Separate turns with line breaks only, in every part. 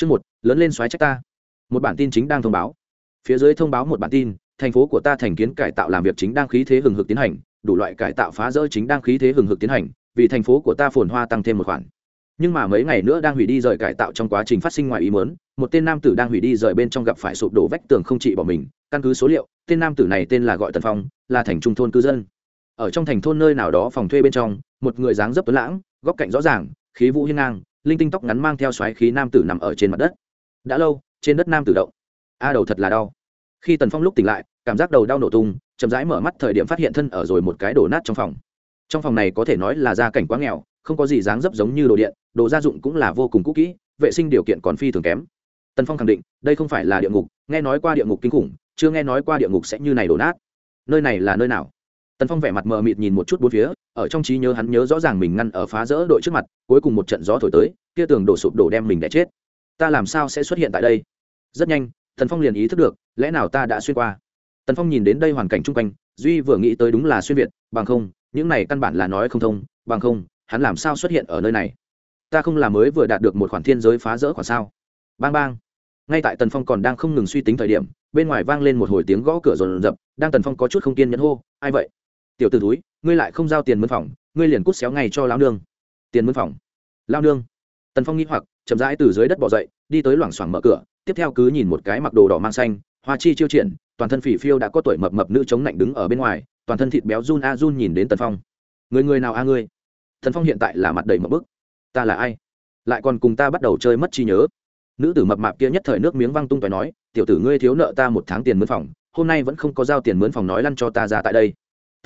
chương một, lớn lên xoáy trách ta. Một bản tin chính đang thông báo. Phía dưới thông báo một bản tin, thành phố của ta thành kiến cải tạo làm việc chính đang khí thế hừng hực tiến hành, đủ loại cải tạo phá rỡ chính đang khí thế hừng hực tiến hành, vì thành phố của ta phồn hoa tăng thêm một khoản. Nhưng mà mấy ngày nữa đang hủy đi rời cải tạo trong quá trình phát sinh ngoài ý muốn. một tên nam tử đang hủy đi rời bên trong gặp phải sụp đổ vách tường không trị bỏ mình, căn cứ số liệu, tên nam tử này tên là gọi tần phong, là thành trung thôn cư dân. Ở trong thành thôn nơi nào đó phòng thuê bên trong, một người dáng dấp tuấn lãng, góc cạnh rõ ràng, khí vũ hiên ngang linh tinh tóc ngắn mang theo xoáy khí nam tử nằm ở trên mặt đất. Đã lâu, trên đất nam tử động. A, đầu thật là đau. Khi tần phong lúc tỉnh lại, cảm giác đầu đau nổ tung, chậm rãi mở mắt thời điểm phát hiện thân ở rồi một cái đổ nát trong phòng. Trong phòng này có thể nói là gia cảnh quá nghèo, không có gì dáng dấp giống như đồ điện, đồ gia dụng cũng là vô cùng cũ kỹ, vệ sinh điều kiện còn phi thường kém. Tần phong khẳng định, đây không phải là địa ngục, nghe nói qua địa ngục kinh khủng, chưa nghe nói qua địa ngục sẽ như này đổ nát. Nơi này là nơi nào? Tần phong vẻ mặt mờ mịt nhìn một chút bốn phía, ở trong trí nhớ hắn nhớ rõ ràng mình ngăn ở phá rỡ đội trước mặt, cuối cùng một trận gió thổi tới, kia tường đổ sụp đổ đem mình đã chết. Ta làm sao sẽ xuất hiện tại đây? Rất nhanh, tần phong liền ý thức được, lẽ nào ta đã xuyên qua? Tần phong nhìn đến đây hoàn cảnh chung quanh, duy vừa nghĩ tới đúng là xuyên việt, bằng không, những này căn bản là nói không thông, bằng không, hắn làm sao xuất hiện ở nơi này? Ta không là mới vừa đạt được một khoản thiên giới phá rỡ khoản sao? Bang bang. Ngay tại tần phong còn đang không ngừng suy tính thời điểm, bên ngoài vang lên một hồi tiếng gõ cửa rồn rập, đang tần phong có chút không kiên nhẫn hô, ai vậy? Tiểu t ử túi, ngươi lại không giao tiền mân phòng, ngươi liền cút xéo ngay cho lao nương. Tiền mân phòng. Lao nương. Tần phong nghĩ hoặc, chậm rãi từ dưới đất bỏ dậy, đi tới loảng xoảng mở cửa, tiếp theo cứ nhìn một cái mặc đồ đỏ mang xanh, hoa chi chiêu triển, toàn thân phỉ phiêu đã có tuổi mập mập nữ chống lạnh đứng ở bên ngoài, toàn thân thịt béo run a run nhìn đến tần phong. Người người nào a ngươi? Tần phong hiện tại là mặt đầy mập bức. Ta là ai? Lại còn cùng ta bắt đầu chơi mất trí nhớ. Nữ tử mập mạp kia nhất thời nước miếng văng tung phải nói, tiểu tử ngươi thiếu nợ ta một tháng tiền mướn phòng, hôm nay vẫn không có giao tiền mướn phòng nói lăn cho ta ra tại đây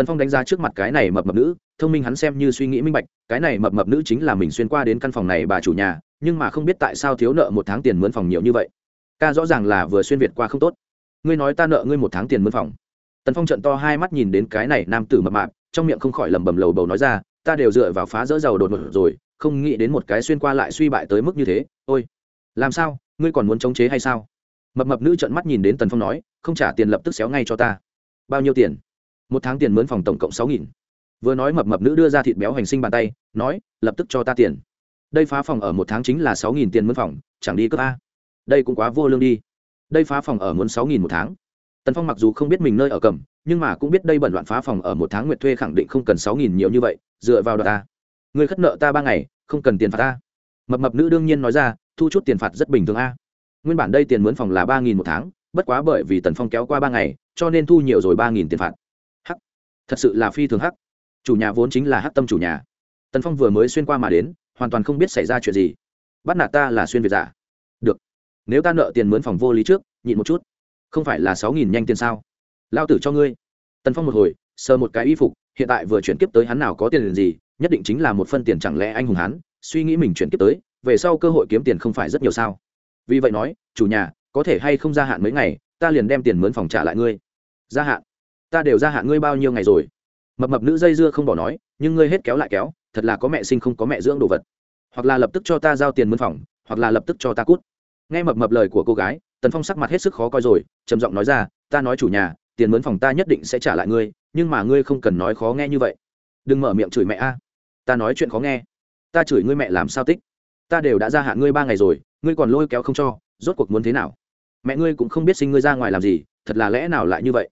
tần phong đánh giá trước mặt cái này mập mập nữ, thông minh hắn xem như suy nghĩ minh bạch, cái này mập mập nữ chính là mình xuyên qua đến căn phòng này bà chủ nhà, nhưng mà không biết tại sao thiếu nợ một tháng tiền mướn phòng nhiều như vậy. Ca rõ ràng là vừa xuyên việt qua không tốt. Ngươi nói ta nợ ngươi một tháng tiền mướn phòng. Tần phong trận to hai mắt nhìn đến cái này nam tử mập mạp, trong miệng không khỏi lẩm bẩm lầu bầu nói ra, ta đều dựa vào phá rỡ giàu đột ngột rồi, không nghĩ đến một cái xuyên qua lại suy bại tới mức như thế, ôi. Làm sao, ngươi còn muốn chống chế hay sao? Mập mập nữ trận mắt nhìn đến tần phong nói, không trả tiền lập tức xéo ngay cho ta. Bao nhiêu tiền? Một tháng tiền mướn phòng tổng cộng sáu nghìn. Vừa nói mập mập nữ đưa ra thịt béo hành sinh bàn tay, nói, lập tức cho ta tiền. Đây phá phòng ở một tháng chính là sáu nghìn tiền mướn phòng, chẳng đi cấp a. Đây cũng quá vô lương đi. Đây phá phòng ở muốn sáu nghìn một tháng. Tần phong mặc dù không biết mình nơi ở cầm, nhưng mà cũng biết đây bẩn loạn phá phòng ở một tháng nguyện thuê khẳng định không cần sáu nghìn nhiều như vậy, dựa vào đợt ta người khất nợ ta ba ngày, không cần tiền phạt ta mập mập nữ đương nhiên nói ra, thu chút tiền phạt rất bình thường a. Nguyên bản đây tiền mướn phòng là ba nghìn một tháng, bất quá bởi vì tần phong kéo qua ba ngày, cho nên thu nhiều rồi ba nghìn tiền phạt thật sự là phi thường hắc. Chủ nhà vốn chính là hắc tâm chủ nhà. Tần phong vừa mới xuyên qua mà đến, hoàn toàn không biết xảy ra chuyện gì. Bắt nạt ta là xuyên việt giả. Được. Nếu ta nợ tiền mướn phòng vô lý trước, nhịn một chút. Không phải là sáu nghìn nhanh tiền sao? Lao tử cho ngươi. Tần phong một hồi, sờ một cái y phục, hiện tại vừa chuyển kiếp tới hắn nào có tiền gì, nhất định chính là một phân tiền chẳng lẽ anh hùng hắn, suy nghĩ mình chuyển kiếp tới, về sau cơ hội kiếm tiền không phải rất nhiều sao? Vì vậy nói, chủ nhà, có thể hay không gia hạn mấy ngày, ta liền đem tiền mướn phòng trả lại ngươi. Gia hạn ta đều gia hạn ngươi bao nhiêu ngày rồi. Mập mập nữ dây dưa không bỏ nói, nhưng ngươi hết kéo lại kéo, thật là có mẹ sinh không có mẹ dưỡng đồ vật. Hoặc là lập tức cho ta giao tiền mướn phòng, hoặc là lập tức cho ta cút. Nghe mập mập lời của cô gái, tần phong sắc mặt hết sức khó coi rồi, trầm giọng nói ra, ta nói chủ nhà, tiền mướn phòng ta nhất định sẽ trả lại ngươi, nhưng mà ngươi không cần nói khó nghe như vậy. Đừng mở miệng chửi mẹ a. Ta nói chuyện khó nghe. Ta chửi ngươi mẹ làm sao tích? Ta đều đã gia hạn ngươi ba ngày rồi, ngươi còn lôi kéo không cho, rốt cuộc muốn thế nào? Mẹ ngươi cũng không biết sinh ngươi ra ngoài làm gì, thật là lẽ nào lại như vậy?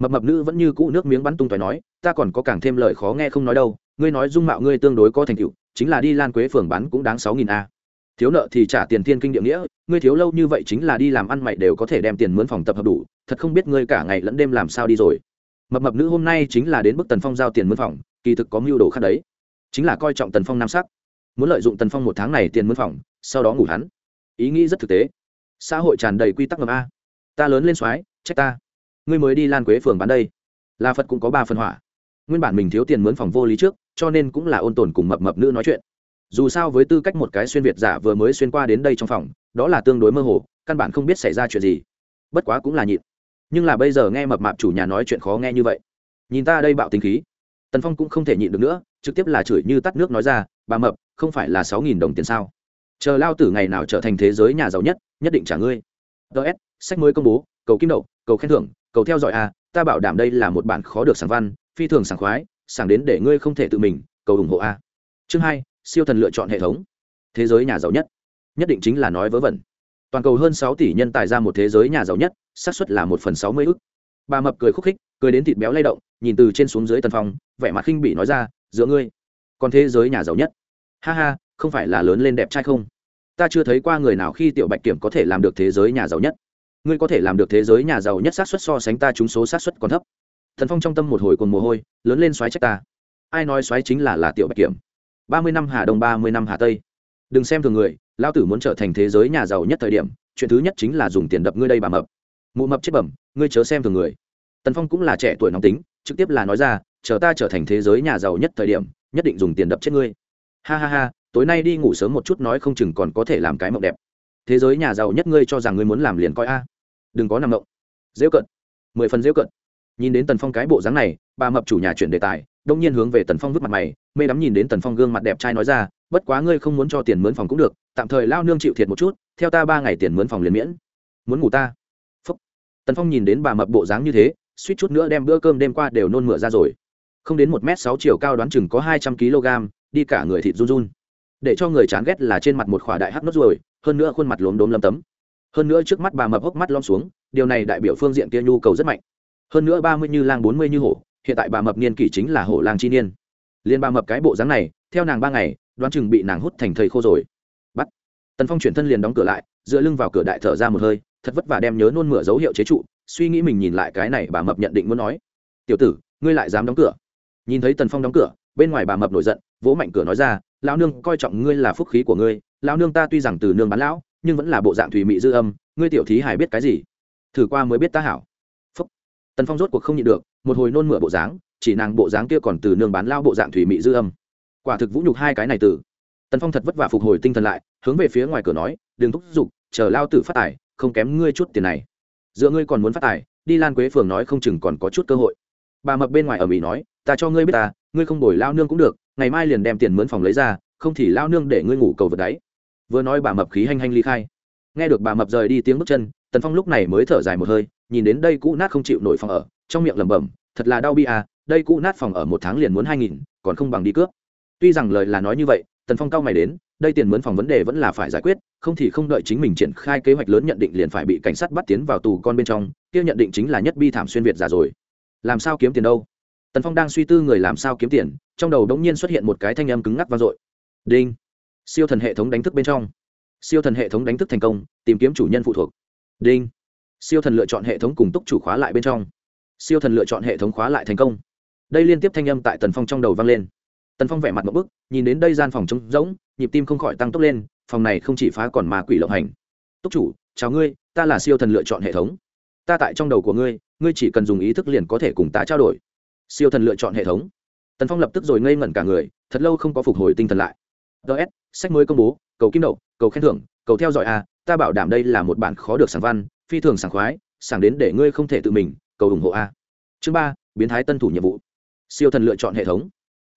Mập mập nữ vẫn như cũ nước miếng bắn tung tòi nói, ta còn có càng thêm lời khó nghe không nói đâu, ngươi nói dung mạo ngươi tương đối có thành tựu, chính là đi lan quế phường bán cũng đáng sáu nghìn a. Thiếu nợ thì trả tiền thiên kinh địa nghĩa, ngươi thiếu lâu như vậy chính là đi làm ăn mày đều có thể đem tiền mướn phòng tập hợp đủ, thật không biết ngươi cả ngày lẫn đêm làm sao đi rồi. Mập mập nữ hôm nay chính là đến bức tần phong giao tiền mướn phòng, kỳ thực có mưu đồ khác đấy. Chính là coi trọng tần phong nam sắc. Muốn lợi dụng tần phong một tháng này tiền mướn phòng, sau đó ngủ hắn. Ý nghĩ rất thực tế. Xã hội tràn đầy quy tắc ngầm a. Ta lớn lên soái, trách ta ngươi mới đi lan quế phường bán đây. Là phật cũng có ba phần hỏa. Nguyên bản mình thiếu tiền mướn phòng vô lý trước, cho nên cũng là ôn tồn cùng mập mập nữ nói chuyện. Dù sao với tư cách một cái xuyên việt giả vừa mới xuyên qua đến đây trong phòng, đó là tương đối mơ hồ, căn bản không biết xảy ra chuyện gì. Bất quá cũng là nhịn. Nhưng là bây giờ nghe mập mạp chủ nhà nói chuyện khó nghe như vậy. Nhìn ta đây bạo tính khí. Tần phong cũng không thể nhịn được nữa, trực tiếp là chửi như tắt nước nói ra, bà mập, không phải là sáu nghìn đồng tiền sao? Chờ lao tử ngày nào trở thành thế giới nhà giàu nhất nhất định trả ngươi. Ts sách mới công bố, cầu kim đậu, cầu khen thưởng cầu theo dõi a ta bảo đảm đây là một bản khó được sảng văn, phi thường sảng khoái, sảng đến để ngươi không thể tự mình, cầu ủng hộ a chương hai, siêu thần lựa chọn hệ thống. Thế giới nhà giàu nhất. Nhất định chính là nói vớ vẩn. Toàn cầu hơn sáu tỷ nhân tài ra một thế giới nhà giàu nhất, xác suất là một phần sáu mươi ức. Bà mập cười khúc khích, cười đến thịt béo lay động, nhìn từ trên xuống dưới tần phong, vẻ mặt khinh bị nói ra, giữa ngươi, còn thế giới nhà giàu nhất. Ha ha, không phải là lớn lên đẹp trai không? Ta chưa thấy qua người nào khi tiểu bạch kiểm có thể làm được thế giới nhà giàu nhất ngươi có thể làm được thế giới nhà giàu nhất xác suất so sánh ta trúng số xác suất còn thấp. Thần phong trong tâm một hồi còn mồ hôi, lớn lên xoáy trách ta. Ai nói xoáy chính là là tiểu bạch kiểm. Ba mươi năm hà đông, ba mươi năm hà tây. Đừng xem thường người lao tử muốn trở thành thế giới nhà giàu nhất thời điểm, chuyện thứ nhất chính là dùng tiền đập ngươi đây bà mập. Mụ mập chết bẩm, ngươi chớ xem thường người. Tần phong cũng là trẻ tuổi nóng tính, trực tiếp là nói ra, chờ ta trở thành thế giới nhà giàu nhất thời điểm, nhất định dùng tiền đập chết ngươi. Ha ha ha, tối nay đi ngủ sớm một chút nói không chừng còn có thể làm cái mộng đẹp thế giới nhà giàu nhất ngươi cho rằng ngươi muốn làm liền coi a. Đừng có nằm mộng dễu cận mười phần dễu cận nhìn đến tần phong cái bộ dáng này, bà mập chủ nhà chuyển đề tài, đông nhiên hướng về tần phong vứt mặt mày, mê đắm nhìn đến tần phong gương mặt đẹp trai nói ra, bất quá ngươi không muốn cho tiền mướn phòng cũng được, tạm thời lao nương chịu thiệt một chút, theo ta ba ngày tiền mướn phòng liền miễn. Muốn ngủ ta? Phúc. tần phong nhìn đến bà mập bộ dáng như thế, suýt chút nữa đem bữa cơm đêm qua đều nôn mửa ra rồi. Không đến một m sáu chiều cao đoán chừng có hai trăm kg đi cả người thịt run run để cho người chán ghét là trên mặt một khỏa đại hắc nốt ruồi, hơn nữa khuôn mặt lốm đốm lấm tấm. Hơn nữa trước mắt bà mập hốc mắt lom xuống, điều này đại biểu phương diện kia nhu cầu rất mạnh. Hơn nữa ba mươi như lang, bốn mươi như hổ, hiện tại bà mập niên kỷ chính là hổ lang chi niên. Liên bà mập cái bộ dáng này, theo nàng ba ngày, đoán chừng bị nàng hút thành thầy khô rồi. Bắt. Tần phong chuyển thân liền đóng cửa lại, dựa lưng vào cửa đại thở ra một hơi, thật vất vả đem nhớ nôn mửa dấu hiệu chế trụ, suy nghĩ mình nhìn lại cái này bà mập nhận định muốn nói. Tiểu tử, ngươi lại dám đóng cửa? Nhìn thấy tần phong đóng cửa, bên ngoài bà mập nổi giận, vỗ mạnh cửa nói ra lão nương, coi trọng ngươi là phúc khí của ngươi. Lão nương ta tuy rằng từ nương bán lão, nhưng vẫn là bộ dạng thủy mị dư âm. Ngươi tiểu thí hải biết cái gì? Thử qua mới biết ta hảo. Phúc. Tần phong rốt cuộc không nhịn được, một hồi nôn mửa bộ dáng, chỉ nàng bộ dáng kia còn từ nương bán lao bộ dạng thủy mị dư âm. Quả thực vũ nhục hai cái này từ tần phong thật vất vả phục hồi tinh thần lại, hướng về phía ngoài cửa nói đừng thúc giục, chờ lao tử phát tài, không kém ngươi chút tiền này. Dựa ngươi còn muốn phát tài, đi lan quế phường nói không chừng còn có chút cơ hội. Bà mập bên ngoài ở mỹ nói, ta cho ngươi biết ta, ngươi không đổi lao nương cũng được ngày mai liền đem tiền mướn phòng lấy ra, không thì lao nương để ngươi ngủ cầu vượt đáy vừa nói bà mập khí hanh hanh ly khai. Nghe được bà mập rời đi tiếng bước chân, tần phong lúc này mới thở dài một hơi, nhìn đến đây cũ nát không chịu nổi phòng ở, trong miệng lẩm bẩm, thật là đau bi à đây cũ nát phòng ở một tháng liền muốn hai nghìn, còn không bằng đi cướp. Tuy rằng lời là nói như vậy, tần phong cao mày đến, đây tiền mướn phòng vấn đề vẫn là phải giải quyết, không thì không đợi chính mình triển khai kế hoạch lớn nhận định liền phải bị cảnh sát bắt tiến vào tù con bên trong, kia nhận định chính là nhất bi thảm xuyên việt giả rồi. Làm sao kiếm tiền đâu? Tần phong đang suy tư người làm sao kiếm tiền, trong đầu đống nhiên xuất hiện một cái thanh âm cứng ngắc vang dội. Đinh. Siêu thần hệ thống đánh thức bên trong. Siêu thần hệ thống đánh thức thành công, tìm kiếm chủ nhân phụ thuộc. Đinh. Siêu thần lựa chọn hệ thống cùng túc chủ khóa lại bên trong. Siêu thần lựa chọn hệ thống khóa lại thành công. Đây liên tiếp thanh âm tại tần phong trong đầu vang lên. Tần phong vẻ mặt một bức, nhìn đến đây gian phòng trống rỗng, nhịp tim không khỏi tăng tốc lên, phòng này không chỉ phá còn mà quỷ lộng hành. Túc chủ, chào ngươi, ta là siêu thần lựa chọn hệ thống. Ta tại trong đầu của ngươi ngươi chỉ cần dùng ý thức liền có thể cùng ta trao đổi siêu thần lựa chọn hệ thống. Tần phong lập tức rồi ngây ngẩn cả người, thật lâu không có phục hồi tinh thần lại. Ts sách mới công bố, cầu kim đậu, cầu khen thưởng, cầu theo dõi a, ta bảo đảm đây là một bản khó được sảng văn, phi thường sảng khoái, sảng đến để ngươi không thể tự mình, cầu ủng hộ a. Chương ba, biến thái tân thủ nhiệm vụ. Siêu thần lựa chọn hệ thống.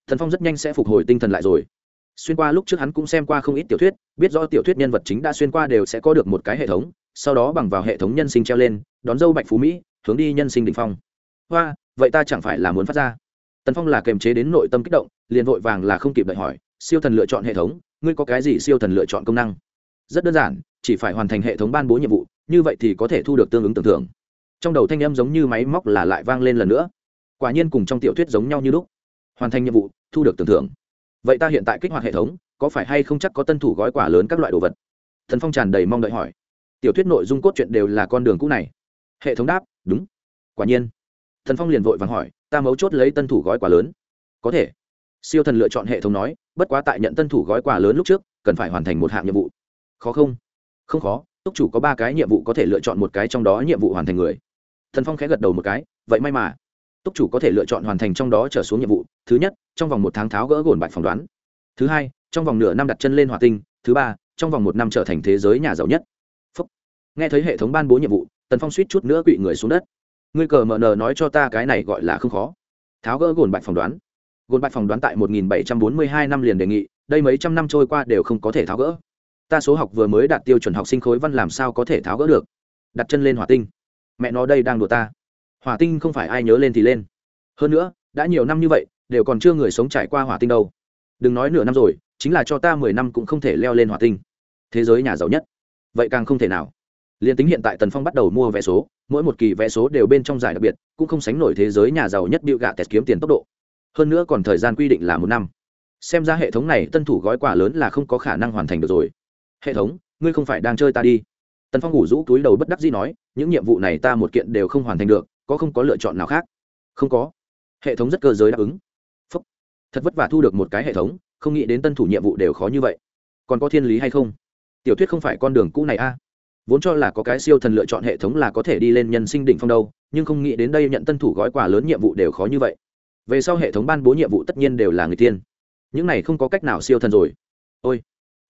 Thần phong rất nhanh sẽ phục hồi tinh thần lại rồi. Xuyên qua lúc trước hắn cũng xem qua không ít tiểu thuyết, biết rõ tiểu thuyết nhân vật chính đã xuyên qua đều sẽ có được một cái hệ thống, sau đó bằng vào hệ thống nhân sinh treo lên, đón dâu bạch phú mỹ, hướng đi nhân sinh đ ỉ n h phong. Hoa vậy ta chẳng phải là muốn phát ra? Tần phong là kềm chế đến nội tâm kích động, liền vội vàng là không kịp đợi hỏi, siêu thần lựa chọn hệ thống, ngươi có cái gì siêu thần lựa chọn công năng? Rất đơn giản, chỉ phải hoàn thành hệ thống ban bố nhiệm vụ, như vậy thì có thể thu được tương ứng tưởng thưởng trong đầu thanh âm giống như máy móc là lại vang lên lần nữa. Quả nhiên cùng trong tiểu thuyết giống nhau như lúc. Hoàn thành nhiệm vụ, thu được tưởng thưởng vậy ta hiện tại kích hoạt hệ thống, có phải hay không chắc có tân thủ gói quả lớn các loại đồ vật? Thần phong tràn đầy mong đợi hỏi. Tiểu thuyết nội dung cốt truyện đều là con đường cũ này. Hệ thống đáp, đúng. Quả nhiên thần phong liền vội vàng hỏi, ta mấu chốt lấy tân thủ gói quà lớn. Có thể. Siêu thần lựa chọn hệ thống nói, bất quá tại nhận tân thủ gói quà lớn lúc trước, cần phải hoàn thành một hạng nhiệm vụ. Khó không? Không khó, túc chủ có ba cái nhiệm vụ có thể lựa chọn một cái trong đó nhiệm vụ hoàn thành người. Thần phong khẽ gật đầu một cái, vậy may mà, túc chủ có thể lựa chọn hoàn thành trong đó trở xuống nhiệm vụ. Thứ nhất, trong vòng một tháng tháo gỡ gồn bạch phỏng đoán. Thứ hai, trong vòng nửa năm đặt chân lên hòa tinh. Thứ ba, trong vòng một năm trở thành thế giới nhà giàu nhất. Phúc. nghe thấy hệ thống ban bố nhiệm vụ, tần phong suýt chút nữa quỵ người xuống đất ngươi cờ mờ nờ nói cho ta cái này gọi là không khó. Tháo gỡ gồn bạch phỏng đoán. Gồn bạch phỏng đoán tại 1742 năm liền đề nghị, đây mấy trăm năm trôi qua đều không có thể tháo gỡ. Ta số học vừa mới đạt tiêu chuẩn học sinh khối văn làm sao có thể tháo gỡ được? Đặt chân lên hỏa tinh. Mẹ nó đây đang đùa ta. Hỏa tinh không phải ai nhớ lên thì lên. Hơn nữa, đã nhiều năm như vậy, đều còn chưa người sống trải qua hỏa tinh đâu. Đừng nói nửa năm rồi, chính là cho ta mười năm cũng không thể leo lên hỏa tinh. Thế giới nhà giàu nhất. Vậy càng không thể nào liền tính hiện tại tần phong bắt đầu mua vé số, mỗi một kỳ vé số đều bên trong giải đặc biệt, cũng không sánh nổi thế giới nhà giàu nhất bịu gạ tẹt kiếm tiền tốc độ. Hơn nữa còn thời gian quy định là một năm. Xem ra hệ thống này tân thủ gói quà lớn là không có khả năng hoàn thành được rồi. Hệ thống, ngươi không phải đang chơi ta đi. Tần phong ngủ rũ túi đầu bất đắc dĩ nói, những nhiệm vụ này ta một kiện đều không hoàn thành được, có không có lựa chọn nào khác? Không có. Hệ thống rất cơ giới đáp ứng. Phúc. thật vất vả thu được một cái hệ thống, không nghĩ đến tân thủ nhiệm vụ đều khó như vậy. Còn có thiên lý hay không? Tiểu thuyết không phải con đường cũ này a vốn cho là có cái siêu thần lựa chọn hệ thống là có thể đi lên nhân sinh đỉnh phong đâu, nhưng không nghĩ đến đây nhận tân thủ gói quà lớn nhiệm vụ đều khó như vậy. Về sau hệ thống ban bố nhiệm vụ tất nhiên đều là người tiên. Những này không có cách nào siêu thần rồi. Ôi,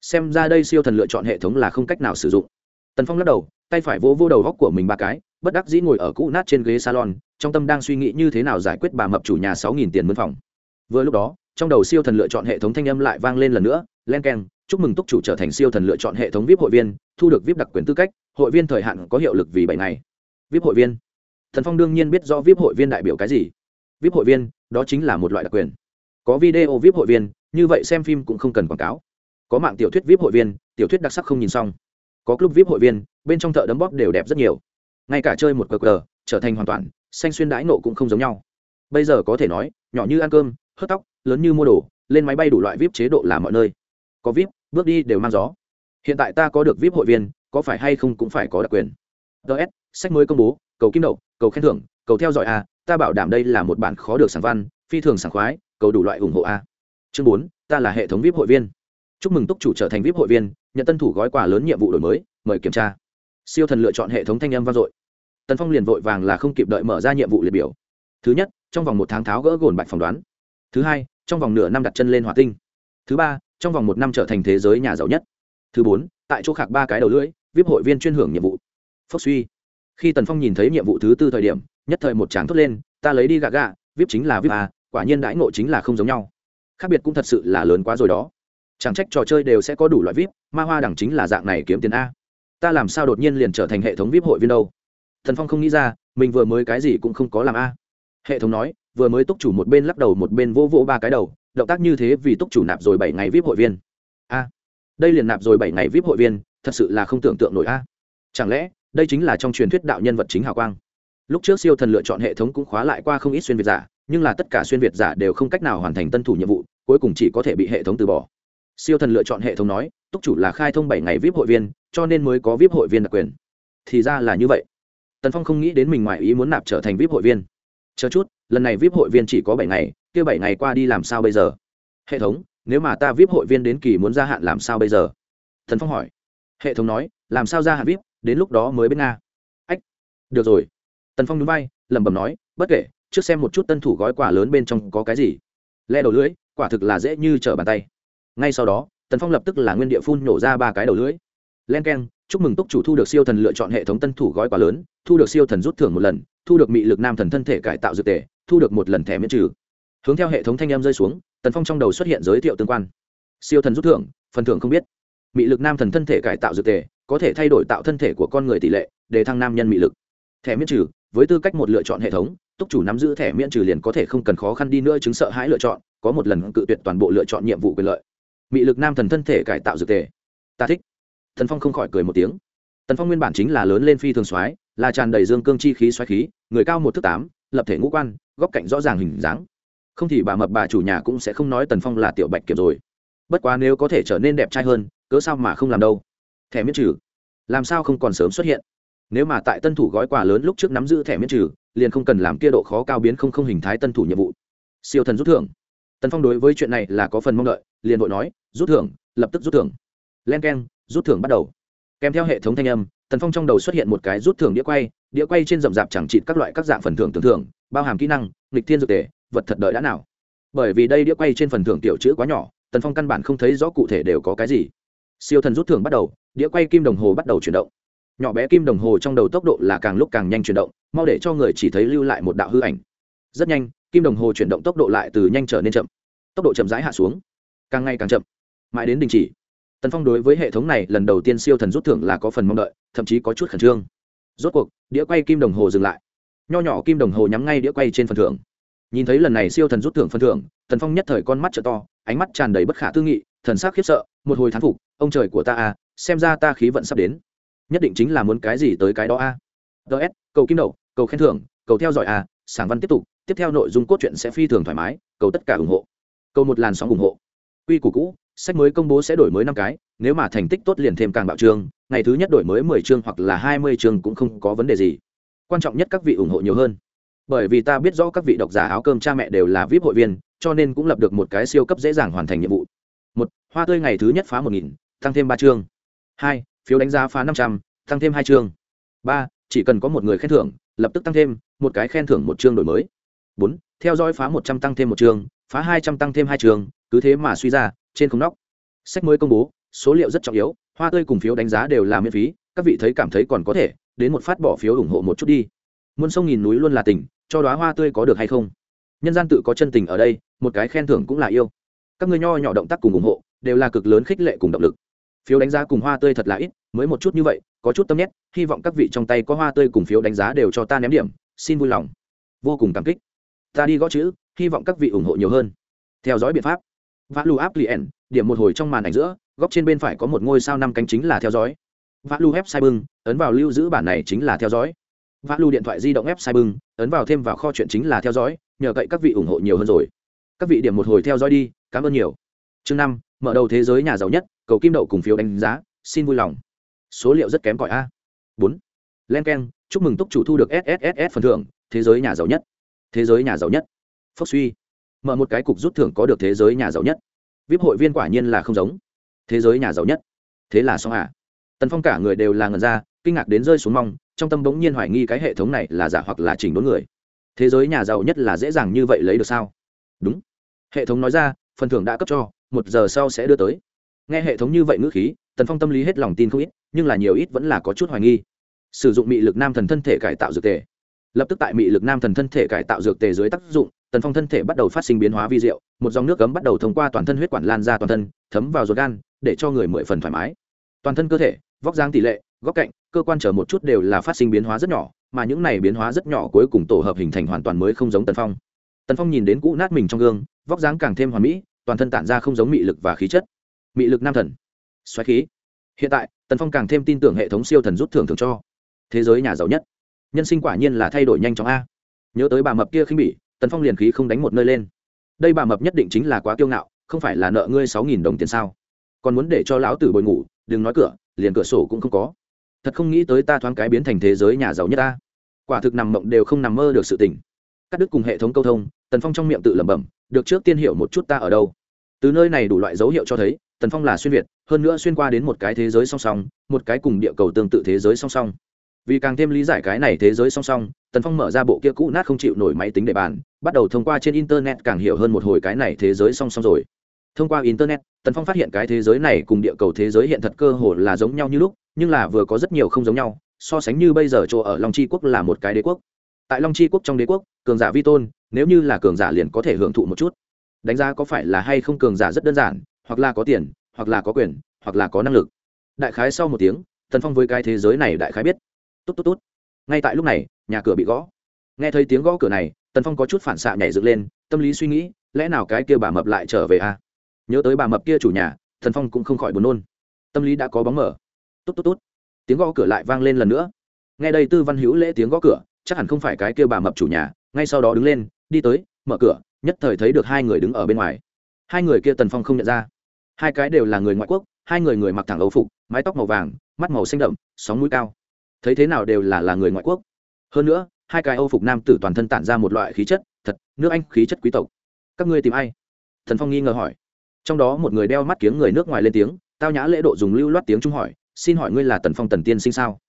xem ra đây siêu thần lựa chọn hệ thống là không cách nào sử dụng. Tần phong lắc đầu, tay phải vỗ vô đầu góc của mình ba cái, bất đắc dĩ ngồi ở cũ nát trên ghế salon, trong tâm đang suy nghĩ như thế nào giải quyết bà mập chủ nhà sáu nghìn tiền mướn phòng. Vừa lúc đó, trong đầu siêu thần lựa chọn hệ thống thanh âm lại vang lên lần nữa, len k e n chúc mừng túc chủ trở thành siêu thần lựa chọn hệ thống vip hội viên, thu được vip đặc quyền tư cách, hội viên thời hạn có hiệu lực vì bảy ngày. Vip hội viên. Thần phong đương nhiên biết rõ vip hội viên đại biểu cái gì. Vip hội viên, đó chính là một loại đặc quyền. Có video vip hội viên, như vậy xem phim cũng không cần quảng cáo. Có mạng tiểu thuyết vip hội viên, tiểu thuyết đặc sắc không nhìn xong. Có club vip hội viên, bên trong thợ đấm bóp đều đẹp rất nhiều. Ngay cả chơi một cờ cờ trở thành hoàn toàn, xanh xuyên đãi nộ cũng không giống nhau. Bây giờ có thể nói, nhỏ như ăn cơm, hớt tóc, lớn như mua đồ, lên máy bay đủ loại vip chế độ là mọi nơi có vip, bước đi đều mang gió. Hiện tại ta có được vip hội viên, có phải hay không cũng phải có đặc quyền. Ts sách mới công bố, cầu kim đậu, cầu khen thưởng, cầu theo dõi a, ta bảo đảm đây là một bản khó được sản văn, phi thường sảng khoái, cầu đủ loại ủng hộ a. Chương bốn, ta là hệ thống vip hội viên. Chúc mừng túc chủ trở thành vip hội viên, nhận tân thủ gói quà lớn nhiệm vụ đổi mới, mời kiểm tra. Siêu thần lựa chọn hệ thống thanh âm vang dội. Tần phong liền vội vàng là không kịp đợi mở ra nhiệm vụ liệt biểu. Thứ nhất, trong vòng một tháng tháo gỡ gồn bạch phỏng đoán. Thứ hai, trong vòng nửa năm đặt chân lên hỏa tinh. Thứ ba trong vòng một năm trở thành thế giới nhà giàu nhất. Thứ bốn, tại chỗ khạc ba cái đầu lưỡi, vip hội viên chuyên hưởng nhiệm vụ. Phốc suy. Khi tần phong nhìn thấy nhiệm vụ thứ tư thời điểm, nhất thời một tràng thốt lên, ta lấy đi gạ gạ, vip chính là vip à quả nhiên đãi ngộ chính là không giống nhau. Khác biệt cũng thật sự là lớn quá rồi đó. Chẳng trách trò chơi đều sẽ có đủ loại vip, ma hoa đẳng chính là dạng này kiếm tiền a. Ta làm sao đột nhiên liền trở thành hệ thống vip hội viên đâu? Thần phong không nghĩ ra, mình vừa mới cái gì cũng không có làm a. Hệ thống nói, vừa mới túc chủ một bên lắc đầu một bên vỗ vỗ ba cái đầu động tác như thế vì túc chủ nạp rồi bảy ngày vip hội viên. A, đây liền nạp rồi bảy ngày vip hội viên, thật sự là không tưởng tượng nổi a. Chẳng lẽ, đây chính là trong truyền thuyết đạo nhân vật chính hào quang? Lúc trước siêu thần lựa chọn hệ thống cũng khóa lại qua không ít xuyên việt giả, nhưng là tất cả xuyên việt giả đều không cách nào hoàn thành tân thủ nhiệm vụ, cuối cùng chỉ có thể bị hệ thống từ bỏ. Siêu thần lựa chọn hệ thống nói, túc chủ là khai thông bảy ngày vip hội viên, cho nên mới có vip hội viên đặc quyền. Thì ra là như vậy. Tần phong không nghĩ đến mình ngoài ý muốn nạp trở thành vip hội viên. Chờ chút, lần này vip hội viên chỉ có bảy ngày kia bảy ngày qua đi làm sao bây giờ? Hệ thống, nếu mà ta vip hội viên đến kỳ muốn gia hạn làm sao bây giờ? Thần phong hỏi. Hệ thống nói, làm sao gia hạn vip, đến lúc đó mới bên nga. Ách, được rồi. Tần phong núi bay lẩm bẩm nói, bất kể, trước xem một chút tân thủ gói quà lớn bên trong có cái gì. Le đầu lưỡi, quả thực là dễ như trở bàn tay. Ngay sau đó, tần phong lập tức là nguyên địa phun nổ ra ba cái đầu lưỡi. Len k e n chúc mừng túc chủ thu được siêu thần lựa chọn hệ thống tân thủ gói quà lớn, thu được siêu thần rút thưởng một lần, thu được mị lực nam thần thân thể cải tạo dược tề, thu được một lần thẻ miễn trừ hướng theo hệ thống thanh em rơi xuống, tần phong trong đầu xuất hiện giới thiệu tương quan. Siêu thần rút thưởng, phần thưởng không biết. Mị lực nam thần thân thể cải tạo dược tề, có thể thay đổi tạo thân thể của con người tỷ lệ, để thăng nam nhân mị lực. Thẻ miễn trừ, với tư cách một lựa chọn hệ thống, túc chủ nắm giữ thẻ miễn trừ liền có thể không cần khó khăn đi nữa chứng sợ hãi lựa chọn, có một lần cự tuyệt toàn bộ lựa chọn nhiệm vụ quyền lợi. Mị lực nam thần thân thể cải tạo dược tề. Ta thích. Thần phong không khỏi cười một tiếng. Tần phong nguyên bản chính là lớn lên phi thường soái, là tràn đầy dương cương chi khí xoáy khí, người cao một thước tám, lập thể ngũ quan, góc cạnh rõ ràng hình dáng không thì bà mập bà chủ nhà cũng sẽ không nói tần phong là tiểu bạch kiểm rồi. Bất quá nếu có thể trở nên đẹp trai hơn, cớ sao mà không làm đâu? Thẻ miễn trừ. Làm sao không còn sớm xuất hiện? Nếu mà tại tân thủ gói quà lớn lúc trước nắm giữ thẻ miễn trừ, liền không cần làm kia độ khó cao biến không không hình thái tân thủ nhiệm vụ. Siêu thần rút thưởng. Tần phong đối với chuyện này là có phần mong đợi, liền vội nói, rút thưởng, lập tức rút thưởng. Len k e n rút thưởng bắt đầu. Kèm theo hệ thống thanh âm, tần phong trong đầu xuất hiện một cái rút thưởng đĩa quay đĩa quay trên rậm rạp chẳng trị các loại các dạng phần thưởng tưởng thưởng, bao hàm kỹ năng, nghịch thiên dược tề vật thật đợi đã nào. Bởi vì đây đĩa quay trên phần thưởng tiểu chữ quá nhỏ, tần phong căn bản không thấy rõ cụ thể đều có cái gì. Siêu thần rút thưởng bắt đầu, đĩa quay kim đồng hồ bắt đầu chuyển động. Nhỏ bé kim đồng hồ trong đầu tốc độ là càng lúc càng nhanh chuyển động, mau để cho người chỉ thấy lưu lại một đạo hư ảnh. Rất nhanh, kim đồng hồ chuyển động tốc độ lại từ nhanh trở nên chậm. Tốc độ chậm rãi hạ xuống, càng ngày càng chậm. Mãi đến đình chỉ, tần phong đối với hệ thống này lần đầu tiên siêu thần rút thưởng là có phần mong đợi, thậm chí có chút khẩn trương. Rốt cuộc, đĩa quay kim đồng hồ dừng lại. Nho nhỏ kim đồng hồ nhắm ngay đĩa quay trên phần thưởng nhìn thấy lần này siêu thần rút thưởng phần thưởng, tần phong nhất thời con mắt t to, ánh mắt tràn đầy bất khả tư nghị, thần sắc khiếp sợ, một hồi thán phục, ông trời của ta à xem ra ta khí vận sắp đến. Nhất định chính là muốn cái gì tới cái đó a. Ts cầu kim đậu cầu khen thưởng, cầu theo dõi a, sảng văn tiếp tục, tiếp theo nội dung cốt truyện sẽ phi thường thoải mái, cầu tất cả ủng hộ. Cầu một làn sóng ủng hộ. Quy củ cũ, sách mới công bố sẽ đổi mới năm cái, nếu mà thành tích tốt liền thêm càng bạo chương ngày thứ nhất đổi mới mười chương hoặc là hai mươi chương cũng không có vấn đề gì. Quan trọng nhất các vị ủng hộ nhiều hơn bởi vì ta biết rõ các vị độc giả áo cơm cha mẹ đều là vip hội viên, cho nên cũng lập được một cái siêu cấp dễ dàng hoàn thành nhiệm vụ. Một, hoa tươi ngày thứ nhất phá một nghìn, tăng thêm ba chương. Hai, phiếu đánh giá phá năm trăm, tăng thêm hai chương. Ba, chỉ cần có một người khen thưởng, lập tức tăng thêm, một cái khen thưởng một chương đổi mới. Bốn, theo dõi phá một trăm tăng thêm một chương, phá hai trăm tăng thêm hai chương, cứ thế mà suy ra, trên không nóc. Sách mới công bố, số liệu rất trọng yếu, hoa tươi cùng phiếu đánh giá đều là miễn phí, các vị thấy cảm thấy còn có thể, đến một phát bỏ phiếu ủng hộ một chút đi. Muôn sông nghìn núi luôn là tình cho đoá hoa tươi có được hay không? Nhân gian tự có chân tình ở đây, một cái khen thưởng cũng là yêu. Các ngươi nho nhỏ động tác cùng ủng hộ, đều là cực lớn khích lệ cùng động lực. Phiếu đánh giá cùng hoa tươi thật là ít, mới một chút như vậy, có chút tâm nét hy vọng các vị trong tay có hoa tươi cùng phiếu đánh giá đều cho ta ném điểm, xin vui lòng. Vô cùng cảm kích. Ta đi gõ chữ, hy vọng các vị ủng hộ nhiều hơn. Theo dõi biện pháp. Vã lù áp liền điểm một hồi trong màn ảnh giữa, góc trên bên phải có một ngôi sao năm cánh chính là theo dõi. Vã lù ép sai bưng, ấn vào lưu giữ bản này chính là theo dõi vã lù điện thoại di động ép sai bưng, ấn vào thêm vào kho chuyện chính là theo dõi, nhờ cậy các vị ủng hộ nhiều hơn rồi. Các vị điểm một hồi theo dõi đi, cảm ơn nhiều. Chương năm, mở đầu thế giới nhà giàu nhất, cầu kim đậu cùng phiếu đánh giá, xin vui lòng. Số liệu rất kém cỏi a. Bốn. Len k e n chúc mừng túc chủ thu được sss phần thưởng, thế giới nhà giàu nhất. Thế giới nhà giàu nhất. Phốc suy. Mở một cái cục rút thưởng có được thế giới nhà giàu nhất. Vip hội viên quả nhiên là không giống. Thế giới nhà giàu nhất. Thế là xong à? Tần phong cả người đều là ngần ra, kinh ngạc đến rơi xuống mong trong tâm bỗng nhiên hoài nghi cái hệ thống này là giả hoặc là chỉnh đốn người. Thế giới nhà giàu nhất là dễ dàng như vậy lấy được sao? Đúng. Hệ thống nói ra, phần thưởng đã cấp cho, một giờ sau sẽ đưa tới. Nghe hệ thống như vậy ngữ khí, tần phong tâm lý hết lòng tin không ít, nhưng là nhiều ít vẫn là có chút hoài nghi. Sử dụng mị lực nam thần thân thể cải tạo dược tề. Lập tức tại mị lực nam thần thân thể cải tạo dược tề dưới tác dụng, tần phong thân thể bắt đầu phát sinh biến hóa vi diệu, một dòng nước cấm bắt đầu thông qua toàn thân huyết quản lan ra toàn thân, thấm vào ruột gan, để cho người mười phần thoải mái. Toàn thân cơ thể, vóc dáng tỷ lệ góc cạnh, cơ quan chờ một chút đều là phát sinh biến hóa rất nhỏ, mà những này biến hóa rất nhỏ cuối cùng tổ hợp hình thành hoàn toàn mới không giống tần phong. Tần phong nhìn đến cũ nát mình trong gương, vóc dáng càng thêm hoàn mỹ, toàn thân tản ra không giống mị lực và khí chất. Mị lực nam thần. Xoáy khí. Hiện tại, tần phong càng thêm tin tưởng hệ thống siêu thần rút thưởng thưởng cho. Thế giới nhà giàu nhất. Nhân sinh quả nhiên là thay đổi nhanh chóng a. Nhớ tới bà mập kia khinh bỉ, tần phong liền khí không đánh một nơi lên. Đây bà mập nhất định chính là quá kiêu ngạo, không phải là nợ ngươi sáu nghìn đồng tiền sao? Còn muốn để cho lão tử bồi ngủ, đừng nói cửa, liền cửa sổ cũng không có thật không nghĩ tới ta thoáng cái biến thành thế giới nhà giàu nhất ta. Quả thực nằm mộng đều không nằm mơ được sự tỉnh cắt đứt cùng hệ thống câu thông, tần phong trong miệng tự lẩm bẩm, được trước tiên hiểu một chút ta ở đâu. Từ nơi này đủ loại dấu hiệu cho thấy, tần phong là xuyên việt, hơn nữa xuyên qua đến một cái thế giới song song, một cái cùng địa cầu tương tự thế giới song song. Vì càng thêm lý giải cái này thế giới song song, tần phong mở ra bộ kia cũ nát không chịu nổi máy tính để bàn, bắt đầu thông qua trên internet càng hiểu hơn một hồi cái này thế giới song song rồi thông qua internet, tần phong phát hiện cái thế giới này cùng địa cầu thế giới hiện thật cơ hồ là giống nhau như lúc, nhưng là vừa có rất nhiều không giống nhau, so sánh như bây giờ chỗ ở long chi quốc là một cái đế quốc. Tại long chi quốc trong đế quốc, cường giả vi tôn, nếu như là cường giả liền có thể hưởng thụ một chút. Đánh giá có phải là hay không cường giả rất đơn giản, hoặc là có tiền, hoặc là có quyền, hoặc là có năng lực. Đại khái sau một tiếng, tần phong với cái thế giới này đại khái biết. Tốt tốt tốt ngay tại lúc này, nhà cửa bị gõ. Nghe thấy tiếng gõ cửa này, tần phong có chút phản xạ nhảy dựng lên, tâm lý suy nghĩ, lẽ nào cái kia bà mập lại trở về à? Nhớ tới bà mập kia chủ nhà, thần phong cũng không khỏi buồn nôn. Tâm lý đã có bóng mở tốt tốt tốt tiếng gõ cửa lại vang lên lần nữa. Nghe đây tư văn hữu lễ tiếng gõ cửa, chắc hẳn không phải cái kia bà mập chủ nhà, ngay sau đó đứng lên, đi tới, mở cửa, nhất thời thấy được hai người đứng ở bên ngoài. Hai người kia tần phong không nhận ra. Hai cái đều là người ngoại quốc, hai người người mặc thẳng ấu phục, mái tóc màu vàng, mắt màu xanh đậm, sóng mũi cao. Thấy thế nào đều là là người ngoại quốc. Hơn nữa, hai cái âu phục nam tử toàn thân tản ra một loại khí chất, thật, nước anh khí chất quý tộc. Các ngươi tìm ai? Thần phong nghi ngờ hỏi trong đó một người đeo mắt kiếng người nước ngoài lên tiếng, tao nhã lễ độ dùng lưu loát tiếng trung hỏi, xin hỏi ngươi là tần phong tần tiên sinh sao?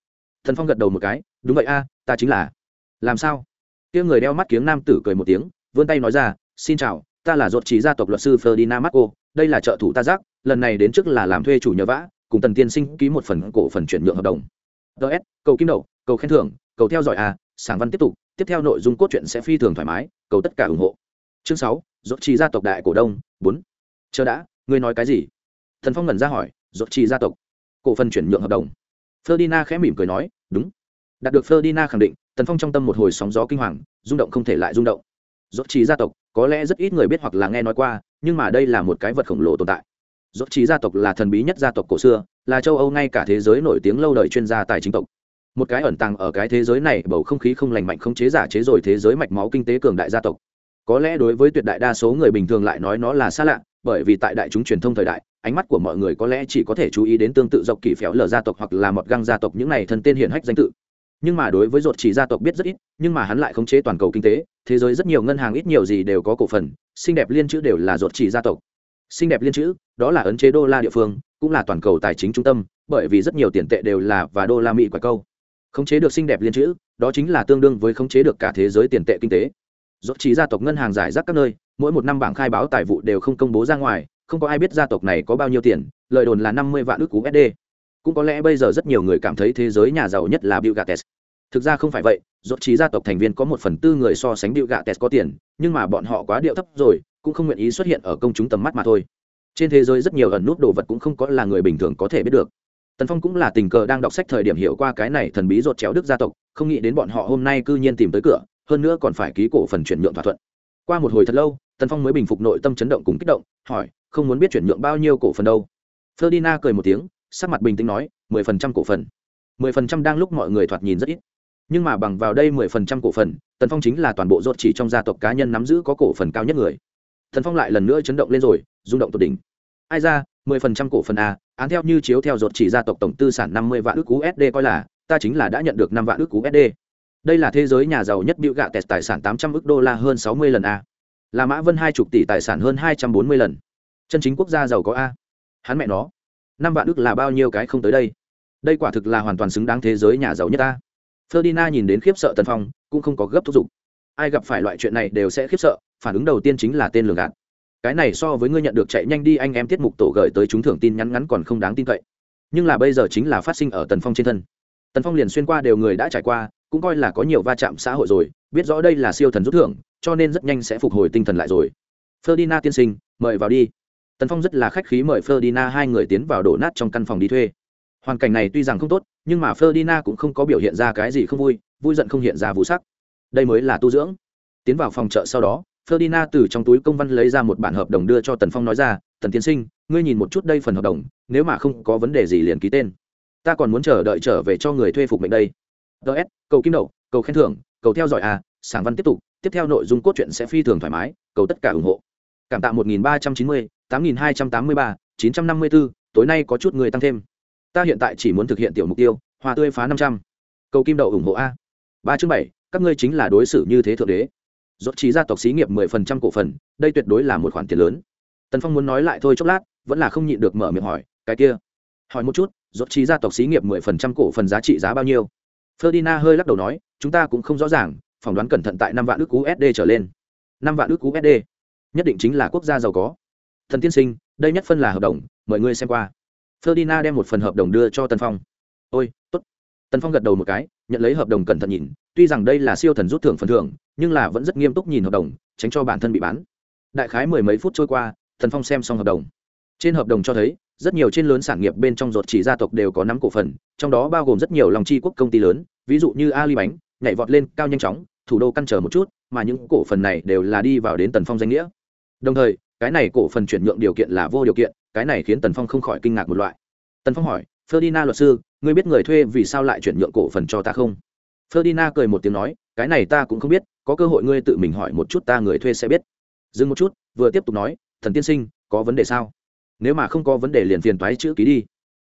Thần phong gật đầu một cái, đúng vậy a, ta chính là. Làm sao? Kia người đeo mắt kiếng nam tử cười một tiếng, vươn tay nói ra, xin chào, ta là ruột trí gia tộc luật sư ferdinand marco, đây là trợ thủ ta giác, lần này đến trước là làm thuê chủ nhờ vã, cùng tần tiên sinh ký một phần cổ phần chuyển nhượng hợp đồng. Ts cầu kim đậu cầu khen thưởng, cầu theo dõi a, sảng văn tiếp tục, tiếp theo nội dung cốt truyện sẽ phi thường thoải mái, cầu tất cả ủng hộ. Chương sáu, ruột chi gia tộc đại cổ đông, bốn chờ đã, ngươi nói cái gì? Thần phong ngẩn ra hỏi dốt chi gia tộc? Cổ phần chuyển nhượng hợp đồng. Ferdinand khẽ mỉm cười nói, đúng. Đạt được ferdinand khẳng định tần phong trong tâm một hồi sóng gió kinh hoàng, rung động không thể lại rung động. Dốt chi gia tộc, có lẽ rất ít người biết hoặc là nghe nói qua, nhưng mà đây là một cái vật khổng lồ tồn tại. Dốt trí gia tộc là thần bí nhất gia tộc cổ xưa, là châu âu ngay cả thế giới nổi tiếng lâu đời chuyên gia tài chính tộc. Một cái ẩn tàng ở cái thế giới này, bầu không khí không lành mạnh, không chế giả chế rồi thế giới mạch máu kinh tế cường đại gia tộc. Có lẽ đối với tuyệt đại đa số người bình thường lại nói nó là xa lạ bởi vì tại đại chúng truyền thông thời đại, ánh mắt của mọi người có lẽ chỉ có thể chú ý đến tương tự dọc kỳ phéo lờ gia tộc hoặc là một găng gia tộc những này thân tên hiển hách danh tự. Nhưng mà đối với ruột chỉ gia tộc biết rất ít, nhưng mà hắn lại khống chế toàn cầu kinh tế, thế giới rất nhiều ngân hàng ít nhiều gì đều có cổ phần, xinh đẹp liên chữ đều là ruột chỉ gia tộc. Xinh đẹp liên chữ, đó là ấn chế đô la địa phương, cũng là toàn cầu tài chính trung tâm, bởi vì rất nhiều tiền tệ đều là và đô la mỹ quả câu. Khống chế được xinh đẹp liên chữ, đó chính là tương đương với khống chế được cả thế giới tiền tệ kinh tế. Ruột chỉ gia tộc ngân hàng giải rác các nơi mỗi một năm bảng khai báo tài vụ đều không công bố ra ngoài, không có ai biết gia tộc này có bao nhiêu tiền, lời đồn là năm mươi vạn ước cú sd cũng có lẽ bây giờ rất nhiều người cảm thấy thế giới nhà giàu nhất là bill gates. Thực ra không phải vậy, dốt trí gia tộc thành viên có một phần tư người so sánh bill gates có tiền, nhưng mà bọn họ quá điệu thấp rồi, cũng không nguyện ý xuất hiện ở công chúng tầm mắt mà thôi. Trên thế giới rất nhiều ẩn nút đồ vật cũng không có là người bình thường có thể biết được. Tần phong cũng là tình cờ đang đọc sách thời điểm hiểu qua cái này thần bí rột chéo đức gia tộc, không nghĩ đến bọn họ hôm nay cư nhiên tìm tới cửa, hơn nữa còn phải ký cổ phần chuyển nhượng thỏa thuận. Qua một hồi thật lâu tần phong mới bình phục nội tâm chấn động cùng kích động, hỏi, không muốn biết chuyển nhượng bao nhiêu cổ phần đâu? Ferdinand cười một tiếng, sắc mặt bình tĩnh nói, mười phần trăm cổ phần. Mười phần trăm đang lúc mọi người thoạt nhìn rất ít. Nhưng mà bằng vào đây mười phần trăm cổ phần, tần phong chính là toàn bộ rốt chỉ trong gia tộc cá nhân nắm giữ có cổ phần cao nhất người. Tần phong lại lần nữa chấn động lên rồi, rung động tột đỉnh. Ai ra, mười phần trăm cổ phần a án theo như chiếu theo rốt chỉ gia tộc tổng tư sản năm mươi vạn ước usd coi là, ta chính là đã nhận được năm vạn ước usd đây là thế giới nhà giàu nhất biểu gạ test tài sản tám trăm ước đô la hơn sáu mươi lần a là mã vân hai chục tỷ tài sản hơn hai trăm bốn mươi lần. Chân chính quốc gia giàu có a. Hắn mẹ nó, năm vạn đức là bao nhiêu cái không tới đây? Đây quả thực là hoàn toàn xứng đáng thế giới nhà giàu nhất ta ferdinand nhìn đến khiếp sợ tần phong, cũng không có gấp thúc giục. Ai gặp phải loại chuyện này đều sẽ khiếp sợ, phản ứng đầu tiên chính là tên lường gạt. Cái này so với ngươi nhận được chạy nhanh đi anh em tiết mục tổ gửi tới chúng thưởng tin nhắn ngắn còn không đáng tin cậy. Nhưng là bây giờ chính là phát sinh ở tần phong trên thân. Tần phong liền xuyên qua đều người đã trải qua, cũng coi là có nhiều va chạm xã hội rồi, biết rõ đây là siêu thần rút thưởng cho nên rất nhanh sẽ phục hồi tinh thần lại rồi. Ferdinand tiên sinh, mời vào đi. Tần phong rất là khách khí mời ferdinand hai người tiến vào đổ nát trong căn phòng đi thuê. Hoàn cảnh này tuy rằng không tốt, nhưng mà ferdinand cũng không có biểu hiện ra cái gì không vui vui giận không hiện ra vụ sắc. Đây mới là tu dưỡng. Tiến vào phòng chợ sau đó, ferdinand từ trong túi công văn lấy ra một bản hợp đồng đưa cho tần phong nói ra, tần tiên sinh, ngươi nhìn một chút đây phần hợp đồng, nếu mà không có vấn đề gì liền ký tên. Ta còn muốn chờ đợi trở về cho người thuê phục mệnh đây. Ts cầu kim đậu, cầu khen thưởng, cầu theo dõi à sảng văn tiếp tục tiếp theo nội dung cốt truyện sẽ phi thường thoải mái, cầu tất cả ủng hộ. Cảm tạ một nghìn ba trăm chín mươi, tám nghìn hai trăm tám mươi ba, chín trăm năm mươi bốn tối nay có chút người tăng thêm. Ta hiện tại chỉ muốn thực hiện tiểu mục tiêu, hoa tươi phá năm trăm. Cầu kim đậu ủng hộ a. Ba chương bảy, các ngươi chính là đối xử như thế thượng đế. Dốt trí gia tộc xí nghiệp mười phần trăm cổ phần, đây tuyệt đối là một khoản tiền lớn. Tần phong muốn nói lại thôi chốc lát, vẫn là không nhịn được mở miệng hỏi, cái kia? Hỏi một chút dốt trí gia tộc xí nghiệp mười phần trăm cổ phần giá trị giá bao nhiêu? Ferdinand hơi lắc đầu nói, chúng ta cũng không rõ ràng phỏng đoán cẩn thận tại năm vạn ước usd trở lên. Năm vạn ước usd nhất định chính là quốc gia giàu có. Thần tiên sinh, đây nhất phân là hợp đồng, mời ngươi xem qua. Ferdinand đem một phần hợp đồng đưa cho tần phong. Ôi, tốt. Tần phong gật đầu một cái, nhận lấy hợp đồng cẩn thận nhìn, tuy rằng đây là siêu thần rút thưởng phần thưởng, nhưng là vẫn rất nghiêm túc nhìn hợp đồng, tránh cho bản thân bị bán. Đại khái mười mấy phút trôi qua, tần phong xem xong hợp đồng. Trên hợp đồng cho thấy, rất nhiều trên lớn sản nghiệp bên trong ruột chỉ gia tộc đều có nắm cổ phần, trong đó bao gồm rất nhiều lòng tri quốc công ty lớn, ví dụ như ali bánh nhảy vọt lên cao nhanh chóng thủ đô căn trở một chút, mà những cổ phần này đều là đi vào đến tần phong danh nghĩa. Đồng thời, cái này cổ phần chuyển nhượng điều kiện là vô điều kiện, cái này khiến tần phong không khỏi kinh ngạc một loại. Tần phong hỏi, ferdinand luật sư, ngươi biết người thuê vì sao lại chuyển nhượng cổ phần cho ta không? Ferdinand cười một tiếng nói, cái này ta cũng không biết, có cơ hội ngươi tự mình hỏi một chút ta người thuê sẽ biết. Dừng một chút, vừa tiếp tục nói, thần tiên sinh, có vấn đề sao? Nếu mà không có vấn đề liền phiền toái chữ ký đi.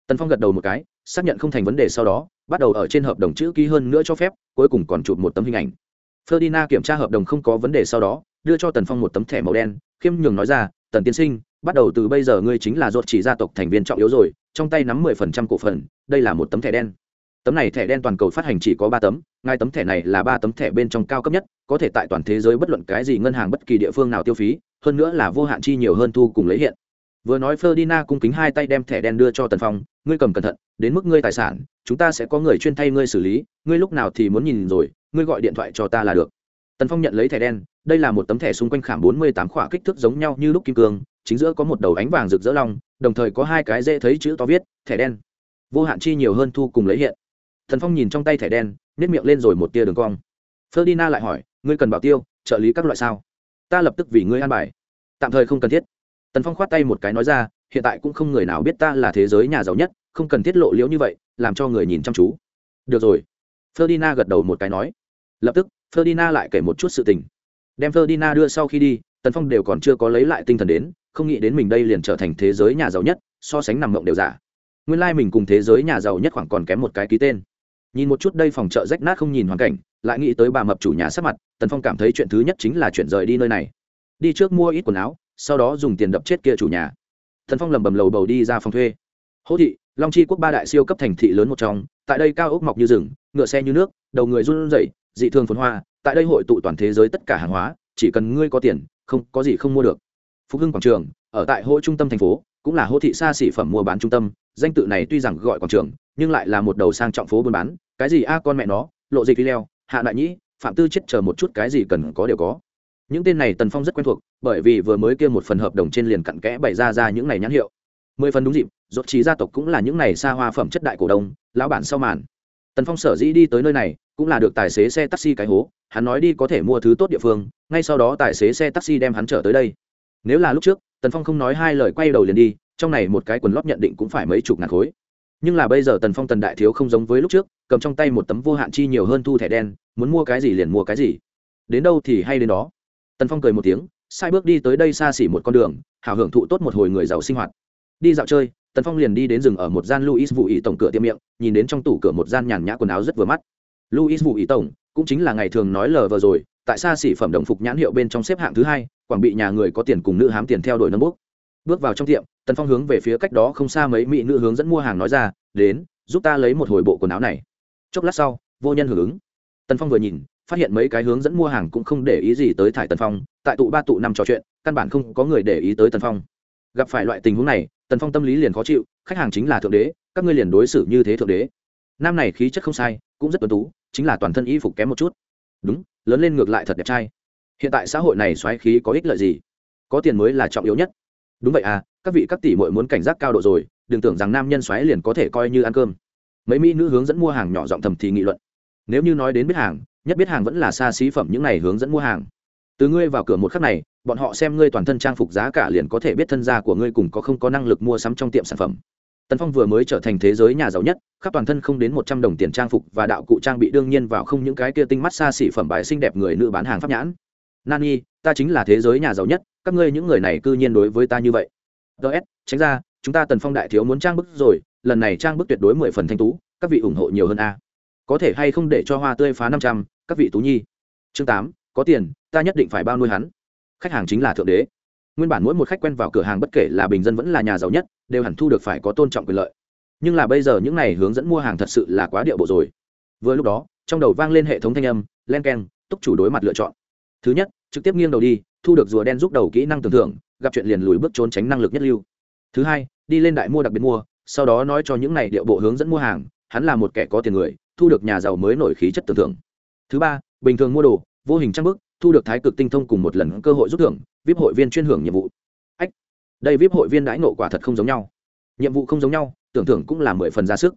Tần phong gật đầu một cái, xác nhận không thành vấn đề sau đó, bắt đầu ở trên hợp đồng chữ ký hơn nữa cho phép, cuối cùng còn chụp một tấm hình ảnh ferdinand kiểm tra hợp đồng không có vấn đề sau đó đưa cho tần phong một tấm thẻ màu đen khiêm nhường nói ra tần tiên sinh bắt đầu từ bây giờ ngươi chính là ruột chỉ gia tộc thành viên trọng yếu rồi trong tay nắm mười phần trăm cổ phần đây là một tấm thẻ đen. Tấm này thẻ đen toàn cầu phát hành chỉ có ba tấm ngay tấm thẻ này là ba tấm thẻ bên trong cao cấp nhất có thể tại toàn thế giới bất luận cái gì ngân hàng bất kỳ địa phương nào tiêu phí hơn nữa là vô hạn chi nhiều hơn thu cùng lấy hiện. Vừa nói Ferdinand cung kính hai tay đem thẻ đen đưa cho Tần Phong, ngươi cầm cẩn thận, đến mức ngươi tài sản, chúng ta sẽ có người chuyên thay ngươi xử lý, ngươi lúc nào thì muốn nhìn rồi, ngươi gọi điện thoại cho ta là được. Tần Phong nhận lấy thẻ đen, đây là một tấm thẻ xung quanh khảm bốn mươi tám khỏa kích thước giống nhau như lúc kim cương, chính giữa có một đầu ánh vàng rực rỡ long, đồng thời có hai cái dễ thấy chữ to viết, thẻ đen. Vô hạn chi nhiều hơn thu cùng lấy hiện. Tần Phong nhìn trong tay thẻ đen, nếp miệng lên rồi một tia đường cong. Ferdinand lại hỏi, ngươi cần bảo tiêu, trợ lý các loại sao? Ta lập tức vì ngươi an bài. Tạm thời không cần thiết tần phong khoát tay một cái nói ra hiện tại cũng không người nào biết ta là thế giới nhà giàu nhất không cần tiết lộ liễu như vậy làm cho người nhìn chăm chú được rồi ferdinand gật đầu một cái nói lập tức ferdinand lại kể một chút sự tình. Đem ferdinand đưa sau khi đi, tần phong đều còn chưa có lấy lại tinh thần đến, không nghĩ đến mình đây liền trở thành thế giới nhà giàu nhất, so sánh nằm mộng đều giả. Nguyên lai、like、mình cùng thế giới nhà giàu nhất khoảng còn kém một cái ký tên. Nhìn một chút đây phòng chợ rách nát không nhìn hoàn cảnh, lại nghĩ tới bà mập chủ nhà sắp mặt, tần phong cảm thấy chuyện thứ nhất chính là chuyển rời đi nơi này. Đi trước mua ít quần áo, sau đó dùng tiền đập chết kia chủ nhà. Tần phong lầm bầm lầu bầu đi ra phòng thuê. Hỗ thị, long chi quốc ba đại siêu cấp thành thị lớn một trong, tại đây cao ốc mọc như rừng, ngựa xe như nước, đầu người run rẩy dị thường phồn hoa, tại đây hội tụ toàn thế giới tất cả hàng hóa, chỉ cần ngươi có tiền, không, có gì không mua được. Phục hưng quảng trường, ở tại hỗ trung tâm thành phố, cũng là hỗ thị xa xỉ phẩm mua bán trung tâm, danh tự này tuy rằng gọi quảng trường, nhưng lại là một đầu sang trọng phố buôn bán, cái gì a con mẹ nó, lộ dịch đi leo hạ đại nhĩ, phạm tư chết chờ một chút cái gì cần có đều có. Những tên này tần phong rất quen thuộc, bởi vì vừa mới kia một phần hợp đồng trên liền cặn kẽ bày ra ra những này nhãn hiệu. Mười phần đúng dịp, dốt trí gia tộc cũng là những này xa hoa phẩm chất đại cổ đông, lão bản sau màn. Tần phong sở dĩ đi tới nơi này cũng là được tài xế xe taxi cái hố, hắn nói đi có thể mua thứ tốt địa phương, ngay sau đó tài xế xe taxi đem hắn trở tới đây. Nếu là lúc trước, tần phong không nói hai lời quay đầu liền đi, trong này một cái quần lót nhận định cũng phải mấy chục ngàn khối. Nhưng là bây giờ tần phong tần đại thiếu không giống với lúc trước, cầm trong tay một tấm vô hạn chi nhiều hơn thu thẻ đen, muốn mua cái gì liền mua cái gì. Đến đâu thì hay đến đó. Tần phong cười một tiếng, sai bước đi tới đây xa xỉ một con đường hào hưởng thụ tốt một hồi người giàu sinh hoạt. Đi dạo chơi, tần phong liền đi đến rừng ở một gian luis vụ ý tổng cửa tiệm miệng, nhìn đến trong tủ cửa một gian nhàn nhã quần áo rất vừa mắt. Louis vụ ý tổng cũng chính là ngày thường nói lờ vừa rồi, tại xa xỉ phẩm đồng phục nhãn hiệu bên trong xếp hạng thứ hai, quảng bị nhà người có tiền cùng nữ hám tiền theo đuổi nâng bước. bước vào trong tiệm, tần phong hướng về phía cách đó không xa mấy mỹ nữ hướng dẫn mua hàng nói ra, đến, giúp ta lấy một hồi bộ quần áo này. Chốc lát sau, vô nhân hưởng ứng. Tần phong vừa nhìn, phát hiện mấy cái hướng dẫn mua hàng cũng không để ý gì tới thải tần phong, tại tụ ba tụ năm trò chuyện, căn bản không có người để ý tới tần phong. Gặp phải loại tình huống này, tần phong tâm lý liền khó chịu, khách hàng chính là thượng đế, các ngươi liền đối xử như thế thượng đế. Nam này khí chất không sai, cũng rất tuấn tú chính là toàn thân y phục kém một chút. Đúng, lớn lên ngược lại thật đẹp trai. Hiện tại xã hội này xoáy khí có ích lợi gì? Có tiền mới là trọng yếu nhất. Đúng vậy à các vị các tỷ muội muốn cảnh giác cao độ rồi, đừng tưởng rằng nam nhân xoáy liền có thể coi như ăn cơm. Mấy mỹ nữ hướng dẫn mua hàng nhỏ giọng thầm thì nghị luận. Nếu như nói đến biết hàng, nhất biết hàng vẫn là xa xí phẩm những này hướng dẫn mua hàng. Từ ngươi vào cửa một khắc này, bọn họ xem ngươi toàn thân trang phục giá cả liền có thể biết thân gia của ngươi cùng có không có năng lực mua sắm trong tiệm sản phẩm tần phong vừa mới trở thành thế giới nhà giàu nhất, khắp toàn thân không đến một trăm đồng tiền trang phục và đạo cụ trang bị đương nhiên vào không những cái kia tinh mắt xa xỉ phẩm bài xinh đẹp người nữ bán hàng pháp nhãn. Nani, ta chính là thế giới nhà giàu nhất, các ngươi những người này cư nhiên đối với ta như vậy. Ts tránh ra, chúng ta tần phong đại thiếu muốn trang bức rồi, lần này trang bức tuyệt đối mười phần thanh tú, các vị ủng hộ nhiều hơn a. Có thể hay không để cho hoa tươi phá năm trăm, các vị tú nhi. Chương tám, có tiền, ta nhất định phải bao nuôi hắn. Khách hàng chính là thượng đế nguyên bản mỗi một khách quen vào cửa hàng bất kể là bình dân vẫn là nhà giàu nhất, đều hẳn thu được phải có tôn trọng quyền lợi. Nhưng là bây giờ những này hướng dẫn mua hàng thật sự là quá điệu bộ rồi. Vừa lúc đó, trong đầu vang lên hệ thống thanh âm, len k e n túc chủ đối mặt lựa chọn. Thứ nhất, trực tiếp nghiêng đầu đi, thu được rùa đen giúp đầu kỹ năng tưởng thưởng gặp chuyện liền lùi bước trốn tránh năng lực nhất lưu. Thứ hai, đi lên đại mua đặc biệt mua, sau đó nói cho những này điệu bộ hướng dẫn mua hàng, hắn là một kẻ có tiền người, thu được nhà giàu mới nổi khí chất tưởng thưởng thứ ba, bình thường mua đồ, vô hình trang bức, thu được thái cực tinh thông cùng một lần cơ hội rút thưởng vip hội viên chuyên hưởng nhiệm vụ. Ách, đây vip hội viên đãi nộ quả thật không giống nhau. Nhiệm vụ không giống nhau, tưởng thưởng cũng là mười phần ra sức.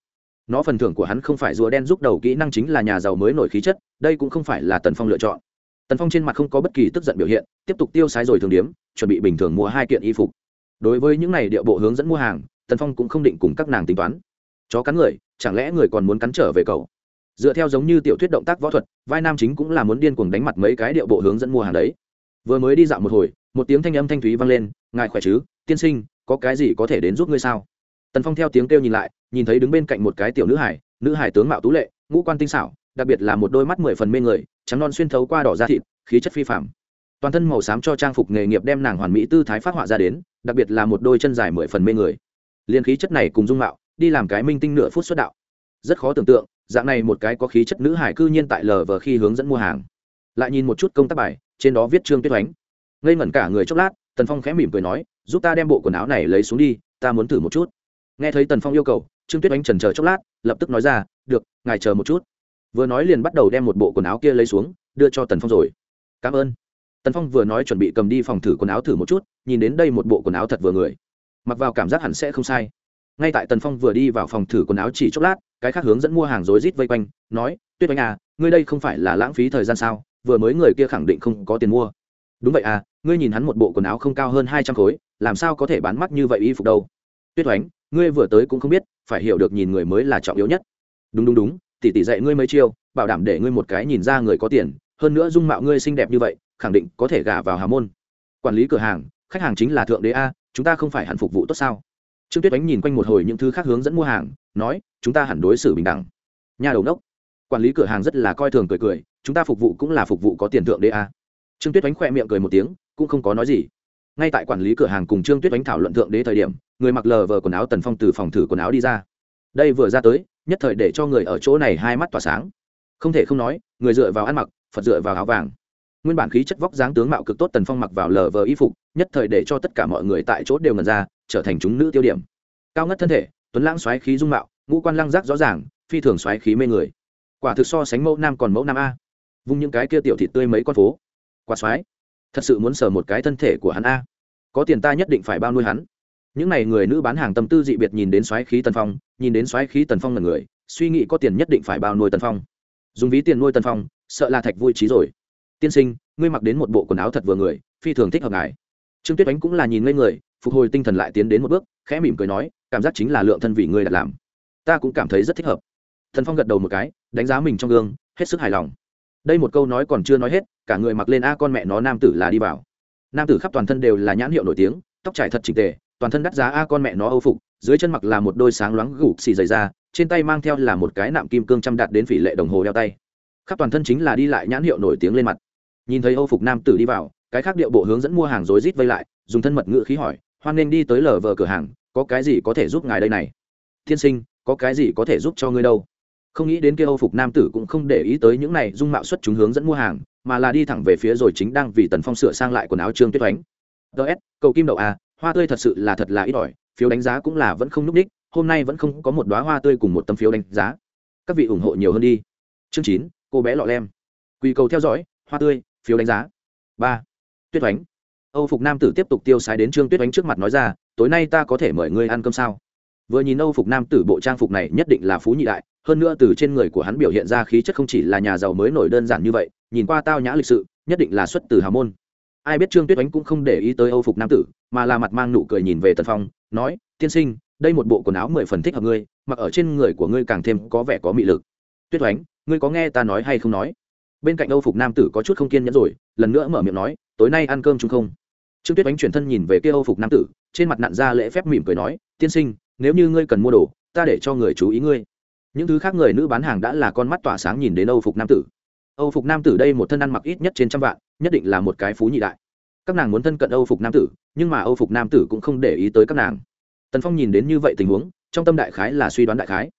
Nó phần thưởng của hắn không phải rùa đen giúp đầu kỹ năng chính là nhà giàu mới nổi khí chất, đây cũng không phải là tần phong lựa chọn. Tần phong trên mặt không có bất kỳ tức giận biểu hiện, tiếp tục tiêu sái rồi thường điếm, chuẩn bị bình thường mua hai kiện y phục. Đối với những này điệu bộ hướng dẫn mua hàng, tần phong cũng không định cùng các nàng tính toán. Chó cắn người, chẳng lẽ người còn muốn cắn trở về cầu dựa theo giống như tiểu thuyết động tác võ thuật, vai nam chính cũng là muốn điên cuồng đánh mặt mấy cái điệu bộ hướng dẫn mua hàng đấy vừa mới đi dạo một hồi, một tiếng thanh âm thanh thúy vang lên, ngài khỏe chứ? Tiên sinh, có cái gì có thể đến giúp ngươi sao? Tần phong theo tiếng kêu nhìn lại, nhìn thấy đứng bên cạnh một cái tiểu nữ hải nữ hải tướng mạo tú lệ, ngũ quan tinh xảo, đặc biệt là một đôi mắt mười phần mê người, trắng non xuyên thấu qua đỏ da thịt, khí chất phi phạm toàn thân màu xám cho trang phục nghề nghiệp đem nàng hoàn mỹ tư thái phát họa ra đến, đặc biệt là một đôi chân dài mười phần mê người. Liên khí chất này cùng dung mạo, đi làm cái minh tinh nửa phút xuất đạo. Rất khó tưởng tượng, dạng này một cái có khí chất nữ hải cư nhiên tại lờ vờ khi hướng dẫn mua hàng. Lại nhìn một chút công tác bài trên đó viết trương tuyết oánh. Ngây ngẩn cả người chốc lát, tần phong khẽ mỉm cười nói, giúp ta đem bộ quần áo này lấy xuống đi, ta muốn thử một chút. Nghe thấy tần phong yêu cầu, trương tuyết oánh trần chờ chốc lát, lập tức nói ra, được, ngài chờ một chút. Vừa nói liền bắt đầu đem một bộ quần áo kia lấy xuống, đưa cho tần phong rồi. Cảm ơn. Tần phong vừa nói chuẩn bị cầm đi phòng thử quần áo thử một chút, nhìn đến đây một bộ quần áo thật vừa người. Mặc vào cảm giác hẳn sẽ không sai. Ngay tại tần phong vừa đi vào phòng thử quần áo chỉ chốc lát, cái khác hướng dẫn mua hàng rối rít vây quanh, nói, tuyết oanh à ngươi đây không phải là lãng phí thời gian sao? Vừa mới người kia khẳng định không có tiền mua. Đúng vậy à ngươi nhìn hắn một bộ quần áo không cao hơn hai trăm khối, làm sao có thể bán mắc như vậy y phục đâu? Tuyết oánh, ngươi vừa tới cũng không biết, phải hiểu được nhìn người mới là trọng yếu nhất. Đúng đúng đúng, tỷ tỷ dạy ngươi mấy chiêu, bảo đảm để ngươi một cái nhìn ra người có tiền, hơn nữa dung mạo ngươi xinh đẹp như vậy, khẳng định có thể gả vào hà môn. Quản lý cửa hàng, khách hàng chính là thượng đế a, chúng ta không phải hẳn phục vụ tốt sao? Trương tuyết oánh nhìn quanh một hồi những thứ khác hướng dẫn mua hàng, nói, chúng ta hẳn đối xử bình đẳng. Nhà đầu đốc, quản lý cửa hàng rất là coi thường cười cười chúng ta phục vụ cũng là phục vụ có tiền thượng đế a. Trương tuyết oánh khỏe miệng cười một tiếng, cũng không có nói gì. Ngay tại quản lý cửa hàng cùng trương tuyết oánh thảo luận thượng đế thời điểm, người mặc lờ vờ quần áo tần phong từ phòng thử quần áo đi ra. Đây vừa ra tới, nhất thời để cho người ở chỗ này hai mắt tỏa sáng. Không thể không nói, người dựa vào ăn mặc, phật dựa vào áo vàng. Nguyên bản khí chất vóc dáng tướng mạo cực tốt tần phong mặc vào lờ vờ y phục, nhất thời để cho tất cả mọi người tại chỗ đều ngần ra, trở thành chúng nữ tiêu điểm. Cao ngất thân thể, tuấn lãng xoáy khí dung mạo, ngũ quan lăng giác rõ ràng, phi thường xoáy khí mê người. Quả thực so sánh mẫu nam còn mẫu nam a vung những cái kia tiểu thịt tươi mấy con phố. Quả xoáy thật sự muốn sờ một cái thân thể của hắn a. Có tiền ta nhất định phải bao nuôi hắn. Những n à y người nữ bán hàng tâm tư dị biệt nhìn đến xoáy khí tần phong, nhìn đến xoáy khí tần phong là người, suy nghĩ có tiền nhất định phải bao nuôi tần phong. Dùng ví tiền nuôi tần phong, sợ là thạch vui trí rồi. Tiên sinh, ngươi mặc đến một bộ quần áo thật vừa người, phi thường thích hợp ngài. Trương tuyết ánh cũng là nhìn ngây người, phục hồi tinh thần lại tiến đến một bước, khẽ mỉm cười nói, cảm giác chính là lượng thân vị ngươi đặt làm. Ta cũng cảm thấy rất thích hợp. Thần phong gật đầu một cái, đánh giá mình trong gương, hết sức hài lòng đây một câu nói còn chưa nói hết, cả người mặc lên a con mẹ nó nam tử là đi vào. Nam tử khắp toàn thân đều là nhãn hiệu nổi tiếng, tóc trải thật trình tề, toàn thân đắt giá a con mẹ nó âu phục, dưới chân mặc là một đôi sáng loáng gục xì dày da, trên tay mang theo là một cái nạm kim cương chăm đạt đến phỉ lệ đồng hồ đeo tay. Khắp toàn thân chính là đi lại nhãn hiệu nổi tiếng lên mặt. Nhìn thấy âu phục nam tử đi vào, cái khác điệu bộ hướng dẫn mua hàng rối rít vây lại, dùng thân mật ngữ khí hỏi, hoan nên đi tới lờ vờ cửa hàng, có cái gì có thể giúp ngài đây này? Thiên sinh, có cái gì có thể giúp cho ngươi đâu? Không nghĩ đến kia âu phục nam tử cũng không để ý tới những này dung mạo xuất chúng hướng dẫn mua hàng, mà là đi thẳng về phía rồi chính đang vì tần phong sửa sang lại quần áo trương tuyết oánh. Ts cầu kim đậu a hoa tươi thật sự là thật là ít ỏi, phiếu đánh giá cũng là vẫn không núp ních, hôm nay vẫn không có một đoá hoa tươi cùng một tấm phiếu đánh giá. Các vị ủng hộ nhiều hơn đi. Chương chín, cô bé lọ lem. Quy cầu theo dõi, hoa tươi, phiếu đánh giá. Ba, tuyết oánh. Âu phục nam tử tiếp tục tiêu xài đến trương tuyết oánh trước mặt nói ra, tối nay ta có thể mời ngươi ăn cơm sao? Vừa nhìn âu phục nam tử bộ trang phục này nhất định là phú nhị đại hơn nữa từ trên người của hắn biểu hiện ra khí chất không chỉ là nhà giàu mới nổi đơn giản như vậy, nhìn qua tao nhã lịch sự, nhất định là xuất từ hào môn. Ai biết trương tuyết oánh cũng không để ý tới âu phục nam tử, mà là mặt mang nụ cười nhìn về tần phong, nói, tiên sinh, đây một bộ quần áo mười phần thích hợp ngươi, mặc ở trên người của ngươi càng thêm có vẻ có mị lực. Tuyết oánh, ngươi có nghe ta nói hay không nói? Bên cạnh âu phục nam tử có chút không kiên nhẫn rồi, lần nữa mở miệng nói, tối nay ăn cơm chung không? Trương tuyết oánh chuyển thân nhìn về kia âu phục nam tử, trên mặt nặn ra lễ phép mỉm cười nói, tiên sinh, nếu như ngươi cần mua đồ, ta để cho người chú ý ngươi những thứ khác người nữ bán hàng đã là con mắt tỏa sáng nhìn đến âu phục nam tử. Âu phục nam tử đây một thân ăn mặc ít nhất trên trăm vạn, nhất định là một cái phú nhị đại. Các nàng muốn thân cận âu phục nam tử, nhưng mà âu phục nam tử cũng không để ý tới các nàng. Tần phong nhìn đến như vậy tình huống, trong tâm đại khái là suy đoán đại khái.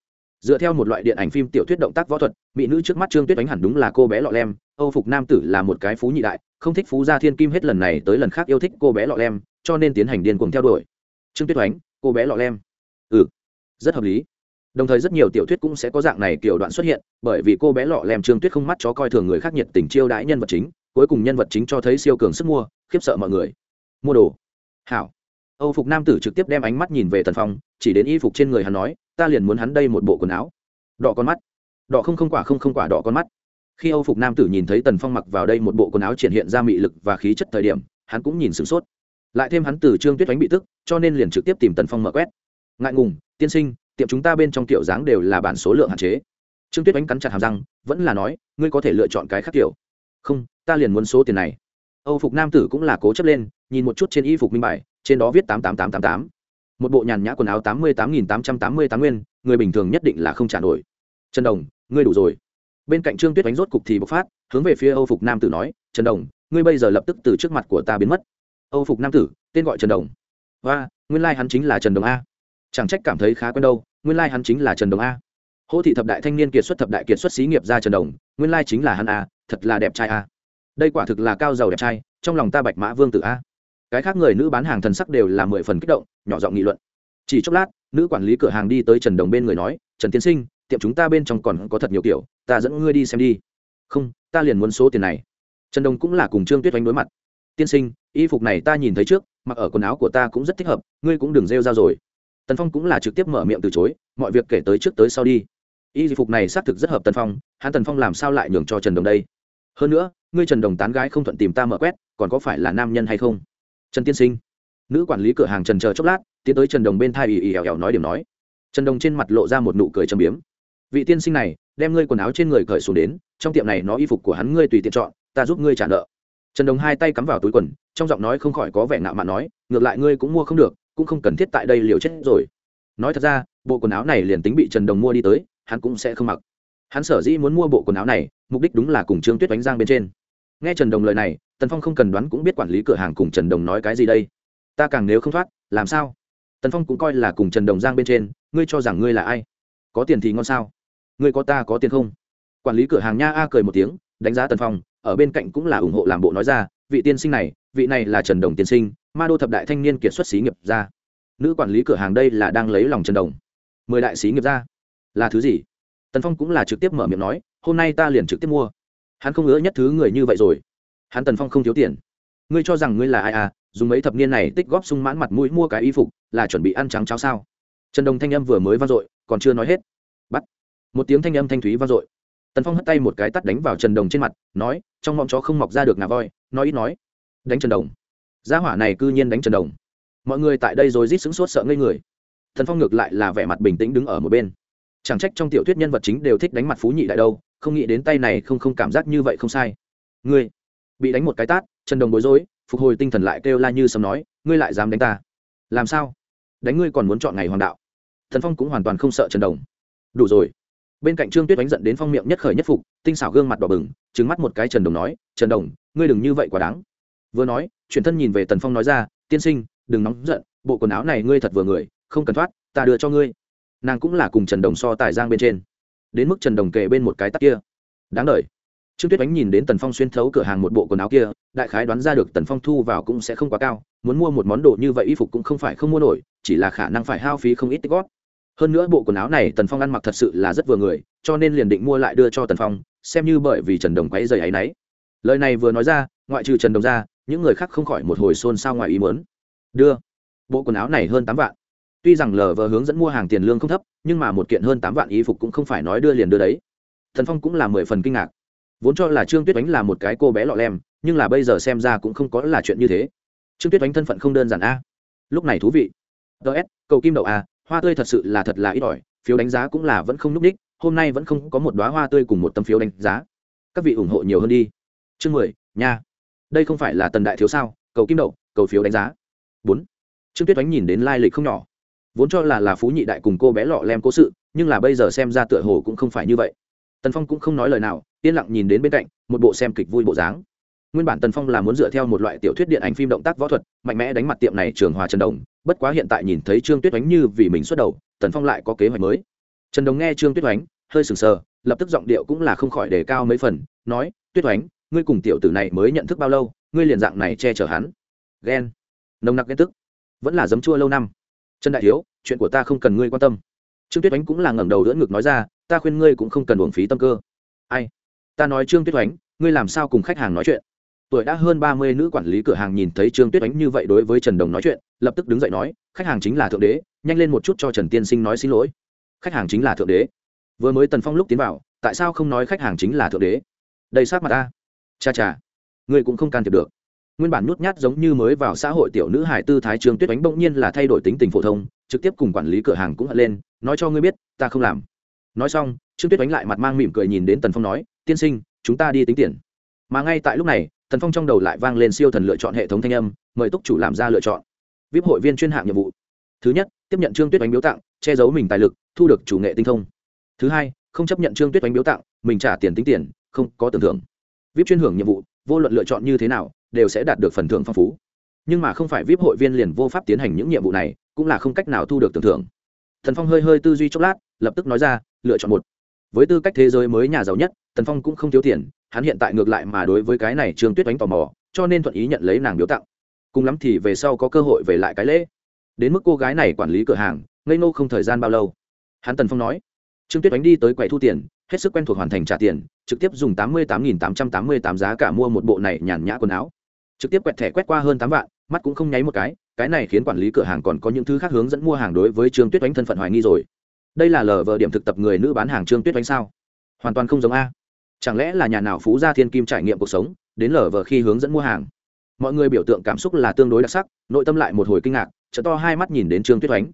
Dựa theo một loại điện ảnh phim tiểu thuyết động tác võ thuật, mỹ nữ trước mắt trương tuyết đánh hẳn đúng là cô bé lọ lem, âu phục nam tử là một cái phú nhị đại, không thích phú gia thiên kim hết lần này tới lần khác yêu thích cô bé lọ lem, cho nên tiến hành điên cuồng theo đuổi. Trương tuyết đánh cô bé lọ lem. Ừ rất hợp lý đồng thời rất nhiều tiểu thuyết cũng sẽ có dạng này kiểu đoạn xuất hiện, bởi vì cô bé lọ lem trương tuyết không mắt chó coi thường người khác nhiệt tình chiêu đãi nhân vật chính, cuối cùng nhân vật chính cho thấy siêu cường sức mua, khiếp sợ mọi người. Mua đồ. Hảo. Âu phục nam tử trực tiếp đem ánh mắt nhìn về tần phong, chỉ đến y phục trên người hắn nói, ta liền muốn hắn đây một bộ quần áo. Đỏ con mắt. Đỏ không không quả không không quả đỏ con mắt. Khi âu phục nam tử nhìn thấy tần phong mặc vào đây một bộ quần áo triển hiện ra mị lực và khí chất thời điểm, hắn cũng nhìn sửng sốt. Lại thêm hắn từ trương tuyết đánh bị tức, cho nên liền trực tiếp tìm tần phong mở quét. Ngại ngùng, tiên sinh tiệm chúng ta bên trong kiểu dáng đều là bản số lượng hạn chế. Trương tuyết đánh cắn chặt hàm răng, vẫn là nói, ngươi có thể lựa chọn cái khác kiểu. Không, ta liền muốn số tiền này. Âu phục nam tử cũng là cố chấp lên, nhìn một chút trên y phục minh bài, trên đó viết tám tám tám tám tám. Một bộ nhàn nhã quần áo tám mươi tám nghìn tám trăm tám mươi tám nguyên, người bình thường nhất định là không trả nổi. Trần đồng, ngươi đủ rồi. Bên cạnh trương tuyết đánh rốt cục thì bộc phát, hướng về phía âu phục nam tử nói, trần đồng, ngươi bây giờ lập tức từ trước mặt của ta biến mất. Âu phục nam tử, tên gọi trần đồng. Và nguyên lai、like、hắn chính là trần đồng a chẳng trách cảm thấy khá quen đâu, nguyên lai、like、hắn chính là trần đồng a. Hô thị thập đại thanh niên kiệt xuất thập đại kiệt xuất xí nghiệp ra trần đồng, nguyên lai、like、chính là hắn a, thật là đẹp trai a. Đây quả thực là cao giàu đẹp trai, trong lòng ta bạch mã vương tử a. Cái khác người nữ bán hàng thần sắc đều là mười phần kích động, nhỏ giọng nghị luận. Chỉ chốc lát, nữ quản lý cửa hàng đi tới trần đồng bên người nói, trần tiến sinh, tiệm chúng ta bên trong còn có thật nhiều kiểu, ta dẫn ngươi đi xem đi. Không, ta liền muốn số tiền này. Trần đồng cũng là cùng trương tuyết oanh đối mặt. Tiên sinh, y phục này ta nhìn thấy trước, mặc ở quần áo của ta cũng rất thích hợp, ngươi cũng đừng rêu ra rồi tần phong cũng là trực tiếp mở miệng từ chối, mọi việc kể tới trước tới sau đi. Y phục này xác thực rất hợp tần phong, hắn tần phong làm sao lại nhường cho trần đồng đây? Hơn nữa, ngươi trần đồng tán gái không thuận tìm ta mở quét, còn có phải là nam nhân hay không? Trần tiên sinh. Nữ quản lý cửa hàng trần chờ chốc lát, tiến tới trần đồng bên thai ì ì ẻo ẻo nói điểm nói. Trần đồng trên mặt lộ ra một nụ cười châm biếm. Vị tiên sinh này, đem ngươi quần áo trên người cởi xuống đến, trong tiệm này nó y phục của hắn ngươi tùy tiện chọn, ta giúp ngươi trả nợ. Trần đồng hai tay cắm vào túi quần, trong giọng nói không khỏi có vẻ ngạo mạn nói, ngược lại ngươi cũng mua không được cũng không cần thiết tại đây liều chết rồi. Nói thật ra, bộ quần áo này liền tính bị trần đồng mua đi tới, hắn cũng sẽ không mặc. Hắn sở dĩ muốn mua bộ quần áo này, mục đích đúng là cùng trương tuyết đánh giang bên trên. Nghe trần đồng lời này, tần phong không cần đoán cũng biết quản lý cửa hàng cùng trần đồng nói cái gì đây. Ta càng nếu không thoát, làm sao? Tần phong cũng coi là cùng trần đồng giang bên trên, ngươi cho rằng ngươi là ai? Có tiền thì ngon sao? Ngươi có ta có tiền không? Quản lý cửa hàng nha a cười một tiếng, đánh giá tần phong, ở bên cạnh cũng là ủng hộ làm bộ nói ra, vị tiên sinh này, vị này là trần đồng tiên sinh ma đô thập đại thanh niên kiệt xuất xí nghiệp ra. Nữ quản lý cửa hàng đây là đang lấy lòng trần đồng. Mười đại xí nghiệp ra. Là thứ gì? Tần phong cũng là trực tiếp mở miệng nói, hôm nay ta liền trực tiếp mua. Hắn không ngỡ nhất thứ người như vậy rồi. Hắn tần phong không thiếu tiền. Ngươi cho rằng ngươi là ai à? Dùng mấy thập niên này tích góp sung mãn mặt mũi mua cái y phục, là chuẩn bị ăn trắng cháo sao? Trần đồng thanh âm vừa mới vang dội, còn chưa nói hết. Bắt. Một tiếng thanh âm thanh thúy vang dội. Tần phong hất tay một cái tắt đánh vào trần đồng trên mặt, nói, trong mọng chó không mọc ra được ngà voi, nói ít nói. Đánh trần đồng gia hỏa này cư nhiên đánh trần đồng. Mọi người tại đây rồi rít sững sốt sợ ngây người. Thần phong ngược lại là vẻ mặt bình tĩnh đứng ở một bên. Chẳng trách trong tiểu thuyết nhân vật chính đều thích đánh mặt phú nhị đại đâu, không nghĩ đến tay này không không cảm giác như vậy không sai. Ngươi bị đánh một cái tát, trần đồng bối rối, phục hồi tinh thần lại kêu la như sấm nói, ngươi lại dám đánh ta. Làm sao? Đánh ngươi còn muốn chọn ngày hoàng đạo. Thần phong cũng hoàn toàn không sợ trần đồng. Đủ rồi. Bên cạnh trương tuyết đánh giận đến phong miệng nhất khởi nhất phục, tinh xảo gương mặt đỏ bừng trứng mắt một cái trần đồng nói, trần đồng, ngươi đừng như vậy quá đáng vừa nói, chuyển thân nhìn về tần phong nói ra, tiên sinh, đừng nóng giận, bộ quần áo này ngươi thật vừa người, không cần thoát, ta đưa cho ngươi. Nàng cũng là cùng trần đồng so tài giang bên trên. Đến mức trần đồng kề bên một cái tắc kia. Đáng đ trương tuyết ánh nhìn đến tần phong xuyên thấu cửa hàng một bộ quần áo kia, đại khái đoán ra được tần phong thu vào cũng sẽ không quá cao, muốn mua một món đồ như vậy y phục cũng không phải không mua nổi, chỉ là khả năng phải hao phí không ít tích góp. Hơn nữa bộ quần áo này tần phong ăn mặc thật sự là rất vừa người, cho nên liền định mua lại đưa cho tần phong, xem như bởi vì trần đồng quáy dày áy náy lời này vừa nói ra, ngoại trừ trần đồng ra những người khác không khỏi một hồi xôn xao ngoài ý mớn đưa. Bộ quần áo này hơn tám vạn. Tuy rằng lờ vờ hướng dẫn mua hàng tiền lương không thấp, nhưng mà một kiện hơn tám vạn y phục cũng không phải nói đưa liền đưa đấy. Thần phong cũng là mười phần kinh ngạc. Vốn cho là trương tuyết oánh là một cái cô bé lọ lem, nhưng là bây giờ xem ra cũng không có là chuyện như thế. Trương tuyết oánh thân phận không đơn giản a. Lúc này thú vị. Ts cầu kim đậu a, hoa tươi thật sự là thật là ít ỏi, phiếu đánh giá cũng là vẫn không núp đích hôm nay vẫn không có một đoá hoa tươi cùng một tấm phiếu đánh giá. Các vị ủng hộ nhiều hơn đi. Chương mười, nha đây không phải là tần đại thiếu sao? Cầu kim đậu, cầu phiếu đánh giá. Bốn. Trương tuyết oánh nhìn đến lai lịch không nhỏ. Vốn cho là là phú nhị đại cùng cô bé lọ lem cố sự, nhưng là bây giờ xem ra tựa hồ cũng không phải như vậy. Tần phong cũng không nói lời nào, yên lặng nhìn đến bên cạnh, một bộ xem kịch vui bộ dáng. Nguyên bản tần phong là muốn dựa theo một loại tiểu thuyết điện ảnh phim động tác võ thuật, mạnh mẽ đánh mặt tiệm này trường hòa trần đồng, bất quá hiện tại nhìn thấy trương tuyết oánh như vì mình xuất đầu, tần phong lại có kế hoạch mới. Trần đồng nghe trương tuyết oánh hơi sừng sờ, lập tức giọng điệu cũng là không khỏi đề cao mấy phần, nói, tuyết oánh ngươi cùng tiểu tử này mới nhận thức bao lâu ngươi liền dạng này che chở hắn. Ghen. Nồng nặc ghen tức. Vẫn là giấm chua lâu năm. Trần đại Hiếu, chuyện của ta không cần ngươi quan tâm. Trương tuyết oánh cũng là ngẩng đầu đỡ ngực nói ra ta khuyên ngươi cũng không cần uổng phí tâm cơ. Ai? Ta nói trương tuyết oánh ngươi làm sao cùng khách hàng nói chuyện? Tuổi đã hơn ba mươi nữ quản lý cửa hàng nhìn thấy trương tuyết oánh như vậy đối với trần đồng nói chuyện lập tức đứng dậy nói khách hàng chính là thượng đế nhanh lên một chút cho trần tiên sinh nói xin lỗi. Khách hàng chính là thượng đế. Vừa mới tần phong lúc tiến vào tại sao không nói khách hàng chính là thượng đế? Đây sát mặt ta cha cha, ngươi cũng không can thiệp được. Nguyên bản nhút nhát giống như mới vào xã hội tiểu nữ hải tư thái trường tuyết đánh bỗng nhiên là thay đổi tính tình phổ thông, trực tiếp cùng quản lý cửa hàng cũng hận lên, nói cho ngươi biết, ta không làm. Nói xong, trương tuyết đánh lại mặt mang mỉm cười nhìn đến tần phong nói, tiên sinh, chúng ta đi tính tiền. Mà ngay tại lúc này, tần phong trong đầu lại vang lên siêu thần lựa chọn hệ thống thanh âm, mời túc chủ làm ra lựa chọn. Vip hội viên chuyên hạng nhiệm vụ. Thứ nhất, tiếp nhận trương tuyết đánh biếu tặng, che giấu mình tài lực, thu được chủ nghệ tinh thông. Thứ hai, không chấp nhận trương tuyết đánh biếu tặng, mình trả tiền tính tiền, không có tưởng thưởng vip chuyên hưởng nhiệm vụ, vô luận lựa chọn như thế nào, đều sẽ đạt được phần thưởng phong phú. Nhưng mà không phải vip hội viên liền vô pháp tiến hành những nhiệm vụ này, cũng là không cách nào thu được tưởng thưởng. Thần phong hơi hơi tư duy chốc lát, lập tức nói ra, lựa chọn một. Với tư cách thế giới mới nhà giàu nhất, Thần phong cũng không thiếu tiền, hắn hiện tại ngược lại mà đối với cái này trương tuyết đánh tò mò, cho nên thuận ý nhận lấy nàng biếu tặng. Cùng lắm thì về sau có cơ hội về lại cái lễ. Đến mức cô gái này quản lý cửa hàng, ngây nô không thời gian bao lâu. Hắn tần phong nói, trương tuyết đánh đi tới quầy thu tiền hết sức quen thuộc hoàn thành trả tiền, trực tiếp dùng tám mươi tám nghìn tám trăm tám mươi tám giá cả mua một bộ này nhàn nhã quần áo. Trực tiếp quẹt thẻ quét qua hơn tám vạn, mắt cũng không nháy một cái cái này khiến quản lý cửa hàng còn có những thứ khác hướng dẫn mua hàng đối với trương tuyết oánh thân phận hoài nghi rồi. Đây là lờ vờ điểm thực tập người nữ bán hàng trương tuyết oánh sao? Hoàn toàn không giống a. Chẳng lẽ là nhà nào phú gia thiên kim trải nghiệm cuộc sống, đến lờ vờ khi hướng dẫn mua hàng? Mọi người biểu tượng cảm xúc là tương đối đặc sắc, nội tâm lại một hồi kinh ngạc chợ to hai mắt nhìn đến trương tuyết oánh.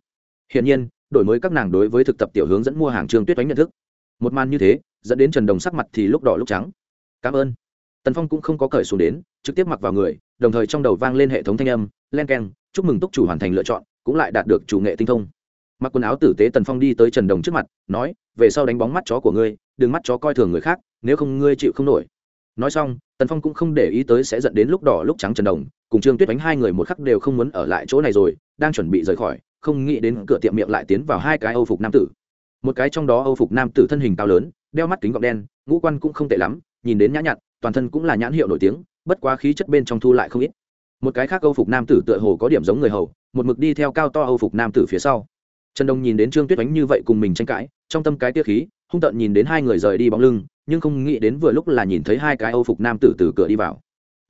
Hiển nhiên, đổi mới các nàng đối với thực tập tiểu hướng dẫn mua hàng trương tuyết oánh nhận thức một màn như thế, dẫn đến trần đồng sắc mặt thì lúc đỏ lúc trắng. Cảm ơn. Tần phong cũng không có cởi xuống đến, trực tiếp mặc vào người, đồng thời trong đầu vang lên hệ thống thanh âm, len k e n chúc mừng túc chủ hoàn thành lựa chọn, cũng lại đạt được chủ nghệ tinh thông. Mặc quần áo tử tế tần phong đi tới trần đồng trước mặt, nói, về sau đánh bóng mắt chó của ngươi, đừng mắt chó coi thường người khác, nếu không ngươi chịu không nổi. Nói xong, tần phong cũng không để ý tới sẽ dẫn đến lúc đỏ lúc trắng trần đồng, cùng trương tuyết đánh hai người một khắc đều không muốn ở lại chỗ này rồi, đang chuẩn bị rời khỏi, không nghĩ đến cửa tiệm miệng lại tiến vào hai cái âu phục nam tử một cái trong đó âu phục nam tử thân hình cao lớn, đeo mắt kính gọng đen, ngũ quan cũng không tệ lắm, nhìn đến nhã nhặn, toàn thân cũng là nhãn hiệu nổi tiếng, bất quá khí chất bên trong thu lại không ít. Một cái khác âu phục nam tử tựa hồ có điểm giống người hầu, một mực đi theo cao to âu phục nam tử phía sau. Trần đông nhìn đến trương tuyết đánh như vậy cùng mình tranh cãi, trong tâm cái tia khí, hung tợn nhìn đến hai người rời đi bóng lưng, nhưng không nghĩ đến vừa lúc là nhìn thấy hai cái âu phục nam tử từ cửa đi vào.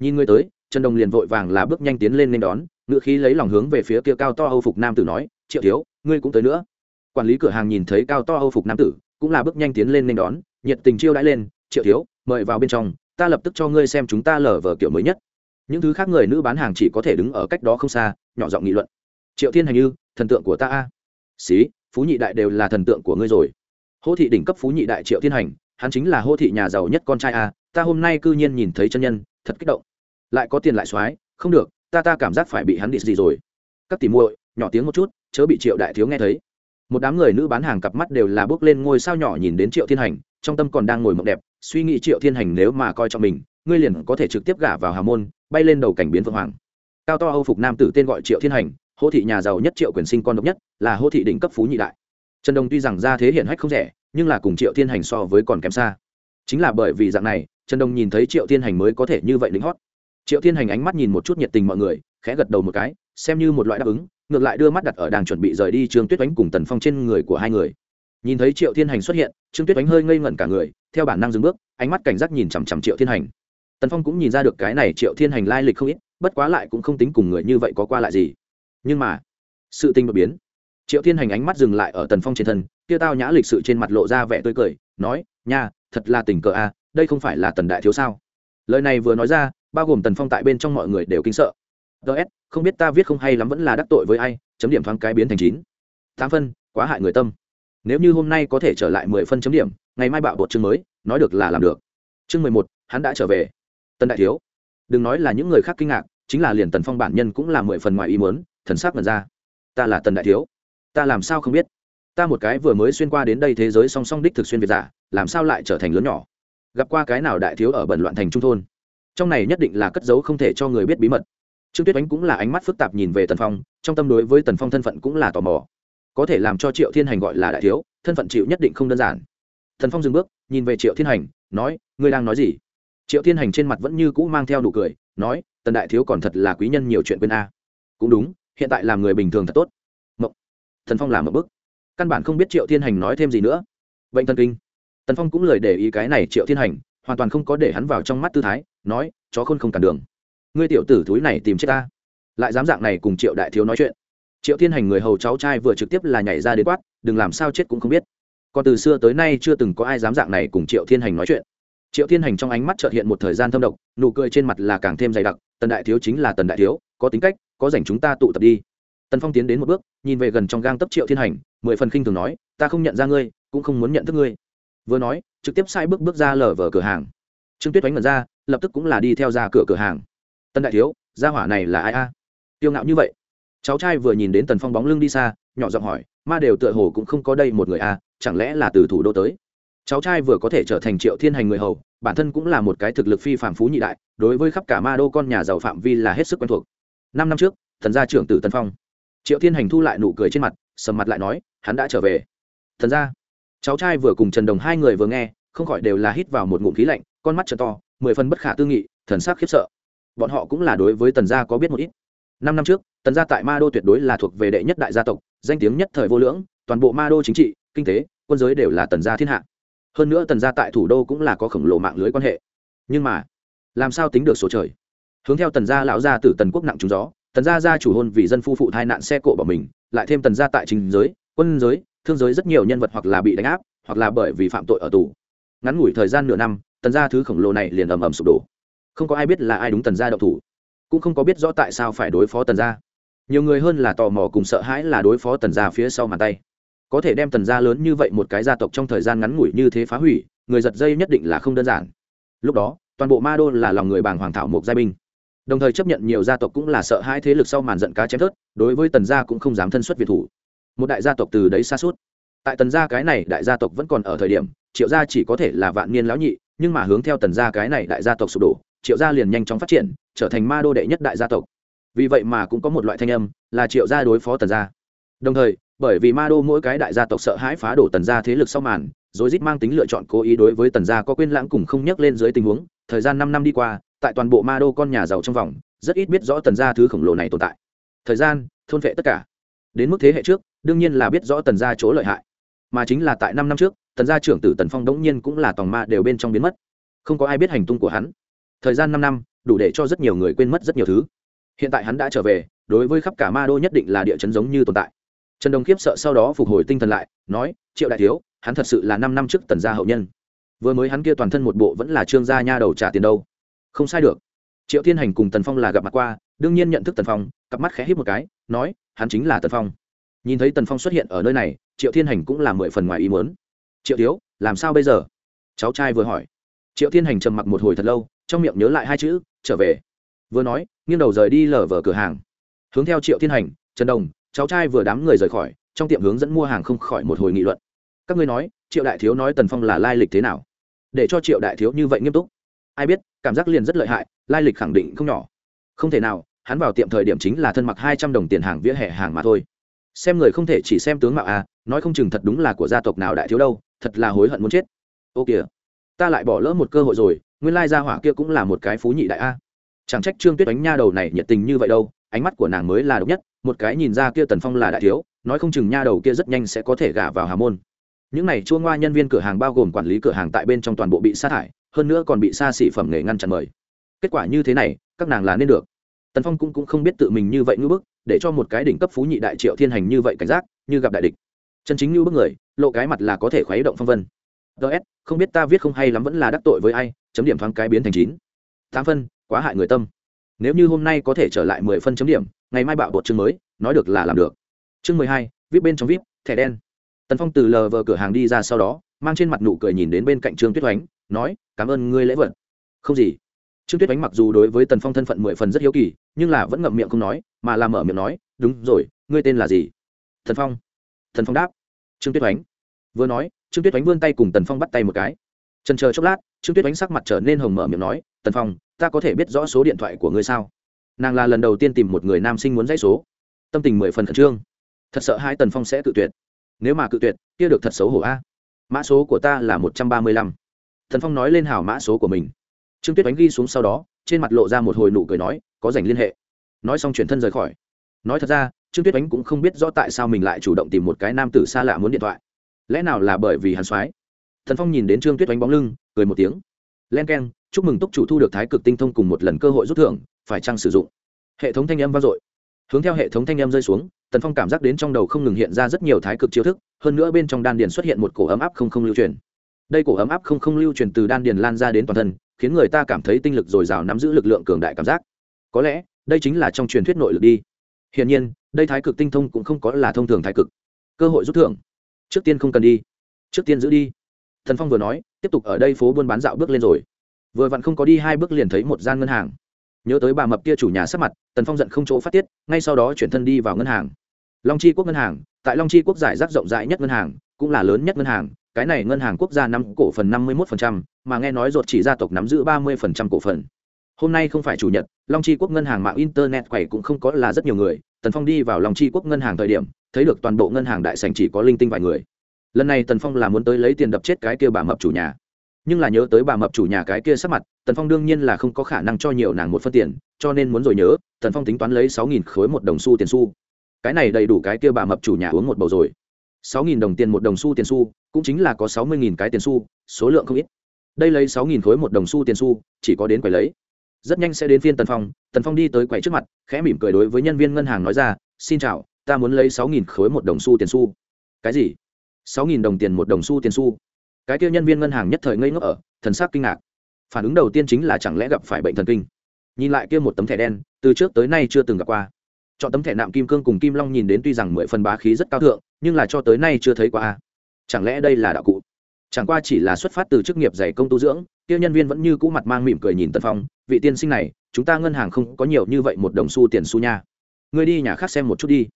Nhìn người tới, trần đông liền vội vàng là bước nhanh tiến lên nên đón ngựa khí lấy lòng hướng về phía kia cao to âu phục nam tử nói, triệu thiếu, ngươi cũng tới nữa quản lý cửa hàng nhìn thấy cao to âu phục nam tử, cũng là bước nhanh tiến lên nên đón, nhiệt tình chiêu đãi lên, triệu thiếu, mời vào bên trong, ta lập tức cho ngươi xem chúng ta lở vở kiểu mới nhất. Những thứ khác người nữ bán hàng chỉ có thể đứng ở cách đó không xa, nhỏ giọng nghị luận. Triệu thiên hành như, thần tượng của ta a. Xí, phú nhị đại đều là thần tượng của ngươi rồi. Hô thị đỉnh cấp phú nhị đại triệu thiên hành, hắn chính là hô thị nhà giàu nhất con trai a, ta hôm nay cư nhiên nhìn thấy chân nhân, thật kích động. Lại có tiền lại soái, không được, ta ta cảm giác phải bị hắn đi gì rồi. Các tỉ muội, nhỏ tiếng một chút, chớ bị triệu đại thiếu nghe thấy một đám người nữ bán hàng cặp mắt đều là bước lên ngôi sao nhỏ nhìn đến triệu thiên hành, trong tâm còn đang ngồi mộng đẹp, suy nghĩ triệu thiên hành nếu mà coi trọng mình, ngươi liền có thể trực tiếp gả vào hà môn, bay lên đầu cảnh biến vượng hoàng. Cao to âu phục nam tử tên gọi triệu thiên hành, hô thị nhà giàu nhất triệu quyền sinh con độc nhất, là hô thị đỉnh cấp phú nhị đại. Trần đông tuy rằng ra thế hiện hách không rẻ, nhưng là cùng triệu thiên hành so với còn kém xa. Chính là bởi vì dạng này, trần đông nhìn thấy triệu thiên hành mới có thể như vậy lính hót. Triệu thiên hành ánh mắt nhìn một chút nhiệt tình mọi người, khẽ gật đầu một cái, xem như một loại đáp ứng ngược lại đưa mắt đặt ở đang chuẩn bị rời đi trương tuyết oánh cùng tần phong trên người của hai người. Nhìn thấy triệu thiên hành xuất hiện, trương tuyết oánh hơi ngây ngẩn cả người, theo bản năng dừng bước, ánh mắt cảnh giác nhìn chằm chằm triệu thiên hành. Tần phong cũng nhìn ra được cái này triệu thiên hành lai lịch không ít, bất quá lại cũng không tính cùng người như vậy có qua lại gì. Nhưng mà, sự tình đột biến. Triệu thiên hành ánh mắt dừng lại ở tần phong trên thân, kia tao nhã lịch sự trên mặt lộ ra vẻ tươi cười, nói, nha, thật là tình cờ a, đây không phải là tần đại thiếu sao? Lời này vừa nói ra, bao gồm tần phong tại bên trong mọi người đều kinh sợ ts không biết ta viết không hay lắm vẫn là đắc tội với ai, chấm điểm thoáng cái biến thành chín. Tám phân, quá hại người tâm. Nếu như hôm nay có thể trở lại mười phân chấm điểm, ngày mai bạo bột chương mới, nói được là làm được. Chương mười một, hắn đã trở về. Tần đại thiếu, đừng nói là những người khác kinh ngạc, chính là liền tần phong bản nhân cũng là mười phần ngoài ý muốn, thần sắc mật ra. Ta là tần đại thiếu. Ta làm sao không biết? Ta một cái vừa mới xuyên qua đến đây thế giới song song đích thực xuyên việt giả, làm sao lại trở thành lớn nhỏ? Gặp qua cái nào đại thiếu ở bẩn loạn thành trung thôn? Trong này nhất định là cất giấu không thể cho người biết bí mật trương tuyết ánh cũng là ánh mắt phức tạp nhìn về tần phong, trong tâm đối với tần phong thân phận cũng là tò mò. Có thể làm cho triệu thiên hành gọi là đại thiếu, thân phận chịu nhất định không đơn giản. Thần phong dừng bước, nhìn về triệu thiên hành, nói, ngươi đang nói gì? Triệu thiên hành trên mặt vẫn như cũ mang theo nụ cười, nói, tần đại thiếu còn thật là quý nhân nhiều chuyện quên a. Cũng đúng, hiện tại làm người bình thường thật tốt. Mộng. Thần phong làm một bức căn bản không biết triệu thiên hành nói thêm gì nữa. Bệnh thần kinh. Tần phong cũng lời để ý cái này triệu thiên hành, hoàn toàn không có để hắn vào trong mắt tư thái, nói, chó khôn không cản đường ngươi tiểu tử thúi này tìm chết ta. Lại dám dạng này cùng triệu đại thiếu nói chuyện. Triệu thiên hành người hầu cháu trai vừa trực tiếp là nhảy ra đến quát, đừng làm sao chết cũng không biết. Còn từ xưa tới nay chưa từng có ai dám dạng này cùng triệu thiên hành nói chuyện. Triệu thiên hành trong ánh mắt trợt hiện một thời gian thâm độc, nụ cười trên mặt là càng thêm dày đặc, tần đại thiếu chính là tần đại thiếu, có tính cách, có dành chúng ta tụ tập đi. Tần phong tiến đến một bước, nhìn về gần trong gang tấp triệu thiên hành, mười phần khinh thường nói, ta không nhận ra ngươi, cũng không muốn nhận thức ngươi. Vừa nói, trực tiếp sai bước bước ra lở vở cửa hàng. Trương tuyết đánh ngần ra, lập tức cũng là đi theo ra cửa cửa hàng tân đại thiếu, gia hỏa này là ai a? Tiêu ngạo như vậy. Cháu trai vừa nhìn đến tần phong bóng lưng đi xa, nhỏ giọng hỏi, ma đều tựa hồ cũng không có đây một người a, chẳng lẽ là từ thủ đô tới? Cháu trai vừa có thể trở thành triệu thiên hành người hầu, bản thân cũng là một cái thực lực phi phạm phú nhị đại, đối với khắp cả ma đô con nhà giàu phạm vi là hết sức quen thuộc. Năm năm trước, thần gia trưởng tử tân phong. Triệu thiên hành thu lại nụ cười trên mặt, sầm mặt lại nói, hắn đã trở về. Thần gia? Cháu trai vừa cùng trần đồng hai người vừa nghe, không khỏi đều là hít vào một ngụm khí lạnh, con mắt trợn to, mười phần bất khả tư nghị, thần sắc khiếp sợ bọn họ cũng là đối với tần gia có biết một ít. Năm năm trước, tần gia tại ma đô tuyệt đối là thuộc về đệ nhất đại gia tộc, danh tiếng nhất thời vô lưỡng, toàn bộ ma đô chính trị, kinh tế, quân giới đều là tần gia thiên hạ. Hơn nữa tần gia tại thủ đô cũng là có khổng lồ mạng lưới quan hệ. Nhưng mà, làm sao tính được số trời? Hướng theo tần gia lão gia từ tần quốc nặng trúng gió, tần gia gia chủ hôn vì dân phu phụ thai nạn xe cộ bỏ mình, lại thêm tần gia tại trình giới, quân giới, thương giới rất nhiều nhân vật hoặc là bị đánh áp, hoặc là bởi vì phạm tội ở tù. Ngắn ngủi thời gian nửa năm, tần gia thứ khổng lồ này liền ầm ầm sụp đổ không có ai biết là ai đúng tần gia đậu thủ, cũng không có biết rõ tại sao phải đối phó tần gia. Nhiều người hơn là tò mò cùng sợ hãi là đối phó tần gia phía sau màn tay. Có thể đem tần gia lớn như vậy một cái gia tộc trong thời gian ngắn ngủi như thế phá hủy, người giật dây nhất định là không đơn giản. Lúc đó, toàn bộ ma đô là lòng người bàng hoàng thảo mộc giai binh. Đồng thời chấp nhận nhiều gia tộc cũng là sợ hai thế lực sau màn giận cá chém thớt, đối với tần gia cũng không dám thân xuất việt thủ. Một đại gia tộc từ đấy xa suốt tại tần gia cái này đại gia tộc vẫn còn ở thời điểm, triệu gia chỉ có thể là vạn niên lão nhị, nhưng mà hướng theo tần gia cái này đại gia tộc sụp đổ triệu gia liền nhanh chóng phát triển, trở thành ma đô đệ nhất đại gia tộc. Vì vậy mà cũng có một loại thanh âm là triệu gia đối phó tần gia. Đồng thời, bởi vì ma đô mỗi cái đại gia tộc sợ hãi phá đổ tần gia thế lực sau màn rồi rít mang tính lựa chọn cố ý đối với tần gia có quên lãng cùng không nhắc lên dưới tình huống, thời gian năm năm đi qua, tại toàn bộ ma đô con nhà giàu trong vòng, rất ít biết rõ tần gia thứ khổng lồ này tồn tại. Thời gian, thôn vệ tất cả. Đến mức thế hệ trước, đương nhiên là biết rõ tần gia chỗ lợi hại. Mà chính là tại năm năm trước, tần gia trưởng tử tần phong đống nhiên cũng là tòng ma đều bên trong biến mất. Không có ai biết hành tung của hắn thời gian năm năm, đủ để cho rất nhiều người quên mất rất nhiều thứ. Hiện tại hắn đã trở về, đối với khắp cả ma đô nhất định là địa chấn giống như tồn tại. Trần đồng khiếp sợ sau đó phục hồi tinh thần lại, nói, triệu đại thiếu, hắn thật sự là năm năm trước tần gia hậu nhân. Vừa mới hắn kia toàn thân một bộ vẫn là trương gia nha đầu trả tiền đâu. Không sai được. Triệu thiên hành cùng tần phong là gặp mặt qua, đương nhiên nhận thức tần phong, cặp mắt khẽ hít một cái, nói, hắn chính là tần phong. Nhìn thấy tần phong xuất hiện ở nơi này, triệu thiên hành cũng là mười phần ngoài ý muốn. Triệu thiếu, làm sao bây giờ? Cháu trai vừa hỏi. Triệu thiên hành trầm mặc một hồi thật lâu trong miệng nhớ lại hai chữ, trở về. Vừa nói, nghiêng đầu rời đi lở vở cửa hàng. Hướng theo triệu thiên hành, trần đồng, cháu trai vừa đám người rời khỏi, trong tiệm hướng dẫn mua hàng không khỏi một hồi nghị luận. Các ngươi nói, triệu đại thiếu nói tần phong là lai lịch thế nào? Để cho triệu đại thiếu như vậy nghiêm túc. Ai biết, cảm giác liền rất lợi hại, lai lịch khẳng định không nhỏ. Không thể nào, hắn vào tiệm thời điểm chính là thân mặc hai trăm đồng tiền hàng vỉa hè hàng mà thôi. Xem người không thể chỉ xem tướng mạo à nói không chừng thật đúng là của gia tộc nào đại thiếu đâu, thật là hối hận muốn chết. Ô kìa, ta lại bỏ lỡ một cơ hội rồi nguyên lai gia hỏa kia cũng là một cái phú nhị đại a. Chẳng trách trương tuyết đánh nha đầu này nhiệt tình như vậy đâu ánh mắt của nàng mới là độc nhất một cái nhìn ra kia tần phong là đại thiếu nói không chừng nha đầu kia rất nhanh sẽ có thể gả vào hà môn. Những này chua ngoa nhân viên cửa hàng bao gồm quản lý cửa hàng tại bên trong toàn bộ bị sát hại hơn nữa còn bị xa xỉ phẩm nghề ngăn chặn mời. Kết quả như thế này các nàng là nên được. Tần phong cũng, cũng không biết tự mình như vậy ngưỡng bức để cho một cái đỉnh cấp phú nhị đại triệu thiên hành như vậy cảnh giác như gặp đại địch. Chân chính ngưỡng bức người lộ cái mặt là có thể khuấy động phong vân. Ts không biết ta viết không hay lắm vẫn là đắc tội với ai chấm điểm thoáng cái biến thành chín. Tám phân, quá hại người tâm. Nếu như hôm nay có thể trở lại mười phân chấm điểm, ngày mai bạo bột chương mới, nói được là làm được. Chương mười hai, vip bên trong vip, thẻ đen. Tần phong từ lờ vờ cửa hàng đi ra sau đó, mang trên mặt nụ cười nhìn đến bên cạnh trương tuyết oánh, nói, cảm ơn ngươi lễ vật. Không gì. Trương tuyết oánh mặc dù đối với tần phong thân phận mười phần rất hiếu kỳ, nhưng là vẫn ngậm miệng không nói, mà làm mở miệng nói, đúng rồi, ngươi tên là gì? Thần phong. Thần phong đáp. Trương tuyết oánh vừa nói, trương tuyết oánh vươn tay cùng tần phong bắt tay một cái trần chờ chốc lát, trương tuyết oánh sắc mặt trở nên hồng mở miệng nói, tần phong, ta có thể biết rõ số điện thoại của ngươi sao? Nàng là lần đầu tiên tìm một người nam sinh muốn dãy số. Tâm tình mười phần khẩn trương. Thật sợ hai tần phong sẽ cự tuyệt. Nếu mà cự tuyệt, kia được thật xấu hổ a. Mã số của ta là một trăm ba mươi lăm. Thần phong nói lên hào mã số của mình. Trương tuyết đánh ghi xuống sau đó, trên mặt lộ ra một hồi nụ cười nói, có dành liên hệ. Nói xong chuyển thân rời khỏi. Nói thật ra, trương tuyết đánh cũng không biết rõ tại sao mình lại chủ động tìm một cái nam tử xa lạ muốn điện thoại. Lẽ nào là bởi vì hắn soái thần phong nhìn đến trương tuyết đánh bóng lưng, cười một tiếng. Len k e n chúc mừng túc chủ thu được thái cực tinh thông cùng một lần cơ hội rút thưởng, phải chăng sử dụng? Hệ thống thanh âm vang dội. Hướng theo hệ thống thanh âm rơi xuống, tần phong cảm giác đến trong đầu không ngừng hiện ra rất nhiều thái cực chiêu thức, hơn nữa bên trong đan điền xuất hiện một cổ ấm áp không không lưu truyền. Đây cổ ấm áp không không lưu truyền từ đan điền lan ra đến toàn thân, khiến người ta cảm thấy tinh lực dồi dào nắm giữ lực lượng cường đại cảm giác. Có lẽ, đây chính là trong truyền thuyết nội lực đi. Hiển nhiên, đây thái cực tinh thông cũng không có là thông thường thái cực. Cơ hội rút thưởng. Trước tiên không cần đi. Trước tiên giữ đi thần phong vừa nói, tiếp tục ở đây phố buôn bán dạo bước lên rồi. Vừa vặn không có đi hai bước liền thấy một gian ngân hàng. Nhớ tới bà mập kia chủ nhà sắp mặt, tần phong giận không chỗ phát tiết, ngay sau đó chuyển thân đi vào ngân hàng. Long chi quốc ngân hàng, tại long chi quốc giải rác rộng rãi nhất ngân hàng, cũng là lớn nhất ngân hàng, cái này ngân hàng quốc gia nắm cổ phần năm mươi một mà nghe nói ruột chỉ gia tộc nắm giữ ba mươi cổ phần. Hôm nay không phải chủ nhật, long chi quốc ngân hàng mạng internet quầy cũng không có là rất nhiều người, tần phong đi vào long chi quốc ngân hàng thời điểm, thấy được toàn bộ ngân hàng đại sành chỉ có linh tinh vài người lần này tần phong là muốn tới lấy tiền đập chết cái kia bà mập chủ nhà. Nhưng là nhớ tới bà mập chủ nhà cái kia sắp mặt, tần phong đương nhiên là không có khả năng cho nhiều nàng một phân tiền, cho nên muốn rồi nhớ, tần phong tính toán lấy sáu nghìn khối một đồng xu tiền xu. Cái này đầy đủ cái kia bà mập chủ nhà uống một bầu rồi. Sáu nghìn đồng tiền một đồng xu tiền xu, cũng chính là có sáu mươi nghìn cái tiền xu, số lượng không ít. Đây lấy sáu nghìn khối một đồng xu tiền xu, chỉ có đến quầy lấy. Rất nhanh sẽ đến phiên tần phong tần phong đi tới quầy trước mặt, khẽ mỉm cười đối với nhân viên ngân hàng nói ra, xin chào, ta muốn lấy sáu nghìn khối một đồng xu tiền xu. Cái gì? Sáu nghìn đồng tiền một đồng xu tiền xu. Cái kia nhân viên ngân hàng nhất thời ngây ngốc ở, thần sắc kinh ngạc. Phản ứng đầu tiên chính là chẳng lẽ gặp phải bệnh thần kinh. Nhìn lại kia một tấm thẻ đen, từ trước tới nay chưa từng gặp qua. Chọn tấm thẻ nạm kim cương cùng kim long nhìn đến tuy rằng mười phần bá khí rất cao thượng, nhưng là cho tới nay chưa thấy qua chẳng lẽ đây là đạo cụ? Chẳng qua chỉ là xuất phát từ chức nghiệp dạy công tu dưỡng, kia nhân viên vẫn như cũ mặt mang mỉm cười nhìn tân phong, vị tiên sinh này, chúng ta ngân hàng không có nhiều như vậy một đồng xu tiền xu nha. Ngươi đi nhà khác xem một chút đi.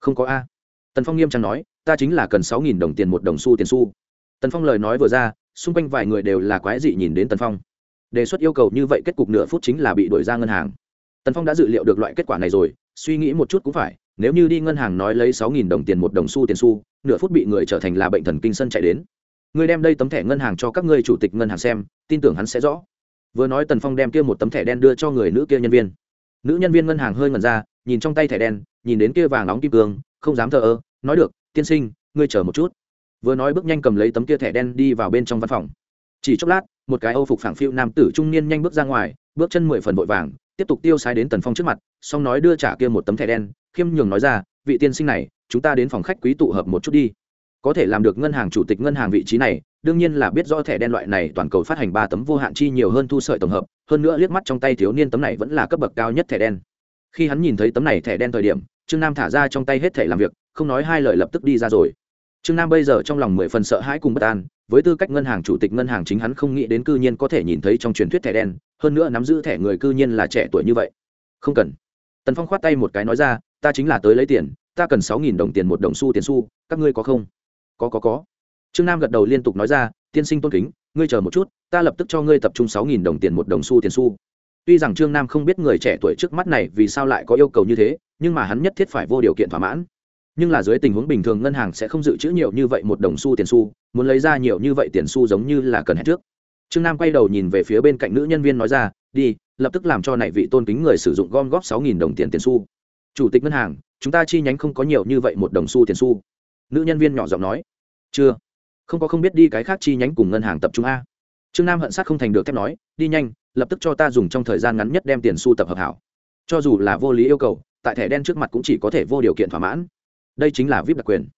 Không có a tần phong nghiêm trang nói, ta chính là cần sáu nghìn đồng tiền một đồng xu tiền xu. Tần phong lời nói vừa ra, xung quanh vài người đều là quái dị nhìn đến tần phong. Đề xuất yêu cầu như vậy kết cục nửa phút chính là bị đuổi ra ngân hàng. Tần phong đã dự liệu được loại kết quả này rồi, suy nghĩ một chút cũng phải, nếu như đi ngân hàng nói lấy sáu nghìn đồng tiền một đồng xu tiền xu, nửa phút bị người trở thành là bệnh thần kinh sân chạy đến. Người đem đây tấm thẻ ngân hàng cho các ngươi chủ tịch ngân hàng xem, tin tưởng hắn sẽ rõ. Vừa nói tần phong đem kia một tấm thẻ đen đưa cho người nữ kia nhân viên. Nữ nhân viên ngân hàng hơi ngần ra, nhìn trong tay thẻ đen, nhìn đến kia vàng nóng kim cương không dám thờ ơ, nói được, tiên sinh, ngươi chờ một chút. Vừa nói bước nhanh cầm lấy tấm kia thẻ đen đi vào bên trong văn phòng. Chỉ chốc lát, một cái âu phục phảng phiu nam tử trung niên nhanh bước ra ngoài, bước chân mười phần vội vàng, tiếp tục tiêu sai đến tần phong trước mặt, xong nói đưa trả kia một tấm thẻ đen, khiêm nhường nói ra, vị tiên sinh này, chúng ta đến phòng khách quý tụ hợp một chút đi. Có thể làm được ngân hàng chủ tịch ngân hàng vị trí này, đương nhiên là biết rõ thẻ đen loại này toàn cầu phát hành ba tấm vô hạn chi nhiều hơn thu sợi tổng hợp, hơn nữa liếc mắt trong tay thiếu niên tấm này vẫn là cấp bậc cao nhất thẻ đen. Khi hắn nhìn thấy tấm này thẻ đen thời điểm trương nam thả ra trong tay hết thể làm việc, không nói hai lời lập tức đi ra rồi. Trương nam bây giờ trong lòng mười phần sợ hãi cùng bất an, với tư cách ngân hàng chủ tịch ngân hàng chính hắn không nghĩ đến cư nhiên có thể nhìn thấy trong truyền thuyết thẻ đen, hơn nữa nắm giữ thẻ người cư nhiên là trẻ tuổi như vậy. Không cần. Tần phong khoát tay một cái nói ra, ta chính là tới lấy tiền, ta cần sáu nghìn đồng tiền một đồng xu tiền xu, các ngươi có không? Có có có. Trương nam gật đầu liên tục nói ra, tiên sinh tôn kính, ngươi chờ một chút, ta lập tức cho ngươi tập trung sáu nghìn đồng tiền một đồng xu tiền xu. Tuy rằng trương nam không biết người trẻ tuổi trước mắt này vì sao lại có yêu cầu như thế nhưng mà hắn nhất thiết phải vô điều kiện thỏa mãn. Nhưng là dưới tình huống bình thường ngân hàng sẽ không dự trữ nhiều như vậy một đồng xu tiền xu, muốn lấy ra nhiều như vậy tiền xu giống như là cần hẹn trước. Trương nam quay đầu nhìn về phía bên cạnh nữ nhân viên nói ra, đi, lập tức làm cho này vị tôn kính người sử dụng gom góp sáu nghìn đồng tiền tiền xu. Chủ tịch ngân hàng, chúng ta chi nhánh không có nhiều như vậy một đồng xu tiền xu. Nữ nhân viên nhỏ giọng nói. Chưa. Không có không biết đi cái khác chi nhánh cùng ngân hàng tập trung a. Trương nam hận sát không thành được thép nói, đi nhanh, lập tức cho ta dùng trong thời gian ngắn nhất đem tiền xu tập hợp hảo. Cho dù là vô lý yêu cầu tại thẻ đen trước mặt cũng chỉ có thể vô điều kiện thỏa mãn. Đây chính là vip đặc quyền.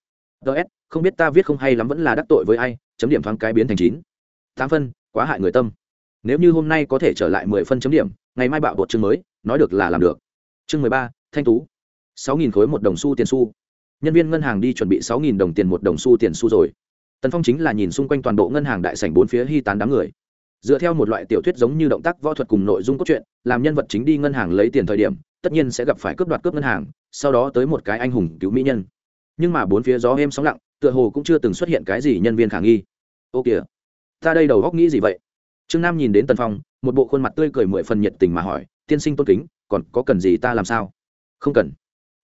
Ts không biết ta viết không hay lắm vẫn là đắc tội với ai, chấm điểm thoáng cái biến thành chín. Tám phân, quá hại người tâm. Nếu như hôm nay có thể trở lại mười phân chấm điểm, ngày mai bạo bột chương mới, nói được là làm được. Chương mười ba, thanh tú. Sáu nghìn khối một đồng xu tiền xu. Nhân viên ngân hàng đi chuẩn bị sáu nghìn đồng tiền một đồng xu tiền xu rồi. Tần phong chính là nhìn xung quanh toàn bộ ngân hàng đại sảnh bốn phía hy tán đám người. Dựa theo một loại tiểu thuyết giống như động tác võ thuật cùng nội dung cốt truyện, làm nhân vật chính đi ngân hàng lấy tiền thời điểm tất nhiên sẽ gặp phải cướp đoạt cướp ngân hàng, sau đó tới một cái anh hùng cứu mỹ nhân. Nhưng mà bốn phía gió êm sóng lặng, tựa hồ cũng chưa từng xuất hiện cái gì nhân viên khả nghi. Ô kìa, ta đây đầu góc nghĩ gì vậy? Trương nam nhìn đến tần phong, một bộ khuôn mặt tươi cười mười phần nhiệt tình mà hỏi, tiên sinh tôn kính, còn có cần gì ta làm sao? Không cần.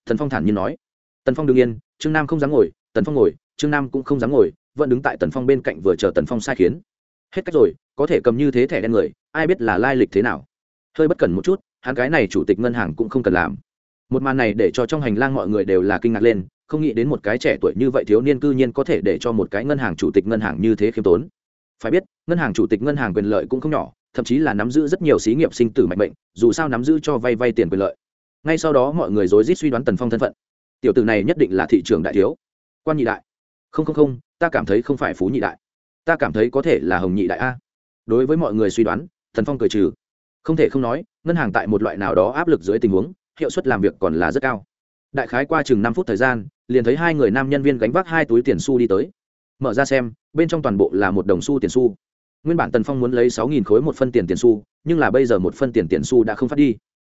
Tần phong thản nhiên nói. Tần phong đương nhiên trương nam không dám ngồi, tần phong ngồi, trương nam cũng không dám ngồi, vẫn đứng tại tần phong bên cạnh vừa chờ tần phong sai khiến. Hết cách rồi, có thể cầm như thế thẻ đen người, ai biết là lai lịch thế nào. Hơi bất cần một chút hắn cái này chủ tịch ngân hàng cũng không cần làm. Một màn này để cho trong hành lang mọi người đều là kinh ngạc lên, không nghĩ đến một cái trẻ tuổi như vậy thiếu niên cư nhiên có thể để cho một cái ngân hàng chủ tịch ngân hàng như thế khiêm tốn. Phải biết, ngân hàng chủ tịch ngân hàng quyền lợi cũng không nhỏ, thậm chí là nắm giữ rất nhiều xí nghiệp sinh tử mạnh bệnh dù sao nắm giữ cho vay vay tiền quyền lợi. Ngay sau đó mọi người rối rít suy đoán tần phong thân phận. Tiểu tử này nhất định là thị trường đại thiếu. Quan nhị đại. Không không không, ta cảm thấy không phải phú nhị đại. Ta cảm thấy có thể là hồng nhị đại a. Đối với mọi người suy đoán thần phong cười trừ không thể không nói, ngân hàng tại một loại nào đó áp lực dưới tình huống, hiệu suất làm việc còn là rất cao. Đại khái qua chừng năm phút thời gian, liền thấy hai người nam nhân viên gánh vác hai túi tiền xu đi tới. Mở ra xem, bên trong toàn bộ là một đồng xu tiền xu. Nguyên bản tần phong muốn lấy sáu nghìn khối một phân tiền tiền xu, nhưng là bây giờ một phân tiền tiền xu đã không phát đi.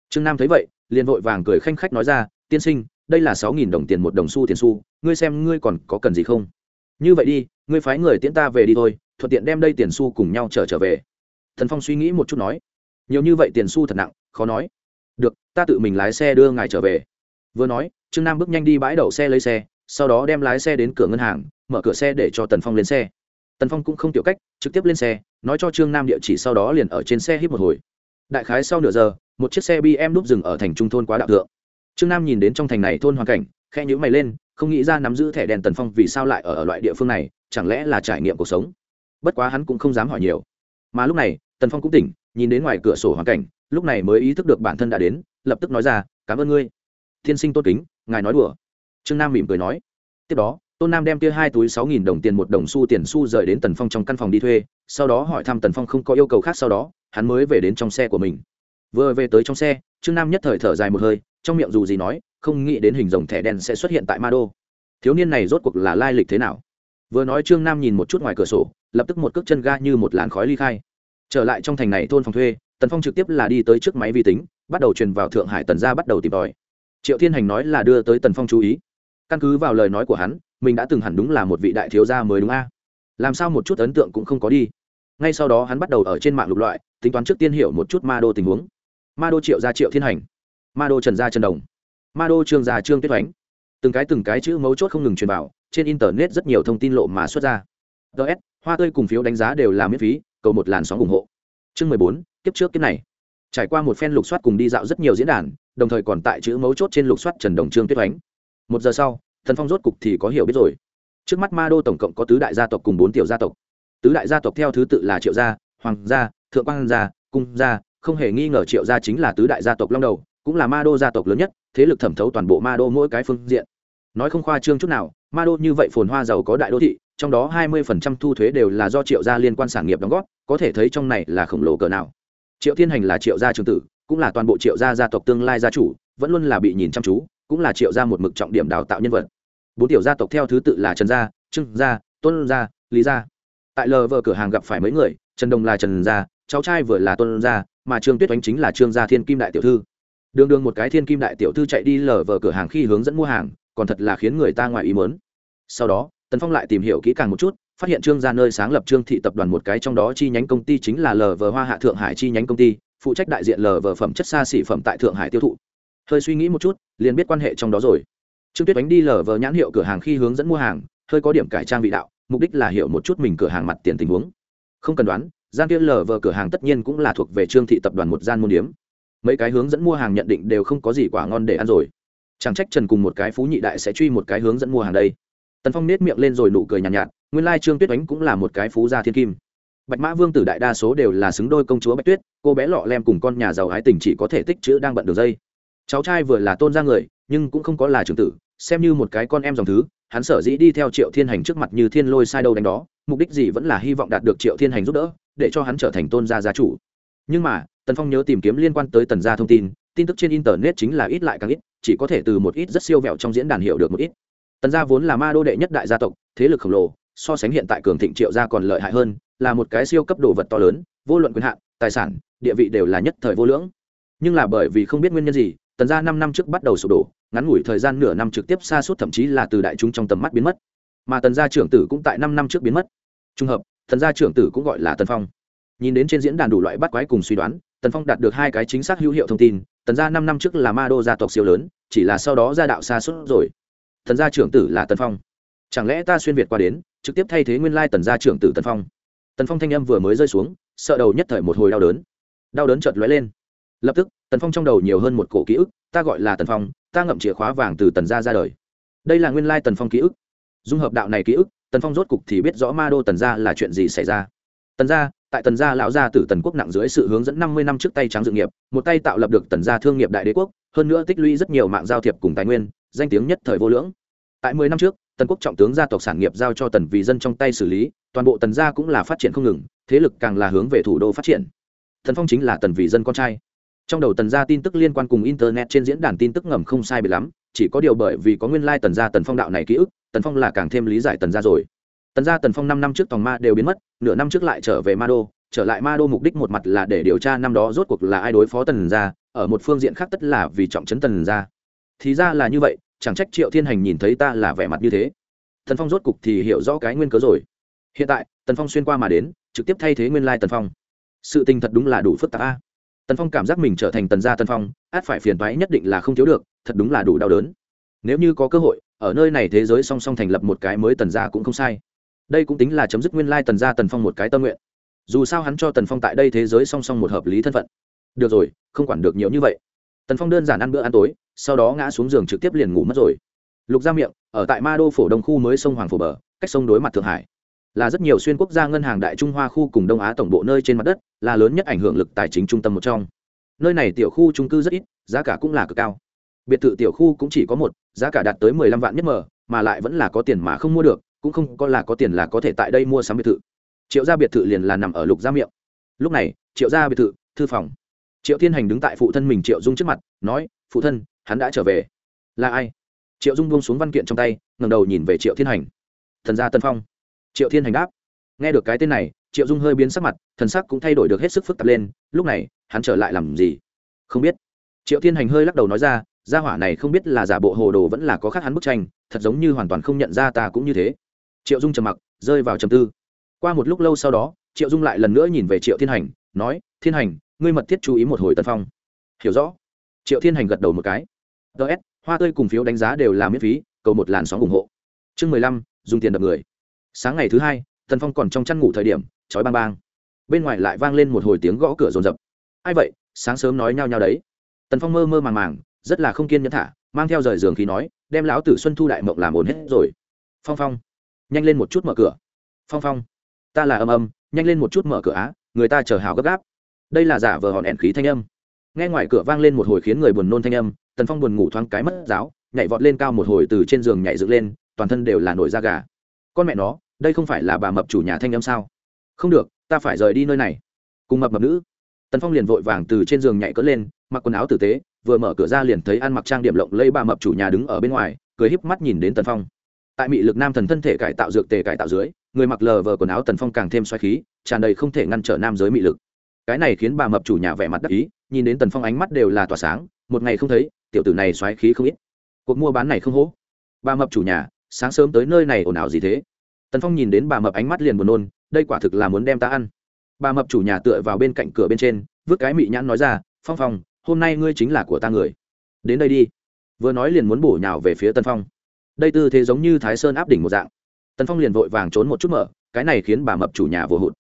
Trương nam thấy vậy, liền vội vàng cười khanh khách nói ra, tiên sinh, đây là sáu nghìn đồng tiền một đồng xu tiền xu, ngươi xem ngươi còn có cần gì không? Như vậy đi, ngươi phái người tiễn ta về đi thôi, thuận tiện đem đây tiền xu cùng nhau trở trở về. Thần phong suy nghĩ một chút nói nhiều như vậy tiền xu thật nặng khó nói. Được ta tự mình lái xe đưa ngài trở về. Vừa nói trương nam bước nhanh đi bãi đậu xe lấy xe sau đó đem lái xe đến cửa ngân hàng mở cửa xe để cho tần phong lên xe. Tần phong cũng không tiểu cách trực tiếp lên xe nói cho trương nam địa chỉ sau đó liền ở trên xe hít một hồi. Đại khái sau nửa giờ một chiếc xe bm núp dừng ở thành trung thôn quá đạo thượng. Trương nam nhìn đến trong thành này thôn hoàn cảnh khe nhữ mày lên không nghĩ ra nắm giữ thẻ đèn tần phong vì sao lại ở, ở loại địa phương này chẳng lẽ là trải nghiệm cuộc sống? Bất quá hắn cũng không dám hỏi nhiều. Mà lúc này tần phong cũng tỉnh, nhìn đến ngoài cửa sổ hoàn cảnh, lúc này mới ý thức được bản thân đã đến, lập tức nói ra, cảm ơn ngươi. Tiên sinh tốt kính, ngài nói đùa. Trương nam mỉm cười nói. Tiếp đó, tôn nam đem kia hai túi sáu nghìn đồng tiền một đồng xu tiền xu rời đến tần phong trong căn phòng đi thuê, sau đó hỏi thăm tần phong không có yêu cầu khác sau đó, hắn mới về đến trong xe của mình. Vừa về tới trong xe, trương nam nhất thời thở dài một hơi, trong miệng dù gì nói, không nghĩ đến hình rồng thẻ đen sẽ xuất hiện tại ma đô thiếu niên này rốt cuộc là lai lịch thế nào? Vừa nói trương nam nhìn một chút ngoài cửa sổ, lập tức một cước chân ga như một làn khói ly khai trở lại trong thành này thôn phòng thuê, tần phong trực tiếp là đi tới trước máy vi tính, bắt đầu truyền vào thượng hải tần ra bắt đầu tìm tòi. Triệu thiên hành nói là đưa tới tần phong chú ý. Căn cứ vào lời nói của hắn, mình đã từng hẳn đúng là một vị đại thiếu gia mới đúng a. Làm sao một chút ấn tượng cũng không có đi. Ngay sau đó hắn bắt đầu ở trên mạng lục loại, tính toán trước tiên hiểu một chút ma đô tình huống. Ma đô triệu gia triệu thiên hành. Ma đô trần gia trần đồng. Ma đô trương gia trương tuyết oánh từng cái từng cái chữ mấu chốt không ngừng truyền vào, trên internet rất nhiều thông tin lộ mà xuất ra. Ts hoa tươi cùng phiếu đánh giá đều là miễn phí cầu một làn sóng ủng hộ. Chương mười bốn, kiếp trước kiếp này. Trải qua một phen lục soát cùng đi dạo rất nhiều diễn đàn, đồng thời còn tại chữ mấu chốt trên lục soát trần đồng trương tuyết oánh. Một giờ sau thần phong rốt cục thì có hiểu biết rồi. Trước mắt ma đô tổng cộng có tứ đại gia tộc cùng bốn tiểu gia tộc. Tứ đại gia tộc theo thứ tự là triệu gia, hoàng gia, thượng quang gia, cung gia, không hề nghi ngờ triệu gia chính là tứ đại gia tộc long đầu, cũng là ma đô gia tộc lớn nhất, thế lực thẩm thấu toàn bộ ma đô mỗi cái phương diện. Nói không khoa trương chút nào, ma đô như vậy phồn hoa giàu có đại đô thị trong đó hai 20% thu thuế đều là do triệu gia liên quan sản nghiệp đóng góp, có thể thấy trong này là khổng lồ cỡ nào. Triệu thiên hành là triệu gia trường tử, cũng là toàn bộ triệu gia gia tộc tương lai gia chủ, vẫn luôn là bị nhìn chăm chú, cũng là triệu gia một mực trọng điểm đào tạo nhân vật. Bốn tiểu gia tộc theo thứ tự là trần gia, trương gia, tôn gia, lý gia. Tại lờ vợ cửa hàng gặp phải mấy người, trần đồng là trần gia, cháu trai vừa là tôn gia, mà trương tuyết oánh chính là trương gia thiên kim đại tiểu thư. Đường đường một cái thiên kim đại tiểu thư chạy đi lờ vờ cửa hàng khi hướng dẫn mua hàng, còn thật là khiến người ta ngoài ý mớn sau đó tần phong lại tìm hiểu kỹ càng một chút, phát hiện trương gia nơi sáng lập trương thị tập đoàn một cái trong đó chi nhánh công ty chính là lờ vờ hoa hạ thượng hải chi nhánh công ty, phụ trách đại diện lờ vờ phẩm chất xa xỉ phẩm tại thượng hải tiêu thụ. Hơi suy nghĩ một chút, liền biết quan hệ trong đó rồi. Trương tuyết đánh đi lờ vờ nhãn hiệu cửa hàng khi hướng dẫn mua hàng, hơi có điểm cải trang vị đạo, mục đích là hiểu một chút mình cửa hàng mặt tiền tình huống. Không cần đoán, gian kia lờ vờ cửa hàng tất nhiên cũng là thuộc về trương thị tập đoàn một gian môn điếm. Mấy cái hướng dẫn mua hàng nhận định đều không có gì quả ngon để ăn rồi. Chẳng trách trần cùng một cái phú nhị đại sẽ truy một cái hướng dẫn mua hàng đây tần phong nết miệng lên rồi nụ cười nhàn nhạt, nhạt nguyên lai trương tuyết ánh cũng là một cái phú gia thiên kim. Bạch mã vương tử đại đa số đều là xứng đôi công chúa bạch tuyết cô bé lọ lem cùng con nhà giàu hái tình chỉ có thể tích chữ đang bận đường dây. Cháu trai vừa là tôn gia người nhưng cũng không có là trưởng tử xem như một cái con em dòng thứ hắn sở dĩ đi theo triệu thiên hành trước mặt như thiên lôi sai đâu đánh đó mục đích gì vẫn là hy vọng đạt được triệu thiên hành giúp đỡ để cho hắn trở thành tôn gia gia chủ. Nhưng mà tần phong nhớ tìm kiếm liên quan tới tần gia thông tin tin tức trên internet chính là ít lại càng ít chỉ có thể từ một ít rất siêu vẹo trong diễn đàn hiểu được một ít tần gia vốn là ma đô đệ nhất đại gia tộc, thế lực khổng lồ, so sánh hiện tại cường thịnh triệu gia còn lợi hại hơn, là một cái siêu cấp đồ vật to lớn, vô luận quyền hạn, tài sản, địa vị đều là nhất thời vô lưỡng. Nhưng là bởi vì không biết nguyên nhân gì, tần gia năm năm trước bắt đầu sụp đổ, ngắn ngủi thời gian nửa năm trực tiếp xa suốt thậm chí là từ đại chúng trong tầm mắt biến mất. Mà tần gia trưởng tử cũng tại năm năm trước biến mất. Trùng hợp, tần gia trưởng tử cũng gọi là tần phong. Nhìn đến trên diễn đàn đủ loại bắt quái cùng suy đoán, tần phong đạt được hai cái chính xác hữu hiệu thông tin, tần gia năm năm trước là ma đô gia tộc siêu lớn, chỉ là sau đó gia đạo xa suốt rồi. Thần gia trưởng tử là tần phong. Chẳng lẽ ta xuyên việt qua đến, trực tiếp thay thế nguyên lai tần gia trưởng tử tần phong? Tần phong thanh âm vừa mới rơi xuống, sợ đầu nhất thời một hồi đau đớn. Đau đớn chợt lóe lên. Lập tức, tần phong trong đầu nhiều hơn một cổ ký ức, ta gọi là tần phong, ta ngậm chìa khóa vàng từ tần gia ra đời. Đây là nguyên lai tần phong ký ức. Dung hợp đạo này ký ức, tần phong rốt cục thì biết rõ ma đô tần gia là chuyện gì xảy ra. Tần gia, tại tần gia lão gia tử tần quốc nặng dưới sự hướng dẫn năm mươi năm trước tay trắng dự nghiệp, một tay tạo lập được tần gia thương nghiệp đại đế quốc, hơn nữa tích lũy rất nhiều mạng giao thiệp cùng tài nguyên danh tiếng nhất thời vô lưỡng. Tại mười năm trước, tần quốc trọng tướng gia tộc sản nghiệp giao cho tần vì dân trong tay xử lý, toàn bộ tần gia cũng là phát triển không ngừng, thế lực càng là hướng về thủ đô phát triển. Thần phong chính là tần vì dân con trai. Trong đầu tần gia tin tức liên quan cùng internet trên diễn đàn tin tức ngầm không sai bị lắm, chỉ có điều bởi vì có nguyên lai tần gia tần phong đạo này ký ức, tần phong là càng thêm lý giải tần gia rồi. Tần gia tần phong năm năm trước tòng ma đều biến mất, nửa năm trước lại trở về ma đô, trở lại ma đô mục đích một mặt là để điều tra năm đó rốt cuộc là ai đối phó tần gia, ở một phương diện khác tất là vì trọng trấn tần gia thì ra là như vậy, chẳng trách triệu thiên hành nhìn thấy ta là vẻ mặt như thế. Tần phong rốt cục thì hiểu rõ cái nguyên cớ rồi. Hiện tại, tần phong xuyên qua mà đến, trực tiếp thay thế nguyên lai tần phong. Sự tình thật đúng là đủ phức tạp a. Tần phong cảm giác mình trở thành tần gia tần phong, át phải phiền toái nhất định là không thiếu được, thật đúng là đủ đau đớn. Nếu như có cơ hội, ở nơi này thế giới song song thành lập một cái mới tần gia cũng không sai. Đây cũng tính là chấm dứt nguyên lai tần gia tần phong một cái tâm nguyện. Dù sao hắn cho tần phong tại đây thế giới song song một hợp lý thân phận. Được rồi, không quản được nhiều như vậy tần phong đơn giản ăn bữa ăn tối sau đó ngã xuống giường trực tiếp liền ngủ mất rồi. Lục ra miệng ở tại ma đô phổ đông khu mới sông hoàng phổ bờ cách sông đối mặt thượng hải. Là rất nhiều xuyên quốc gia ngân hàng đại trung hoa khu cùng đông á tổng bộ nơi trên mặt đất là lớn nhất ảnh hưởng lực tài chính trung tâm một trong. Nơi này tiểu khu trung cư rất ít giá cả cũng là cực cao. Biệt thự tiểu khu cũng chỉ có một giá cả đạt tới mười lăm vạn nhất mờ, mà lại vẫn là có tiền mà không mua được cũng không có là có tiền là có thể tại đây mua sắm biệt thự. Triệu gia biệt thự liền là nằm ở lục gia miệng. Lúc này triệu gia biệt thự thư phòng triệu thiên hành đứng tại phụ thân mình triệu dung trước mặt, nói, phụ thân, hắn đã trở về. Là ai? Triệu dung buông xuống văn kiện trong tay, ngẩng đầu nhìn về triệu thiên hành. Thần gia tân phong. Triệu thiên hành đáp. Nghe được cái tên này, triệu dung hơi biến sắc mặt, thần sắc cũng thay đổi được hết sức phức tạp lên, lúc này, hắn trở lại làm gì? Không biết. Triệu thiên hành hơi lắc đầu nói ra, gia hỏa này không biết là giả bộ hồ đồ vẫn là có khác hắn bức tranh, thật giống như hoàn toàn không nhận ra ta cũng như thế. Triệu dung trầm mặc, rơi vào trầm tư. Qua một lúc lâu sau đó, triệu dung lại lần nữa nhìn về triệu thiên hành, nói, thiên hành ngươi mật thiết chú ý một hồi tân phong. Hiểu rõ. Triệu thiên hành gật đầu một cái. Ts hoa tươi cùng phiếu đánh giá đều là miễn phí, cầu một làn sóng ủng hộ. Chương mười lăm, dùng tiền đập người. Sáng ngày thứ hai, tần phong còn trong chăn ngủ thời điểm, chói bang bang. Bên ngoài lại vang lên một hồi tiếng gõ cửa rồn rập. Ai vậy? Sáng sớm nói nhau nhau đấy. Tần phong mơ mơ màng màng, rất là không kiên nhẫn thả, mang theo rời giường khi nói, đem lão tử xuân thu đại mộng làm ổn hết rồi. Phong phong, nhanh lên một chút mở cửa. Phong phong, ta là âm âm, nhanh lên một chút mở cửa á, người ta chờ hào gấp gáp đây là giả vờ hòn ẹn khí thanh âm. Nghe ngoài cửa vang lên một hồi khiến người buồn nôn thanh âm, tần phong buồn ngủ thoáng cái mất giáo, nhảy vọt lên cao một hồi từ trên giường nhảy dựng lên, toàn thân đều là nổi da gà. Con mẹ nó, đây không phải là bà mập chủ nhà thanh âm sao? Không được, ta phải rời đi nơi này. Cùng mập mập nữ. Tần phong liền vội vàng từ trên giường nhảy cỡ lên, mặc quần áo tử tế, vừa mở cửa ra liền thấy ăn mặc trang điểm lộng lấy bà mập chủ nhà đứng ở bên ngoài, cười híp mắt nhìn đến tần phong. Tại mị lực nam thần thân thể cải tạo dược tề cải tạo dưới, người mặc lờ vờ quần áo tần phong càng thêm xoáy khí, tràn đầy không thể ngăn trở nam giới mị lực cái này khiến bà mập chủ nhà vẻ mặt đắc ý, nhìn đến tần phong ánh mắt đều là tỏa sáng, một ngày không thấy, tiểu tử này xoáy khí không ít. Cuộc mua bán này không hố. Bà mập chủ nhà, sáng sớm tới nơi này ồn ào gì thế? Tần phong nhìn đến bà mập ánh mắt liền buồn nôn, đây quả thực là muốn đem ta ăn. Bà mập chủ nhà tựa vào bên cạnh cửa bên trên, vứt cái mị nhãn nói ra, phong phong, hôm nay ngươi chính là của ta người. Đến đây đi. Vừa nói liền muốn bổ nhào về phía tân phong. Đây tư thế giống như thái sơn áp đỉnh một dạng. Tần phong liền vội vàng trốn một chút mở, cái này khiến bà mập chủ nhà vừa hụt.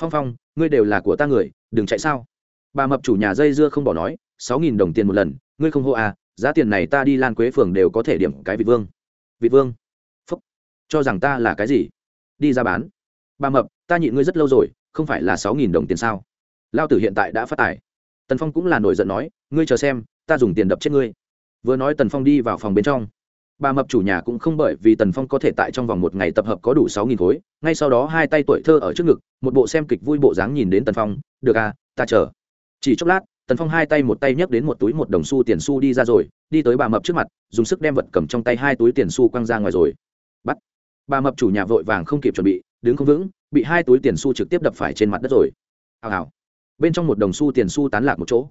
Phong phong, ngươi đều là của ta người đừng chạy sao? Bà mập chủ nhà dây dưa không bỏ nói, sáu nghìn đồng tiền một lần, ngươi không hô à giá tiền này ta đi lan quế phường đều có thể điểm cái vị vương. Vị vương? Phúc. Cho rằng ta là cái gì? Đi ra bán. Bà mập, ta nhịn ngươi rất lâu rồi, không phải là sáu nghìn đồng tiền sao? Lao tử hiện tại đã phát tài. Tần phong cũng là nổi giận nói, ngươi chờ xem, ta dùng tiền đập chết ngươi. Vừa nói tần phong đi vào phòng bên trong bà mập chủ nhà cũng không bởi vì tần phong có thể tại trong vòng một ngày tập hợp có đủ sáu nghìn khối, ngay sau đó hai tay tuổi thơ ở trước ngực, một bộ xem kịch vui bộ dáng nhìn đến tần phong, được à ta chờ. Chỉ chốc lát, tần phong hai tay một tay nhấc đến một túi một đồng xu tiền xu đi ra rồi, đi tới bà mập trước mặt, dùng sức đem vật cầm trong tay hai túi tiền xu quăng ra ngoài rồi. Bắt. Bà mập chủ nhà vội vàng không kịp chuẩn bị, đứng không vững, bị hai túi tiền xu trực tiếp đập phải trên mặt đất rồi. Hào hào. Bên trong một đồng xu tiền xu tán lạc một chỗ.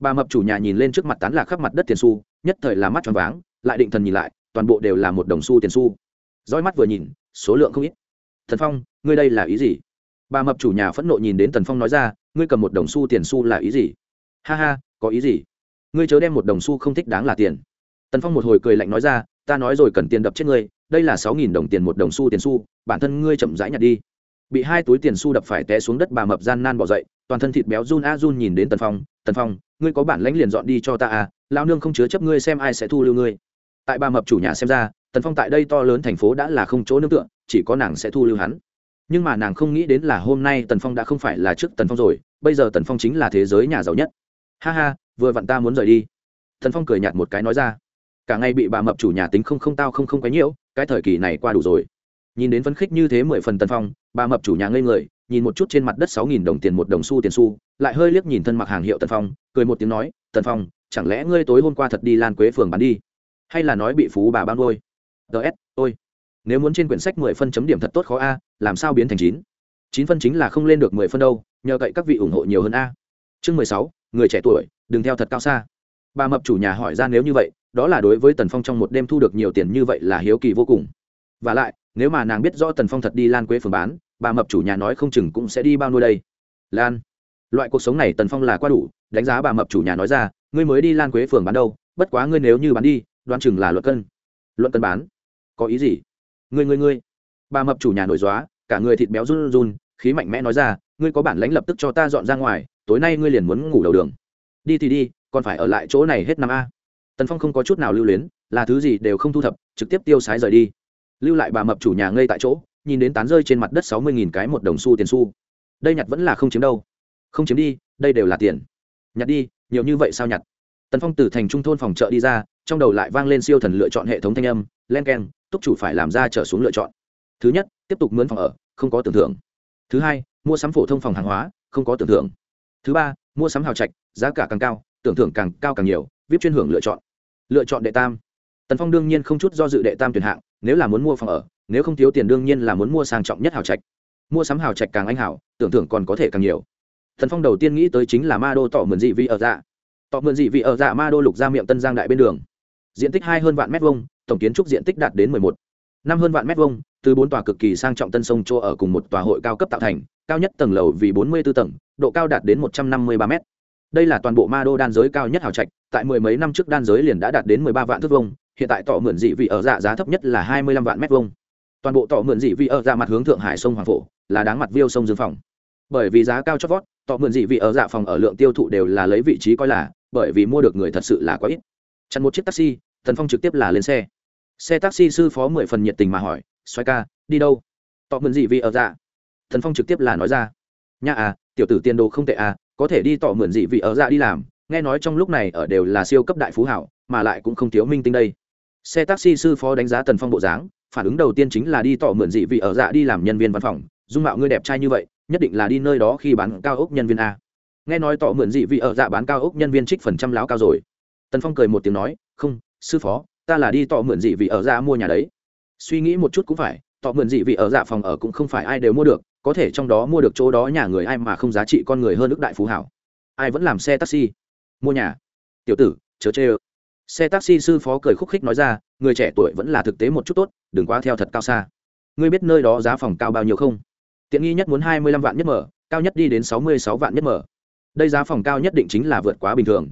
Bà mập chủ nhà nhìn lên trước mặt tán lạc khắp mặt đất tiền xu, nhất thời là mắt tròn váng, lại định thần nhìn lại toàn bộ đều là một đồng xu tiền xu. Roi mắt vừa nhìn, số lượng không ít. Thần phong, ngươi đây là ý gì? Bà mập chủ nhà phẫn nộ nhìn đến tần phong nói ra, ngươi cầm một đồng xu tiền xu là ý gì? Ha ha, có ý gì? Ngươi chớ đem một đồng xu không thích đáng là tiền. Tần phong một hồi cười lạnh nói ra, ta nói rồi cần tiền đập chết ngươi, đây là sáu nghìn đồng tiền một đồng xu tiền xu, bản thân ngươi chậm rãi nhặt đi. Bị hai túi tiền xu đập phải té xuống đất bà mập gian nan bỏ dậy, toàn thân thịt béo run a run nhìn đến tần phong tần phong, ngươi có bản lãnh liền dọn đi cho ta à lao nương không chứa chấp ngươi xem ai sẽ thu lưu ngươi tại bà mập chủ nhà xem ra, tần phong tại đây to lớn thành phố đã là không chỗ nương tựa, chỉ có nàng sẽ thu lưu hắn. Nhưng mà nàng không nghĩ đến là hôm nay tần phong đã không phải là trước tần phong rồi, bây giờ tần phong chính là thế giới nhà giàu nhất. Ha ha, vừa vặn ta muốn rời đi. Tần phong cười nhạt một cái nói ra. Cả ngày bị bà mập chủ nhà tính không không tao không không quấy nhiễu, cái thời kỳ này qua đủ rồi. Nhìn đến phấn khích như thế mười phần tần phong bà mập chủ nhà ngây người, nhìn một chút trên mặt đất sáu nghìn đồng tiền một đồng xu tiền xu, lại hơi liếc nhìn thân mặc hàng hiệu tần phong, cười một tiếng nói, tần phong, chẳng lẽ ngươi tối hôm qua thật đi lan quế phường bán đi? Hay là nói bị phú bà ban ngôi ts ôi. Nếu muốn trên quyển sách mười phân chấm điểm thật tốt khó a, làm sao biến thành chín? Chín phân chính là không lên được mười phân đâu, nhờ cậy các vị ủng hộ nhiều hơn a. Chương mười sáu, người trẻ tuổi, đừng theo thật cao xa. Bà mập chủ nhà hỏi ra nếu như vậy, đó là đối với tần phong trong một đêm thu được nhiều tiền như vậy là hiếu kỳ vô cùng. V à lại, nếu mà nàng biết rõ tần phong thật đi lan quế phường bán, bà mập chủ nhà nói không chừng cũng sẽ đi bao nuôi đây. Lan, loại cuộc sống này tần phong là qua đủ, đánh giá bà mập chủ nhà nói ra, ngươi mới đi lan quế phường bán đâu, bất quá ngươi nếu như bán đi đoan chừng là luận cân. Luận cân bán. Có ý gì? Ngươi ngươi ngươi. Bà mập chủ nhà nổi dóa cả người thịt béo run run, khí mạnh mẽ nói ra, ngươi có bản lãnh lập tức cho ta dọn ra ngoài, tối nay ngươi liền muốn ngủ đầu đường. Đi thì đi, còn phải ở lại chỗ này hết năm a. Tần phong không có chút nào lưu luyến, là thứ gì đều không thu thập, trực tiếp tiêu sái rời đi. Lưu lại bà mập chủ nhà ngây tại chỗ, nhìn đến tán rơi trên mặt đất sáu mươi nghìn cái một đồng xu tiền xu. Đây nhặt vẫn là không chiếm đâu. Không chiếm đi, đây đều là tiền. Nhặt đi, nhiều như vậy sao nhặt? Tần phong từ thành trung thôn phòng chợ đi ra trong đầu lại vang lên siêu thần lựa chọn hệ thống thanh âm, len k e n túc chủ phải làm ra trở xuống lựa chọn. Thứ nhất, tiếp tục mướn phòng ở, không có tưởng thưởng thứ hai, mua sắm phổ thông phòng hàng hóa, không có tưởng thưởng thứ ba, mua sắm hào trạch, giá cả càng cao, tưởng thưởng càng cao càng nhiều, vip chuyên hưởng lựa chọn. Lựa chọn đệ tam. Tần phong đương nhiên không chút do dự đệ tam tuyển hạng, nếu là muốn mua phòng ở, nếu không thiếu tiền đương nhiên là muốn mua sang trọng nhất hào trạch. Mua sắm hào trạch càng anh hảo, tưởng thưởng còn có thể càng nhiều. Tần phong đầu tiên nghĩ tới chính là ma đô tỏ mượn dị vị ở dạ. Tỏ mượn dị vị ở dạ ma đô lục ra miệng tân giang đại bên đường diện tích hai hơn vạn mét vuông, tổng kiến trúc diện tích đạt đến mười một. Năm hơn vạn mét vuông, từ bốn tòa cực kỳ sang trọng tân sông chỗ ở cùng một tòa hội cao cấp tạo thành, cao nhất tầng lầu vì bốn mươi 44 tầng, độ cao đạt đến một trăm năm mươi ba mét. Đây là toàn bộ ma đô đan giới cao nhất hào trạch, tại mười mấy năm trước đan giới liền đã đạt đến mười ba vạn thước vuông, hiện tại tỏ mượn dị vị ở dạ giá thấp nhất là hai mươi lăm vạn mét vuông. Toàn bộ tỏ mượn dị vị ở dạ mặt hướng thượng hải sông hoàng phổ, là đáng mặt viêu sông dương phòng. Bởi vì giá cao chót vót, tỏ mượn dị vị ở dạ phòng ở lượng tiêu thụ đều là lấy vị trí coi là, bởi vì mua được người thật sự là quá ít chặn một chiếc taxi thần phong trực tiếp là lên xe. Xe taxi sư phó mười phần nhiệt tình mà hỏi xoay ca, đi đâu? Tỏ mượn dị vị ở dạ? Thần phong trực tiếp là nói ra nhà à tiểu tử tiền đồ không tệ à có thể đi tỏ mượn dị vị ở dạ đi làm, nghe nói trong lúc này ở đều là siêu cấp đại phú hảo, mà lại cũng không thiếu minh tinh đây. Xe taxi sư phó đánh giá tần phong bộ dáng, phản ứng đầu tiên chính là đi tỏ mượn dị vị ở dạ đi làm nhân viên văn phòng, dung mạo ngươi đẹp trai như vậy, nhất định là đi nơi đó khi bán cao ốc nhân viên a. Nghe nói tỏ mượn dị vị ở dạ bán cao ốc nhân viên trích phần trăm láo cao rồi tần phong cười một tiếng nói, không, sư phó, ta là đi tọ mượn dị vị ở dạ mua nhà đấy. Suy nghĩ một chút cũng phải, tọ mượn dị vị ở dạ phòng ở cũng không phải ai đều mua được, có thể trong đó mua được chỗ đó nhà người ai mà không giá trị con người hơn ước đại phú hảo. Ai vẫn làm xe taxi. Mua nhà. Tiểu tử, chớ chê ơ. Xe taxi sư phó cười khúc khích nói ra, người trẻ tuổi vẫn là thực tế một chút tốt, đừng quá theo thật cao xa. Ngươi biết nơi đó giá phòng cao bao nhiêu không? Tiện nghi nhất muốn hai mươi lăm vạn nhất mở, cao nhất đi đến sáu mươi sáu vạn nhất mở. Đây giá phòng cao nhất định chính là vượt quá bình thường.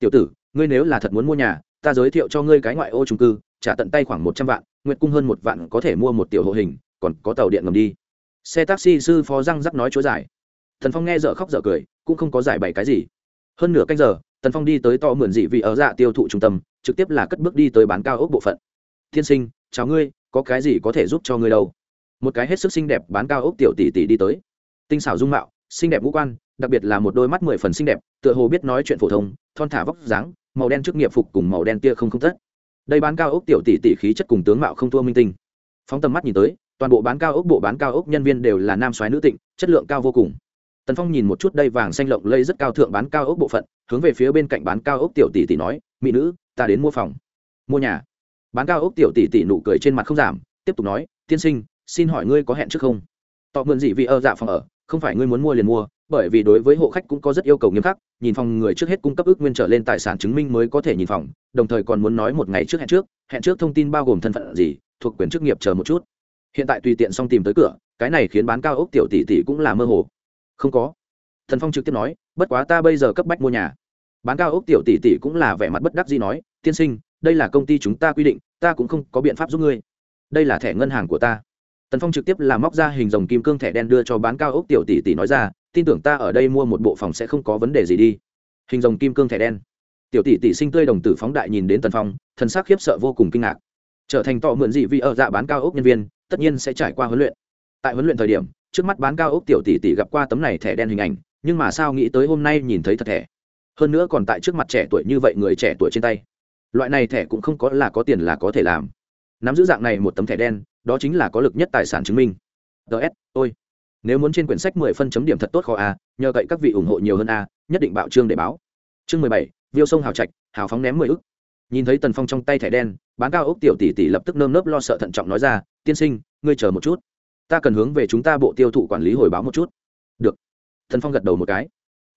Tiểu tử ngươi nếu là thật muốn mua nhà, ta giới thiệu cho ngươi cái ngoại ô trung cư, trả tận tay khoảng một trăm vạn nguyệt cung hơn một vạn có thể mua một tiểu hộ hình, còn có tàu điện ngầm đi. Xe taxi sư phó răng rắc nói chúa giải. Thần phong nghe dở khóc dở cười, cũng không có giải bày cái gì. Hơn nửa canh giờ, tần phong đi tới to mượn dị vị ở dạ tiêu thụ trung tâm, trực tiếp là cất bước đi tới bán cao ốc bộ phận. Thiên sinh, chào ngươi, có cái gì có thể giúp cho ngươi đâu? Một cái hết sức xinh đẹp bán cao ốc tiểu tỷ tỷ đi tới. Tinh xảo dung mạo, xinh đẹp ngũ quan đặc biệt là một đôi mắt mười phần xinh đẹp, tựa hồ biết nói chuyện phổ thông, thon thả vóc dáng, màu đen trước nghiệp phục cùng màu đen tia không không tất. Đây bán cao ốc tiểu tỷ tỷ khí chất cùng tướng mạo không thua minh tinh. Phóng tầm mắt nhìn tới, toàn bộ bán cao ốc, bộ bán cao ốc nhân viên đều là nam soái nữ tịnh, chất lượng cao vô cùng. Tần phong nhìn một chút đây vàng xanh lộng lây rất cao thượng bán cao ốc bộ phận, hướng về phía bên cạnh bán cao ốc tiểu tỷ tỷ nói, mỹ nữ, ta đến mua phòng. Mua nhà? Bán cao ốc tiểu tỷ tỷ nụ cười trên mặt không giảm, tiếp tục nói, tiên sinh, xin hỏi ngươi có hẹn trước không? Tọ mượn gì vì ơ dạ phòng ở, không phải ngươi muốn mua liền mua bởi vì đối với hộ khách cũng có rất yêu cầu nghiêm khắc, nhìn phòng người trước hết cung cấp ước nguyên trở lên tài sản chứng minh mới có thể nhìn phòng, đồng thời còn muốn nói một ngày trước hẹn trước hẹn trước thông tin bao gồm thân phận gì, thuộc quyền chức nghiệp chờ một chút. Hiện tại tùy tiện xong tìm tới cửa, cái này khiến bán cao ốc tiểu tỷ tỷ cũng là mơ hồ. Không có. Thần phong trực tiếp nói, bất quá ta bây giờ cấp bách mua nhà. Bán cao ốc tiểu tỷ tỷ cũng là vẻ mặt bất đắc gì nói, tiên sinh, đây là công ty chúng ta quy định, ta cũng không có biện pháp giúp ngươi. Đây là thẻ ngân hàng của ta. Tần phong trực tiếp là móc ra hình dòng kim cương thẻ đen đưa cho bán cao ốc tiểu tỷ tỷ nói ra tin tưởng ta ở đây mua một bộ phòng sẽ không có vấn đề gì đi. Hình dòng kim cương thẻ đen. Tiểu tỷ tỷ sinh tươi đồng tử phóng đại nhìn đến tần phong, thần sắc khiếp sợ vô cùng kinh ngạc. Trở thành tọ mượn dị vị ở dạ bán cao ốc nhân viên, tất nhiên sẽ trải qua huấn luyện. Tại huấn luyện thời điểm, trước mắt bán cao ốc tiểu tỷ tỷ gặp qua tấm này thẻ đen hình ảnh, nhưng mà sao nghĩ tới hôm nay nhìn thấy thật thẻ. Hơn nữa còn tại trước mặt trẻ tuổi như vậy người trẻ tuổi trên tay. Loại này thẻ cũng không có là có tiền là có thể làm. Nắm giữ dạng này một tấm thẻ đen, đó chính là có lực nhất tài sản chứng minh. Ts ôi nếu muốn trên quyển sách mười phân chấm điểm thật tốt khó a, nhờ cậy các vị ủng hộ nhiều hơn a, nhất định bạo trương để báo. Chương mười bảy, viêu sông hào trạch, hào phóng ném mười ức. Nhìn thấy tần phong trong tay thẻ đen, bán cao ốc tiểu tỷ tỷ lập tức nơm nớp lo sợ thận trọng nói ra, tiên sinh, ngươi chờ một chút. Ta cần hướng về chúng ta bộ tiêu thụ quản lý hồi báo một chút. Được. Tần phong gật đầu một cái.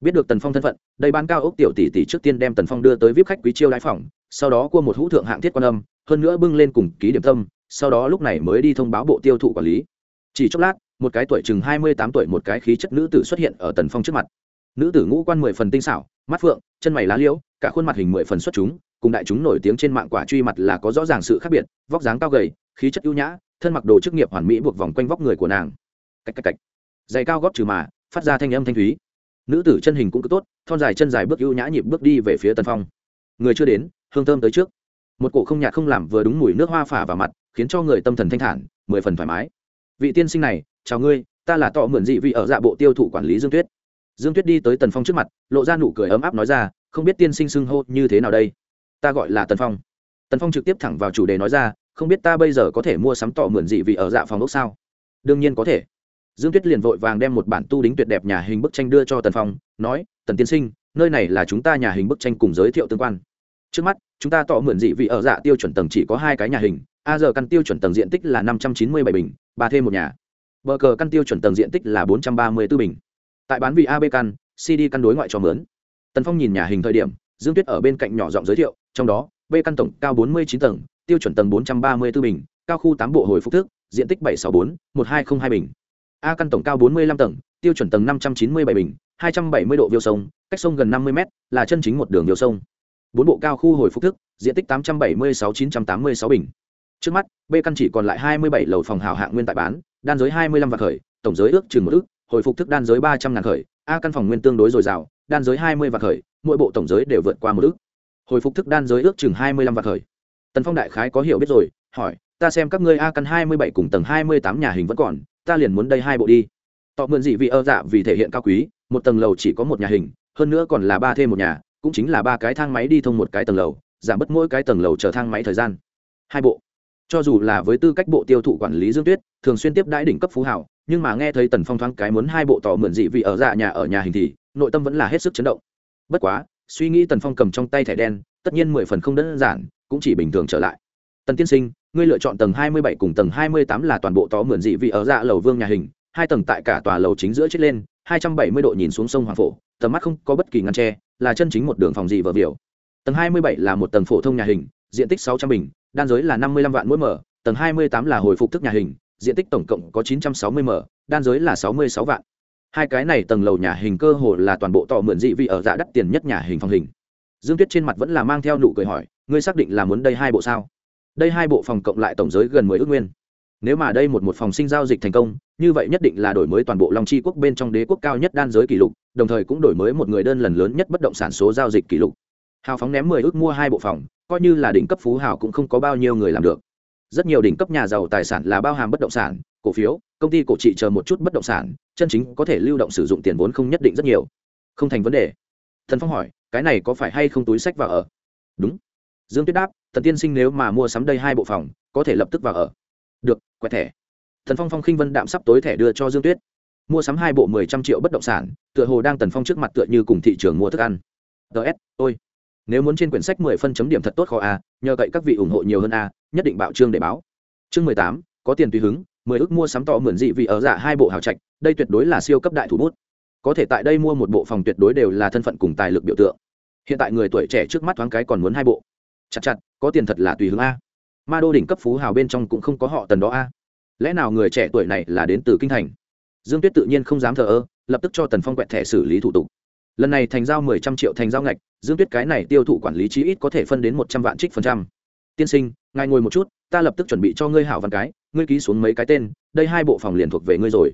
Biết được tần phong thân phận, đây bán cao ốc tiểu tỷ tỷ trước tiên đem tần phong đưa tới vip khách quý chiêu đãi phòng, sau đó cua một hũ thượng hạng thiết quan âm, hơn nữa bưng lên cùng ký điểm tâm, sau đó lúc này mới đi thông báo bộ tiêu thụ quản lý. Chỉ chốc lát một cái tuổi chừng hai mươi tám tuổi một cái khí chất nữ tử xuất hiện ở tần phong trước mặt. Nữ tử ngũ quan mười phần tinh xảo, mắt phượng, chân mày lá liễu, cả khuôn mặt hình mười phần xuất chúng, cùng đại chúng nổi tiếng trên mạng quả truy mặt là có rõ ràng sự khác biệt, vóc dáng cao gầy, khí chất ưu nhã, thân mặc đồ chức nghiệp hoàn mỹ buộc vòng quanh vóc người của nàng. Cách cách cách. Giày cao góp trừ mà, phát ra thanh âm thanh thúy. Nữ tử chân hình cũng cứ tốt, thon dài chân dài bước ưu nhã nhịp bước đi về phía tần phong. Người chưa đến, hương thơm tới trước. Một cổ không nhạt không làm vừa đúng mùi nước hoa phả vào mặt, khiến cho người tâm thần thanh thản, mười phần thoải mái. Vị tiên sinh này chào ngươi, ta là tọ mượn dị vị ở dạ bộ tiêu thụ quản lý dương tuyết. Dương tuyết đi tới tần phong trước mặt, lộ ra nụ cười ấm áp nói ra, không biết tiên sinh xưng hô như thế nào đây? Ta gọi là tần phong. Tần phong trực tiếp thẳng vào chủ đề nói ra, không biết ta bây giờ có thể mua sắm tọ mượn dị vị ở dạ phòng ốc sao? Đương nhiên có thể. Dương tuyết liền vội vàng đem một bản tu đính tuyệt đẹp nhà hình bức tranh đưa cho tần phong, nói, tần tiên sinh, nơi này là chúng ta nhà hình bức tranh cùng giới thiệu tương quan. Trước mắt, chúng ta tọ mượn dị vị ở dạ tiêu chuẩn tầng chỉ có hai cái nhà hình, a giờ căn tiêu chuẩn tầng diện tích là năm trăm chín mươi bảy bình, ba thêm một nhà bờ cờ căn tiêu chuẩn tầng diện tích là bốn trăm ba mươi b ố bình. Tại bán vị ab căn cd căn đối ngoại cho mướn. Tần phong nhìn nhà hình thời điểm, dương tuyết ở bên cạnh nhỏ giọng giới thiệu, trong đó, b căn tổng cao bốn mươi chín tầng, tiêu chuẩn tầng bốn trăm ba mươi b ố bình, cao khu tám bộ hồi phúc thức, diện tích bảy trăm sáu mươi bốn, một hai không hai bình. A căn tổng cao bốn mươi lăm tầng, tiêu chuẩn tầng năm trăm chín mươi bảy bình, hai trăm bảy mươi độ viêu sông, cách sông gần năm mươi m là chân chính một đường viêu sông. Bốn bộ cao khu hồi phúc thức, diện tích tám trăm bảy mươi sáu chín trăm tám mươi sáu bình. Trước mắt, b căn chỉ còn lại hai mươi bảy lầu phòng hào hạng nguyên tại bán đan giới hai mươi lăm vạn khởi, tổng giới ước chừng một ước, hồi phục thức đan giới ba trăm ngàn khởi, a căn phòng nguyên tương đối dồi dào, đan giới hai mươi vạn khởi, mỗi bộ tổng giới đều vượt qua một ước. Hồi phục thức đan giới ước chừng hai mươi lăm vạn khởi. Tần phong đại khái có hiểu biết rồi, hỏi, ta xem các ngươi a căn hai mươi bảy cùng tầng hai mươi tám nhà hình vẫn còn, ta liền muốn đây hai bộ đi. Tọ mượn dị vị ơ dạ vì thể hiện cao quý, một tầng lầu chỉ có một nhà hình, hơn nữa còn là ba thêm một nhà, cũng chính là ba cái thang máy đi thông một cái tầng lầu, giảm bớt mỗi cái tầng lầu chờ thang máy thời gian. Hai bộ cho dù là với tư cách bộ tiêu thụ quản lý dương tuyết, thường xuyên tiếp đãi đỉnh cấp phú hảo nhưng mà nghe thấy tần phong thoáng cái muốn hai bộ tỏ mượn dị vị ở dạ nhà ở nhà hình thì, nội tâm vẫn là hết sức chấn động. Bất quá, suy nghĩ tần phong cầm trong tay thẻ đen, tất nhiên mười phần không đơn giản, cũng chỉ bình thường trở lại. Tần tiên sinh, ngươi lựa chọn tầng hai mươi bảy cùng tầng hai mươi tám là toàn bộ tỏ mượn dị vị ở dạ lầu vương nhà hình, hai tầng tại cả tòa lầu chính giữa chết lên, hai trăm bảy mươi độ nhìn xuống sông hoàng phổ, tầm mắt không có bất kỳ ngăn tre, là chân chính một đường phòng dị vợ biểu. Tầng hai mươi bảy là một tầng phổ thông nhà hình, diện tích sáu trăm bình đan giới là năm mươi lăm vạn mỗi mở, tầng hai mươi tám là hồi phục thức nhà hình, diện tích tổng cộng có chín trăm sáu mươi mở. đan giới là sáu mươi sáu vạn. Hai cái này tầng lầu nhà hình cơ hồ là toàn bộ tọ mượn dị vị ở dạ đắt tiền nhất nhà hình phòng hình. Dương tuyết trên mặt vẫn là mang theo nụ cười hỏi, ngươi xác định là muốn đây hai bộ sao? Đây hai bộ phòng cộng lại tổng giới gần mười ước nguyên. Nếu mà đây một một phòng sinh giao dịch thành công, như vậy nhất định là đổi mới toàn bộ long chi quốc bên trong đế quốc cao nhất đan giới kỷ lục, đồng thời cũng đổi mới một người đơn lần lớn nhất bất động sản số giao dịch kỷ lục. Hào phóng ném mười ước mua hai bộ phòng coi như là đỉnh cấp phú hào cũng không có bao nhiêu người làm được. Rất nhiều đỉnh cấp nhà giàu tài sản là bao hàm bất động sản, cổ phiếu, công ty cổ trị chờ một chút bất động sản, chân chính có thể lưu động sử dụng tiền vốn không nhất định rất nhiều. Không thành vấn đề. Thần phong hỏi, cái này có phải hay không túi sách vào ở? Đúng. Dương tuyết đáp thần tiên sinh nếu mà mua sắm đây hai bộ phòng, có thể lập tức vào ở. Được, quẹt thẻ. Thần phong phong khinh vân đạm sắp tối thẻ đưa cho dương tuyết. Mua sắm hai bộ mười trăm triệu bất động sản, tựa hồ đang tần phong trước mặt tựa như cùng thị trường mua thức ăn. Ts ôi nếu muốn trên quyển sách mười phân chấm điểm thật tốt khó a, nhờ cậy các vị ủng hộ nhiều hơn a, nhất định bạo trương để báo. Chương mười tám, có tiền tùy hứng, mười ước mua sắm to mượn dị vị ở giả hai bộ hào trạch, đây tuyệt đối là siêu cấp đại thủ bút. Có thể tại đây mua một bộ phòng tuyệt đối đều là thân phận cùng tài lực biểu tượng. Hiện tại người tuổi trẻ trước mắt thoáng cái còn muốn hai bộ. Chặt chặt, có tiền thật là tùy hứng a. Ma đô đỉnh cấp phú hào bên trong cũng không có họ tần đó a. Lẽ nào người trẻ tuổi này là đến từ kinh thành? Dương tuyết tự nhiên không dám thờ ơ, lập tức cho tần phong quẹt thẻ xử lý thủ tục lần này thành giao mười trăm triệu thành giao ngạch, dương tuyết cái này tiêu thụ quản lý chí ít có thể phân đến một trăm vạn trích phần trăm. Tiên sinh, ngài ngồi một chút, ta lập tức chuẩn bị cho ngươi hảo văn cái, ngươi ký xuống mấy cái tên, đây hai bộ phòng liền thuộc về ngươi rồi.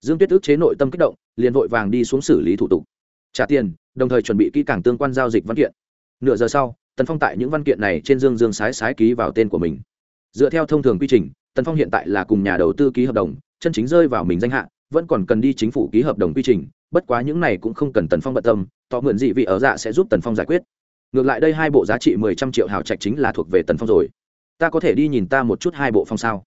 Dương tuyết ước chế nội tâm kích động, liền vội vàng đi xuống xử lý thủ tục. Trả tiền, đồng thời chuẩn bị kỹ càng tương quan giao dịch văn kiện. Nửa giờ sau, tần phong tại những văn kiện này trên dương dương sái sái ký vào tên của mình. Dựa theo thông thường quy trình, tần phong hiện tại là cùng nhà đầu tư ký hợp đồng, chân chính rơi vào mình danh hạ vẫn còn cần đi chính phủ ký hợp đồng quy trình, bất quá những này cũng không cần tần phong bận tâm, tỏ mượn dị vị ở dạ sẽ giúp tần phong giải quyết. Ngược lại đây hai bộ giá trị mười trăm triệu hào trạch chính là thuộc về tần phong rồi. Ta có thể đi nhìn ta một chút hai bộ phòng sao?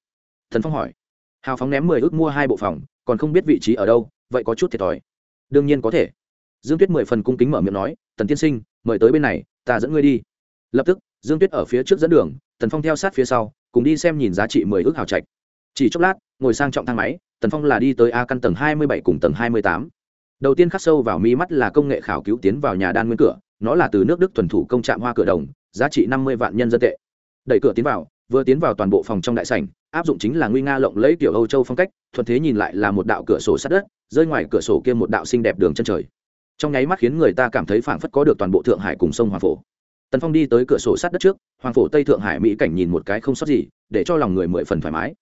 Tần phong hỏi. Hào phóng ném mười ước mua hai bộ phòng, còn không biết vị trí ở đâu, vậy có chút thiệt thòi. Đương nhiên có thể. Dương tuyết mười phần cung kính mở miệng nói, tần tiên sinh, mời tới bên này, ta dẫn ngươi đi. Lập tức, dương tuyết ở phía trước dẫn đường, tần phong theo sát phía sau, cùng đi xem nhìn giá trị mười ước hào trạch. Chỉ chốc lát, ngồi sang trọng thang máy tần phong là đi tới a căn tầng hai mươi bảy cùng tầng hai mươi tám. Đầu tiên khắc sâu vào mi mắt là công nghệ khảo cứu tiến vào nhà đan nguyên cửa, nó là từ nước đức thuần thủ công trạm hoa cửa đồng, giá trị năm mươi vạn nhân dân tệ. Đẩy cửa tiến vào, vừa tiến vào toàn bộ phòng trong đại sảnh, áp dụng chính là nguy nga lộng lẫy kiểu âu châu phong cách, thuận thế nhìn lại là một đạo cửa sổ sát đất, rơi ngoài cửa sổ kia một đạo xinh đẹp đường chân trời. Trong nháy mắt khiến người ta cảm thấy phảng phất có được toàn bộ thượng hải cùng sông hoàng phổ. Tần phong đi tới cửa sổ sát đất trước, hoàng phổ tây thượng hải mỹ cảnh nhìn một cái không sót gì, để cho lòng người mười phần thoải mái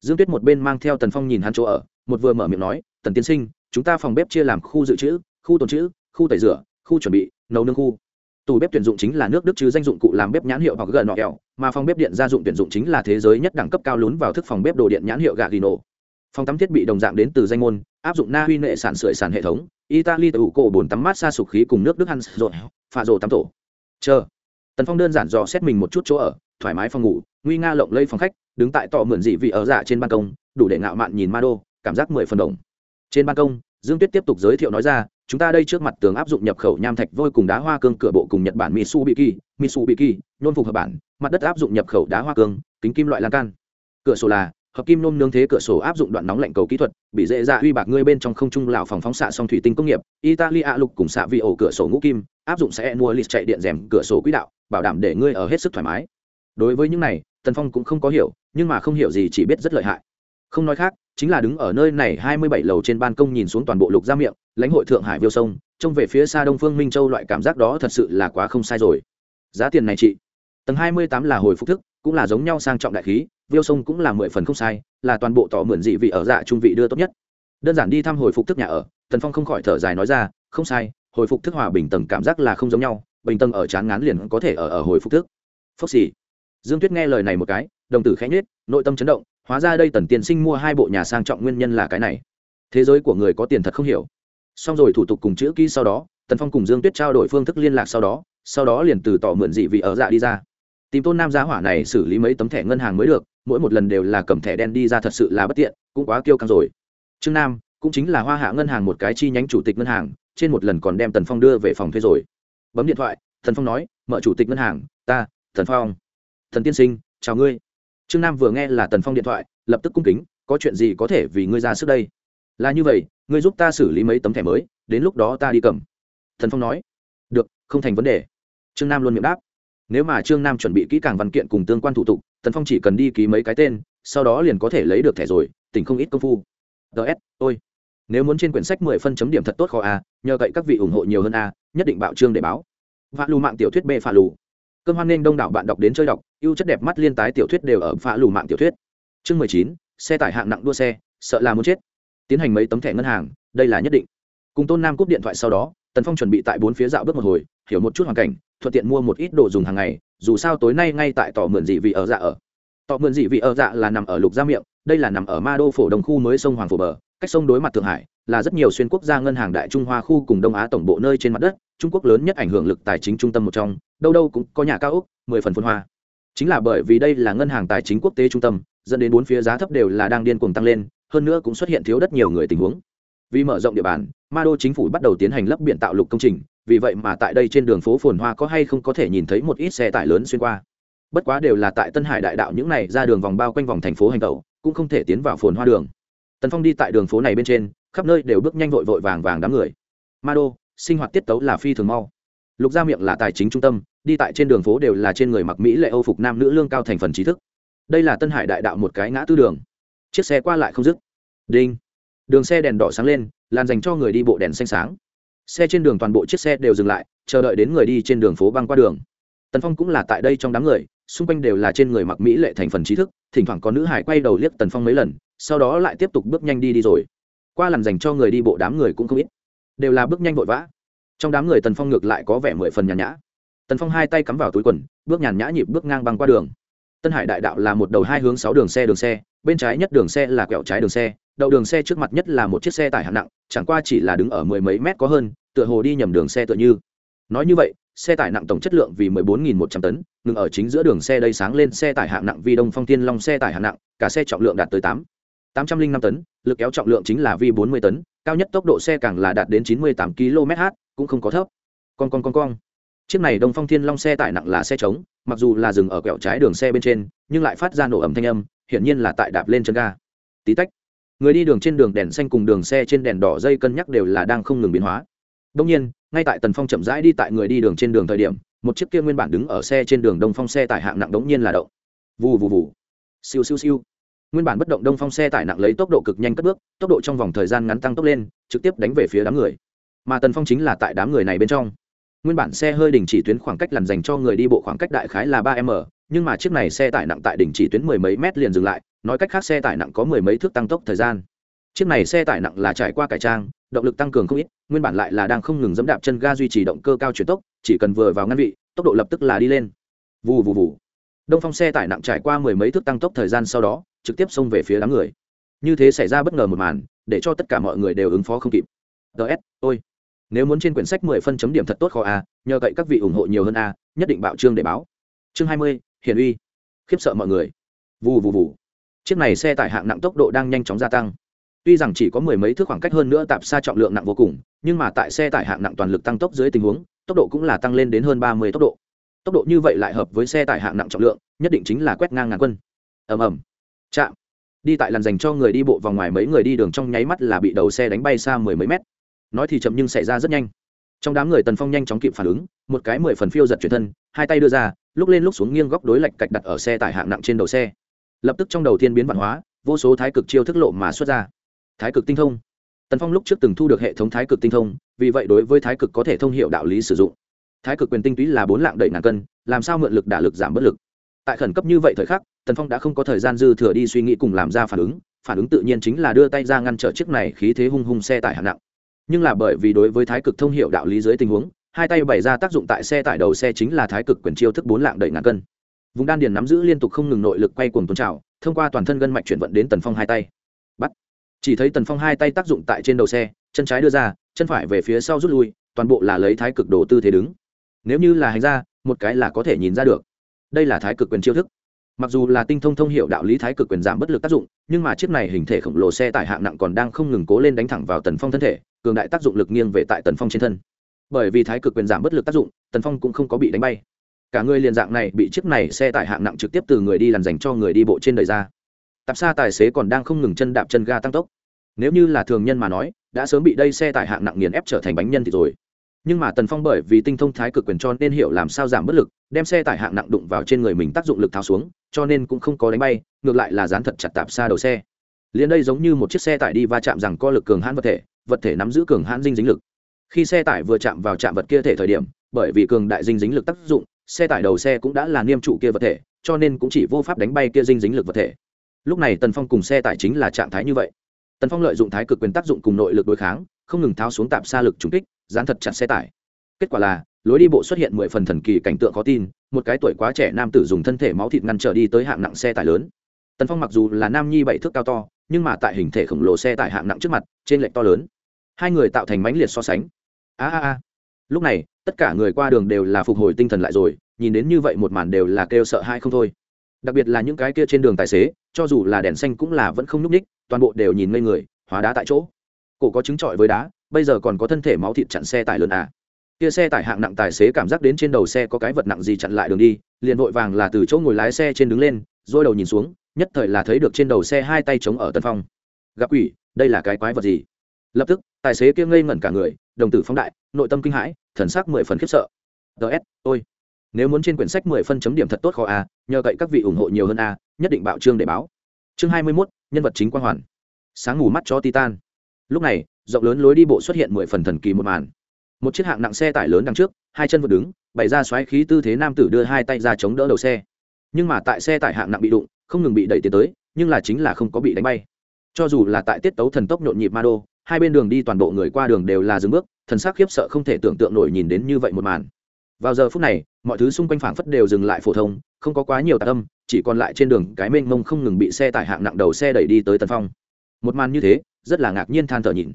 dương tuyết một bên mang theo tần phong nhìn hắn chỗ ở, một vừa mở miệng nói, tần tiên sinh, chúng ta phòng bếp chia làm khu dự trữ, khu tồn trữ, khu tẩy rửa, khu chuẩn bị, nấu nương khu. Tủ bếp tuyển dụng chính là nước đức chứ danh dụng cụ làm bếp nhãn hiệu hoặc gần nọ kẹo, mà phòng bếp điện gia dụng tuyển dụng chính là thế giới nhất đẳng cấp cao lún vào thức phòng bếp đồ điện nhãn hiệu gà gino phòng tắm thiết bị đồng dạng đến từ danh môn, áp dụng na huy nệ sản sưởi sản hệ thống, italy tự cổ bồn tắm mát xa sục khí cùng nước đức ăn rồi pha rồ tắm tổ. Chờ. Tần phong đơn giản dò xét mình một chút chỗ ở, thoải mái phòng ngủ, nguy nga lộng lây phòng khách đứng tại tỏ mượn dị vị ở dạ trên ban công, đủ để ngạo mạn nhìn ma đô, cảm giác mười phần đồng. Trên ban công, dương tuyết tiếp tục giới thiệu nói ra, chúng ta đây trước mặt tường áp dụng nhập khẩu nham thạch vôi cùng đá hoa cương cửa bộ cùng nhật bản mitsubishi mitsubishi nhôm phục hợp bản, mặt đất áp dụng nhập khẩu đá hoa cương, kính kim loại lan can. Cửa sổ là, hợp kim nôm nương thế cửa sổ áp dụng đoạn nóng lạnh cầu kỹ thuật, bị dễ dạ ra huy bạc ngươi bên trong không trung lão phòng phóng xạ song thủy tinh công nghiệp, italia lục cùng xạ vi ổ cửa sổ ngũ kim, áp dụng sẽ mua lịch chạy điện rèm cửa sổ quỹ đạo, bảo đảm để ngươi ở hết sức thoải mái. Đối với những này tần phong cũng không có hiểu, nhưng mà không hiểu gì chỉ biết rất lợi hại. Không nói khác, chính là đứng ở nơi này hai mươi bảy lầu trên ban công nhìn xuống toàn bộ lục gia miệng, lãnh hội thượng hải viêu sông, trông về phía xa đông phương minh châu loại cảm giác đó thật sự là quá không sai rồi. Giá tiền này chị. Tầng hai mươi tám là hồi phục thức, cũng là giống nhau sang trọng đại khí, viêu sông cũng là mười phần không sai, là toàn bộ tỏ mượn dị vị ở dạ trung vị đưa tốt nhất. Đơn giản đi thăm hồi phục thức nhà ở, tần phong không khỏi thở dài nói ra, không sai, hồi phục thức hòa bình tầng cảm giác là không giống nhau, bình tầng ở chán ngán liền có thể ở ở hồi phục thức. Phốc xì dương tuyết nghe lời này một cái, đồng tử khẽ nhết nội tâm chấn động, hóa ra đây tần tiên sinh mua hai bộ nhà sang trọng nguyên nhân là cái này. Thế giới của người có tiền thật không hiểu. Xong rồi thủ tục cùng chữ ký sau đó, tần phong cùng dương tuyết trao đổi phương thức liên lạc sau đó sau đó liền từ tỏ mượn dị vị ở dạ đi ra. Tìm tôn nam giá hỏa này xử lý mấy tấm thẻ ngân hàng mới được, mỗi một lần đều là cầm thẻ đen đi ra thật sự là bất tiện, cũng quá kiêu căng rồi. Trương nam, cũng chính là hoa hạ ngân hàng một cái chi nhánh chủ tịch ngân hàng, trên một lần còn đem tần phong đưa về phòng thuê rồi. Bấm điện thoại, Tần phong nói, mở chủ tịch ngân hàng, ta, Tần phong thần tiên sinh, chào ngươi. Trương nam vừa nghe là tần phong điện thoại, lập tức cung kính, có chuyện gì có thể vì ngươi ra sức đây? Là như vậy, ngươi giúp ta xử lý mấy tấm thẻ mới, đến lúc đó ta đi cầm. Thần phong nói. Được, không thành vấn đề. Trương nam luôn miệng đáp. Nếu mà trương nam chuẩn bị kỹ càng văn kiện cùng tương quan thủ tục, tần phong chỉ cần đi ký mấy cái tên, sau đó liền có thể lấy được thẻ rồi, tỉnh không ít công phu. Ts ôi. Nếu muốn trên quyển sách mười phân chấm điểm thật tốt khó a, nhờ cậy các vị ủng hộ nhiều hơn a, nhất định bạo trương để báo. Vạ lù mạng tiểu thuyết b phạ lù cơn hoan nghênh đông đảo bạn đọc đến chơi đọc, ưu chất đẹp mắt liên tái tiểu thuyết đều ở phạ lù mạng tiểu thuyết. Chương mười chín, xe tải hạng nặng đua xe, sợ là muốn chết. Tiến hành mấy tấm thẻ ngân hàng, đây là nhất định. Cùng tôn nam cúp điện thoại sau đó, tần phong chuẩn bị tại bốn phía dạo bước một hồi, hiểu một chút hoàn cảnh, thuận tiện mua một ít đồ dùng hàng ngày, dù sao tối nay ngay tại tỏ mượn dị vị ở dạ ở. Tỏ mượn dị vị ở dạ là nằm ở lục gia miệng đây là nằm ở ma đô phổ đồng khu mới sông hoàng phổ bờ, cách sông đối mặt thượng hải, là rất nhiều xuyên quốc gia ngân hàng đại trung hoa khu cùng đông á tổng bộ nơi trên mặt đất, trung quốc lớn nhất ảnh hưởng lực tài chính trung tâm một trong, đâu đâu cũng có nhà cao ốc, mười phần phân hoa. Chính là bởi vì đây là ngân hàng tài chính quốc tế trung tâm, dẫn đến bốn phía giá thấp đều là đang điên cuồng tăng lên, hơn nữa cũng xuất hiện thiếu đất nhiều người tình huống. Vì mở rộng địa bàn, ma đô chính phủ bắt đầu tiến hành lấp biển tạo lục công trình, vì vậy mà tại đây trên đường phố phồn hoa có hay không có thể nhìn thấy một ít xe tải lớn xuyên qua. Bất quá đều là tại tân hải đại đạo những này ra đường vòng bao quanh vòng thành phố hành tẩu cũng không thể tiến vào phồn hoa đường. Tần phong đi tại đường phố này bên trên, khắp nơi đều bước nhanh vội vội vàng vàng đám người. Ma đô, sinh hoạt tiết tấu là phi thường mau. Lục gia miệng là tài chính trung tâm, đi tại trên đường phố đều là trên người mặc mỹ lệ âu phục nam nữ lương cao thành phần trí thức. Đây là tân hải đại đạo một cái ngã tư đường. Chiếc xe qua lại không dứt. Đinh. Đường xe đèn đỏ sáng lên, làn dành cho người đi bộ đèn xanh sáng. Xe trên đường toàn bộ chiếc xe đều dừng lại, chờ đợi đến người đi trên đường phố băng qua đường. Tần phong cũng là tại đây trong đám người xung quanh đều là trên người mặc mỹ lệ thành phần trí thức, thỉnh thoảng có nữ hải quay đầu liếc tần phong mấy lần, sau đó lại tiếp tục bước nhanh đi đi rồi. Qua làn dành cho người đi bộ đám người cũng không ít, đều là bước nhanh vội vã. Trong đám người tần phong ngược lại có vẻ mười phần nhàn nhã. Tần phong hai tay cắm vào túi quần, bước nhàn nhã nhịp bước ngang băng qua đường. Tân hải đại đạo là một đầu hai hướng sáu đường xe đường xe, bên trái nhất đường xe là quẹo trái đường xe đầu đường xe trước mặt nhất là một chiếc xe tải hạng nặng, chẳng qua chỉ là đứng ở mười mấy mét có hơn, tựa hồ đi nhầm đường xe tựa như. Nói như vậy xe tải nặng tổng chất lượng vì mười bốn nghìn một trăm tấn, ngừng ở chính giữa đường xe đây sáng lên xe tải hạng nặng vi đông phong thiên long xe tải hạng nặng, cả xe trọng lượng đạt tới tám tám trăm linh năm tấn, lực kéo trọng lượng chính là vi bốn mươi tấn, cao nhất tốc độ xe càng là đạt đến chín mươi tám km/h cũng không có thấp. Con con con con chiếc này đông phong thiên long xe tải nặng là xe trống, mặc dù là dừng ở quẹo trái đường xe bên trên, nhưng lại phát ra nổ ẩm thanh âm, hiển nhiên là tại đạp lên chân ga. Tí tách, người đi đường trên đường đèn xanh cùng đường xe trên đèn đỏ dây cân nhắc đều là đang không ngừng biến hóa. Đông nhiên ngay tại tần phong chậm rãi đi tại người đi đường trên đường thời điểm, một chiếc kia nguyên bản đứng ở xe trên đường đông phong xe tải hạng nặng đống nhiên là đậu. vù vù vù. Siêu siêu siêu. Nguyên bản bất động đông phong xe tải nặng lấy tốc độ cực nhanh cất bước, tốc độ trong vòng thời gian ngắn tăng tốc lên, trực tiếp đánh về phía đám người. Mà tần phong chính là tại đám người này bên trong. Nguyên bản xe hơi đình chỉ tuyến khoảng cách lằn dành cho người đi bộ khoảng cách đại khái là ba m, nhưng mà chiếc này xe tải nặng tại đỉnh chỉ tuyến mười mấy mét liền dừng lại, nói cách khác xe tải nặng có mười mấy thước tăng tốc thời gian. Chiếc này xe tải nặng là trải qua cải trang động lực tăng cường không ít, nguyên bản lại là đang không ngừng dẫm đạp chân ga duy trì động cơ cao chuyển tốc, chỉ cần vừa vào ngăn vị, tốc độ lập tức là đi lên. Vù vù vù. Đông phong xe tải nặng trải qua mười mấy thước tăng tốc thời gian sau đó, trực tiếp xông về phía đám người. Như thế xảy ra bất ngờ một màn, để cho tất cả mọi người đều ứng phó không kịp. Ts ôi. Nếu muốn trên quyển sách mười phân chấm điểm thật tốt khó a, nhờ cậy các vị ủng hộ nhiều hơn a, nhất định bạo trương để báo. Chương hai mươi, hiển uy. Khiếp sợ mọi người. Vù vù vù. Chiếc này xe tải hạng nặng tốc độ đang nhanh chóng gia tăng tuy rằng chỉ có mười mấy thước khoảng cách hơn nữa tạp xa trọng lượng nặng vô cùng, nhưng mà tại xe tải hạng nặng toàn lực tăng tốc dưới tình huống, tốc độ cũng là tăng lên đến hơn ba mươi tốc độ. Tốc độ như vậy lại hợp với xe tải hạng nặng trọng lượng, nhất định chính là quét ngang ngàn quân. Ầm ầm. Chạm. Đi tại làn dành cho người đi bộ và ngoài mấy người đi đường trong nháy mắt là bị đầu xe đánh bay xa mười mấy mét. Nói thì chậm nhưng xảy ra rất nhanh. Trong đám người tần phong nhanh chóng kịp phản ứng, một cái mười phần phiêu giật chuyển thân, hai tay đưa ra, lúc lên lúc xuống nghiêng góc đối lạch cạch đặt ở xe tải hạng nặng trên đầu xe. Lập tức trong đầu tiên biến văn hóa, vô số thái cực chiêu thức lộ mà xuất ra thái cực tinh thông. Tần phong lúc trước từng thu được hệ thống thái cực tinh thông, vì vậy đối với thái cực có thể thông hiệu đạo lý sử dụng. Thái cực quyền tinh túy là bốn lạng đẩy ngàn cân, làm sao mượn lực đả lực giảm bất lực? Tại khẩn cấp như vậy thời khắc, tần phong đã không có thời gian dư thừa đi suy nghĩ cùng làm ra phản ứng phản ứng tự nhiên chính là đưa tay ra ngăn trở chiếc này khí thế hung hung xe tải hạng nặng. Nhưng là bởi vì đối với thái cực thông hiệu đạo lý dưới tình huống, hai tay bày ra tác dụng tại xe tải đầu xe chính là thái cực quyền chiêu thức bốn lạng đẩy ngàn cân. Vùng đan điền nắm giữ liên tục không ngừng nội lực quay cuồng tôn trào, thông qua toàn thân gân mạch chuyển vận đến tần phong hai tay chỉ thấy tần phong hai tay tác dụng tại trên đầu xe, chân trái đưa ra, chân phải về phía sau rút lui, toàn bộ là lấy thái cực đồ tư thế đứng. Nếu như là hành ra một cái là có thể nhìn ra được. Đây là thái cực quyền chiêu thức. Mặc dù là tinh thông thông hiệu đạo lý thái cực quyền giảm bất lực tác dụng, nhưng mà chiếc này hình thể khổng lồ xe tải hạng nặng còn đang không ngừng cố lên đánh thẳng vào tần phong thân thể, cường đại tác dụng lực nghiêng về tại tần phong trên thân. Bởi vì thái cực quyền giảm bất lực tác dụng, tần phong cũng không có bị đánh bay. Cả người liền dạng này bị chiếc này xe tải hạng nặng trực tiếp từ người đi làn dành cho người đi bộ trên đời ra tạp xa tài xế còn đang không ngừng chân đạp chân ga tăng tốc. Nếu như là thường nhân mà nói, đã sớm bị đây xe tải hạng nặng nghiền ép trở thành bánh nhân thì rồi. Nhưng mà tần phong bởi vì tinh thông thái cực quyền cho nên hiểu làm sao giảm bất lực, đem xe tải hạng nặng đụng vào trên người mình tác dụng lực tháo xuống, cho nên cũng không có đánh bay, ngược lại là dán thật chặt tạp xa đầu xe. Liền đây giống như một chiếc xe tải đi va chạm rằng co lực cường hãn vật thể vật thể nắm giữ cường hãn dinh dính lực. Khi xe tải vừa chạm vào chạm vật kia thể thời điểm, bởi vì cường đại dinh dính lực tác dụng, xe tải đầu xe cũng đã là niêm trụ kia vật thể, cho nên cũng chỉ vô pháp đánh bay kia dinh dính lực vật thể lúc này tần phong cùng xe tải chính là trạng thái như vậy. Tần phong lợi dụng thái cực quyền tác dụng cùng nội lực đối kháng, không ngừng tháo xuống tạp xa lực trúng kích, dán thật chặt xe tải. Kết quả là, lối đi bộ xuất hiện mười phần thần kỳ cảnh tượng khó tin, một cái tuổi quá trẻ nam tử dùng thân thể máu thịt ngăn trở đi tới hạng nặng xe tải lớn. Tần phong mặc dù là nam nhi bảy thước cao to, nhưng mà tại hình thể khổng lồ xe tải hạng nặng trước mặt, trên lệch to lớn. Hai người tạo thành mãnh liệt so sánh. A a a. Lúc này, tất cả người qua đường đều là phục hồi tinh thần lại rồi, nhìn đến như vậy một màn đều là kêu sợ hai không thôi đặc biệt là những cái kia trên đường tài xế, cho dù là đèn xanh cũng là vẫn không nhúc ních toàn bộ đều nhìn ngây người, hóa đá tại chỗ. Cổ có chứng trọi với đá, bây giờ còn có thân thể máu thịt chặn xe tải lớn à. Kia xe tải hạng nặng tài xế cảm giác đến trên đầu xe có cái vật nặng gì chặn lại đường đi, liền vội vàng là từ chỗ ngồi lái xe trên đứng lên dôi đầu nhìn xuống, nhất thời là thấy được trên đầu xe hai tay chống ở tân phong. Gặp quỷ, đây là cái quái vật gì? Lập tức, tài xế kia ngây ngẩn cả người, đồng tử phóng đại, nội tâm kinh hãi, thần sắc mười phần khiếp sợ. Ts ôi nếu muốn trên quyển sách mười phân chấm điểm thật tốt khó a nhờ cậy các vị ủng hộ nhiều hơn a nhất định bạo chương để báo. Chương hai mươi 21, nhân vật chính quang hoàn. Sáng ngủ mắt cho titan. Lúc này rộng lớn lối đi bộ xuất hiện mười phần thần kỳ một màn. Một chiếc hạng nặng xe tải lớn đằng trước hai chân vượt đứng bày ra xoáy khí tư thế nam tử đưa hai tay ra chống đỡ đầu xe. Nhưng mà tại xe tải hạng nặng bị đụng không ngừng bị đẩy tiến tới nhưng là chính là không có bị đánh bay. Cho dù là tại tiết tấu thần tốc nhộn nhịp ma đô hai bên đường đi toàn bộ người qua đường đều là dừng bước thần sắc khiếp sợ không thể tưởng tượng nổi nhìn đến như vậy một màn vào giờ phút này, mọi thứ xung quanh phảng phất đều dừng lại phổ thông, không có quá nhiều tạ âm, chỉ còn lại trên đường cái mênh mông không ngừng bị xe tải hạng nặng đầu xe đẩy đi tới tần phong. Một màn như thế, rất là ngạc nhiên than thở nhìn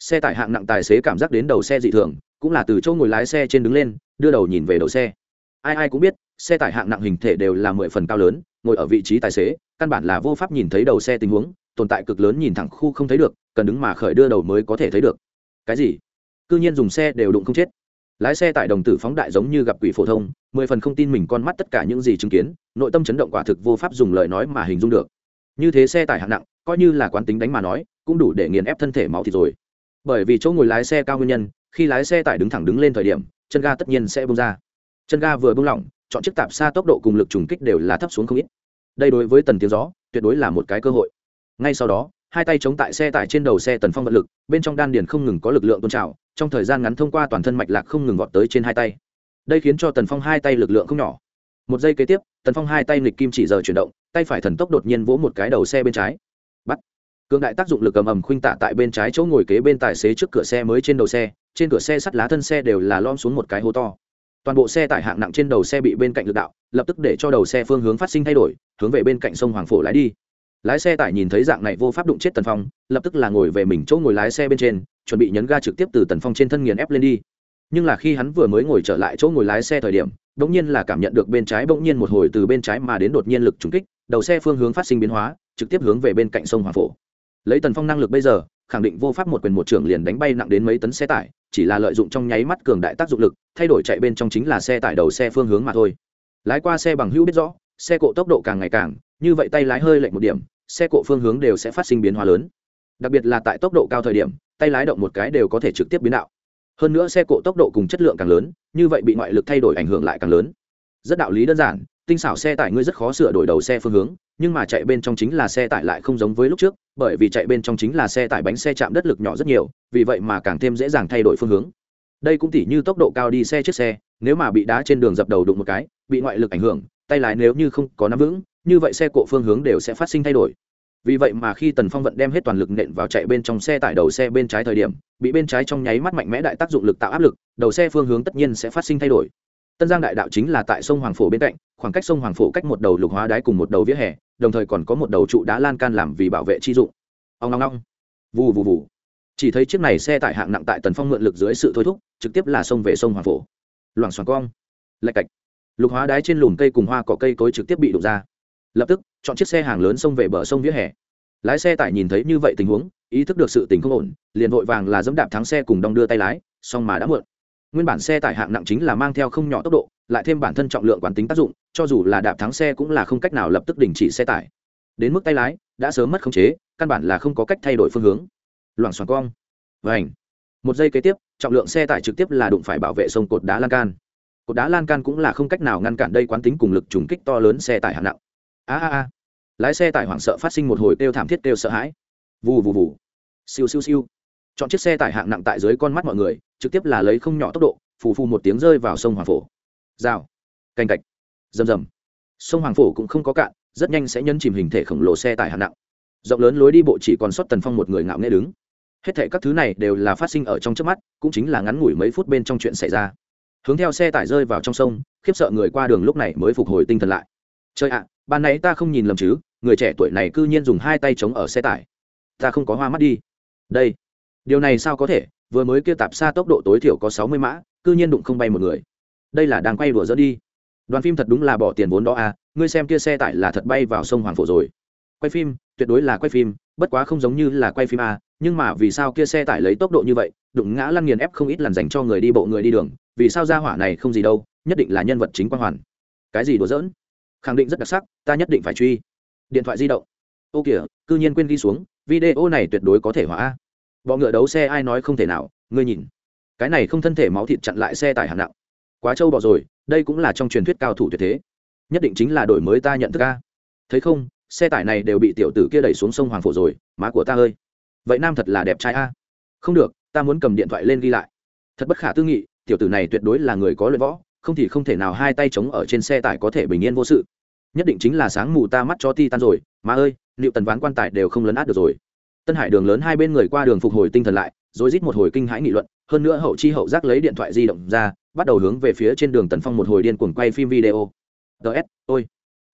xe tải hạng nặng tài xế cảm giác đến đầu xe dị thường, cũng là từ chỗ ngồi lái xe trên đứng lên, đưa đầu nhìn về đầu xe. Ai ai cũng biết, xe tải hạng nặng hình thể đều là mười phần cao lớn, ngồi ở vị trí tài xế, căn bản là vô pháp nhìn thấy đầu xe tình huống, tồn tại cực lớn nhìn thẳng khu không thấy được, cần đứng mà khởi đưa đầu mới có thể thấy được. Cái gì? Cư nhiên dùng xe đều đụng không chết lái xe tại đồng tử phóng đại giống như gặp quỷ phổ thông, mười phần không tin mình con mắt tất cả những gì chứng kiến, nội tâm chấn động quả thực vô pháp dùng lời nói mà hình dung được. Như thế xe tải hạng nặng, coi như là quán tính đánh mà nói, cũng đủ để nghiền ép thân thể máu thịt rồi. Bởi vì chỗ ngồi lái xe cao nguyên nhân, khi lái xe tải đứng thẳng đứng lên thời điểm, chân ga tất nhiên sẽ bung ra. Chân ga vừa bung lỏng, chọn chiếc tạp xa tốc độ cùng lực trùng kích đều là thấp xuống không ít. Đây đối với tần tiếng gió, tuyệt đối là một cái cơ hội. Ngay sau đó hai tay chống tại xe tải trên đầu xe tần phong vận lực, bên trong đan điền không ngừng có lực lượng tôn trào, trong thời gian ngắn thông qua toàn thân mạch lạc không ngừng vọt tới trên hai tay. Đây khiến cho tần phong hai tay lực lượng không nhỏ. Một giây kế tiếp, tần phong hai tay nghịch kim chỉ giờ chuyển động, tay phải thần tốc đột nhiên vỗ một cái đầu xe bên trái. Bắt. Cường đại tác dụng lực cầm ầm khuynh tạ tại bên trái chỗ ngồi kế bên tài xế trước cửa xe mới trên đầu xe, trên cửa xe sắt lá thân xe đều là lom xuống một cái hố to. Toàn bộ xe tải hạng nặng trên đầu xe bị bên cạnh lực đạo, lập tức để cho đầu xe phương hướng phát sinh thay đổi, hướng về bên cạnh sông hoàng phổ lái đi lái xe tải nhìn thấy dạng này vô pháp đụng chết tần phong, lập tức là ngồi về mình chỗ ngồi lái xe bên trên, chuẩn bị nhấn ga trực tiếp từ tần phong trên thân nghiền ép lên đi. Nhưng là khi hắn vừa mới ngồi trở lại chỗ ngồi lái xe thời điểm đ ỗ n g nhiên là cảm nhận được bên trái bỗng nhiên một hồi từ bên trái mà đến đột nhiên lực trúng kích, đầu xe phương hướng phát sinh biến hóa, trực tiếp hướng về bên cạnh sông hoàng phổ. Lấy tần phong năng lực bây giờ, khẳng định vô pháp một quyền một trưởng liền đánh bay nặng đến mấy tấn xe tải, chỉ là lợi dụng trong nháy mắt cường đại tác dụng lực, thay đổi chạy bên trong chính là xe tải đầu xe phương hướng mà thôi. Lái qua xe bằng hữu biết rõ, xe cộ tốc độ càng ngày càng như vậy tay lái hơi lệch một điểm, xe cộ phương hướng đều sẽ phát sinh biến hóa lớn. Đặc biệt là tại tốc độ cao thời điểm, tay lái động một cái đều có thể trực tiếp biến đạo. Hơn nữa xe cộ tốc độ cùng chất lượng càng lớn, như vậy bị ngoại lực thay đổi ảnh hưởng lại càng lớn. Rất đạo lý đơn giản, tinh xảo xe tải ngươi rất khó sửa đổi đầu xe phương hướng, nhưng mà chạy bên trong chính là xe tải lại không giống với lúc trước, bởi vì chạy bên trong chính là xe tải bánh xe chạm đất lực nhỏ rất nhiều, vì vậy mà càng thêm dễ dàng thay đổi phương hướng. Đây cũng tỉ như tốc độ cao đi xe chiếc xe, nếu mà bị đá trên đường dập đầu đụng một cái, bị ngoại lực ảnh hưởng, tay lái nếu như không có nắm vững như vậy xe cộ phương hướng đều sẽ phát sinh thay đổi. Vì vậy mà khi tần phong vận đem hết toàn lực nện vào chạy bên trong xe tải đầu xe bên trái thời điểm, bị bên trái trong nháy mắt mạnh mẽ đại tác dụng lực tạo áp lực, đầu xe phương hướng tất nhiên sẽ phát sinh thay đổi. Tân giang đại đạo chính là tại sông hoàng phổ bên cạnh, khoảng cách sông hoàng phổ cách một đầu lục hóa đáy cùng một đầu vỉa hè, đồng thời còn có một đầu trụ đá lan can làm vì bảo vệ chi dụng. Ông long long vù vù vù. Chỉ thấy chiếc này xe tải hạng nặng tại tần phong mượn lực dưới sự thôi thúc, trực tiếp là sông về sông hoàng phổ. Loảng xoảng cong. Lạch cạch. Lục hóa đáy trên lùm cây cùng hoa cỏ cây cối trực tiếp bị đục ra lập tức chọn chiếc xe hàng lớn xông về bờ sông vỉa hè. Lái xe tải nhìn thấy như vậy tình huống, ý thức được sự tình không ổn, liền vội vàng là dẫm đạp thắng xe cùng đong đưa tay lái song mà đã muộn. Nguyên bản xe tải hạng nặng chính là mang theo không nhỏ tốc độ, lại thêm bản thân trọng lượng quán tính tác dụng, cho dù là đạp thắng xe cũng là không cách nào lập tức đình chỉ xe tải. Đến mức tay lái, đã sớm mất khống chế, căn bản là không có cách thay đổi phương hướng. Loảng xoảng cong. Ảnh một giây kế tiếp, trọng lượng xe tải trực tiếp là đụng phải bảo vệ sông cột đá lan can. Cột đá lan can cũng là không cách nào ngăn cản đây quán tính cùng lực trùng kích to lớn xe tải hạng nặng a a a. Lái xe tải hoảng sợ phát sinh một hồi kêu thảm thiết kêu sợ hãi. Vù vù vù. Siêu siêu siêu. Chọn chiếc xe tải hạng nặng tại dưới con mắt mọi người, trực tiếp là lấy không nhỏ tốc độ, phù phù một tiếng rơi vào sông hoàng phổ. Rào. Canh cạch. Rầm rầm. Sông hoàng phổ cũng không có cạn, rất nhanh sẽ nhấn chìm hình thể khổng lồ xe tải hạng nặng. Rộng lớn lối đi bộ chỉ còn xuất tần phong một người ngạo nghễ đứng. Hết thệ các thứ này đều là phát sinh ở trong trước mắt, cũng chính là ngắn ngủi mấy phút bên trong chuyện xảy ra. Hướng theo xe tải rơi vào trong sông, khiếp sợ người qua đường lúc này mới phục hồi tinh thần lại trời ạ, ban nãy ta không nhìn lầm chứ, người trẻ tuổi này cư nhiên dùng hai tay chống ở xe tải. Ta không có hoa mắt đi. Đây, điều này sao có thể, vừa mới kia tạp xa tốc độ tối thiểu có sáu mươi mã, cư nhiên đụng không bay một người. Đây là đang quay đùa dỡ đi. Đoàn phim thật đúng là bỏ tiền vốn đó à ngươi xem kia xe tải là thật bay vào sông hoàng phổ rồi. Quay phim, tuyệt đối là quay phim, bất quá không giống như là quay phim à nhưng mà vì sao kia xe tải lấy tốc độ như vậy, đụng ngã lăn nghiền ép không ít lần dành cho người đi bộ người đi đường, vì sao ra hỏa này không gì đâu, nhất định là nhân vật chính quan hoàn. Cái gì đùa giỡn? Khẳng định rất đặc sắc, ta nhất định phải truy. Điện thoại di động. Ô kìa, cư nhiên quên ghi xuống, video này tuyệt đối có thể hóa. bọ ngựa đấu xe ai nói không thể nào, ngươi nhìn. Cái này không thân thể máu thịt chặn lại xe tải hạng nặng. Quá trâu bọ rồi, đây cũng là trong truyền thuyết cao thủ tuyệt thế. Nhất định chính là đổi mới ta nhận thức ca thấy không, xe tải này đều bị tiểu tử kia đẩy xuống sông hoàng phổ rồi, má của ta ơi. Vậy nam thật là đẹp trai a. Không được, ta muốn cầm điện thoại lên ghi lại. Thật bất khả tư nghị, tiểu tử này tuyệt đối là người có luyện võ không thì không thể nào hai tay chống ở trên xe tải có thể bình yên vô sự. Nhất định chính là sáng mù ta mắt cho ti tan rồi, mà ơi, liệu tần ván quan tài đều không lấn át được rồi. Tân hải đường lớn hai bên người qua đường phục hồi tinh thần lại, rồi rít một hồi kinh hãi nghị luận, hơn nữa hậu chi hậu giác lấy điện thoại di động ra, bắt đầu hướng về phía trên đường tần phong một hồi điên cuồng quay phim video. Ts ôi,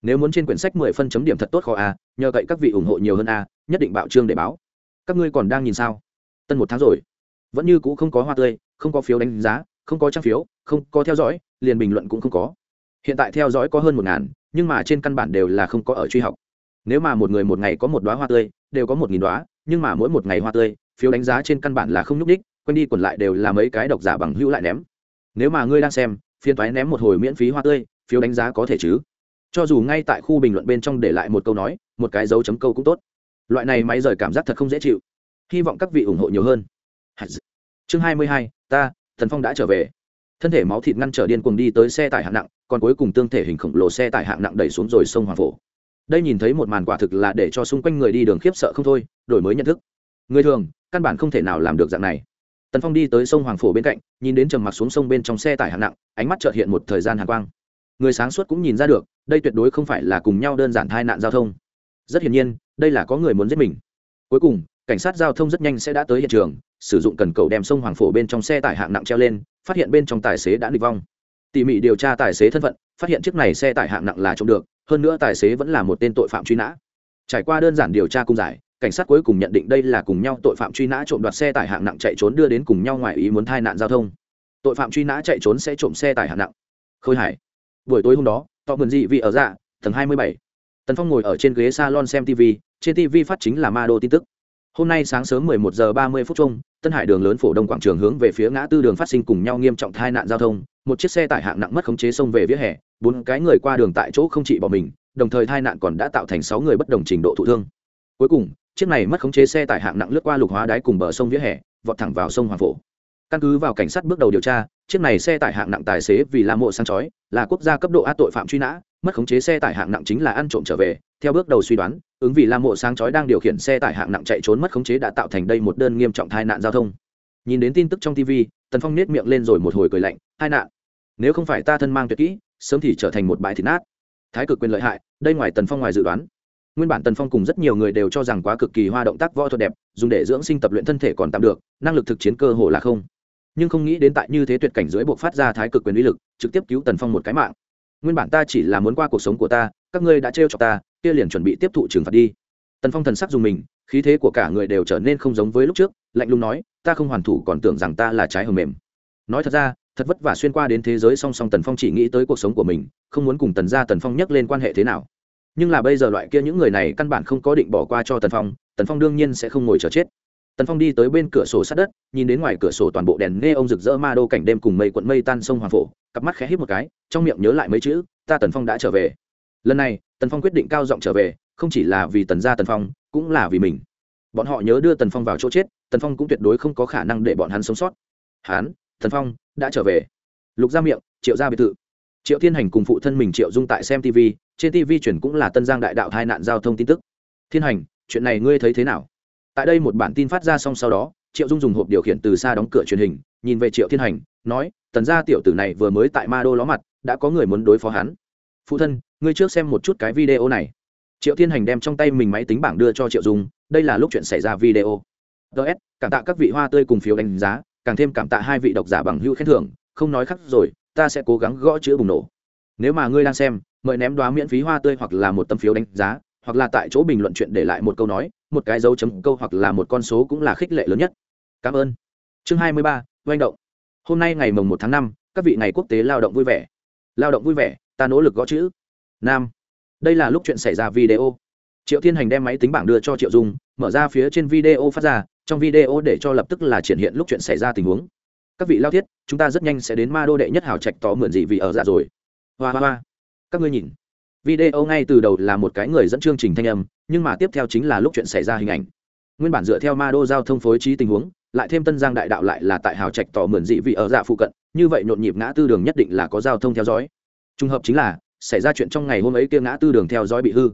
nếu muốn trên quyển sách mười phân chấm điểm thật tốt khó a nhờ cậy các vị ủng hộ nhiều hơn a nhất định bạo trương để báo. Các ngươi còn đang nhìn sao? Tân một tháng rồi, vẫn như cũ không có hoa tươi, không có phiếu đánh giá, không có trang phiếu không có theo dõi, liền bình luận cũng không có. Hiện tại theo dõi có hơn một ngàn, nhưng mà trên căn bản đều là không có ở truy học. Nếu mà một người một ngày có một đoá hoa tươi, đều có một nghìn đoá nhưng mà mỗi một ngày hoa tươi, phiếu đánh giá trên căn bản là không nhúc đích quanh đi quẩn lại đều là mấy cái độc giả bằng hữu lại ném. Nếu mà ngươi đang xem phiên thoái ném một hồi miễn phí hoa tươi, phiếu đánh giá có thể chứ? Cho dù ngay tại khu bình luận bên trong để lại một câu nói, một cái dấu chấm câu cũng tốt. Loại này máy rời cảm giác thật không dễ chịu. Hy vọng các vị ủng hộ nhiều hơn. Chương hai mươi hai, ta, thần phong đã trở về thân thể máu thịt ngăn trở điên cuồng đi tới xe tải hạng nặng, còn cuối cùng tương thể hình khổng lồ xe tải hạng nặng đẩy xuống rồi sông hoàng phổ. Đây nhìn thấy một màn quả thực là để cho xung quanh người đi đường khiếp sợ không thôi, đổi mới nhận thức. Người thường, căn bản không thể nào làm được dạng này. Tần phong đi tới sông hoàng phổ bên cạnh, nhìn đến trầm mặc xuống sông bên trong xe tải hạng nặng, ánh mắt trợt hiện một thời gian hàn quang. Người sáng suốt cũng nhìn ra được, đây tuyệt đối không phải là cùng nhau đơn giản tai nạn giao thông. Rất hiển nhiên, đây là có người muốn giết mình. Cuối cùng cảnh sát giao thông rất nhanh sẽ đã tới hiện trường, sử dụng cần cầu đem sông hoàng phổ bên trong xe tải hạng nặng treo lên, phát hiện bên trong tài xế đã địch vong. Tỉ mỉ điều tra tài xế thân phận, phát hiện chiếc này xe tải hạng nặng là trộm được, hơn nữa tài xế vẫn là một tên tội phạm truy nã. Trải qua đơn giản điều tra cung giải, cảnh sát cuối cùng nhận định đây là cùng nhau tội phạm truy nã trộm đoạt xe tải hạng nặng chạy trốn đưa đến cùng nhau ngoài ý muốn tai nạn giao thông. Tội phạm truy nã chạy trốn sẽ trộm xe tải hạng nặng. Khôi hải buổi tối hôm đó, tọ mượn dị vị ở dạ tầng hai mươi bảy. Tần phong ngồi ở trên ghế salon xem tv trên tv phát chính là ma đô tin tức hôm nay sáng sớm 11 giờ 30 phút chung, tân hải đường lớn phổ đông quảng trường hướng về phía ngã tư đường phát sinh cùng nhau nghiêm trọng tai nạn giao thông, một chiếc xe tải hạng nặng mất khống chế xông về vỉa hè, bốn cái người qua đường tại chỗ không chỉ bỏ mình, đồng thời tai nạn còn đã tạo thành sáu người bất đồng trình độ thụ thương. Cuối cùng, chiếc này mất khống chế xe tải hạng nặng lướt qua lục hóa đáy cùng bờ sông vỉa hè, vọt thẳng vào sông hoàng phổ. Căn cứ vào cảnh sát bước đầu điều tra chiếc này xe tải hạng nặng tài xế vì la mộ sang chói, là quốc gia cấp độ a tội phạm truy nã, mất khống chế xe tải hạng nặng chính là ăn trộm trở về. Theo bước đầu suy đoán, ứng vì la mộ sáng chói đang điều khiển xe tải hạng nặng chạy trốn mất khống chế đã tạo thành đây một đơn nghiêm trọng tai nạn giao thông. Nhìn đến tin tức trong tv tần phong nết miệng lên rồi một hồi cười lạnh hai nạn? Nếu không phải ta thân mang tuyệt kỹ, sớm thì trở thành một bãi thịt nát. Thái cực quyền lợi hại, đây ngoài tần phong ngoài dự đoán. Nguyên bản tần phong cùng rất nhiều người đều cho rằng quá cực kỳ hoa động tác võ thuật đẹp, dùng để dưỡng sinh tập luyện thân thể còn tạm được, năng lực thực chiến cơ hồ là không nhưng không nghĩ đến tại như thế tuyệt cảnh dưới buộc phát ra thái cực quyền uy lực, trực tiếp cứu tần phong một cái mạng. Nguyên bản ta chỉ là muốn qua cuộc sống của ta, các ngươi đã trêu cho ta, kia liền chuẩn bị tiếp thụ trừng phạt đi. Tần phong thần sắc dùng mình, khí thế của cả người đều trở nên không giống với lúc trước, lạnh lùng nói, ta không hoàn thủ còn tưởng rằng ta là trái hầm mềm. Nói thật ra, thật vất vả xuyên qua đến thế giới song song tần phong chỉ nghĩ tới cuộc sống của mình, không muốn cùng tần gia tần phong nhắc lên quan hệ thế nào. Nhưng là bây giờ loại kia những người này căn bản không có định bỏ qua cho tần phong tần phong đương nhiên sẽ không ngồi chờ chết tần phong đi tới bên cửa sổ sát đất, nhìn đến ngoài cửa sổ toàn bộ đèn nghe ông rực rỡ ma đô cảnh đêm cùng mây quận mây tan sông hoàng phổ, cặp mắt khẽ hít một cái, trong miệng nhớ lại mấy chữ, ta tần phong đã trở về. Lần này, tần phong quyết định cao giọng trở về, không chỉ là vì tần gia tần phong, cũng là vì mình. Bọn họ nhớ đưa tần phong vào chỗ chết, tần phong cũng tuyệt đối không có khả năng để bọn hắn sống sót. Hán tần phong, đã trở về. Lục ra miệng, triệu ra biệt thự. Triệu thiên hành cùng phụ thân mình triệu dung tại xem tv trên tv chuyển cũng là tân giang đại đạo hai nạn giao thông tin tức. Thiên hành, chuyện này ngươi thấy thế nào? Tại đây một bản tin phát ra xong sau đó, triệu dung dùng hộp điều khiển từ xa đóng cửa truyền hình, nhìn về triệu thiên hành, nói, tần gia tiểu tử này vừa mới tại ma đô ló mặt, đã có người muốn đối phó hắn. Phụ thân, ngươi trước xem một chút cái video này. Triệu thiên hành đem trong tay mình máy tính bảng đưa cho triệu dung, đây là lúc chuyện xảy ra video. Ts cảm tạ các vị hoa tươi cùng phiếu đánh giá, càng thêm cảm tạ hai vị độc giả bằng hữu khen thưởng, không nói khắc rồi, ta sẽ cố gắng gõ chữ bùng nổ. Nếu mà ngươi đang xem, mời ném đoá miễn phí hoa tươi hoặc là một tấm phiếu đánh giá, hoặc là tại chỗ bình luận chuyện để lại một câu nói một cái dấu chấm câu hoặc là một con số cũng là khích lệ lớn nhất. Cảm ơn. Chương hai mươi ba, oanh động. Hôm nay ngày mồng một tháng năm, các vị ngày quốc tế lao động vui vẻ. Lao động vui vẻ, ta nỗ lực gõ chữ. Nam. Đây là lúc chuyện xảy ra video. Triệu thiên hành đem máy tính bảng đưa cho triệu dung, mở ra phía trên video phát ra, trong video để cho lập tức là triển hiện lúc chuyện xảy ra tình huống. Các vị lao thiết, chúng ta rất nhanh sẽ đến ma đô đệ nhất hào trạch tỏ mượn gì vì ở dạ rồi. Hoa hoa hoa. Các ngươi nhìn video ngay từ đầu là một cái người dẫn chương trình thanh âm, nhưng mà tiếp theo chính là lúc chuyện xảy ra hình ảnh. Nguyên bản dựa theo ma đô giao thông phối trí tình huống, lại thêm tân giang đại đạo lại là tại hào trạch tỏ mượn dị vị ở dạ phụ cận, như vậy nhộn nhịp ngã tư đường nhất định là có giao thông theo dõi. Trùng hợp chính là, xảy ra chuyện trong ngày hôm ấy kia ngã tư đường theo dõi bị hư.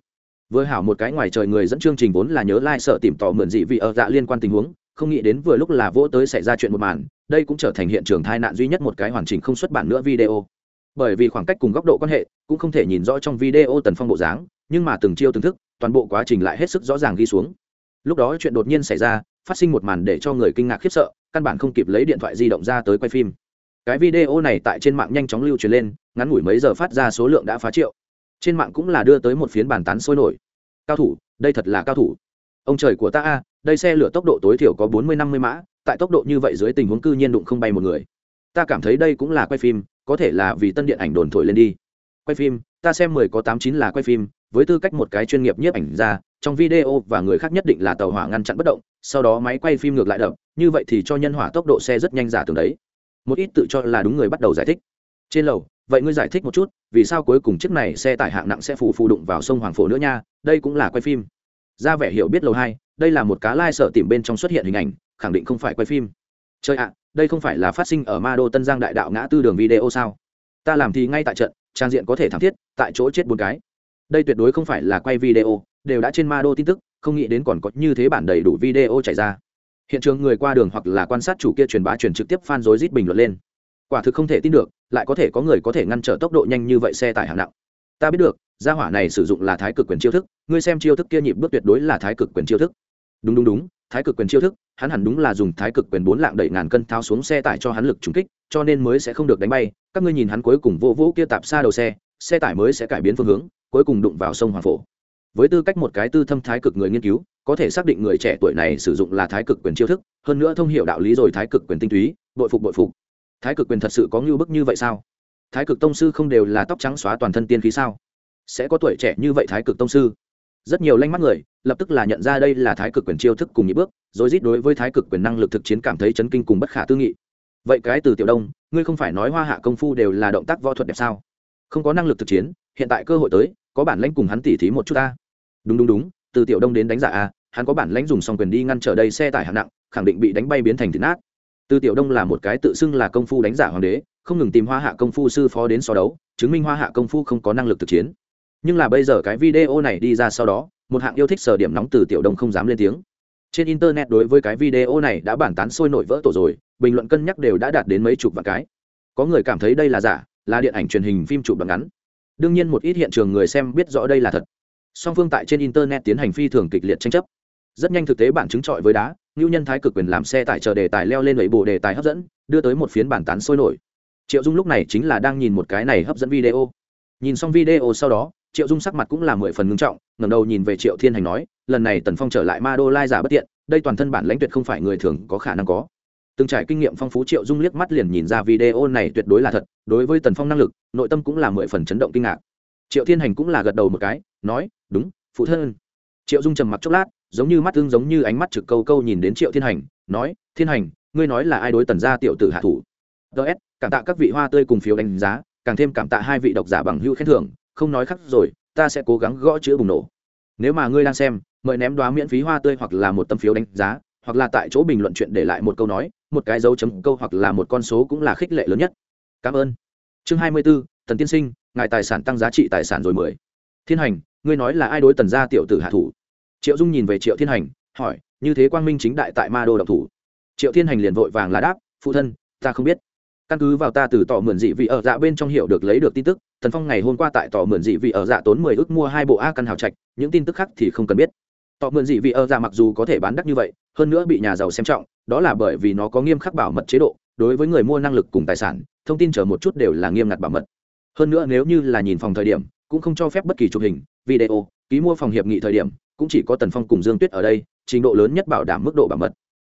Vừa hảo một cái ngoài trời người dẫn chương trình vốn là nhớ lai、like、sợ tìm tỏ mượn dị vị ở dạ liên quan tình huống, không nghĩ đến vừa lúc là vỗ tới xảy ra chuyện một màn, đây cũng trở thành hiện trường tai nạn duy nhất một cái hoàn chỉnh không xuất bản nữa video bởi vì khoảng cách cùng góc độ quan hệ cũng không thể nhìn rõ trong video tần phong bộ dáng, nhưng mà từng chiêu từng thức, toàn bộ quá trình lại hết sức rõ ràng ghi xuống. Lúc đó chuyện đột nhiên xảy ra, phát sinh một màn để cho người kinh ngạc khiếp sợ, căn bản không kịp lấy điện thoại di động ra tới quay phim. Cái video này tại trên mạng nhanh chóng lưu truyền lên, ngắn ngủi mấy giờ phát ra số lượng đã phá triệu. Trên mạng cũng là đưa tới một phiến bàn tán sôi nổi. Cao thủ, đây thật là cao thủ. Ông trời của ta a, đây xe lửa tốc độ tối thiểu có bốn mươi năm mươi mã, tại tốc độ như vậy dưới tình huống cư nhiên đụng không bay một người ta cảm thấy đây cũng là quay phim, có thể là vì tân điện ảnh đồn thổi lên đi. Quay phim, ta xem mười có tám chín là quay phim, với tư cách một cái chuyên nghiệp nhiếp ảnh ra trong video và người khác nhất định là tàu hỏa ngăn chặn bất động, sau đó máy quay phim ngược lại đập, như vậy thì cho nhân hỏa tốc độ xe rất nhanh giả tưởng đấy. Một ít tự cho là đúng người bắt đầu giải thích. Trên lầu, vậy ngươi giải thích một chút, vì sao cuối cùng chiếc này xe tải hạng nặng sẽ phù phù đụng vào sông hoàng phổ nữa nha, đây cũng là quay phim. Ra vẻ hiểu biết lầu hai, đây là một cá lai sợ tìm bên trong xuất hiện hình ảnh, khẳng định không phải quay phim. Chơi ạ đây không phải là phát sinh ở ma đô tân giang đại đạo ngã tư đường video sao? Ta làm thì ngay tại trận, trang diện có thể thảm thiết, tại chỗ chết bốn cái. Đây tuyệt đối không phải là quay video, đều đã trên ma đô tin tức, không nghĩ đến còn có như thế bản đầy đủ video chạy ra. Hiện trường người qua đường hoặc là quan sát chủ kia truyền bá truyền trực tiếp fan rối rít bình luận lên. Quả thực không thể tin được, lại có thể có người có thể ngăn trở tốc độ nhanh như vậy xe tải hạng nặng. Ta biết được, gia hỏa này sử dụng là thái cực quyền chiêu thức, ngươi xem chiêu thức kia nhịp bước tuyệt đối là thái cực quyền chiêu thức. Đúng đúng đúng thái cực quyền chiêu thức, hắn hẳn đúng là dùng thái cực quyền bốn lạng đẩy ngàn cân tháo xuống xe tải cho hắn lực trúng kích, cho nên mới sẽ không được đánh bay. Các ngươi nhìn hắn cuối cùng vô vũ kia tạp xa đầu xe xe tải mới sẽ cải biến phương hướng, cuối cùng đụng vào sông hoàng phổ. Với tư cách một cái tư thâm thái cực người nghiên cứu, có thể xác định người trẻ tuổi này sử dụng là thái cực quyền chiêu thức, hơn nữa thông hiểu đạo lý rồi thái cực quyền tinh túy, bội phục bội phục. Thái cực quyền thật sự có ngưu bức như vậy sao? Thái cực tông sư không đều là tóc trắng xóa toàn thân tiên khí sao? Sẽ có tuổi trẻ như vậy thái cực tông sư? Rất nhiều lanh mắt người lập tức là nhận ra đây là thái cực quyền chiêu thức cùng nhị bước, rồi rít đối với thái cực quyền năng lực thực chiến cảm thấy chấn kinh cùng bất khả tư nghị. Vậy cái từ tiểu đông, ngươi không phải nói hoa hạ công phu đều là động tác võ thuật đẹp sao? Không có năng lực thực chiến, hiện tại cơ hội tới, có bản lãnh cùng hắn tỉ thí một chút ta. Đúng đúng đúng, từ tiểu đông đến đánh giả a, hắn có bản lãnh dùng xong quyền đi ngăn trở đây xe tải hạng nặng, khẳng định bị đánh bay biến thành thịt nát. Từ tiểu đông là một cái tự xưng là công phu đánh giả hoàng đế, không ngừng tìm hoa hạ công phu sư phó đến so đấu, chứng minh hoa hạ công phu không có năng lực thực chiến nhưng là bây giờ cái video này đi ra sau đó, một hạng yêu thích sở điểm nóng từ tiểu đông không dám lên tiếng. Trên internet đối với cái video này đã bản tán sôi nổi vỡ tổ rồi, bình luận cân nhắc đều đã đạt đến mấy chục vạn cái. Có người cảm thấy đây là giả, là điện ảnh truyền hình phim chụp đoạn ngắn. Đương nhiên một ít hiện trường người xem biết rõ đây là thật. Song phương tại trên internet tiến hành phi thường kịch liệt tranh chấp. Rất nhanh thực tế bản chứng trọi với đá ngưu nhân thái cực quyền làm xe tải chờ đề tài leo lên lẩy bộ đề tài hấp dẫn, đưa tới một phiến bản tán sôi nổi. Triệu dung lúc này chính là đang nhìn một cái này hấp dẫn video. Nhìn xong video sau đó triệu dung sắc mặt cũng là mười phần ngưng trọng, ngẩng đầu nhìn về triệu thiên hành nói, lần này tần phong trở lại ma đô lai giả bất tiện, đây toàn thân bản lãnh tuyệt không phải người thường có khả năng có. Từng trải kinh nghiệm phong phú triệu dung liếc mắt liền nhìn ra video này tuyệt đối là thật, đối với tần phong năng lực, nội tâm cũng là mười phần chấn động kinh ngạc. Triệu thiên hành cũng là gật đầu một cái, nói, đúng, phụ thân. Triệu dung trầm mặc chốc lát, giống như mắt tương giống như ánh mắt trực câu câu nhìn đến triệu thiên hành, nói, thiên hành, ngươi nói là ai đối tần gia tiểu tử hạ thủ? Ts cảm tạ các vị hoa tươi cùng phiếu đánh giá, càng thêm cảm tạ hai vị độc giả bằng hữu khen thưởng không nói khắc rồi ta sẽ cố gắng gõ chữ bùng nổ. Nếu mà ngươi đang xem mời ném đoá miễn phí hoa tươi hoặc là một tấm phiếu đánh giá hoặc là tại chỗ bình luận chuyện để lại một câu nói một cái dấu chấm câu hoặc là một con số cũng là khích lệ lớn nhất. Cảm ơn. Chương hai mươi 24, tần tiên sinh ngài tài sản tăng giá trị tài sản rồi mười. Thiên hành ngươi nói là ai đối tần gia tiểu tử hạ thủ? Triệu dung nhìn về triệu thiên hành hỏi như thế quang minh chính đại tại ma đô độc thủ. Triệu thiên hành liền vội vàng là đáp phụ thân ta không biết căn cứ vào ta từ tỏ mượn dị vị ở dạ bên trong hiểu được lấy được tin tức, thần phong ngày hôm qua tại tỏ mượn dị vị ở dạ tốn mười ước mua hai bộ a căn hào trạch, những tin tức khác thì không cần biết. Tỏ mượn dị vị ở dạ mặc dù có thể bán đắt như vậy, hơn nữa bị nhà giàu xem trọng, đó là bởi vì nó có nghiêm khắc bảo mật chế độ, đối với người mua năng lực cùng tài sản, thông tin chờ một chút đều là nghiêm ngặt bảo mật. Hơn nữa nếu như là nhìn phòng thời điểm, cũng không cho phép bất kỳ chụp hình, video, ký mua phòng hiệp nghị thời điểm, cũng chỉ có tần phong cùng dương tuyết ở đây, trình độ lớn nhất bảo đảm mức độ bảo mật.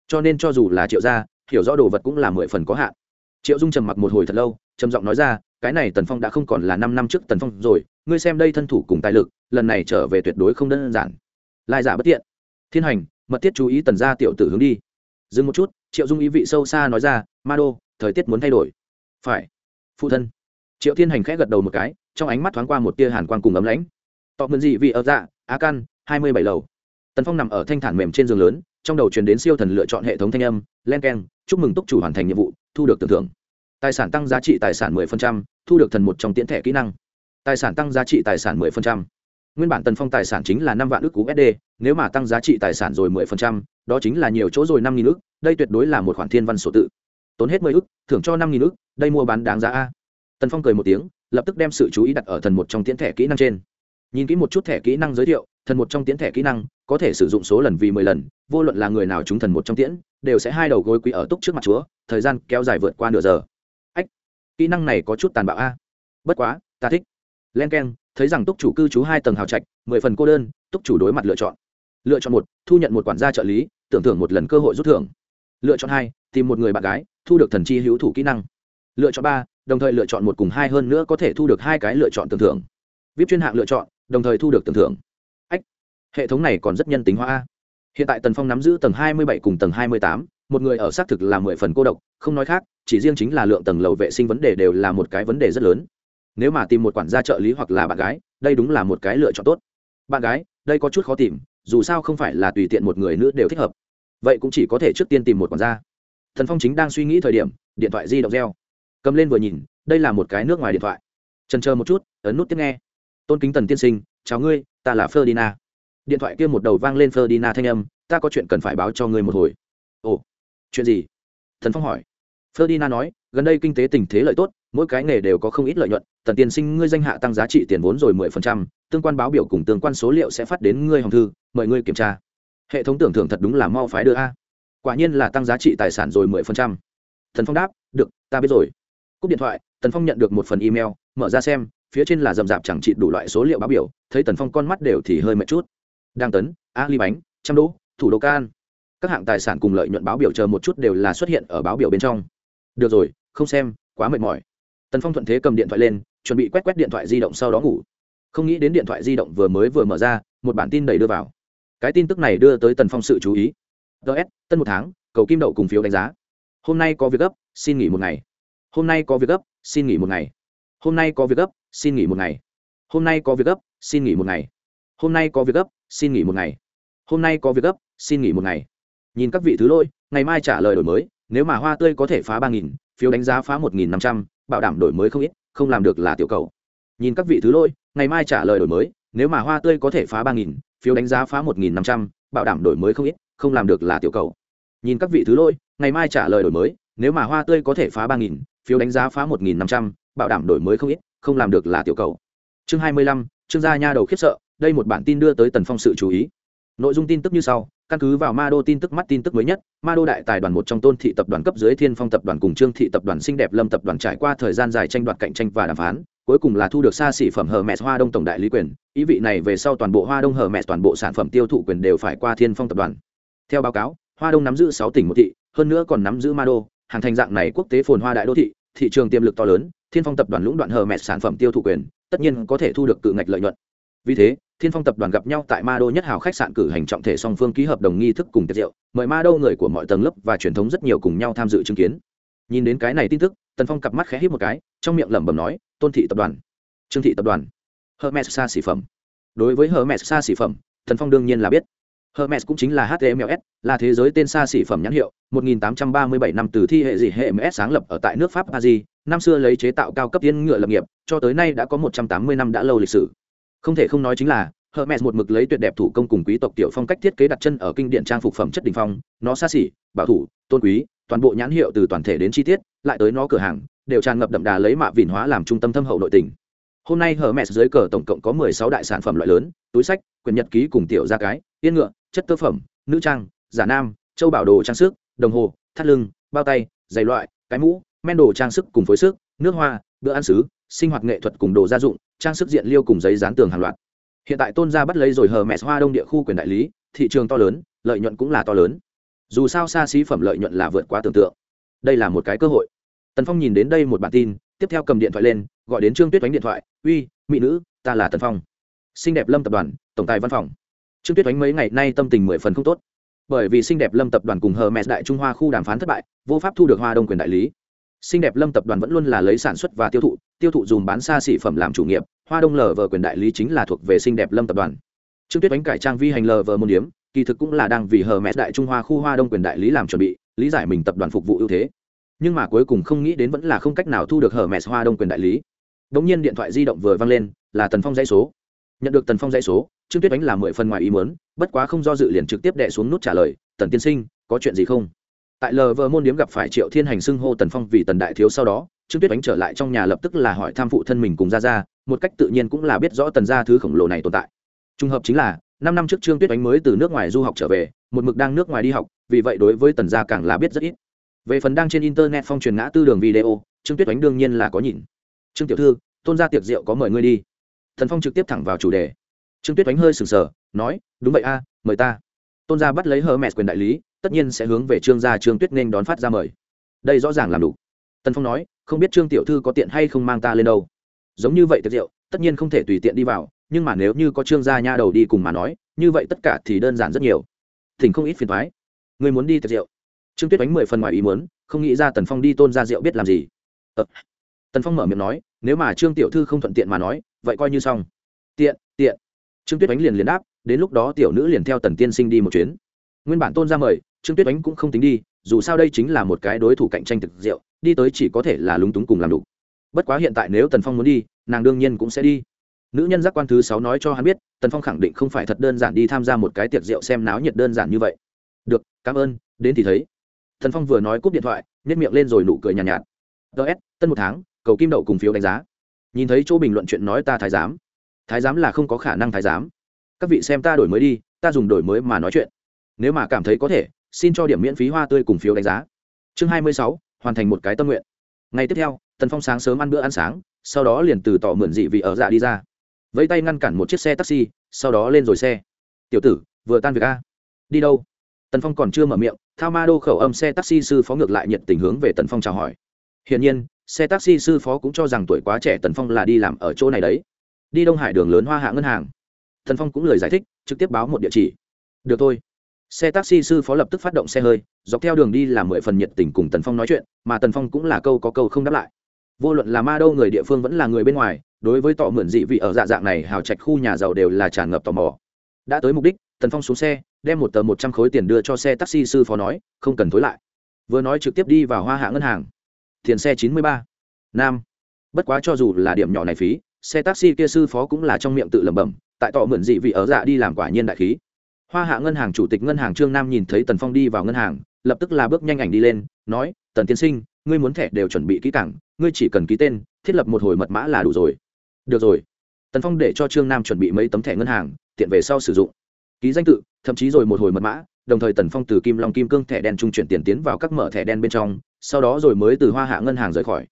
Cho nên cho dù là triệu gia, hiểu rõ đồ vật cũng là mười phần có hạn triệu dung trầm mặc một hồi thật lâu, trầm giọng nói ra, cái này tần phong đã không còn là năm năm trước tần phong rồi, ngươi xem đây thân thủ cùng tài lực, lần này trở về tuyệt đối không đơn giản. Lai giả bất tiện. Thiên hành, mật thiết chú ý tần gia tiểu tử hướng đi. Dừng một chút, triệu dung ý vị sâu xa nói ra, ma đô, thời tiết muốn thay đổi. Phải. Phụ thân. Triệu thiên hành khẽ gật đầu một cái, trong ánh mắt thoáng qua một tia hàn quang cùng ấm lãnh. Tọ mượn gì vị ở dạ á căn hai mươi bảy lầu. Tần phong nằm ở thanh thản mềm trên giường lớn, trong đầu truyền đến siêu thần lựa chọn hệ thống thanh âm, len k e n chúc mừng túc chủ hoàn thành nhiệm vụ, thu được tưởng thưởng tài sản tăng giá trị tài sản 10%, thu được thần một trong tiễn thẻ kỹ năng. Tài sản tăng giá trị tài sản 10%. nguyên bản tần phong tài sản chính là năm vạn ước cú sd nếu mà tăng giá trị tài sản rồi 10%, đó chính là nhiều chỗ rồi năm nghìn ước đây tuyệt đối là một khoản thiên văn sổ tự. Tốn hết mười ước thưởng cho năm nghìn ước đây mua bán đáng giá a. Tần phong cười một tiếng lập tức đem sự chú ý đặt ở thần một trong tiễn thẻ kỹ năng trên. Nhìn kỹ một chút thẻ kỹ năng giới thiệu thần một trong tiễn thẻ kỹ năng có thể sử dụng số lần vì mười lần vô luận là người nào trúng thần một trong tiễn đều sẽ hai đầu gối quý ở túc trước mặt chúa thời gian kéo dài vượt qua nửa giờ kỹ năng này có chút tàn bạo a. Bất quá, ta thích. Len k e n thấy rằng túc chủ cư trú hai tầng hào trạch, mười phần cô đơn, túc chủ đối mặt lựa chọn. Lựa chọn một, thu nhận một quản gia trợ lý, tưởng thưởng một lần cơ hội rút thưởng. Lựa chọn hai, tìm một người bạn gái, thu được thần chi hữu thủ kỹ năng. Lựa chọn ba, đồng thời lựa chọn một cùng hai hơn nữa có thể thu được hai cái lựa chọn tưởng thưởng. Vip chuyên hạng lựa chọn, đồng thời thu được tưởng thưởng. Ách, hệ thống này còn rất nhân tính hóa hiện tại tần phong nắm giữ tầng hai mươi bảy cùng tầng hai mươi tám một người ở xác thực là mười phần cô độc, không nói khác, chỉ riêng chính là lượng tầng lầu vệ sinh vấn đề đều là một cái vấn đề rất lớn. Nếu mà tìm một quản gia trợ lý hoặc là bạn gái, đây đúng là một cái lựa chọn tốt. Bạn gái, đây có chút khó tìm, dù sao không phải là tùy tiện một người nữa đều thích hợp. Vậy cũng chỉ có thể trước tiên tìm một quản gia. Thần phong chính đang suy nghĩ thời điểm, điện thoại di động reo. Cầm lên vừa nhìn, đây là một cái nước ngoài điện thoại. Trần chờ một chút, ấn nút tiếp nghe. Tôn kính tần tiên sinh, chào ngươi, ta là ferdina điện thoại kia một đầu vang lên ferdina thanh âm, ta có chuyện cần phải báo cho ngươi một hồi. Ồ chuyện gì? Thần phong hỏi. Ferdinand nói, gần đây kinh tế tình thế lợi tốt, mỗi cái nghề đều có không ít lợi nhuận, tần tiên sinh ngươi danh hạ tăng giá trị tiền vốn rồi mười phần trăm, tương quan báo biểu cùng tương quan số liệu sẽ phát đến ngươi hồng thư, mời ngươi kiểm tra. Hệ thống tưởng thưởng thật đúng là mau phái đưa a. Quả nhiên là tăng giá trị tài sản rồi mười phần trăm. Thần phong đáp, được, ta biết rồi. Cúp điện thoại, tần phong nhận được một phần email, mở ra xem, phía trên là rậm rạp chẳng trị đủ loại số liệu báo biểu, thấy tần phong con mắt đều thì hơi mệt chút. Đang tấn, a ly bánh, trăm đỗ thủ đô can các hạng tài sản cùng lợi nhuận báo biểu chờ một chút đều là xuất hiện ở báo biểu bên trong. Được rồi, không xem, quá mệt mỏi. Tần phong thuận thế cầm điện thoại lên, chuẩn bị quét quét điện thoại di động sau đó ngủ. Không nghĩ đến điện thoại di động vừa mới vừa mở ra, một bản tin đầy đưa vào. Cái tin tức này đưa tới tần phong sự chú ý. Ts tân một tháng, cầu kim đậu cùng phiếu đánh giá. Hôm nay có việc gấp, xin nghỉ một ngày. Hôm nay có việc gấp, xin nghỉ một ngày. Hôm nay có việc gấp, xin nghỉ một ngày. Hôm nay có việc gấp, xin nghỉ một ngày. Hôm nay có việc gấp, xin nghỉ một ngày. Hôm nay có việc gấp, xin nghỉ một ngày nhìn các vị thứ lỗi, ngày mai trả lời đổi mới, nếu mà hoa tươi có thể phá ba nghìn, phiếu đánh giá phá một nghìn năm trăm, bảo đảm đổi mới không ít, không làm được là tiểu cầu. Nhìn các vị thứ lỗi, ngày mai trả lời đổi mới, nếu mà hoa tươi có thể phá ba nghìn, phiếu đánh giá phá một nghìn năm trăm, bảo đảm đổi mới không ít, không làm được là tiểu cầu. Nhìn các vị thứ lỗi, ngày mai trả lời đổi mới, nếu mà hoa tươi có thể phá ba nghìn, phiếu đánh giá phá một nghìn năm trăm, bảo đảm đổi mới không ít, không làm được là tiểu cầu. Chương hai mươi lăm chương gia nha đầu khiếp sợ, đây một bản tin đưa tới tần phong sự chú ý. Nội dung tin tức như sau căn cứ vào ma đô tin tức mắt tin tức mới nhất ma đô đại tài đoàn một trong tôn thị tập đoàn cấp dưới thiên phong tập đoàn cùng trương thị tập đoàn xinh đẹp lâm tập đoàn trải qua thời gian dài tranh đoạt cạnh tranh và đàm phán, cuối cùng là thu được xa xỉ phẩm hờ mẹ hoa đông tổng đại lý quyền. Ý vị này về sau toàn bộ hoa đông hờ mẹ, toàn bộ sản phẩm tiêu thụ quyền đều phải qua thiên phong tập đoàn. Theo báo cáo, hoa đông nắm giữ sáu tỉnh một thị, hơn nữa còn nắm giữ ma đô hàng thành dạng này quốc tế phồn hoa đại đô thị thị trường tiềm lực to lớn, thiên phong tập đoàn lũng đoạn hờ mẹ sản phẩm tiêu thụ quyền, tất nhiên có thể thu được cự ngạch lợi nhuận. Vì thế thiên phong tập đoàn gặp nhau tại ma đô nhất hào khách sạn cử hành trọng thể song phương ký hợp đồng nghi thức cùng tiệc rượu, mời ma đô người của mọi tầng lớp và truyền thống rất nhiều cùng nhau tham dự chứng kiến. Nhìn đến cái này tin tức, tần phong cặp mắt khẽ hít một cái, trong miệng lẩm bẩm nói, tôn thị tập đoàn. Trương thị tập đoàn. Hermes xa xỉ phẩm. Đối với hermes xa xỉ phẩm, tần phong đương nhiên là biết. Hermes cũng chính là htmls là thế giới tên xa xỉ phẩm nhãn hiệu 1837 năm từ thi hệ gì hệ ms sáng lập ở tại nước pháp paris, năm xưa lấy chế tạo cao cấp tiên ngựa lập nghiệp, cho tới nay đã có 180 năm đã lâu lịch sử không thể không nói chính là Hermes một mực lấy tuyệt đẹp thủ công cùng quý tộc tiểu phong cách thiết kế đặt chân ở kinh điển trang phục phẩm chất đỉnh phong, nó xa xỉ, bảo thủ, tôn quý, toàn bộ nhãn hiệu từ toàn thể đến chi tiết, lại tới nó cửa hàng, đều tràn ngập đậm đà lấy mạ vịn hóa làm trung tâm thâm hậu nội tình. Hôm nay Hermes dưới cờ tổng cộng có 16 đại sản phẩm loại lớn, túi sách, quyển nhật ký cùng tiểu gia cái, yên ngựa, chất tơ phẩm, nữ trang, giả nam, châu bảo đồ trang sức, đồng hồ, thắt lưng, bao tay, giày loại, cái mũ, men đồ trang sức cùng phối sức, nước hoa, bữa ăn sứ, sinh hoạt nghệ thuật cùng đồ gia dụng, trang sức diện liêu cùng giấy dán tường hàng loạt. Hiện tại tôn gia bắt lấy rồi hờ mẹ hoa đông địa khu quyền đại lý thị trường to lớn lợi nhuận cũng là to lớn. Dù sao xa xí phẩm lợi nhuận là vượt quá tưởng tượng. Đây là một cái cơ hội. Tần phong nhìn đến đây một bản tin tiếp theo cầm điện thoại lên gọi đến trương tuyết đánh điện thoại uy mỹ nữ ta là tần phong. Xinh đẹp lâm tập đoàn tổng tài văn phòng. Trương tuyết đánh mấy ngày nay tâm tình mười phần không tốt. Bởi vì xinh đẹp lâm tập đoàn cùng hờ mẹ đại trung hoa khu đàm phán thất bại vô pháp thu được hoa đông quyền đại lý. Xinh đẹp lâm tập đoàn vẫn luôn là lấy sản xuất và tiêu thụ tiêu thụ dùng bán xa xỉ phẩm làm chủ nghiệp, hoa đông lờ vờ quyền đại lý chính là thuộc về xinh đẹp lâm tập đoàn. Trương tuyết bánh cải trang vi hành lờ vờ môn điếm, kỳ thực cũng là đang vì hờ mẹ đại trung hoa khu hoa đông quyền đại lý làm chuẩn bị, lý giải mình tập đoàn phục vụ ưu thế. Nhưng mà cuối cùng không nghĩ đến vẫn là không cách nào thu được hờ mẹ hoa đông quyền đại lý. Đ ỗ n g nhiên điện thoại di động vừa vang lên, là tần phong dãy số. Nhận được tần phong dãy số, trương tuyết đánh là mười phần ngoài ý mớn bất quá không do dự liền trực tiếp đẻ xuống nút trả lời, tần tiên sinh, có chuyện gì không? Tại lờ vờ môn điếm gặp phải triệu thiên hành xưng hô tần phong vì tần đại thiếu sau đó trương tuyết đánh trở lại trong nhà lập tức là hỏi tham phụ thân mình cùng ra ra một cách tự nhiên cũng là biết rõ tần gia thứ khổng lồ này tồn tại. Trùng hợp chính là, năm năm trước trương tuyết đánh mới từ nước ngoài du học trở về, một mực đang nước ngoài đi học, vì vậy đối với tần gia càng là biết rất ít. Về phần đang trên internet phong truyền ngã tư đường video, trương tuyết đánh đương nhiên là có nhìn. Trương tiểu thư, tôn gia tiệc rượu có mời ngươi đi. Thần phong trực tiếp thẳng vào chủ đề. Trương tuyết đánh hơi sừng sờ, nói, đúng vậy a, mời ta. Tôn gia bắt lấy hờ mẹ quyền đại lý, tất nhiên sẽ hướng về trương gia trương tuyết nên đón phát ra mời. Đây rõ ràng làm đủ. Tần phong nói không biết trương tiểu thư có tiện hay không mang ta lên đâu. Giống như vậy tiệc rượu, tất nhiên không thể tùy tiện đi vào, nhưng mà nếu như có trương gia nha đầu đi cùng mà nói, như vậy tất cả thì đơn giản rất nhiều. Thỉnh không ít phiền thoái người muốn đi tiệc rượu. Trương tuyết đánh mười phần ngoài ý muốn, không nghĩ ra tần phong đi tôn ra rượu biết làm gì. Ờ. tần phong mở miệng nói, nếu mà trương tiểu thư không thuận tiện mà nói, vậy coi như xong. Tiện tiện. Trương tuyết đánh liền liền đáp, đến lúc đó tiểu nữ liền theo tần tiên sinh đi một chuyến. Nguyên bản tôn ra mời, trương tuyết đánh cũng không tính đi dù sao đây chính là một cái đối thủ cạnh tranh thực rượu đi tới chỉ có thể là lúng túng cùng làm đủ bất quá hiện tại nếu tần phong muốn đi nàng đương nhiên cũng sẽ đi. Nữ nhân giác quan thứ sáu nói cho hắn biết tần phong khẳng định không phải thật đơn giản đi tham gia một cái tiệc rượu xem náo nhiệt đơn giản như vậy. Được cảm ơn đến thì thấy. Tần phong vừa nói cúp điện thoại nhét miệng lên rồi nụ cười nhàn nhạt, nhạt. Ts tân một tháng cầu kim đậu cùng phiếu đánh giá. Nhìn thấy chỗ bình luận chuyện nói ta thái giám. Thái giám là không có khả năng thái giám. Các vị xem ta đổi mới đi ta dùng đổi mới mà nói chuyện. Nếu mà cảm thấy có thể xin cho điểm miễn phí hoa tươi cùng phiếu đánh giá. Chương hai mươi sáu, hoàn thành một cái tâm nguyện. Ngày tiếp theo, tần phong sáng sớm ăn bữa ăn sáng, sau đó liền từ tỏ mượn dị vị ở dạ đi ra. Vẫy tay ngăn cản một chiếc xe taxi, sau đó lên rồi xe. Tiểu tử, vừa tan việc a. Đi đâu? Tần phong còn chưa mở miệng, thao ma đô khẩu âm xe taxi sư phó ngược lại nhiệt tình hướng về tần phong chào hỏi. Hiển nhiên, xe taxi sư phó cũng cho rằng tuổi quá trẻ tần phong là đi làm ở chỗ này đấy. Đi đông hải đường lớn hoa hạ ngân hàng. Tần phong cũng lời giải thích, trực tiếp báo một địa chỉ. Được thôi xe taxi sư phó lập tức phát động xe hơi, dọc theo đường đi là mười phần nhiệt tình cùng tần phong nói chuyện, mà tần phong cũng là câu có câu không đáp lại. Vô luận là ma đâu người địa phương vẫn là người bên ngoài, đối với tỏ mượn dị vị ở dạ dạng này, hào trạch khu nhà giàu đều là tràn ngập tò mò. Đã tới mục đích, tần phong xuống xe, đem một tờ một trăm khối tiền đưa cho xe taxi sư phó nói, không cần thối lại. Vừa nói trực tiếp đi vào hoa hạ ngân hàng. Tiền xe chín mươi ba. Nam. Bất quá cho dù là điểm nhỏ này phí, xe taxi kia sư phó cũng là trong miệng tự lẩm bẩm, tại tọ mượn dị vị ở dạ đi làm quả nhiên đại khí hoa hạ ngân hàng chủ tịch ngân hàng trương nam nhìn thấy tần phong đi vào ngân hàng, lập tức là bước nhanh ảnh đi lên, nói, tần tiên sinh, ngươi muốn thẻ đều chuẩn bị kỹ cảng ngươi chỉ cần ký tên, thiết lập một hồi mật mã là đủ rồi. Được rồi. Tần phong để cho trương nam chuẩn bị mấy tấm thẻ ngân hàng, tiện về sau sử dụng. Ký danh tự, thậm chí rồi một hồi mật mã, đồng thời tần phong từ kim long kim cương thẻ đen trung chuyển tiền tiến vào các mở thẻ đen bên trong, sau đó rồi mới từ hoa hạ ngân hàng rời khỏi.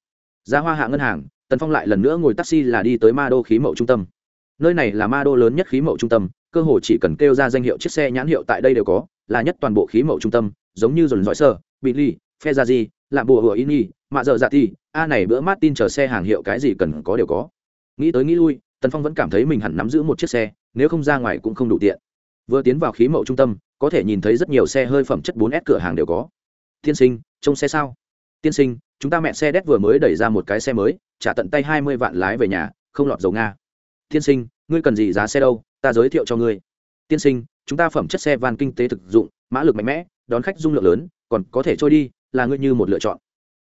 Ra hoa hạ ngân hàng, tần phong lại lần nữa ngồi taxi là đi tới ma đô khí mậu trung tâm. Nơi này là ma đô lớn nhất khí mậu trung tâm cơ hồ chỉ cần kêu ra danh hiệu chiếc xe nhãn hiệu tại đây đều có, là nhất toàn bộ khí mậu trung tâm, giống như dồn dõi sơ bị ly phe ra gì làm bùa hùa in y mạ dợ dạ thì a này bữa mát tin chờ xe hàng hiệu cái gì cần có đều có. Nghĩ tới nghĩ lui, tần phong vẫn cảm thấy mình hẳn nắm giữ một chiếc xe, nếu không ra ngoài cũng không đủ tiện. Vừa tiến vào khí mậu trung tâm, có thể nhìn thấy rất nhiều xe hơi phẩm chất 4 s cửa hàng đều có. Tiên sinh, trông xe sao? Tiên sinh, chúng ta mẹ xe đét vừa mới đẩy ra một cái xe mới, trả tận tay hai mươi vạn lái về nhà, không lọt dầu nga. Tiên sinh, ngươi cần gì giá xe đâu? Ta giới thiệu cho ngươi. Tiên sinh, chúng ta phẩm chất xe van kinh tế thực dụng, mã lực mạnh mẽ, đón khách dung lượng lớn, còn có thể trôi đi, là ngươi như một lựa chọn.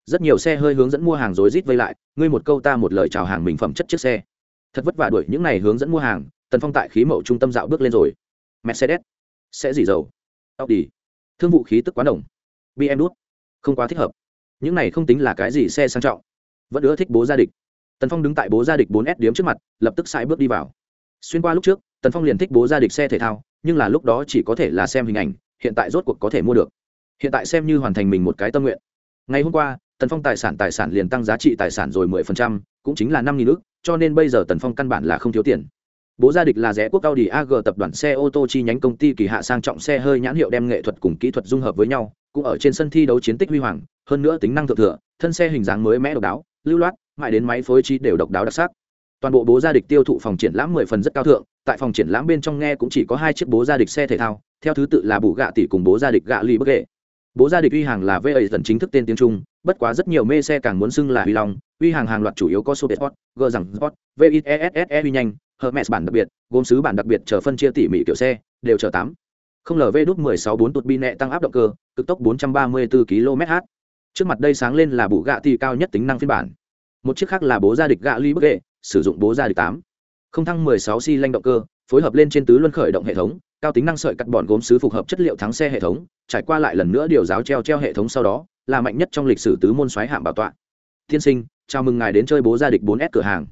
Rất nhiều xe hơi hướng dẫn mua hàng rối rít vây lại, ngươi một câu ta một lời chào hàng mình phẩm chất chiếc xe. Thật vất vả đuổi những này hướng dẫn mua hàng, tần phong tại khí mậu trung tâm dạo bước lên rồi. Mercedes sẽ dỉ dầu. Audi. Thương vụ khí tức quá đồng bm đút không quá thích hợp. Những này không tính là cái gì xe sang trọng. Vẫn ưa thích bố gia địch. Tần phong đứng tại bố gia địch bốn s điếm trước mặt, lập tức sai bước đi vào. Xuyên qua lúc trước tần phong liền thích bố gia địch xe thể thao, nhưng là lúc đó chỉ có thể là xem hình ảnh, hiện tại rốt cuộc có thể mua được. Hiện tại xem như hoàn thành mình một cái tâm nguyện. Ngày hôm qua, tần phong tài sản tài sản liền tăng giá trị tài sản rồi mười phần trăm, cũng chính là năm nghìn ước cho nên bây giờ tần phong căn bản là không thiếu tiền. Bố gia địch là rẽ quốc cao đi ag tập đoàn xe ô tô chi nhánh công ty kỳ hạ sang trọng xe hơi nhãn hiệu đem nghệ thuật cùng kỹ thuật dung hợp với nhau, cũng ở trên sân thi đấu chiến tích huy hoàng, hơn nữa tính năng thượng thừa, thân xe hình dáng mới mẽ độc đáo, lưu loát, mãi đến máy phối trí đều độc đáo đặc sắc. Toàn bộ bố gia địch tiêu thụ phòng triển lãm mười phần rất cao thượng tại phòng triển lãm bên trong nghe cũng chỉ có hai chiếc bố gia địch xe thể thao theo thứ tự là bù gạ tỷ cùng bố gia địch gạ ly bất kệ bố gia địch uy hàng là v ấy dần chính thức tên tiếng trung bất quá rất nhiều mê xe càng muốn xưng là uy long uy hàng hàng loạt chủ yếu có số biệt hot, g rằng hot visse uy nhanh hermes bản đặc biệt gồm sứ bản đặc biệt chờ phân chia tỉ mỉ kiểu xe đều chờ tám. Không lv đút mười sáu bốn tụt bi nẹ tăng áp động cơ cực tốc bốn trăm ba mươi bốn km h trước mặt đây sáng lên là bù gạ tỷ cao nhất tính năng phiên bản. Một chiếc khác là bố gia địch gạ ly bất kệ sử dụng bố gia địch tám không thăng 16 xi lanh động cơ, phối hợp lên trên tứ luân khởi động hệ thống, cao tính năng sợi cắt bọn gốm sứ phục hợp chất liệu thắng xe hệ thống, trải qua lại lần nữa điều giáo treo treo hệ thống sau đó, là mạnh nhất trong lịch sử tứ môn xoáy hạm bảo tọa. Tiên sinh, chào mừng ngài đến chơi bố gia địch 4S cửa hàng.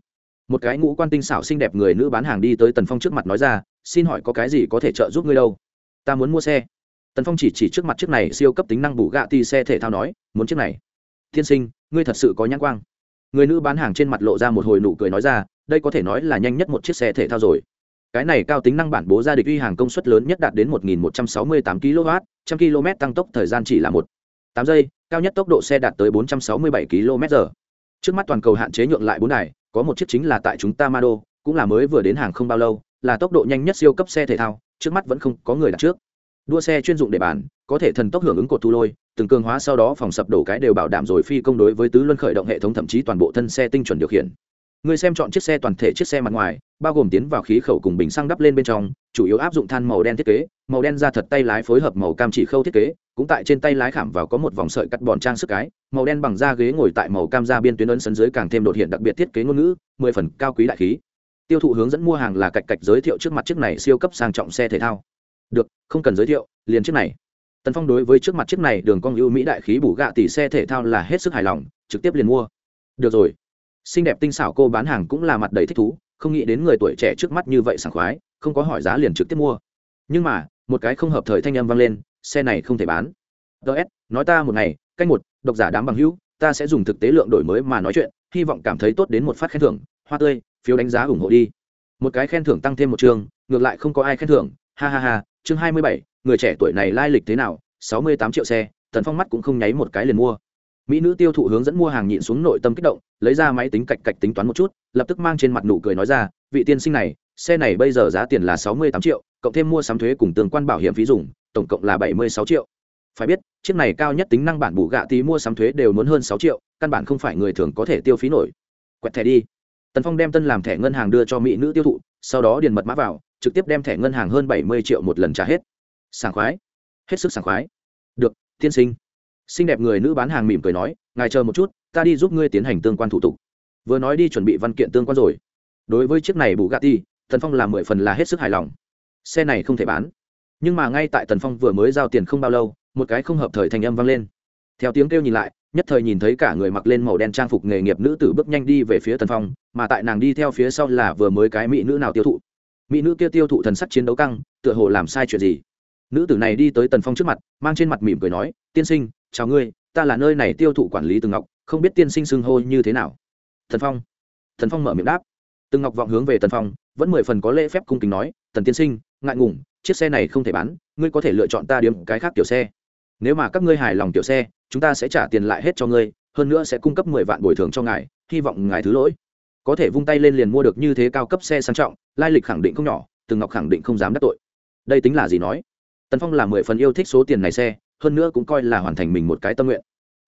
Một cái ngũ quan tinh xảo xinh đẹp người nữ bán hàng đi tới tần phong trước mặt nói ra, xin hỏi có cái gì có thể trợ giúp ngươi đâu? Ta muốn mua xe. Tần phong chỉ chỉ trước mặt chiếc này siêu cấp tính năng bù gạ ti xe thể thao nói, muốn chiếc này. Tiên sinh, ngươi thật sự có nhãn quang người nữ bán hàng trên mặt lộ ra một hồi nụ cười nói ra đây có thể nói là nhanh nhất một chiếc xe thể thao rồi cái này cao tính năng bản bố ra địch uy hàng công suất lớn nhất đạt đến 1.168 kW, trăm km tăng tốc thời gian chỉ là một tám giây, cao nhất tốc độ xe đạt tới 467 km/h. Trước mắt toàn cầu hạn chế nhượng lại bốn đài, có một chiếc chính là tại chúng ta Mado, cũng là mới vừa đến hàng không bao lâu, là tốc độ nhanh nhất siêu cấp xe thể thao, trước mắt vẫn không có người đặt trước. Đua xe chuyên dụng để bàn có thể thần tốc hưởng ứng cột thu lôi, từng cường hóa sau đó phòng sập đổ cái đều bảo đảm rồi phi công đối với tứ luân khởi động hệ thống thậm chí toàn bộ thân xe tinh chuẩn điều khiển. Người xem chọn chiếc xe toàn thể chiếc xe mặt ngoài bao gồm tiến vào khí khẩu cùng bình xăng đắp lên bên trong chủ yếu áp dụng than màu đen thiết kế màu đen ra thật tay lái phối hợp màu cam chỉ khâu thiết kế cũng tại trên tay lái khảm vào có một vòng sợi cắt bòn trang sức cái màu đen bằng da ghế ngồi tại màu cam da biên tuyến ấn sân dưới càng thêm đột hiện đặc biệt thiết kế ngôn ngữ mười phần cao quý đại khí. Tiêu thụ hướng dẫn mua hàng là cạch cạch giới thiệu trước mặt chiếc này siêu cấp sang trọng xe thể thao được không cần giới thiệu liền chiếc này. Tần phong đối với trước mặt chiếc này đường cong ưu mỹ đại khí bù gạ tỷ xe thể thao là hết sức hài lòng trực tiếp liền mua. Được rồi. Xinh đẹp tinh xảo cô bán hàng cũng là mặt đầy thích thú không nghĩ đến người tuổi trẻ trước mắt như vậy sảng khoái không có hỏi giá liền trực tiếp mua. Nhưng mà một cái không hợp thời thanh âm vang lên xe này không thể bán. Ts nói ta một ngày cách một độc giả đám bằng hữu ta sẽ dùng thực tế lượng đổi mới mà nói chuyện hy vọng cảm thấy tốt đến một phát khen thưởng hoa tươi phiếu đánh giá ủng hộ đi. Một cái khen thưởng tăng thêm một trường, ngược lại không có ai khen thưởng ha ha ha chương hai mươi bảy, người trẻ tuổi này lai lịch thế nào, sáu mươi tám triệu xe, tần phong mắt cũng không nháy một cái liền mua. Mỹ nữ tiêu thụ hướng dẫn mua hàng nhịn xuống nội tâm kích động, lấy ra máy tính cạch cạch tính toán một chút, lập tức mang trên mặt nụ cười nói ra, vị tiên sinh này, xe này bây giờ giá tiền là sáu mươi tám triệu, cộng thêm mua sắm thuế cùng tương quan bảo hiểm phí dùng, tổng cộng là bảy mươi sáu triệu. Phải biết, chiếc này cao nhất tính năng bản bù gạ tí mua sắm thuế đều muốn hơn sáu triệu, căn bản không phải người thường có thể tiêu phí nổi. Quẹt thẻ đi. Tần phong đem tân làm thẻ ngân hàng đưa cho mỹ nữ tiêu thụ, sau đó điền mật mã vào trực tiếp đem thẻ ngân hàng hơn bảy mươi triệu một lần trả hết. Sảng khoái. Hết sức sảng khoái. Được, tiên sinh. Xinh đẹp người nữ bán hàng mỉm cười nói, ngài chờ một chút, ta đi giúp ngươi tiến hành tương quan thủ tục. Vừa nói đi chuẩn bị văn kiện tương quan rồi. Đối với chiếc này bù gạ ti tần phong làm mười phần là hết sức hài lòng. Xe này không thể bán. Nhưng mà ngay tại tần phong vừa mới giao tiền không bao lâu, một cái không hợp thời thành âm vang lên. Theo tiếng kêu nhìn lại, nhất thời nhìn thấy cả người mặc lên màu đen trang phục nghề nghiệp nữ tử bước nhanh đi về phía tần phong, mà tại nàng đi theo phía sau là vừa mới cái mỹ nữ nào tiêu thụ mỹ nữ kia tiêu thụ thần sắc chiến đấu căng, tựa hồ làm sai chuyện gì? Nữ tử này đi tới tần phong trước mặt, mang trên mặt mỉm cười nói, tiên sinh, chào ngươi, ta là nơi này tiêu thụ quản lý từng ngọc, không biết tiên sinh xưng hô như thế nào? Thần phong. Thần phong mở miệng đáp. Từng ngọc vọng hướng về tần phong, vẫn mười phần có lễ phép cung kính nói, tần tiên sinh, ngại ngùng, chiếc xe này không thể bán, ngươi có thể lựa chọn ta điểm cái khác tiểu xe. Nếu mà các ngươi hài lòng tiểu xe, chúng ta sẽ trả tiền lại hết cho ngươi, hơn nữa sẽ cung cấp mười vạn bồi thường cho ngài, hy vọng ngài thứ lỗi có thể vung tay lên liền mua được như thế cao cấp xe sang trọng, lai lịch khẳng định không nhỏ từng ngọc khẳng định không dám đắc tội. Đây tính là gì nói? Tần phong là mười phần yêu thích số tiền này xe, hơn nữa cũng coi là hoàn thành mình một cái tâm nguyện.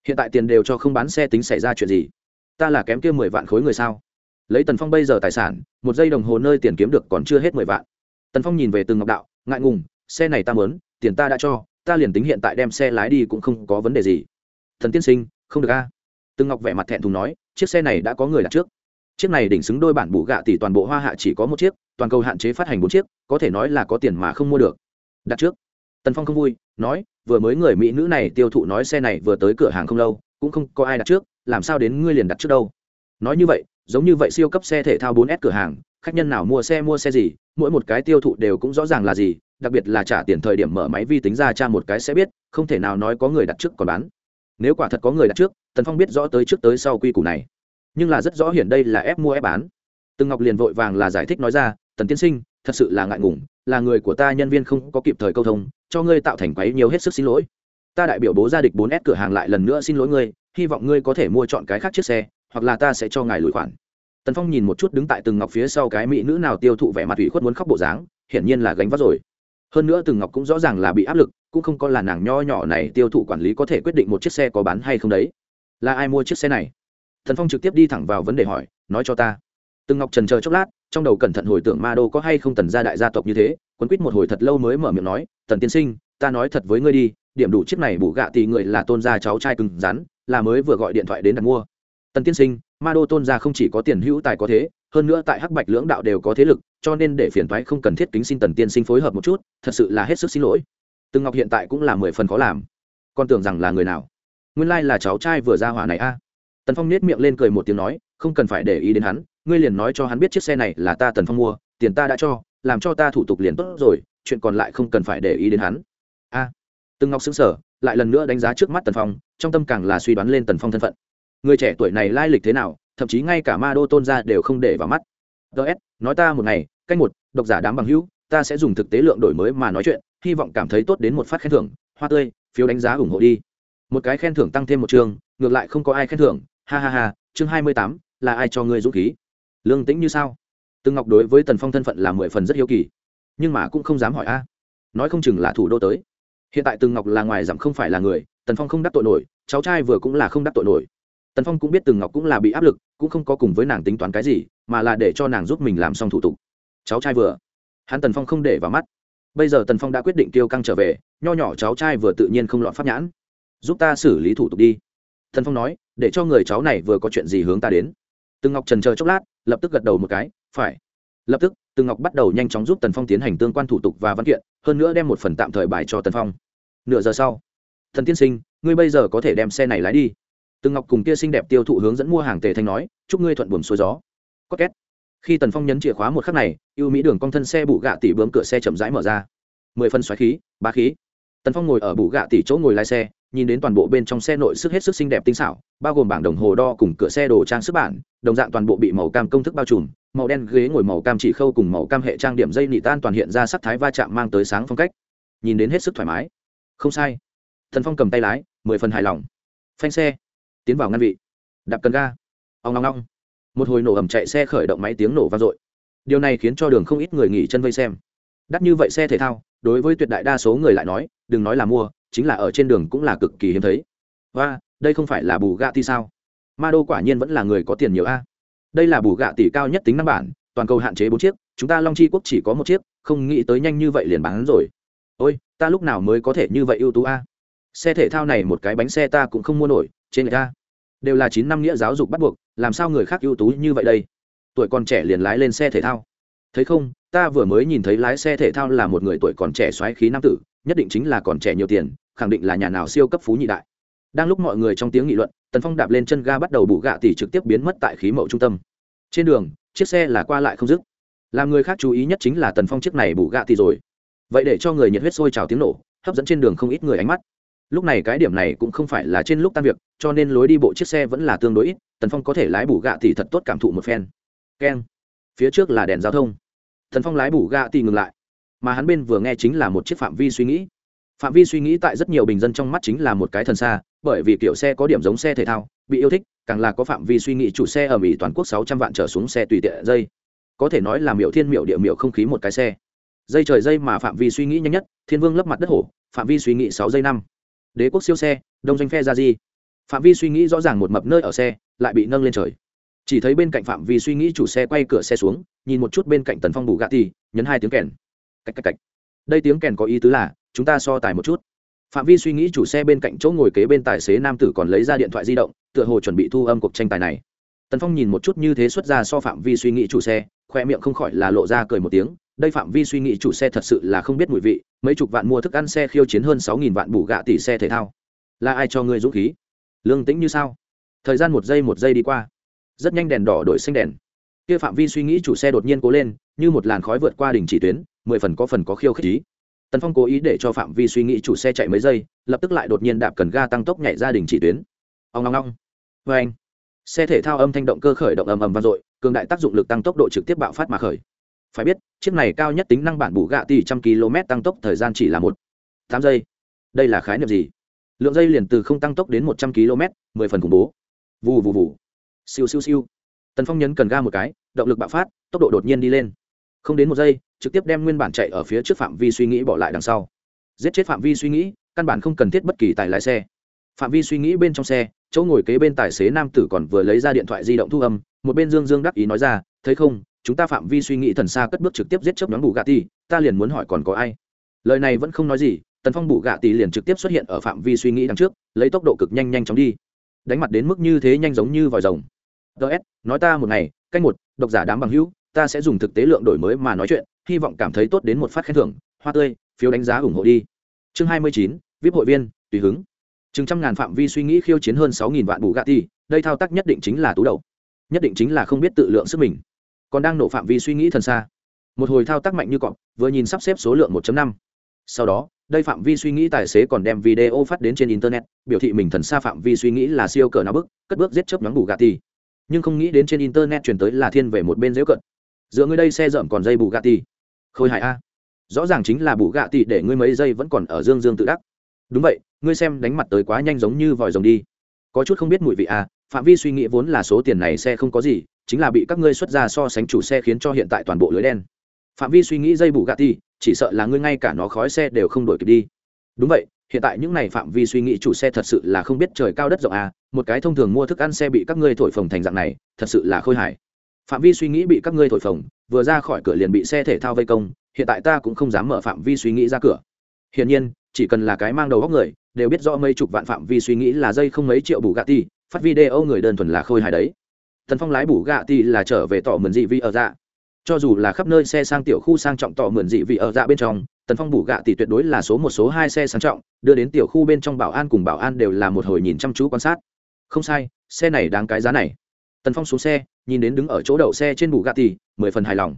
Hiện tại tiền đều cho không bán xe tính xảy ra chuyện gì? Ta là kém kia mười vạn khối người sao? Lấy tần phong bây giờ tài sản, một giây đồng hồ nơi tiền kiếm được còn chưa hết mười vạn. Tần phong nhìn về từng ngọc đạo, ngại ngùng, xe này ta mớn tiền ta đã cho, ta liền tính hiện tại đem xe lái đi cũng không có vấn đề gì. Thần tiên sinh, không được a. Từng ngọc vẻ mặt thẹn thùng nói, chiếc xe này đã có người đặt trước chiếc này đỉnh xứng đôi bản bù gạ tỷ toàn bộ hoa hạ chỉ có một chiếc, toàn cầu hạn chế phát hành bốn chiếc, có thể nói là có tiền mà không mua được. Đặt trước. Tần phong không vui, nói, vừa mới người mỹ nữ này tiêu thụ nói xe này vừa tới cửa hàng không lâu, cũng không có ai đặt trước, làm sao đến ngươi liền đặt trước đâu? Nói như vậy, giống như vậy siêu cấp xe thể thao 4S cửa hàng, khách nhân nào mua xe mua xe gì, mỗi một cái tiêu thụ đều cũng rõ ràng là gì, đặc biệt là trả tiền thời điểm mở máy vi tính ra tra một cái sẽ biết, không thể nào nói có người đặt trước còn bán. Nếu quả thật có người đặt trước, tần phong biết rõ tới trước tới sau quy củ này nhưng là rất rõ hiển đây là ép mua ép bán. Từng ngọc liền vội vàng là giải thích nói ra, tần tiên sinh, thật sự là ngại ngùng, là người của ta nhân viên không có kịp thời câu thông, cho ngươi tạo thành quấy nhiều hết sức xin lỗi. Ta đại biểu bố gia địch 4S cửa hàng lại lần nữa xin lỗi ngươi, hy vọng ngươi có thể mua chọn cái khác chiếc xe, hoặc là ta sẽ cho ngài lùi khoản. Tần phong nhìn một chút đứng tại từng ngọc phía sau cái mỹ nữ nào tiêu thụ vẻ mặt ủy khuất muốn khóc bộ dáng, hiển nhiên là gánh vác rồi. Hơn nữa từng ngọc cũng rõ ràng là bị áp lực, cũng không có là nàng nho nhỏ này tiêu thụ quản lý có thể quyết định một chiếc xe có bán hay không đấy. Là ai mua chiếc xe này? Thần phong trực tiếp đi thẳng vào vấn đề hỏi, nói cho ta. Từng ngọc trần chờ chốc lát, trong đầu cẩn thận hồi tưởng ma đô có hay không tần gia đại gia tộc như thế, quấn quýt một hồi thật lâu mới mở miệng nói, tần tiên sinh, ta nói thật với ngươi đi, điểm đủ chiếc này bù gạ thì người là tôn gia cháu trai cứng rắn, là mới vừa gọi điện thoại đến đặt mua. Tần tiên sinh, ma đô tôn gia không chỉ có tiền hữu tài có thế, hơn nữa tại hắc bạch lưỡng đạo đều có thế lực, cho nên để phiền thoái không cần thiết kính xin tần tiên sinh phối hợp một chút, thật sự là hết sức xin lỗi. Từng ngọc hiện tại cũng là mười phần khó làm. Con tưởng rằng là người nào? Nguyên lai là cháu trai vừa ra hỏa này a tần phong nết miệng lên cười một tiếng nói không cần phải để ý đến hắn ngươi liền nói cho hắn biết chiếc xe này là ta tần phong mua tiền ta đã cho làm cho ta thủ tục liền tốt rồi chuyện còn lại không cần phải để ý đến hắn. A. Từng ngọc xứng sở lại lần nữa đánh giá trước mắt tần phong trong tâm càng là suy đoán lên tần phong thân phận. Người trẻ tuổi này lai lịch thế nào thậm chí ngay cả ma đô tôn ra đều không để vào mắt. Ts nói ta một ngày cách một độc giả đám bằng hữu ta sẽ dùng thực tế lượng đổi mới mà nói chuyện hy vọng cảm thấy tốt đến một phát khen thưởng hoa tươi phiếu đánh giá ủng hộ đi. Một cái khen thưởng tăng thêm một trường, ngược lại không có ai khen thưởng ha ha ha, chương hai mươi tám, là ai cho ngươi dũng khí? Lương tĩnh như sao? Từng ngọc đối với tần phong thân phận là mười phần rất hiếu kỳ, nhưng mà cũng không dám hỏi a. À. Nói không chừng là thủ đô tới. Hiện tại từng ngọc là ngoài giảm không phải là người, tần phong không đắc tội nổi, cháu trai vừa cũng là không đắc tội nổi. Tần phong cũng biết từng ngọc cũng là bị áp lực, cũng không có cùng với nàng tính toán cái gì, mà là để cho nàng giúp mình làm xong thủ tục. Cháu trai vừa. Hắn tần phong không để vào mắt. Bây giờ tần phong đã quyết định tiêu căng trở về, nho nhỏ cháu trai vừa tự nhiên không lọt pháp nhãn. Giúp ta xử lý thủ tục đi tần phong nói, để cho người cháu này vừa có chuyện gì hướng ta đến. Từng ngọc trần chờ chốc lát, lập tức gật đầu một cái, phải. Lập tức từng ngọc bắt đầu nhanh chóng giúp tần phong tiến hành tương quan thủ tục và văn kiện, hơn nữa đem một phần tạm thời bài cho tần phong. Nửa giờ sau, thần tiên sinh, ngươi bây giờ có thể đem xe này lái đi. Từng ngọc cùng kia xinh đẹp tiêu thụ hướng dẫn mua hàng tề thanh nói, chúc ngươi thuận buồm xuôi gió. Có két. Khi tần phong nhấn chìa khóa một khắc này, ưu mỹ đường cong thân xe bụ gạ tỉ bướm cửa xe chậm rãi mở ra. Mười phân xoáy khí, ba khí. Tần phong ngồi ở bụ gạ tỉ chỗ ngồi lái xe nhìn đến toàn bộ bên trong xe nội sức hết sức xinh đẹp tinh xảo, bao gồm bảng đồng hồ đo cùng cửa xe đồ trang sức bản, đồng dạng toàn bộ bị màu cam công thức bao trùm, màu đen ghế ngồi màu cam chỉ khâu cùng màu cam hệ trang điểm dây nị tan toàn hiện ra sắc thái va chạm mang tới sáng phong cách. Nhìn đến hết sức thoải mái. Không sai. Thần phong cầm tay lái, mười phần hài lòng. Phanh xe. Tiến vào ngăn vị. Đạp cần ga. Ông long long một hồi nổ ẩm chạy xe khởi động máy tiếng nổ vang dội. Điều này khiến cho đường không ít người nghỉ chân vây xem. Đắt như vậy xe thể thao, đối với tuyệt đại đa số người lại nói, đừng nói là mua chính là ở trên đường cũng là cực kỳ hiếm thấy. Và đây không phải là bù gạ tỷ sao? Ma đô quả nhiên vẫn là người có tiền nhiều a. Đây là bù gạ tỷ cao nhất tính năng bản, toàn cầu hạn chế bốn chiếc, chúng ta long chi quốc chỉ có một chiếc, không nghĩ tới nhanh như vậy liền bán rồi. Ôi, ta lúc nào mới có thể như vậy ưu tú a? Xe thể thao này một cái bánh xe ta cũng không mua nổi, trên người ta đều là chín năm nghĩa giáo dục bắt buộc, làm sao người khác ưu tú như vậy đây? Tuổi còn trẻ liền lái lên xe thể thao. Thấy không, ta vừa mới nhìn thấy lái xe thể thao là một người tuổi còn trẻ xoáy khí nam tử, nhất định chính là còn trẻ nhiều tiền khẳng định là nhà nào siêu cấp phú nhị đại. Đang lúc mọi người trong tiếng nghị luận, tần phong đạp lên chân ga bắt đầu bù gạ tỷ trực tiếp biến mất tại khí mậu trung tâm. Trên đường, chiếc xe là qua lại không dứt. Làm người khác chú ý nhất chính là tần phong chiếc này bù gạ tỷ rồi. Vậy để cho người nhiệt huyết sôi trào tiếng nổ, hấp dẫn trên đường không ít người ánh mắt. Lúc này cái điểm này cũng không phải là trên lúc tan việc, cho nên lối đi bộ chiếc xe vẫn là tương đối ít, tần phong có thể lái bù gạ tỷ thật tốt cảm thụ một phen. Keng. Phía trước là đèn giao thông. Tần phong lái bù gạ tỷ ngừng lại. Mà hắn bên vừa nghe chính là một chiếc phạm vi suy nghĩ phạm vi suy nghĩ tại rất nhiều bình dân trong mắt chính là một cái thần xa bởi vì kiểu xe có điểm giống xe thể thao bị yêu thích càng là có phạm vi suy nghĩ chủ xe ở mỹ toàn quốc sáu trăm vạn trở xuống xe tùy tiện dây. Có thể nói là miểu thiên miểu địa miểu không khí một cái xe. Dây trời dây mà phạm vi suy nghĩ nhanh nhất thiên vương lấp mặt đất hổ phạm vi suy nghĩ sáu giây năm. Đế quốc siêu xe đông doanh phe ra di. Phạm vi suy nghĩ rõ ràng một mập nơi ở xe lại bị nâng lên trời. Chỉ thấy bên cạnh phạm vi suy nghĩ chủ xe quay cửa xe xuống nhìn một chút bên cạnh tần phong bù gạ thì, nhấn hai tiếng kèn. Cách cách cách. Đây tiếng kèn có ý tứ là chúng ta so tài một chút. Phạm vi suy nghĩ chủ xe bên cạnh chỗ ngồi kế bên tài xế nam tử còn lấy ra điện thoại di động, tựa hồ chuẩn bị thu âm cuộc tranh tài này. Tần phong nhìn một chút như thế xuất ra so phạm vi suy nghĩ chủ xe, khoe miệng không khỏi là lộ ra cười một tiếng, đây phạm vi suy nghĩ chủ xe thật sự là không biết mùi vị, mấy chục vạn mua thức ăn xe khiêu chiến hơn sáu nghìn vạn bù gạ tỷ xe thể thao. Là ai cho ngươi dũng khí? Lương tĩnh như sao? Thời gian một giây một giây đi qua. Rất nhanh đèn đỏ đổi xanh đèn. Kia phạm vi suy nghĩ chủ xe đột nhiên cố lên, như một làn khói vượt qua đỉnh chỉ tuyến, mười phần có phần có khiêu khích ý tần phong cố ý để cho phạm vi suy nghĩ chủ xe chạy mấy giây, lập tức lại đột nhiên đạp cần ga tăng tốc nhảy ra đình chỉ tuyến. Ông long long vê anh. Xe thể thao âm thanh động cơ khởi động ầm ầm vang dội, cường đại tác dụng lực tăng tốc độ trực tiếp bạo phát mà khởi. Phải biết, chiếc này cao nhất tính năng bản bù gạ tỷ trăm km tăng tốc thời gian chỉ là một, tám giây. Đây là khái niệm gì? Lượng dây liền từ không tăng tốc đến một trăm km, mười phần khủng bố. Vù vù vù. Siêu siêu siêu. Tần phong nhấn cần ga một cái, động lực bạo phát, tốc độ đột nhiên đi lên không đến một giây, trực tiếp đem nguyên bản chạy ở phía trước phạm vi suy nghĩ bỏ lại đằng sau. Giết chết phạm vi suy nghĩ, căn bản không cần thiết bất kỳ tài lái xe. Phạm vi suy nghĩ bên trong xe, chỗ ngồi kế bên tài xế nam tử còn vừa lấy ra điện thoại di động thu âm, một bên dương dương đắc ý nói ra, thấy không, chúng ta phạm vi suy nghĩ thần xa cất bước trực tiếp giết chớp nhóm bù gạ ti ta liền muốn hỏi còn có ai? Lời này vẫn không nói gì, tần phong bù gạ tì liền trực tiếp xuất hiện ở phạm vi suy nghĩ đằng trước, lấy tốc độ cực nhanh nhanh chóng đi. Đánh mặt đến mức như thế nhanh giống như vòi rồng. Ts nói ta một ngày cách một, độc giả đám bằng hữu ta sẽ dùng thực tế lượng đổi mới mà nói chuyện, hy vọng cảm thấy tốt đến một phát khen thưởng, hoa tươi, phiếu đánh giá ủng hộ đi. Chương hai mươi chín vip hội viên, tùy hứng. Chừng trăm ngàn phạm vi suy nghĩ khiêu chiến hơn sáu nghìn vạn bù gạ ti đây thao tác nhất định chính là tú đầu. Nhất định chính là không biết tự lượng sức mình. Còn đang nổ phạm vi suy nghĩ thần xa. Một hồi thao tác mạnh như cọp, vừa nhìn sắp xếp số lượng 1 năm. Sau đó, đây phạm vi suy nghĩ tài xế còn đem video phát đến trên internet, biểu thị mình thần xa phạm vi suy nghĩ là siêu cờ nào bức, cất bước giết chớp nhóm bù gà ti nhưng không nghĩ đến trên internet truyền tới là thiên về một bên dễu cận giữa ngươi đây xe dởm còn dây bù gạ tì khôi hài a. Rõ ràng chính là bù gạ tì để ngươi mấy giây vẫn còn ở dương dương tự đắc. Đúng vậy, ngươi xem đánh mặt tới quá nhanh giống như vòi rồng đi. Có chút không biết mùi vị a, phạm vi suy nghĩ vốn là số tiền này xe không có gì, chính là bị các ngươi xuất ra so sánh chủ xe khiến cho hiện tại toàn bộ lưới đen. Phạm vi suy nghĩ dây bù gạ tì chỉ sợ là ngươi ngay cả nó khói xe đều không đổi kịp đi. Đúng vậy, hiện tại những này phạm vi suy nghĩ chủ xe thật sự là không biết trời cao đất rộng à một cái thông thường mua thức ăn xe bị các ngươi thổi phồng thành dạng này, thật sự là khôi hài phạm vi suy nghĩ bị các ngươi thổi phồng, vừa ra khỏi cửa liền bị xe thể thao vây công, hiện tại ta cũng không dám mở phạm vi suy nghĩ ra cửa. Hiển nhiên, chỉ cần là cái mang đầu góc người, đều biết rõ mấy chục vạn phạm vi suy nghĩ là dây không mấy triệu bù gạ ti phát video người đơn thuần là khôi hài đấy. Tần phong lái bù gạ ti là trở về tỏ mượn dị vi ở dạ. Cho dù là khắp nơi xe sang tiểu khu sang trọng tỏ mượn dị vị ở dạ bên trong, tần phong bù gạ tỷ tuyệt đối là số một, số hai xe sang trọng, đưa đến tiểu khu bên trong bảo an cùng bảo an đều là một hồi nhìn chăm chú quan sát. Không sai, xe này đáng cái giá này tần phong xuống xe, nhìn đến đứng ở chỗ đậu xe trên bù gà tì mười phần hài lòng.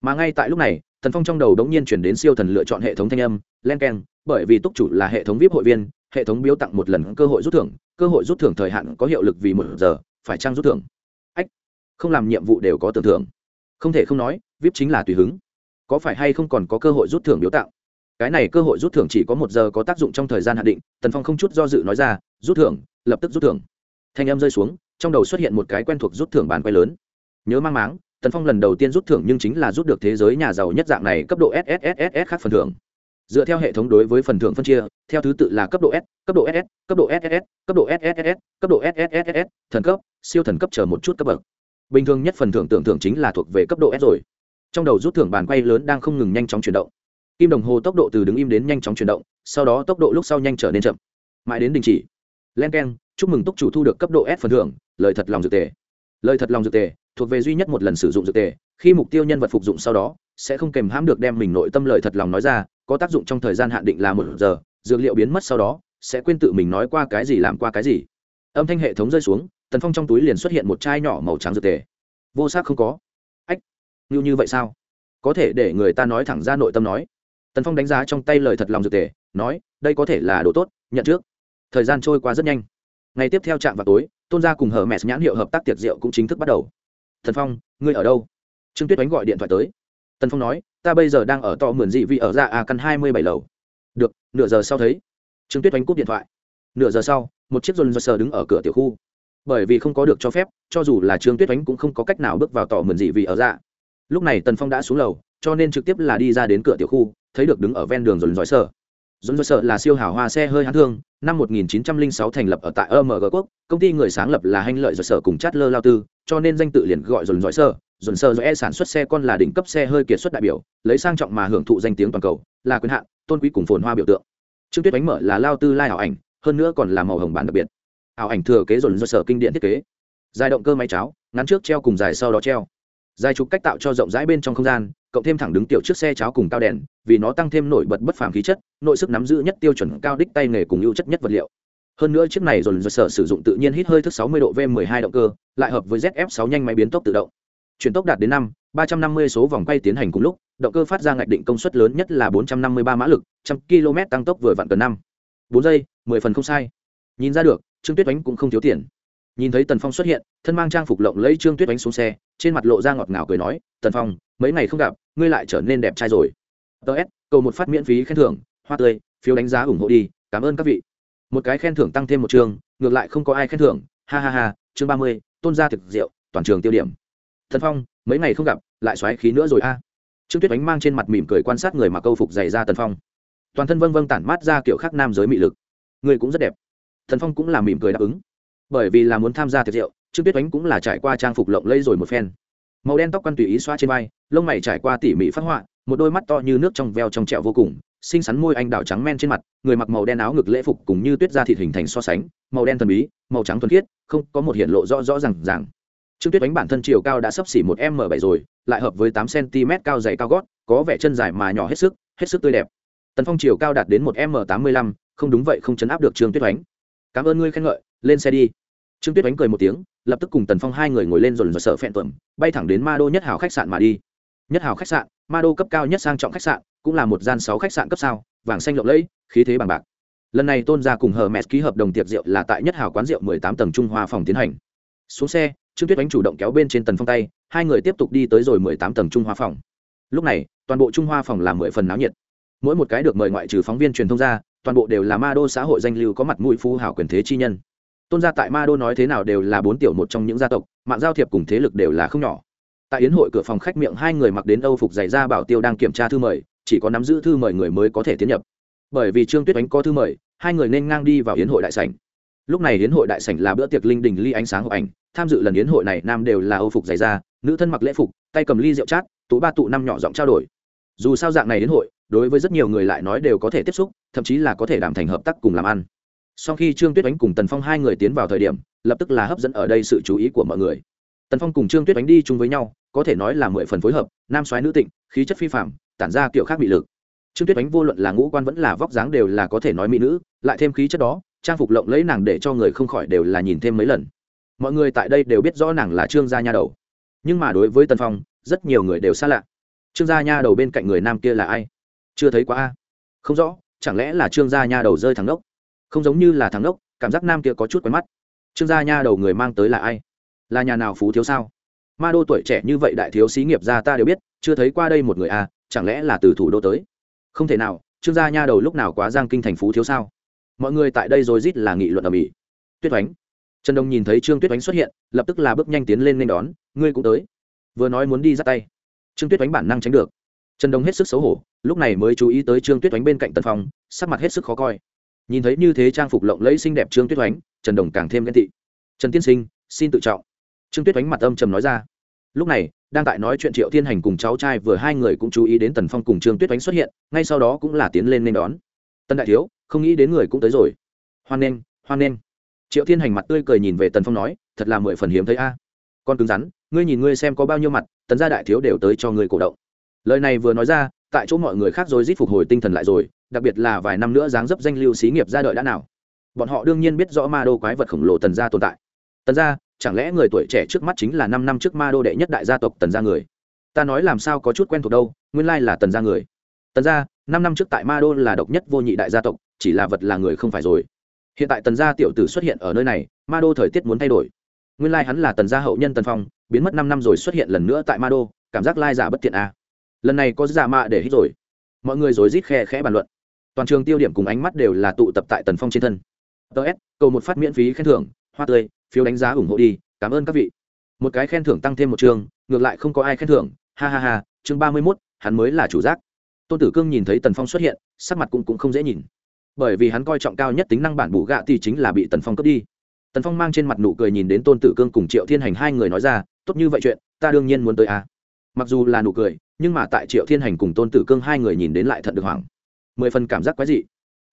Mà ngay tại lúc này, tần phong trong đầu đống nhiên chuyển đến siêu thần lựa chọn hệ thống thanh âm, len k e n bởi vì túc chủ là hệ thống vip hội viên, hệ thống biếu tặng một lần cơ hội rút thưởng, cơ hội rút thưởng thời hạn có hiệu lực vì một giờ, phải trăng rút thưởng? Ách, không làm nhiệm vụ đều có tưởng thưởng. Không thể không nói, vip chính là tùy hứng. Có phải hay không còn có cơ hội rút thưởng biếu tặng? Cái này cơ hội rút thưởng chỉ có một giờ có tác dụng trong thời gian hạn định, tần phong không chút do dự nói ra, rút thưởng, lập tức rút thưởng. Thanh em rơi xuống trong đầu xuất hiện một cái quen thuộc rút thưởng bàn quay lớn nhớ mang máng tần phong lần đầu tiên rút thưởng nhưng chính là rút được thế giới nhà giàu nhất dạng này cấp độ sss khác phần thưởng dựa theo hệ thống đối với phần thưởng phân chia theo thứ tự là cấp độ s cấp độ ss cấp độ ss cấp độ ss cấp độ ss thần cấp siêu thần cấp chờ một chút cấp bậc bình thường nhất phần thưởng tưởng thưởng chính là thuộc về cấp độ s rồi trong đầu rút thưởng bàn quay lớn đang không ngừng nhanh chóng chuyển động kim đồng hồ tốc độ từ đứng im đến nhanh chóng chuyển động sau đó tốc độ lúc sau nhanh trở nên chậm mãi đến đình chỉ len k e n chúc mừng túc chủ thu được cấp độ s phần thưởng lời thật lòng dược tề. Lời thật lòng dược tề thuộc về duy nhất một lần sử dụng dược tề, khi mục tiêu nhân vật phục dụng sau đó, sẽ không kèm hãm được đem mình nội tâm lời thật lòng nói ra, có tác dụng trong thời gian hạn định là một giờ, dược liệu biến mất sau đó, sẽ quên tự mình nói qua cái gì làm qua cái gì. Âm thanh hệ thống rơi xuống, tần phong trong túi liền xuất hiện một chai nhỏ màu trắng dược tề. Vô xác không có. Ách, như như vậy sao? Có thể để người ta nói thẳng ra nội tâm nói. Tần phong đánh giá trong tay lời thật lòng dược tề, nói, đây có thể là đồ tốt, nhận trước. Thời gian trôi qua rất nhanh. Ngày tiếp theo trạm vào tối tôn gia cùng hờ mẹ nhãn hiệu hợp tác tiệc rượu cũng chính thức bắt đầu. Thần phong, ngươi ở đâu? Trương tuyết oánh gọi điện thoại tới. Tần phong nói, ta bây giờ đang ở to mượn dị vị ở ra a căn hai mươi bảy lầu. Được, nửa giờ sau thấy. Trương tuyết oánh cúp điện thoại. Nửa giờ sau, một chiếc dồn dơ sờ đứng ở cửa tiểu khu. Bởi vì không có được cho phép, cho dù là trương tuyết oánh cũng không có cách nào bước vào tỏ mượn dị vị ở ra. Lúc này tần phong đã xuống lầu, cho nên trực tiếp là đi ra đến cửa tiểu khu, thấy được đứng ở ven đường dồn dõi sờ John Russell là siêu hào hoa xe hơi hãng thương năm 1906 thành lập ở tại AMG quốc, công ty người sáng lập là Hành Lợi Russell cùng Chatler Lao Tư, cho nên danh tự liền gọi John Russell. John Russell e sản xuất xe con là đỉnh cấp xe hơi kiệt xuất đại biểu, lấy sang trọng mà hưởng thụ danh tiếng toàn cầu, là quyền hạn, tôn quý cùng phồn hoa biểu tượng. Trương Tuyết bánh mở là Lao Tư lai ảo ảnh, hơn nữa còn là màu hồng bản đặc biệt. Ảo ảnh thừa kế John Russell kinh điển thiết kế. Dài động cơ máy cháo, ngắn trước treo cùng dài sau đó treo. Dài trục cách tạo cho rộng rãi bên trong không gian, cộng thêm thẳng đứng tiểu trước xe cháo cùng cao đèn, vì nó tăng thêm nổi bật bất phàm khí chất, nội sức nắm giữ nhất tiêu chuẩn cao đích tay nghề cùng ưu chất nhất vật liệu. Hơn nữa chiếc này dồn dồn sở sử dụng tự nhiên hít hơi thức 60 độ v 12 động cơ, lại hợp với zf 6 nhanh máy biến tốc tự động. Chuyển tốc đạt đến năm 350 số vòng quay tiến hành cùng lúc, động cơ phát ra ngạch định công suất lớn nhất là 453 mã lực, trăm km tăng tốc vừa vặn cần năm. 4 giây 10 phần không sai. Nhìn ra được, trương tuyết oánh cũng không thiếu tiền. Nhìn thấy tần phong xuất hiện, thân mang trang phục lộng lấy trương tuyết oánh xuống xe, trên mặt lộ ra ngọt ngào cười nói, tần phong mấy ngày không gặp, ngươi lại trở nên đẹp trai rồi. Tớ s, cầu một phát miễn phí khen thưởng, hoa tươi, phiếu đánh giá ủng hộ đi, cảm ơn các vị. Một cái khen thưởng tăng thêm một trường, ngược lại không có ai khen thưởng. Ha ha ha, chương ba mươi, tôn gia thực rượu, toàn trường tiêu điểm. Thần phong, mấy ngày không gặp, lại xoáy khí nữa rồi a. Trương tuyết ánh mang trên mặt mỉm cười quan sát người mà câu phục dày ra tần phong. Toàn thân vâng vâng tản mát ra kiểu khác nam giới mị lực. Người cũng rất đẹp. Thần phong cũng là mỉm cười đáp ứng. Bởi vì là muốn tham gia tiệc rượu, trương tuyết ánh cũng là trải qua trang phục lộng lẫy rồi một phen màu đen tóc quan tùy ý xoa trên vai, lông mày trải qua tỉ mỉ phát họa, một đôi mắt to như nước trong veo trong trẹo vô cùng, xinh xắn môi anh đào trắng men trên mặt, người mặc màu đen áo ngực lễ phục cùng như tuyết da thịt hình thành so sánh, màu đen thần bí, màu trắng thuần khiết, không có một hiện lộ rõ rõ r à n g r trương tuyết đánh bản thân chiều cao đã sấp xỉ một m bảy rồi, lại hợp với tám cm cao dày cao gót, có vẻ chân dài mà nhỏ hết sức hết sức tươi đẹp. Tần phong chiều cao đạt đến một m tám mươi lăm, không đúng vậy không chấn áp được trương tuyết đánh cảm ơn ngươi khen ngợi, lên xe đi trương tuyết đánh cười một tiếng, lập tức cùng tần phong hai người ngồi lên dồn dồn sợ phẹn tuẩm, bay thẳng đến ma đô nhất hào khách sạn mà đi. Nhất hào khách sạn, ma đô cấp cao nhất sang trọng khách sạn, cũng là một gian sáu khách sạn cấp sao, vàng xanh lộng lẫy, khí thế bằng bạc. Lần này tôn gia cùng hờ mẹ ký hợp đồng tiệc rượu là tại nhất hào quán rượu mười tám tầng trung hoa phòng tiến hành. Xuống xe, trương tuyết đánh chủ động kéo bên trên tần phong tay, hai người tiếp tục đi tới rồi mười tám tầng trung hoa phòng. Lúc này, toàn bộ trung hoa phòng là mười phần náo nhiệt. Mỗi một cái được mời ngoại trừ phóng viên truyền thông ra, toàn bộ đều là ma đô xã hội danh lưu có mặt mũi phú hảo quyền thế chi nhân tôn gia tại ma đô nói thế nào đều là bốn tiểu một trong những gia tộc, mạng giao thiệp cùng thế lực đều là không nhỏ. Tại yến hội cửa phòng khách miệng hai người mặc đến âu phục giày ra bảo tiêu đang kiểm tra thư mời, chỉ có nắm giữ thư mời người mới có thể tiến nhập. Bởi vì trương tuyết ánh có thư mời, hai người nên ngang đi vào yến hội đại sảnh. Lúc này yến hội đại sảnh là bữa tiệc linh đình ly ánh sáng hộp ảnh, tham dự lần yến hội này nam đều là âu phục giày da, nữ thân mặc lễ phục, tay cầm ly rượu chát, tú ba tụ năm nhỏ giọng trao đổi. Dù sao dạng này Yến hội, đối với rất nhiều người lại nói đều có thể tiếp xúc, thậm chí là có thể đảm thành hợp tác cùng làm ăn sau khi trương tuyết ánh cùng tần phong hai người tiến vào thời điểm, lập tức là hấp dẫn ở đây sự chú ý của mọi người. Tần phong cùng trương tuyết ánh đi chung với nhau, có thể nói là mười phần phối hợp, nam soái nữ tịnh, khí chất phi phạm tản ra kiểu khác bị lực. Trương tuyết ánh vô luận là ngũ quan vẫn là vóc dáng đều là có thể nói mỹ nữ, lại thêm khí chất đó, trang phục lộng lấy nàng để cho người không khỏi đều là nhìn thêm mấy lần. Mọi người tại đây đều biết rõ nàng là trương gia nha đầu. Nhưng mà đối với tần phong, rất nhiều người đều xa lạ. Trương gia nha đầu bên cạnh người nam kia là ai? Chưa thấy quá a. Không rõ, chẳng lẽ là trương gia nha đầu rơi thẳng đốc? Không giống như là thằng đốc cảm giác nam kia có chút quen mắt. Trương gia nha đầu người mang tới là ai? Là nhà nào phú thiếu sao? Ma đô tuổi trẻ như vậy đại thiếu xí nghiệp gia ta đều biết, chưa thấy qua đây một người a chẳng lẽ là từ thủ đô tới? Không thể nào, trương gia nha đầu lúc nào quá giang kinh thành phú thiếu sao? Mọi người tại đây rồi rít là nghị luận ở mỹ. Tuyết oánh. Trần đông nhìn thấy trương tuyết oánh xuất hiện, lập tức là bước nhanh tiến lên nên đón, ngươi cũng tới. Vừa nói muốn đi ra tay. Trương tuyết oánh bản năng tránh được. Trần Đông hết sức xấu hổ, lúc này mới chú ý tới trương tuyết oánh bên cạnh tân phong, sắc mặt hết sức khó coi nhìn thấy như thế trang phục lộng lẫy xinh đẹp trương tuyết oánh, trần đồng càng thêm ghen tị. Trần tiên sinh, xin tự trọng. Trương tuyết oánh mặt âm trầm nói ra. Lúc này, đang tại nói chuyện triệu thiên hành cùng cháu trai vừa hai người cũng chú ý đến tần phong cùng trương tuyết oánh xuất hiện, ngay sau đó cũng là tiến lên nên đón. Tân đại thiếu, không nghĩ đến người cũng tới rồi. Hoan nghênh hoan nghênh. Triệu thiên hành mặt tươi cười nhìn về tần phong nói, thật là mười phần hiếm thấy a. Con cứng rắn, ngươi nhìn ngươi xem có bao nhiêu mặt, tần gia đại thiếu đều tới cho ngươi cổ động. Lời này vừa nói ra, tại chỗ mọi người khác rồi rít phục hồi tinh thần lại rồi đặc biệt là vài năm nữa dáng dấp danh lưu xí nghiệp ra đời đã nào. Bọn họ đương nhiên biết rõ ma đô quái vật khổng lồ tần gia tồn tại. Tần gia, chẳng lẽ người tuổi trẻ trước mắt chính là năm năm trước ma đô đệ nhất đại gia tộc tần gia người? Ta nói làm sao có chút quen thuộc đâu, nguyên lai là tần gia người. Tần gia, năm năm trước tại ma đô là độc nhất vô nhị đại gia tộc, chỉ là vật là người không phải rồi. Hiện tại tần gia tiểu tử xuất hiện ở nơi này, ma đô thời tiết muốn thay đổi. Nguyên lai hắn là tần gia hậu nhân tần phong, biến mất năm năm rồi xuất hiện lần nữa tại ma đô, cảm giác lai giả bất tiện à. lần này có giả mạ để hít rồi. Mọi người rồi rít khe khẽ bàn luận toàn trường tiêu điểm cùng ánh mắt đều là tụ tập tại tần phong trên thân. Ts cầu một phát miễn phí khen thưởng hoa tươi phiếu đánh giá ủng hộ đi cảm ơn các vị. Một cái khen thưởng tăng thêm một chương ngược lại không có ai khen thưởng ha ha ha chương ba mươi mốt hắn mới là chủ giác. Tôn tử cương nhìn thấy tần phong xuất hiện sắc mặt cũng, cũng không dễ nhìn. Bởi vì hắn coi trọng cao nhất tính năng bản bù gạ thì chính là bị tần phong cướp đi. Tần phong mang trên mặt nụ cười nhìn đến tôn tử cương cùng triệu thiên hành hai người nói ra tốt như vậy chuyện ta đương nhiên muốn tới à. mặc dù là nụ cười nhưng mà tại triệu thiên hành cùng tôn tử cương hai người nhìn đến lại thận được hoảng mười phần cảm giác quái dị.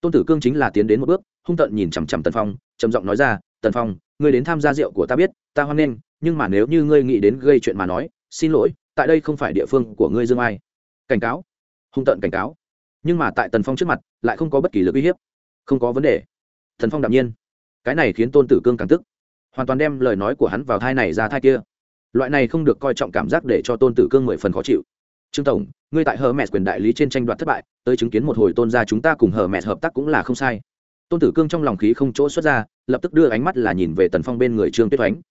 Tôn tử cương chính là tiến đến một bước, hung tợn nhìn chằm chằm tần phong, trầm giọng nói ra, tần phong, ngươi đến tham gia rượu của ta biết, ta hoan nghênh, nhưng mà nếu như ngươi nghĩ đến gây chuyện mà nói, xin lỗi, tại đây không phải địa phương của ngươi dương ai. Cảnh cáo. Hung tợn cảnh cáo. Nhưng mà tại tần phong trước mặt, lại không có bất kỳ lực uy hiếp. Không có vấn đề. Thần phong đạm nhiên. Cái này khiến tôn tử cương càng tức. Hoàn toàn đem lời nói của hắn vào thai này ra thai kia. Loại này không được coi trọng cảm giác để cho tôn tử cương mười phần khó chịu trương tổng, ngươi tại hờ mẹ quyền đại lý trên tranh đoạt thất bại, tới chứng kiến một hồi tôn gia chúng ta cùng hờ mẹ hợp tác cũng là không sai. Tôn tử cương trong lòng khí không chỗ xuất ra, lập tức đưa ánh mắt là nhìn về tần phong bên người trương tuyết oánh.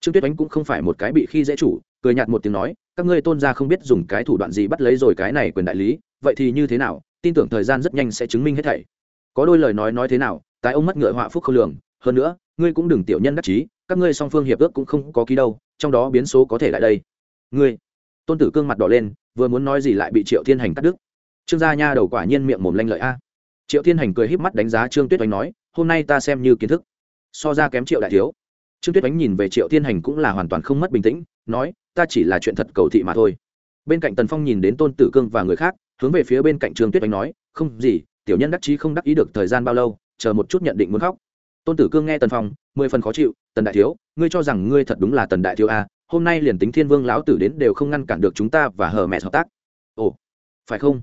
Trương tuyết oánh cũng không phải một cái bị khi dễ chủ, cười nhạt một tiếng nói, các ngươi tôn gia không biết dùng cái thủ đoạn gì bắt lấy rồi cái này quyền đại lý, vậy thì như thế nào, tin tưởng thời gian rất nhanh sẽ chứng minh hết thảy. Có đôi lời nói nói thế nào, tại ông mất ngựa họa phúc không lường, hơn nữa, ngươi cũng đừng tiểu nhân đắc chí, các ngươi song phương hiệp ước cũng không có ký đâu, trong đó biến số có thể lại đây. Ngươi. Tôn tử cương mặt đỏ lên vừa muốn nói gì lại bị triệu thiên hành cắt đứt. Trương gia nha đầu quả nhiên miệng mồm lanh lợi a. Triệu thiên hành cười híp mắt đánh giá trương tuyết oánh nói, hôm nay ta xem như kiến thức. So ra kém triệu đại thiếu. Trương tuyết oánh nhìn về triệu thiên hành cũng là hoàn toàn không mất bình tĩnh, nói, ta chỉ là chuyện thật cầu thị mà thôi. Bên cạnh tần phong nhìn đến tôn tử cương và người khác, hướng về phía bên cạnh trương tuyết oánh nói, không gì, tiểu nhân đắc chí không đắc ý được thời gian bao lâu, chờ một chút nhận định muốn khóc. Tôn tử cương nghe tần phong, mười phần khó chịu, tần đại thiếu, ngươi cho rằng ngươi thật đúng là tần đại thiếu a hôm nay liền tính thiên vương lão tử đến đều không ngăn cản được chúng ta và hờ mẹ hợp tác. Ồ phải không?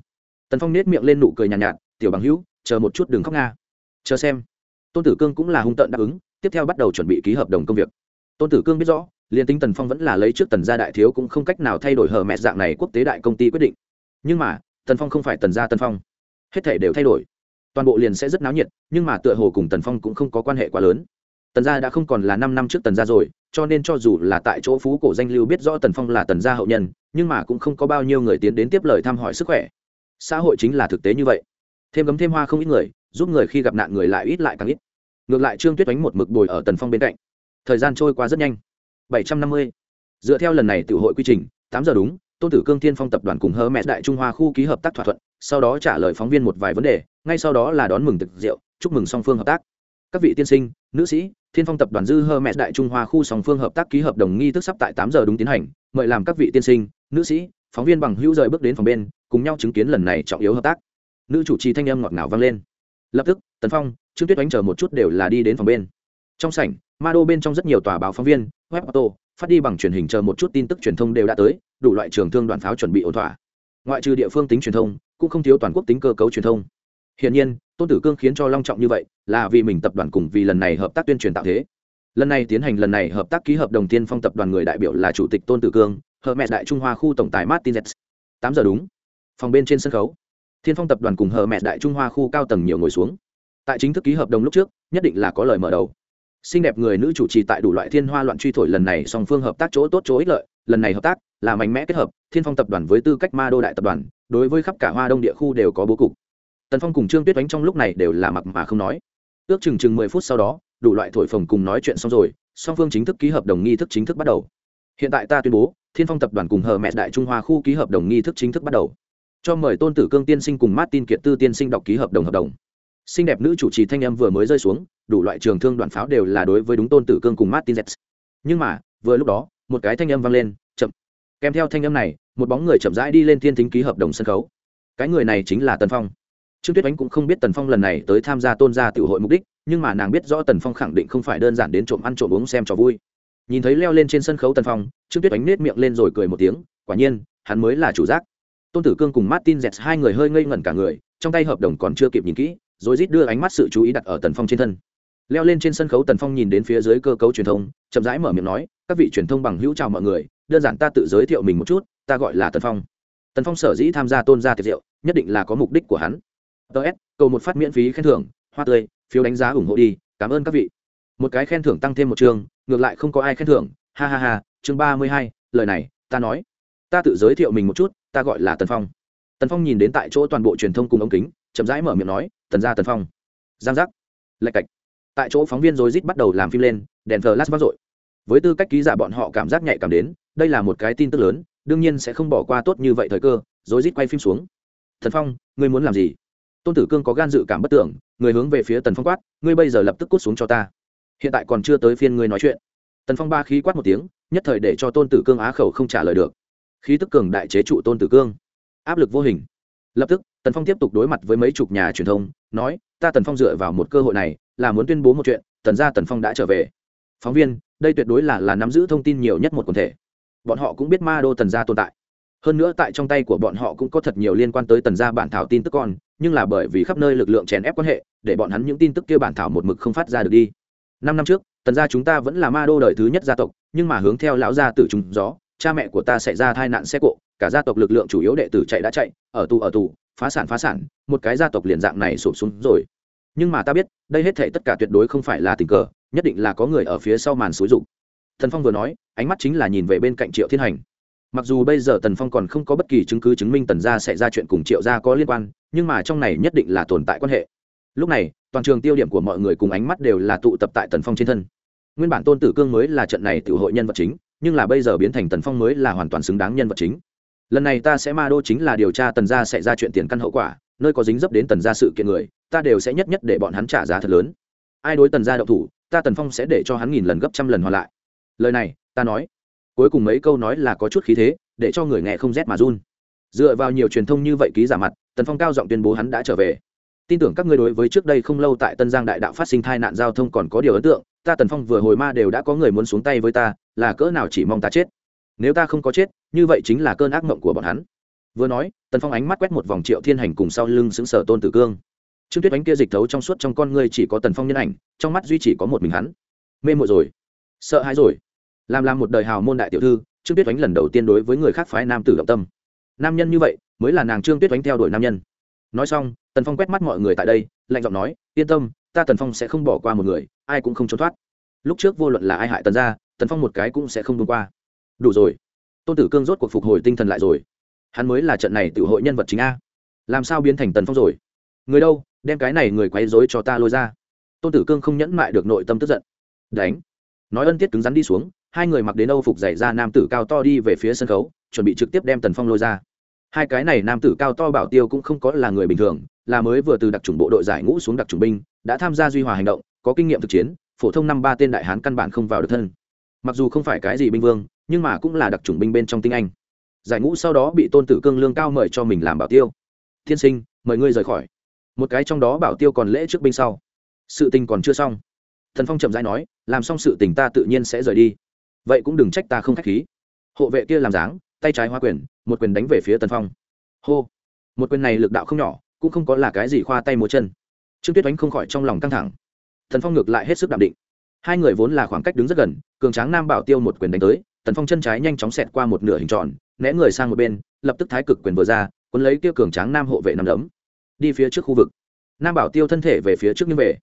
Tần phong nết miệng lên nụ cười nhàn nhạt, nhạt tiểu bằng hữu chờ một chút đừng khóc nga. Chờ xem. Tôn tử cương cũng là hung tợn đáp ứng tiếp theo bắt đầu chuẩn bị ký hợp đồng công việc. Tôn tử cương biết rõ liền tính tần phong vẫn là lấy trước tần gia đại thiếu cũng không cách nào thay đổi hờ mẹ dạng này quốc tế đại công ty quyết định. Nhưng mà tần phong không phải tần gia tần phong. Hết thể đều thay đổi. Toàn bộ liền sẽ rất náo nhiệt nhưng mà tựa hồ cùng tần phong cũng không có quan hệ quá lớn. Tần gia đã không còn là năm năm trước tần gia rồi cho nên cho dù là tại chỗ phú cổ danh lưu biết rõ tần phong là tần gia hậu nhân, nhưng mà cũng không có bao nhiêu người tiến đến tiếp lời thăm hỏi sức khỏe. Xã hội chính là thực tế như vậy. Thêm gấm thêm hoa không ít người, giúp người khi gặp nạn người lại ít lại càng ít. Ngược lại trương tuyết đánh một mực bồi ở tần phong bên cạnh. Thời gian trôi qua rất nhanh. Bảy trăm năm mươi. Dựa theo lần này tự hội quy trình, tám giờ đúng, tôn tử cương thiên phong tập đoàn cùng hơ mẹ đại trung hoa khu ký hợp tác thỏa thuận, sau đó trả lời phóng viên một vài vấn đề, ngay sau đó là đón mừng thực rượu, chúc mừng song phương hợp tác. Các vị tiên sinh, nữ sĩ thiên phong tập đoàn dư hơ mẹ đại trung hoa khu song phương hợp tác ký hợp đồng nghi thức sắp tại tám giờ đúng tiến hành, mời làm các vị tiên sinh, nữ sĩ, phóng viên bằng hữu rời bước đến phòng bên, cùng nhau chứng kiến lần này trọng yếu hợp tác. Nữ chủ trì thanh âm ngọt ngào vang lên. Lập tức, tần phong, trương tuyết đánh chờ một chút đều là đi đến phòng bên. Trong sảnh, ma đô bên trong rất nhiều tòa báo phóng viên, web auto, phát đi bằng truyền hình chờ một chút tin tức truyền thông đều đã tới, đủ loại trường thương đoàn pháo chuẩn bị ổn thỏa. Ngoại trừ địa phương tính truyền thông, cũng không thiếu toàn quốc tính cơ cấu truyền thông hiển nhiên, tôn tử cương khiến cho long trọng như vậy, là vì mình tập đoàn cùng vì lần này hợp tác tuyên truyền tạo thế. Lần này tiến hành lần này hợp tác ký hợp đồng tiên phong tập đoàn người đại biểu là chủ tịch tôn tử cương hợp mẹ đại trung hoa khu tổng tài martin z tám giờ đúng. Phòng bên trên sân khấu. Thiên phong tập đoàn cùng hờ mẹ đại trung hoa khu cao tầng nhiều ngồi xuống. Tại chính thức ký hợp đồng lúc trước, nhất định là có lời mở đầu. Xinh đẹp người nữ chủ trì tại đủ loại thiên hoa loạn truy thổi lần này song phương hợp tác chỗ tốt chỗ ích lợi, lần này hợp tác là mạnh mẽ kết hợp, thiên phong tập đoàn với tư cách ma đô đại tập đoàn, đối với khắp cả hoa đông địa khu đều có bố cục tần phong cùng trương tuyết đánh trong lúc này đều là mặc mà không nói. Ước chừng chừng mười phút sau đó, đủ loại thổi phồng cùng nói chuyện xong rồi, song phương chính thức ký hợp đồng nghi thức chính thức bắt đầu. Hiện tại ta tuyên bố, thiên phong tập đoàn cùng hờ mẹ đại trung hoa khu ký hợp đồng nghi thức chính thức bắt đầu. Cho mời tôn tử cương tiên sinh cùng martin kiệt tư tiên sinh đọc ký hợp đồng hợp đồng. Xinh đẹp nữ chủ trì thanh âm vừa mới rơi xuống, đủ loại trường thương đoạn pháo đều là đối với đúng tôn tử cương cùng martin z nhưng mà, vừa lúc đó, một cái thanh âm vang lên, chậm. Kèm theo thanh âm này, một bóng người chậm rãi đi lên thiên thính ký hợp đồng sân khấu. Cái người này chính là tần phong trương tuyết Ánh cũng không biết tần phong lần này tới tham gia tôn gia tiểu hội mục đích, nhưng mà nàng biết rõ tần phong khẳng định không phải đơn giản đến trộm ăn trộm uống xem cho vui. Nhìn thấy leo lên trên sân khấu tần phong, trương tuyết Ánh nết miệng lên rồi cười một tiếng, quả nhiên, hắn mới là chủ giác. Tôn tử cương cùng martin dẹt hai người hơi ngây ngẩn cả người, trong tay hợp đồng còn chưa kịp nhìn kỹ, rồi rít đưa ánh mắt sự chú ý đặt ở tần phong trên thân. Leo lên trên sân khấu tần phong nhìn đến phía dưới cơ cấu truyền thông, chậm rãi mở miệng nói, các vị truyền thông bằng hữu chào mọi người, đơn giản ta tự giới thiệu mình một chút, ta gọi là tần phong. Tần phong sở dĩ tham gia tôn gia tiệc rượu, nhất định là có mục đích của hắn ts cầu một phát miễn phí khen thưởng, hoa tươi, phiếu đánh giá ủng hộ đi, cảm ơn các vị. Một cái khen thưởng tăng thêm một chương ngược lại không có ai khen thưởng. Ha ha ha, chương ba mươi hai, lời này, ta nói. Ta tự giới thiệu mình một chút, ta gọi là tần phong. Tần phong nhìn đến tại chỗ toàn bộ truyền thông cùng ống kính, chậm rãi mở miệng nói, tần gia tần phong. Giang giác. Lạch cạch. Tại chỗ phóng viên rồi rít bắt đầu làm phim lên, đèn thờ lát vác rội với tư cách ký giả bọn họ cảm giác nhạy cảm đến, đây là một cái tin tức lớn, đương nhiên sẽ không bỏ qua tốt như vậy thời cơ rồi rít quay phim xuống. Thần phong, ngươi muốn làm gì? Tôn tử cương có gan dự cảm bất tưởng, người hướng về phía tần phong quát, ngươi bây giờ lập tức cút xuống cho ta. Hiện tại còn chưa tới phiên ngươi nói chuyện. Tần phong ba khí quát một tiếng, nhất thời để cho tôn tử cương á khẩu không trả lời được. Khí tức cường đại chế trụ tôn tử cương. Áp lực vô hình. Lập tức, tần phong tiếp tục đối mặt với mấy chục nhà truyền thông, nói, ta tần phong dựa vào một cơ hội này, là muốn tuyên bố một chuyện, tần ra tần phong đã trở về. Phóng viên, đây tuyệt đối là là nắm giữ thông tin nhiều nhất một quần thể. Bọn họ cũng biết ma đô tần gia tồn tại hơn nữa tại trong tay của bọn họ cũng có thật nhiều liên quan tới tần gia bản thảo tin tức con, nhưng là bởi vì khắp nơi lực lượng chèn ép quan hệ, để bọn hắn những tin tức kia bản thảo một mực không phát ra được đi. Năm năm trước, tần gia chúng ta vẫn là ma đô đời thứ nhất gia tộc, nhưng mà hướng theo lão gia tử trùng gió, cha mẹ của ta xảy ra tai nạn xe cộ, cả gia tộc lực lượng chủ yếu đệ tử chạy đã chạy, ở tù ở tù, phá sản phá sản, một cái gia tộc liền dạng này sụp xuống rồi. Nhưng mà ta biết, đây hết thể tất cả tuyệt đối không phải là tình cờ, nhất định là có người ở phía sau màn xúi rụng thần phong vừa nói, ánh mắt chính là nhìn về bên cạnh triệu thiên hành mặc dù bây giờ tần phong còn không có bất kỳ chứng cứ chứng minh tần gia sẽ ra chuyện cùng triệu gia có liên quan, nhưng mà trong này nhất định là tồn tại quan hệ. Lúc này, toàn trường tiêu điểm của mọi người cùng ánh mắt đều là tụ tập tại tần phong trên thân. Nguyên bản tôn tử cương mới là trận này tự hội nhân vật chính, nhưng là bây giờ biến thành tần phong mới là hoàn toàn xứng đáng nhân vật chính. Lần này ta sẽ ma đô chính là điều tra tần gia sẽ ra chuyện tiền căn hậu quả, nơi có dính dấp đến tần gia sự kiện người, ta đều sẽ nhất nhất để bọn hắn trả giá thật lớn. Ai đối tần gia đậu thủ, ta tần phong sẽ để cho hắn nghìn lần gấp trăm lần hoàn lại. Lời này, ta nói cuối cùng mấy câu nói là có chút khí thế, để cho người nghe không rét mà run. Dựa vào nhiều truyền thông như vậy ký giả mặt, tần phong cao giọng tuyên bố hắn đã trở về. Tin tưởng các ngươi đối với trước đây không lâu tại tân giang đại đạo phát sinh tai nạn giao thông còn có điều ấn tượng, ta tần phong vừa hồi ma đều đã có người muốn xuống tay với ta, là cỡ nào chỉ mong ta chết. Nếu ta không có chết, như vậy chính là cơn ác mộng của bọn hắn. Vừa nói, tần phong ánh mắt quét một vòng triệu thiên hành cùng sau lưng xứng sở tôn tử cương. Trương tuyết ánh kia dịch thấu trong suốt trong con ngươi chỉ có tần phong nhân ảnh, trong mắt duy chỉ có một mình hắn. Mê mội rồi. Sợ hãi rồi làm làm một đời hào môn đại tiểu thư, trương tuyết oánh lần đầu tiên đối với người khác phái nam tử động tâm. Nam nhân như vậy, mới là nàng trương tuyết oánh theo đuổi nam nhân. Nói xong, tần phong quét mắt mọi người tại đây, lạnh giọng nói, yên tâm, ta tần phong sẽ không bỏ qua một người, ai cũng không trốn thoát. Lúc trước vô luận là ai hại tần ra tần phong một cái cũng sẽ không đúng qua. Đủ rồi. Tôn tử cương rốt cuộc phục hồi tinh thần lại rồi. Hắn mới là trận này tự hội nhân vật chính a. Làm sao biến thành tần phong rồi? Người đâu, đem cái này người quấy dối cho ta lôi ra. Tôn tử cương không nhẫn mại được nội tâm tức giận. Đánh. Nói ân tiết cứng rắn đi xuống hai người mặc đến âu phục dày ra nam tử cao to đi về phía sân khấu, chuẩn bị trực tiếp đem tần phong lôi ra. Hai cái này nam tử cao to bảo tiêu cũng không có là người bình thường, là mới vừa từ đặc trùng bộ đội giải ngũ xuống đặc trùng binh, đã tham gia duy hòa hành động, có kinh nghiệm thực chiến, phổ thông năm ba tên đại hán căn bản không vào được thân. Mặc dù không phải cái gì binh vương, nhưng mà cũng là đặc trùng binh bên trong tinh anh. Giải ngũ sau đó bị tôn tử cương lương cao mời cho mình làm bảo tiêu. Thiên sinh, mời ngươi rời khỏi. Một cái trong đó bảo tiêu còn lễ trước binh sau. Sự tình còn chưa xong. Thần phong chậm rãi nói, làm xong sự tình ta tự nhiên sẽ rời đi vậy cũng đừng trách ta không k h á c h khí. Hộ vệ kia làm dáng, tay trái hoa quyền, một quyền đánh về phía tần phong. Hô! Một quyền này lực đạo không nhỏ, cũng không có là cái gì khoa tay múa chân. Trương tuyết oánh không khỏi trong lòng căng thẳng. Tần phong ngược lại hết sức đạm định. Hai người vốn là khoảng cách đứng rất gần, cường tráng nam bảo tiêu một quyền đánh tới, tần phong chân trái nhanh chóng xẹt qua một nửa hình tròn, né người sang một bên, lập tức thái cực quyền vừa ra quân lấy kia cường tráng nam hộ vệ nằm đấm. Đi phía trước khu vực. Nam bảo tiêu thân thể về phía trước như về.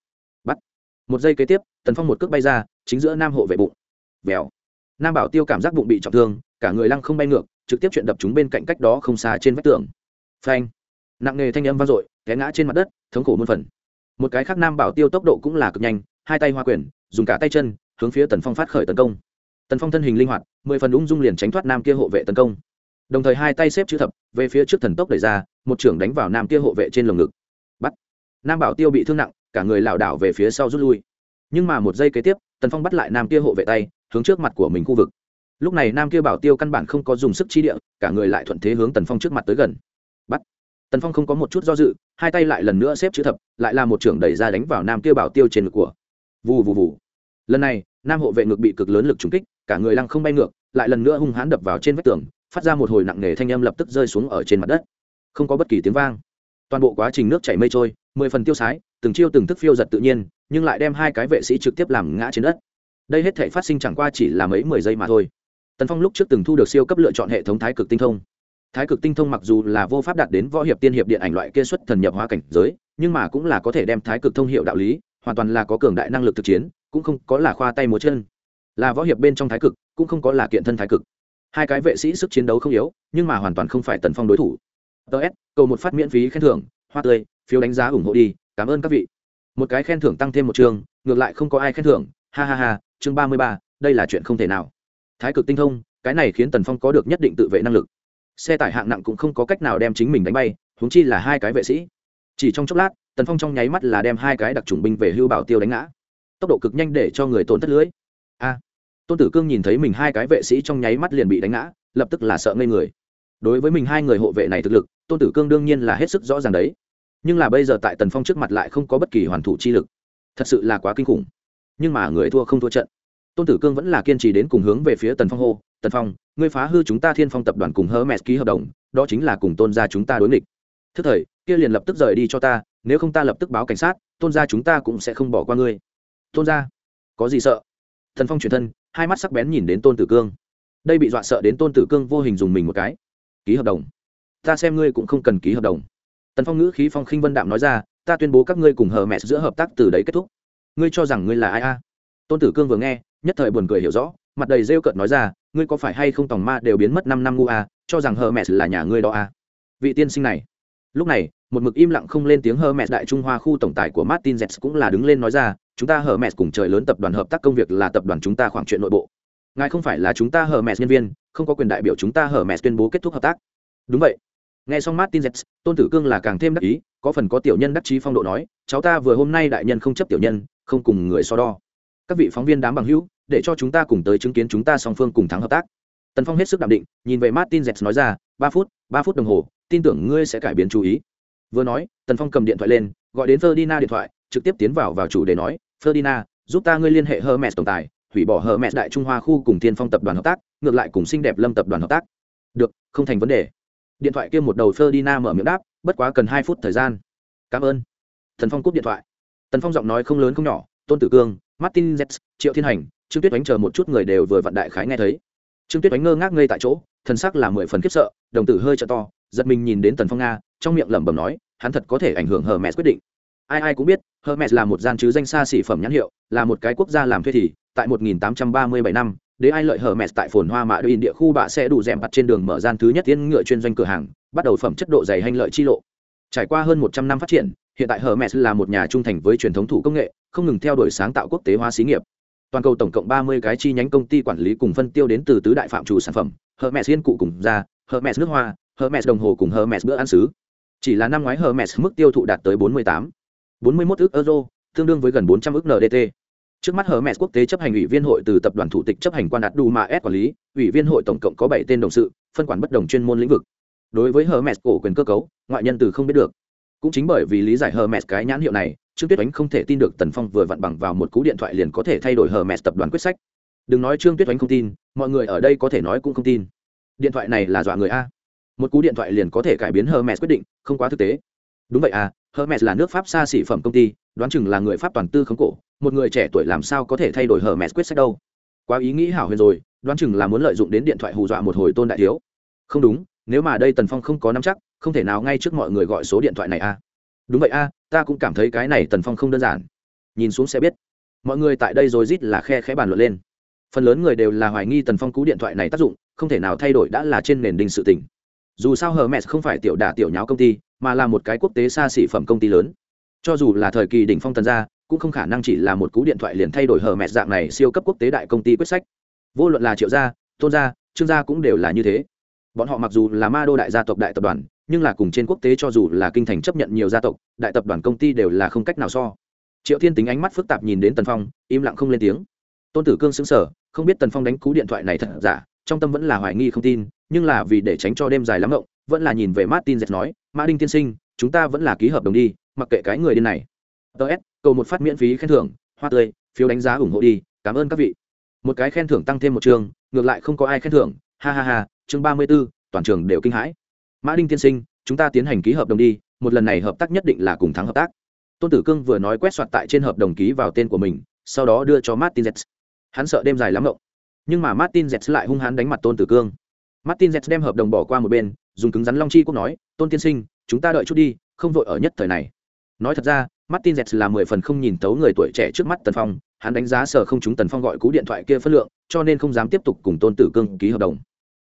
Bắt. Một giây kế tiếp, tần phong một cước bay ra, chính giữa nam hộ vệ bụng. Vèo nam bảo tiêu cảm giác bụng bị trọng thương, cả người lăng không bay ngược, trực tiếp chuyện đập chúng bên cạnh cách đó không xa trên vách tường. Phanh! Nặng nề thanh âm vang dội, té ngã trên mặt đất, thống khổ muôn phần. Một cái khác nam bảo tiêu tốc độ cũng là cực nhanh, hai tay hoa quyền, dùng cả tay chân, hướng phía tần phong phát khởi tấn công. Tần phong thân hình linh hoạt, mười phần ung dung liền tránh thoát nam kia hộ vệ tấn công. Đồng thời hai tay xếp chữ thập, về phía trước thần tốc đẩy ra, một trưởng đánh vào nam kia hộ vệ trên lồng ngực. Bắt! Nam bảo tiêu bị thương nặng, cả người lảo đảo về phía sau rút lui. Nhưng mà một giây kế tiếp, tần phong bắt lại nam kia hộ vệ tay hướng trước mặt của mình khu vực. Lúc này nam kia bảo tiêu căn bản không có dùng sức chi địa, cả người lại thuận thế hướng tần phong trước mặt tới gần. Bắt. Tần phong không có một chút do dự, hai tay lại lần nữa xếp chữ thập, lại là một trưởng đẩy ra đánh vào nam kia bảo tiêu trên ngực của. Vù vù vù. Lần này, nam hộ vệ ngực bị cực lớn lực trúng kích, cả người lăng không bay ngược, lại lần nữa hung hãn đập vào trên vách tường, phát ra một hồi nặng nề thanh âm lập tức rơi xuống ở trên mặt đất. Không có bất kỳ tiếng vang. Toàn bộ quá trình nước chảy mây trôi, mười phần tiêu sái, từng chiêu từng thức phiêu giật tự nhiên, nhưng lại đem hai cái vệ sĩ trực tiếp làm ngã trên đất đây hết thể phát sinh chẳng qua chỉ là mấy mười giây mà thôi. Tần phong lúc trước từng thu được siêu cấp lựa chọn hệ thống thái cực tinh thông. Thái cực tinh thông mặc dù là vô pháp đạt đến võ hiệp tiên hiệp điện ảnh loại kia xuất thần nhập hóa cảnh giới nhưng mà cũng là có thể đem thái cực thông hiệu đạo lý hoàn toàn là có cường đại năng lực thực chiến cũng không có là khoa tay múa chân. Là võ hiệp bên trong thái cực cũng không có là kiện thân thái cực. Hai cái vệ sĩ sức chiến đấu không yếu nhưng mà hoàn toàn không phải tần phong đối thủ. Ts cầu một phát miễn phí khen thưởng hoa tươi phiếu đánh giá ủng hộ đi cảm ơn các vị. Một cái khen thưởng tăng thêm một trường, ngược lại không có ai khen thưởng ha ha ha, chương ba mươi ba, đây là chuyện không thể nào. Thái cực tinh thông, cái này khiến tần phong có được nhất định tự vệ năng lực. Xe tải hạng nặng cũng không có cách nào đem chính mình đánh bay húng chi là hai cái vệ sĩ. Chỉ trong chốc lát, tần phong trong nháy mắt là đem hai cái đặc trùng binh về hưu bảo tiêu đánh ngã. Tốc độ cực nhanh để cho người tổn thất lưới. A! Tôn tử cương nhìn thấy mình hai cái vệ sĩ trong nháy mắt liền bị đánh ngã, lập tức là sợ ngây người. Đối với mình hai người hộ vệ này thực lực, tôn tử cương đương nhiên là hết sức rõ ràng đấy. Nhưng là bây giờ tại tần phong trước mặt lại không có bất kỳ hoàn thủ chi lực. Thật sự là quá kinh khủng nhưng mà người thua không thua trận. Tôn tử cương vẫn là kiên trì đến cùng hướng về phía tần phong hô, tần phong, ngươi phá hư chúng ta thiên phong tập đoàn cùng hơ mẹ ký hợp đồng, đó chính là cùng tôn gia chúng ta đối nghịch. Thức thời, kia liền lập tức rời đi cho ta, nếu không ta lập tức báo cảnh sát, tôn gia chúng ta cũng sẽ không bỏ qua ngươi. Tôn gia? Có gì sợ? Thần phong chuyển thân, hai mắt sắc bén nhìn đến tôn tử cương. Đây bị dọa sợ đến tôn tử cương vô hình dùng mình một cái. Ký hợp đồng? Ta xem ngươi cũng không cần ký hợp đồng. Tần phong ngữ khí phong khinh vân đạm nói ra, ta tuyên bố các ngươi cùng hờ mẹ giữa hợp tác từ đấy kết thúc ngươi cho rằng ngươi là ai a? Tôn tử cương vừa nghe, nhất thời buồn cười hiểu rõ, mặt đầy rêu cợt nói ra, ngươi có phải hay không tòng ma đều biến mất năm năm ngu a, cho rằng hờ mẹ là nhà ngươi đó a? Vị tiên sinh này. Lúc này, một mực im lặng không lên tiếng hờ mẹ đại trung hoa khu tổng tài của martin z cũng là đứng lên nói ra, chúng ta hờ mẹ cùng trời lớn tập đoàn hợp tác công việc là tập đoàn chúng ta khoảng chuyện nội bộ. Ngài không phải là chúng ta hờ mẹ nhân viên, không có quyền đại biểu chúng ta hờ mẹ tuyên bố kết thúc hợp tác. Đúng vậy. Nghe xong martin z tôn tử cương là càng thêm đắc ý, có phần có tiểu nhân đắc chí phong độ nói, cháu ta vừa hôm nay đại nhân không chấp tiểu nhân không cùng người so đo. Các vị phóng viên đám bằng hữu, để cho chúng ta cùng tới chứng kiến chúng ta song phương cùng thắng hợp tác. Tần phong hết sức đảm định, nhìn về martin z nói ra, ba phút ba phút đồng hồ, tin tưởng ngươi sẽ cải biến chú ý. Vừa nói, tần phong cầm điện thoại lên, gọi đến ferdinand điện thoại, trực tiếp tiến vào vào chủ để nói, ferdinand, giúp ta ngươi liên hệ hermes tổng tài, hủy bỏ hermes đại trung hoa khu cùng tiên phong tập đoàn hợp tác, ngược lại cùng xinh đẹp lâm tập đoàn hợp tác. Được, không thành vấn đề. Điện thoại kia một đầu ferdinand mở miệng đáp, bất quá cần hai phút thời gian. Cảm ơn. Thần phong cúp điện thoại tần phong giọng nói không lớn không nhỏ, tôn tử cương, martin z, triệu thiên hành, trương tuyết đánh chờ một chút người đều vừa vặn đại khái nghe thấy. Trương tuyết đánh ngơ ngác ngây tại chỗ, thần sắc là mười phần khiếp sợ, đồng tử hơi trợ to, giật mình nhìn đến tần phong nga, trong miệng lẩm bẩm nói, hắn thật có thể ảnh hưởng hờ mẹ quyết định. Ai ai cũng biết, hermes là một gian chứ danh xa xỉ phẩm nhãn hiệu, là một cái quốc gia làm thuê thì, tại 1837 năm, đế ai lợi hermes tại phồn hoa mạ đôi địa khu bạ sẽ đủ rèm mặt trên đường mở gian thứ nhất tiên ngựa chuyên doanh cửa hàng, bắt đầu phẩm chất độ dày hành lợi chi lộ. Trải qua hơn 100 năm phát triển hiện tại hermes là một nhà trung thành với truyền thống thủ công nghệ không ngừng theo đuổi sáng tạo quốc tế hóa xí nghiệp toàn cầu tổng cộng 30 cái chi nhánh công ty quản lý cùng phân tiêu đến từ tứ đại phạm chủ sản phẩm hermes yên cụ cùng ra hermes nước hoa hermes đồng hồ cùng hermes bữa ăn Sứ. chỉ là năm ngoái hermes mức tiêu thụ đạt tới 48 41 ức euro, tương đương với gần 400 ức NDT. Trước mắt Hermes quốc tế chấp hành ủy viên hội từ tập đoàn thủ tịch chấp hành quan đạt Duma S quản lý, ủy viên hội tổng cộng có 7 tên đồng sự, phân quản bất đồng chuyên môn lĩnh vực. Đối với Hermes cổ quyền cơ cấu, ngoại nhân từ không biết được. Cũng chính bởi vì lý giải Hermes cái nhãn hiệu này, Trương Tuyết Oánh không thể tin được Tần Phong vừa vặn bằng vào một cú điện thoại liền có thể thay đổi Hermes tập đoàn quyết sách. Đừng nói Trương Tuyết Oánh không tin, mọi người ở đây có thể nói cũng không tin. Điện thoại này là dọa người a. Một cú điện thoại liền có thể cải biến Hermes quyết định, không quá thực tế. Đúng vậy à, Hermes là nước Pháp xa xỉ phẩm công ty, đoán chừng là người Pháp toàn tư khống cổ, một người trẻ tuổi làm sao có thể thay đổi Hermes quyết sách đâu. Quá ý nghĩ hảo huyền rồi, đoán chừng là muốn lợi dụng đến điện thoại hù dọa một hồi Tôn đại thiếu. Không đúng, nếu mà đây Tần Phong không có nắm chắc, không thể nào ngay trước mọi người gọi số điện thoại này a. À. Đúng vậy a, à, ta cũng cảm thấy cái này Tần Phong không đơn giản. Nhìn xuống sẽ biết. Mọi người tại đây rồi rít là khe khẽ bàn luận lên. Phần lớn người đều là hoài nghi Tần Phong cú điện thoại này tác dụng, không thể nào thay đổi đã là trên nền đình sự tỉnh. Dù sao Hermes không phải tiểu đả tiểu nháo công ty, mà là một cái quốc tế xa xỉ phẩm công ty lớn cho dù là thời kỳ đỉnh phong tần gia cũng không khả năng chỉ là một cú điện thoại liền thay đổi hờ mẹ dạng này siêu cấp quốc tế đại công ty quyết sách vô luận là triệu gia tôn gia trương gia cũng đều là như thế bọn họ mặc dù là ma đô đại gia tộc đại tập đoàn nhưng là cùng trên quốc tế cho dù là kinh thành chấp nhận nhiều gia tộc, đại tập đoàn công ty đều là không cách nào so. Triệu thiên tính ánh mắt phức tạp nhìn đến tần phong, im lặng không lên tiếng. Tôn tử cương xứng sở không biết tần phong đánh cú điện thoại này thật giả, trong tâm vẫn là hoài nghi không tin, nhưng là vì để tránh cho đêm dài lắm rộng vẫn là nhìn về martin dệt nói, mã đinh tiên sinh, chúng ta vẫn là ký hợp đồng đi, mặc kệ cái người điên này. Ts cầu một phát miễn phí khen thưởng, hoa tươi, phiếu đánh giá ủng hộ đi, cảm ơn các vị. Một cái khen thưởng tăng thêm một chương ngược lại không có ai khen thưởng, ha ha ha, chương ba mươi b ố toàn trường đều kinh hãi mã đinh tiên sinh, chúng ta tiến hành ký hợp đồng đi, một lần này hợp tác nhất định là cùng thắng hợp tác. Tôn tử cương vừa nói quét soạt tại trên hợp đồng ký vào tên của mình, sau đó đưa cho martin z hắn sợ đêm dài lắm rộng nhưng mà martin z lại hung hãn đánh mặt tôn tử cương. Martin z đem hợp đồng bỏ qua một bên, dùng cứng rắn long chi quốc nói, tôn tiên sinh, chúng ta đợi chút đi, không vội ở nhất thời này. Nói thật ra, martin z là mười phần không nhìn tấu người tuổi trẻ trước mắt tần phong, hắn đánh giá sở không chúng tần phong gọi cú điện thoại kia phất lượng, cho nên không dám tiếp tục cùng tôn tử cương ký hợp đồng.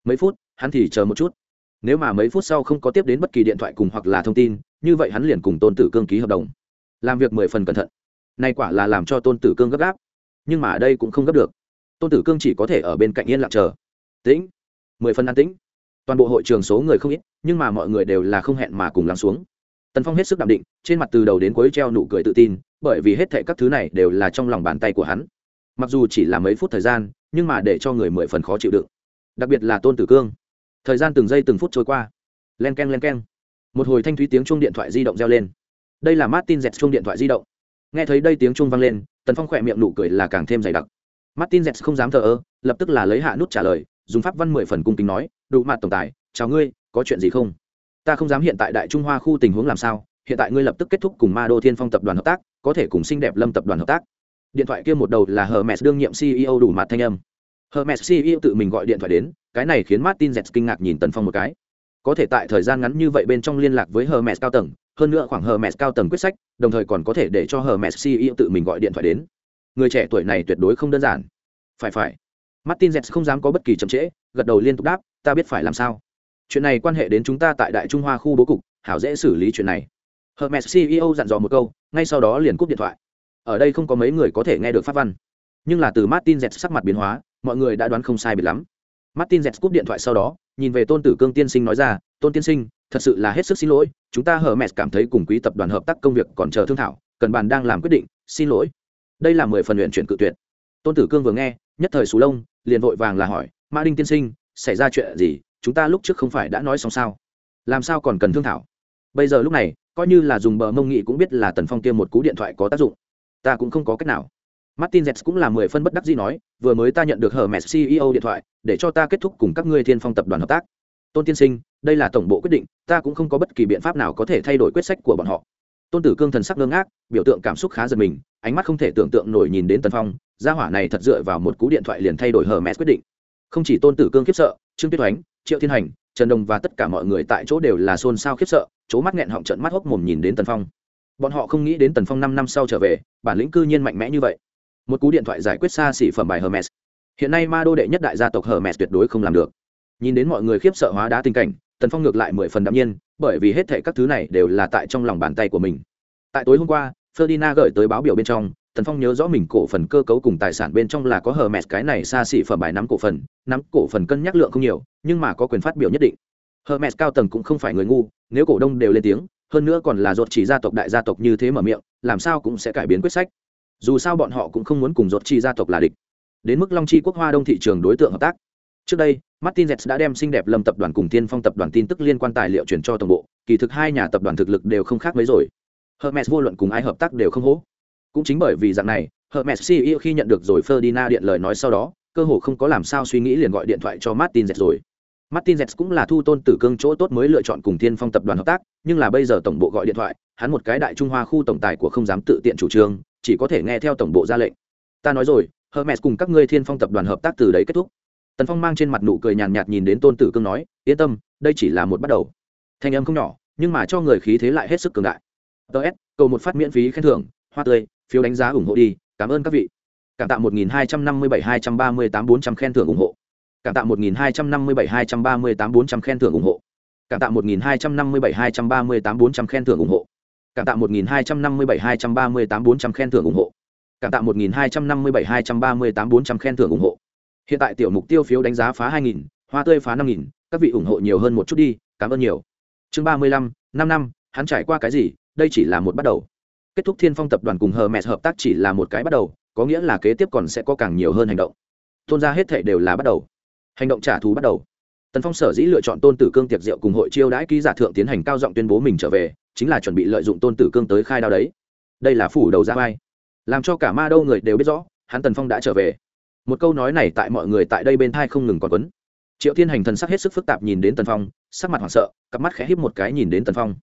Mấy phút, hắn thì chờ một chút nếu mà mấy phút sau không có tiếp đến bất kỳ điện thoại cùng hoặc là thông tin, như vậy hắn liền cùng tôn tử cương ký hợp đồng. Làm việc mười phần cẩn thận. Nay quả là làm cho tôn tử cương gấp gáp. Nhưng mà đây cũng không gấp được. Tôn tử cương chỉ có thể ở bên cạnh yên lặng chờ. Tĩnh. Mười phần an tĩnh. Toàn bộ hội trường số người không ít, nhưng mà mọi người đều là không hẹn mà cùng lắng xuống. Tần phong hết sức đ định, trên mặt từ đầu đến cuối treo nụ cười tự tin, bởi vì hết thệ các thứ này đều là trong lòng bàn tay của hắn. Mặc dù chỉ là mấy phút thời gian, nhưng mà để cho người mười phần khó chịu đựng. Đặc biệt là tôn tử cương thời gian từng giây từng phút trôi qua. Len k e n len k e n một hồi thanh thúy tiếng chuông điện thoại di động reo lên. Đây là martin dẹt chuông điện thoại di động. Nghe thấy đây tiếng chuông vang lên, tần phong khỏe miệng nụ cười là càng thêm dày đặc. Martin dẹt không dám thờ ơ, lập tức là lấy hạ nút trả lời, dùng pháp văn mười phần cung kính nói đủ mặt tổng tài, chào ngươi, có chuyện gì không? Ta không dám hiện tại đại trung hoa khu tình huống làm sao, hiện tại ngươi lập tức kết thúc cùng ma đô thiên phong tập đoàn hợp tác, có thể cùng xinh đẹp lâm tập đoàn hợp tác. Điện thoại kia một đầu là hermes đương nhiệm ceo đủ mặt thanh âm hermes ceo tự mình gọi điện thoại đến, cái này khiến martin Zets kinh ngạc nhìn tần phong một cái. Có thể tại thời gian ngắn như vậy bên trong liên lạc với hermes cao tầng, hơn nữa khoảng hermes cao tầng quyết sách, đồng thời còn có thể để cho hermes ceo tự mình gọi điện thoại đến. Người trẻ tuổi này tuyệt đối không đơn giản. Phải phải. Martin Zets không dám có bất kỳ chậm trễ, gật đầu liên tục đáp, ta biết phải làm sao. Chuyện này quan hệ đến chúng ta tại đại trung hoa khu bố cục, hảo dễ xử lý chuyện này. Hermes ceo dặn dò một câu, ngay sau đó liền cúp điện thoại. Ở đây không có mấy người có thể nghe được pháp văn. Nhưng là từ martin Zets sắc mặt biến hóa mọi người đã đoán không sai biệt lắm. Martin z cúp điện thoại sau đó, nhìn về tôn tử cương tiên sinh nói ra, tôn tiên sinh, thật sự là hết sức xin lỗi, chúng ta hở mẹ cảm thấy cùng quý tập đoàn hợp tác công việc còn chờ thương thảo, cần bàn đang làm quyết định, xin lỗi. Đây là mười phần luyện chuyển cự tuyệt. Tôn tử cương vừa nghe, nhất thời sù lông, liền vội vàng là hỏi, mã đinh tiên sinh, xảy ra chuyện gì? Chúng ta lúc trước không phải đã nói xong sao? Làm sao còn cần thương thảo? Bây giờ lúc này, coi như là dùng bờ mông nghị cũng biết là tần phong kia một cú điện thoại có tác dụng. Ta cũng không có cách nào martin z cũng là mười phân bất đắc dĩ nói, vừa mới ta nhận được hở mẹ ceo điện thoại, để cho ta kết thúc cùng các ngươi thiên phong tập đoàn hợp tác. Tôn tiên sinh, đây là tổng bộ quyết định, ta cũng không có bất kỳ biện pháp nào có thể thay đổi quyết sách của bọn họ. Tôn tử cương thần sắc ngơ ngác, biểu tượng cảm xúc khá giật mình, ánh mắt không thể tưởng tượng nổi nhìn đến tần phong, gia hỏa này thật dựa vào một cú điện thoại liền thay đổi hở mẹ quyết định. Không chỉ tôn tử cương khiếp sợ, trương tuyết oánh triệu thiên hành, trần đồng và tất cả mọi người tại chỗ đều là xôn xao khiếp sợ chỗ mắt nghẹn họng trợn mắt hốc mồm nhìn đến tần phong. Bọn họ không nghĩ đến tần phong năm năm sau trở về, bản lĩnh cư nhiên mạnh mẽ như vậy một cú điện thoại giải quyết xa xỉ phẩm bài hermes. Hiện nay ma đô đệ nhất đại gia tộc hermes tuyệt đối không làm được. Nhìn đến mọi người khiếp sợ hóa đá tình cảnh, tần phong ngược lại mười phần đ nhiên, bởi vì hết thệ các thứ này đều là tại trong lòng bàn tay của mình. Tại tối hôm qua, ferdinand gửi tới báo biểu bên trong, tần phong nhớ rõ mình cổ phần cơ cấu cùng tài sản bên trong là có hermes, cái này xa xỉ phẩm bài nắm cổ phần, nắm cổ phần cân nhắc lượng không nhiều, nhưng mà có quyền phát biểu nhất định. Hermes cao tầng cũng không phải người ngu, nếu cổ đông đều lên tiếng, hơn nữa còn là ruột chỉ gia tộc đại gia tộc như thế mở miệng, làm sao cũng sẽ cải biến quyết sách dù sao bọn họ cũng không muốn cùng rột chi gia tộc là địch. Đến mức long chi quốc hoa đông thị trường đối tượng hợp tác. Trước đây, martin z đã đem xinh đẹp lâm tập đoàn cùng tiên phong tập đoàn tin tức liên quan tài liệu chuyển cho tổng bộ, kỳ thực hai nhà tập đoàn thực lực đều không khác mấy rồi. Hermes vô luận cùng ai hợp tác đều không hố. Cũng chính bởi vì dạng này, hermes ceo khi nhận được rồi ferdinand điện lời nói sau đó, cơ hồ không có làm sao suy nghĩ liền gọi điện thoại cho martin z rồi. Martin z cũng là thu tôn tử cương chỗ tốt mới lựa chọn cùng tiên phong tập đoàn hợp tác, nhưng là bây giờ tổng bộ gọi điện thoại, hắn một cái đại trung hoa khu tổng tài của không dám tự tiện chủ trương chỉ có thể nghe theo tổng bộ ra lệnh. Ta nói rồi, hermes cùng các ngươi thiên phong tập đoàn hợp tác từ đấy kết thúc. Tần phong mang trên mặt nụ cười nhàn nhạt nhìn đến tôn tử cương nói, yên tâm, đây chỉ là một bắt đầu. Thanh âm không nhỏ, nhưng mà cho người khí thế lại hết sức cường đại. Ts cầu một phát miễn phí khen thưởng, hoa tươi, phiếu đánh giá ủng hộ đi, cảm ơn các vị. Cảm tạ một nghìn hai trăm năm mươi bảy hai trăm ba mươi tám bốn trăm khen thưởng ủng hộ. Cảm tạ một nghìn hai trăm năm mươi bảy hai trăm ba mươi tám bốn trăm khen thưởng ủng hộ. Cảm tạ một nghìn hai trăm năm mươi bảy hai trăm ba mươi tám bốn trăm khen thưởng ủng hộ cảm tạ một nghìn hai trăm năm mươi bảy hai trăm ba mươi tám bốn trăm khen thưởng ủng hộ. Cảm tạ một nghìn hai trăm năm mươi bảy hai trăm ba mươi tám bốn trăm khen thưởng ủng hộ. Hiện tại tiểu mục tiêu phiếu đánh giá phá hai nghìn, hoa tươi phá năm nghìn, các vị ủng hộ nhiều hơn một chút đi, cảm ơn nhiều. Chương ba mươi lăm, năm năm, hắn trải qua cái gì? Đây chỉ là một bắt đầu. Kết thúc thiên phong tập đoàn cùng hờ mẹ hợp tác chỉ là một cái bắt đầu, có nghĩa là kế tiếp còn sẽ có càng nhiều hơn hành động. Tôn ra hết thể đều là bắt đầu. Hành động trả thù bắt đầu. Tần phong sở dĩ lựa chọn tôn tử cương tiệc rượu cùng hội chiêu đãi ký giả thượng tiến hành cao giọng tuyên bố mình trở về chính là chuẩn bị lợi dụng tôn tử cương tới khai đao đấy. Đây là phủ đầu ra vai. Làm cho cả ma đâu người đều biết rõ, hắn tần phong đã trở về. Một câu nói này tại mọi người tại đây bên thai không ngừng còn quấn. Triệu thiên hành thần sắc hết sức phức tạp nhìn đến tần phong, sắc mặt hoảng sợ, cặp mắt khẽ híp một cái nhìn đến tần phong.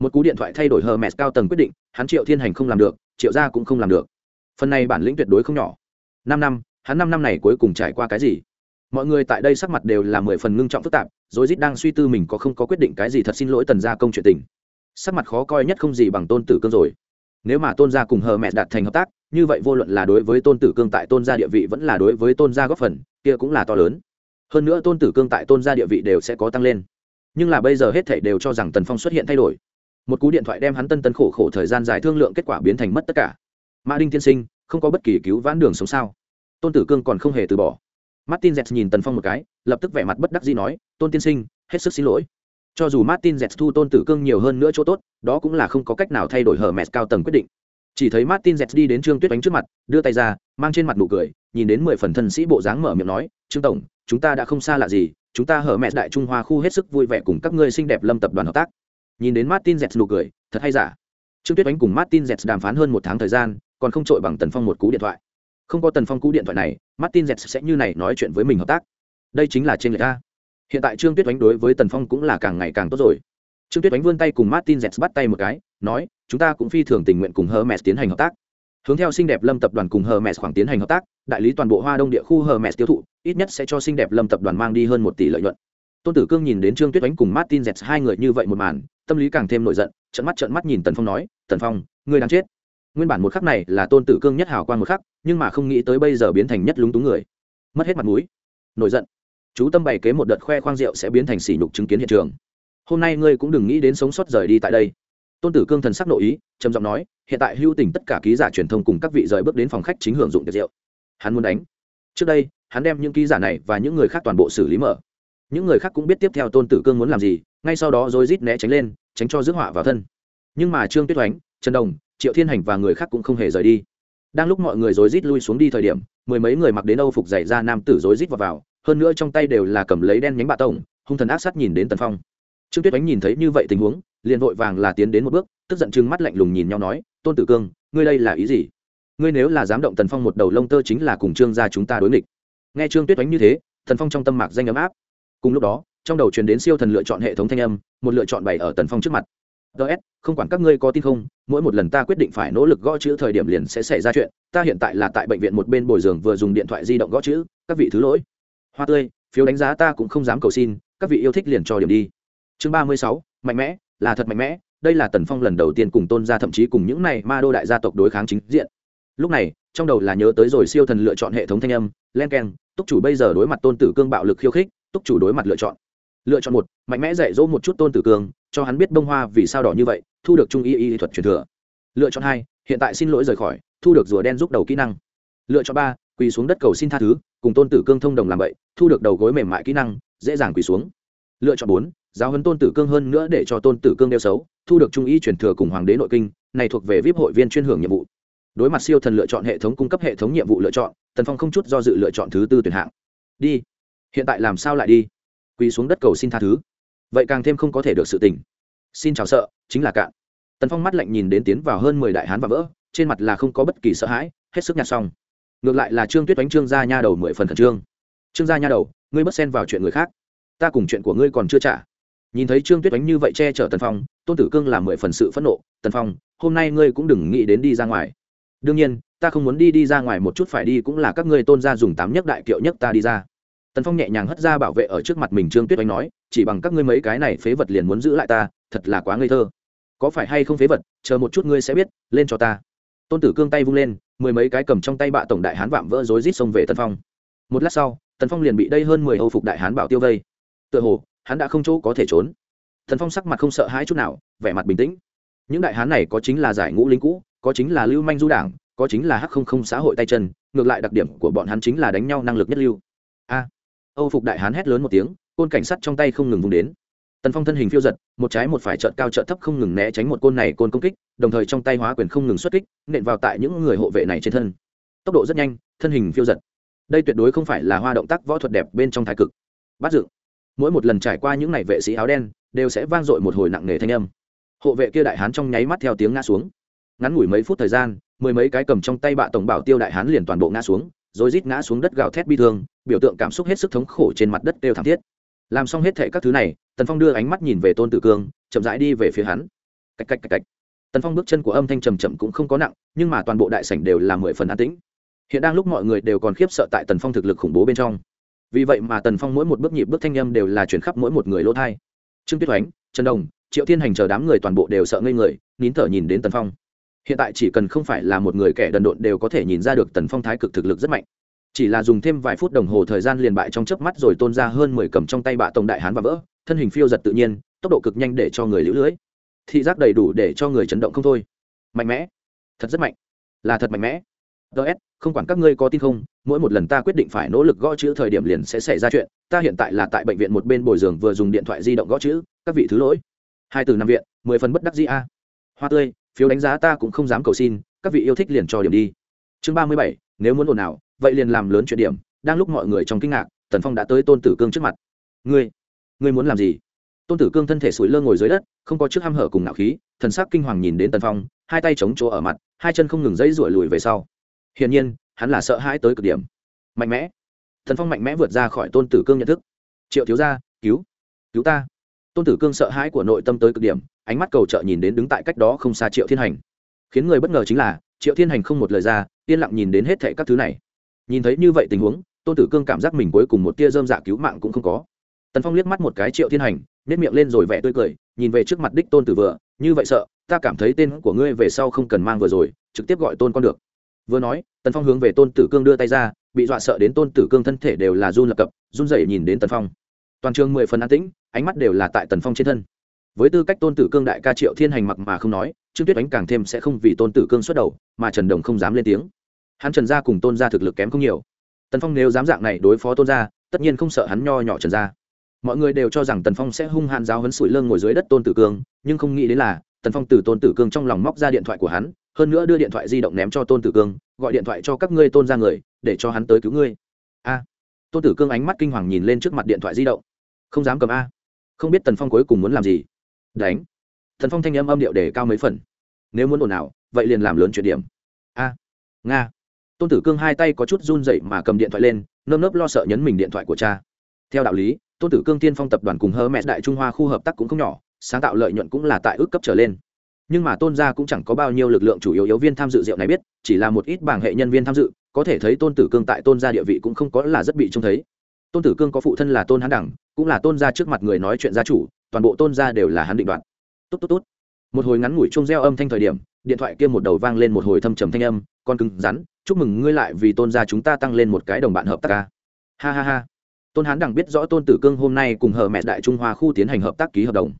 Một cú điện thoại thay đổi hờ mẹt cao tầng quyết định, hắn triệu thiên hành không làm được, triệu gia cũng không làm được. Phần này bản lĩnh tuyệt đối không nhỏ. Năm năm, hắn năm năm này cuối cùng trải qua cái gì? Mọi người tại đây sắc mặt đều là mười phần ngưng trọng phức tạp rồi rít đang suy tư mình có không có quyết định cái gì thật xin lỗi tần gia công chuyện tình sắc mặt khó coi nhất không gì bằng tôn tử cương rồi. Nếu mà tôn gia cùng hờ mẹ đạt thành hợp tác, như vậy vô luận là đối với tôn tử cương tại tôn gia địa vị vẫn là đối với tôn gia góp phần, kia cũng là to lớn. Hơn nữa tôn tử cương tại tôn gia địa vị đều sẽ có tăng lên. Nhưng là bây giờ hết thảy đều cho rằng tần phong xuất hiện thay đổi. Một cú điện thoại đem hắn tân tân khổ khổ thời gian dài thương lượng kết quả biến thành mất tất cả. Mã đinh tiên sinh, không có bất kỳ cứu vãn đường sống sao? Tôn tử cương còn không hề từ bỏ. Martin z nhìn tần phong một cái, lập tức vẻ mặt bất đắc dĩ nói, tôn tiên sinh, hết sức xin lỗi cho dù martin Zets thu tôn tử cương nhiều hơn nữa chỗ tốt, đó cũng là không có cách nào thay đổi hở mẹ cao tầng quyết định. Chỉ thấy martin Zets đi đến trương tuyết Oánh trước mặt, đưa tay ra, mang trên mặt nụ cười, nhìn đến mười phần thân sĩ bộ dáng mở miệng nói, trương tổng, chúng ta đã không xa lạ gì, chúng ta hở mẹ đại trung hoa khu hết sức vui vẻ cùng các ngươi xinh đẹp lâm tập đoàn hợp tác. Nhìn đến martin Zets nụ cười, thật hay giả? Trương tuyết Oánh cùng martin Zets đàm phán hơn một tháng thời gian, còn không trội bằng tần phong một cú điện thoại. Không có tần phong cú điện thoại này, martin Zets sẽ như này nói chuyện với mình hợp tác. Đây chính là trên người ta hiện tại trương tuyết oánh đối với tần phong cũng là càng ngày càng tốt rồi. Trương tuyết oánh vươn tay cùng martin z bắt tay một cái, nói, chúng ta cũng phi thường tình nguyện cùng hermes tiến hành hợp tác. Hướng theo xinh đẹp lâm tập đoàn cùng hermes khoảng tiến hành hợp tác, đại lý toàn bộ hoa đông địa khu hermes tiêu thụ, ít nhất sẽ cho xinh đẹp lâm tập đoàn mang đi hơn một tỷ lợi nhuận. Tôn tử cương nhìn đến trương tuyết oánh cùng martin z hai người như vậy một màn, tâm lý càng thêm nổi giận trận mắt trận mắt nhìn tần phong nói, tần phong, ngươi đang chết. Nguyên bản một khắc này là tôn tử cương nhất hào quan một khắc, nhưng mà không nghĩ tới bây giờ biến thành nhất lúng túng người. Mất hết mặt mũi. Nổi giận chú tâm bày kế một đợt khoe khoang rượu sẽ biến thành sỉ nhục chứng kiến hiện trường. Hôm nay ngươi cũng đừng nghĩ đến sống sót rời đi tại đây. Tôn tử cương thần sắc nội ý trầm giọng nói hiện tại hưu tình tất cả ký giả truyền thông cùng các vị rời bước đến phòng khách chính hưởng dụng tiệc rượu. Hắn muốn đánh. Trước đây hắn đem những ký giả này và những người khác toàn bộ xử lý mở. Những người khác cũng biết tiếp theo tôn tử cương muốn làm gì ngay sau đó rồi rít né tránh lên tránh cho rước họa vào thân. Nhưng mà trương tuyết oánh trần đồng triệu thiên hành và người khác cũng không hề rời đi. Đang lúc mọi người rối rít lui xuống đi thời điểm mười mấy người mặc đến âu phục dày ra nam tử rối rít vào, vào hơn nữa trong tay đều là cầm lấy đen nhánh bạ tổng, hung thần ác sát nhìn đến tần phong. Trương tuyết ánh nhìn thấy như vậy tình huống, liền vội vàng là tiến đến một bước, tức giận chừng mắt lạnh lùng nhìn nhau nói, tôn tử cương, ngươi đây là ý gì? Ngươi nếu là dám động tần phong một đầu lông tơ chính là cùng trương gia chúng ta đối nghịch. Nghe trương tuyết ánh như thế, tần phong trong tâm mạc danh ấm áp. Cùng lúc đó, trong đầu truyền đến siêu thần lựa chọn hệ thống thanh âm, một lựa chọn bày ở tần phong trước mặt. Ts không quản các ngươi có tin không, mỗi một lần ta quyết định phải nỗ lực gõ chữ thời điểm liền sẽ xảy ra chuyện, ta hiện tại là tại bệnh viện một bên bồi giường vừa dùng điện thoại di động gõ chữ, các vị thứ lỗi hoa tươi, phiếu đánh giá ta cũng không dám cầu xin, các vị yêu thích liền cho điểm đi. Chương ba mươi sáu, mạnh mẽ, là thật mạnh mẽ, đây là tần phong lần đầu tiên cùng tôn gia thậm chí cùng những này ma đô đại gia tộc đối kháng chính diện. Lúc này, trong đầu là nhớ tới rồi siêu thần lựa chọn hệ thống thanh âm, len k e n túc chủ bây giờ đối mặt tôn tử cương bạo lực khiêu khích, túc chủ đối mặt lựa chọn. Lựa chọn một, mạnh mẽ dạy dỗ một chút tôn tử cương, cho hắn biết bông hoa vì sao đỏ như vậy, thu được trung y y thuật truyền thừa. Lựa chọn hai, hiện tại xin lỗi rời khỏi, thu được rùa đen giúp đầu kỹ năng. Lựa chọn ba quỳ xuống đất cầu xin tha thứ, cùng tôn tử cương thông đồng làm vậy, thu được đầu gối mềm mại kỹ năng, dễ dàng quỳ xuống. Lựa chọn bốn, giáo huấn tôn tử cương hơn nữa để cho tôn tử cương đeo xấu, thu được trung y truyền thừa cùng hoàng đế nội kinh, này thuộc về vip hội viên chuyên hưởng nhiệm vụ. Đối mặt siêu thần lựa chọn hệ thống cung cấp hệ thống nhiệm vụ lựa chọn, tần phong không chút do dự lựa chọn thứ tư tuyển hạng. Đi. Hiện tại làm sao lại đi? Quỳ xuống đất cầu xin tha thứ. Vậy càng thêm không có thể được sự tình xin chào sợ, chính là cạn. Tần phong mắt lạnh nhìn đến tiến vào hơn mười đại hán và vỡ, trên mặt là không có bất kỳ sợ hãi, hết sức nhạt xong ngược lại là trương tuyết đánh trương gia nha đầu mười phần khẩn trương. Trương gia nha đầu, ngươi bất xen vào chuyện người khác. Ta cùng chuyện của ngươi còn chưa trả. Nhìn thấy trương tuyết đánh như vậy che chở tần phong, tôn tử cương là mười phần sự phẫn nộ. Tần phong, hôm nay ngươi cũng đừng nghĩ đến đi ra ngoài. Đương nhiên, ta không muốn đi đi ra ngoài một chút, phải đi cũng là các ngươi tôn gia dùng tám nhất đại kiệu nhất ta đi ra. Tần phong nhẹ nhàng hất ra bảo vệ ở trước mặt mình, trương tuyết oanh nói, chỉ bằng các ngươi mấy cái này phế vật liền muốn giữ lại ta, thật là quá ngây thơ. Có phải hay không phế vật, chờ một chút ngươi sẽ biết, lên cho ta tôn tử cương tay vung lên, mười mấy cái cầm trong tay bạ tổng đại hán vạm vỡ rối rít xông về tần phong. Một lát sau, tần phong liền bị đây hơn mười âu phục đại hán bảo tiêu vây. Tựa hồ, hắn đã không chỗ có thể trốn. Tần phong sắc mặt không sợ hãi chút nào, vẻ mặt bình tĩnh. Những đại hán này có chính là giải ngũ lính cũ, có chính là lưu manh du đảng, có chính là hắc không không xã hội tay chân, ngược lại đặc điểm của bọn hắn chính là đánh nhau năng lực nhất lưu. A. Âu phục đại hán hét lớn một tiếng, côn cảnh sắt trong tay không ngừng vùng đến tần phong thân hình phiêu giật, một trái một phải trợn cao trợn thấp không ngừng né tránh một côn này côn công kích, đồng thời trong tay hóa quyền không ngừng xuất kích, nện vào tại những người hộ vệ này trên thân. Tốc độ rất nhanh, thân hình phiêu giật. Đây tuyệt đối không phải là hoa động tác võ thuật đẹp bên trong thái cực. Bắt dự. Mỗi một lần trải qua những ngày vệ sĩ áo đen, đều sẽ vang dội một hồi nặng nề thanh âm. Hộ vệ kia đại hán trong nháy mắt theo tiếng ngã xuống. Ngắn ngủi mấy phút thời gian, mười mấy cái cầm trong tay bạ tổng bảo tiêu đại hán liền toàn bộ ngã xuống, rồi rít ngã xuống đất gào thét bi thương, biểu tượng cảm xúc hết sức thống khổ trên mặt đất đều thảm thiết làm xong hết thệ các thứ này tần phong đưa ánh mắt nhìn về tôn tử cương chậm rãi đi về phía hắn. Cạch cạch cạch cạch, tần phong bước chân của âm thanh trầm chậm cũng không có nặng nhưng mà toàn bộ đại sảnh đều là mười phần an tĩnh. Hiện đang lúc mọi người đều còn khiếp sợ tại tần phong thực lực khủng bố bên trong. Vì vậy mà tần phong mỗi một bước nhịp bước thanh â m đều là chuyển khắp mỗi một người lỗ thai. Trương tuyết oánh trần đồng triệu thiên hành chờ đám người toàn bộ đều sợ ngây người nín thở nhìn đến tần phong. Hiện tại chỉ cần không phải là một người kẻ đần độn đều có thể nhìn ra được tần phong thái cực thực lực rất mạnh chỉ là dùng thêm vài phút đồng hồ thời gian liền bại trong chớp mắt rồi tôn ra hơn mười cầm trong tay bạ tổng đại hán và vỡ, thân hình phiêu giật tự nhiên, tốc độ cực nhanh để cho người lũ lưới. Thị giác đầy đủ để cho người chấn động không thôi. Mạnh mẽ. Thật rất mạnh. Là thật mạnh mẽ. Ts không quản các ngươi có tin không, mỗi một lần ta quyết định phải nỗ lực gõ chữ thời điểm liền sẽ xảy ra chuyện. Ta hiện tại là tại bệnh viện một bên bồi giường vừa dùng điện thoại di động gõ chữ, các vị thứ lỗi. Hai từ năm viện, mười phần bất đắc dĩ a. Hoa tươi, phiếu đánh giá ta cũng không dám cầu xin, các vị yêu thích liền cho điểm đi. Chương ba mươi bảy, nếu muốn ồn ào vậy liền làm lớn chuyện điểm. Đang lúc mọi người trong kinh ngạc, tần phong đã tới tôn tử cương trước mặt. Ngươi ngươi muốn làm gì? Tôn tử cương thân thể sủi lơ ngồi dưới đất, không có chiếc ham hở cùng nạo khí, thần sắc kinh hoàng nhìn đến tần phong, hai tay chống chỗ ở mặt, hai chân không ngừng dãy rủi lùi về sau. Hiển nhiên, hắn là sợ hãi tới cực điểm. Mạnh mẽ. Thần phong mạnh mẽ vượt ra khỏi tôn tử cương nhận thức. Triệu thiếu gia, cứu cứu ta. Tôn tử cương sợ hãi của nội tâm tới cực điểm, ánh mắt cầu trợ nhìn đến đứng tại cách đó không xa triệu thiên hành. Khiến người bất ngờ chính là, triệu thiên hành không một lời ra, yên lặng nhìn đến hết thệ các thứ này nhìn thấy như vậy tình huống, tôn tử cương cảm giác mình cuối cùng một tia dơm dạ cứu mạng cũng không có. Tần phong liếc mắt một cái triệu thiên hành nếp miệng lên rồi vẻ tươi cười, nhìn về trước mặt đích tôn tử vừa, như vậy sợ, ta cảm thấy tên của ngươi về sau không cần mang vừa rồi, trực tiếp gọi tôn con được. Vừa nói, tần phong hướng về tôn tử cương đưa tay ra, bị dọa sợ đến tôn tử cương thân thể đều là run lập cập, run rẩy nhìn đến tần phong. Toàn trường mười phần an tĩnh, ánh mắt đều là tại tần phong trên thân. Với tư cách tôn tử cương đại ca triệu thiên hành mặc mà không nói, trương tuyết ánh càng thêm sẽ không vì tôn tử cương xuất đầu, mà trần đồng không dám lên tiếng hắn trần gia cùng tôn gia thực lực kém không nhiều. Tần phong nếu dám dạng này đối phó tôn gia, tất nhiên không sợ hắn nho nhỏ trần gia. Mọi người đều cho rằng tần phong sẽ hung hãn giáo hấn sủi lưng ngồi dưới đất tôn tử cương, nhưng không nghĩ đến là, tần phong từ tôn tử cương trong lòng móc ra điện thoại của hắn, hơn nữa đưa điện thoại di động ném cho tôn tử cương, gọi điện thoại cho các ngươi tôn ra người, để cho hắn tới cứu ngươi. A. Tôn tử cương ánh mắt kinh hoàng nhìn lên trước mặt điện thoại di động. Không dám cầm a. Không biết tần phong cuối cùng muốn làm gì. Đánh. Tần phong thanh âm âm điệu để cao mấy phần. Nếu muốn ồn ào, vậy liền làm lớn chuyện điểm. A. Nga tôn tử cương hai tay có chút run dậy mà cầm điện thoại lên, nơm nớp lo sợ nhấn mình điện thoại của cha. Theo đạo lý, tôn tử cương tiên phong tập đoàn cùng hơ mẹ đại trung hoa khu hợp tác cũng không nhỏ, sáng tạo lợi nhuận cũng là tại ước cấp trở lên. Nhưng mà tôn gia cũng chẳng có bao nhiêu lực lượng chủ yếu yếu viên tham dự rượu này biết, chỉ là một ít bảng hệ nhân viên tham dự, có thể thấy tôn tử cương tại tôn gia địa vị cũng không có là rất bị trông thấy. Tôn tử cương có phụ thân là tôn hán đẳng, cũng là tôn gia trước mặt người nói chuyện gia chủ, toàn bộ tôn gia đều là hắn định đoạt. Tốt tốt tốt. Một hồi ngắn ngủi chung reo âm thanh thời điểm, điện thoại kia một đầu vang lên một hồi thâm trầm thanh âm, con cứng rắn chúc mừng ngươi lại vì tôn gia chúng ta tăng lên một cái đồng bạn hợp tác ca. Ha ha ha. Tôn hán đẳng biết rõ tôn tử cương hôm nay cùng hờ mẹ đại trung hoa khu tiến hành hợp tác ký hợp đồng.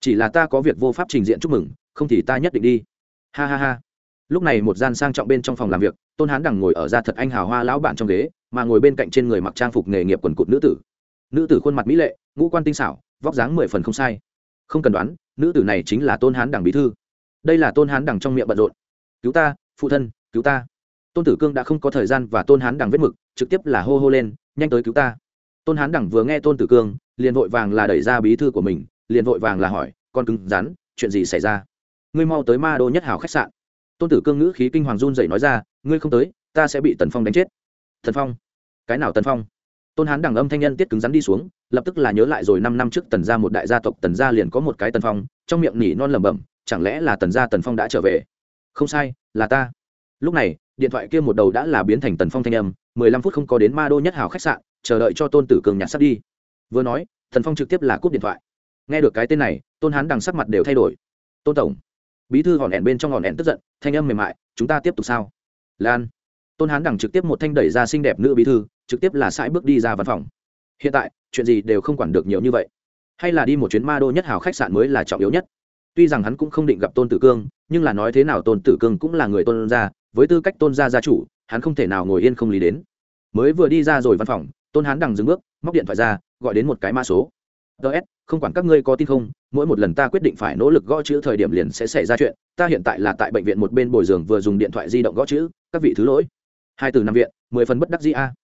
Chỉ là ta có việc vô pháp trình diện chúc mừng, không thì ta nhất định đi. Ha ha ha. Lúc này một gian sang trọng bên trong phòng làm việc, tôn hán đằng ngồi ở ra thật anh hào hoa lão bản trong ghế, mà ngồi bên cạnh trên người mặc trang phục nghề nghiệp quần cụt nữ tử. Nữ tử khuôn mặt mỹ lệ, ngũ quan tinh xảo, vóc dáng mười phần không sai. Không cần đoán, nữ tử này chính là tôn hán đằng bí thư. Đây là tôn hán đằng trong miệng bận rộn. Cứu ta, phụ thân, cứu ta tôn tử cương đã không có thời gian và tôn hán đằng vết mực, trực tiếp là hô hô lên, nhanh tới cứu ta. Tôn hán đằng vừa nghe tôn tử cương, liền vội vàng là đẩy ra bí thư của mình, liền vội vàng là hỏi, con cứng rắn, chuyện gì xảy ra? Ngươi mau tới ma đô nhất hảo khách sạn. Tôn tử cương ngữ khí kinh hoàng run dậy nói ra, ngươi không tới, ta sẽ bị tần phong đánh chết. Thần phong? Cái nào tần phong? Tôn hán đằng âm thanh nhân tiết cứng rắn đi xuống, lập tức là nhớ lại rồi năm năm trước tần gia một đại gia tộc, tần gia liền có một cái tần phong, trong miệng nỉ non lẩm bẩm, chẳng lẽ là tần gia tần phong đã trở về? Không sai, là ta. Lúc này điện thoại kia một đầu đã là biến thành tần phong thanh âm, mười lăm phút không có đến ma đô nhất hảo khách sạn, chờ đợi cho tôn tử cường nhặt sắp đi. Vừa nói, tần phong trực tiếp là cúp điện thoại. Nghe được cái tên này, tôn hán đằng sắc mặt đều thay đổi. Tôn tổng, bí thư hòn hẹn bên trong hòn hẹn tức giận, thanh âm mềm mại, chúng ta tiếp tục sao? Lan. Tôn hán đằng trực tiếp một thanh đẩy ra xinh đẹp nữ bí thư, trực tiếp là sãi bước đi ra văn phòng. Hiện tại, chuyện gì đều không quản được nhiều như vậy. Hay là đi một chuyến ma đô nhất hào khách sạn mới là trọng yếu nhất. Tuy rằng hắn cũng không định gặp tôn tử cương, nhưng là nói thế nào tôn tử cương cũng là người tôn gia với tư cách tôn gia gia chủ, hắn không thể nào ngồi yên không lý đến. Mới vừa đi ra rồi văn phòng, tôn hán đằng dừng bước, móc điện thoại ra, gọi đến một cái mã số. Ts không quản các ngươi có tin không, mỗi một lần ta quyết định phải nỗ lực gõ chữ thời điểm liền sẽ xảy ra chuyện, ta hiện tại là tại bệnh viện một bên bồi giường vừa dùng điện thoại di động gõ chữ, các vị thứ lỗi. Hai từ năm viện, mười phần bất đắc dĩ a.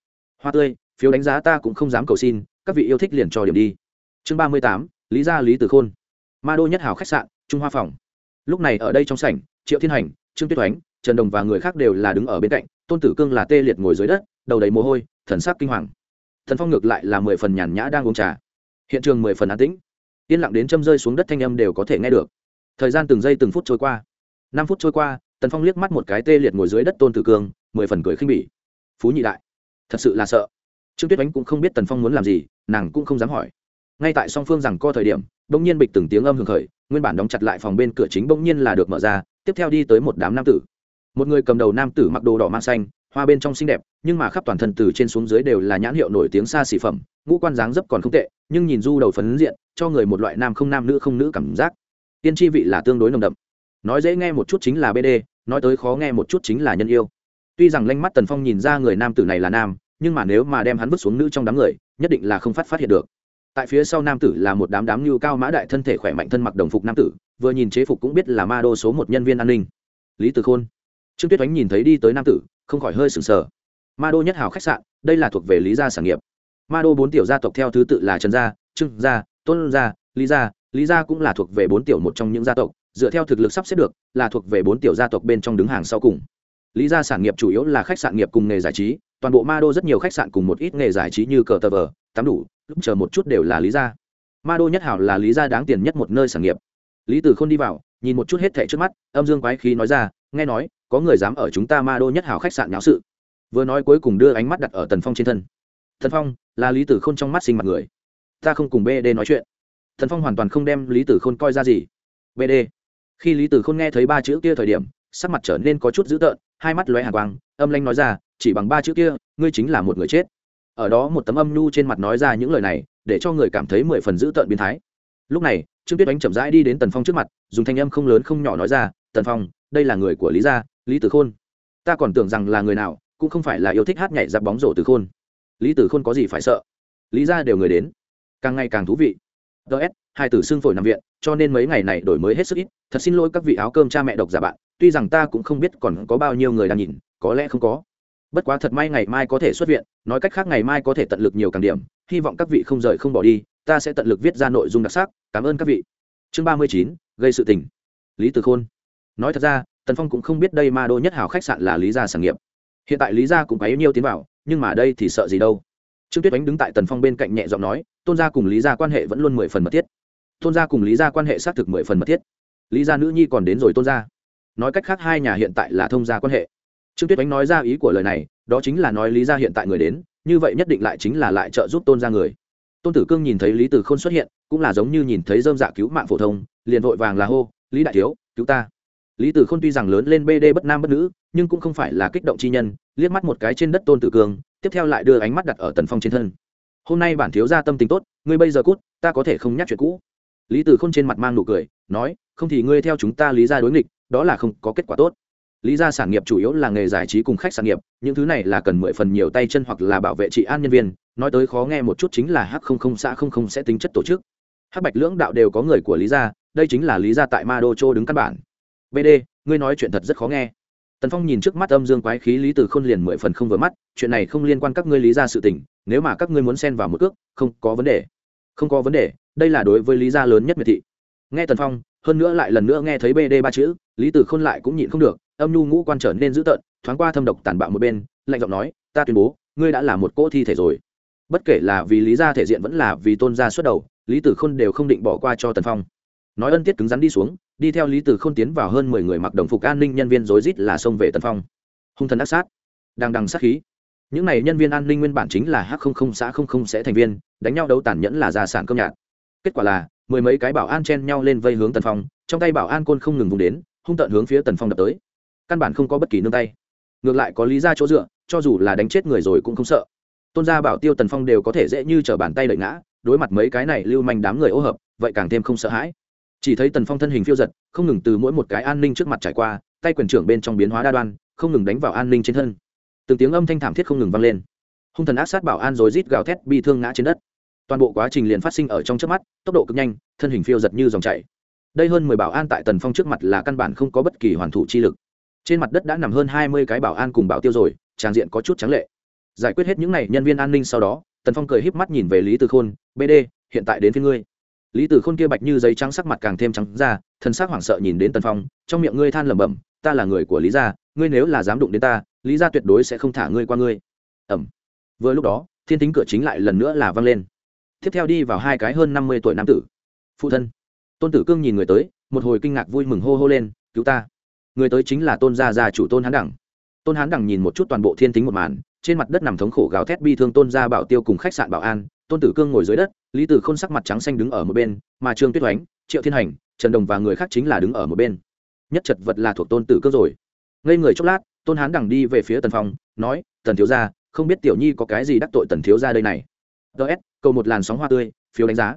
Hoa tươi, phiếu đánh giá ta cũng không dám cầu xin, các vị yêu thích liền cho điểm đi. Chương ba mươi tám, lý gia lý từ khôn. Ma đô nhất hào khách sạn, trung hoa phòng. Lúc này ở đây trong sảnh, triệu thiên hành, trương tuyết oánh trần đồng và người khác đều là đứng ở bên cạnh, tôn tử cương là tê liệt ngồi dưới đất, đầu đầy mồ hôi, thần sắc kinh hoàng. Thần phong ngược lại là mười phần nhàn nhã đang uống trà. Hiện trường mười phần an tĩnh. Yên lặng đến châm rơi xuống đất thanh âm đều có thể nghe được. Thời gian từng giây từng phút trôi qua. Năm phút trôi qua, tần phong liếc mắt một cái tê liệt ngồi dưới đất tôn tử cương, mười phần cười khinh bỉ. Phú nhị đại, thật sự là sợ. Trương tuyết ánh cũng không biết tần phong muốn làm gì, nàng cũng không dám hỏi. Ngay tại song phương rằng co thời điểm, bỗng nhiên bịch từng tiếng âm hưởng khởi, nguyên bản đóng chặt lại phòng bên cửa chính bỗng nhiên là được mở ra, tiếp theo đi tới một đám nam tử một người cầm đầu nam tử mặc đồ đỏ mang xanh, hoa bên trong xinh đẹp, nhưng mà khắp toàn thân từ trên xuống dưới đều là nhãn hiệu nổi tiếng xa xỉ phẩm, ngũ quan dáng dấp còn không tệ, nhưng nhìn du đầu phấn diện, cho người một loại nam không nam nữ không nữ cảm giác. Tiên tri vị là tương đối nồng đậm. Nói dễ nghe một chút chính là bd nói tới khó nghe một chút chính là nhân yêu. Tuy rằng lanh mắt tần phong nhìn ra người nam tử này là nam, nhưng mà nếu mà đem hắn vứt xuống nữ trong đám người, nhất định là không phát phát hiện được. Tại phía sau nam tử là một đám đám như cao mã đại thân thể khỏe mạnh thân mặc đồng phục nam tử, vừa nhìn chế phục cũng biết là ma đô số một nhân viên an ninh. Lý từ khôn trương tuyết oánh nhìn thấy đi tới nam tử không khỏi hơi sừng sờ ma đô nhất hào khách sạn đây là thuộc về lý gia sản nghiệp ma đô bốn tiểu gia tộc theo thứ tự là trần gia trương gia tôn gia lý gia lý gia cũng là thuộc về bốn tiểu một trong những gia tộc dựa theo thực lực sắp xếp được là thuộc về bốn tiểu gia tộc bên trong đứng hàng sau cùng lý gia sản nghiệp chủ yếu là khách sạn nghiệp cùng nghề giải trí toàn bộ ma đô rất nhiều khách sạn cùng một ít nghề giải trí như cờ tờ vờ tắm đủ lúc chờ một chút đều là lý gia ma đô nhất hảo là lý gia đáng tiền nhất một nơi sản nghiệp lý tử k h ô n đi vào nhìn một chút hết thẻ trước mắt âm dương quái khí nói ra nghe nói, có người dám ở chúng ta ma đô nhất hảo khách sạn nháo sự. Vừa nói cuối cùng đưa ánh mắt đặt ở tần phong trên thân. Thần phong là lý tử k h ô n trong mắt sinh mặt người. Ta không cùng bd nói chuyện. Thần phong hoàn toàn không đem lý tử khôn coi ra gì. Bd khi lý tử khôn nghe thấy ba chữ kia thời điểm, sắc mặt trở nên có chút dữ tợn, hai mắt lóe hàng quang, âm lanh nói ra, chỉ bằng ba chữ kia, ngươi chính là một người chết. Ở đó một tấm âm nhu trên mặt nói ra những lời này, để cho người cảm thấy mười phần dữ tợn biến thái. Lúc này, trương tuyết đánh chậm rãi đi đến tần phong trước mặt, dùng thanh âm không lớn không nhỏ nói ra, tần phong đây là người của lý gia, lý tử khôn. Ta còn tưởng rằng là người nào, cũng không phải là yêu thích hát nhảy dạp bóng rổ từ khôn. Lý tử khôn có gì phải sợ? Lý gia đều người đến. Càng ngày càng thú vị. Ts hai tử xương phổi nằm viện, cho nên mấy ngày này đổi mới hết sức ít. Thật xin lỗi các vị áo cơm cha mẹ độc giả bạn, tuy rằng ta cũng không biết còn có bao nhiêu người đang nhìn, có lẽ không có. Bất quá thật may ngày mai có thể xuất viện, nói cách khác ngày mai có thể tận lực nhiều càng điểm, hy vọng các vị không rời không bỏ đi, ta sẽ tận lực viết ra nội dung đặc sắc. Cảm ơn các vị. Chương ba mươi chín, gây sự tình. Lý Tử khôn nói thật ra, tần phong cũng không biết đây ma đô nhất hào khách sạn là lý gia sản nghiệp. Hiện tại lý gia cũng có nhiêu tiến vào, nhưng mà đây thì sợ gì đâu. Trương tuyết ánh đứng tại tần phong bên cạnh nhẹ giọng nói, tôn gia cùng lý gia quan hệ vẫn luôn mười phần mật thiết. Tôn gia cùng lý gia quan hệ xác thực mười phần mật thiết. Lý gia nữ nhi còn đến rồi tôn gia. Nói cách khác hai nhà hiện tại là thông gia quan hệ. Trương tuyết ánh nói ra ý của lời này, đó chính là nói lý gia hiện tại người đến, như vậy nhất định lại chính là lại trợ giúp tôn gia người. Tôn tử cương nhìn thấy lý tử k h ô n xuất hiện, cũng là giống như nhìn thấy dơm dạ cứu mạng phổ thông, liền vội vàng là hô, lý đại thiếu, cứu ta lý tử k h ô n tuy rằng lớn lên bd bất nam bất nữ, nhưng cũng không phải là kích động chi nhân, liếc mắt một cái trên đất tôn tử cương tiếp theo lại đưa ánh mắt đặt ở tần phong trên thân. Hôm nay bản thiếu gia tâm tình tốt, ngươi bây giờ cút, ta có thể không nhắc chuyện cũ. Lý tử k h ô n trên mặt mang nụ cười, nói, không thì ngươi theo chúng ta lý ra đối nghịch, đó là không có kết quả tốt. Lý gia sản nghiệp chủ yếu là nghề giải trí cùng khách sản nghiệp, những thứ này là cần mười phần nhiều tay chân hoặc là bảo vệ trị an nhân viên, nói tới khó nghe một chút chính là h không không xã không không sẽ tính chất tổ chức. Hắc bạch lưỡng đạo đều có người của lý gia, đây chính là lý gia tại ma đô châu đứng căn bản bd ngươi nói chuyện thật rất khó nghe. Tần phong nhìn trước mắt âm dương quái khí lý từ khôn liền mười phần không vừa mắt, chuyện này không liên quan các ngươi lý gia sự tình, nếu mà các ngươi muốn xen vào một cước, không có vấn đề. Không có vấn đề, đây là đối với lý gia lớn nhất miệt thị. Nghe tần phong, hơn nữa lại lần nữa nghe thấy bd ba chữ, lý tử khôn lại cũng nhịn không được, âm nhu ngũ quan trở nên dữ tợn, thoáng qua thâm độc tàn bạo một bên, lạnh giọng nói, ta tuyên bố, ngươi đã là một cỗ thi thể rồi. Bất kể là vì lý gia thể diện vẫn là vì tôn gia xuất đầu, lý tử khôn đều không định bỏ qua cho tần phong. Nói ân tiết cứng rắn đi xuống đi theo lý tử n tiến vào hơn mười người mặc đồng phục an ninh nhân viên rối rít là xông về tần phong. Hung thần ác sát. Đang đằng sát khí. Những này nhân viên an ninh nguyên bản chính là h không không, xã không không sẽ thành viên, đánh nhau đấu tàn nhẫn là gia sản công nhạc kết quả là, mười mấy cái bảo an chen nhau lên vây hướng tần phong, trong tay bảo an côn không ngừng vùng đến, hung tận hướng phía tần phong đập tới. Căn bản không có bất kỳ nương tay. Ngược lại có lý ra chỗ dựa, cho dù là đánh chết người rồi cũng không sợ. Tôn gia bảo tiêu tần phong đều có thể dễ như t r ở bàn tay đợi ngã, đối mặt mấy cái này lưu manh đám người ô hợp, vậy càng thêm không sợ hãi chỉ thấy tần phong thân hình phiêu giật, không ngừng từ mỗi một cái an ninh trước mặt trải qua, tay quyền trưởng bên trong biến hóa đa đoan, không ngừng đánh vào an ninh trên thân. Từng tiếng âm thanh thảm thiết không ngừng vang lên. Hung thần ác sát bảo an rồi rít gào thét, bi thương ngã trên đất. Toàn bộ quá trình liền phát sinh ở trong trước mắt, tốc độ cực nhanh, thân hình phiêu giật như dòng chảy. Đây hơn mười bảo an tại tần phong trước mặt là căn bản không có bất kỳ hoàn thủ chi lực. Trên mặt đất đã nằm hơn hai mươi cái bảo an cùng bảo tiêu rồi, tràng diện có chút trắng lệ. Giải quyết hết những n à y nhân viên an ninh sau đó, tần phong cười híp mắt nhìn về lý tư khôn bd hiện tại đến phía ngươi lý Tử khôn kia bạch như giấy trắng sắc mặt càng thêm trắng ra thân xác hoảng sợ nhìn đến tần phong, trong miệng ngươi than lẩm bẩm, ta là người của lý gia, ngươi nếu là dám đụng đến ta, lý gia tuyệt đối sẽ không thả ngươi qua ngươi. Ẩm vừa lúc đó, thiên tính cửa chính lại lần nữa là văng lên. Tiếp theo đi vào hai cái hơn năm mươi tuổi nam tử. Phụ thân. Tôn tử cương nhìn người tới, một hồi kinh ngạc vui mừng hô hô lên, cứu ta. Người tới chính là tôn gia gia chủ tôn hán đẳng. Tôn hán đẳng nhìn một chút toàn bộ thiên tính một màn, trên mặt đất nằm thống khổ gào thét bi thương tôn gia bảo tiêu cùng khách sạn bảo an tôn tử cương ngồi dưới đất, lý tử khôn sắc mặt trắng xanh đứng ở một bên, mà trương tuyết oánh triệu thiên hành, trần đồng và người khác chính là đứng ở một bên. Nhất chật vật là thuộc tôn tử cương rồi. Ngây người chốc lát, tôn hán đằng đi về phía tần phong, nói, tần thiếu gia, không biết tiểu nhi có cái gì đắc tội tần thiếu gia đây này? Ts cầu một làn sóng hoa tươi, phiếu đánh giá.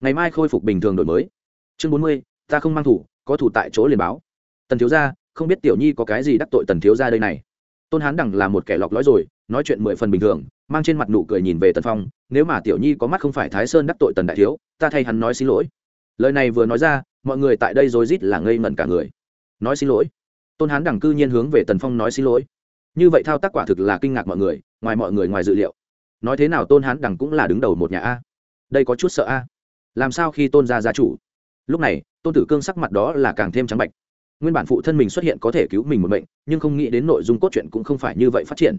Ngày mai khôi phục bình thường đổi mới. Chương bốn mươi, ta không mang thủ, có thủ tại chỗ liền báo. Tần thiếu gia, không biết tiểu nhi có cái gì đắc tội tần thiếu gia đây này? Tôn hán đằng là một kẻ lọc lõi rồi nói chuyện mười phần bình thường, mang trên mặt nụ cười nhìn về tần phong, nếu mà tiểu nhi có mắt không phải thái sơn đắc tội tần đại thiếu, ta thay hắn nói xin lỗi. Lời này vừa nói ra, mọi người tại đây rối rít là ngây ngẩn cả người. Nói xin lỗi. Tôn hán đẳng cư nhiên hướng về tần phong nói xin lỗi. Như vậy thao tác quả thực là kinh ngạc mọi người, ngoài mọi người ngoài dự liệu. Nói thế nào tôn hán đẳng cũng là đứng đầu một nhà a. Đây có chút sợ a. Làm sao khi tôn gia gia chủ? Lúc này, tôn tử cương sắc mặt đó là càng thêm trắng bạch. Nguyên bản phụ thân mình xuất hiện có thể cứu mình một bệnh nhưng không nghĩ đến nội dung cốt truyện cũng không phải như vậy phát triển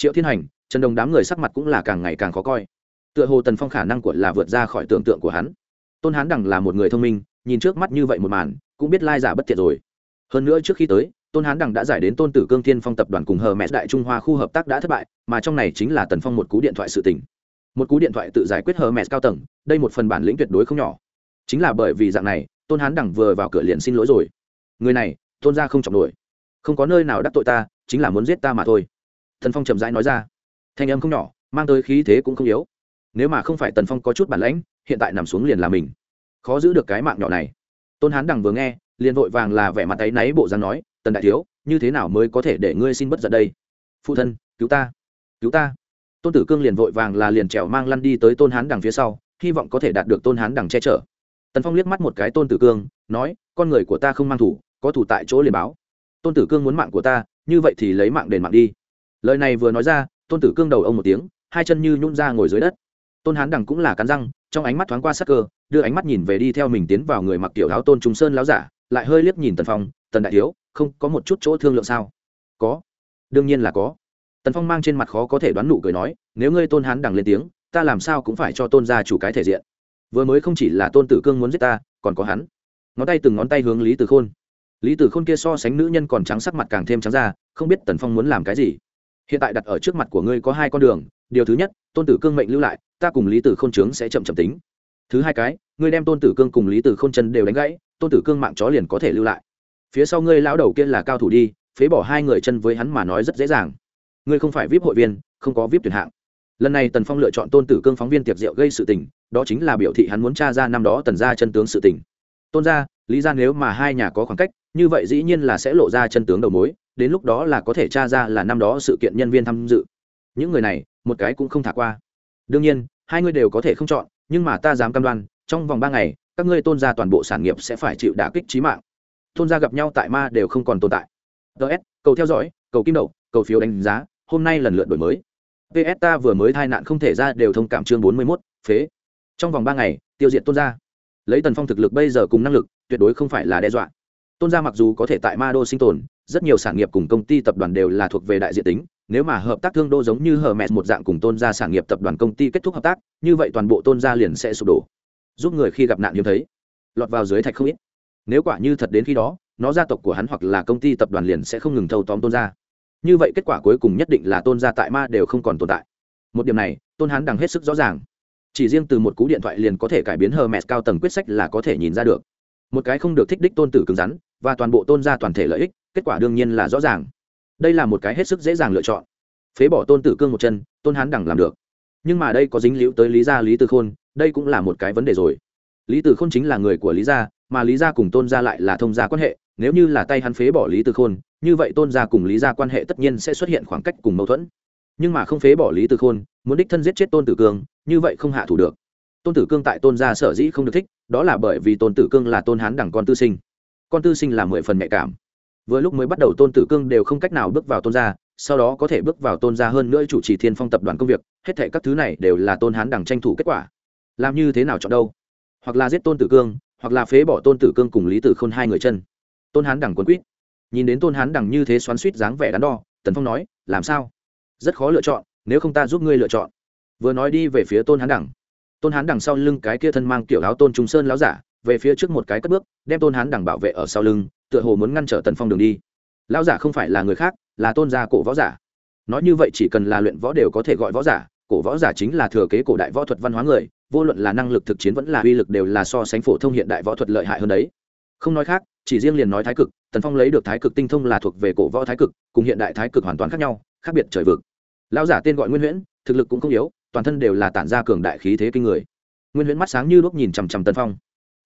triệu thiên hành, trần đồng đám người sắc mặt cũng là càng ngày càng khó coi. Tựa hồ tần phong khả năng của là vượt ra khỏi tưởng tượng của hắn. Tôn hán đằng là một người thông minh, nhìn trước mắt như vậy một màn, cũng biết lai giả bất thiện rồi. Hơn nữa trước khi tới, tôn hán đằng đã giải đến tôn tử cương thiên phong tập đoàn cùng hờ mẹ đại trung hoa khu hợp tác đã thất bại, mà trong này chính là tần phong một cú điện thoại sự tình. Một cú điện thoại tự giải quyết hờ mẹ cao tầng, đây một phần bản lĩnh tuyệt đối không nhỏ. Chính là bởi vì dạng này, tôn hán đằng vừa vào cửa liền xin lỗi rồi. Người này, tôn ra không trọng nổi. Không có nơi nào đắc tội ta, chính là muốn giết ta mà thôi thần phong chậm rãi nói ra. Thanh âm không nhỏ, mang tới khí thế cũng không yếu. Nếu mà không phải tần phong có chút bản lãnh, hiện tại nằm xuống liền là mình. Khó giữ được cái mạng nhỏ này. Tôn hán đằng vừa nghe, liền vội vàng là vẻ mặt áy náy bộ dáng nói, tần đại thiếu, như thế nào mới có thể để ngươi xin bất giận đây? Phụ thân, cứu ta cứu ta. Tôn tử cương liền vội vàng là liền trèo mang lăn đi tới tôn hán đằng phía sau, hy vọng có thể đạt được tôn hán đằng che chở. Tần phong liếc mắt một cái tôn tử cương, nói, con người của ta không mang thủ, có thủ tại chỗ liền báo. Tôn tử cương muốn mạng của ta, như vậy thì lấy mạng đền mạng đi lời này vừa nói ra, tôn tử cương đầu ông một tiếng, hai chân như nhún ra ngồi dưới đất. Tôn hán đằng cũng là cắn răng, trong ánh mắt thoáng qua sắc cơ, đưa ánh mắt nhìn về đi theo mình tiến vào người mặc tiểu áo tôn trung sơn láo giả, lại hơi liếc nhìn tần phong, tần đại thiếu, không có một chút chỗ thương lượng sao? Có. Đương nhiên là có. Tần phong mang trên mặt khó có thể đoán nụ cười nói, nếu ngươi tôn hán đằng lên tiếng, ta làm sao cũng phải cho tôn gia chủ cái thể diện. Vừa mới không chỉ là tôn tử cương muốn giết ta, còn có hắn. Ngón tay từng ngón tay hướng lý tử khôn. Lý tử khôn kia so sánh nữ nhân còn trắng sắc mặt càng thêm trắng ra, không biết tần phong muốn làm cái gì hiện tại đặt ở trước mặt của ngươi có hai con đường, điều thứ nhất, tôn tử cương mệnh lưu lại, ta cùng lý tử k h ô n trướng sẽ chậm chậm tính. Thứ hai cái, ngươi đem tôn tử cương cùng lý tử k h ô n chân đều đánh gãy, tôn tử cương mạng chó liền có thể lưu lại. Phía sau ngươi lão đầu kia là cao thủ đi, phế bỏ hai người chân với hắn mà nói rất dễ dàng. Ngươi không phải vip hội viên, không có vip tuyển hạng. Lần này tần phong lựa chọn tôn tử cương phóng viên tiệc rượu gây sự tình, đó chính là biểu thị hắn muốn t r a ra năm đó tần ra chân tướng sự tình. Tôn ra lý ra nếu mà hai nhà có khoảng cách, như vậy dĩ nhiên là sẽ lộ ra chân tướng đầu mối đến lúc đó là có thể tra ra là năm đó sự kiện nhân viên tham dự. Những người này, một cái cũng không thả qua. Đương nhiên, hai người đều có thể không chọn, nhưng mà ta dám cam đoan, trong vòng ba ngày, các ngươi tôn gia toàn bộ sản nghiệp sẽ phải chịu đả kích trí mạng. Tôn gia gặp nhau tại ma đều không còn tồn tại. Ts cầu theo dõi, cầu kim đậu cầu phiếu đánh giá, hôm nay lần lượt đổi mới. Ps ta vừa mới thai nạn không thể ra đều thông cảm chương bốn mươi mốt, phế. Trong vòng ba ngày, tiêu diệt tôn gia. Lấy tần phong thực lực bây giờ cùng năng lực, tuyệt đối không phải là đe dọa. Tôn gia mặc dù có thể tại ma đô sinh tồn rất nhiều sản nghiệp cùng công ty tập đoàn đều là thuộc về đại diện tính, nếu mà hợp tác thương đô giống như hờ mẹ một dạng cùng tôn gia sản nghiệp tập đoàn công ty kết thúc hợp tác, như vậy toàn bộ tôn gia liền sẽ sụp đổ. Giúp người khi gặp nạn hiếm thấy. Lọt vào dưới thạch không ít. Nếu quả như thật đến khi đó, nó gia tộc của hắn hoặc là công ty tập đoàn liền sẽ không ngừng thâu tóm tôn gia. Như vậy kết quả cuối cùng nhất định là tôn gia tại ma đều không còn tồn tại. Một điểm này, tôn hắn đang hết sức rõ ràng. Chỉ riêng từ một cú điện thoại liền có thể cải biến hờ mẹ cao tầng quyết sách là có thể nhìn ra được. Một cái không được thích đích tôn tử cứng rắn, và toàn bộ tôn gia toàn thể lợi ích kết quả đương nhiên là rõ ràng. Đây là một cái hết sức dễ dàng lựa chọn. Phế bỏ tôn tử cương một chân, tôn hán đẳng làm được. Nhưng mà đây có dính liễu tới lý gia, lý tử khôn, đây cũng là một cái vấn đề rồi. Lý tử khôn chính là người của lý gia, mà lý gia cùng tôn gia lại là thông gia quan hệ. Nếu như là tay hắn phế bỏ lý tử khôn, như vậy tôn gia cùng lý gia quan hệ tất nhiên sẽ xuất hiện khoảng cách cùng mâu thuẫn. Nhưng mà không phế bỏ lý từ khôn, muốn đích thân giết chết tôn tử cương, như vậy không hạ thủ được. Tôn tử cương tại tôn gia sở dĩ không được thích, đó là bởi vì tôn tử cương là tôn hán đẳng con tư sinh. Con tư sinh là mười phần nhạy cảm vừa lúc mới bắt đầu tôn tử cương đều không cách nào bước vào tôn gia, sau đó có thể bước vào tôn gia hơn nữa chủ trì thiên phong tập đoàn công việc, hết thể các thứ này đều là tôn hán đẳng tranh thủ kết quả. Làm như thế nào chọn đâu? Hoặc là giết tôn tử cương, hoặc là phế bỏ tôn tử cương cùng lý tử khôn hai người chân. Tôn hán đẳng quấn quýt. Nhìn đến tôn hán đẳng như thế xoắn suýt dáng vẻ đắn đo, tần phong nói, làm sao? Rất khó lựa chọn, nếu không ta giúp ngươi lựa chọn. Vừa nói đi về phía tôn hán đẳng tôn hán đằng sau lưng cái kia thân mang kiểu áo tôn trung sơn láo giả, về phía trước một cái cất bước, đem tôn hán đằng bảo vệ ở sau lưng tựa hồ muốn ngăn trở tần phong đường đi. Lão giả không phải là người khác, là tôn gia cổ võ giả. Nói như vậy chỉ cần là luyện võ đều có thể gọi võ giả, cổ võ giả chính là thừa kế cổ đại võ thuật văn hóa người, vô luận là năng lực thực chiến vẫn là uy lực đều là so sánh phổ thông hiện đại võ thuật lợi hại hơn đấy. Không nói khác, chỉ riêng liền nói thái cực, tần phong lấy được thái cực tinh thông là thuộc về cổ võ thái cực, cùng hiện đại thái cực hoàn toàn khác nhau, khác biệt trời vực. Lão giả tên gọi nguyên huyễn, thực lực cũng không yếu, toàn thân đều là tản ra cường đại khí thế kinh người. Nguyên huyễn mắt sáng như lúc nhìn chằm chằm tần phong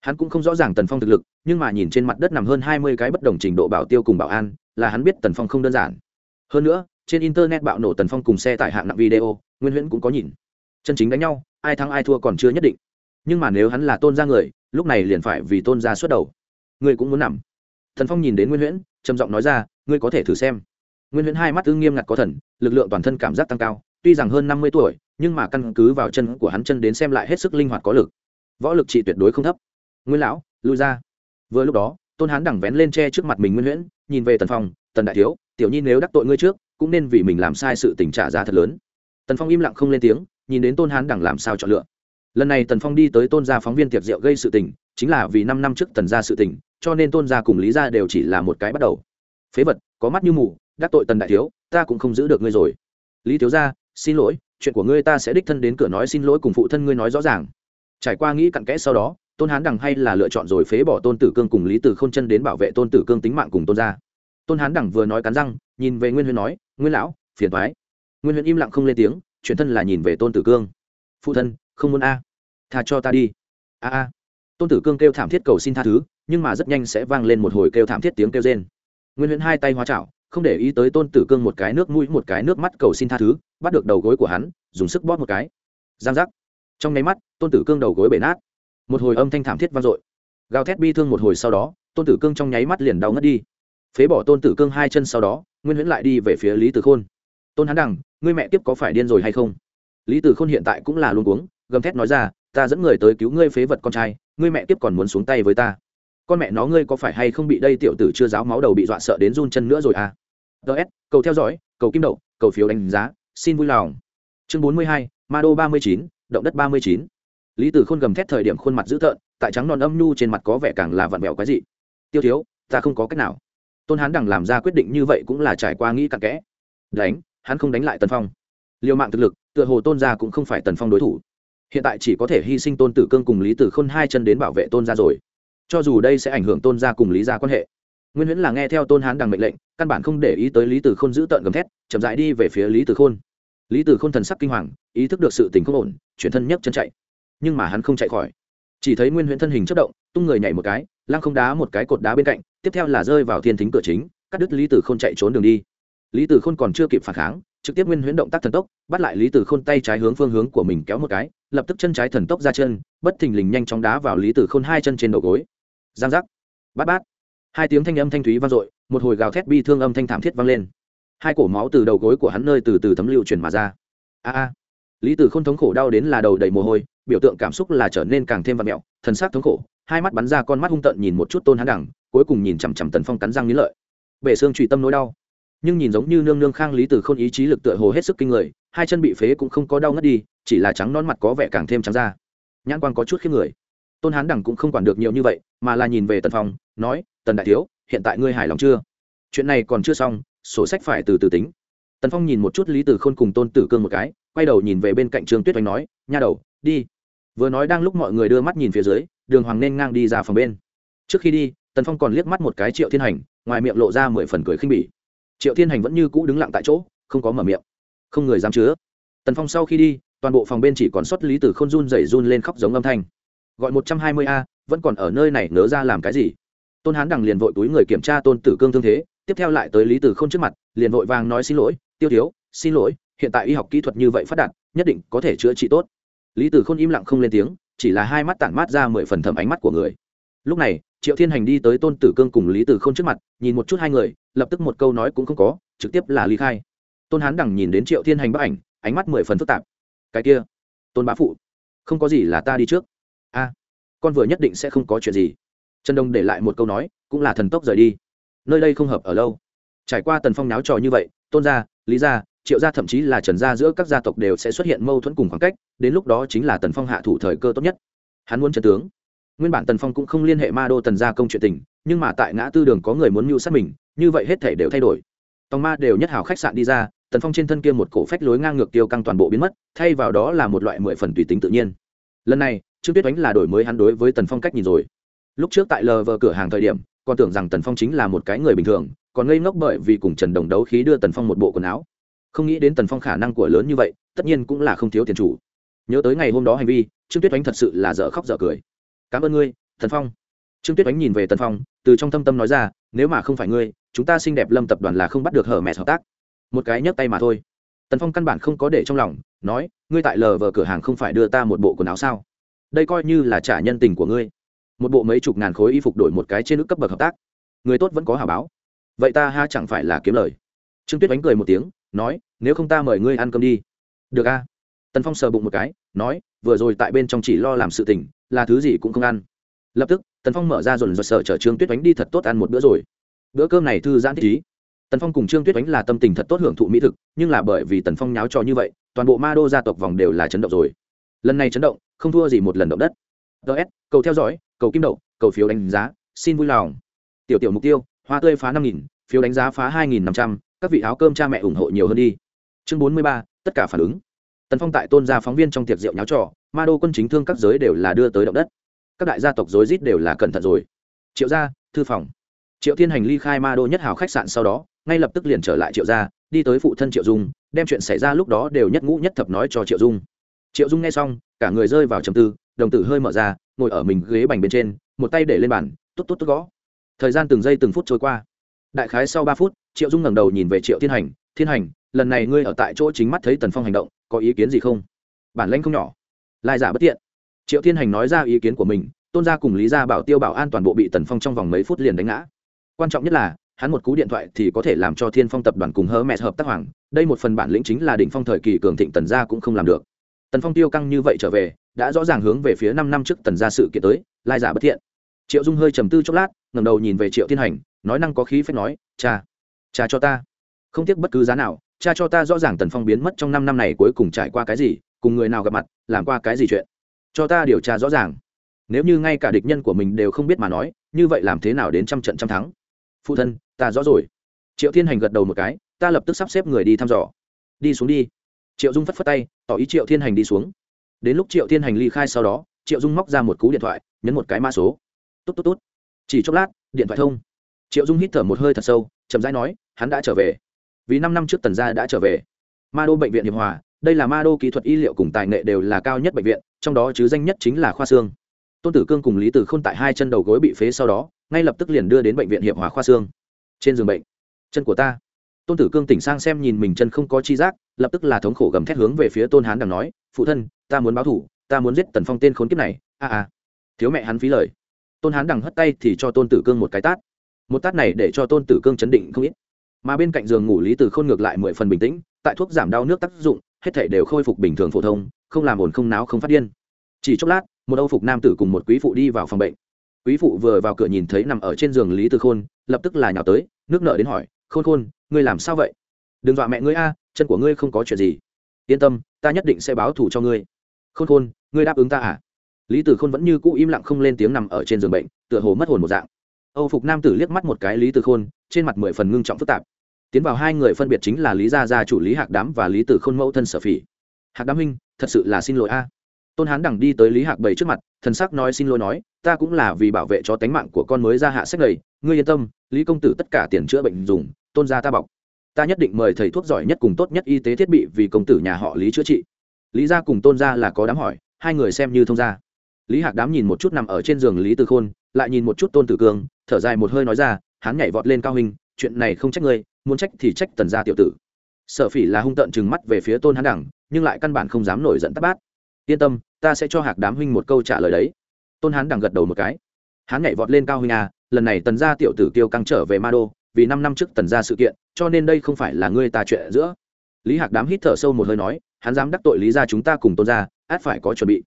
hắn cũng không rõ ràng tần phong thực lực, nhưng mà nhìn trên mặt đất nằm hơn hai mươi cái bất đồng trình độ bảo tiêu cùng bảo an, là hắn biết tần phong không đơn giản. Hơn nữa, trên internet bạo nổ tần phong cùng xe tải hạng nặng video, nguyên huyễn cũng có nhìn. Chân chính đánh nhau, ai thắng ai thua còn chưa nhất định. Nhưng mà nếu hắn là tôn gia người, lúc này liền phải vì tôn gia xuất đầu. Ngươi cũng muốn nằm. Thần phong nhìn đến nguyên huyễn, trầm giọng nói ra, ngươi có thể thử xem. Nguyên huyễn hai mắt ư nghiêm ngặt có thần, lực lượng toàn thân cảm giác tăng cao, tuy rằng hơn năm mươi tuổi, nhưng mà căn cứ vào chân của hắn chân đến xem lại hết sức linh hoạt có lực. Võ lực trị tuyệt đối không thấp nguyên lão, lui ra. Vừa lúc đó, tôn hán đằng vén lên tre trước mặt mình nguyên huyễn, nhìn về tần phong, tần đại thiếu, tiểu nhi nếu đắc tội ngươi trước, cũng nên vì mình làm sai sự tình trả giá thật lớn. Tần phong im lặng không lên tiếng, nhìn đến tôn hán đằng làm sao chọn lựa. Lần này tần phong đi tới tôn gia phóng viên tiệc rượu gây sự tình, chính là vì năm năm trước tần gia sự tình, cho nên tôn gia cùng lý gia đều chỉ là một cái bắt đầu. Phế vật, có mắt như mù, đắc tội tần đại thiếu, ta cũng không giữ được ngươi rồi. Lý thiếu gia, xin lỗi, chuyện của ngươi ta sẽ đích thân đến cửa nói xin lỗi cùng phụ thân ngươi nói rõ ràng. Trải qua nghĩ cặn kẽ sau đó tôn hán đằng hay là lựa chọn rồi phế bỏ tôn tử cương cùng lý tử k h ô n chân đến bảo vệ tôn tử cương tính mạng cùng tôn gia. tôn hán đằng vừa nói cắn răng, nhìn về nguyên huyên nói, nguyên lão, phiền thoái nguyên huyên im lặng không lên tiếng, chuyển thân là nhìn về tôn tử cương. Phụ thân, không muốn a. Tha cho ta đi. A a. tôn tử cương kêu thảm thiết cầu xin tha thứ, nhưng mà rất nhanh sẽ vang lên một hồi kêu thảm thiết tiếng kêu trên nguyên huyên hai tay hóa chảo, không để ý tới tôn tử cương một cái nước mũi, một cái nước mắt cầu xin tha thứ, bắt được đầu gối của hắn, dùng sức bóp một cái. Giang giác. Trong nháy mắt, tôn tử cương đầu gối bể nát một hồi âm thanh thảm thiết vang dội. Gào thét bi thương một hồi sau đó, tôn tử cương trong nháy mắt liền đau ngất đi. Phế bỏ tôn tử cương hai chân sau đó, nguyên huyễn lại đi về phía lý tử khôn. Tôn hắn đằng, ngươi mẹ tiếp có phải điên rồi hay không? Lý tử khôn hiện tại cũng là luôn uống gầm thét nói ra, ta dẫn người tới cứu ngươi phế vật con trai, ngươi mẹ tiếp còn muốn xuống tay với ta. Con mẹ nó ngươi có phải hay không bị đây tiểu tử chưa giáo máu đầu bị dọa sợ đến run chân nữa rồi à? Ts cầu theo dõi, cầu kim đậu, cầu phiếu đánh giá, xin vui lòng. Chương bốn mươi hai, ma đô ba mươi chín, động đất ba mươi chín lý tử khôn gầm thét thời điểm khuôn mặt dữ tợn, tại trắng non âm nhu trên mặt có vẻ càng là vặn vẹo cái gì tiêu thiếu, ta không có cách nào. Tôn hán đằng làm ra quyết định như vậy cũng là trải qua nghĩ cặn kẽ. Đánh, hắn không đánh lại tần phong. Liều mạng thực lực, tựa hồ tôn gia cũng không phải tần phong đối thủ. Hiện tại chỉ có thể hy sinh tôn tử cương cùng lý tử khôn hai chân đến bảo vệ tôn gia rồi. Cho dù đây sẽ ảnh hưởng tôn gia cùng lý gia quan hệ, nguyên huyễn là nghe theo tôn hán đằng mệnh lệnh, căn bản không để ý tới lý tử khôn giữ tợn gầm thét, chậm dại đi về phía lý tử khôn. Lý tử khôn thần sắc kinh hoàng, ý thức được sự tình không ổn, chuyển thân nhấc chân chạy nhưng mà hắn không chạy khỏi. Chỉ thấy nguyên huyễn thân hình chất động, tung người nhảy một cái, lăng không đá một cái cột đá bên cạnh, tiếp theo là rơi vào thiên thính cửa chính, cắt đứt lý tử khôn chạy trốn đường đi. Lý tử khôn còn chưa kịp phản kháng, trực tiếp nguyên huyễn động tác thần tốc, bắt lại lý tử khôn tay trái hướng phương hướng của mình kéo một cái, lập tức chân trái thần tốc ra chân, bất thình lình nhanh chóng đá vào lý tử khôn hai chân trên đầu gối. Giang giác. Bát bát. Hai tiếng thanh âm thanh thúy vang dội, một hồi gào thét bi thương âm thanh thảm thiết vang lên. Hai cổ máu từ đầu gối của hắn nơi từ từ thấm lưu chuyển mà ra. A a. Lý tử Khôn thống khổ đau đến là đầu đầy mồ hôi biểu tượng cảm xúc là trở nên càng thêm vặn mẹo, thần sắc thống khổ, hai mắt bắn ra con mắt hung tợn nhìn một chút tôn hán đẳng cuối cùng nhìn chằm chằm tần phong cắn răng nghĩ lợi. Bể xương trụy tâm nỗi đau. Nhưng nhìn giống như nương nương khang lý tử không ý chí lực tựa hồ hết sức kinh người, hai chân bị phế cũng không có đau ngất đi, chỉ là trắng non mặt có vẻ càng thêm trắng ra. Nhãn quan có chút khiếp người. Tôn hán đẳng cũng không quản được nhiều như vậy, mà là nhìn về tần phong, nói, tần đại thiếu, hiện tại ngươi hài lòng chưa? Chuyện này còn chưa xong, sổ sách phải từ từ tính. Tần phong nhìn một chút lý tử khôn cùng tôn tử cương một cái, quay đầu nhìn về bên cạnh trương tuyết oanh nói, nha đầu, đi vừa nói đang lúc mọi người đưa mắt nhìn phía dưới, đường hoàng nên ngang đi ra phòng bên. Trước khi đi, tần phong còn liếc mắt một cái triệu thiên hành, ngoài miệng lộ ra mười phần cười khinh bỉ. Triệu thiên hành vẫn như cũ đứng lặng tại chỗ, không có mở miệng. Không người dám chứa. Tần phong sau khi đi, toàn bộ phòng bên chỉ còn xuất lý tử k h ô n run dày run lên khóc giống âm thanh. Gọi một trăm hai mươi a, vẫn còn ở nơi này nớ ra làm cái gì? Tôn hán đằng liền vội túi người kiểm tra tôn tử cương thương thế, tiếp theo lại tới lý tử k h ô n trước mặt, liền vội vàng nói xin lỗi, tiêu thiếu, xin lỗi, hiện tại y học kỹ thuật như vậy phát đạt, nhất định có thể chữa trị tốt lý tử khôn im lặng không lên tiếng, chỉ là hai mắt tản mát ra mười phần thầm ánh mắt của người. Lúc này, triệu thiên hành đi tới tôn tử cương cùng lý tử khôn trước mặt, nhìn một chút hai người, lập tức một câu nói cũng không có, trực tiếp là ly khai. Tôn hán đằng nhìn đến triệu thiên hành bức ảnh, ánh mắt mười phần phức tạp. Cái kia, tôn bá phụ, không có gì là ta đi trước. A, con vừa nhất định sẽ không có chuyện gì. Trần đông để lại một câu nói, cũng là thần tốc rời đi. Nơi đây không hợp ở lâu. Trải qua tần phong náo trò như vậy, tôn gia, lý gia triệu gia thậm chí là trần gia giữa các gia tộc đều sẽ xuất hiện mâu thuẫn cùng khoảng cách, đến lúc đó chính là tần phong hạ thủ thời cơ tốt nhất. Hắn muốn trần tướng. Nguyên bản tần phong cũng không liên hệ ma đô tần gia công chuyện tình, nhưng mà tại ngã tư đường có người muốn mưu sát mình, như vậy hết thể đều thay đổi. Tòng ma đều nhất hào khách sạn đi ra, tần phong trên thân kia một cổ phách lối ngang ngược tiêu căng toàn bộ biến mất, thay vào đó là một loại mười phần tùy tính tự nhiên. Lần này, trương tuyết oánh là đổi mới hắn đối với tần phong cách nhìn rồi. Lúc trước tại lờ vờ cửa hàng thời điểm, còn tưởng rằng tần phong chính là một cái người bình thường, còn ngây ngốc bởi vì cùng trần đồng đấu khí đưa tần phong một bộ quần áo không nghĩ đến tần phong khả năng của lớn như vậy, tất nhiên cũng là không thiếu tiền chủ. Nhớ tới ngày hôm đó hành vi, trương tuyết oánh thật sự là dở khóc dở cười. Cảm ơn ngươi, tần phong. Trương tuyết oánh nhìn về tần phong, từ trong thâm tâm nói ra, nếu mà không phải ngươi, chúng ta xinh đẹp lâm tập đoàn là không bắt được hở mẹ hợp tác. Một cái nhấc tay mà thôi. Tần phong căn bản không có để trong lòng, nói, ngươi tại lờ vờ cửa hàng không phải đưa ta một bộ quần áo sao? Đây coi như là trả nhân tình của ngươi. Một bộ mấy chục ngàn khối y phục đổi một cái trên nước cấp bậc hợp tác. Người tốt vẫn có hả báo. Vậy ta ha chẳng phải là kiếm lời. Trương tuyết đánh cười một tiếng nói, nếu không ta mời ngươi ăn cơm đi. Được a. Tần phong sờ bụng một cái, nói, vừa rồi tại bên trong chỉ lo làm sự tình, là thứ gì cũng không ăn. Lập tức, tần phong mở ra dồn dồn sở chở trương tuyết đánh đi thật tốt ăn một bữa rồi. Bữa cơm này thư giãn thích ý. Tần phong cùng trương tuyết đánh là tâm tình thật tốt hưởng thụ mỹ thực, nhưng là bởi vì tần phong nháo trò như vậy, toàn bộ ma đô gia tộc vòng đều là chấn động rồi. Lần này chấn động, không thua gì một lần động đất. Ts cầu theo dõi, cầu kim đậu, cầu phiếu đánh giá, xin vui lòng. Tiểu tiểu mục tiêu, hoa tươi phá năm nghìn, phiếu đánh giá phá hai nghìn năm trăm các vị áo cơm cha mẹ ủng hộ nhiều hơn đi. Chương bốn mươi ba, tất cả phản ứng. Tần phong tại tôn gia phóng viên trong tiệc rượu nháo trò, ma đô quân chính thương các giới đều là đưa tới động đất. Các đại gia tộc rối rít đều là cẩn thận rồi. Triệu gia, thư phòng. Triệu thiên hành ly khai ma đô nhất hào khách sạn sau đó, ngay lập tức liền trở lại triệu gia, đi tới phụ thân triệu dung, đem chuyện xảy ra lúc đó đều nhất ngũ nhất thập nói cho triệu dung. Triệu dung nghe xong, cả người rơi vào trầm tư, đồng tử hơi mở ra, ngồi ở mình ghế bành bên trên, một tay để lên bàn, tốt tốt tốt gõ. Thời gian từng giây từng phút trôi qua. Đại khái sau ba phút triệu dung ngẩng đầu nhìn về triệu thiên hành thiên hành, lần này ngươi ở tại chỗ chính mắt thấy tần phong hành động, có ý kiến gì không? Bản lãnh không nhỏ. Lai giả bất tiện. Triệu thiên hành nói ra ý kiến của mình, tôn gia cùng lý gia bảo tiêu bảo an toàn bộ bị tần phong trong vòng mấy phút liền đánh ngã. Quan trọng nhất là, hắn một cú điện thoại thì có thể làm cho thiên phong tập đoàn cùng hơ mẹ hợp tác hoàng, đây một phần bản lĩnh chính là đỉnh phong thời kỳ cường thịnh tần gia cũng không làm được. Tần phong tiêu căng như vậy trở về, đã rõ ràng hướng về phía năm năm trước tần gia sự kiện tới, lai giả bất thiện triệu dung hơi trầm tư chốc lát ngầm đầu nhìn về triệu thiên hành, nói năng có khí phép nói, cha cha cho ta. Không tiếc bất cứ giá nào, cha cho ta rõ ràng tần phong biến mất trong năm năm này cuối cùng trải qua cái gì, cùng người nào gặp mặt, làm qua cái gì chuyện. Cho ta điều tra rõ ràng. Nếu như ngay cả địch nhân của mình đều không biết mà nói, như vậy làm thế nào đến trăm trận trăm thắng? Phụ thân, ta rõ rồi. Triệu thiên hành gật đầu một cái, ta lập tức sắp xếp người đi thăm dò. Đi xuống đi. Triệu dung phất phất tay, tỏ ý triệu thiên hành đi xuống. Đến lúc triệu thiên hành ly khai sau đó, triệu dung móc ra một cú điện thoại, nhấn một cái mã số. Tốt tốt tốt chỉ chốc lát, điện thoại thông. Triệu dung hít thở một hơi thật sâu chậm rãi nói, hắn đã trở về. Vì năm năm trước tần gia đã trở về. Ma đô bệnh viện hiệp hòa, đây là ma đô kỹ thuật y liệu cùng tài nghệ đều là cao nhất bệnh viện, trong đó chứ danh nhất chính là khoa xương. Tôn tử cương cùng lý tử k h ô n tại hai chân đầu gối bị phế sau đó, ngay lập tức liền đưa đến bệnh viện hiệp hòa khoa xương. Trên giường bệnh, chân của ta. Tôn tử cương tỉnh sang xem nhìn mình chân không có chi giác, lập tức là thống khổ gầm thét hướng về phía tôn hán đằng nói, phụ thân, ta muốn báo thủ, ta muốn giết tần phong tên khốn kiếp này, a a. Thiếu mẹ hắn phí lời. Tôn hán đằng hất tay thì cho tôn tử cương một cái tát một tát này để cho tôn tử cương chấn định không ít. Mà bên cạnh giường ngủ lý tử khôn ngược lại mười phần bình tĩnh, tại thuốc giảm đau nước tác dụng, hết thể đều khôi phục bình thường phổ thông, không làm ồn không náo không phát điên. Chỉ chốc lát, một âu phục nam tử cùng một quý phụ đi vào phòng bệnh. Quý phụ vừa vào cửa nhìn thấy nằm ở trên giường lý tử khôn, lập tức là nhào tới, nước nợ đến hỏi, khôn khôn, ngươi làm sao vậy? Đừng dọa mẹ ngươi a, chân của ngươi không có chuyện gì. Yên tâm, ta nhất định sẽ báo thù cho ngươi. Khôn khôn, ngươi đáp ứng ta à? Lý tử khôn vẫn như cũ im lặng không lên tiếng nằm ở trên giường bệnh, tựa hồ mất hồn một dạng âu phục nam tử liếc mắt một cái lý tử khôn, trên mặt mười phần ngưng trọng phức tạp. Tiến vào hai người phân biệt chính là lý gia gia chủ lý hạc đám và lý tử khôn mẫu thân sở phỉ. Hạc đám huynh, thật sự là xin lỗi a. Tôn hán đằng đi tới lý hạc bảy trước mặt, thần sắc nói xin lỗi nói, ta cũng là vì bảo vệ cho tánh mạng của con mới ra hạ sách lầy ngươi yên tâm, lý công tử tất cả tiền chữa bệnh dùng, tôn gia ta bọc. Ta nhất định mời thầy thuốc giỏi nhất cùng tốt nhất y tế thiết bị vì công tử nhà họ lý chữa trị. Lý gia cùng tôn gia là có đám hỏi, hai người xem như thông gia. Lý hạc đám nhìn một chút nằm ở trên giường lý tử khôn, lại nhìn một chút tôn tử cương thở dài một hơi nói ra, hắn nhảy vọt lên cao hình, chuyện này không trách ngươi, muốn trách thì trách tần gia tiểu tử. Sở phỉ là hung tợn chừng mắt về phía tôn hắn đẳng, nhưng lại căn bản không dám nổi giận tắt bát. Yên tâm, ta sẽ cho hạc đám huynh một câu trả lời đấy. Tôn hắn đẳng gật đầu một cái. Hắn nhảy vọt lên cao huynh à lần này tần gia tiểu tử kiêu căng trở về ma đô, vì năm năm trước tần gia sự kiện, cho nên đây không phải là ngươi ta chuyện giữa. Lý hạc đám hít thở sâu một hơi nói, hắn dám đắc tội lý ra chúng ta cùng tôn gia, át phải có chuẩn bị.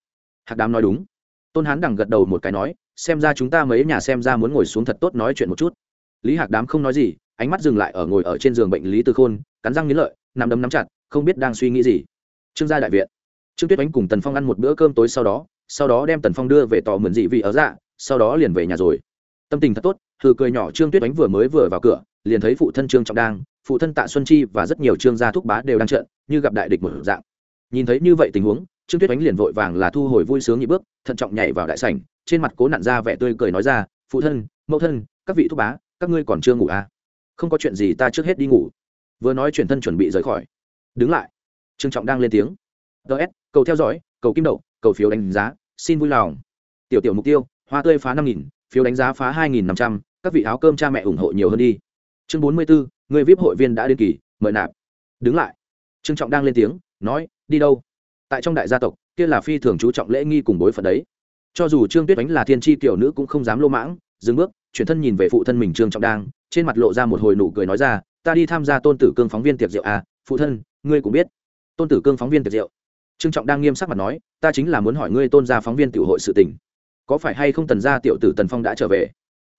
Hạc đám nói đúng. Tôn hắn đằng gật đầu một cái nói xem ra chúng ta mấy nhà xem ra muốn ngồi xuống thật tốt nói chuyện một chút. Lý hạc đám không nói gì, ánh mắt dừng lại ở ngồi ở trên giường bệnh lý tư khôn, cắn răng nghiến lợi, nằm đấm nắm chặt, không biết đang suy nghĩ gì. Trương gia đại viện. Trương tuyết Ánh cùng tần phong ăn một bữa cơm tối sau đó sau đó đem tần phong đưa về tò mượn dị vị ở dạ sau đó liền về nhà rồi. Tâm tình thật tốt thử cười nhỏ trương tuyết Ánh vừa mới vừa vào cửa, liền thấy phụ thân trương trọng đang phụ thân tạ xuân chi và rất nhiều trương gia thúc bá đều đang trợn như gặp đại địch một dạng. Nhìn thấy như vậy tình huống trương tuyết oánh liền vội vàng là thu hồi vui sướng nhị bước, thận trọng nhảy vào đại sảnh, trên mặt cố nặn ra vẻ tươi cười nói ra, phụ thân, mẫu thân, các vị thúc bá, các ngươi còn chưa ngủ à? Không có chuyện gì ta trước hết đi ngủ. Vừa nói chuyển thân chuẩn bị rời khỏi. Đứng lại. Trương trọng đang lên tiếng. Ts cầu theo dõi, cầu kim đậu, cầu phiếu đánh giá, xin vui lòng. Tiểu tiểu mục tiêu, hoa tươi phá năm nghìn, phiếu đánh giá phá hai nghìn năm trăm, các vị áo cơm cha mẹ ủng hộ nhiều hơn đi. Chương bốn mươi bốn người vip hội viên đã đến kỳ, mời nạp. Đứng lại. Trương trọng đang lên tiếng, nói, đi đâu? Tại trong đại gia tộc, kia là phi thường chú trọng lễ nghi cùng bối phận đấy. Cho dù trương tuyết đánh là thiên tri tiểu nữ cũng không dám lô mãng, dừng bước, chuyển thân nhìn về phụ thân mình trương trọng đang trên mặt lộ ra một hồi nụ cười nói ra, ta đi tham gia tôn tử cương phóng viên tiệc rượu à phụ thân, ngươi cũng biết. Tôn tử cương phóng viên tiệc rượu. Trương trọng đang nghiêm sắc mặt nói, ta chính là muốn hỏi ngươi tôn gia phóng viên tiểu hội sự tình. Có phải hay không tần gia tiểu tử tần phong đã trở về?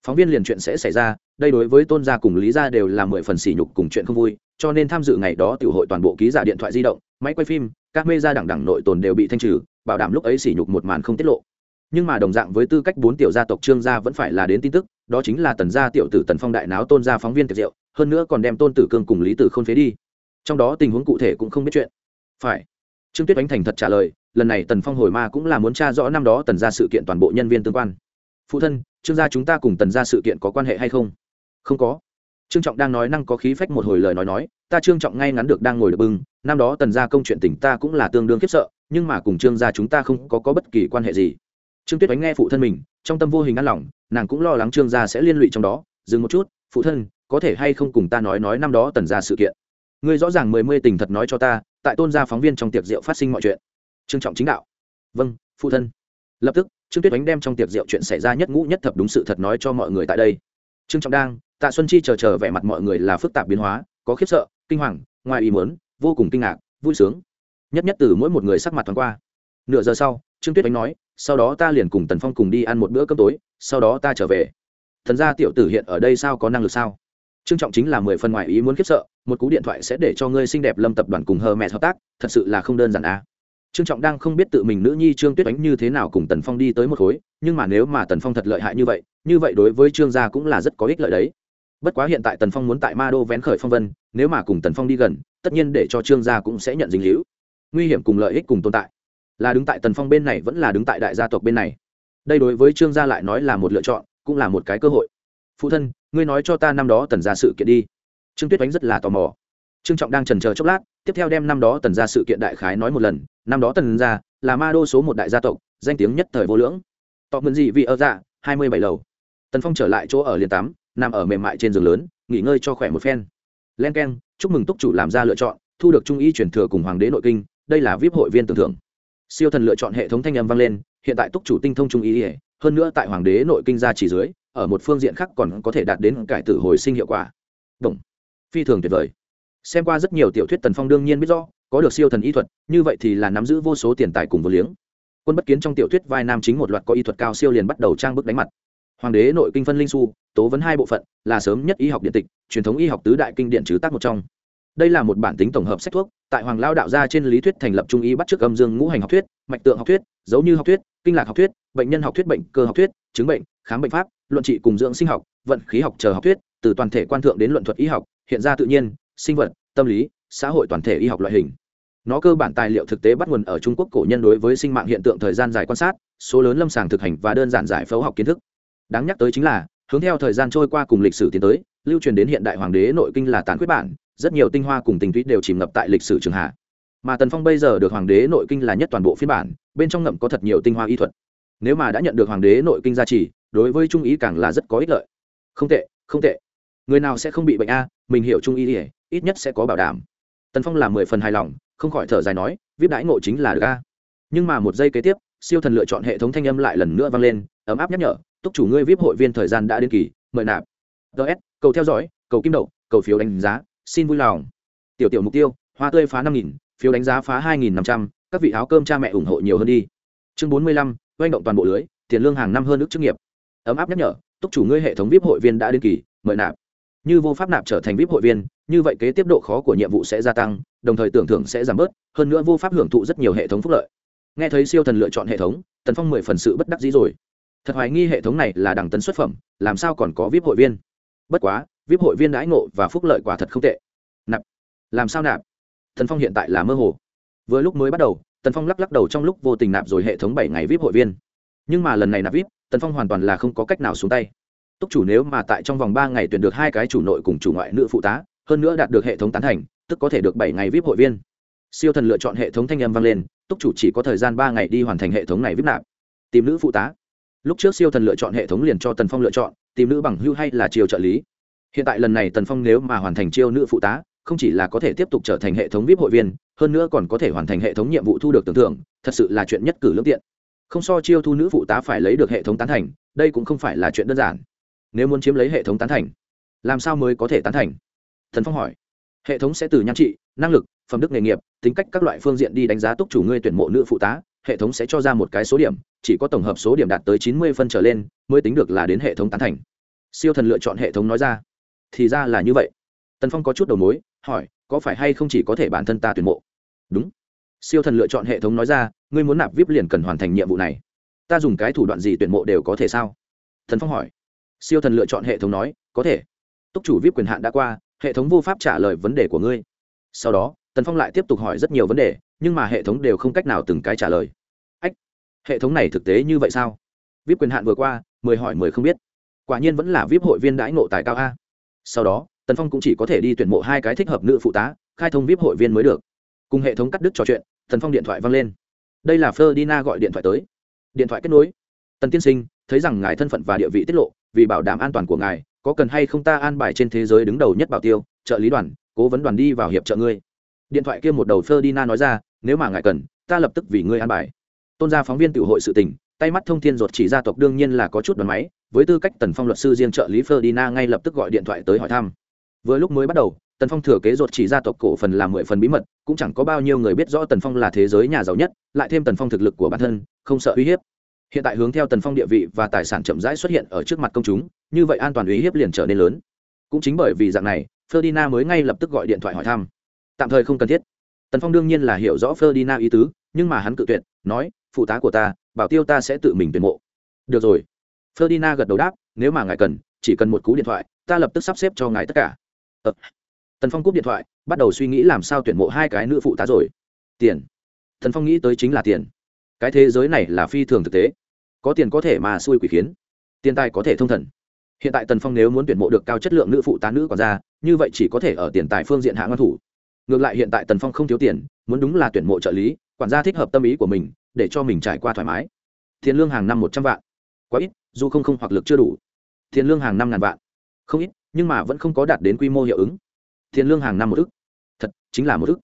Phóng viên liền chuyện sẽ xảy ra, đây đối với tôn gia cùng lý gia đều là mười phần sỉ nhục cùng chuyện không vui, cho nên tham dự ngày đó tiểu hội toàn bộ ký giả điện thoại di động máy quay phim, các mê gia đẳng đẳng nội tồn đều bị thanh trừ, bảo đảm lúc ấy sỉ nhục một màn không tiết lộ. Nhưng mà đồng dạng với tư cách bốn tiểu gia tộc trương gia vẫn phải là đến tin tức, đó chính là tần gia tiểu tử tần phong đại náo tôn gia phóng viên tiệc rượu, hơn nữa còn đem tôn tử cương cùng lý tử không phế đi. Trong đó tình huống cụ thể cũng không biết chuyện. Phải. Trương tuyết ánh thành thật trả lời, lần này tần phong hồi ma cũng là muốn tra rõ năm đó tần gia sự kiện toàn bộ nhân viên tương quan. Phụ thân, trương gia chúng ta cùng tần gia sự kiện có quan hệ hay không? Không có trương trọng đang nói năng có khí phách một hồi lời nói nói ta trương trọng ngay ngắn được đang ngồi được bưng năm đó tần gia công chuyện tình ta cũng là tương đương khiếp sợ nhưng mà cùng trương gia chúng ta không có, có bất kỳ quan hệ gì. Trương tuyết đánh nghe phụ thân mình trong tâm vô hình ăn lòng nàng cũng lo lắng trương gia sẽ liên lụy trong đó. Dừng một chút phụ thân có thể hay không cùng ta nói nói năm đó tần gia sự kiện? Ngươi rõ ràng mười mươi tình thật nói cho ta tại tôn gia phóng viên trong tiệc rượu phát sinh mọi chuyện. Trương trọng chính đạo. Vâng phụ thân. Lập tức trương tuyết đánh đem trong tiệc rượu chuyện xảy ra nhất ngũ nhất thập đúng sự thật nói cho mọi người tại đây. Trương trọng đang tạ xuân chi chờ chờ vẻ mặt mọi người là phức tạp biến hóa, có khiếp sợ, kinh hoàng, ngoài ý muốn, vô cùng kinh ngạc, vui sướng. Nhất nhất từ mỗi một người sắc mặt thoáng qua. Nửa giờ sau, trương tuyết đánh nói, sau đó ta liền cùng tần phong cùng đi ăn một bữa cơm tối, sau đó ta trở về. Thần gia tiểu tử hiện ở đây sao có năng lực sao? Trương trọng chính là mười phần ngoài ý muốn khiếp sợ, một cú điện thoại sẽ để cho ngươi xinh đẹp lâm tập đoàn cùng hờ mẹ hợp tác, thật sự là không đơn giản à. trương trọng đang không biết tự mình nữ nhi trương tuyết đánh như thế nào cùng tần phong đi tới một khối, nhưng mà nếu mà tần phong thật lợi hại như vậy như vậy đối với trương gia cũng là rất có ích lợi đấy bất quá hiện tại tần phong muốn tại ma đô vén khởi phong vân, nếu mà cùng tần phong đi gần, tất nhiên để cho trương gia cũng sẽ nhận dính hữu nguy hiểm cùng lợi ích cùng tồn tại. Là đứng tại tần phong bên này vẫn là đứng tại đại gia tộc bên này. Đây đối với trương gia lại nói là một lựa chọn, cũng là một cái cơ hội. Phụ thân, ngươi nói cho ta năm đó tần ra sự kiện đi. Trương tuyết oánh rất là tò mò. Trương trọng đang trần chờ chốc lát, tiếp theo đem năm đó tần ra sự kiện đại khái nói một lần. Năm đó tần ra là ma đô số một đại gia tộc, danh tiếng nhất thời vô lưỡng. Tọc mượn gì vì ở dạ hai mươi bảy lầu. Tần phong trở lại chỗ ở liền tắm nằm ở mềm mại trên giường lớn, nghỉ ngơi cho khỏe một phen. Len k e n chúc mừng túc chủ làm ra lựa chọn, thu được trung y truyền thừa cùng hoàng đế nội kinh, đây là vip hội viên tưởng thưởng. Siêu thần lựa chọn hệ thống thanh âm vang lên, hiện tại túc chủ tinh thông trung y hơn nữa tại hoàng đế nội kinh gia chỉ dưới, ở một phương diện khác còn có thể đạt đến cải tử hồi sinh hiệu quả. Động. phi thường tuyệt vời. Xem qua rất nhiều tiểu thuyết tần phong đương nhiên biết rõ, có được siêu thần y thuật, như vậy thì là nắm giữ vô số tiền tài cùng vô liếng. Quân bất kiến trong tiểu thuyết vai nam chính một loạt có y thuật cao siêu liền bắt đầu trang bức đánh mặt hoàng đế nội kinh phân linh su, tố vấn hai bộ phận, là sớm nhất y học điện tịch, truyền thống y học tứ đại kinh điện chứ tác một trong. Đây là một bản tính tổng hợp sách thuốc, tại hoàng lao đạo gia trên lý thuyết thành lập trung y bắt trước âm dương ngũ hành học thuyết, mạch tượng học thuyết, dấu như học thuyết, kinh lạc học thuyết, bệnh nhân học thuyết, bệnh cơ học thuyết, chứng bệnh, khám bệnh pháp, luận trị cùng dưỡng sinh học, vận khí học chờ học thuyết, từ toàn thể quan thượng đến luận thuật y học, hiện ra tự nhiên, sinh vật, tâm lý, xã hội toàn thể y học loại hình. Nó cơ bản tài liệu thực tế bắt nguồn ở trung quốc cổ nhân đối với sinh mạng hiện tượng thời gian dài quan sát, số lớn lâm sàng thực hành và đơn giản giải phẫu học kiến thức đáng nhắc tới chính là, hướng theo thời gian trôi qua cùng lịch sử tiến tới, lưu truyền đến hiện đại hoàng đế nội kinh là tàn quyết bản, rất nhiều tinh hoa cùng tình túy đều chìm ngập tại lịch sử trường hạ. Mà tần phong bây giờ được hoàng đế nội kinh là nhất toàn bộ phiên bản, bên trong ngậm có thật nhiều tinh hoa y thuật. Nếu mà đã nhận được hoàng đế nội kinh gia trì, đối với trung ý càng là rất có ích lợi. Không tệ không tệ. Người nào sẽ không bị bệnh a, mình hiểu trung ý ỉa ít nhất sẽ có bảo đảm. Tần phong là mười phần hài lòng, không khỏi thở dài nói, viết đãi ngộ chính là được a. Nhưng mà một giây kế tiếp, siêu thần lựa chọn hệ thống thanh âm lại lần nữa vang lên, ấm áp nhắc nhở túc chủ ngươi vip hội viên thời gian đã đến kỳ, mời nạp. Ts cầu theo dõi, cầu kim đậu, cầu phiếu đánh giá, xin vui lòng. Tiểu tiểu mục tiêu, hoa tươi phá năm nghìn, phiếu đánh giá phá hai nghìn năm trăm, các vị áo cơm cha mẹ ủng hộ nhiều hơn đi. Chương bốn mươi lăm doanh động toàn bộ lưới, tiền lương hàng năm hơn ước chức nghiệp. Ấm áp nhắc nhở, túc chủ ngươi hệ thống vip hội viên đã đến kỳ, mời nạp. Như vô pháp nạp trở thành vip hội viên, như vậy kế tiếp độ khó của nhiệm vụ sẽ gia tăng, đồng thời tưởng thưởng sẽ giảm bớt, hơn nữa vô pháp hưởng thụ rất nhiều hệ thống phúc lợi. Nghe thấy siêu thần lựa chọn hệ thống, tần phong mười phần sự bất đắc dĩ rồi thật hoài nghi hệ thống này là đẳng tấn xuất phẩm, làm sao còn có vip hội viên? Bất quá, vip hội viên đãi ngộ và phúc lợi quả thật không tệ. Nạp. Làm sao nạp? Thần phong hiện tại là mơ hồ. Vừa lúc mới bắt đầu, tần phong lắc lắc đầu trong lúc vô tình nạp rồi hệ thống bảy ngày vip hội viên. Nhưng mà lần này nạp vip, tần phong hoàn toàn là không có cách nào xuống tay. Túc chủ nếu mà tại trong vòng ba ngày tuyển được hai cái chủ nội cùng chủ ngoại nữ phụ tá, hơn nữa đạt được hệ thống tán thành, tức có thể được bảy ngày vip hội viên. Siêu thần lựa chọn hệ thống thanh âm vang lên, túc chủ chỉ có thời gian ba ngày đi hoàn thành hệ thống này vip nạp. Tìm nữ phụ tá lúc trước siêu thần lựa chọn hệ thống liền cho tần phong lựa chọn, tìm nữ bằng hưu hay là chiêu trợ lý. Hiện tại lần này tần phong nếu mà hoàn thành chiêu nữ phụ tá, không chỉ là có thể tiếp tục trở thành hệ thống vip hội viên, hơn nữa còn có thể hoàn thành hệ thống nhiệm vụ thu được tưởng thưởng, thật sự là chuyện nhất cử lương tiện. Không so chiêu thu nữ phụ tá phải lấy được hệ thống tán thành, đây cũng không phải là chuyện đơn giản. Nếu muốn chiếm lấy hệ thống tán thành, làm sao mới có thể tán thành? Thần phong hỏi. Hệ thống sẽ từ nhan trị, năng lực, phẩm đức nghề nghiệp, tính cách các loại phương diện đi đánh giá túc chủ ngươi tuyển mộ nữ phụ tá, hệ thống sẽ cho ra một cái số điểm chỉ có tổng hợp số điểm đạt tới chín mươi phân trở lên mới tính được là đến hệ thống tán thành. Siêu thần lựa chọn hệ thống nói ra. Thì ra là như vậy. Tần phong có chút đầu mối, hỏi, có phải hay không chỉ có thể bản thân ta tuyển mộ? Đúng. Siêu thần lựa chọn hệ thống nói ra, ngươi muốn nạp vip liền cần hoàn thành nhiệm vụ này. Ta dùng cái thủ đoạn gì tuyển mộ đều có thể sao? Thần phong hỏi. Siêu thần lựa chọn hệ thống nói, có thể. Túc chủ vip quyền hạn đã qua, hệ thống vô pháp trả lời vấn đề của ngươi. Sau đó, tần phong lại tiếp tục hỏi rất nhiều vấn đề, nhưng mà hệ thống đều không cách nào từng cái trả lời hệ thống này thực tế như vậy sao? Vip quyền hạn vừa qua, mười hỏi mười không biết. Quả nhiên vẫn là vip hội viên đãi ngộ tài cao a. Sau đó, tần phong cũng chỉ có thể đi tuyển mộ hai cái thích hợp nữ phụ tá, khai thông vip hội viên mới được. Cùng hệ thống cắt đứt trò chuyện, tần phong điện thoại văng lên. Đây là ferdina gọi điện thoại tới. Điện thoại kết nối. Tần tiên sinh, thấy rằng ngài thân phận và địa vị tiết lộ, vì bảo đảm an toàn của ngài, có cần hay không ta an bài trên thế giới đứng đầu nhất bảo tiêu, trợ lý đoàn, cố vấn đoàn đi vào hiệp trợ ngươi. Điện thoại kia một đầu ferdina nói ra, nếu mà ngài cần, ta lập tức vì ngươi an bài tôn gia phóng viên tự hội sự tình, tay mắt thông thiên ruột chỉ gia tộc đương nhiên là có chút đoàn máy, với tư cách tần phong luật sư riêng trợ lý ferdina ngay lập tức gọi điện thoại tới hỏi thăm. Vừa lúc mới bắt đầu, tần phong thừa kế ruột chỉ gia tộc cổ phần làm mười phần bí mật, cũng chẳng có bao nhiêu người biết rõ tần phong là thế giới nhà giàu nhất, lại thêm tần phong thực lực của bản thân, không sợ uy hiếp. Hiện tại hướng theo tần phong địa vị và tài sản chậm rãi xuất hiện ở trước mặt công chúng, như vậy an toàn uy hiếp liền trở nên lớn. Cũng chính bởi vì dạng này, ferdinand mới ngay lập tức gọi điện thoại hỏi thăm. Tạm thời không cần thiết. Tần phong đương nhiên là hiểu rõ ferdinand ý tứ, nhưng mà hắn cự tuyệt, nói phụ tá của ta, bảo tiêu ta sẽ tự mình tuyển mộ. Được rồi. Ferdinand gật đầu đáp, nếu mà ngài cần, chỉ cần một cú điện thoại, ta lập tức sắp xếp cho ngài tất cả. Ờ. tần phong cúp điện thoại, bắt đầu suy nghĩ làm sao tuyển mộ hai cái nữ phụ tá rồi. Tiền. Tần phong nghĩ tới chính là tiền. Cái thế giới này là phi thường thực tế. Có tiền có thể mà xui quỷ khiến. Tiền tài có thể thông thần. Hiện tại tần phong nếu muốn tuyển mộ được cao chất lượng nữ phụ tá nữ còn ra, như vậy chỉ có thể ở tiền tài phương diện hạ ngăn thủ. Ngược lại hiện tại tần phong không thiếu tiền, muốn đúng là tuyển mộ trợ lý, quản gia thích hợp tâm ý của mình để cho mình trải qua thoải mái. Tiền lương hàng năm một trăm vạn. Quá ít, dù không không hoặc lực chưa đủ. Tiền lương hàng năm ngàn vạn. Không ít, nhưng mà vẫn không có đạt đến quy mô hiệu ứng. Tiền lương hàng năm một ức. Thật, chính là một ức.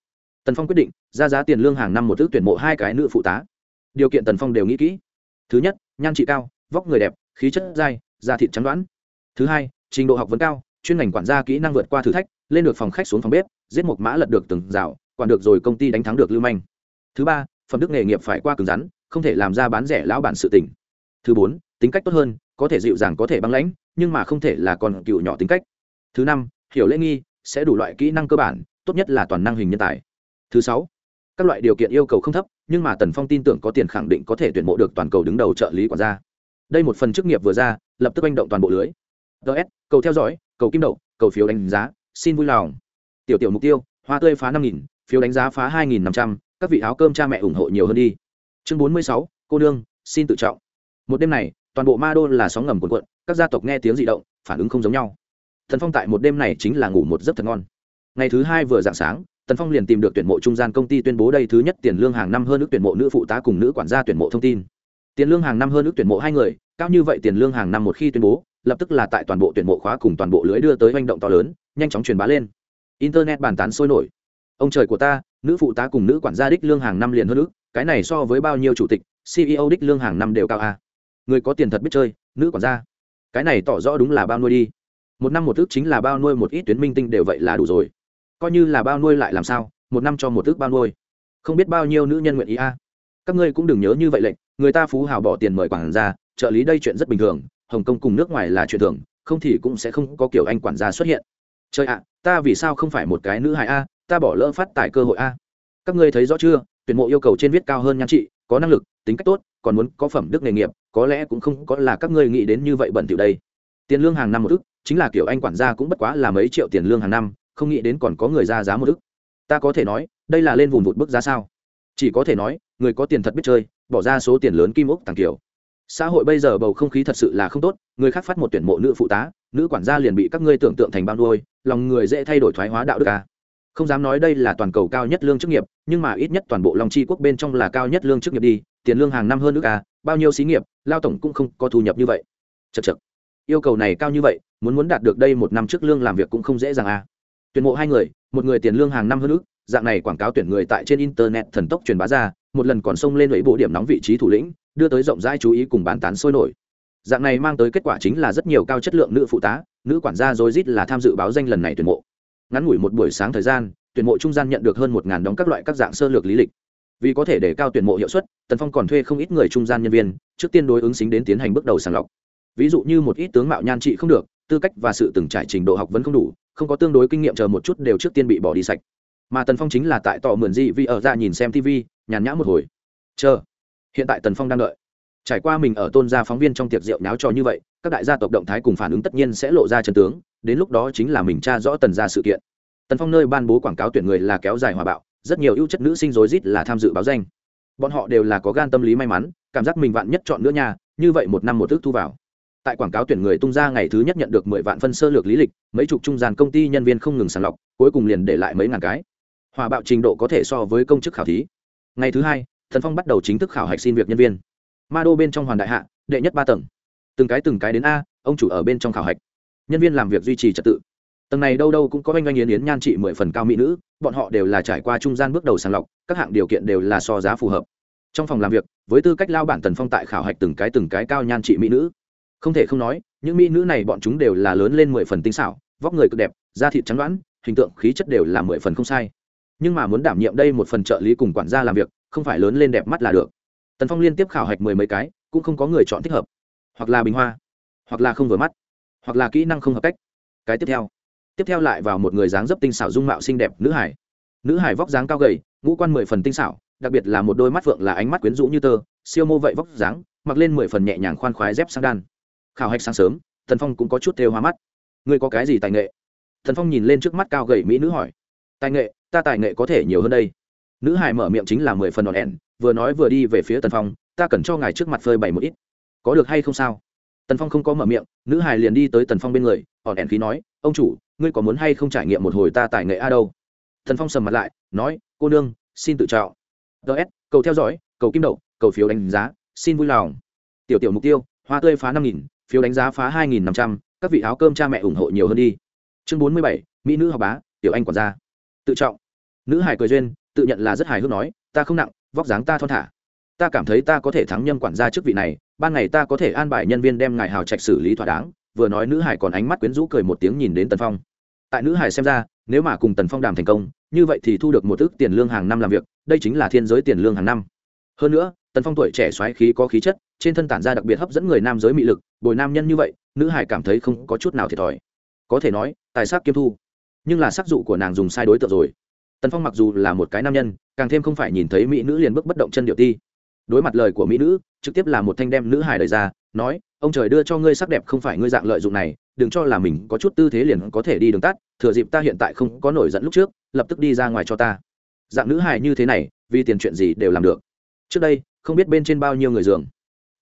Tần phong quyết định, ra giá tiền lương hàng năm một ức tuyển mộ hai cái nữ phụ tá. Điều kiện tần phong đều nghĩ kỹ. Thứ nhất, nhan trị cao, vóc người đẹp, khí chất dai, da thịt trắng đoán thứ hai, trình độ học vấn cao, chuyên ngành quản gia kỹ năng vượt qua thử thách, lên được phòng khách xuống phòng bếp, giết một mã lật được từng rào, quản được rồi công ty đánh thắng được lưu manh. Thứ ba phẩm đức nghề nghiệp phải qua cứng rắn, không thể làm ra bán rẻ lão bản sự tỉnh thứ bốn, tính cách tốt hơn, có thể dịu dàng, có thể băng lãnh, nhưng mà không thể là còn cựu nhỏ tính cách. Thứ năm, hiểu lễ nghi, sẽ đủ loại kỹ năng cơ bản, tốt nhất là toàn năng hình nhân tài. Thứ sáu, các loại điều kiện yêu cầu không thấp, nhưng mà tần phong tin tưởng có tiền khẳng định có thể tuyển mộ được toàn cầu đứng đầu trợ lý quản gia. Đây một phần chức nghiệp vừa ra, lập tức manh động toàn bộ lưới. Ts cầu theo dõi, cầu kim đậu, cầu phiếu đánh giá, xin vui lòng. Tiểu tiểu mục tiêu, hoa tươi phá năm nghìn, phiếu đánh giá phá hai nghìn năm trăm các vị áo cơm cha mẹ ủng hộ nhiều hơn đi. Chương bốn mươi sáu, cô đương xin tự trọng. Một đêm này, toàn bộ ma đô là sóng ngầm cuộn cuộn, các gia tộc nghe tiếng dị động, phản ứng không giống nhau. Thần phong tại một đêm này chính là ngủ một giấc thật ngon. Ngày thứ hai vừa dạng sáng, tần phong liền tìm được tuyển mộ trung gian công ty tuyên bố đây thứ nhất tiền lương hàng năm hơn ước tuyển mộ nữ phụ tá cùng nữ quản gia tuyển mộ thông tin. Tiền lương hàng năm hơn ước tuyển mộ hai người, cao như vậy tiền lương hàng năm một khi tuyên bố, lập tức là tại toàn bộ tuyển mộ khóa cùng toàn bộ lưới đưa tới manh động to lớn, nhanh chóng truyền bá lên. Internet bàn tán sôi nổi ông trời của ta, nữ phụ tá cùng nữ quản gia đích lương hàng năm liền hơn nữ cái này so với bao nhiêu chủ tịch ceo đích lương hàng năm đều cao a người có tiền thật biết chơi, nữ quản gia. Cái này tỏ rõ đúng là bao nuôi đi. Một năm một ước chính là bao nuôi một ít tuyến minh tinh đều vậy là đủ rồi. Coi như là bao nuôi lại làm sao, một năm cho một ước bao nuôi. Không biết bao nhiêu nữ nhân nguyện ý a các ngươi cũng đừng nhớ như vậy lệnh, người ta phú hào bỏ tiền mời quản gia, trợ lý đây chuyện rất bình thường, hồng kông cùng nước ngoài là chuyện thường, không thì cũng sẽ không có kiểu anh quản gia xuất hiện. Trời ạ, ta vì sao không phải một cái nữ hài a? Ta bỏ lỡ phát tài cơ hội a. Các ngươi thấy rõ chưa, tuyển mộ yêu cầu trên viết cao hơn nhan trị, có năng lực, tính cách tốt, còn muốn có phẩm đức nghề nghiệp, có lẽ cũng không có là các ngươi nghĩ đến như vậy bẩn tiểu đây. Tiền lương hàng năm một ức, chính là kiểu anh quản gia cũng bất quá là mấy triệu tiền lương hàng năm, không nghĩ đến còn có người ra giá một ức. Ta có thể nói, đây là lên vùng vụt bức giá sao? Chỉ có thể nói, người có tiền thật biết chơi, bỏ ra số tiền lớn kim ốc tàng kiểu. Xã hội bây giờ bầu không khí thật sự là không tốt, người khác phát một tuyển mộ nữ phụ tá, nữ quản gia liền bị các ngươi tưởng tượng thành bao nuôi, lòng người dễ thay đổi thoái hóa đạo đức à không dám nói đây là toàn cầu cao nhất lương chức nghiệp nhưng mà ít nhất toàn bộ long chi quốc bên trong là cao nhất lương chức nghiệp đi tiền lương hàng năm hơn nước à, bao nhiêu xí nghiệp lao tổng cũng không có thu nhập như vậy. Chật chật yêu cầu này cao như vậy muốn muốn đạt được đây một năm trước lương làm việc cũng không dễ dàng à. tuyển mộ hai người một người tiền lương hàng năm hơn nước dạng này quảng cáo tuyển người tại trên internet thần tốc truyền bá ra một lần còn xông lên lấy bộ điểm nóng vị trí thủ lĩnh đưa tới rộng rãi chú ý cùng bán tán sôi nổi. Dạng này mang tới kết quả chính là rất nhiều cao chất lượng nữ phụ tá nữ quản gia rối rít là tham dự báo danh lần này tuyển mộ ngắn ngủi một buổi sáng thời gian, tuyển mộ trung gian nhận được hơn một ngàn đóng các loại các dạng sơ lược lý lịch. Vì có thể để cao tuyển mộ hiệu suất, tần phong còn thuê không ít người trung gian nhân viên, trước tiên đối ứng xính đến tiến hành bước đầu sàng lọc. Ví dụ như một ít tướng mạo nhan trị không được, tư cách và sự từng trải trình độ học vẫn không đủ, không có tương đối kinh nghiệm chờ một chút đều trước tiên bị bỏ đi sạch. Mà tần phong chính là tại tò mượn gì vì ở ra nhìn xem tv nhàn nhã một hồi. Chờ. Hiện tại tần phong đang đợi. Trải qua mình ở tôn gia phóng viên trong tiệc rượu náo trò như vậy, các đại gia tộc động thái cùng phản ứng tất nhiên sẽ lộ ra chân tướng đến lúc đó chính là mình tra rõ tần ra sự kiện. Tần phong nơi ban bố quảng cáo tuyển người là kéo dài hòa bạo, rất nhiều ưu chất nữ sinh rối rít là tham dự báo danh. Bọn họ đều là có gan tâm lý may mắn, cảm giác mình vạn nhất chọn nữa nha, như vậy một năm một thước thu vào. Tại quảng cáo tuyển người tung ra ngày thứ nhất nhận được mười vạn phân sơ lược lý lịch, mấy chục trung gian công ty nhân viên không ngừng sàng lọc, cuối cùng liền để lại mấy ngàn cái. Hòa bạo trình độ có thể so với công chức khảo thí. Ngày thứ hai thần phong bắt đầu chính thức khảo hạch xin việc nhân viên. Ma đô bên trong hoàn đại hạ, đệ nhất ba tầng. Từng cái từng cái đến a, ông chủ ở bên trong khảo hạch nhân viên làm việc duy trì trật tự. Tầng này đâu đâu cũng có oanh oanh yến yến nhan trị mười phần cao mỹ nữ, bọn họ đều là trải qua trung gian bước đầu sàng lọc, các hạng điều kiện đều là so giá phù hợp. Trong phòng làm việc, với tư cách lao bản tần phong tại khảo hạch từng cái từng cái cao nhan trị mỹ nữ. Không thể không nói, những mỹ nữ này bọn chúng đều là lớn lên mười phần tinh xảo, vóc người cực đẹp, da thịt trắng đoán, hình tượng, khí chất đều là mười phần không sai. Nhưng mà muốn đảm nhiệm đây một phần trợ lý cùng quản gia làm việc, không phải lớn lên đẹp mắt là được. Tần phong liên tiếp khảo hạch mười mấy cái, cũng không có người chọn thích hợp. Hoặc là bình hoa, hoặc là không vừa mắt hoặc là kỹ năng không hợp cách. Cái tiếp theo. Tiếp theo lại vào một người dáng dấp tinh xảo dung mạo xinh đẹp, nữ hải. Nữ hải vóc dáng cao gầy, ngũ quan mười phần tinh xảo, đặc biệt là một đôi mắt phượng là ánh mắt quyến rũ như tơ, siêu mô vậy vóc dáng, mặc lên mười phần nhẹ nhàng khoan khoái dép sang đan. Khảo hạch sáng sớm thần phong cũng có chút thêu hoa mắt. Ngươi có cái gì tài nghệ? Thần phong nhìn lên trước mắt cao gầy mỹ nữ hỏi. Tài nghệ, ta tài nghệ có thể nhiều hơn đây. Nữ hải mở miệng chính là mười phần đòn ẻn, vừa nói vừa đi về phía tần phong, ta cần cho ngài trước mặt phơi bày một ít. Có được hay không sao? Tần phong không có mở miệng, nữ hải liền đi tới tần phong bên người ỏn ẻn khí nói, ông chủ, ngươi có muốn hay không trải nghiệm một hồi ta tài nghệ a đâu? Tần phong sầm mặt lại, nói, cô nương, xin tự trạo ts cầu theo dõi, cầu kim đậu, cầu phiếu đánh giá, xin vui lòng. Tiểu tiểu mục tiêu, hoa tươi phá năm nghìn, phiếu đánh giá phá hai nghìn năm trăm, các vị áo cơm cha mẹ ủng hộ nhiều hơn đi. Chương bốn mươi bảy, mỹ nữ học bá, tiểu anh quản gia. Tự trọng. Nữ hải cười duyên, tự nhận là rất hài hước nói, ta không nặng, vóc dáng ta thon thả. Ta cảm thấy ta có thể thắng nhâm quản gia chức vị này ban ngày ta có thể an bài nhân viên đem ngài hào trạch xử lý thỏa đáng, vừa nói nữ hải còn ánh mắt quyến rũ cười một tiếng nhìn đến tần phong. Tại nữ hải xem ra, nếu mà cùng tần phong đàm thành công, như vậy thì thu được một ước tiền lương hàng năm làm việc, đây chính là thiên giới tiền lương hàng năm. Hơn nữa, tần phong tuổi trẻ xoáy khí có khí chất, trên thân tản ra đặc biệt hấp dẫn người nam giới mị lực, bồi nam nhân như vậy, nữ hải cảm thấy không có chút nào thiệt thòi. Có thể nói, tài sắc kiêm thu. Nhưng là sắc dụ của nàng dùng sai đối tượng rồi. Tần phong mặc dù là một cái nam nhân, càng thêm không phải nhìn thấy mỹ nữ liền bước bất động chân điệu ti đối mặt lời của mỹ nữ, trực tiếp là một thanh đem nữ hài đời ra, nói, ông trời đưa cho ngươi sắc đẹp không phải ngươi dạng lợi dụng này, đừng cho là mình có chút tư thế liền có thể đi đường tắt, thừa dịp ta hiện tại không có nổi giận lúc trước, lập tức đi ra ngoài cho ta. Dạng nữ hài như thế này, vì tiền chuyện gì đều làm được. Trước đây, không biết bên trên bao nhiêu người giường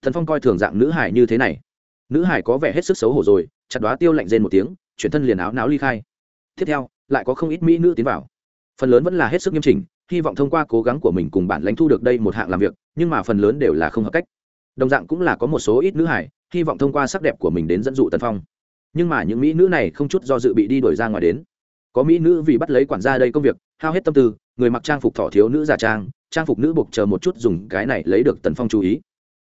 thần phong coi thường dạng nữ hải như thế này. Nữ hải có vẻ hết sức xấu hổ rồi, chặt đoá tiêu lạnh rên một tiếng, chuyển thân liền áo náo ly khai. Tiếp theo, lại có không ít mỹ nữ tiến vào. Phần lớn vẫn là hết sức nghiêm chỉnh hy vọng thông qua cố gắng của mình cùng bản lãnh thu được đây một hạng làm việc nhưng mà phần lớn đều là không hợp cách. Đồng dạng cũng là có một số ít nữ hải hy vọng thông qua sắc đẹp của mình đến dẫn dụ tần phong. Nhưng mà những mỹ nữ này không chút do dự bị đi đuổi ra ngoài đến. Có mỹ nữ vì bắt lấy quản gia đây công việc hao hết tâm tư người mặc trang phục thỏ thiếu nữ giả trang trang phục nữ buộc chờ một chút dùng cái này lấy được tần phong chú ý.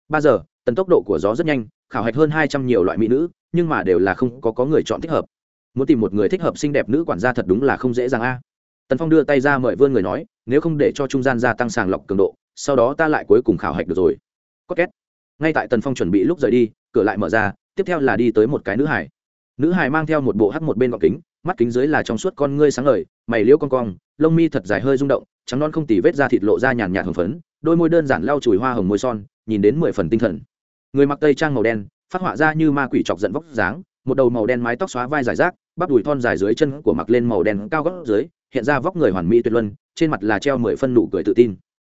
Ba giờ tần tốc độ của gió rất nhanh khảo hạch hơn hai trăm nhiều loại mỹ nữ nhưng mà đều là không có, có người chọn thích hợp. Muốn tìm một người thích hợp xinh đẹp nữ quản gia thật đúng là không dễ dàng a. Tần phong đưa tay ra mời vươn người nói nếu không để cho trung gian gia tăng sàng lọc cường độ, sau đó ta lại cuối cùng khảo hạch được rồi. Có két. Ngay tại tần phong chuẩn bị lúc rời đi, cửa lại mở ra, tiếp theo là đi tới một cái nữ hải nữ hải mang theo một bộ H một bên gọng kính, mắt kính dưới là trong suốt con ngươi sáng ngời, mày liễu con cong, lông mi thật dài hơi rung động, trắng non không tỉ vết da thịt lộ ra nhàn nhạt hồng phấn, đôi môi đơn giản lau chùi hoa hồng môi son, nhìn đến mười phần tinh thần. Người mặc tây trang màu đen, phát họa ra như ma quỷ chọc giận vóc dáng, một đầu màu đen mái tóc xóa vai dài rác, bắp đùi thon dài dưới chân của mặc lên màu đen cao gót dưới hiện ra vóc người hoàn mỹ tuyệt luân, trên mặt là treo mười phân nụ cười tự tin.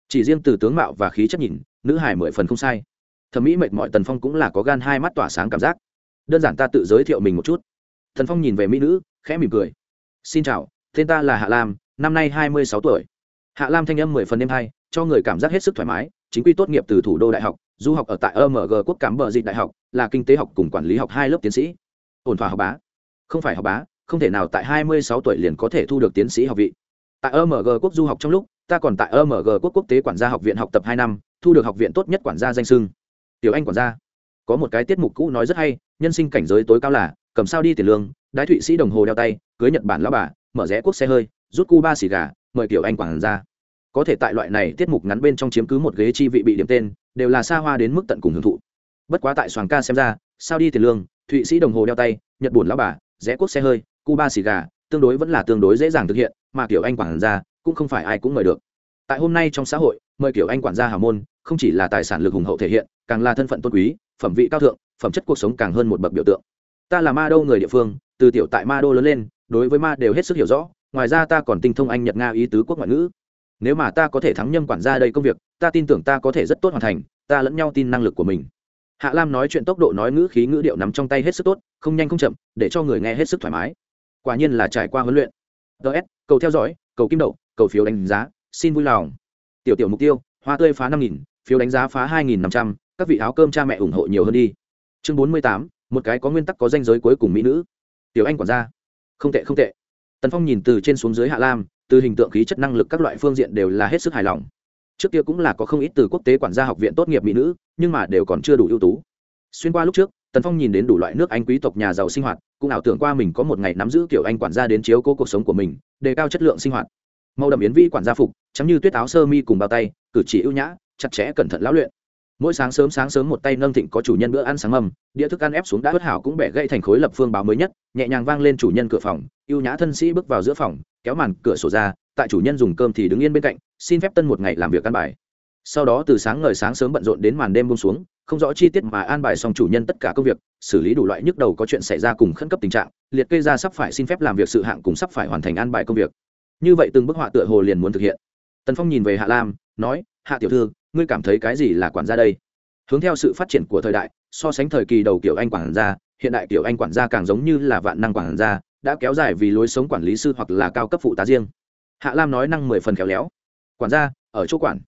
Chỉ riêng từ tướng mạo và khí chất nhìn, nữ hải mười phần không sai. Thẩm mỹ mệt mỏi tần phong cũng là có gan hai mắt tỏa sáng cảm giác. Đơn giản ta tự giới thiệu mình một chút. Thần phong nhìn về mỹ nữ, khẽ mỉm cười. Xin chào, tên ta là hạ lam, năm nay hai mươi sáu tuổi. Hạ lam thanh âm mười phần đêm hai cho người cảm giác hết sức thoải mái, chính quy tốt nghiệp từ thủ đô đại học, du học ở tại amg quốc cảm bờ dịch đại học, là kinh tế học cùng quản lý học hai lớp tiến sĩ. Ổn thỏa học bá. Không phải học bá không thể nào tại hai mươi sáu tuổi liền có thể thu được tiến sĩ học vị. Tại amg quốc du học trong lúc, ta còn tại amg quốc quốc tế quản gia học viện học tập hai năm, thu được học viện tốt nhất quản gia danh xưng. tiểu anh quản gia. Có một cái tiết mục cũ nói rất hay, nhân sinh cảnh giới tối cao là, cầm sao đi tiền lương, đái thụy sĩ đồng hồ đeo tay, cưới nhật bản lão bà, mở rẽ quốc xe hơi, rút Cuba xì gà, mời tiểu anh quản gia. Có thể tại loại này tiết mục ngắn bên trong chiếm cứ một ghế chi vị bị điểm tên, đều là xa hoa đến mức tận cùng hưởng thụ. Bất quá tại soàng ca xem ra, sao đi tiền lương, thụy sĩ đồng hồ đeo tay, nhật bản lão bà, rẽ quốc xe hơi Cuba xì gà, tương đối vẫn là tương đối dễ dàng thực hiện, mà kiểu anh quản gia cũng không phải ai cũng mời được. Tại hôm nay trong xã hội, mời kiểu anh quản gia hào môn, không chỉ là tài sản lực hùng hậu thể hiện, càng là thân phận tôn quý, phẩm vị cao thượng, phẩm chất cuộc sống càng hơn một bậc biểu tượng. Ta là ma đô người địa phương, từ tiểu tại ma đô lớn lên, đối với ma đều hết sức hiểu rõ, ngoài ra ta còn tinh thông anh, nhật, nga, ý tứ quốc ngoại ngữ. Nếu mà ta có thể thắng nhâm quản gia đây công việc, ta tin tưởng ta có thể rất tốt hoàn thành, ta lẫn nhau tin năng lực của mình. Hạ lam nói chuyện tốc độ nói ngữ khí ngữ điệu nắm trong tay hết sức tốt, không nhanh không chậm, để cho người nghe hết sức thoải mái quả nhiên là trải qua huấn luyện. Ts cầu theo dõi, cầu kim đậu, cầu phiếu đánh giá, xin vui lòng. Tiểu tiểu mục tiêu, hoa tươi phá năm nghìn, phiếu đánh giá phá hai nghìn năm trăm, các vị áo cơm cha mẹ ủng hộ nhiều hơn đi. Chương bốn mươi tám, một cái có nguyên tắc có danh giới cuối cùng mỹ nữ. Tiểu anh quản gia. Không tệ không tệ. Tần phong nhìn từ trên xuống dưới hạ lam, từ hình tượng khí chất năng lực các loại phương diện đều là hết sức hài lòng. Trước kia cũng là có không ít từ quốc tế quản gia học viện tốt nghiệp mỹ nữ, nhưng mà đều còn chưa đủ ưu tú xuyên qua lúc trước, tần phong nhìn đến đủ loại nước anh quý tộc nhà giàu sinh hoạt, cũng ảo tưởng qua mình có một ngày nắm giữ kiểu anh quản gia đến chiếu cố cuộc sống của mình, đề cao chất lượng sinh hoạt. Màu đậm yến vi quản gia phục chấm như tuyết áo sơ mi cùng bao tay, cử chỉ ưu nhã, chặt chẽ cẩn thận lão luyện. Mỗi sáng sớm sáng sớm một tay nâng thịnh có chủ nhân bữa ăn sáng mầm, đĩa thức ăn ép xuống đã bất hảo cũng bẻ gãy thành khối lập phương báo mới nhất, nhẹ nhàng vang lên chủ nhân cửa phòng, ưu nhã thân sĩ bước vào giữa phòng, kéo màn cửa sổ ra, tại chủ nhân dùng cơm thì đứng yên bên cạnh, xin phép tân một ngày làm việc căn bài. Sau đó từ sáng ngời sáng sớm bận rộn đến màn đêm bông xuống không rõ chi tiết mà an bài xong chủ nhân tất cả công việc, xử lý đủ loại nhức đầu có chuyện xảy ra cùng khẩn cấp tình trạng, liệt kê ra sắp phải xin phép làm việc sự hạng cùng sắp phải hoàn thành an bài công việc. Như vậy từng bức họa tựa hồ liền muốn thực hiện. Tần phong nhìn về hạ lam, nói, hạ tiểu thư, ngươi cảm thấy cái gì là quản gia đây? Hướng theo sự phát triển của thời đại, so sánh thời kỳ đầu kiểu anh quản gia, hiện đại kiểu anh quản gia càng giống như là vạn năng quản gia, đã kéo dài vì lối sống quản lý sư hoặc là cao cấp phụ tá riêng. Hạ lam nói năng mười phần khéo léo, quản gia, ở chỗ quản.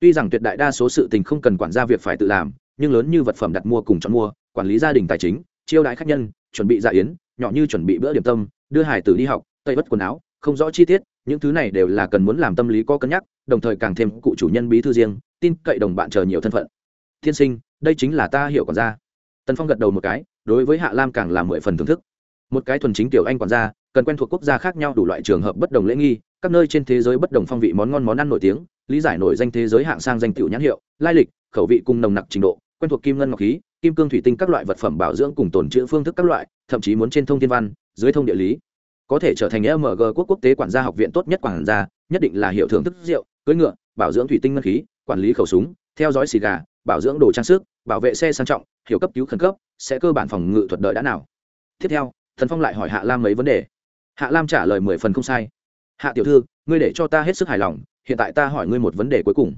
Tuy rằng tuyệt đại đa số sự tình không cần quản gia việc phải tự làm nhưng lớn như vật phẩm đặt mua cùng chọn mua, quản lý gia đình tài chính, chiêu đãi khách nhân, chuẩn bị dạ yến, nhỏ như chuẩn bị bữa điểm tâm, đưa hải tử đi học, tây bất quần áo, không rõ chi tiết, những thứ này đều là cần muốn làm tâm lý có cân nhắc, đồng thời càng thêm cụ chủ nhân bí thư riêng, tin cậy đồng bạn chờ nhiều thân phận. Thiên sinh, đây chính là ta hiểu quản gia. Tần phong gật đầu một cái, đối với hạ lam càng là mười phần thưởng thức. Một cái thuần chính tiểu anh quản gia, cần quen thuộc quốc gia khác nhau đủ loại trường hợp bất đồng lễ nghi, các nơi trên thế giới bất đồng phong vị món ngon món ăn nổi tiếng, lý giải nổi danh thế giới hạng sang danh tiểu nhãn hiệu, lai lịch, khẩu vị cùng nồng nặc trình độ quen thuộc kim ngân ngọc khí, kim cương thủy tinh các loại vật phẩm bảo dưỡng cùng tồn trữ phương thức các loại, thậm chí muốn trên thông thiên văn, dưới thông địa lý. Có thể trở thành mg quốc quốc tế quản gia học viện tốt nhất quản gia, nhất định là hiệu thưởng thức rượu, cưỡi ngựa, bảo dưỡng thủy tinh ngân khí, quản lý khẩu súng, theo dõi xì gà, bảo dưỡng đồ trang sức, bảo vệ xe sang trọng, hiểu cấp cứu khẩn cấp, sẽ cơ bản phòng ngự thuật đợi đã nào. Tiếp theo, thần phong lại hỏi hạ lam mấy vấn đề. Hạ lam trả lời mười phần không sai. Hạ tiểu thư, ngươi để cho ta hết sức hài lòng, hiện tại ta hỏi ngươi một vấn đề cuối cùng.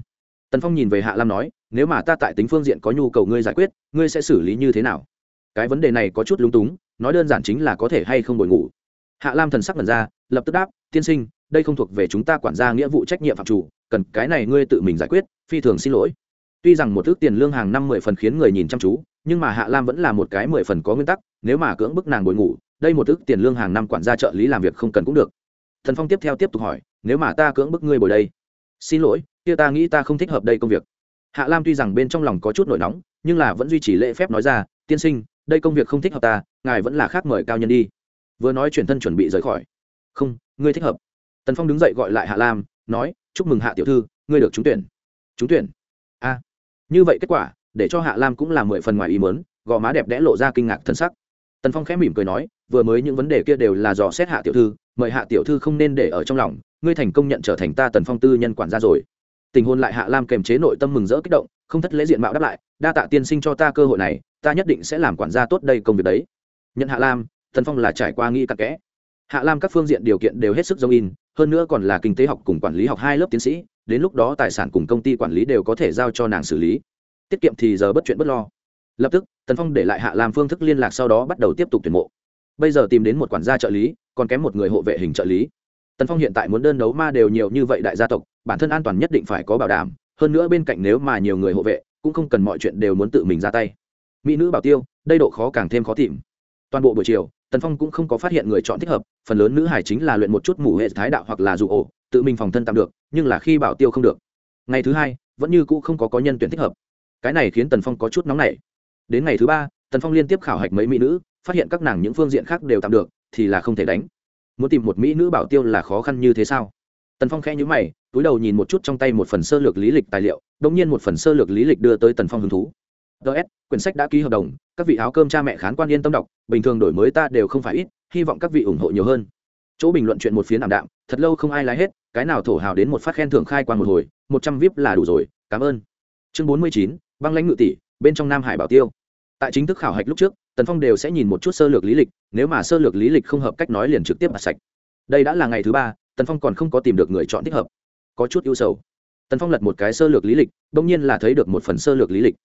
Tần phong nhìn về hạ lam nói nếu mà ta tại tính phương diện có nhu cầu ngươi giải quyết, ngươi sẽ xử lý như thế nào? Cái vấn đề này có chút lung túng, nói đơn giản chính là có thể hay không bồi ngủ. Hạ lam thần sắc lần ra, lập tức đáp, tiên sinh, đây không thuộc về chúng ta quản gia nghĩa vụ trách nhiệm phạm chủ, cần cái này ngươi tự mình giải quyết, phi thường xin lỗi. Tuy rằng một thước tiền lương hàng năm mười phần khiến người nhìn chăm chú, nhưng mà hạ lam vẫn là một cái mười phần có nguyên tắc, nếu mà cưỡng bức nàng bồi ngủ, đây một thước tiền lương hàng năm quản gia trợ lý làm việc không cần cũng được. Thần phong tiếp theo tiếp tục hỏi, nếu mà ta cưỡng bức ngươi bồi đây? Xin lỗi, kia ta nghĩ ta không thích hợp đây công việc hạ lam tuy rằng bên trong lòng có chút nổi nóng, nhưng là vẫn duy trì lễ phép nói ra, tiên sinh, đây công việc không thích hợp ta, ngài vẫn là khác mời cao nhân đi. Vừa nói chuyển thân chuẩn bị rời khỏi. Không, ngươi thích hợp. Tần phong đứng dậy gọi lại hạ lam, nói, chúc mừng hạ tiểu thư, ngươi được trúng tuyển. Trúng tuyển? A. Như vậy kết quả, để cho hạ lam cũng là mười phần ngoài ý mớn gò má đẹp đẽ lộ ra kinh ngạc thân sắc. Tần phong khẽ mỉm cười nói, vừa mới những vấn đề kia đều là dò xét hạ tiểu thư, mời hạ tiểu thư không nên để ở trong lòng, ngươi thành công nhận trở thành ta tần phong tư nhân quản gia rồi tình hôn lại hạ lam kềm chế nội tâm mừng rỡ kích động, không thất lễ diện mạo đáp lại, đa tạ tiên sinh cho ta cơ hội này, ta nhất định sẽ làm quản gia tốt đây công việc đấy. Nhận hạ lam Thần phong là trải qua nghi cặn kẽ. Hạ lam các phương diện điều kiện đều hết sức giống in, hơn nữa còn là kinh tế học cùng quản lý học hai lớp tiến sĩ, đến lúc đó tài sản cùng công ty quản lý đều có thể giao cho nàng xử lý. Tiết kiệm thì giờ bất chuyện bất lo. Lập tức, tần phong để lại hạ lam phương thức liên lạc sau đó bắt đầu tiếp tục tuyển mộ. Bây giờ tìm đến một quản gia trợ lý, còn kém một người hộ vệ hình trợ lý tần phong hiện tại muốn đơn đấu ma đều nhiều như vậy đại gia tộc, bản thân an toàn nhất định phải có bảo đảm, hơn nữa bên cạnh nếu mà nhiều người hộ vệ, cũng không cần mọi chuyện đều muốn tự mình ra tay. Mỹ nữ bảo tiêu, đây độ khó càng thêm khó tìm. Toàn bộ buổi chiều, tần phong cũng không có phát hiện người chọn thích hợp, phần lớn nữ hải chính là luyện một chút mủ hệ thái đạo hoặc là dù ổ, tự mình phòng thân tạm được, nhưng là khi bảo tiêu không được. Ngày thứ hai, vẫn như cũ không có có nhân tuyển thích hợp. Cái này khiến tần phong có chút nóng nảy. Đến ngày thứ ba, tần phong liên tiếp khảo hạch mấy mỹ nữ, phát hiện các nàng những phương diện khác đều tạm được, thì là không thể đánh muốn tìm một mỹ nữ bảo tiêu là khó khăn như thế sao? Tần phong khẽ nhữ mày, túi đầu nhìn một chút trong tay một phần sơ lược lý lịch tài liệu đ ỗ n g nhiên một phần sơ lược lý lịch đưa tới tần phong hứng thú. Ts quyển sách đã ký hợp đồng, các vị áo cơm cha mẹ khán quan yên tâm đọc, bình thường đổi mới ta đều không phải ít, hy vọng các vị ủng hộ nhiều hơn. Chỗ bình luận chuyện một phiến ảm đạm, thật lâu không ai lái hết, cái nào thổ hào đến một phát khen thưởng khai quan một hồi, một trăm vip là đủ rồi, cảm ơn. Chương bốn mươi chín, băng lãnh ngự tỷ, bên trong nam hải bảo tiêu tại chính thức khảo hạch lúc trước, tần phong đều sẽ nhìn một chút sơ lược lý lịch, nếu mà sơ lược lý lịch không hợp cách nói liền trực tiếp mặt sạch. Đây đã là ngày thứ ba, tần phong còn không có tìm được người chọn thích hợp. Có chút ưu sầu. Tần phong lật một cái sơ lược lý lịch bỗng nhiên là thấy được một phần sơ lược lý lịch.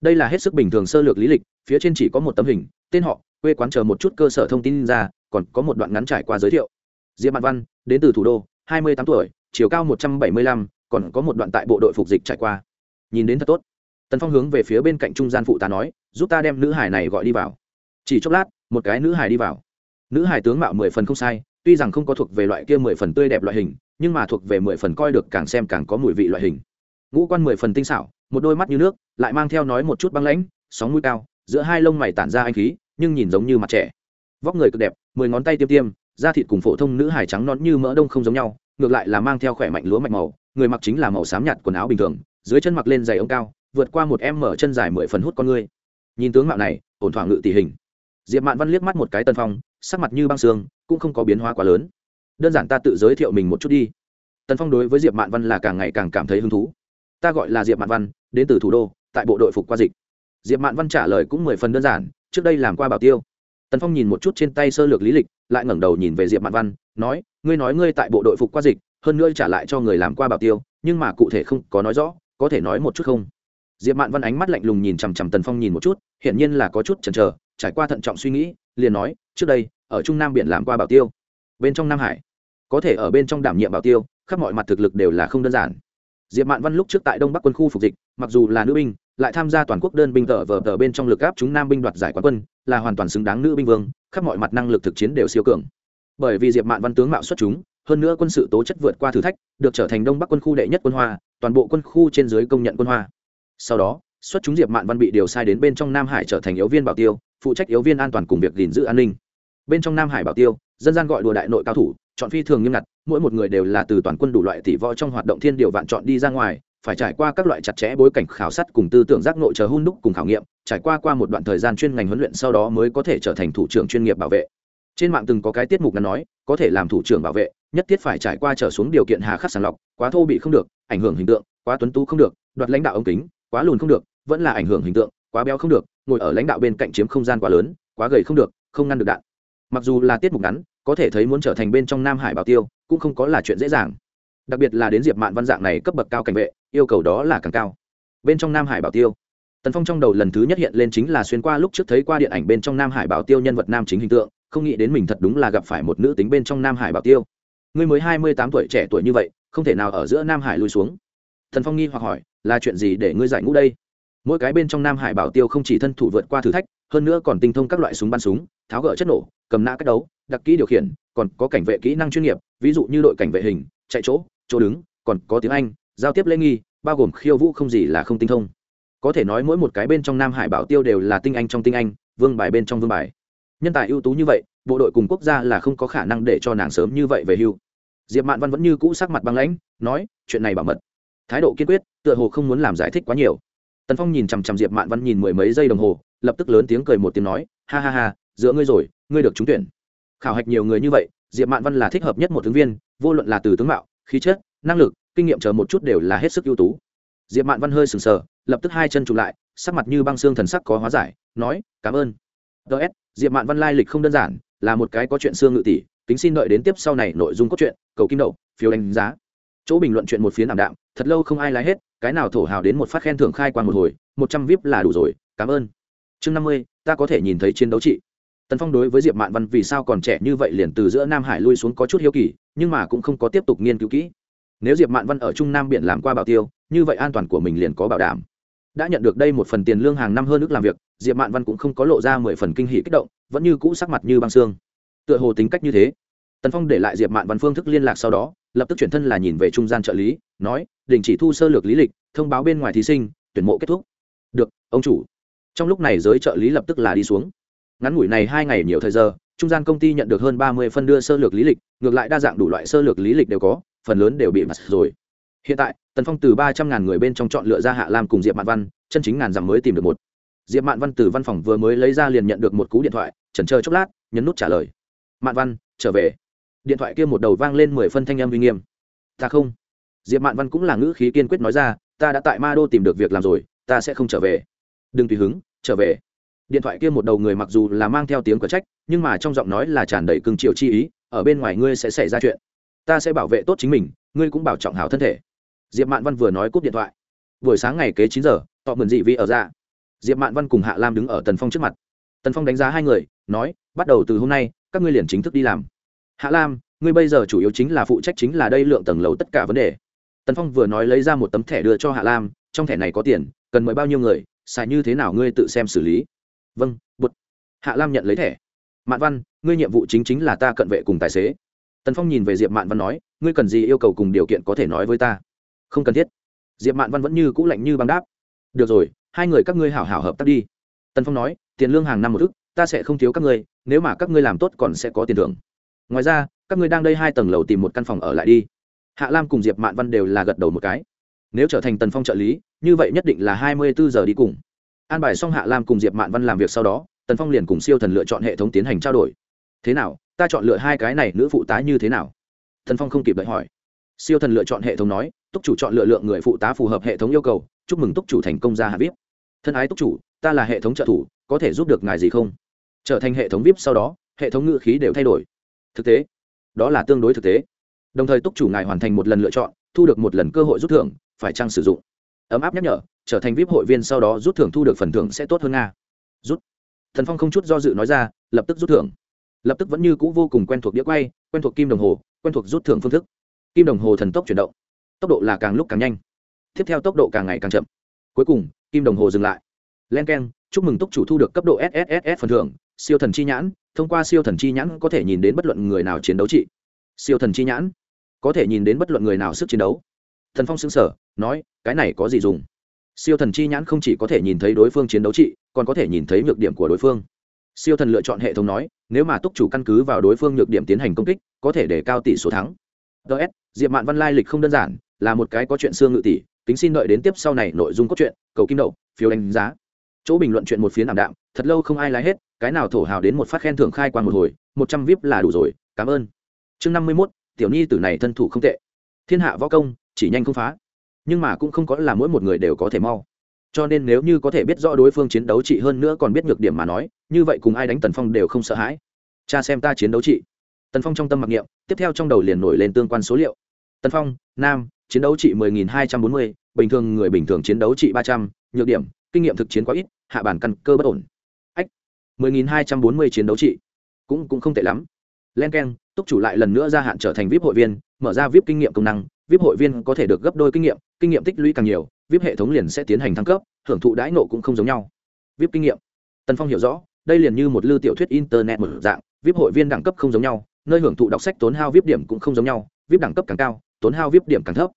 Đây là hết sức bình thường sơ lược lý lịch, phía trên chỉ có một tấm hình, tên họ, quê quán chờ một chút cơ sở thông tin ra, còn có một đoạn ngắn trải qua giới thiệu. Diệp mạn văn, đến từ thủ đô, hai mươi tám tuổi, chiều cao một trăm bảy mươi lăm, còn có một đoạn tại bộ đội phục dịch trải qua. Nhìn đến thật tốt. Tần phong hướng về phía bên cạnh trung gian phụ tá nói giúp ta đem nữ hải này gọi đi vào. Chỉ chốc lát, một cái nữ hải đi vào. Nữ hải tướng mạo mười phần không sai, tuy rằng không có thuộc về loại kia mười phần tươi đẹp loại hình, nhưng mà thuộc về mười phần coi được càng xem càng có mùi vị loại hình. Ngũ quan mười phần tinh xảo, một đôi mắt như nước, lại mang theo nói một chút băng lãnh, sóng mũi cao, giữa hai lông mày tản ra anh khí, nhưng nhìn giống như mặt trẻ. Vóc người cực đẹp, mười ngón tay tiêm tiêm, da thịt cùng phổ thông nữ hải trắng non như mỡ đông không giống nhau, ngược lại là mang theo khỏe mạnh lúa mạch màu, người mặc chính là màu xám nhạt quần áo bình thường, dưới chân mặc lên giày ống cao, vượt qua một em mở chân dài mười phần hút con ngươi nhìn tướng mạo này, ổn thỏa ngự tỷ hình. Diệp mạn văn liếc mắt một cái tân phong, sắc mặt như băng xương cũng không có biến hóa quá lớn. Đơn giản ta tự giới thiệu mình một chút đi. Tần phong đối với diệp mạn văn là càng ngày càng cảm thấy hứng thú. Ta gọi là diệp mạn văn, đến từ thủ đô, tại bộ đội phục qua dịch. Diệp mạn văn trả lời cũng mười phần đơn giản, trước đây làm qua bảo tiêu. Tần phong nhìn một chút trên tay sơ lược lý lịch, lại ngẩng đầu nhìn về diệp mạn văn, nói, ngươi nói ngươi tại bộ đội phục qua dịch, hơn nữa trả lại cho người làm qua bảo tiêu, nhưng mà cụ thể không có nói rõ, có thể nói một chút không? Diệp mạn văn ánh mắt lạnh lùng nhìn chằm chằm tần phong nhìn một chút, hiển nhiên là có chút chần chờ, trải qua thận trọng suy nghĩ, liền nói, trước đây, ở trung nam biển làm qua bảo tiêu, bên trong nam hải, có thể ở bên trong đảm nhiệm bảo tiêu, khắp mọi mặt thực lực đều là không đơn giản. Diệp mạn văn lúc trước tại đông bắc quân khu phục dịch, mặc dù là nữ binh, lại tham gia toàn quốc đơn binh tờ vờ tờ bên trong lực áp chúng nam binh đoạt giải quán quân, là hoàn toàn xứng đáng nữ binh vương, khắp mọi mặt năng lực thực chiến đều siêu cường. Bởi vì diệp mạn văn tướng mạo xuất chúng, hơn nữa quân sự tố chất vượt qua thử thách, được trở thành đông bắc quân khu đệ nhất quân hoa, toàn bộ quân khu trên dưới công nhận quân hoa sau đó, xuất chúng diệp mạn văn bị điều sai đến bên trong nam hải trở thành yếu viên bảo tiêu, phụ trách yếu viên an toàn cùng việc gìn giữ an ninh. Bên trong nam hải bảo tiêu, dân gian gọi đùa đại nội cao thủ, chọn phi thường nghiêm ngặt, mỗi một người đều là từ toàn quân đủ loại tỷ võ trong hoạt động thiên điều vạn chọn đi ra ngoài, phải trải qua các loại chặt chẽ bối cảnh khảo sát cùng tư tưởng giác nội chờ hôn đúc cùng khảo nghiệm, trải qua qua một đoạn thời gian chuyên ngành huấn luyện sau đó mới có thể trở thành thủ trưởng chuyên nghiệp bảo vệ. Trên mạng từng có cái tiết mục ngắn nói, có thể làm thủ trưởng bảo vệ, nhất thiết phải trải qua trở xuống điều kiện hà khắc sàng lọc, quá thô bị không được, ảnh hưởng hình tượng, quá tuấn tú không được, đoạt lãnh đạo ống kính quá lùn không được, vẫn là ảnh hưởng hình tượng, quá béo không được, ngồi ở lãnh đạo bên cạnh chiếm không gian quá lớn, quá gầy không được, không ngăn được đạn. Mặc dù là tiết mục ngắn, có thể thấy muốn trở thành bên trong nam hải bảo tiêu, cũng không có là chuyện dễ dàng. Đặc biệt là đến diệp mạn văn dạng này cấp bậc cao cảnh vệ, yêu cầu đó là càng cao. Bên trong nam hải bảo tiêu, tần phong trong đầu lần thứ nhất hiện lên chính là xuyên qua lúc trước thấy qua điện ảnh bên trong nam hải bảo tiêu nhân vật nam chính hình tượng, không nghĩ đến mình thật đúng là gặp phải một nữ tính bên trong nam hải bảo tiêu. Ngươi mới hai mươi tám tuổi trẻ tuổi như vậy, không thể nào ở giữa nam hải lui xuống. Thần phong nghi hoặc hỏi là chuyện gì để ngươi giải ngũ đây? Mỗi cái bên trong nam hải bảo tiêu không chỉ thân thủ vượt qua thử thách, hơn nữa còn tinh thông các loại súng bắn súng, tháo gỡ chất nổ, cầm nã cách đấu, đặc kỹ điều khiển, còn có cảnh vệ kỹ năng chuyên nghiệp, ví dụ như đội cảnh vệ hình, chạy chỗ chỗ đứng, còn có tiếng anh, giao tiếp lễ nghi, bao gồm khiêu vũ không gì là không tinh thông. Có thể nói mỗi một cái bên trong nam hải bảo tiêu đều là tinh anh trong tinh anh, vương bài bên trong vương bài. Nhân tài ưu tú như vậy, bộ đội cùng quốc gia là không có khả năng để cho nàng sớm như vậy về hưu. Diệp mạn văn vẫn như cũ sắc mặt băng lãnh, nói, chuyện này bảo mật thái độ kiên quyết, tựa hồ không muốn làm giải thích quá nhiều. Tần phong nhìn chằm chằm diệp mạn văn nhìn mười mấy giây đồng hồ, lập tức lớn tiếng cười một tiếng nói, ha ha ha, giữa ngươi rồi, ngươi được trúng tuyển. Khảo hạch nhiều người như vậy, diệp mạn văn là thích hợp nhất một ứng viên, vô luận là từ tướng mạo, khí chất, năng lực, kinh nghiệm chờ một chút đều là hết sức ưu tú. Diệp mạn văn hơi sừng sờ, lập tức hai chân chụp lại, sắc mặt như băng xương thần sắc có hóa giải, nói, cảm ơn. Ts diệp mạn văn lai lịch không đơn giản, là một cái có chuyện xương ngự tỷ, kính xin đợi đến tiếp sau này nội dung cốt truyện, cầu kim đậu, phiếu đánh giá. Chỗ bình luận chuyện một phiến ảm đạm thật lâu không ai lái hết, cái nào thổ hào đến một phát khen thưởng khai quan một hồi, một trăm vip là đủ rồi, cảm ơn. Chương năm mươi, ta có thể nhìn thấy chiến đấu trị tần phong đối với diệp mạn văn vì sao còn trẻ như vậy liền từ giữa nam hải lui xuống có chút hiếu kỳ, nhưng mà cũng không có tiếp tục nghiên cứu kỹ. Nếu diệp mạn văn ở trung nam biển làm qua bảo tiêu, như vậy an toàn của mình liền có bảo đảm. Đã nhận được đây một phần tiền lương hàng năm hơn ước làm việc, diệp mạn văn cũng không có lộ ra mười phần kinh hỷ kích động, vẫn như cũ sắc mặt như băng xương. Tựa hồ tính cách như thế. Tần phong để lại diệp mạn văn phương thức liên lạc sau đó, lập tức chuyển thân là nhìn về trung gian trợ lý nói, đình chỉ thu sơ lược lý lịch, thông báo bên ngoài thí sinh, tuyển mộ kết thúc. Được, ông chủ. Trong lúc này giới trợ lý lập tức là đi xuống. Ngắn ngủi này hai ngày nhiều thời giờ, trung gian công ty nhận được hơn ba mươi phân đưa sơ lược lý lịch, ngược lại đa dạng đủ loại sơ lược lý lịch đều có, phần lớn đều bị mặt rồi. Hiện tại, tần phong từ ba trăm ngàn người bên trong chọn lựa ra hạ lam cùng diệp mạn văn, chân chính ngàn dặm mới tìm được một. Diệp mạn văn từ văn phòng vừa mới lấy ra liền nhận được một cú điện thoại, chần chờ chốc lát, nhấn nút trả lời. Mạn văn, trở về. Điện thoại kia một đầu vang lên mười phân thanh âm uy nghiêm. Ta không diệp mạn văn cũng là ngữ khí kiên quyết nói ra, ta đã tại ma đô tìm được việc làm rồi, ta sẽ không trở về. Đừng tùy hứng, trở về. Điện thoại kia một đầu người mặc dù là mang theo tiếng cờ trách, nhưng mà trong giọng nói là tràn đầy cưng chiều chi ý, ở bên ngoài ngươi sẽ xảy ra chuyện. Ta sẽ bảo vệ tốt chính mình, ngươi cũng bảo trọng hảo thân thể. Diệp mạn văn vừa nói cúp điện thoại. Buổi sáng ngày kế chín giờ, tọ mượn dị vị ở ra diệp mạn văn cùng hạ lam đứng ở tần phong trước mặt. Tần phong đánh giá hai người, nói, bắt đầu từ hôm nay, các ngươi liền chính thức đi làm. Hạ lam, ngươi bây giờ chủ yếu chính là phụ trách chính là đây lượng tầng lầu tất cả vấn đề tần phong vừa nói lấy ra một tấm thẻ đưa cho hạ lam, trong thẻ này có tiền, cần mời bao nhiêu người, xài như thế nào ngươi tự xem xử lý. Vâng bụt. Hạ lam nhận lấy thẻ. Mạn văn, ngươi nhiệm vụ chính chính là ta cận vệ cùng tài xế. Tần phong nhìn về diệp mạn văn nói, ngươi cần gì yêu cầu cùng điều kiện có thể nói với ta? Không cần thiết. Diệp mạn văn vẫn như cũ lạnh như băng đáp. Được rồi, hai người các ngươi hảo hảo hợp tác đi. Tần phong nói, tiền lương hàng năm một thức, ta sẽ không thiếu các ngươi, nếu mà các ngươi làm tốt còn sẽ có tiền thưởng. Ngoài ra, các ngươi đang đây hai tầng lầu tìm một căn phòng ở lại đi hạ lam cùng diệp mạn văn đều là gật đầu một cái. Nếu trở thành tần phong trợ lý, như vậy nhất định là hai mươi bốn giờ đi cùng. An bài xong hạ lam cùng diệp mạn văn làm việc sau đó, tần phong liền cùng siêu thần lựa chọn hệ thống tiến hành trao đổi. Thế nào, ta chọn lựa hai cái này nữ phụ tá như thế nào? Tần phong không kịp đợi hỏi. Siêu thần lựa chọn hệ thống nói, túc chủ chọn lựa lượng người phụ tá phù hợp hệ thống yêu cầu, chúc mừng túc chủ thành công ra hạ vip. Thân ái túc chủ, ta là hệ thống trợ thủ, có thể giúp được ngài gì không? Trở thành hệ thống vip sau đó, hệ thống ngữ khí đều thay đổi. Thực tế, đó là tương đối thực tế đồng thời túc chủ ngài hoàn thành một lần lựa chọn, thu được một lần cơ hội rút thưởng, phải chăng sử dụng? Ấm áp nhắc nhở, trở thành vip hội viên sau đó rút thưởng thu được phần thưởng sẽ tốt hơn nga. Rút. Thần phong không chút do dự nói ra, lập tức rút thưởng. Lập tức vẫn như c ũ vô cùng quen thuộc đĩa quay, quen thuộc kim đồng hồ, quen thuộc rút thưởng phương thức. Kim đồng hồ thần tốc chuyển động. Tốc độ là càng lúc càng nhanh. Tiếp theo tốc độ càng ngày càng chậm. Cuối cùng, kim đồng hồ dừng lại. Len k e n chúc mừng túc chủ thu được cấp độ sss phần thưởng. Siêu thần chi nhãn, thông qua siêu thần chi nhãn có thể nhìn đến bất luận người nào chiến đấu trị. Siêu thần chi nhãn có thể nhìn đến bất luận người nào sức chiến đấu. Thần phong xứng sở nói, cái này có gì dùng? Siêu thần chi nhãn không chỉ có thể nhìn thấy đối phương chiến đấu trị, còn có thể nhìn thấy nhược điểm của đối phương. Siêu thần lựa chọn hệ thống nói, nếu mà túc chủ căn cứ vào đối phương nhược điểm tiến hành công kích, có thể để cao tỷ số thắng. Ts diệp mạn văn lai lịch không đơn giản, là một cái có chuyện xương ngự tỷ, kính xin đợi đến tiếp sau này nội dung cốt truyện, cầu kim đậu, phiếu đánh giá. Chỗ bình luận chuyện một phiến ảm đạm, thật lâu không ai lái hết, cái nào thổ hào đến một phát khen thưởng khai quan một hồi, một trăm vip là đủ rồi, cảm ơn. Chương năm mươi mốt tiểu nhi tử này thân thủ không tệ. Thiên hạ võ công, chỉ nhanh không phá. Nhưng mà cũng không có là mỗi một người đều có thể mau. Cho nên nếu như có thể biết rõ đối phương chiến đấu trị hơn nữa còn biết nhược điểm mà nói, như vậy cùng ai đánh tần phong đều không sợ hãi. Cha xem ta chiến đấu trị. Tần phong trong tâm mặc niệm, tiếp theo trong đầu liền nổi lên tương quan số liệu. Tần phong, nam, chiến đấu trị mười nghìn hai trăm bốn mươi, bình thường người bình thường chiến đấu trị ba trăm, nhược điểm, kinh nghiệm thực chiến quá ít, hạ bản căn cơ bất ổn. Ách, mười nghìn hai trăm bốn mươi chiến đấu trị. Cũng cũng không tệ lắm. Len k e n túc chủ lại lần nữa gia hạn trở thành vip hội viên, mở ra vip kinh nghiệm công năng, vip hội viên có thể được gấp đôi kinh nghiệm kinh nghiệm tích lũy càng nhiều, vip hệ thống liền sẽ tiến hành thăng cấp, hưởng thụ đãi nộ cũng không giống nhau. Vip kinh nghiệm. Tần phong hiểu rõ, đây liền như một lưu tiểu thuyết internet một dạng, vip hội viên đẳng cấp không giống nhau, nơi hưởng thụ đọc sách tốn hao vip điểm cũng không giống nhau, vip đẳng cấp càng cao, tốn hao vip điểm càng thấp.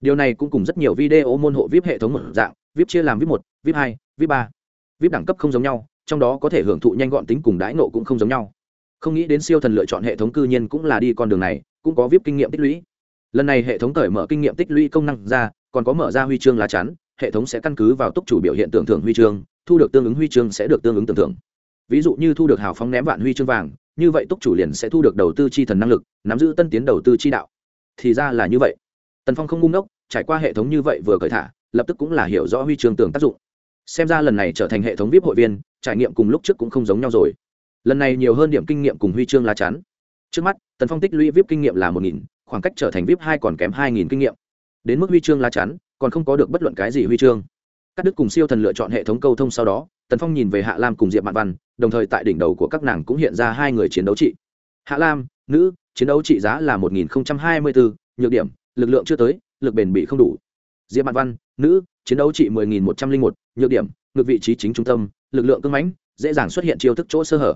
Điều này cũng cùng rất nhiều video môn hộ vip hệ thống một dạng, vip chia làm vip một, vip hai, vip ba. Vip đẳng cấp không giống nhau, trong đó có thể hưởng thụ nhanh gọn tính cùng đãi nộ cũng không giống nhau không nghĩ đến siêu thần lựa chọn hệ thống cư nhiên cũng là đi con đường này, cũng có vip kinh nghiệm tích lũy. Lần này hệ thống cởi mở kinh nghiệm tích lũy công năng ra, còn có mở ra huy chương lá chắn, hệ thống sẽ căn cứ vào túc chủ biểu hiện tưởng thưởng huy chương, thu được tương ứng huy chương sẽ được tương ứng tưởng thưởng. Ví dụ như thu được hào phóng ném vạn huy chương vàng, như vậy túc chủ liền sẽ thu được đầu tư chi thần năng lực, nắm giữ tân tiến đầu tư chi đạo. Thì ra là như vậy. Tần phong không ngung đốc trải qua hệ thống như vậy vừa cởi thả, lập tức cũng là hiểu rõ huy chương tưởng tác dụng. Xem ra lần này trở thành hệ thống vip hội viên, trải nghiệm cùng lúc trước cũng không giống nhau rồi lần này nhiều hơn điểm kinh nghiệm cùng huy chương lá chắn. Trước mắt, tần phong tích lũy vip kinh nghiệm là một nghìn, khoảng cách trở thành vip hai còn kém hai nghìn kinh nghiệm. Đến mức huy chương lá chắn, còn không có được bất luận cái gì huy chương. Các đức cùng siêu thần lựa chọn hệ thống câu thông sau đó, tần phong nhìn về hạ lam cùng diệp mạn văn, đồng thời tại đỉnh đầu của các nàng cũng hiện ra hai người chiến đấu trị. Hạ lam, nữ, chiến đấu trị giá là một nghìn hai mươi bốn nhược điểm, lực lượng chưa tới, lực bền bị không đủ. Diệp mạn văn, nữ, chiến đấu trị mười nghìn một trăm linh một, nhược điểm, ngược vị trí chính trung tâm, lực lượng cưng mãnh, dễ dàng xuất hiện chiêu thức chỗ sơ hở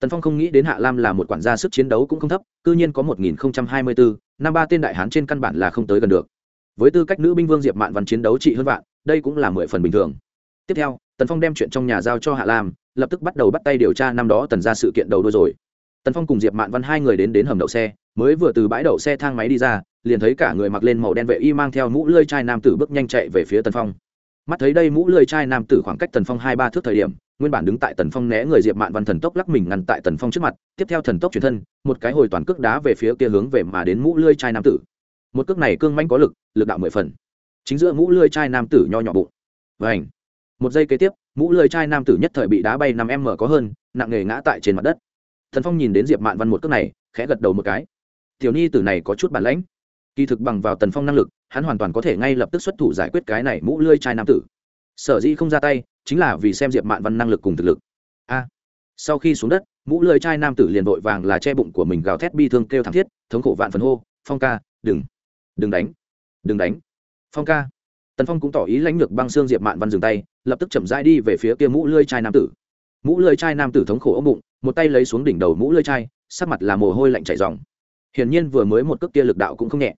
tần phong không nghĩ đến hạ lam là một quản gia sức chiến đấu cũng không thấp c nhiên có một nghìn hai mươi bốn năm ba tên đại hán trên căn bản là không tới gần được. Với tư cách nữ binh vương diệp mạn văn chiến đấu trị hơn vạn, đây cũng là mười phần bình thường. Tiếp theo, tần phong đem chuyện trong nhà giao cho hạ lam, lập tức bắt đầu bắt tay điều tra năm đó tần ra sự kiện đầu đôi rồi. Tần phong cùng diệp mạn văn hai người đến đến hầm đậu xe, mới vừa từ bãi đậu xe thang máy đi ra, liền thấy cả người mặc lên màu đen vệ y mang theo mũ lơi chai nam tử bước nhanh chạy về phía tần phong mắt thấy đây mũ lười chai nam tử khoảng cách tần phong hai ba thước thời điểm, nguyên bản đứng tại tần phong né người diệp mạn văn thần tốc lắc mình ngăn tại tần phong trước mặt, tiếp theo thần tốc chuyển thân, một cái hồi toàn cước đá về phía kia hướng về mà đến mũ lươi chai nam tử. Một cước này cương manh có lực lực đạo mười phần. Chính giữa mũ lươi chai nam tử nho nhỏ bụng. Vảnh một giây kế tiếp, mũ lươi chai nam tử nhất thời bị đá bay năm m có hơn, nặng nề ngã tại trên mặt đất. Thần phong nhìn đến diệp mạn văn một cước này, khẽ gật đầu một cái. Tiểu nhi tử này có chút bản lãnh. Kỳ thực bằng vào tần phong năng lực hắn hoàn toàn có thể ngay lập tức xuất thủ giải quyết cái này mũ lươi chai nam tử. Sở dĩ không ra tay, chính là vì xem diệp mạn văn năng lực cùng thực lực. A. Sau khi xuống đất, mũ lưỡi chai nam tử liền vội vàng là che bụng của mình gào thét bi thương kêu thảm thiết, thống khổ vạn phần hô, phong ca, đừng đừng đánh đừng đánh. Phong ca. Tần phong cũng tỏ ý lãnh lược băng xương diệp mạn văn dừng tay, lập tức chậm rãi đi về phía kia mũ lưỡi chai nam tử. Mũ lưỡi chai nam tử thống khổ ống bụng, một tay lấy xuống đỉnh đầu mũ lưỡi chai, sắc mặt là mồ hôi lạnh chảy dòng hiển nhiên vừa mới một cước kia lực đạo cũng không nhẹ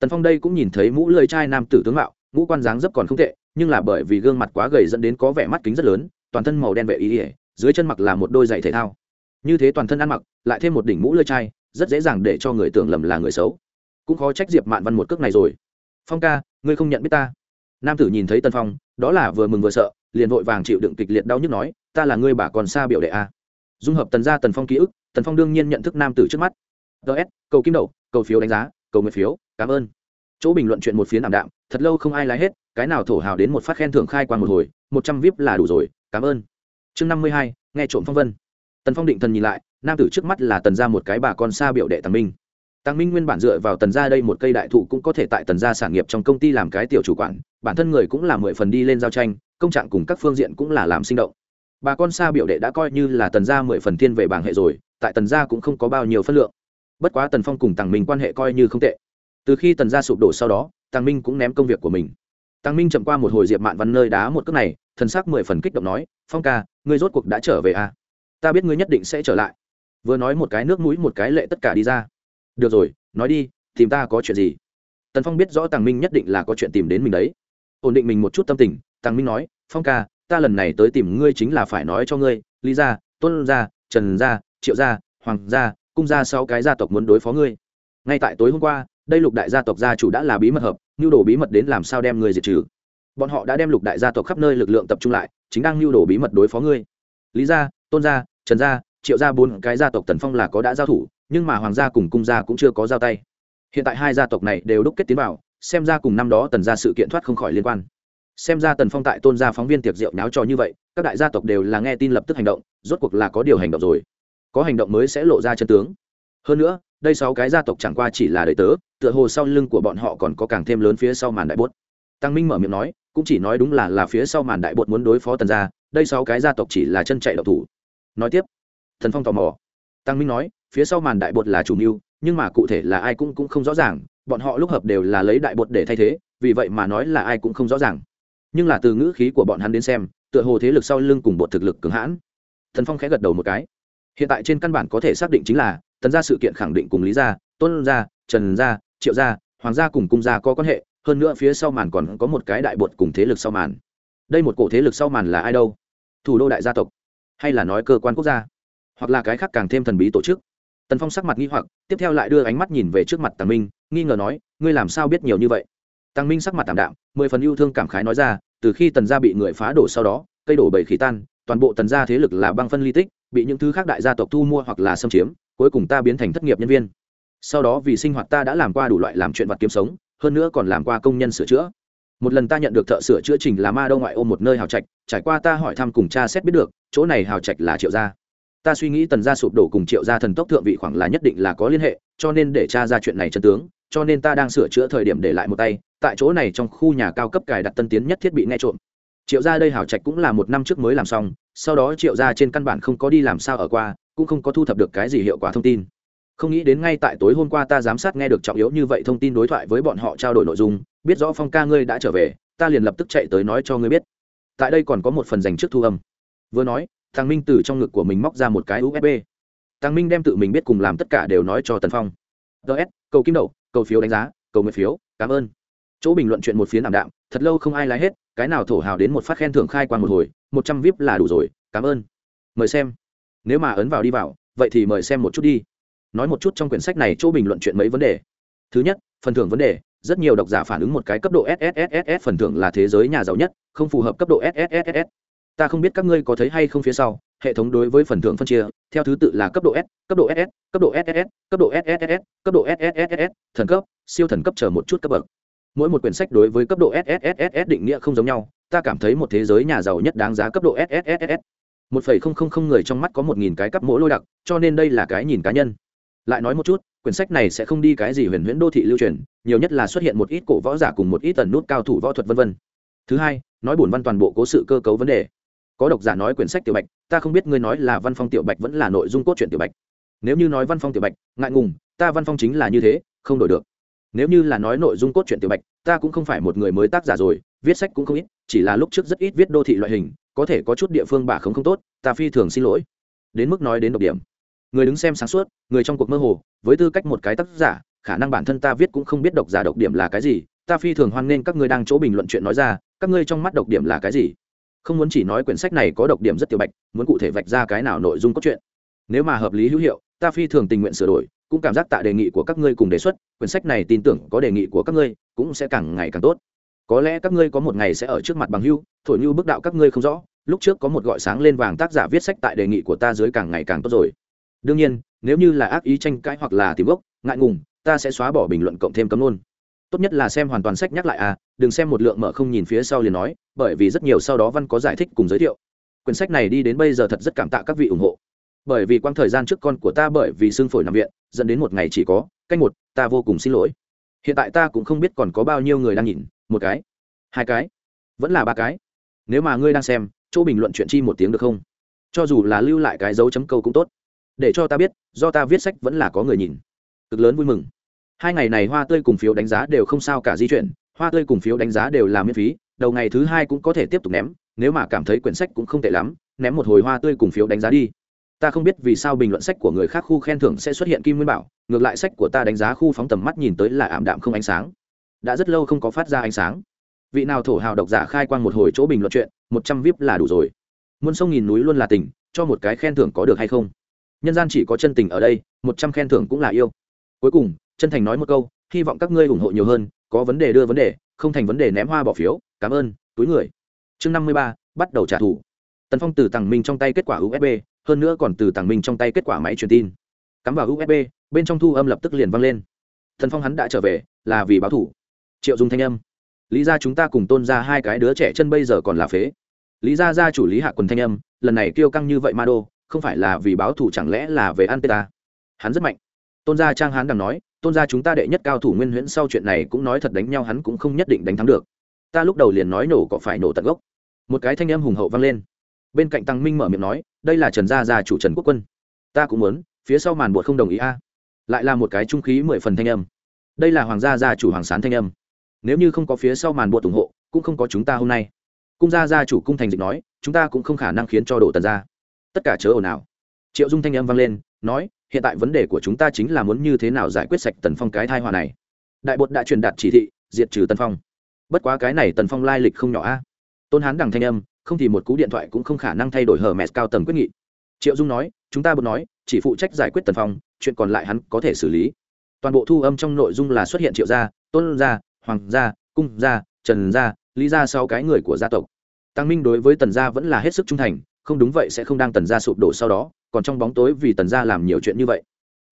tần phong đây cũng nhìn thấy mũ lơi chai nam tử tướng mạo, ngũ quan dáng dấp còn không tệ, nhưng là bởi vì gương mặt quá gầy dẫn đến có vẻ mắt kính rất lớn, toàn thân màu đen vệ ý ỉa, dưới chân mặc là một đôi giày thể thao. Như thế toàn thân ăn mặc, lại thêm một đỉnh mũ lơi chai, rất dễ dàng để cho người tưởng lầm là người xấu. Cũng khó trách diệp mạn văn một cước này rồi. Phong ca, ngươi không nhận biết ta. Nam tử nhìn thấy tân phong, đó là vừa mừng vừa sợ, liền vội vàng chịu đựng kịch liệt đau nhức nói, ta là ngươi bà còn xa biểu đệ a dung hợp tần ra tần phong ký ức, tần phong đương nhiên nhận thức nam tử trước mắt. Ts cầu kim đậu, cầu phiếu đánh giá cầu nguyện phiếu, cảm ơn. Chỗ bình luận chuyện một phiến ảm đạm, thật lâu không ai lái hết, cái nào thổ hào đến một phát khen thưởng khai quan một hồi, một trăm vip là đủ rồi, cảm ơn. Chương năm mươi hai, nghe trộm phong vân. Tần phong định thần nhìn lại, nam tử trước mắt là tần ra một cái bà con xa biểu đệ tàng minh. Tăng minh nguyên bản dựa vào tần gia đây một cây đại thụ cũng có thể tại tần gia sản nghiệp trong công ty làm cái tiểu chủ quản, bản thân người cũng là mười phần đi lên giao tranh, công trạng cùng các phương diện cũng là làm sinh động. Bà con xa biểu đệ đã coi như là tần gia mười phần thiên về bảng hệ rồi, tại tần gia cũng không có bao nhiêu phân lượng bất quá tần phong cùng tàng minh quan hệ coi như không tệ. Từ khi tần gia sụp đổ sau đó tàng minh cũng ném công việc của mình. Tàng minh chậm qua một hồi diệp mạn văn nơi đá một cước này, thần sắc mười phần kích động nói, phong ca, ngươi rốt cuộc đã trở về à? ta biết ngươi nhất định sẽ trở lại. Vừa nói một cái nước mũi một cái lệ tất cả đi ra. Được rồi, nói đi, tìm ta có chuyện gì? Tần phong biết rõ tàng minh nhất định là có chuyện tìm đến mình đấy. Ổn định mình một chút tâm tình tàng minh nói, phong ca, ta lần này tới tìm ngươi chính là phải nói cho ngươi, lý gia, tôn gia, trần gia, triệu gia, hoàng gia cung gia sau cái gia tộc muốn đối phó ngươi. Ngay tại tối hôm qua, đây lục đại gia tộc gia chủ đã là bí mật hợp nhu đồ bí mật đến làm sao đem ngươi diệt trừ? Bọn họ đã đem lục đại gia tộc khắp nơi lực lượng tập trung lại, chính đang nhu đồ bí mật đối phó ngươi. Lý gia, tôn gia, trần gia, triệu gia bốn cái gia tộc tần phong là có đã giao thủ, nhưng mà hoàng gia cùng cung gia cũng chưa có giao tay. Hiện tại hai gia tộc này đều đúc kết tiến vào, xem ra cùng năm đó tần gia sự kiện thoát không khỏi liên quan. Xem ra tần phong tại tôn gia phóng viên tiệc rượu náo trò như vậy, các đại gia tộc đều là nghe tin lập tức hành động, rốt cuộc là có điều hành động rồi có hành động mới sẽ lộ ra chân tướng. Hơn nữa, đây sáu cái gia tộc chẳng qua chỉ là đời tớ, tựa hồ sau lưng của bọn họ còn có càng thêm lớn phía sau màn đại bốt tăng minh mở miệng nói, cũng chỉ nói đúng là là phía sau màn đại bột muốn đối phó tần gia, đây sáu cái gia tộc chỉ là chân chạy độc thủ. Nói tiếp, thần phong tò mò. Tăng minh nói, phía sau màn đại bột là chủ mưu, nhưng mà cụ thể là ai cũng cũng không rõ ràng, bọn họ lúc hợp đều là lấy đại bột để thay thế, vì vậy mà nói là ai cũng không rõ ràng. Nhưng là từ ngữ khí của bọn hắn đến xem, tựa hồ thế lực sau lưng cùng bột thực lực cường hãn. Thần phong khẽ gật đầu một cái hiện tại trên căn bản có thể xác định chính là, tần gia sự kiện khẳng định cùng lý gia, tôn gia, trần gia, triệu gia, hoàng gia cùng cung gia có quan hệ, hơn nữa phía sau màn còn có một cái đại bột cùng thế lực sau màn. Đây một cổ thế lực sau màn là ai đâu? Thủ đô đại gia tộc, hay là nói cơ quan quốc gia? Hoặc là cái khác càng thêm thần bí tổ chức? Tần phong sắc mặt nghi hoặc, tiếp theo lại đưa ánh mắt nhìn về trước mặt tàng minh, nghi ngờ nói, ngươi làm sao biết nhiều như vậy? Tàng minh sắc mặt tạm đạm, mười phần yêu thương cảm khái nói ra, từ khi tần gia bị người phá đổ sau đó, cây đổ bầy khí tan, toàn bộ tần gia thế lực là băng phân ly tích bị những thứ khác đại gia tộc thu mua hoặc là xâm chiếm, cuối cùng ta biến thành thất nghiệp nhân viên. Sau đó vì sinh hoạt ta đã làm qua đủ loại làm chuyện vặt kiếm sống, hơn nữa còn làm qua công nhân sửa chữa. Một lần ta nhận được thợ sửa chữa trình là ma đâu ngoại ô một nơi hào trạch, trải qua ta hỏi thăm cùng cha xét biết được, chỗ này hào trạch là triệu gia. Ta suy nghĩ tần gia sụp đổ cùng triệu gia thần tốc thượng vị khoảng là nhất định là có liên hệ, cho nên để cha ra chuyện này chân tướng, cho nên ta đang sửa chữa thời điểm để lại một tay, tại chỗ này trong khu nhà cao cấp cài đặt tân tiến nhất thiết bị nghe trộm. Triệu gia đây hào trạch cũng là một năm trước mới làm xong sau đó triệu gia trên căn bản không có đi làm sao ở qua, cũng không có thu thập được cái gì hiệu quả thông tin. Không nghĩ đến ngay tại tối hôm qua ta giám sát nghe được trọng yếu như vậy thông tin đối thoại với bọn họ trao đổi nội dung, biết rõ phong ca ngươi đã trở về, ta liền lập tức chạy tới nói cho ngươi biết. Tại đây còn có một phần dành trước thu âm. Vừa nói, thằng minh từ trong ngực của mình móc ra một cái usb thằng minh đem tự mình biết cùng làm tất cả đều nói cho tần phong. Ts cầu kim đậu cầu phiếu đánh giá, cầu nguyện phiếu, cảm ơn. Chỗ bình luận chuyện một phiến ảm đạm, thật lâu không ai lái hết, cái nào thổ hào đến một phát khen thưởng khai quan một hồi một trăm vip là đủ rồi cảm ơn mời xem nếu mà ấn vào đi vào vậy thì mời xem một chút đi nói một chút trong quyển sách này chỗ bình luận chuyện mấy vấn đề thứ nhất phần thưởng vấn đề rất nhiều độc giả phản ứng một cái cấp độ sss phần thưởng là thế giới nhà giàu nhất không phù hợp cấp độ sss ta không biết các ngươi có thấy hay không phía sau hệ thống đối với phần thưởng phân chia theo thứ tự là cấp độ s cấp độ ss cấp độ ss cấp độ ss cấp độ ss thần cấp siêu thần cấp chờ một chút cấp bậc mỗi một quyển sách đối với cấp độ sss định nghĩa không giống nhau ta cảm thấy một thế giới nhà giàu nhất đáng giá cấp độ sss một phẩy không không không người trong mắt có một nghìn cái cấp mỗi lôi đặc cho nên đây là cái nhìn cá nhân lại nói một chút quyển sách này sẽ không đi cái gì huyền huyễn đô thị lưu truyền nhiều nhất là xuất hiện một ít cổ võ giả cùng một ít tần nút cao thủ võ thuật vân vân thứ hai nói bổn văn toàn bộ cố sự cơ cấu vấn đề có độc giả nói quyển sách tiểu bạch ta không biết ngươi nói là văn phong tiểu bạch vẫn là nội dung cốt truyện tiểu bạch nếu như nói văn phong tiểu bạch ngại ngùng ta văn phong chính là như thế không đổi được nếu như là nói nội dung cốt truyện tiểu bạch, ta cũng không phải một người mới tác giả rồi, viết sách cũng không ít, chỉ là lúc trước rất ít viết đô thị loại hình, có thể có chút địa phương bà không không tốt, ta phi thường xin lỗi. Đến mức nói đến độc điểm. Người đứng xem sáng suốt, người trong cuộc mơ hồ, với tư cách một cái tác giả, khả năng bản thân ta viết cũng không biết độc giả độc điểm là cái gì, ta phi thường hoan nghênh các ngươi đang chỗ bình luận chuyện nói ra, các ngươi trong mắt độc điểm là cái gì? Không muốn chỉ nói quyển sách này có độc điểm rất tiểu bạch, muốn cụ thể vạch ra cái nào nội dung cốt truyện. Nếu mà hợp lý hữu hiệu, ta phi thường tình nguyện sửa đổi cũng cảm giác tạ đề nghị của các ngươi cùng đề xuất, quyển sách này tin tưởng có đề nghị của các ngươi, cũng sẽ càng ngày càng tốt. Có lẽ các ngươi có một ngày sẽ ở trước mặt bằng hưu, thổi như bức đạo các ngươi không rõ, lúc trước có một gọi sáng lên vàng tác giả viết sách tại đề nghị của ta dưới càng ngày càng tốt rồi. Đương nhiên, nếu như là ác ý tranh cãi hoặc là tìm gốc, ngại ngùng, ta sẽ xóa bỏ bình luận cộng thêm cấm luôn. Tốt nhất là xem hoàn toàn sách nhắc lại à đừng xem một lượng mở không nhìn phía sau liền nói, bởi vì rất nhiều sau đó văn có giải thích cùng giới thiệu. Quyển sách này đi đến bây giờ thật rất cảm tạ các vị ủng hộ bởi vì quang thời gian trước con của ta bởi vì xương phổi nằm viện, dẫn đến một ngày chỉ có, cách một, ta vô cùng xin lỗi. Hiện tại ta cũng không biết còn có bao nhiêu người đang nhìn, một cái, hai cái, vẫn là ba cái. Nếu mà ngươi đang xem, chỗ bình luận chuyện chi một tiếng được không? Cho dù là lưu lại cái dấu chấm câu cũng tốt. Để cho ta biết, do ta viết sách vẫn là có người nhìn. Cực lớn vui mừng. Hai ngày này hoa tươi cùng phiếu đánh giá đều không sao cả di chuyển, hoa tươi cùng phiếu đánh giá đều là miễn phí, đầu ngày thứ hai cũng có thể tiếp tục ném, nếu mà cảm thấy quyển sách cũng không tệ lắm, ném một hồi hoa tươi cùng phiếu đánh giá đi ta không biết vì sao bình luận sách của người khác khu khen thưởng sẽ xuất hiện kim nguyên bảo, ngược lại sách của ta đánh giá khu phóng tầm mắt nhìn tới là ảm đạm không ánh sáng. Đã rất lâu không có phát ra ánh sáng. Vị nào thổ hào độc giả khai quang một hồi chỗ bình luận chuyện, một trăm vip là đủ rồi. Muôn sông nghìn núi luôn là tình, cho một cái khen thưởng có được hay không? Nhân gian chỉ có chân tình ở đây, một trăm khen thưởng cũng là yêu. Cuối cùng, chân thành nói một câu, hy vọng các ngươi ủng hộ nhiều hơn, có vấn đề đưa vấn đề, không thành vấn đề ném hoa bỏ phiếu, cảm ơn, túi người. Chương năm mươi ba, bắt đầu trả thù. Tần phong từ tàng minh trong tay kết quả usb hơn nữa còn từ tàng minh trong tay kết quả máy truyền tin. Cắm vào usb bên trong thu âm lập tức liền vang lên. Thần phong hắn đã trở về, là vì báo thủ. Triệu dùng thanh âm. Lý ra chúng ta cùng tôn ra hai cái đứa trẻ chân bây giờ còn là phế. Lý ra ra chủ lý hạ quần thanh âm, lần này kêu căng như vậy ma đô, không phải là vì báo thủ chẳng lẽ là về an tê ta? Hắn rất mạnh. Tôn gia trang hán đằng nói, tôn gia chúng ta đệ nhất cao thủ nguyên huyễn sau chuyện này cũng nói thật đánh nhau hắn cũng không nhất định đánh thắng được. Ta lúc đầu liền nói nổ có phải nổ tận gốc. Một cái thanh âm hùng hậu vang lên bên cạnh tăng minh mở miệng nói, đây là trần gia gia chủ trần quốc quân. Ta cũng muốn, phía sau màn bột không đồng ý a. Lại là một cái trung khí mười phần thanh âm. Đây là hoàng gia gia chủ hoàng sán thanh âm. Nếu như không có phía sau màn bột ủng hộ, cũng không có chúng ta hôm nay. Cung gia gia chủ cung thành dịch nói, chúng ta cũng không khả năng khiến cho đổ tần ra tất cả chớ ồn ào. Triệu dung thanh âm vang lên, nói, hiện tại vấn đề của chúng ta chính là muốn như thế nào giải quyết sạch tần phong cái thai hòa này. Đại bột đã truyền đạt chỉ thị, diệt trừ tần phong. Bất quá cái này tần phong lai lịch không nhỏ a. Tôn hán đằng thanh âm không thì một cú điện thoại cũng không khả năng thay đổi hờ mẹt cao tầng quyết nghị. Triệu dung nói, chúng ta bột nói, chỉ phụ trách giải quyết tần phong, chuyện còn lại hắn có thể xử lý. Toàn bộ thu âm trong nội dung là xuất hiện triệu gia, tôn gia, hoàng gia, cung gia, trần gia, lý gia sau cái người của gia tộc. Tăng minh đối với tần gia vẫn là hết sức trung thành, không đúng vậy sẽ không đang tần gia sụp đổ sau đó, còn trong bóng tối vì tần gia làm nhiều chuyện như vậy.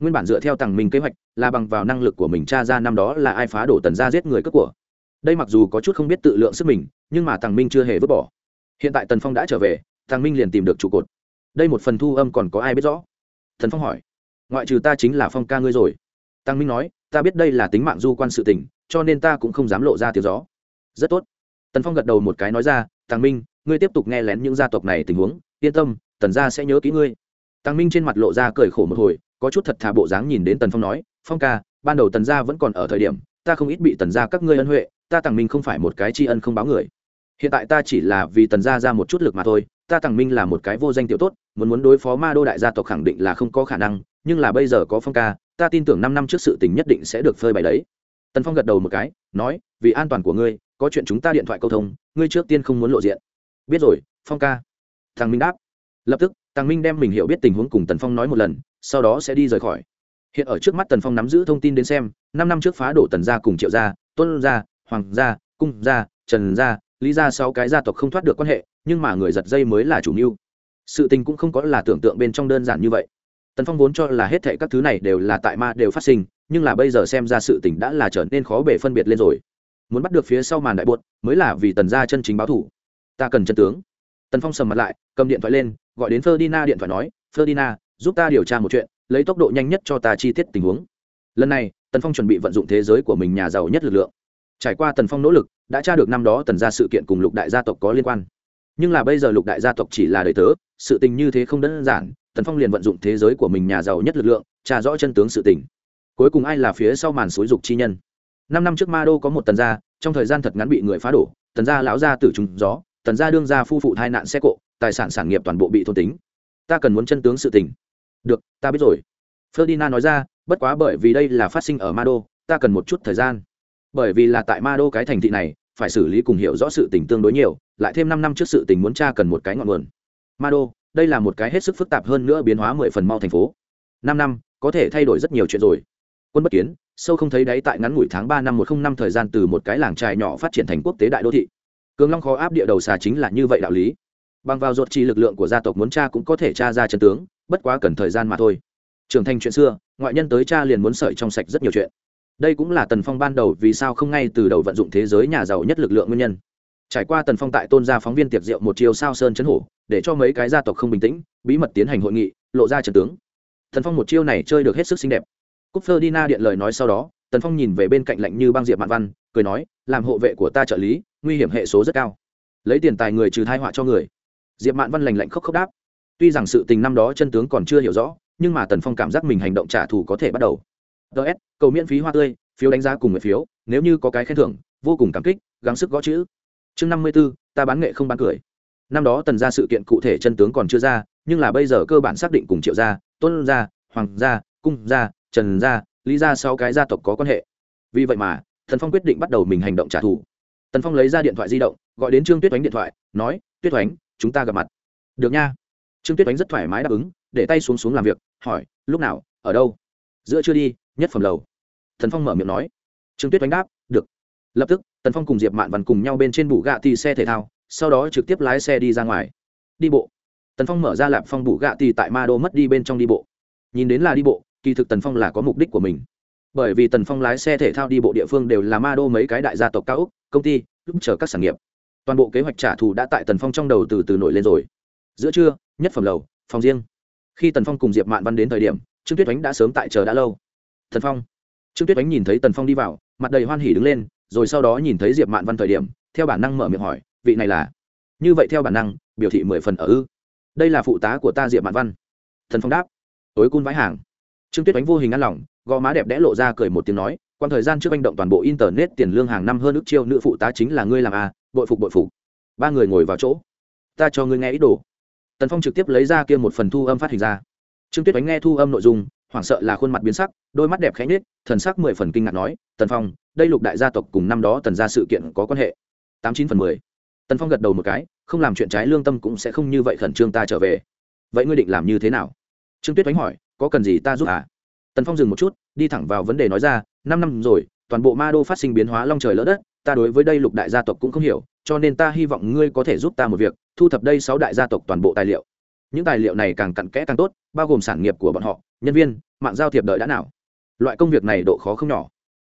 Nguyên bản dựa theo tàng minh kế hoạch, là bằng vào năng lực của mình cha ra năm đó là ai phá đổ tần gia giết người cướp của. Đây mặc dù có chút không biết tự lượng sức mình, nhưng mà tàng minh chưa hề vứt bỏ hiện tại tần phong đã trở về thằng minh liền tìm được trụ cột. Đây một phần thu âm còn có ai biết rõ? Thần phong hỏi. Ngoại trừ ta chính là phong ca ngươi rồi. Tăng minh nói, ta biết đây là tính mạng du quan sự tình, cho nên ta cũng không dám lộ ra tiếng gió. Rất tốt. Tần phong gật đầu một cái nói ra tăng minh, ngươi tiếp tục nghe lén những gia tộc này tình huống, yên tâm, tần gia sẽ nhớ kỹ ngươi. Tăng minh trên mặt lộ ra cười khổ một hồi, có chút thật thà bộ dáng nhìn đến tần phong nói, phong ca, ban đầu tần gia vẫn còn ở thời điểm, ta không ít bị tần gia các ngươi ân huệ, ta Tăng minh không phải một cái tri ân không báo người hiện tại ta chỉ là vì tần gia ra một chút lực mà thôi, ta tàng minh là một cái vô danh tiểu tốt, muốn muốn đối phó ma đô đại gia tộc khẳng định là không có khả năng, nhưng là bây giờ có phong ca, ta tin tưởng năm năm trước sự tình nhất định sẽ được phơi bày đấy. Tần phong gật đầu một cái, nói, vì an toàn của ngươi, có chuyện chúng ta điện thoại câu thông, ngươi trước tiên không muốn lộ diện. Biết rồi, phong ca. Thằng minh đáp. Lập tức, thằng minh đem mình hiểu biết tình huống cùng tần phong nói một lần, sau đó sẽ đi rời khỏi. Hiện ở trước mắt tần phong nắm giữ thông tin đến xem, năm năm trước phá đổ tần gia cùng triệu gia, tôn gia, hoàng gia, cung gia, trần gia lý gia sáu cái gia tộc không thoát được quan hệ, nhưng mà người giật dây mới là chủ mưu. Sự tình cũng không có là tưởng tượng bên trong đơn giản như vậy. Tần phong vốn cho là hết thệ các thứ này đều là tại ma đều phát sinh, nhưng là bây giờ xem ra sự tình đã là trở nên khó bể phân biệt lên rồi. Muốn bắt được phía sau màn đại bột mới là vì tần gia chân chính báo thủ. Ta cần chân tướng. Tần phong sầm mặt lại, cầm điện thoại lên, gọi đến ferdina điện thoại nói, ferdina, giúp ta điều tra một chuyện, lấy tốc độ nhanh nhất cho ta chi tiết tình huống. Lần này, tần phong chuẩn bị vận dụng thế giới của mình nhà giàu nhất lực lượng. Trải qua tần phong nỗ lực đã tra được năm đó tần gia sự kiện cùng lục đại gia tộc có liên quan. Nhưng là bây giờ lục đại gia tộc chỉ là đời tớ, sự tình như thế không đơn giản, tần phong liền vận dụng thế giới của mình nhà giàu nhất lực lượng, tra rõ chân tướng sự tình. Cuối cùng ai là phía sau màn xối dục chi nhân? Năm năm trước ma đô có một tần gia, trong thời gian thật ngắn bị người phá đổ, tần gia lão gia tử trùng gió, tần gia đương gia phu phụ tai nạn xe cộ, tài sản sản nghiệp toàn bộ bị thôn tính. Ta cần muốn chân tướng sự tình. Được, ta biết rồi. Ferdinand nói ra, bất quá bởi vì đây là phát sinh ở ma đô, ta cần một chút thời gian. Bởi vì là tại ma đô cái thành thị này phải xử lý cùng hiểu rõ sự tình tương đối nhiều, lại thêm năm năm trước sự tình muốn tra cần một cái ngọn nguồn. Ma đô, đây là một cái hết sức phức tạp hơn nữa biến hóa mười phần mau thành phố. Năm năm, có thể thay đổi rất nhiều chuyện rồi. Quân bất kiến, sâu không thấy đáy tại ngắn ngủi tháng ba năm một không năm thời gian từ một cái làng trài nhỏ phát triển thành quốc tế đại đô thị. Cường long khó áp địa đầu xà chính là như vậy đạo lý. Bằng vào ruột chi lực lượng của gia tộc muốn cha cũng có thể tra ra chân tướng, bất quá cần thời gian mà thôi. Trưởng thành chuyện xưa, ngoại nhân tới cha liền muốn sợi trong sạch rất nhiều chuyện đây cũng là tần phong ban đầu vì sao không ngay từ đầu vận dụng thế giới nhà giàu nhất lực lượng nguyên nhân. Trải qua tần phong tại tôn gia phóng viên tiệc rượu một chiều sao sơn chấn hổ, để cho mấy cái gia tộc không bình tĩnh, bí mật tiến hành hội nghị, lộ ra trần tướng. Tần phong một chiêu này chơi được hết sức xinh đẹp. Cúc dina điện lời nói sau đó, tần phong nhìn về bên cạnh lạnh như băng diệp mạn văn, cười nói, làm hộ vệ của ta trợ lý, nguy hiểm hệ số rất cao. Lấy tiền tài người trừ thai họa cho người. Diệp mạn văn lành lạnh khóc khóc đáp. Tuy rằng sự tình năm đó chân tướng còn chưa hiểu rõ, nhưng mà tần phong cảm giác mình hành động trả thù có thể bắt đầu ts cầu miễn phí hoa tươi, phiếu đánh giá cùng người phiếu, nếu như có cái khen thưởng, vô cùng cảm kích, gắng sức gõ chữ. Chương năm mươi b ố ta bán nghệ không bán cười. Năm đó tần ra sự kiện cụ thể chân tướng còn chưa ra, nhưng là bây giờ cơ bản xác định cùng triệu gia, tôn gia, hoàng gia, cung gia, trần gia, lý gia sáu cái gia tộc có quan hệ. Vì vậy mà thần phong quyết định bắt đầu mình hành động trả thù. Tần phong lấy ra điện thoại di động, gọi đến trương tuyết oánh điện thoại, nói, tuyết oánh, chúng ta gặp mặt. Được nha. Trương tuyết oánh rất thoải mái đáp ứng, để tay xuống xuống làm việc, hỏi, lúc nào, ở đâu? Giữa chưa đi nhất phẩm lầu. Thần phong mở miệng nói. Trương tuyết Đánh đáp, được. Lập tức, tần phong cùng diệp mạn văn cùng nhau bên trên bù gạ tì xe thể thao, sau đó trực tiếp lái xe đi ra ngoài. Đi bộ. Tần phong mở ra lạp phong bù gạ tì tại ma đô mất đi bên trong đi bộ. Nhìn đến là đi bộ, kỳ thực tần phong là có mục đích của mình. Bởi vì tần phong lái xe thể thao đi bộ địa phương đều là ma đô mấy cái đại gia tộc cao úc, công ty lúc chờ các sản nghiệp. Toàn bộ kế hoạch trả thù đã tại tần phong trong đầu từ từ nổi lên rồi. Giữa trưa, nhất phẩm lầu, phòng riêng. Khi tần phong cùng diệp mạn văn đến thời điểm, trương tuyết oánh đã sớm tại chờ đã lâu thần phong. Trương tuyết ánh nhìn thấy tần phong đi vào, mặt đầy hoan hỉ đứng lên, rồi sau đó nhìn thấy diệp mạn văn thời điểm, theo bản năng mở miệng hỏi, vị này là? Như vậy theo bản năng, biểu thị mười phần ở ư. Đây là phụ tá của ta diệp mạn văn. Thần phong đáp tối cun vãi hàng. Trương tuyết ánh vô hình ăn lòng, gò má đẹp đẽ lộ ra cười một tiếng nói quan thời gian trước anh động toàn bộ internet tiền lương hàng năm hơn ước chiêu nữ phụ tá chính là ngươi làm à bội phục bội phục. Ba người ngồi vào chỗ. Ta cho ngươi nghe ý đồ. Tần phong trực tiếp lấy ra kia một phần thu âm phát hình ra. Trương tuyết ánh nghe thu âm nội dung hoảng sợ là khuôn mặt biến sắc, đôi mắt đẹp khẽ nhết thần sắc mười phần kinh ngạc nói, tần phong, đây lục đại gia tộc cùng năm đó tần gia sự kiện có quan hệ? Tám chín phần mười. Tần phong gật đầu một cái, không làm chuyện trái lương tâm cũng sẽ không như vậy khẩn trương ta trở về. Vậy ngươi định làm như thế nào? Trương tuyết oánh hỏi, có cần gì ta giúp à tần phong dừng một chút, đi thẳng vào vấn đề nói ra, năm năm rồi, toàn bộ ma đô phát sinh biến hóa long trời lỡ đất, ta đối với đây lục đại gia tộc cũng không hiểu, cho nên ta hy vọng ngươi có thể giúp ta một việc, thu thập đây sáu đại gia tộc toàn bộ tài liệu những tài liệu này càng cặn kẽ càng tốt, bao gồm sản nghiệp của bọn họ, nhân viên, mạng giao thiệp đợi đã nào. Loại công việc này độ khó không nhỏ.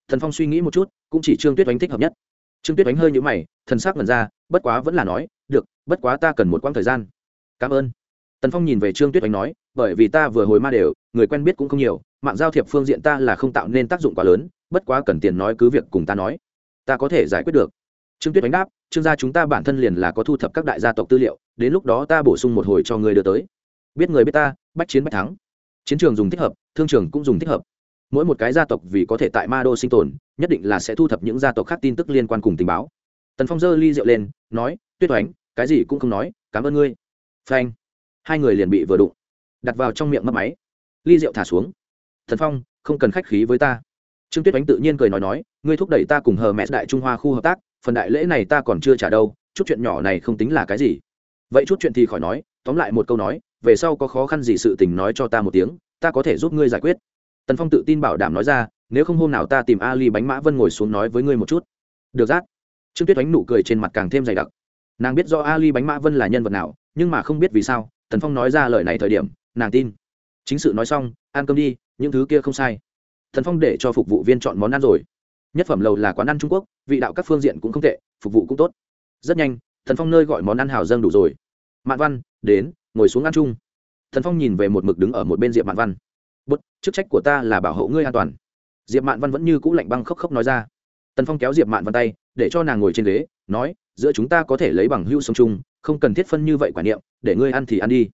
Thần phong suy nghĩ một chút, cũng chỉ trương tuyết oánh thích hợp nhất. Trương tuyết oánh hơi nhũ mày, thần sắc ngần ra, bất quá vẫn là nói, được, bất quá ta cần một quãng thời gian. Cảm ơn. Tần phong nhìn về trương tuyết oánh nói, bởi vì ta vừa hồi ma đều, người quen biết cũng không nhiều, mạng giao thiệp phương diện ta là không tạo nên tác dụng quá lớn, bất quá cần tiền nói cứ việc cùng ta nói. Ta có thể giải quyết được trương tuyết đánh đáp, trương gia chúng ta bản thân liền là có thu thập các đại gia tộc tư liệu, đến lúc đó ta bổ sung một hồi cho người đưa tới. Biết người biết ta, bách chiến bách thắng. Chiến trường dùng thích hợp, thương trường cũng dùng thích hợp. Mỗi một cái gia tộc vì có thể tại ma đô sinh tồn, nhất định là sẽ thu thập những gia tộc khác tin tức liên quan cùng tình báo. Tần phong giơ ly rượu lên, nói, tuyết oánh, cái gì cũng không nói, cảm ơn ngươi. Phanh. Hai người liền bị vừa đụng. Đặt vào trong miệng mất máy. Ly rượu thả xuống. Thần phong, không cần khách khí với ta. Trương tuyết oánh tự nhiên cười nói nói, ngươi thúc đẩy ta cùng hờ mẹ đại trung hoa khu hợp tác phần đại lễ này ta còn chưa trả đâu, chút chuyện nhỏ này không tính là cái gì. Vậy chút chuyện thì khỏi nói, tóm lại một câu nói, về sau có khó khăn gì sự tình nói cho ta một tiếng, ta có thể giúp ngươi giải quyết. Tần phong tự tin bảo đảm nói ra, nếu không hôm nào ta tìm ali bánh mã vân ngồi xuống nói với ngươi một chút. Được rác. trương tuyết đánh nụ cười trên mặt càng thêm dày đặc. Nàng biết do ali bánh mã vân là nhân vật nào, nhưng mà không biết vì sao, tần phong nói ra lời này thời điểm, nàng tin. Chính sự nói xong, ăn cơm đi, những thứ kia không sai. Thần phong để cho phục vụ viên chọn món ăn rồi nhất phẩm lầu là quán ăn trung quốc vị đạo các phương diện cũng không tệ phục vụ cũng tốt. Rất nhanh thần phong nơi gọi món ăn hào dâng đủ rồi. Mạn văn đến ngồi xuống ăn chung. Thần phong nhìn về một mực đứng ở một bên diệp mạn văn. Bất, chức trách của ta là bảo hộ ngươi an toàn. Diệp mạn văn vẫn như cũ lạnh băng khóc khóc nói ra. Tần phong kéo diệp mạn văn tay để cho nàng ngồi trên ghế nói giữa chúng ta có thể lấy bằng hưu sống chung không cần thiết phân như vậy quả niệm để ngươi ăn thì ăn đi.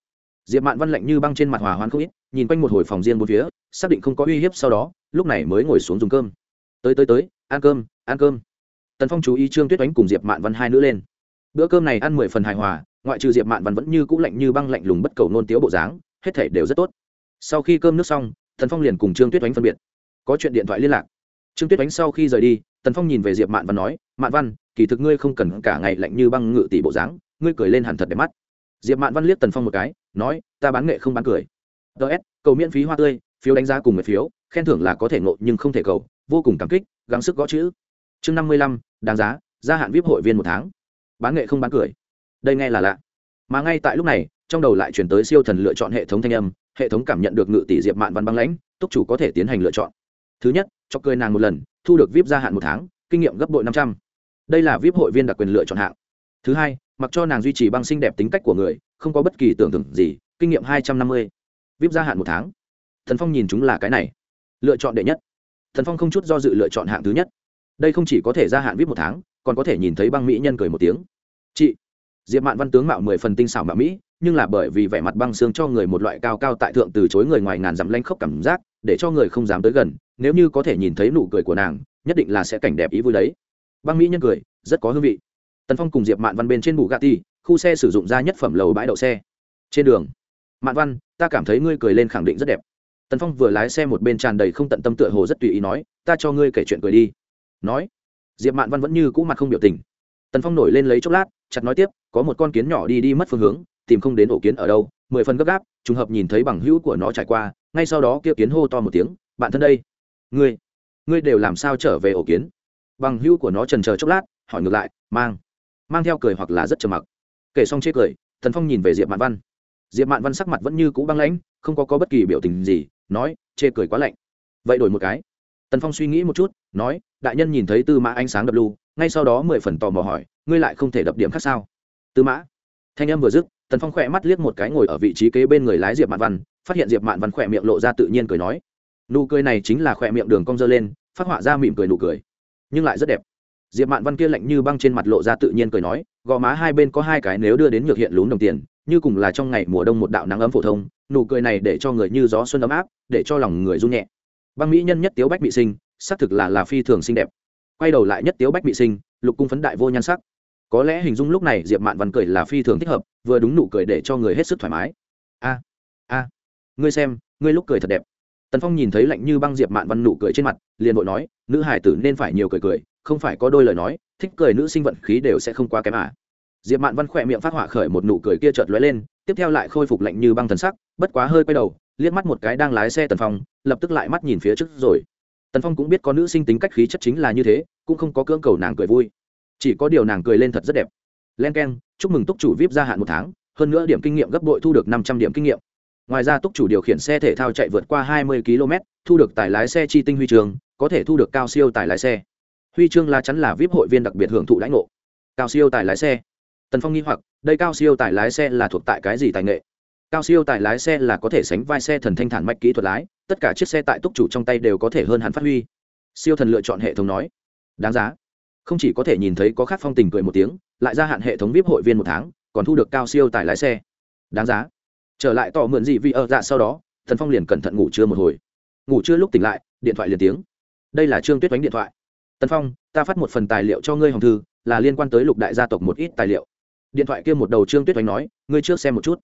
Diệp mạn văn lạnh như băng trên mặt hòa hoan không ít nhìn quanh một hồi phòng riêng bốn phía xác định không có uy hiếp sau đó lúc này mới ngồi xuống dùng cơm. Tới tới tới ăn cơm ăn cơm. Tần phong chú ý trương tuyết oánh cùng diệp mạn văn hai nữ lên. Bữa cơm này ăn mười phần hài hòa, ngoại trừ diệp mạn văn vẫn như cũ lạnh như băng lạnh lùng bất cầu nôn tiếu bộ dáng, hết thể đều rất tốt. Sau khi cơm nước xong, tần phong liền cùng trương tuyết oánh phân biệt. Có chuyện điện thoại liên lạc. Trương tuyết oánh sau khi rời đi, tần phong nhìn về diệp mạn văn nói, mạn văn, kỳ thực ngươi không cần cả ngày lạnh như băng ngự tỷ bộ dáng, ngươi cười lên hẳn thật đẹp mắt. Diệp mạn văn liếc tần phong một cái, nói, ta bán nghệ không bán cười. Ts cầu miễn phí hoa tươi, phiếu đánh giá cùng một phiếu, khen thưởng là có thể ngộ nhưng không thể cầu vô cùng cảm kích, gắng sức gõ chữ. Chương năm mươi lăm, đáng giá, gia hạn vip hội viên một tháng. Bán nghệ không bán cười. Đây nghe là lạ. Mà ngay tại lúc này, trong đầu lại chuyển tới siêu thần lựa chọn hệ thống thanh âm, hệ thống cảm nhận được ngự tỷ diệp mạn văn băng lãnh, túc chủ có thể tiến hành lựa chọn. Thứ nhất, cho cười nàng một lần, thu được vip gia hạn một tháng, kinh nghiệm gấp bội năm trăm. Đây là vip hội viên đặc quyền lựa chọn hạng. Thứ hai, mặc cho nàng duy trì băng xinh đẹp tính cách của người, không có bất kỳ tưởng tượng gì, kinh nghiệm hai trăm năm mươi. Vip gia hạn một tháng. Thần phong nhìn chúng là cái này. Lựa chọn đệ nhất thần phong không chút do dự lựa chọn hạng thứ nhất. Đây không chỉ có thể gia hạn vip một tháng, còn có thể nhìn thấy băng mỹ nhân cười một tiếng. Chị, diệp mạn văn tướng mạo mười phần tinh xảo mạo mỹ, nhưng là bởi vì vẻ mặt băng xương cho người một loại cao cao tại thượng từ chối người ngoài ngàn dặm lanh khóc cảm giác, để cho người không dám tới gần, nếu như có thể nhìn thấy nụ cười của nàng, nhất định là sẽ cảnh đẹp ý vui đấy. Băng mỹ nhân cười, rất có hương vị. Tần phong cùng diệp mạn văn bên trên bù gati khu xe sử dụng ra nhất phẩm lầu bãi đậu xe. Trên đường, mạn văn, ta cảm thấy ngươi cười lên khẳng định rất đẹp tần phong vừa lái xe một bên tràn đầy không tận tâm tựa hồ rất tùy ý nói, ta cho ngươi kể chuyện cười đi. Nói, diệp mạn văn vẫn như cũ mặt không biểu tình. Tần phong nổi lên lấy chốc lát, chặt nói tiếp, có một con kiến nhỏ đi đi mất phương hướng, tìm không đến ổ kiến ở đâu, mười phần gấp gáp, trùng hợp nhìn thấy bằng hữu của nó trải qua, ngay sau đó kia kiến hô to một tiếng, bạn thân đây, ngươi ngươi đều làm sao trở về ổ kiến? Bằng hữu của nó trần chờ chốc lát, hỏi ngược lại, mang mang theo cười hoặc là rất trầm mặc. Kể xong chê cười, Tần phong nhìn về diệp mạn văn. Diệp mạn văn sắc mặt vẫn như cũ băng lãnh không có, có bất kỳ biểu tình gì nói chê cười quá lạnh. Vậy đổi một cái. Tần phong suy nghĩ một chút nói đại nhân nhìn thấy tư mã ánh sáng đập lưu ngay sau đó mười phần tò mò hỏi ngươi lại không thể đập điểm khác sao? Tư mã. Thanh âm vừa dứt tần phong khỏe mắt liếc một cái ngồi ở vị trí kế bên người lái diệp mạn văn phát hiện diệp mạn văn khỏe miệng lộ ra tự nhiên cười nói nụ cười này chính là khỏe miệng đường cong dơ lên phát họa ra mỉm cười nụ cười nhưng lại rất đẹp. Diệp mạn văn kia lạnh như băng trên mặt lộ ra tự nhiên cười nói gò má hai bên có hai cái nếu đưa đến ngược hiện lún đồng tiền như cùng là trong ngày mùa đông một đạo nắng ấm phổ thông, nụ cười này để cho người như gió xuân ấm áp, để cho lòng người run nhẹ. Băng mỹ nhân nhất tiếu bách bị sinh, xác thực là là phi thường xinh đẹp. Quay đầu lại nhất tiếu bách bị sinh, lục cung phấn đại vô nhan sắc. Có lẽ hình dung lúc này diệp mạn văn cười là phi thường thích hợp, vừa đúng nụ cười để cho người hết sức thoải mái. A a, ngươi xem, ngươi lúc cười thật đẹp. Tần phong nhìn thấy lạnh như băng diệp mạn văn nụ cười trên mặt, liền vội nói, nữ hải tử nên phải nhiều cười cười, không phải có đôi lời nói, thích cười nữ sinh vận khí đều sẽ không quá kém à diệp mạn văn khỏe miệng phát họa khởi một nụ cười kia chợt lóe lên, tiếp theo lại khôi phục lạnh như băng thần sắc, bất quá hơi quay đầu, liếc mắt một cái đang lái xe tần phong, lập tức lại mắt nhìn phía trước rồi. Tần phong cũng biết có nữ sinh tính cách khí chất chính là như thế, cũng không có cưỡng cầu nàng cười vui. Chỉ có điều nàng cười lên thật rất đẹp. Len k e n chúc mừng túc chủ vip gia hạn một tháng, hơn nữa điểm kinh nghiệm gấp bội thu được năm trăm điểm kinh nghiệm. Ngoài ra túc chủ điều khiển xe thể thao chạy vượt qua hai mươi km thu được tài lái xe chi tinh huy trường có thể thu được cao siêu tài lái xe. Huy chương lá chắn là vip hội viên đặc biệt hưởng thụ đãi ngộ. Cao siêu tài lái xe tần phong nghi hoặc, đây cao siêu tài lái xe là thuộc tại cái gì tài nghệ? Cao siêu tài lái xe là có thể sánh vai xe thần thanh thản mạch kỹ thuật lái, tất cả chiếc xe tại túc chủ trong tay đều có thể hơn hắn phát huy. Siêu thần lựa chọn hệ thống nói. Đáng giá. Không chỉ có thể nhìn thấy có khác phong tình cười một tiếng, lại gia hạn hệ thống vip hội viên một tháng, còn thu được cao siêu tài lái xe. Đáng giá. Trở lại tỏ mượn gì vì ở dạ sau đó thần phong liền cẩn thận ngủ trưa một hồi. Ngủ trưa lúc tỉnh lại, điện thoại liền tiếng. Đây là trương tuyết đánh điện thoại. Tần phong, ta phát một phần tài liệu cho ngươi hồng thư, là liên quan tới lục đại gia tộc một ít tài liệu điện thoại kia một đầu trương tuyết oanh nói, ngươi trước xem một chút.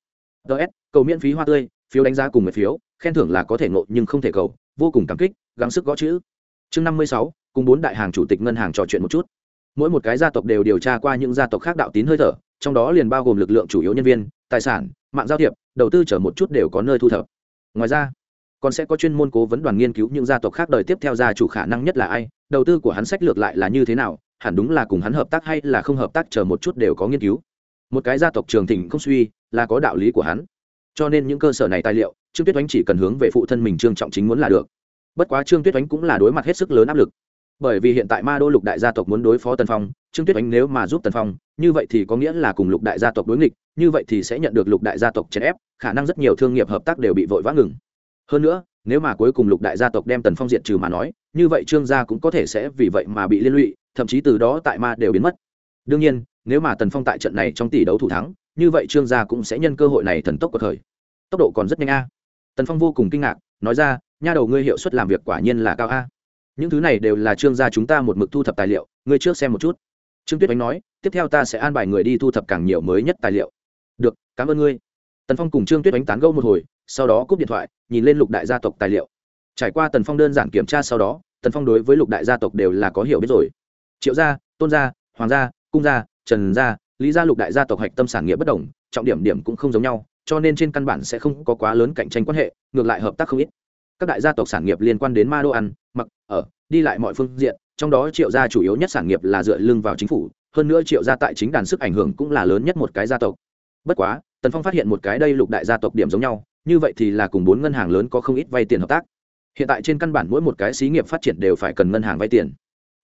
Ts cầu miễn phí hoa tươi, phiếu đánh giá cùng một phiếu, khen thưởng là có thể ngộ nhưng không thể cầu, vô cùng cảm kích, gắng sức gõ chữ. Chương năm mươi sáu, cùng bốn đại hàng chủ tịch ngân hàng trò chuyện một chút. Mỗi một cái gia tộc đều điều tra qua những gia tộc khác đạo tín hơi thở, trong đó liền bao gồm lực lượng chủ yếu nhân viên, tài sản, mạng giao thiệp, đầu tư chở một chút đều có nơi thu thập. Ngoài ra, còn sẽ có chuyên môn cố vấn đoàn nghiên cứu những gia tộc khác đời tiếp theo gia chủ khả năng nhất là ai, đầu tư của hắn sách lược lại là như thế nào, hẳn đúng là cùng hắn hợp tác hay là không hợp tác chờ một chút đều có nghiên cứu một cái gia tộc trường thịnh không suy, là có đạo lý của hắn. Cho nên những cơ sở này tài liệu, trương tuyết oánh chỉ cần hướng về phụ thân mình trương trọng chính muốn là được. Bất quá trương tuyết oánh cũng là đối mặt hết sức lớn áp lực. Bởi vì hiện tại ma đô lục đại gia tộc muốn đối phó tần phong, trương tuyết oánh nếu mà giúp tần phong, như vậy thì có nghĩa là cùng lục đại gia tộc đối nghịch, như vậy thì sẽ nhận được lục đại gia tộc chèn ép, khả năng rất nhiều thương nghiệp hợp tác đều bị vội vã ngừng. Hơn nữa, nếu mà cuối cùng lục đại gia tộc đem tần phong diện trừ mà nói, như vậy trương gia cũng có thể sẽ vì vậy mà bị liên lụy, thậm chí từ đó tại ma đều biến mất đương nhiên, nếu mà tần phong tại trận này trong tỷ đấu thủ thắng, như vậy trương gia cũng sẽ nhân cơ hội này thần tốc của thời tốc độ còn rất nhanh a. Tần phong vô cùng kinh ngạc, nói ra, nha đầu ngươi hiệu suất làm việc quả nhiên là cao a. Những thứ này đều là trương gia chúng ta một mực thu thập tài liệu, ngươi trước xem một chút. Trương tuyết ánh nói, tiếp theo ta sẽ an bài người đi thu thập càng nhiều mới nhất tài liệu. Được, cảm ơn ngươi. Tần phong cùng trương tuyết ánh tán gâu một hồi, sau đó cúp điện thoại, nhìn lên lục đại gia tộc tài liệu. Trải qua tần phong đơn giản kiểm tra sau đó, tần phong đối với lục đại gia tộc đều là có hiểu biết rồi. Triệu gia, tôn gia, hoàng gia cung gia, trần gia, lý gia lục đại gia tộc hạch tâm sản nghiệp bất đồng, trọng điểm điểm cũng không giống nhau, cho nên trên căn bản sẽ không có quá lớn cạnh tranh quan hệ, ngược lại hợp tác không ít. Các đại gia tộc sản nghiệp liên quan đến ma đô ăn, mặc, ở, đi lại mọi phương diện, trong đó triệu gia chủ yếu nhất sản nghiệp là dựa lưng vào chính phủ, hơn nữa triệu gia tại chính đàn sức ảnh hưởng cũng là lớn nhất một cái gia tộc. Bất quá, tần phong phát hiện một cái đây lục đại gia tộc điểm giống nhau, như vậy thì là cùng bốn ngân hàng lớn có không ít vay tiền hợp tác. Hiện tại trên căn bản mỗi một cái xí nghiệp phát triển đều phải cần ngân hàng vay tiền.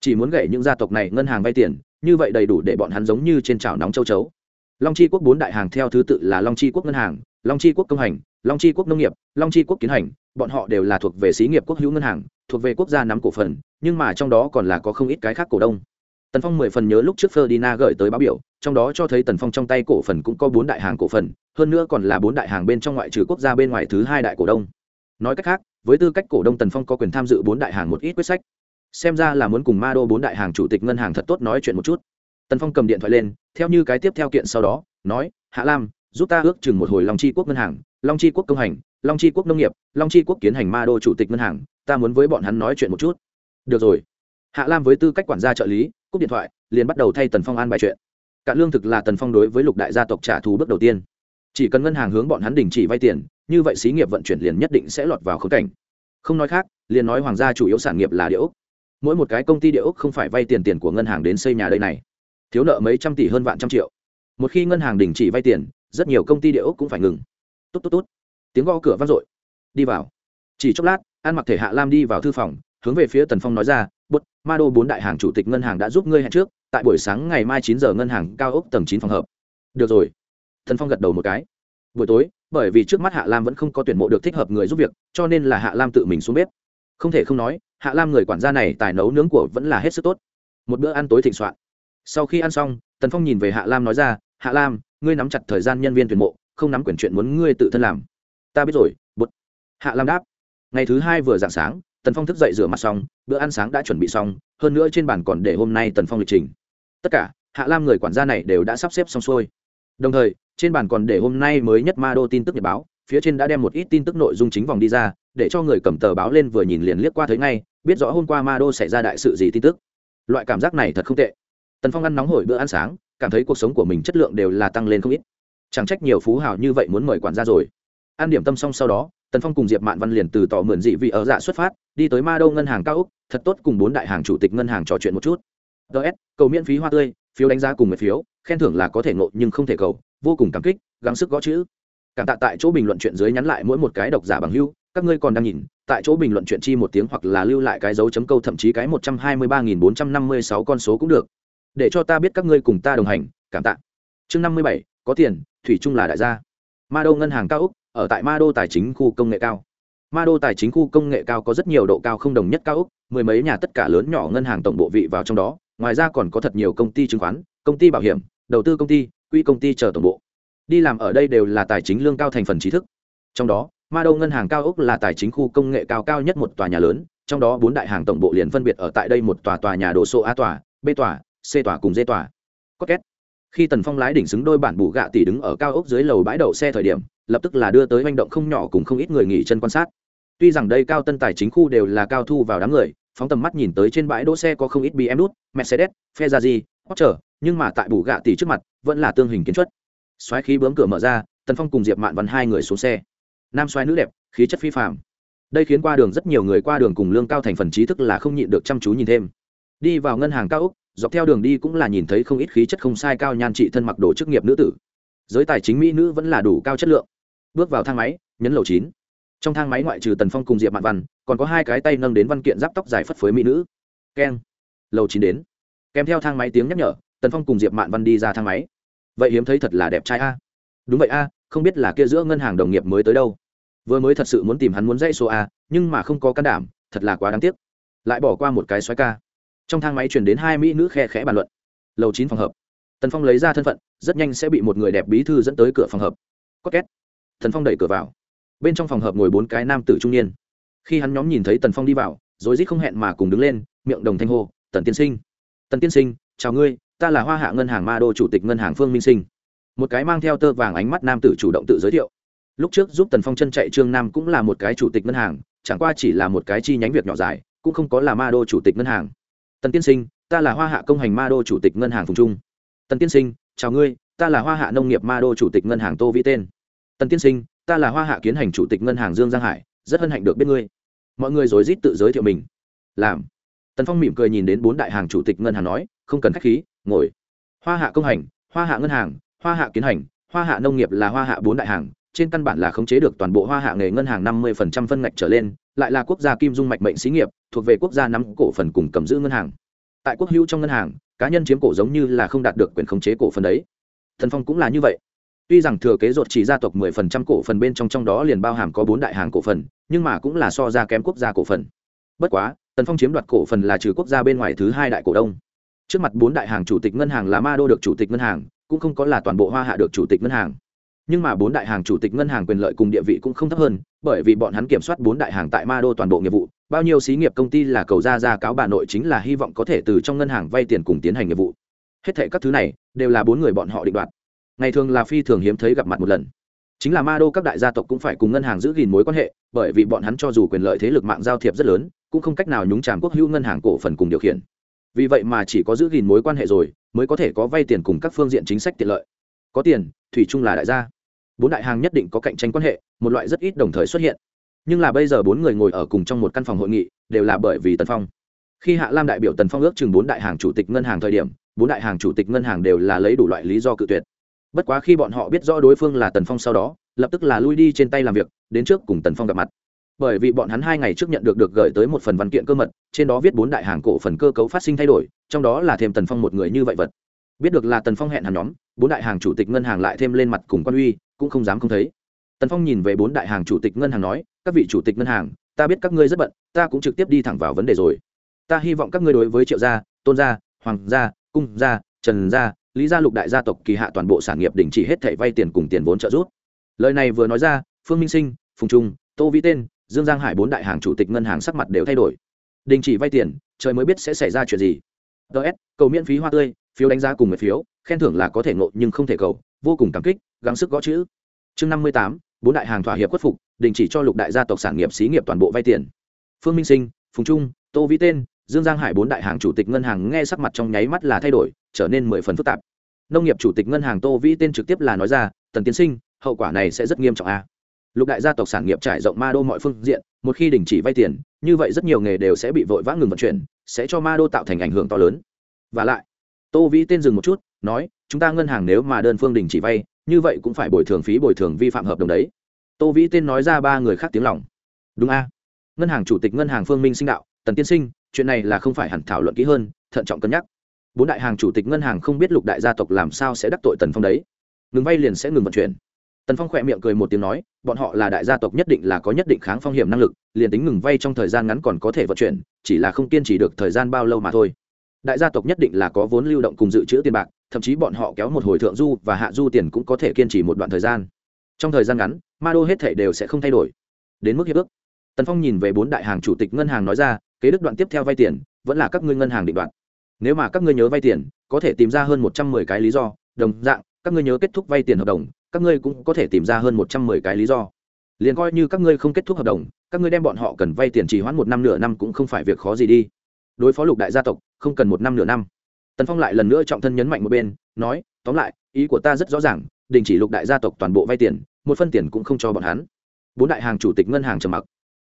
Chỉ muốn gậy những gia tộc này ngân hàng vay tiền như vậy đầy đủ để bọn hắn giống như trên chảo nóng châu chấu. Long chi quốc bốn đại hàng theo thứ tự là long chi quốc ngân hàng, long chi quốc công hành, long chi quốc nông nghiệp, long chi quốc kiến hành, bọn họ đều là thuộc về xí nghiệp quốc hữu ngân hàng, thuộc về quốc gia nắm cổ phần, nhưng mà trong đó còn là có không ít cái khác cổ đông. Tần phong mười phần nhớ lúc trước ferdina gửi tới báo biểu, trong đó cho thấy tần phong trong tay cổ phần cũng có bốn đại hàng cổ phần, hơn nữa còn là bốn đại hàng bên trong ngoại trừ quốc gia bên ngoài thứ hai đại cổ đông. Nói cách khác, với tư cách cổ đông tần phong có quyền tham dự bốn đại hàng một ít quyết sách xem ra là muốn cùng ma đô bốn đại hàng chủ tịch ngân hàng thật tốt nói chuyện một chút. Tần phong cầm điện thoại lên, theo như cái tiếp theo kiện sau đó, nói, hạ lam, giúp ta ước chừng một hồi long chi quốc ngân hàng, long chi quốc công hành, long chi quốc nông nghiệp, long chi quốc kiến hành ma đô chủ tịch ngân hàng, ta muốn với bọn hắn nói chuyện một chút. Được rồi. Hạ lam với tư cách quản gia trợ lý, cúp điện thoại, liền bắt đầu thay tần phong an bài chuyện. Cả lương thực là tần phong đối với lục đại gia tộc trả thù bước đầu tiên. Chỉ cần ngân hàng hướng bọn hắn đình chỉ vay tiền, như vậy xí nghiệp vận chuyển liền nhất định sẽ lọt vào khống cảnh. Không nói khác, liền nói hoàng gia chủ yếu sản nghiệp là địa ốc mỗi một cái công ty địa ốc không phải vay tiền tiền của ngân hàng đến xây nhà đây này. Thiếu nợ mấy trăm tỷ hơn vạn trăm triệu. Một khi ngân hàng đình chỉ vay tiền, rất nhiều công ty địa ốc cũng phải ngừng. Tốt tốt tốt. Tiếng gõ cửa vang dội. Đi vào. Chỉ chốc lát, an mặc thể hạ lam đi vào thư phòng, hướng về phía tần phong nói ra bút ma đô bốn đại hàng chủ tịch ngân hàng đã giúp ngươi hẹn trước, tại buổi sáng ngày mai chín giờ ngân hàng cao ốc tầng chín phòng hợp được rồi. Tần phong gật đầu một cái. Buổi tối, bởi vì trước mắt hạ lam vẫn không có tuyển mộ được thích hợp người giúp việc, cho nên là hạ lam tự mình xuống bếp. Không thể không nói hạ lam người quản gia này tài nấu nướng của vẫn là hết sức tốt. Một bữa ăn tối thịnh soạn. Sau khi ăn xong, tần phong nhìn về hạ lam nói ra, hạ lam, ngươi nắm chặt thời gian nhân viên tuyển mộ, không nắm quyền chuyện muốn ngươi tự thân làm. Ta biết rồi bút hạ lam đáp. Ngày thứ hai vừa dạng sáng, tần phong thức dậy rửa mặt xong, bữa ăn sáng đã chuẩn bị xong, hơn nữa trên bàn còn để hôm nay tần phong lịch trình. Tất cả, hạ lam người quản gia này đều đã sắp xếp xong xuôi. Đồng thời, trên bàn còn để hôm nay mới nhất ma đô tin tức nhật báo phía trên đã đem một ít tin tức nội dung chính vòng đi ra, để cho người cầm tờ báo lên vừa nhìn liền liếc qua thấy ngay, biết rõ hôm qua ma đô xảy ra đại sự gì tin tức. Loại cảm giác này thật không tệ. Tần phong ăn nóng hổi bữa ăn sáng, cảm thấy cuộc sống của mình chất lượng đều là tăng lên không ít. Chẳng trách nhiều phú hào như vậy muốn mời quản gia rồi. Ăn điểm tâm xong sau đó, tần phong cùng diệp mạn văn liền từ tỏ mượn dị vị ở dạ xuất phát, đi tới ma đô ngân hàng cao úc, thật tốt cùng bốn đại hàng chủ tịch ngân hàng trò chuyện một chút. Ts cầu miễn phí hoa tươi, phiếu đánh giá cùng một phiếu, khen thưởng là có thể ngộ nhưng không thể cầu, vô cùng cảm kích, gắng sức gõ chữ cảm tạ tại chỗ bình luận chuyện dưới nhắn lại mỗi một cái độc giả bằng hưu, các ngươi còn đang nhìn, tại chỗ bình luận chuyện chi một tiếng hoặc là lưu lại cái dấu chấm câu thậm chí cái một trăm hai mươi ba nghìn bốn trăm năm mươi sáu con số cũng được. Để cho ta biết các ngươi cùng ta đồng hành, cảm tạ. Chương năm mươi bảy, có tiền, thủy chung là đại gia. Ma đô ngân hàng cao úc, ở tại ma đô tài chính khu công nghệ cao. Ma đô tài chính khu công nghệ cao có rất nhiều độ cao không đồng nhất cao úc, mười mấy nhà tất cả lớn nhỏ ngân hàng tổng bộ vị vào trong đó, ngoài ra còn có thật nhiều công ty chứng khoán, công ty bảo hiểm, đầu tư công ty, quỹ công ty chờ tổng bộ đi làm ở đây đều là tài chính lương cao thành phần trí thức. Trong đó, ma đô ngân hàng cao ốc là tài chính khu công nghệ cao cao nhất một tòa nhà lớn, trong đó bốn đại hàng tổng bộ liền phân biệt ở tại đây một tòa tòa nhà đồ sộ a tòa, b tòa, c tòa cùng d tòa. Có két. Khi tần phong lái đỉnh xứng đôi bản bù gạ tỷ đứng ở cao ốc dưới lầu bãi đậu xe thời điểm, lập tức là đưa tới manh động không nhỏ cùng không ít người nghỉ chân quan sát. Tuy rằng đây cao tân tài chính khu đều là cao thu vào đám người, phóng tầm mắt nhìn tới trên bãi đỗ xe có không ít bm đút mercedes, ferrari, porsche, nhưng mà tại bù gạ tỷ trước mặt, vẫn là tương hình kiến trúc xoáy khí bướm cửa mở ra, tần phong cùng diệp mạn văn hai người xuống xe. Nam xoáy nữ đẹp, khí chất phi phạm đây khiến qua đường rất nhiều người qua đường cùng lương cao thành phần trí thức là không nhịn được chăm chú nhìn thêm. Đi vào ngân hàng cao úc, dọc theo đường đi cũng là nhìn thấy không ít khí chất không sai cao nhan trị thân mặc đồ chức nghiệp nữ tử. Giới tài chính mỹ nữ vẫn là đủ cao chất lượng. Bước vào thang máy, nhấn lầu chín. Trong thang máy ngoại trừ tần phong cùng diệp mạn văn, còn có hai cái tay nâng đến văn kiện giáp tóc dài phất phới mỹ nữ. Keng. Lầu chín đến. Kèm theo thang máy tiếng nhắc nhở, tần phong cùng diệp mạn văn đi ra thang máy vậy hiếm thấy thật là đẹp trai a. Đúng vậy a, không biết là kia giữa ngân hàng đồng nghiệp mới tới đâu. Vừa mới thật sự muốn tìm hắn muốn dãy số a, nhưng mà không có can đảm, thật là quá đáng tiếc. Lại bỏ qua một cái xoáy ca. Trong thang máy chuyển đến hai mỹ nữ khe khẽ bàn luận. Lầu chín phòng hợp tần phong lấy ra thân phận, rất nhanh sẽ bị một người đẹp bí thư dẫn tới cửa phòng hợp có két. Thần phong đẩy cửa vào. Bên trong phòng hợp ngồi bốn cái nam tử trung niên. Khi hắn nhóm nhìn thấy tần phong đi vào rồi rít không hẹn mà cùng đứng lên, miệng đồng thanh hô, tần tiên sinh, tần tiên sinh, chào ngươi ta là hoa hạ ngân hàng ma đô chủ tịch ngân hàng phương minh sinh một cái mang theo tơ vàng ánh mắt nam tử chủ động tự giới thiệu lúc trước giúp tần phong chân chạy trương nam cũng là một cái chủ tịch ngân hàng chẳng qua chỉ là một cái chi nhánh việc nhỏ dài cũng không có là ma đô chủ tịch ngân hàng tần tiên sinh ta là hoa hạ công hành ma đô chủ tịch ngân hàng phùng trung tần tiên sinh chào ngươi ta là hoa hạ nông nghiệp ma đô chủ tịch ngân hàng tô vĩ tên tần tiên sinh ta là hoa hạ kiến hành chủ tịch ngân hàng dương giang hải rất hân hạnh được biết ngươi mọi người rối rít tự giới thiệu mình làm tần phong mỉm cười nhìn đến bốn đại hàng chủ tịch ngân hàng nói không cần k h á c h khí ngồi. Hoa hạ công hành, hoa hạ ngân hàng, hoa hạ kiến hành, hoa hạ nông nghiệp là hoa hạ bốn đại hàng, trên căn bản là khống chế được toàn bộ hoa hạ nghề ngân hàng năm mươi phần trăm phân ngạch trở lên, lại là quốc gia kim dung mạch mệnh xí nghiệp, thuộc về quốc gia nắm cổ phần cùng cầm giữ ngân hàng. Tại quốc hữu trong ngân hàng, cá nhân chiếm cổ giống như là không đạt được quyền khống chế cổ phần đấy. Thần phong cũng là như vậy. Tuy rằng thừa kế ruột chỉ gia tộc mười phần trăm cổ phần bên trong trong đó liền bao hàm có bốn đại hàng cổ phần, nhưng mà cũng là so ra kém quốc gia cổ phần. Bất quá, tần phong chiếm đoạt cổ phần là trừ quốc gia bên ngoài thứ hai đại cổ đông trước mặt bốn đại hàng chủ tịch ngân hàng là ma đô được chủ tịch ngân hàng, cũng không có là toàn bộ hoa hạ được chủ tịch ngân hàng. Nhưng mà bốn đại hàng chủ tịch ngân hàng quyền lợi cùng địa vị cũng không thấp hơn, bởi vì bọn hắn kiểm soát bốn đại hàng tại ma đô toàn bộ nghiệp vụ, bao nhiêu xí nghiệp công ty là cầu ra ra cáo bà nội chính là hy vọng có thể từ trong ngân hàng vay tiền cùng tiến hành nghiệp vụ. Hết thệ các thứ này, đều là bốn người bọn họ định đoạt. Ngày thường là phi thường hiếm thấy gặp mặt một lần. Chính là ma đô các đại gia tộc cũng phải cùng ngân hàng giữ gìn mối quan hệ, bởi vì bọn hắn cho dù quyền lợi thế lực mạng giao thiệp rất lớn, cũng không cách nào nhúng tràm quốc hữu ngân hàng cổ phần cùng điều khiển vì vậy mà chỉ có giữ gìn mối quan hệ rồi, mới có thể có vay tiền cùng các phương diện chính sách tiện lợi. Có tiền, thủy chung là đại gia. Bốn đại hàng nhất định có cạnh tranh quan hệ, một loại rất ít đồng thời xuất hiện. Nhưng là bây giờ bốn người ngồi ở cùng trong một căn phòng hội nghị, đều là bởi vì tần phong. Khi hạ lam đại biểu tần phong ước chừng bốn đại hàng chủ tịch ngân hàng thời điểm, bốn đại hàng chủ tịch ngân hàng đều là lấy đủ loại lý do cự tuyệt. Bất quá khi bọn họ biết rõ đối phương là tần phong sau đó, lập tức là lui đi trên tay làm việc, đến trước cùng tần phong gặp mặt bởi vì bọn hắn hai ngày trước nhận được được gửi tới một phần văn kiện cơ mật, trên đó viết bốn đại hàng cổ phần cơ cấu phát sinh thay đổi, trong đó là thêm tần phong một người như vậy vật. Biết được là tần phong hẹn hàn nhóm, bốn đại hàng chủ tịch ngân hàng lại thêm lên mặt cùng quan uy, cũng không dám không thấy. Tần phong nhìn về bốn đại hàng chủ tịch ngân hàng nói, các vị chủ tịch ngân hàng, ta biết các ngươi rất bận, ta cũng trực tiếp đi thẳng vào vấn đề rồi. Ta hy vọng các ngươi đối với triệu gia, tôn gia, hoàng gia, cung gia, trần gia, lý gia lục đại gia tộc kỳ hạ toàn bộ sản nghiệp đình chỉ hết thảy vay tiền cùng tiền vốn trợ giúp. Lời này vừa nói ra, phương minh sinh, phùng trung, tô vĩ tên dương giang hải bốn đại hàng chủ tịch ngân hàng sắc mặt đều thay đổi. Đình chỉ vay tiền, trời mới biết sẽ xảy ra chuyện gì. Ts cầu miễn phí hoa tươi, phiếu đánh giá cùng một phiếu, khen thưởng là có thể ngộ nhưng không thể cầu, vô cùng cảm kích, gắng sức gõ chữ. Chương năm mươi tám, bốn đại hàng thỏa hiệp khuất phục, đình chỉ cho lục đại gia tộc sản nghiệp xí nghiệp toàn bộ vay tiền. Phương minh sinh, phùng trung, tô vĩ tên, dương giang hải bốn đại hàng chủ tịch ngân hàng nghe sắc mặt trong nháy mắt là thay đổi, trở nên mười phần phức tạp. Nông nghiệp chủ tịch ngân hàng tô vĩ tên trực tiếp là nói ra, tần tiến sinh, hậu quả này sẽ rất nghiêm trọng a lục đại gia tộc sản nghiệp trải rộng ma đô mọi phương diện, một khi đình chỉ vay tiền, như vậy rất nhiều nghề đều sẽ bị vội vã ngừng vận chuyển, sẽ cho ma đô tạo thành ảnh hưởng to lớn. Và lại, tô vĩ tên dừng một chút, nói, chúng ta ngân hàng nếu mà đơn phương đình chỉ vay, như vậy cũng phải bồi thường phí bồi thường vi phạm hợp đồng đấy. Tô vĩ tên nói ra ba người khác tiếng lòng. Đúng a. Ngân hàng chủ tịch ngân hàng phương minh sinh đạo, tần tiên sinh, chuyện này là không phải hẳn thảo luận kỹ hơn, thận trọng cân nhắc. Bốn đại hàng chủ tịch ngân hàng không biết lục đại gia tộc làm sao sẽ đắc tội tần phong đấy. Ngừng vay liền sẽ ngừng vận chuyển tần phong khỏe miệng cười một tiếng nói, bọn họ là đại gia tộc nhất định là có nhất định kháng phong hiểm năng lực, liền tính ngừng vay trong thời gian ngắn còn có thể vận chuyển, chỉ là không kiên trì được thời gian bao lâu mà thôi. Đại gia tộc nhất định là có vốn lưu động cùng dự trữ tiền bạc, thậm chí bọn họ kéo một hồi thượng du và hạ du tiền cũng có thể kiên trì một đoạn thời gian. Trong thời gian ngắn, ma đô hết thể đều sẽ không thay đổi. Đến mức hiệp ước, tần phong nhìn về bốn đại hàng chủ tịch ngân hàng nói ra, kế đức đoạn tiếp theo vay tiền, vẫn là các ngươi ngân hàng định đoạn. Nếu mà các ngươi nhớ vay tiền, có thể tìm ra hơn một trăm mười cái lý do, đồng dạng, các ngươi nhớ kết thúc vay tiền hợp đồng các ngươi cũng có thể tìm ra hơn một trăm mười cái lý do. Liền coi như các ngươi không kết thúc hợp đồng, các ngươi đem bọn họ cần vay tiền trì hoãn một năm nửa năm cũng không phải việc khó gì đi. Đối phó lục đại gia tộc, không cần một năm nửa năm. Tần phong lại lần nữa trọng thân nhấn mạnh một bên, nói, tóm lại, ý của ta rất rõ ràng, đình chỉ lục đại gia tộc toàn bộ vay tiền, một phân tiền cũng không cho bọn hắn. Bốn đại hàng chủ tịch ngân hàng trầm mặc.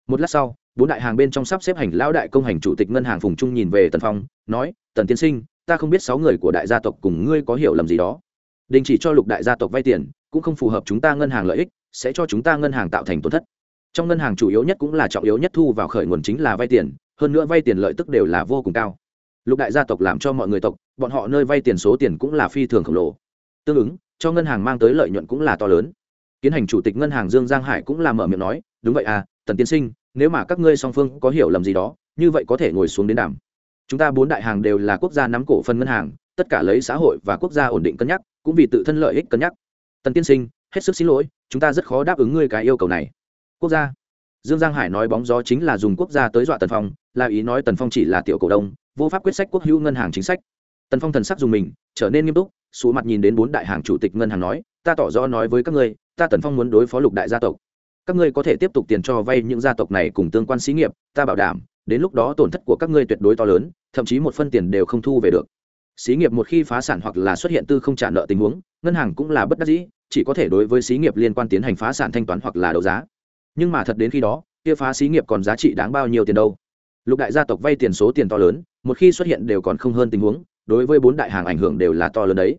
Một lát sau, bốn đại hàng bên trong sắp xếp hành lão đại công hành chủ tịch ngân hàng phùng trung nhìn về tần phong, nói, tần tiên sinh, ta không biết sáu người của đại gia tộc cùng ngươi có hiểu lầm gì đó. Đình chỉ cho lục đại gia tộc vay tiền cũng không phù hợp chúng ta ngân hàng lợi ích, sẽ cho chúng ta ngân hàng tạo thành tổn thất. Trong ngân hàng chủ yếu nhất cũng là trọng yếu nhất thu vào khởi nguồn chính là vay tiền, hơn nữa vay tiền lợi tức đều là vô cùng cao. Lục đại gia tộc làm cho mọi người tộc, bọn họ nơi vay tiền số tiền cũng là phi thường khổng lồ. Tương ứng, cho ngân hàng mang tới lợi nhuận cũng là to lớn. Kiến hành chủ tịch ngân hàng dương giang hải cũng là mở miệng nói, đúng vậy à tần tiên sinh, nếu mà các ngươi song phương có hiểu lầm gì đó, như vậy có thể ngồi xuống đến đàm. Chúng ta bốn đại hàng đều là quốc gia nắm cổ phần ngân hàng, tất cả lấy xã hội và quốc gia ổn định cân nhắc, cũng vì tự thân lợi ích cân nhắc tần tiên sinh, hết sức xin lỗi, chúng ta rất khó đáp ứng ngươi cái yêu cầu này. Quốc gia. Dương giang hải nói bóng gió chính là dùng quốc gia tới dọa tần phong, là ý nói tần phong chỉ là tiểu cổ đông, vô pháp quyết sách quốc hữu ngân hàng chính sách. Tần phong thần sắc dùng mình, trở nên nghiêm túc số mặt nhìn đến bốn đại hàng chủ tịch ngân hàng nói, ta tỏ rõ nói với các ngươi, ta tần phong muốn đối phó lục đại gia tộc. Các ngươi có thể tiếp tục tiền cho vay những gia tộc này cùng tương quan xí nghiệp, ta bảo đảm, đến lúc đó tổn thất của các ngươi tuyệt đối to lớn, thậm chí một phân tiền đều không thu về được xí nghiệp một khi phá sản hoặc là xuất hiện tư không trả nợ tình huống, ngân hàng cũng là bất đắc dĩ, chỉ có thể đối với xí nghiệp liên quan tiến hành phá sản thanh toán hoặc là đấu giá. Nhưng mà thật đến khi đó, kia phá xí nghiệp còn giá trị đáng bao nhiêu tiền đâu? Lục đại gia tộc vay tiền số tiền to lớn, một khi xuất hiện đều còn không hơn tình huống, đối với bốn đại hàng ảnh hưởng đều là to lớn đấy.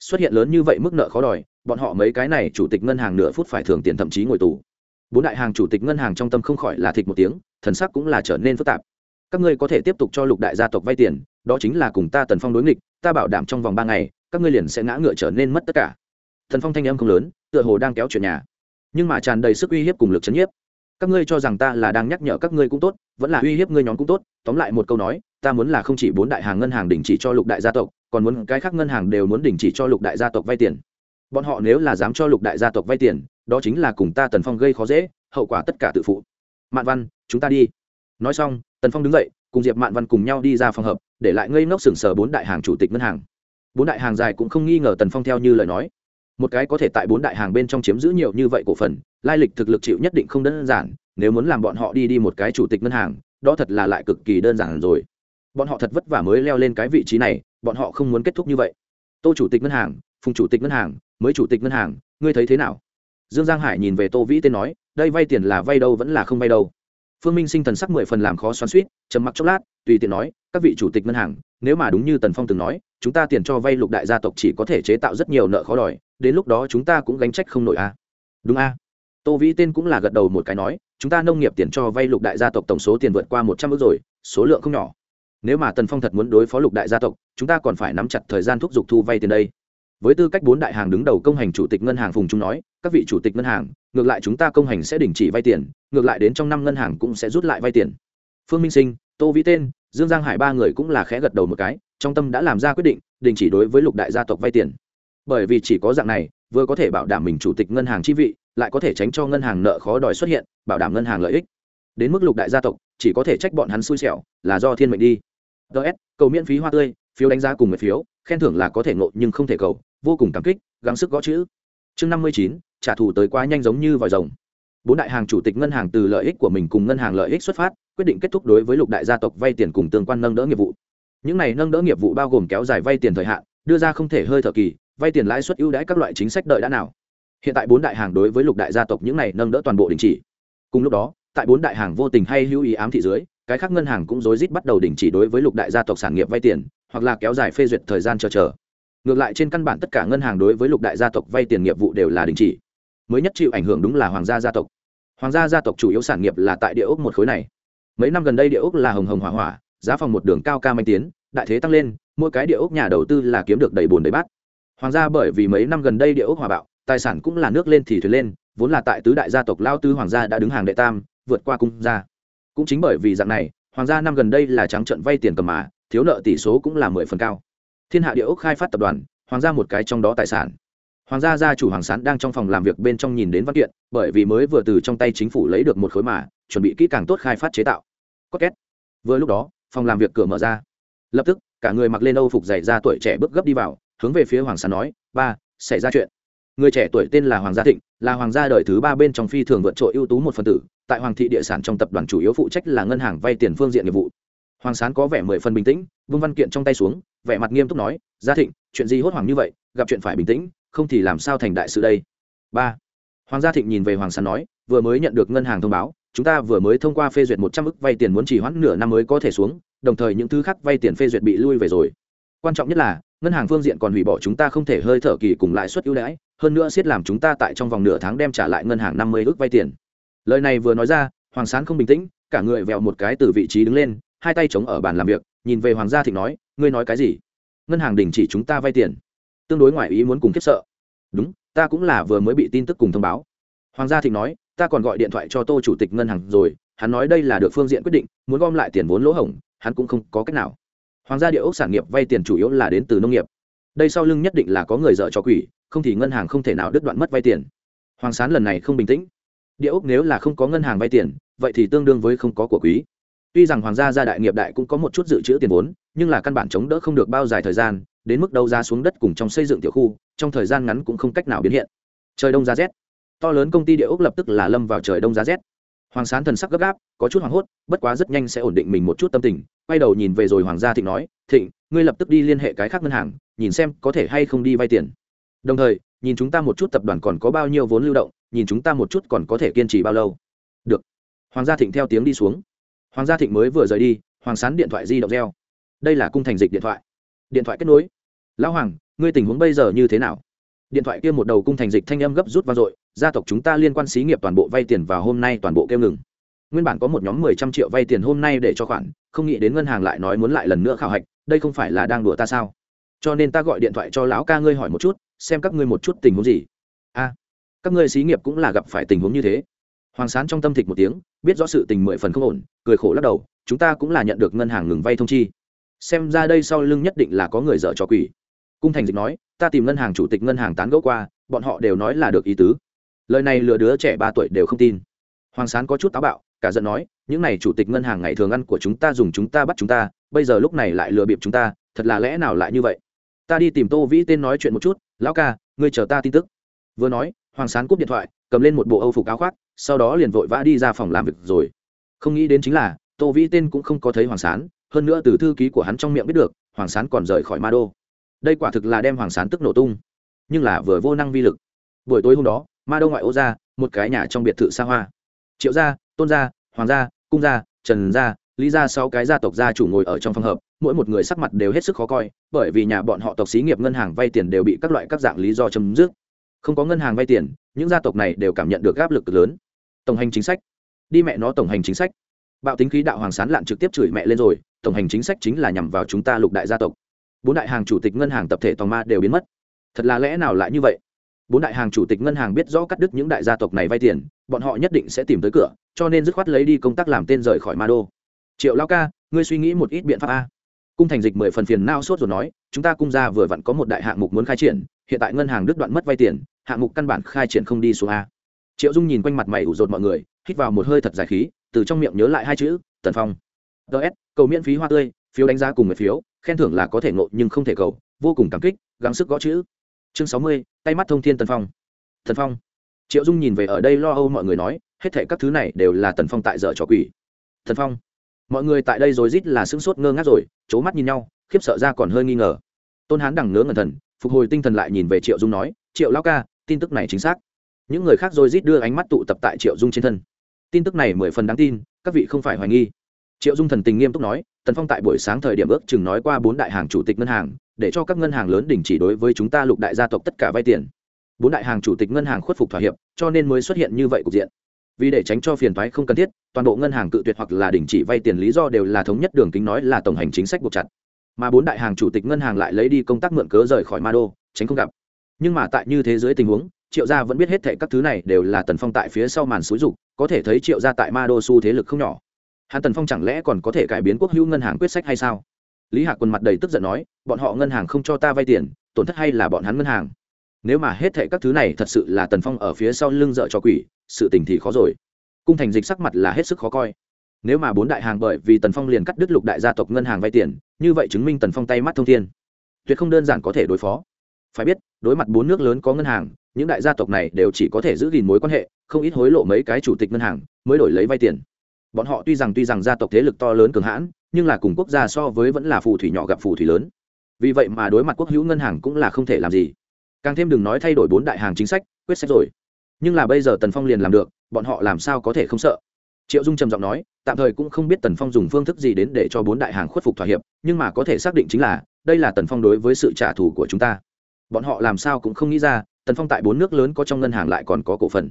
Xuất hiện lớn như vậy mức nợ khó đòi, bọn họ mấy cái này chủ tịch ngân hàng nửa phút phải thường tiền thậm chí ngồi tù. Bốn đại hàng chủ tịch ngân hàng trong tâm không khỏi là thịt một tiếng, thần sắc cũng là trở nên phức tạp các ngươi có thể tiếp tục cho lục đại gia tộc vay tiền, đó chính là cùng ta tần phong đối nghịch, ta bảo đảm trong vòng ba ngày, các ngươi liền sẽ ngã ngựa trở nên mất tất cả. Thần phong thanh âm không lớn, tựa hồ đang kéo chuyện nhà. Nhưng mà tràn đầy sức uy hiếp cùng lực chấn nhiếp. Các ngươi cho rằng ta là đang nhắc nhở các ngươi cũng tốt, vẫn là uy hiếp ngươi nhóm cũng tốt, tóm lại một câu nói, ta muốn là không chỉ bốn đại hàng ngân hàng đình chỉ cho lục đại gia tộc, còn muốn cái khác ngân hàng đều muốn đình chỉ cho lục đại gia tộc vay tiền. Bọn họ nếu là dám cho lục đại gia tộc vay tiền, đó chính là cùng ta tần phong gây khó dễ, hậu quả tất cả tự phụ. Mạn văn, chúng ta đi. Nói xong tần phong đứng dậy, cùng diệp mạn văn cùng nhau đi ra phòng hợp để lại ngây ngốc sừng sờ bốn đại hàng chủ tịch ngân hàng. Bốn đại hàng dài cũng không nghi ngờ tần phong theo như lời nói. Một cái có thể tại bốn đại hàng bên trong chiếm giữ nhiều như vậy cổ phần, lai lịch thực lực chịu nhất định không đơn giản, nếu muốn làm bọn họ đi đi một cái chủ tịch ngân hàng, đó thật là lại cực kỳ đơn giản rồi. Bọn họ thật vất vả mới leo lên cái vị trí này, bọn họ không muốn kết thúc như vậy. Tô chủ tịch ngân hàng, phùng chủ tịch ngân hàng, mới chủ tịch ngân hàng, ngươi thấy thế nào? Dương giang hải nhìn về tô vĩ tên nói, đây vay tiền là vay đâu vẫn là không vay đâu? Phương minh sinh thần sắc mười phần làm khó xoắn suýt trầm mặc chốc lát, tùy tiện nói, các vị chủ tịch ngân hàng, nếu mà đúng như tần phong từng nói, chúng ta tiền cho vay lục đại gia tộc chỉ có thể chế tạo rất nhiều nợ khó đòi, đến lúc đó chúng ta cũng gánh trách không nổi a à. đúng a à. tô vĩ tên cũng là gật đầu một cái nói, chúng ta nông nghiệp tiền cho vay lục đại gia tộc tổng số tiền vượt qua một trăm ước rồi, số lượng không nhỏ nếu mà tần phong thật muốn đối phó lục đại gia tộc, chúng ta còn phải nắm chặt thời gian thúc giục thu vay tiền đây với tư cách bốn đại hàng đứng đầu công hành chủ tịch ngân hàng phùng trung nói, các vị chủ tịch ngân hàng, ngược lại chúng ta công hành sẽ đình chỉ vay tiền, ngược lại đến trong năm ngân hàng cũng sẽ rút lại vay tiền. Phương minh sinh, tô vĩ tên, dương giang hải ba người cũng là khẽ gật đầu một cái, trong tâm đã làm ra quyết định, đình chỉ đối với lục đại gia tộc vay tiền. Bởi vì chỉ có dạng này, vừa có thể bảo đảm mình chủ tịch ngân hàng chi vị, lại có thể tránh cho ngân hàng nợ khó đòi xuất hiện, bảo đảm ngân hàng lợi ích. Đến mức lục đại gia tộc, chỉ có thể trách bọn hắn xui xẻo, là do thiên mệnh đi. Ts cầu miễn phí hoa tươi, phiếu đánh giá cùng người phiếu, khen thưởng là có thể ngộ nhưng không thể cầu vô cùng cảm kích, gắng sức gõ chữ. Chương năm mươi chín, trả thù tới quá nhanh giống như vòi rồng. Bốn đại hàng chủ tịch ngân hàng từ lợi ích của mình cùng ngân hàng lợi ích xuất phát, quyết định kết thúc đối với lục đại gia tộc vay tiền cùng tương quan nâng đỡ nghiệp vụ. Những này nâng đỡ nghiệp vụ bao gồm kéo dài vay tiền thời hạn, đưa ra không thể hơi thở kỳ, vay tiền lãi suất ưu đãi các loại chính sách đợi đã nào. Hiện tại bốn đại hàng đối với lục đại gia tộc những này nâng đỡ toàn bộ đình chỉ. Cùng lúc đó, tại bốn đại hàng vô tình hay hữu ý ám thị dưới, cái khác ngân hàng cũng rối rít bắt đầu đình chỉ đối với lục đại gia tộc sản nghiệp vay tiền, hoặc là kéo dài phê duyệt thời gian chờ chờ ngược lại trên căn bản tất cả ngân hàng đối với lục đại gia tộc vay tiền nghiệp vụ đều là đình chỉ. Mới nhất chịu ảnh hưởng đúng là hoàng gia gia tộc. Hoàng gia gia tộc chủ yếu sản nghiệp là tại địa ốc một khối này. Mấy năm gần đây địa ốc là hồng hồng hỏa hỏa, giá phòng một đường cao ca manh tiến, đại thế tăng lên, mỗi cái địa ốc nhà đầu tư là kiếm được đầy bồn đầy bát. Hoàng gia bởi vì mấy năm gần đây địa ốc hòa bạo, tài sản cũng là nước lên thì thuyền lên, vốn là tại tứ đại gia tộc lao tư hoàng gia đã đứng hàng đệ tam, vượt qua cung gia. Cũng chính bởi vì dạng này, hoàng gia năm gần đây là trắng trận vay tiền cầm mà, thiếu nợ tỷ số cũng là mười phần cao thiên hạ địa ốc khai phát tập đoàn, hoàng gia một cái trong đó tài sản. Hoàng gia gia chủ hoàng sán đang trong phòng làm việc bên trong nhìn đến văn kiện, bởi vì mới vừa từ trong tay chính phủ lấy được một khối mà, chuẩn bị kỹ càng tốt khai phát chế tạo. Có két vừa lúc đó, phòng làm việc cửa mở ra. Lập tức, cả người mặc lên âu phục dày ra tuổi trẻ bước gấp đi vào, hướng về phía hoàng sán nói, ba, xảy ra chuyện. Người trẻ tuổi tên là hoàng gia thịnh, là hoàng gia đời thứ ba bên trong phi thường vượt trội ưu tú một phần tử, tại hoàng thị địa sản trong tập đoàn chủ yếu phụ trách là ngân hàng vay tiền phương diện nghiệp vụ. Hoàng sán có vẻ mười phần bình tĩnh, vung văn kiện trong tay xuống vẻ mặt nghiêm túc nói, gia thịnh, chuyện gì hốt hoảng như vậy, gặp chuyện phải bình tĩnh, không thì làm sao thành đại sự đây? Ba. Hoàng gia thịnh nhìn về hoàng sán nói, vừa mới nhận được ngân hàng thông báo, chúng ta vừa mới thông qua phê duyệt một trăm ức vay tiền muốn chỉ hoãn nửa năm mới có thể xuống, đồng thời những thứ khác vay tiền phê duyệt bị lui về rồi. Quan trọng nhất là, ngân hàng phương diện còn hủy bỏ chúng ta không thể hơi thở kỳ cùng lãi suất ưu đãi, hơn nữa siết làm chúng ta tại trong vòng nửa tháng đem trả lại ngân hàng năm mươi ước vay tiền. Lời này vừa nói ra, hoàng sán không bình tĩnh, cả người vẹo một cái từ vị trí đứng lên, hai tay chống ở bàn làm việc nhìn về hoàng gia thịnh nói, ngươi nói cái gì? Ngân hàng đình chỉ chúng ta vay tiền. Tương đối ngoại ý muốn cùng khiếp sợ. Đúng, ta cũng là vừa mới bị tin tức cùng thông báo. Hoàng gia thịnh nói, ta còn gọi điện thoại cho tô chủ tịch ngân hàng rồi, hắn nói đây là được phương diện quyết định, muốn gom lại tiền vốn lỗ hổng, hắn cũng không có cách nào. Hoàng gia địa ốc sản nghiệp vay tiền chủ yếu là đến từ nông nghiệp. Đây sau lưng nhất định là có người dợ cho quỷ, không thì ngân hàng không thể nào đứt đoạn mất vay tiền. Hoàng sán lần này không bình tĩnh. Địa ốc nếu là không có ngân hàng vay tiền, vậy thì tương đương với không có của quý tuy rằng hoàng gia gia đại nghiệp đại cũng có một chút dự trữ tiền vốn, nhưng là căn bản chống đỡ không được bao dài thời gian, đến mức đầu ra xuống đất cùng trong xây dựng tiểu khu, trong thời gian ngắn cũng không cách nào biến hiện. Trời đông giá rét. To lớn công ty địa ốc lập tức là lâm vào trời đông giá rét. Hoàng sán thần sắc gấp gáp, có chút hoảng hốt, bất quá rất nhanh sẽ ổn định mình một chút tâm tình, quay đầu nhìn về rồi hoàng gia thịnh nói, thịnh, ngươi lập tức đi liên hệ cái khác ngân hàng, nhìn xem có thể hay không đi vay tiền. Đồng thời, nhìn chúng ta một chút tập đoàn còn có bao nhiêu vốn lưu động, nhìn chúng ta một chút còn có thể kiên trì bao lâu. Được. Hoàng gia thịnh theo tiếng đi xuống hoàng gia thịnh mới vừa rời đi, hoàng sán điện thoại di động reo. Đây là cung thành dịch điện thoại. Điện thoại kết nối. Lão hoàng, ngươi tình huống bây giờ như thế nào? Điện thoại kia một đầu cung thành dịch thanh âm gấp rút vang dội, gia tộc chúng ta liên quan xí nghiệp toàn bộ vay tiền vào hôm nay toàn bộ kêu ngừng. Nguyên bản có một nhóm mười trăm triệu vay tiền hôm nay để cho khoản, không nghĩ đến ngân hàng lại nói muốn lại lần nữa khảo hạch, đây không phải là đang đùa ta sao? Cho nên ta gọi điện thoại cho lão ca ngươi hỏi một chút, xem các ngươi một chút tình huống gì. A, các ngươi xí nghiệp cũng là gặp phải tình huống như thế hoàng sán trong tâm thịch một tiếng, biết rõ sự tình mười phần không ổn, cười khổ lắc đầu, chúng ta cũng là nhận được ngân hàng ngừng vay thông chi. Xem ra đây sau lưng nhất định là có người dở cho quỷ. Cung thành dịch nói, ta tìm ngân hàng chủ tịch ngân hàng tán gẫu qua, bọn họ đều nói là được ý tứ. Lời này lừa đứa trẻ ba tuổi đều không tin. Hoàng sán có chút táo bạo, cả giận nói, những này chủ tịch ngân hàng ngày thường ăn của chúng ta dùng chúng ta bắt chúng ta, bây giờ lúc này lại lừa bịp chúng ta, thật là lẽ nào lại như vậy? Ta đi tìm tô vĩ tên nói chuyện một chút, lão ca, ngươi chờ ta tin tức. Vừa nói, hoàng sán cúp điện thoại, cầm lên một bộ âu phục áo khoác sau đó liền vội vã đi ra phòng làm việc rồi. Không nghĩ đến chính là, tô vĩ tên cũng không có thấy hoàng sán, hơn nữa từ thư ký của hắn trong miệng biết được, hoàng sán còn rời khỏi ma đô đây quả thực là đem hoàng sán tức nổ tung. Nhưng là vừa vô năng vi lực. Buổi tối hôm đó ma đô ngoại ô ra, một cái nhà trong biệt thự xa hoa. Triệu gia, tôn gia, hoàng gia, cung gia, trần gia, lý gia sáu cái gia tộc gia chủ ngồi ở trong phòng hợp mỗi một người sắc mặt đều hết sức khó coi, bởi vì nhà bọn họ tộc xí nghiệp ngân hàng vay tiền đều bị các loại các dạng lý do chấm dứt. Không có ngân hàng vay tiền, những gia tộc này đều cảm nhận được áp lực lớn tổng hành chính sách. Đi mẹ nó tổng hành chính sách. Bạo tính khí đạo hoàng sán lạn trực tiếp chửi mẹ lên rồi, tổng hành chính sách chính là nhằm vào chúng ta lục đại gia tộc. Bốn đại hàng chủ tịch ngân hàng tập thể tòng ma đều biến mất. Thật là lẽ nào lại như vậy? Bốn đại hàng chủ tịch ngân hàng biết rõ cắt đứt những đại gia tộc này vay tiền, bọn họ nhất định sẽ tìm tới cửa, cho nên dứt khoát lấy đi công tác làm tên rời khỏi ma đô. Triệu lao ca, ngươi suy nghĩ một ít biện pháp a. Cung thành dịch mười phần phiền nao sốt rồi nói, chúng ta cung ra vừa vặn có một đại hạng mục muốn khai triển, hiện tại ngân hàng đứt đoạn mất vay tiền, hạng mục căn bản khai triển không đi xuống a triệu dung nhìn quanh mặt mày ủ rột mọi người, hít vào một hơi thật dài khí, từ trong miệng nhớ lại hai chữ, tần phong. Ts cầu miễn phí hoa tươi, phiếu đánh giá cùng một phiếu, khen thưởng là có thể nộ nhưng không thể cầu, vô cùng cảm kích, gắng sức gõ chữ. Chương sáu mươi, tay mắt thông thiên tần phong. Tần phong. Triệu dung nhìn về ở đây lo âu mọi người nói, hết thể các thứ này đều là tần phong tại dở trò quỷ. Tần phong. Mọi người tại đây rồi rít là sững sốt ngơ ngác rồi, c h ố mắt nhìn nhau, khiếp sợ ra còn hơi nghi ngờ. Tôn hán đằng ngớ ngẩn thần, phục hồi tinh thần lại nhìn về triệu dung nói, triệu lao ca, tin tức này chính xác những người khác rồi rít đưa ánh mắt tụ tập tại triệu dung trên thân. Tin tức này mười phần đáng tin, các vị không phải hoài nghi. Triệu dung thần tình nghiêm túc nói, tần phong tại buổi sáng thời điểm ước chừng nói qua bốn đại hàng chủ tịch ngân hàng, để cho các ngân hàng lớn đình chỉ đối với chúng ta lục đại gia tộc tất cả vay tiền. Bốn đại hàng chủ tịch ngân hàng khuất phục thỏa hiệp, cho nên mới xuất hiện như vậy cục diện. Vì để tránh cho phiền thoái không cần thiết, toàn bộ ngân hàng cự tuyệt hoặc là đình chỉ vay tiền lý do đều là thống nhất đường kính nói là tổng hành chính sách buộc chặt. Mà bốn đại hàng chủ tịch ngân hàng lại lấy đi công tác mượn cớ rời khỏi ma đô tránh không gặp. Nhưng mà tại như thế giới tình huống triệu gia vẫn biết hết thệ các thứ này đều là tần phong tại phía sau màn xúi dục, có thể thấy triệu gia tại ma đô su thế lực không nhỏ. Hắn tần phong chẳng lẽ còn có thể cải biến quốc hữu ngân hàng quyết sách hay sao? Lý hạc quần mặt đầy tức giận nói, bọn họ ngân hàng không cho ta vay tiền, tổn thất hay là bọn hắn ngân hàng? Nếu mà hết thệ các thứ này thật sự là tần phong ở phía sau lưng dợ cho quỷ, sự tình thì khó rồi. Cung thành dịch sắc mặt là hết sức khó coi. Nếu mà bốn đại hàng bởi vì tần phong liền cắt đứt lục đại gia tộc ngân hàng vay tiền, như vậy chứng minh tần phong tay mắt thông thiên. Tuyệt không đơn giản có thể đối phó phải biết, đối mặt bốn nước lớn có ngân hàng, những đại gia tộc này đều chỉ có thể giữ gìn mối quan hệ, không ít hối lộ mấy cái chủ tịch ngân hàng, mới đổi lấy vay tiền. Bọn họ tuy rằng tuy rằng gia tộc thế lực to lớn cường hãn, nhưng là cùng quốc gia so với vẫn là phù thủy nhỏ gặp phù thủy lớn. Vì vậy mà đối mặt quốc hữu ngân hàng cũng là không thể làm gì. Càng thêm đừng nói thay đổi bốn đại hàng chính sách, quyết sách rồi. Nhưng là bây giờ tần phong liền làm được, bọn họ làm sao có thể không sợ? Triệu dung trầm giọng nói, tạm thời cũng không biết tần phong dùng phương thức gì đến để cho bốn đại hàng khuất phục thỏa hiệp, nhưng mà có thể xác định chính là, đây là tần phong đối với sự trả thù của chúng ta bọn họ làm sao cũng không nghĩ ra, tần phong tại bốn nước lớn có trong ngân hàng lại còn có cổ phần.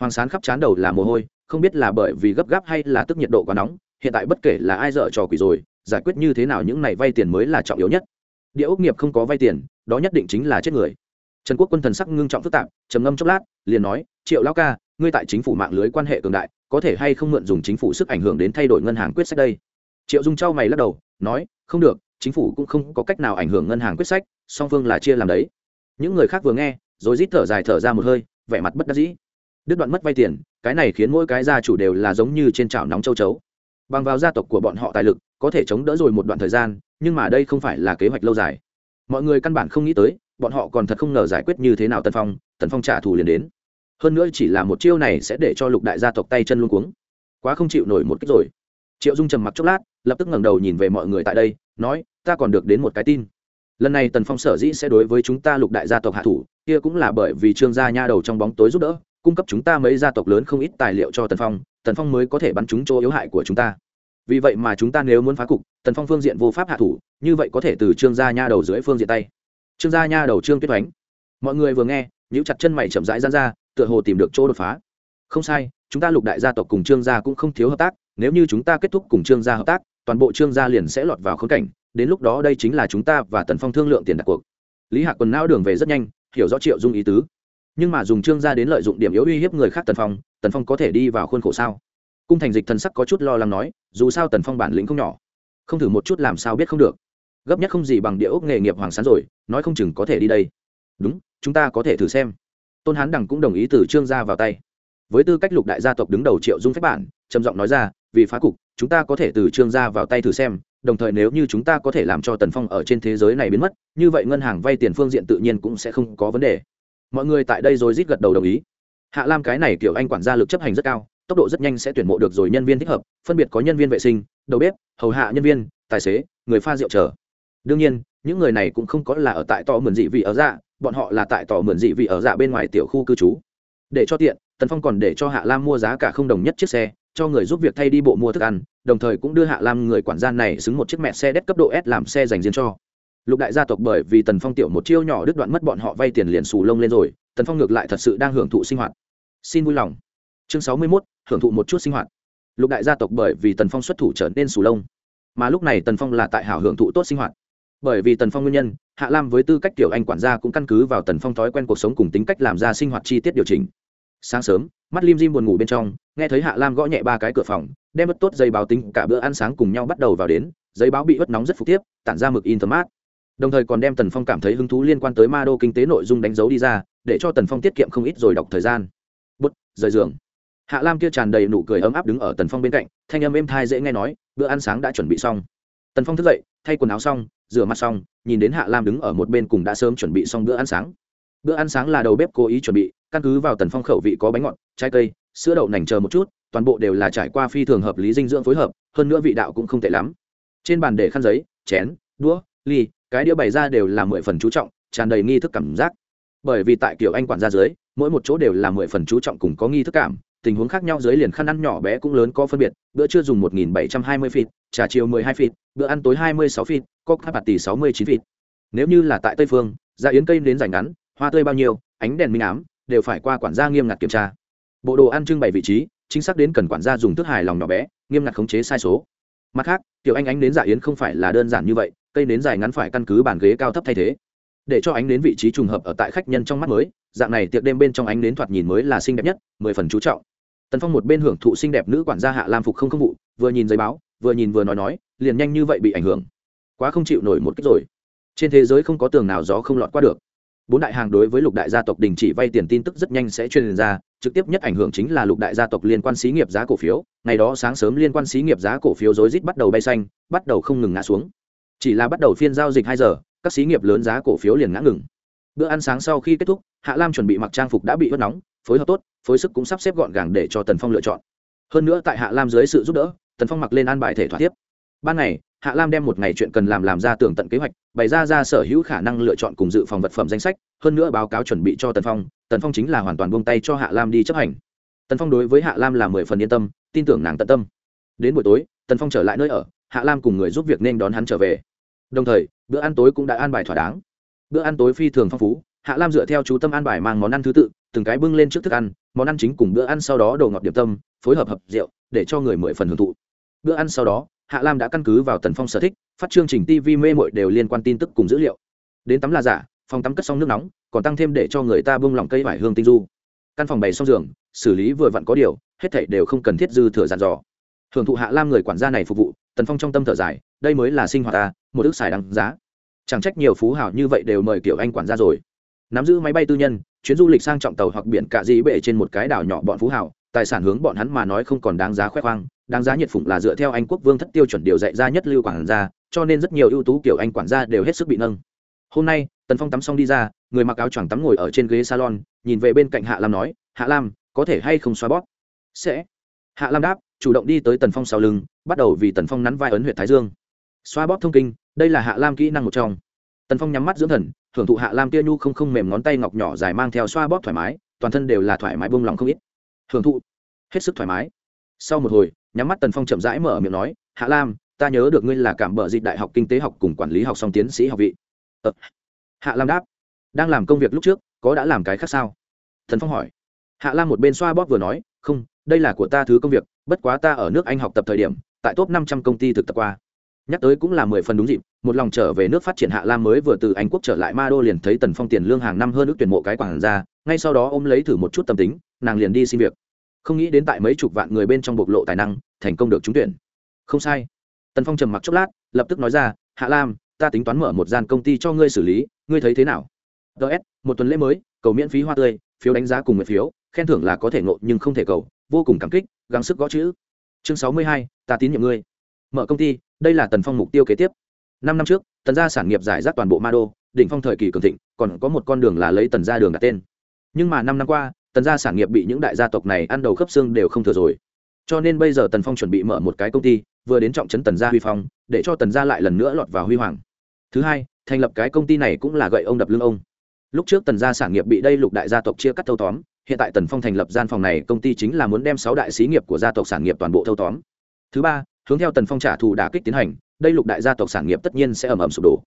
Hoàng sán khắp chán đầu là mồ hôi, không biết là bởi vì gấp gáp hay là tức nhiệt độ quá nóng, hiện tại bất kể là ai dợ trò quỷ rồi, giải quyết như thế nào những này vay tiền mới là trọng yếu nhất. Địa ốc nghiệp không có vay tiền, đó nhất định chính là chết người. Trần quốc quân thần sắc ngưng trọng phức tạp, trầm ngâm chốc lát, liền nói, triệu lao ca, ngươi tại chính phủ mạng lưới quan hệ cường đại, có thể hay không mượn dùng chính phủ sức ảnh hưởng đến thay đổi ngân hàng quyết sách đây? Triệu dung trao mày lắc đầu, nói, không được, chính phủ cũng không có cách nào ảnh hưởng ngân hàng quyết sách song phương là chia làm đấy. Những người khác vừa nghe, rồi rít thở dài thở ra một hơi, vẻ mặt bất đắc dĩ. Đứt đoạn mất vay tiền, cái này khiến mỗi cái gia chủ đều là giống như trên chảo nóng châu chấu. Bằng vào gia tộc của bọn họ tài lực, có thể chống đỡ rồi một đoạn thời gian, nhưng mà đây không phải là kế hoạch lâu dài. Mọi người căn bản không nghĩ tới, bọn họ còn thật không ngờ giải quyết như thế nào tần phong tần phong trả thù liền đến. Hơn nữa chỉ là một chiêu này sẽ để cho lục đại gia tộc tay chân luôn cuống. Quá không chịu nổi một cách rồi. Triệu dung trầm mặc chốc lát, lập tức ngẩng đầu nhìn về mọi người tại đây, nói, ta còn được đến một cái tin lần này tần phong sở dĩ sẽ đối với chúng ta lục đại gia tộc hạ thủ, kia cũng là bởi vì trương gia nha đầu trong bóng tối giúp đỡ, cung cấp chúng ta mấy gia tộc lớn không ít tài liệu cho tần phong tần phong mới có thể bắn chúng chỗ yếu hại của chúng ta. Vì vậy mà chúng ta nếu muốn phá cục, tần phong phương diện vô pháp hạ thủ, như vậy có thể từ trương gia nha đầu dưới phương diện tay. Trương gia nha đầu trương tuyết oánh. Mọi người vừa nghe nhữ chặt chân mày chậm rãi gian ra, tựa hồ tìm được chỗ đột phá. Không sai, chúng ta lục đại gia tộc cùng trương gia cũng không thiếu hợp tác, nếu như chúng ta kết thúc cùng trương gia hợp tác, toàn bộ trương gia liền sẽ lọt vào khốn cảnh đến lúc đó đây chính là chúng ta và tần phong thương lượng tiền đặt cuộc. Lý hạc quần não đường về rất nhanh, hiểu rõ triệu dung ý tứ. Nhưng mà dùng trương gia đến lợi dụng điểm yếu uy hiếp người khác tần phong tần phong có thể đi vào khuôn khổ sao? Cung thành dịch thần sắc có chút lo lắng nói, dù sao tần phong bản lĩnh không nhỏ. Không thử một chút làm sao biết không được. Gấp nhất không gì bằng địa ốc nghề nghiệp hoàng sán rồi, nói không chừng có thể đi đây. Đúng, chúng ta có thể thử xem. Tôn hán đằng cũng đồng ý từ trương gia vào tay. Với tư cách lục đại gia tộc đứng đầu triệu dung phép bản, trầm giọng nói ra, vì phá cục, chúng ta có thể từ trương gia vào tay thử xem đồng thời nếu như chúng ta có thể làm cho tần phong ở trên thế giới này biến mất, như vậy ngân hàng vay tiền phương diện tự nhiên cũng sẽ không có vấn đề. Mọi người tại đây rồi rít gật đầu đồng ý. Hạ lam cái này kiểu anh quản gia lực chấp hành rất cao, tốc độ rất nhanh sẽ tuyển mộ được rồi nhân viên thích hợp, phân biệt có nhân viên vệ sinh, đầu bếp, hầu hạ nhân viên, tài xế, người pha rượu chờ. Đương nhiên, những người này cũng không có là ở tại tò mượn dị vị ở dạ bọn họ là tại tò mượn dị vị ở dạ bên ngoài tiểu khu cư trú. Để cho tiện, tần phong còn để cho hạ lam mua giá cả không đồng nhất chiếc xe cho người giúp việc thay đi bộ mua thức ăn, đồng thời cũng đưa hạ lam người quản gia này xứng một chiếc mẹ xe đét cấp độ s làm xe dành riêng cho. Lục đại gia tộc bởi vì tần phong tiểu một chiêu nhỏ đứt đoạn mất bọn họ vay tiền liền xù lông lên rồi, tần phong ngược lại thật sự đang hưởng thụ sinh hoạt. Xin vui lòng. Chương sáu mươi mốt, hưởng thụ một chút sinh hoạt. Lục đại gia tộc bởi vì tần phong xuất thủ trở nên xù lông. Mà lúc này tần phong là tại hảo hưởng thụ tốt sinh hoạt. Bởi vì tần phong nguyên nhân, hạ lam với tư cách tiểu anh quản gia cũng căn cứ vào tần phong thói quen cuộc sống cùng tính cách làm ra sinh hoạt chi tiết điều chỉnh. Sáng sớm mắt lim dim buồn ngủ bên trong, nghe thấy hạ lam gõ nhẹ ba cái cửa phòng, đem mất tốt giấy báo tính cả bữa ăn sáng cùng nhau bắt đầu vào đến, giấy báo bị ướt nóng rất phục tiếp, tản ra mực in thơm mát đồng thời còn đem tần phong cảm thấy hứng thú liên quan tới ma đô kinh tế nội dung đánh dấu đi ra, để cho tần phong tiết kiệm không ít rồi đọc thời gian. Bút, rời giường. Hạ lam kia tràn đầy nụ cười ấm áp đứng ở tần phong bên cạnh, thanh âm êm thai dễ nghe nói, bữa ăn sáng đã chuẩn bị xong. Tần phong thức dậy, thay quần áo xong, rửa mặt xong, nhìn đến hạ lam đứng ở một bên cùng đã sớm chuẩn bị xong bữa ăn sáng bữa ăn sáng là đầu bếp cố ý chuẩn bị, căn cứ vào tần phong khẩu vị có bánh ngọt, trái cây, sữa đậu nành chờ một chút, toàn bộ đều là trải qua phi thường hợp lý dinh dưỡng phối hợp, hơn nữa vị đạo cũng không tệ lắm. Trên bàn để khăn giấy, chén, đũa, ly, cái đĩa bày ra đều là mười phần chú trọng, tràn đầy nghi thức cảm giác. Bởi vì tại kiểu anh quản gia dưới, mỗi một chỗ đều là mười phần chú trọng cùng có nghi thức cảm, tình huống khác nhau dưới liền khăn ăn nhỏ bé cũng lớn có phân biệt, bữa trưa dùng một nghìn bảy trăm hai mươi feet trà chiều mười hai feet bữa ăn tối hai mươi sáu feet cốc hai bạt tỷ sáu mươi chín feet nếu như là tại tây phương dạ yến cây đến rảnh ngắn hoa tươi bao nhiêu, ánh đèn minh ám, đều phải qua quản gia nghiêm ngặt kiểm tra. Bộ đồ ăn trưng bày vị trí, chính xác đến cần quản gia dùng thức hài lòng nhỏ bé, nghiêm ngặt khống chế sai số. Mặt khác, tiểu anh ánh đến dạ yến không phải là đơn giản như vậy, cây nến dài ngắn phải căn cứ bàn ghế cao thấp thay thế. Để cho ánh đến vị trí trùng hợp ở tại khách nhân trong mắt mới, dạng này tiệc đêm bên trong ánh đến thoạt nhìn mới là xinh đẹp nhất, mười phần chú trọng. Tần phong một bên hưởng thụ xinh đẹp nữ quản gia hạ lam phục không không vụ, vừa nhìn giấy báo, vừa nhìn vừa nói nói, liền nhanh như vậy bị ảnh hưởng. Quá không chịu nổi một cách rồi. Trên thế giới không có tường nào gió không lọt qua được bốn đại hàng đối với lục đại gia tộc đình chỉ vay tiền tin tức rất nhanh sẽ truyền ra, trực tiếp nhất ảnh hưởng chính là lục đại gia tộc liên quan xí nghiệp giá cổ phiếu. Ngày đó sáng sớm liên quan xí nghiệp giá cổ phiếu rối rít bắt đầu bay xanh, bắt đầu không ngừng ngã xuống. Chỉ là bắt đầu phiên giao dịch hai giờ, các xí nghiệp lớn giá cổ phiếu liền ngã ngừng. Bữa ăn sáng sau khi kết thúc, hạ lam chuẩn bị mặc trang phục đã bị ướt nóng, phối hợp tốt, phối sức cũng sắp xếp gọn gàng để cho tần phong lựa chọn. Hơn nữa tại hạ lam dưới sự giúp đỡ, tần phong mặc lên an bài thể thỏa tiếp. Ban ngày hạ lam đem một ngày chuyện cần làm làm ra tường tận kế hoạch, bày ra ra sở hữu khả năng lựa chọn cùng dự phòng vật phẩm danh sách, hơn nữa báo cáo chuẩn bị cho tần phong tần phong chính là hoàn toàn buông tay cho hạ lam đi chấp hành. Tần phong đối với hạ lam là mười phần yên tâm, tin tưởng nàng tận tâm. Đến buổi tối, tần phong trở lại nơi ở, hạ lam cùng người giúp việc nên đón hắn trở về. Đồng thời, bữa ăn tối cũng đã an bài thỏa đáng. Bữa ăn tối phi thường phong phú, hạ lam dựa theo chú tâm an bài mang món ăn thứ tự, từng cái bưng lên trước thức ăn, món ăn chính cùng bữa ăn sau đó đồ ngọt điểm tâm, phối hợp hợp rượu, để cho người mười phần hưởng thụ. Bữa ăn sau đó hạ lam đã căn cứ vào tần phong sở thích, phát chương trình tv mê mội đều liên quan tin tức cùng dữ liệu. Đến tắm là giả, phòng tắm cất xong nước nóng, còn tăng thêm để cho người ta bông lỏng cây vải hương tinh du. Căn phòng bày xong giường, xử lý vừa vặn có điều, hết thảy đều không cần thiết dư thừa dàn dò. Hưởng thụ hạ lam người quản gia này phục vụ, tần phong trong tâm thở dài, đây mới là sinh hoạt ta, một ước xài đáng giá. Chẳng trách nhiều phú hảo như vậy đều mời kiểu anh quản gia rồi. Nắm giữ máy bay tư nhân, chuyến du lịch sang trọng tàu hoặc biển cả dĩ bệ trên một cái đảo nhỏ bọn phú hảo tài sản hướng bọn hắn mà nói không còn đáng giá khoe khoang, đáng giá nhiệt phụng là dựa theo anh quốc vương thất tiêu chuẩn điều dạy ra nhất lưu quản gia, cho nên rất nhiều ưu tú kiểu anh quản gia đều hết sức bị nâng. Hôm nay, tần phong tắm xong đi ra, người mặc áo choàng tắm ngồi ở trên ghế salon, nhìn về bên cạnh hạ lam nói, hạ lam, có thể hay không xoa bóp? Sẽ. Hạ lam đáp, chủ động đi tới tần phong sau lưng, bắt đầu vì tần phong nắn vai ấn huyện thái dương. Xoa bóp thông kinh, đây là hạ lam kỹ năng một trong. Tần phong nhắm mắt dưỡng thần, thưởng thụ hạ lam tia nhu không không mềm ngón tay ngọc nhỏ dài mang theo xoa bóp thoải mái, toàn thân đều là thoải mái bông lòng không ít hưởng thụ. Hết sức thoải mái. Sau một hồi, nhắm mắt tần phong chậm rãi mở miệng nói, hạ lam, ta nhớ được ngươi là cảm bờ dịch đại học kinh tế học cùng quản lý học song tiến sĩ học vị. Ờ. hạ lam đáp, đang làm công việc lúc trước, có đã làm cái khác sao? Thần phong hỏi. Hạ lam một bên xoa bóp vừa nói, không, đây là của ta thứ công việc, bất quá ta ở nước anh học tập thời điểm, tại top năm trăm công ty thực tập qua nhắc tới cũng là mười phần đúng dịp, một lòng trở về nước phát triển hạ lam mới vừa từ anh quốc trở lại ma đô liền thấy tần phong tiền lương hàng năm hơn ước tuyển mộ cái quản ra, ngay sau đó ôm lấy thử một chút tâm tính, nàng liền đi xin việc. Không nghĩ đến tại mấy chục vạn người bên trong bộc lộ tài năng, thành công được trúng tuyển. Không sai. Tần phong trầm mặc chốc lát, lập tức nói ra, hạ lam, ta tính toán mở một gian công ty cho ngươi xử lý, ngươi thấy thế nào? Ts một tuần lễ mới, cầu miễn phí hoa tươi, phiếu đánh giá cùng nguyện phiếu, khen thưởng là có thể ngộ nhưng không thể cầu, vô cùng cảm kích, gắng sức gõ chữ. Chương sáu mươi hai, ta tín nhiệm ngươi. Mở công ty đây là tần phong mục tiêu kế tiếp. Năm năm trước, tần gia sản nghiệp giải rác toàn bộ ma đô, đỉnh phong thời kỳ cường thịnh, còn có một con đường là lấy tần gia đường đặt tên. Nhưng mà năm năm qua, tần gia sản nghiệp bị những đại gia tộc này ăn đầu khớp xương đều không thừa rồi. Cho nên bây giờ tần phong chuẩn bị mở một cái công ty, vừa đến trọng trấn tần gia huy phong, để cho tần gia lại lần nữa lọt vào huy hoàng. Thứ hai, thành lập cái công ty này cũng là gậy ông đập lưng ông. Lúc trước tần gia sản nghiệp bị đây lục đại gia tộc chia cắt thâu tóm, hiện tại tần phong thành lập gian phòng này công ty chính là muốn đem sáu đại xí nghiệp của gia tộc sản nghiệp toàn bộ thâu tóm. Thứ ba hướng theo tần phong trả thù đả kích tiến hành, đây lục đại gia tộc sản nghiệp tất nhiên sẽ ẩm ẩm sụp đổ.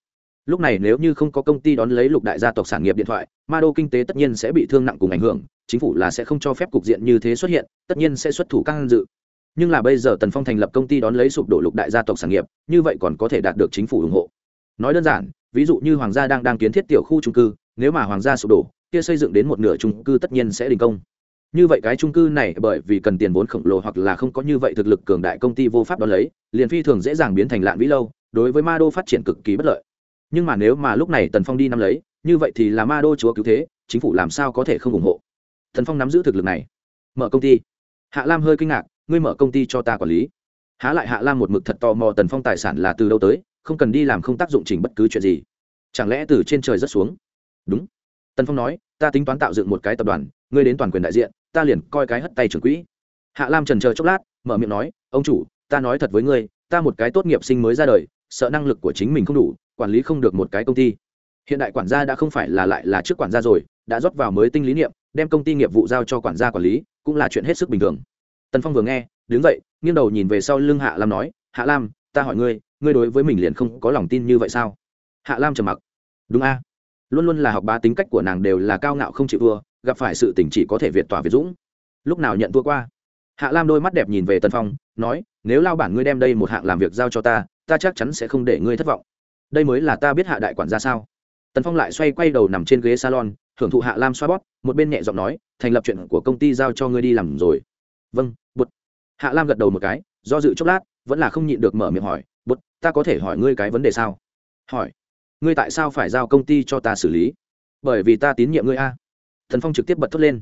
Lúc này nếu như không có công ty đón lấy lục đại gia tộc sản nghiệp điện thoại, ma đô kinh tế tất nhiên sẽ bị thương nặng cùng ảnh hưởng, chính phủ là sẽ không cho phép cục diện như thế xuất hiện, tất nhiên sẽ xuất thủ căng dự. Nhưng là bây giờ tần phong thành lập công ty đón lấy sụp đổ lục đại gia tộc sản nghiệp, như vậy còn có thể đạt được chính phủ ủng hộ. Nói đơn giản, ví dụ như hoàng gia đang đang kiến thiết tiểu khu trung cư, nếu mà hoàng gia sụp đổ, kia xây dựng đến một nửa trung cư tất nhiên sẽ đình công như vậy cái trung cư này bởi vì cần tiền vốn khổng lồ hoặc là không có như vậy thực lực cường đại công ty vô pháp đón lấy, liền phi thường dễ dàng biến thành lạn vĩ lâu, đối với ma đô phát triển cực kỳ bất lợi. Nhưng mà nếu mà lúc này tần phong đi năm lấy, như vậy thì là ma đô chúa cứu thế, chính phủ làm sao có thể không ủng hộ? Tần phong nắm giữ thực lực này. Mở công ty. Hạ lam hơi kinh ngạc, ngươi mở công ty cho ta quản lý. Há lại hạ lam một mực thật tò mò tần phong tài sản là từ đâu tới, không cần đi làm không tác dụng trình bất cứ chuyện gì. Chẳng lẽ từ trên trời rất xuống? Đúng. Tần phong nói, ta tính toán tạo dựng một cái tập đoàn, ngươi đến toàn quyền đại diện ta liền coi cái hất tay trưởng quỹ. Hạ lam trần chờ chốc lát, mở miệng nói, ông chủ, ta nói thật với ngươi, ta một cái tốt nghiệp sinh mới ra đời, sợ năng lực của chính mình không đủ, quản lý không được một cái công ty. Hiện đại quản gia đã không phải là lại là trước quản gia rồi, đã rót vào mới tinh lý niệm, đem công ty nghiệp vụ giao cho quản gia quản lý, cũng là chuyện hết sức bình thường. Tần phong vừa nghe, đứng dậy, nghiêng đầu nhìn về sau lưng hạ lam nói, hạ lam, ta hỏi ngươi ngươi đối với mình liền không có lòng tin như vậy sao? Hạ lam trầm mặc, đúng a. Luôn luôn là học ba tính cách của nàng đều là cao ngạo không chịu vừa gặp phải sự tình chỉ có thể việt tỏa việt dũng. Lúc nào nhận thua qua? Hạ lam đôi mắt đẹp nhìn về tần phong, nói, nếu lao bản ngươi đem đây một hạng làm việc giao cho ta ta chắc chắn sẽ không để ngươi thất vọng. Đây mới là ta biết hạ đại quản ra sao? Tần phong lại xoay quay đầu nằm trên ghế salon, hưởng thụ hạ lam xoa bóp, một bên nhẹ giọng nói, thành lập chuyện của công ty giao cho ngươi đi làm rồi. Vâng bụt. Hạ lam gật đầu một cái, do dự chốc lát, vẫn là không nhịn được mở miệng hỏi, bụt, ta có thể hỏi ngươi cái vấn đề sao? Hỏi? Ngươi tại sao phải giao công ty cho ta xử lý? Bởi vì ta tín nhiệm ngươi a thần phong trực tiếp bật thốt lên.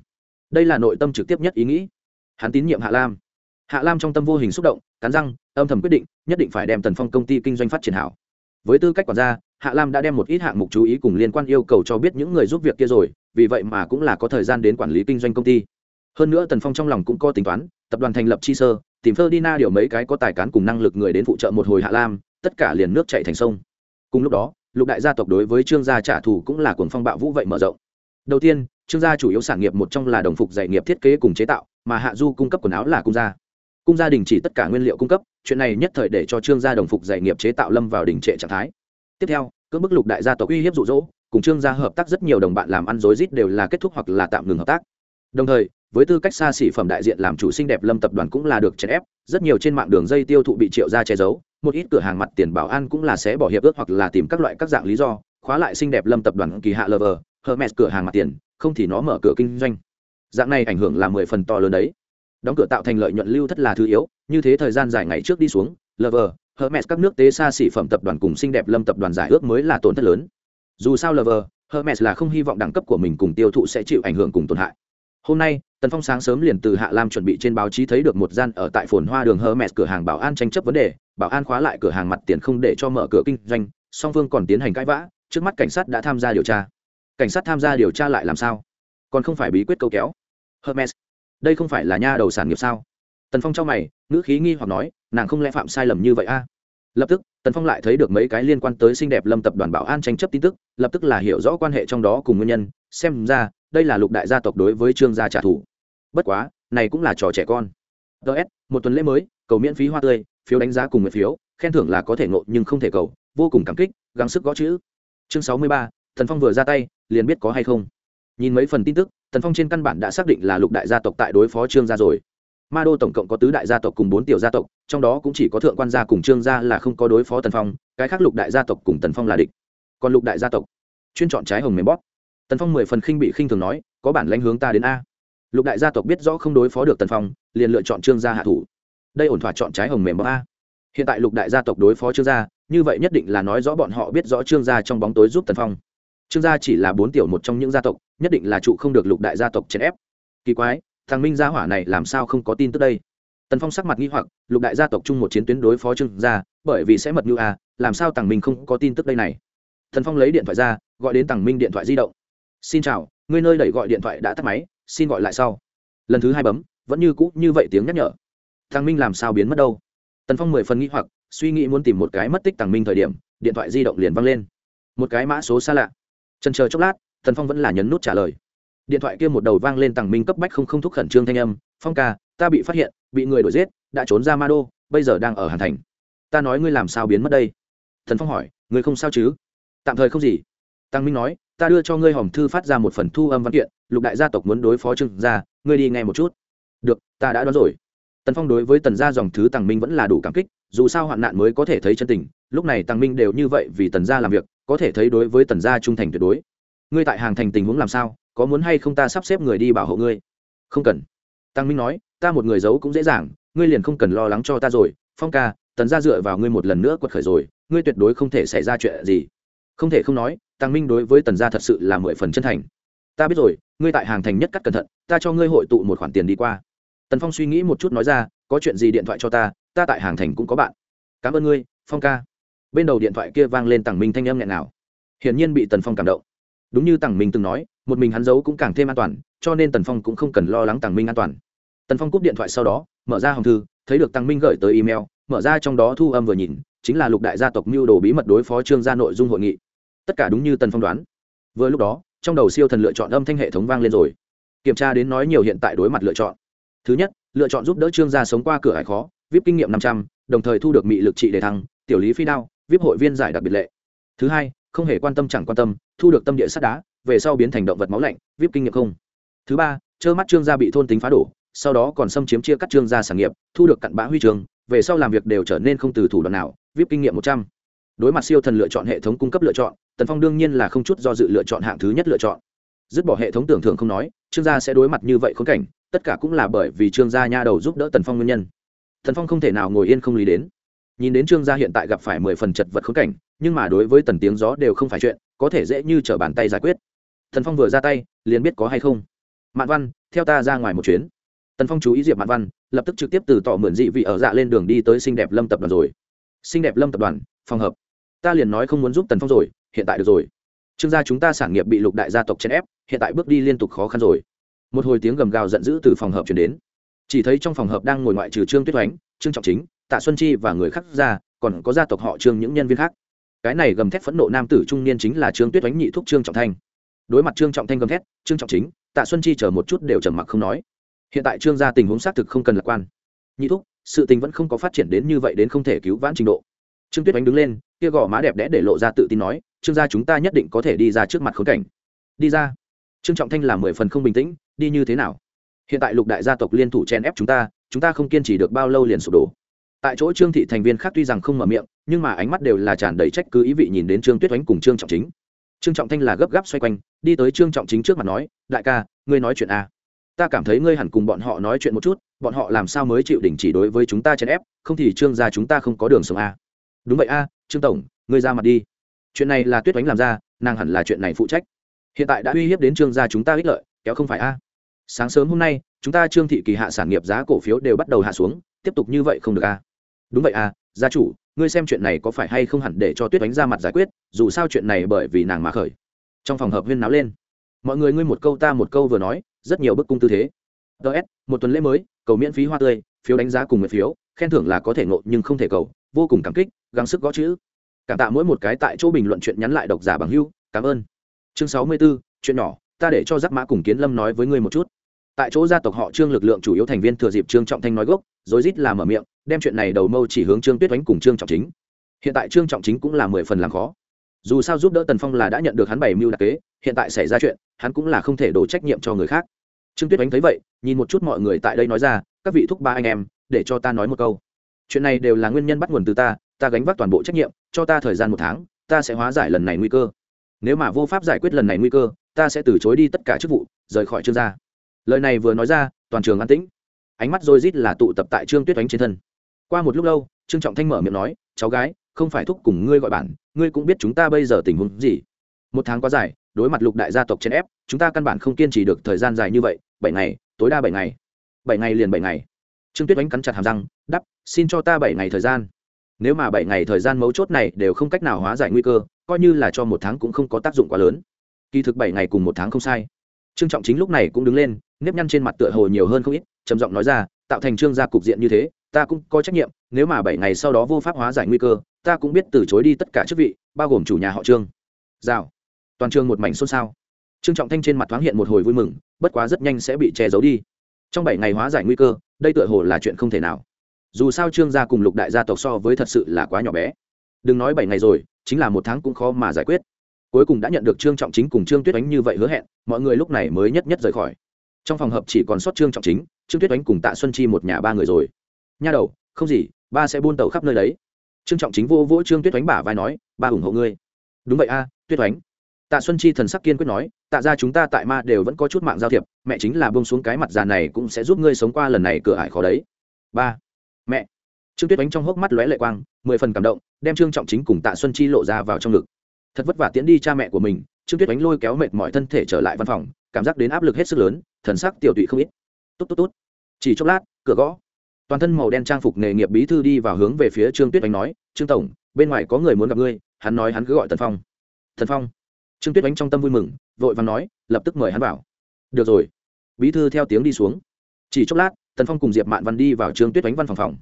Đây là nội tâm trực tiếp nhất ý nghĩ. Hắn tín nhiệm hạ lam. Hạ lam trong tâm vô hình xúc động cắn răng âm thầm quyết định nhất định phải đem tần phong công ty kinh doanh phát triển hảo. Với tư cách quản gia hạ lam đã đem một ít hạng mục chú ý cùng liên quan yêu cầu cho biết những người giúp việc kia rồi vì vậy mà cũng là có thời gian đến quản lý kinh doanh công ty. Hơn nữa tần phong trong lòng cũng có tính toán tập đoàn thành lập chi sơ tìm Ferdinand điều mấy cái có tài cán cùng năng lực người đến phụ trợ một hồi Hạ Lam, tất cả liền nước chảy thành sông. Cùng lúc đó, lục đại gia tộc đối với Trương gia trả thù cũng là cuồng phong bạo vũ vậy mở rộng. Đầu tiên, Trương gia chủ yếu sản nghiệp một trong là đồng phục dạy nghiệp thiết kế cùng chế tạo, mà Hạ Du cung cấp quần áo là cung gia. Cung gia đình chỉ tất cả nguyên liệu cung cấp, chuyện này nhất thời để cho Trương gia đồng phục dạy nghiệp chế tạo lâm vào đỉnh trệ trạng thái. Tiếp theo, cỡ bức lục đại gia tộc uy hiếp dụ dỗ, cùng Trương gia hợp tác rất nhiều đồng bạn làm ăn rối rít đều là kết thúc hoặc là tạm ngừng hợp tác. Đồng thời, với tư cách xa xỉ phẩm đại diện làm chủ xinh đẹp lâm tập đoàn cũng là được chèn ép rất nhiều trên mạng đường dây tiêu thụ bị triệu ra che giấu một ít cửa hàng mặt tiền bảo an cũng là sẽ bỏ hiệp ước hoặc là tìm các loại các dạng lý do khóa lại xinh đẹp lâm tập đoàn kỳ hạ lover hermes cửa hàng mặt tiền không thì nó mở cửa kinh doanh. Dạng này ảnh hưởng là mười phần to lớn đấy. Đóng cửa tạo thành lợi nhuận lưu thất là thứ yếu, như thế thời gian dài ngày trước đi xuống, lover, hermes các nước tế xa xỉ phẩm tập đoàn cùng xinh đẹp lâm tập đoàn giải ước mới là tổn thất lớn. Dù sao lover, hermes là không hy vọng đẳng cấp của mình cùng tiêu thụ sẽ chịu ảnh hưởng cùng tổn hại. Hôm nay, tần phong sáng sớm liền từ hạ lam chuẩn bị trên báo chí thấy được một gian ở tại phồn hoa đường Hermes mẹt cửa hàng bảo an tranh chấp vấn đề, bảo an khóa lại cửa hàng mặt tiền không để cho mở cửa kinh doanh, song phương còn tiến hành cãi vã, trước mắt cảnh sát đã tham gia điều tra cảnh sát tham gia điều tra lại làm sao? Còn không phải bí quyết câu kéo. Hermes, đây không phải là nha đầu sản nghiệp sao? Tần phong trong mày, ngữ khí nghi hoặc nói, nàng không lẽ phạm sai lầm như vậy a? Lập tức, tần phong lại thấy được mấy cái liên quan tới xinh đẹp lâm tập đoàn bảo an tranh chấp tin tức, lập tức là hiểu rõ quan hệ trong đó cùng nguyên nhân, xem ra, đây là lục đại gia tộc đối với trương gia trả thù. Bất quá, này cũng là trò trẻ con. Ts một tuần lễ mới, cầu miễn phí hoa tươi, phiếu đánh giá cùng nguyện phiếu, khen thưởng là có thể ngộ nhưng không thể cầu, vô cùng cảm kích, gắng sức gõ chữ. Chương sáu mươi ba thần phong vừa ra tay, liền biết có hay không. Nhìn mấy phần tin tức thần phong trên căn bản đã xác định là lục đại gia tộc tại đối phó trương gia rồi. Ma đô tổng cộng có tứ đại gia tộc cùng bốn tiểu gia tộc, trong đó cũng chỉ có thượng quan gia cùng trương gia là không có đối phó tần phong, cái khác lục đại gia tộc cùng tần phong là địch. Còn lục đại gia tộc, chuyên chọn trái hồng mềm bóp. Tần phong mười phần khinh bị khinh thường nói, có bản lãnh hướng ta đến a. Lục đại gia tộc biết rõ không đối phó được tần phong, liền lựa chọn trương gia hạ thủ. Đây ổn thỏa chọn trái hồng mềm bóp a. Hiện tại lục đại gia tộc đối phó trương gia, như vậy nhất định là nói rõ bọn họ biết rõ trương gia trong bóng tối giúp tần phong trương gia chỉ là bốn tiểu một trong những gia tộc, nhất định là trụ không được lục đại gia tộc chèn ép. Kỳ quái, thằng minh gia hỏa này làm sao không có tin tức đây? Tần phong sắc mặt nghi hoặc, lục đại gia tộc chung một chiến tuyến đối phó trương gia, bởi vì sẽ mật như a à, làm sao tàng minh không có tin tức đây này? Tần phong lấy điện thoại ra, gọi đến tàng minh điện thoại di động. Xin chào người nơi đẩy gọi điện thoại đã tắt máy, xin gọi lại sau. Lần thứ hai bấm, vẫn như cũ như vậy tiếng nhắc nhở. Thằng minh làm sao biến mất đâu? Tần phong mười phần nghĩ hoặc, suy nghĩ muốn tìm một cái mất tích tàng minh thời điểm, điện thoại di động liền văng lên. Một cái mã số xa lạ trần chờ chốc lát thần phong vẫn là nhấn nút trả lời. Điện thoại kia một đầu vang lên tằng minh cấp bách không không thúc khẩn trương thanh âm, phong ca, ta bị phát hiện, bị người đuổi giết, đã trốn ra ma đô, bây giờ đang ở hàn thành. Ta nói ngươi làm sao biến mất đây? Thần phong hỏi, ngươi không sao chứ? Tạm thời không gì. Tăng minh nói, ta đưa cho ngươi hòm thư phát ra một phần thu âm văn kiện, lục đại gia tộc muốn đối phó trương gia, ngươi đi nghe một chút. Được, ta đã đoán rồi. Tần phong đối với tần gia dòng thứ tăng minh vẫn là đủ cảm kích, dù sao hoạn nạn mới có thể thấy chân tình lúc này tăng minh đều như vậy vì tần gia làm việc, có thể thấy đối với tần gia trung thành tuyệt đối. Ngươi tại hàng thành tình huống làm sao, có muốn hay không ta sắp xếp người đi bảo hộ ngươi? Không cần. Tăng minh nói, ta một người giấu cũng dễ dàng, ngươi liền không cần lo lắng cho ta rồi. Phong ca, tần gia dựa vào ngươi một lần nữa quật khởi rồi, ngươi tuyệt đối không thể xảy ra chuyện gì. Không thể không nói, tăng minh đối với tần gia thật sự là mười phần chân thành. Ta biết rồi, ngươi tại hàng thành nhất cắt cẩn thận, ta cho ngươi hội tụ một khoản tiền đi qua. Tần phong suy nghĩ một chút nói ra, có chuyện gì điện thoại cho ta ta tại hàng thành cũng có bạn. Cảm ơn ngươi, phong ca bên đầu điện thoại kia vang lên tàng minh thanh âm nghẹn nào hiển nhiên bị tần phong cảm động. Đúng như tàng minh từng nói, một mình hắn giấu cũng càng thêm an toàn, cho nên tần phong cũng không cần lo lắng tàng minh an toàn. Tần phong cúp điện thoại sau đó, mở ra hồng thư, thấy được tằng minh gửi tới email, mở ra trong đó thu âm vừa nhìn, chính là lục đại gia tộc mưu đồ bí mật đối phó trương gia nội dung hội nghị. Tất cả đúng như tần phong đoán. Vừa lúc đó, trong đầu siêu thần lựa chọn âm thanh hệ thống vang lên rồi. Kiểm tra đến nói nhiều hiện tại đối mặt lựa chọn. Thứ nhất, lựa chọn giúp đỡ trương gia sống qua cửa hải khó, vip kinh nghiệm năm trăm, đồng thời thu được mị lực trị đề thăng, tiểu lý phi đao vip hội viên giải đặc biệt lệ. Thứ hai, không hề quan tâm chẳng quan tâm, thu được tâm địa sắt đá, về sau biến thành động vật máu lạnh, vip kinh nghiệm không. Thứ ba, trơ mắt trương gia bị thôn tính phá đổ, sau đó còn xâm chiếm chia cắt trương gia sản nghiệp, thu được cặn bã huy trường, về sau làm việc đều trở nên không từ thủ đoạn nào, vip kinh nghiệm một trăm. Đối mặt siêu thần lựa chọn hệ thống cung cấp lựa chọn, tần phong đương nhiên là không chút do dự lựa chọn hạng thứ nhất lựa chọn. Dứt bỏ hệ thống tưởng thưởng không nói, trương gia sẽ đối mặt như vậy khốn cảnh, tất cả cũng là bởi vì trương gia nha đầu giúp đỡ tần phong nguyên nhân. Tần phong không thể nào ngồi yên không lý đến nhìn đến trương gia hiện tại gặp phải mười phần chật vật khốn cảnh, nhưng mà đối với tần tiếng gió đều không phải chuyện, có thể dễ như t r ở bàn tay giải quyết. Thần phong vừa ra tay, liền biết có hay không. Mạn văn, theo ta ra ngoài một chuyến. Tần phong chú ý diệp mạn văn, lập tức trực tiếp từ tỏ mượn dị vị ở dạ lên đường đi tới xinh đẹp lâm tập đoàn rồi. Xinh đẹp lâm tập đoàn, phòng hợp. Ta liền nói không muốn giúp tần phong rồi, hiện tại được rồi. Trương gia chúng ta sản nghiệp bị lục đại gia tộc chèn ép, hiện tại bước đi liên tục khó khăn rồi. Một hồi tiếng gầm gào giận dữ từ phòng hợp chuyển đến. Chỉ thấy trong phòng hợp đang ngồi ngoại trừ trương tuyết oánh trương trọng chính tạ xuân chi và người khác ra, còn có gia tộc họ trương những nhân viên khác. Cái này gầm thét phẫn nộ nam tử trung niên chính là trương tuyết oánh nhị thúc trương trọng thanh. Đối mặt trương trọng thanh gầm thét, trương trọng chính, tạ xuân chi chờ một chút đều trầm mặc không nói. Hiện tại trương gia tình huống xác thực không cần lạc quan. Nhị thúc, sự tình vẫn không có phát triển đến như vậy đến không thể cứu vãn trình độ. Trương tuyết oánh đứng lên, kia gò má đẹp đẽ để lộ ra tự tin nói, trương gia chúng ta nhất định có thể đi ra trước mặt khốn cảnh. Đi ra? Trương trọng thanh làm mười phần không bình tĩnh, đi như thế nào? Hiện tại lục đại gia tộc liên thủ chen ép chúng ta chúng ta không kiên trì được bao lâu liền sụp đổ tại chỗ trương thị thành viên khác tuy rằng không mở miệng, nhưng mà ánh mắt đều là tràn đầy trách cứ ý vị nhìn đến trương tuyết oánh cùng trương trọng chính. Trương trọng thanh là gấp gáp xoay quanh, đi tới trương trọng chính trước mặt nói, đại ca, ngươi nói chuyện a ta cảm thấy ngươi hẳn cùng bọn họ nói chuyện một chút, bọn họ làm sao mới chịu đình chỉ đối với chúng ta chèn ép, không thì trương gia chúng ta không có đường sống a đúng vậy a trương tổng, ngươi ra mặt đi. Chuyện này là tuyết oánh làm ra, nàng hẳn là chuyện này phụ trách. Hiện tại đã uy hiếp đến trương gia chúng ta ích lợi, kéo không phải a sáng sớm hôm nay, chúng ta trương thị kỳ hạ sản nghiệp giá cổ phiếu đều bắt đầu hạ xuống, tiếp tục như vậy không được a đúng vậy à gia chủ ngươi xem chuyện này có phải hay không hẳn để cho tuyết đánh ra mặt giải quyết dù sao chuyện này bởi vì nàng mà khởi. Trong phòng hợp huyên náo lên. Mọi người ngươi một câu ta một câu vừa nói rất nhiều bức cung tư thế. Ts một tuần lễ mới cầu miễn phí hoa tươi phiếu đánh giá cùng nguyện phiếu khen thưởng là có thể nộp nhưng không thể cầu vô cùng cảm kích gắng sức gõ chữ. Cảm tạ mỗi một cái tại chỗ bình luận chuyện nhắn lại độc giả bằng hưu cảm ơn. Chương sáu mươi 64, chuyện nhỏ ta để cho giác mã cùng kiến lâm nói với ngươi một chút. Tại chỗ gia tộc họ trương lực lượng chủ yếu thành viên thừa dịp trương trọng thanh nói gốc rồi rít làm ở miệng đem chuyện này đầu mâu chỉ hướng trương tuyết oánh cùng trương trọng chính. Hiện tại trương trọng chính cũng là mười phần làm khó. Dù sao giúp đỡ tần phong là đã nhận được hắn bảy mưu đặc kế, hiện tại xảy ra chuyện, hắn cũng là không thể đổ trách nhiệm cho người khác. Trương tuyết oánh thấy vậy, nhìn một chút mọi người tại đây nói ra, các vị thúc ba anh em, để cho ta nói một câu. Chuyện này đều là nguyên nhân bắt nguồn từ ta ta gánh vác toàn bộ trách nhiệm, cho ta thời gian một tháng, ta sẽ hóa giải lần này nguy cơ. Nếu mà vô pháp giải quyết lần này nguy cơ, ta sẽ từ chối đi tất cả chức vụ, rời khỏi trương gia. Lời này vừa nói ra, toàn trường an tĩnh. Ánh mắt dôi rít là tụ tập tại trương tuyết oánh trên thân qua một lúc lâu, trương trọng thanh mở miệng nói, cháu gái, không phải thúc cùng ngươi gọi bản ngươi cũng biết chúng ta bây giờ tình huống gì. Một tháng quá dài, đối mặt lục đại gia tộc chèn ép, chúng ta căn bản không kiên trì được thời gian dài như vậy, bảy ngày, tối đa bảy ngày. Bảy ngày liền bảy ngày. Trương tuyết oánh cắn chặt hàm răng đắp xin cho ta bảy ngày thời gian. Nếu mà bảy ngày thời gian mấu chốt này đều không cách nào hóa giải nguy cơ, coi như là cho một tháng cũng không có tác dụng quá lớn. Kỳ thực bảy ngày cùng một tháng không sai. Trương trọng chính lúc này cũng đứng lên, nếp nhăn trên mặt tựa hồ nhiều hơn không ít, trầm giọng nói ra, tạo thành trương gia cục diện như thế ta cũng có trách nhiệm, nếu mà bảy ngày sau đó vô pháp hóa giải nguy cơ, ta cũng biết từ chối đi tất cả chức vị, bao gồm chủ nhà họ trương. Rào. Toàn trường một mảnh xôn xao. Trương trọng thanh trên mặt thoáng hiện một hồi vui mừng, bất quá rất nhanh sẽ bị che giấu đi. Trong bảy ngày hóa giải nguy cơ, đây tựa hồ là chuyện không thể nào. Dù sao trương gia cùng lục đại gia tộc so với thật sự là quá nhỏ bé. Đừng nói bảy ngày rồi, chính là một tháng cũng khó mà giải quyết. Cuối cùng đã nhận được trương trọng chính cùng trương tuyết ánh như vậy hứa hẹn, mọi người lúc này mới nhất nhất rời khỏi. Trong phòng hợp chỉ còn sót trương trọng chính, trương tuyết ánh cùng tạ xuân chi một nhà ba người rồi nha đầu, không gì, ba sẽ buôn tàu khắp nơi đấy. Trương trọng chính vô vỗ trương tuyết oánh bả vai nói, ba ủng hộ ngươi. Đúng vậy a, tuyết oánh. Tạ xuân chi thần sắc kiên quyết nói, tạ ra chúng ta tại ma đều vẫn có chút mạng giao thiệp, mẹ chính là bông xuống cái mặt già này cũng sẽ giúp ngươi sống qua lần này cửa ải khó đấy. Ba, mẹ. Trương tuyết oánh trong hốc mắt lóe lệ quang, mười phần cảm động, đem trương trọng chính cùng tạ xuân chi lộ ra vào trong ngực. Thật vất vả tiễn đi cha mẹ của mình, trương tuyết oánh lôi kéo mệt mọi thân thể trở lại văn phòng, cảm giác đến áp lực hết sức lớn, thần sắc tiểu tụy không ít. Tốt tốt tốt. Chỉ chốc lát, cửa gõ toàn thân màu đen trang phục nghề nghiệp bí thư đi vào hướng về phía trương tuyết oánh nói, trương tổng, bên ngoài có người muốn gặp ngươi. Hắn nói hắn cứ gọi tần phong. Thần phong? Trương tuyết oánh trong tâm vui mừng, vội vàng nói, lập tức mời hắn vào. Được rồi. Bí thư theo tiếng đi xuống. Chỉ chốc lát, tần phong cùng diệp mạn văn đi vào trương tuyết oánh văn phòng phòng.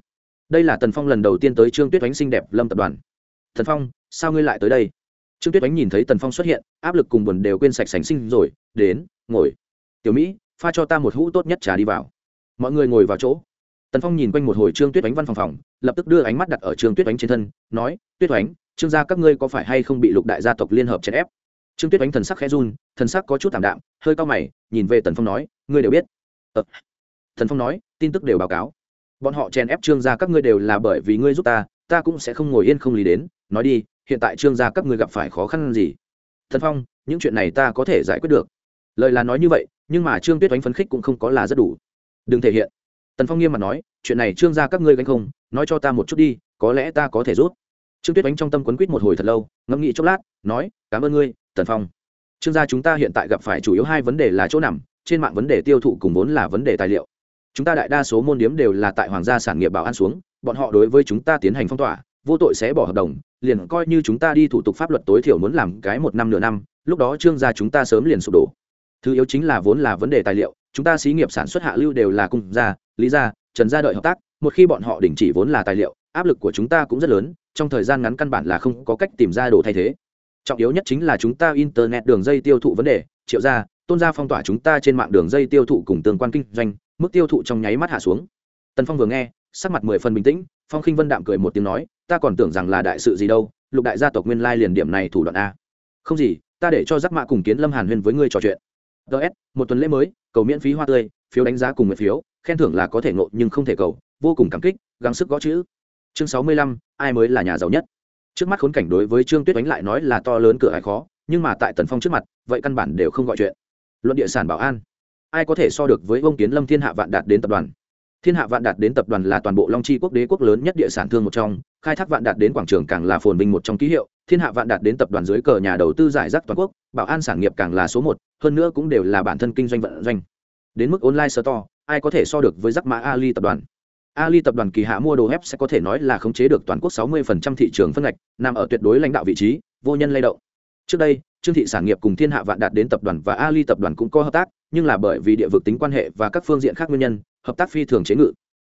Đây là tần phong lần đầu tiên tới trương tuyết oánh xinh đẹp lâm tập đoàn. Thần phong, sao ngươi lại tới đây? Trương tuyết oánh nhìn thấy tần phong xuất hiện, áp lực cùng buồn đều quên sạch sành sinh rồi, đến, ngồi. Tiểu mỹ, pha cho ta một hũ tốt nhất trà đi vào. Mọi người ngồi vào chỗ tần phong nhìn quanh một hồi trương tuyết oánh văn phòng phòng, lập tức đưa ánh mắt đặt ở trương tuyết oánh trên thân, nói, tuyết oánh trương gia các ngươi có phải hay không bị lục đại gia tộc liên hợp chèn ép? Trương tuyết oánh thần sắc khẽ run, thần sắc có chút t ạ m đạm, hơi cao mày, nhìn về tần phong nói, ngươi đều biết. Ờ. thần phong nói, tin tức đều báo cáo. Bọn họ chèn ép trương gia các ngươi đều là bởi vì ngươi giúp ta ta cũng sẽ không ngồi yên không lý đến. Nói đi, hiện tại trương gia các ngươi gặp phải khó khăn gì? Thần phong, những chuyện này ta có thể giải quyết được. Lời là nói như vậy, nhưng mà trương tuyết oánh phấn khích cũng không có là rất đủ. Đừng thể hiện tần phong nghiêm mặt nói, chuyện này trương gia các ngươi gánh không, nói cho ta một chút đi, có lẽ ta có thể rút. Trương tuyết Bánh trong tâm quấn quýt một hồi thật lâu, ngẫm nghĩ chốc lát, nói, cảm ơn ngươi, tần phong. Trương gia chúng ta hiện tại gặp phải chủ yếu hai vấn đề là chỗ nằm, trên mạng vấn đề tiêu thụ cùng vốn là vấn đề tài liệu. Chúng ta đại đa số môn điếm đều là tại hoàng gia sản nghiệp bảo an xuống, bọn họ đối với chúng ta tiến hành phong tỏa, vô tội sẽ bỏ hợp đồng, liền coi như chúng ta đi thủ tục pháp luật tối thiểu muốn làm cái một năm nửa năm, lúc đó trương gia chúng ta sớm liền sụp đổ. Thứ yếu chính là vốn là vấn đề tài liệu, chúng ta xí nghiệp sản xuất hạ lưu đều là cung gia lý gia trần gia đợi hợp tác, một khi bọn họ đình chỉ vốn là tài liệu, áp lực của chúng ta cũng rất lớn, trong thời gian ngắn căn bản là không có cách tìm ra đồ thay thế. Trọng yếu nhất chính là chúng ta internet đường dây tiêu thụ vấn đề, triệu gia, tôn gia phong tỏa chúng ta trên mạng đường dây tiêu thụ cùng tương quan kinh doanh, mức tiêu thụ trong nháy mắt hạ xuống. Tần phong vừa nghe, sắc mặt mười phần bình tĩnh, phong khinh vân đạm cười một tiếng nói, ta còn tưởng rằng là đại sự gì đâu, lục đại gia tộc nguyên lai liền điểm này thủ đoạn a. Không gì, ta để cho giác mạ cùng kiến lâm hàn huyên với ngươi trò chuyện. Ts một tuần lễ mới, cầu miễn phí hoa tươi, phiếu đánh giá cùng nguyện phiếu khen thưởng là có thể ngộ nhưng không thể cầu, vô cùng cảm kích, gắng sức gõ chữ. Chương sáu mươi lăm, ai mới là nhà giàu nhất? Trước mắt khốn cảnh đối với trương tuyết đánh lại nói là to lớn cửa hải khó, nhưng mà tại tần phong trước mặt, vậy căn bản đều không gọi chuyện. Luận địa sản bảo an, ai có thể so được với ông kiến lâm thiên hạ vạn đạt đến tập đoàn? Thiên hạ vạn đạt đến tập đoàn là toàn bộ long chi quốc đế quốc lớn nhất địa sản thương một trong, khai thác vạn đạt đến quảng trường càng là phồn vinh một trong ký hiệu, thiên hạ vạn đạt đến tập đoàn dưới cờ nhà đầu tư giải rác toàn quốc, bảo an sản nghiệp càng là số một, hơn nữa cũng đều là bản thân kinh doanh vận doanh. Đến mức online store ai có thể so được với giắc mã ali tập đoàn? Ali tập đoàn kỳ hạ mua đồ ép sẽ có thể nói là khống chế được toàn quốc 60% thị trường phân ngạch, nằm ở tuyệt đối lãnh đạo vị trí, vô nhân lay động. Trước đây, trương thị sản nghiệp cùng thiên hạ vạn đạt đến tập đoàn và ali tập đoàn cũng có hợp tác, nhưng là bởi vì địa vực tính quan hệ và các phương diện khác nguyên nhân, hợp tác phi thường chế ngự.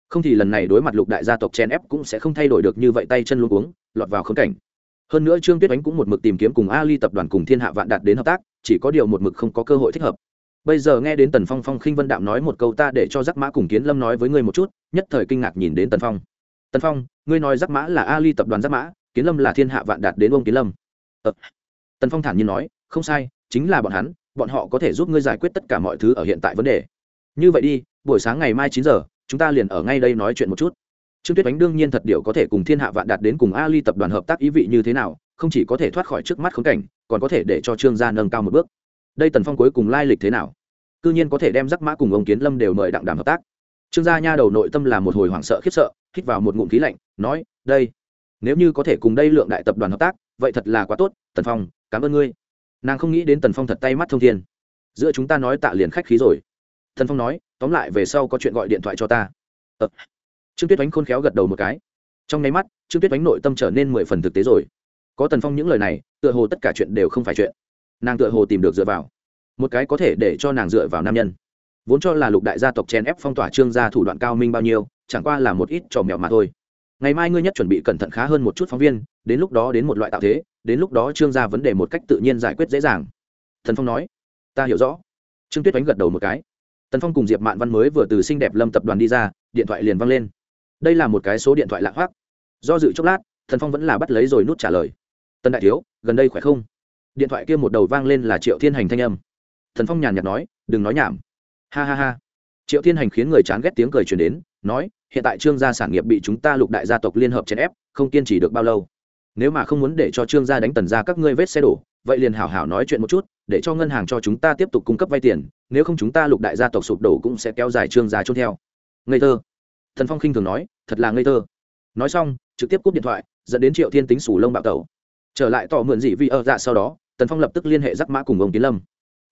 Không thì lần này đối mặt lục đại gia tộc chen ép cũng sẽ không thay đổi được như vậy tay chân luôn uống lọt vào khống cảnh. Hơn nữa trương tuyết ánh cũng một mực tìm kiếm cùng ali tập đoàn cùng thiên hạ vạn đạt đến hợp tác, chỉ có điều một mực không có cơ hội thích hợp bây giờ nghe đến tần phong phong khinh vân đạm nói một câu ta để cho giác mã cùng kiến lâm nói với ngươi một chút, nhất thời kinh ngạc nhìn đến tần phong. Tần phong, ngươi nói giác mã là ali tập đoàn giác mã, kiến lâm là thiên hạ vạn đạt đến ông kiến lâm. Ờ. tần phong thản nhiên nói, không sai, chính là bọn hắn, bọn họ có thể giúp ngươi giải quyết tất cả mọi thứ ở hiện tại vấn đề. Như vậy đi, buổi sáng ngày mai chín giờ, chúng ta liền ở ngay đây nói chuyện một chút. Trương tuyết ánh đương nhiên thật điều có thể cùng thiên hạ vạn đạt đến cùng ali tập đoàn hợp tác ý vị như thế nào, không chỉ có thể thoát khỏi trước mắt khống cảnh, còn có thể để cho trương gia nâng cao một bước. Đây tần phong cuối cùng lai lịch thế nào? Cư nhiên có thể đem rắc mã cùng ông kiến lâm đều mời đặng đàm hợp tác trương gia nha đầu nội tâm là một hồi hoảng sợ khiếp sợ hít vào một ngụm khí lạnh nói đây nếu như có thể cùng đây lượng đại tập đoàn hợp tác vậy thật là quá tốt tần phong cảm ơn ngươi nàng không nghĩ đến tần phong thật tay mắt thông thiên giữa chúng ta nói tạ liền khách khí rồi tần phong nói tóm lại về sau có chuyện gọi điện thoại cho ta ờ. trương tuyết oánh khôn khéo gật đầu một cái trong nháy mắt trương tuyết oánh nội tâm trở nên mười phần thực tế rồi có tần phong những lời này tựa hồ tất cả chuyện đều không phải chuyện nàng tựa hồ tìm được dựa vào một cái có thể để cho nàng dựa vào nam nhân. Vốn cho là lục đại gia tộc chèn ép phong tỏa trương gia thủ đoạn cao minh bao nhiêu, chẳng qua là một ít trò mèo mà thôi. Ngày mai ngươi nhất chuẩn bị cẩn thận khá hơn một chút phóng viên, đến lúc đó đến một loại tạo thế, đến lúc đó trương gia vấn đề một cách tự nhiên giải quyết dễ dàng. Thần phong nói, ta hiểu rõ. Trương tuyết đánh gật đầu một cái. Tần phong cùng diệp mạn văn mới vừa từ xinh đẹp lâm tập đoàn đi ra, điện thoại liền văng lên. Đây là một cái số điện thoại lạ hoác do dự chốc lát thần phong vẫn là bắt lấy rồi nút trả lời. Tân đại thiếu, gần đây khỏe không? Điện thoại kia một đầu vang lên là triệu thiên hành thanh âm thần phong nhàn nhạt nói, đừng nói nhảm. Ha ha ha. Triệu thiên hành khiến người chán ghét tiếng cười truyền đến, nói, hiện tại trương gia sản nghiệp bị chúng ta lục đại gia tộc liên hợp chèn ép, không kiên trì được bao lâu. Nếu mà không muốn để cho trương gia đánh tần ra các ngươi vết xe đổ, vậy liền hảo hảo nói chuyện một chút, để cho ngân hàng cho chúng ta tiếp tục cung cấp vay tiền, nếu không chúng ta lục đại gia tộc sụp đổ cũng sẽ kéo dài trương gia trốn theo. Ngây thơ. Thần phong khinh thường nói, thật là ngây thơ. Nói xong, trực tiếp cúp điện thoại, dẫn đến triệu thiên tính sủ lông bạo tẩu. Trở lại tỏ mượn dị vi ở dạ sau đó, tần phong lập tức liên hệ giắc mã cùng ông tiến lâm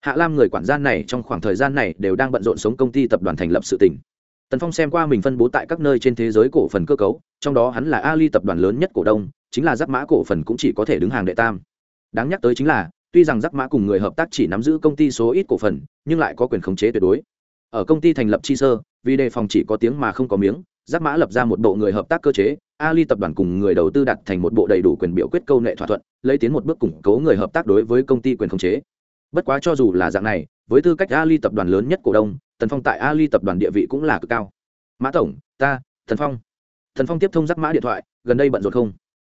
hạ lam người quản gia này trong khoảng thời gian này đều đang bận rộn sống công ty tập đoàn thành lập sự tỉnh tần phong xem qua mình phân bố tại các nơi trên thế giới cổ phần cơ cấu, trong đó hắn là ali tập đoàn lớn nhất cổ đông, chính là giáp mã cổ phần cũng chỉ có thể đứng hàng đệ tam. Đáng nhắc tới chính là, tuy rằng giáp mã cùng người hợp tác chỉ nắm giữ công ty số ít cổ phần, nhưng lại có quyền khống chế tuyệt đối. Ở công ty thành lập chi sơ, vì đề phòng chỉ có tiếng mà không có miếng giáp mã lập ra một bộ người hợp tác cơ chế, ali tập đoàn cùng người đầu tư đặt thành một bộ đầy đủ quyền biểu quyết câu nệ thỏa thuận, lấy tiến một bước củng cố người hợp tác đối với công ty quyền khống chế bất quá cho dù là dạng này, với tư cách ali tập đoàn lớn nhất cổ đông, tần phong tại ali tập đoàn địa vị cũng là cực cao. Mã tổng, ta thần phong. Thần phong tiếp thông giác mã điện thoại, gần đây bận rộn không?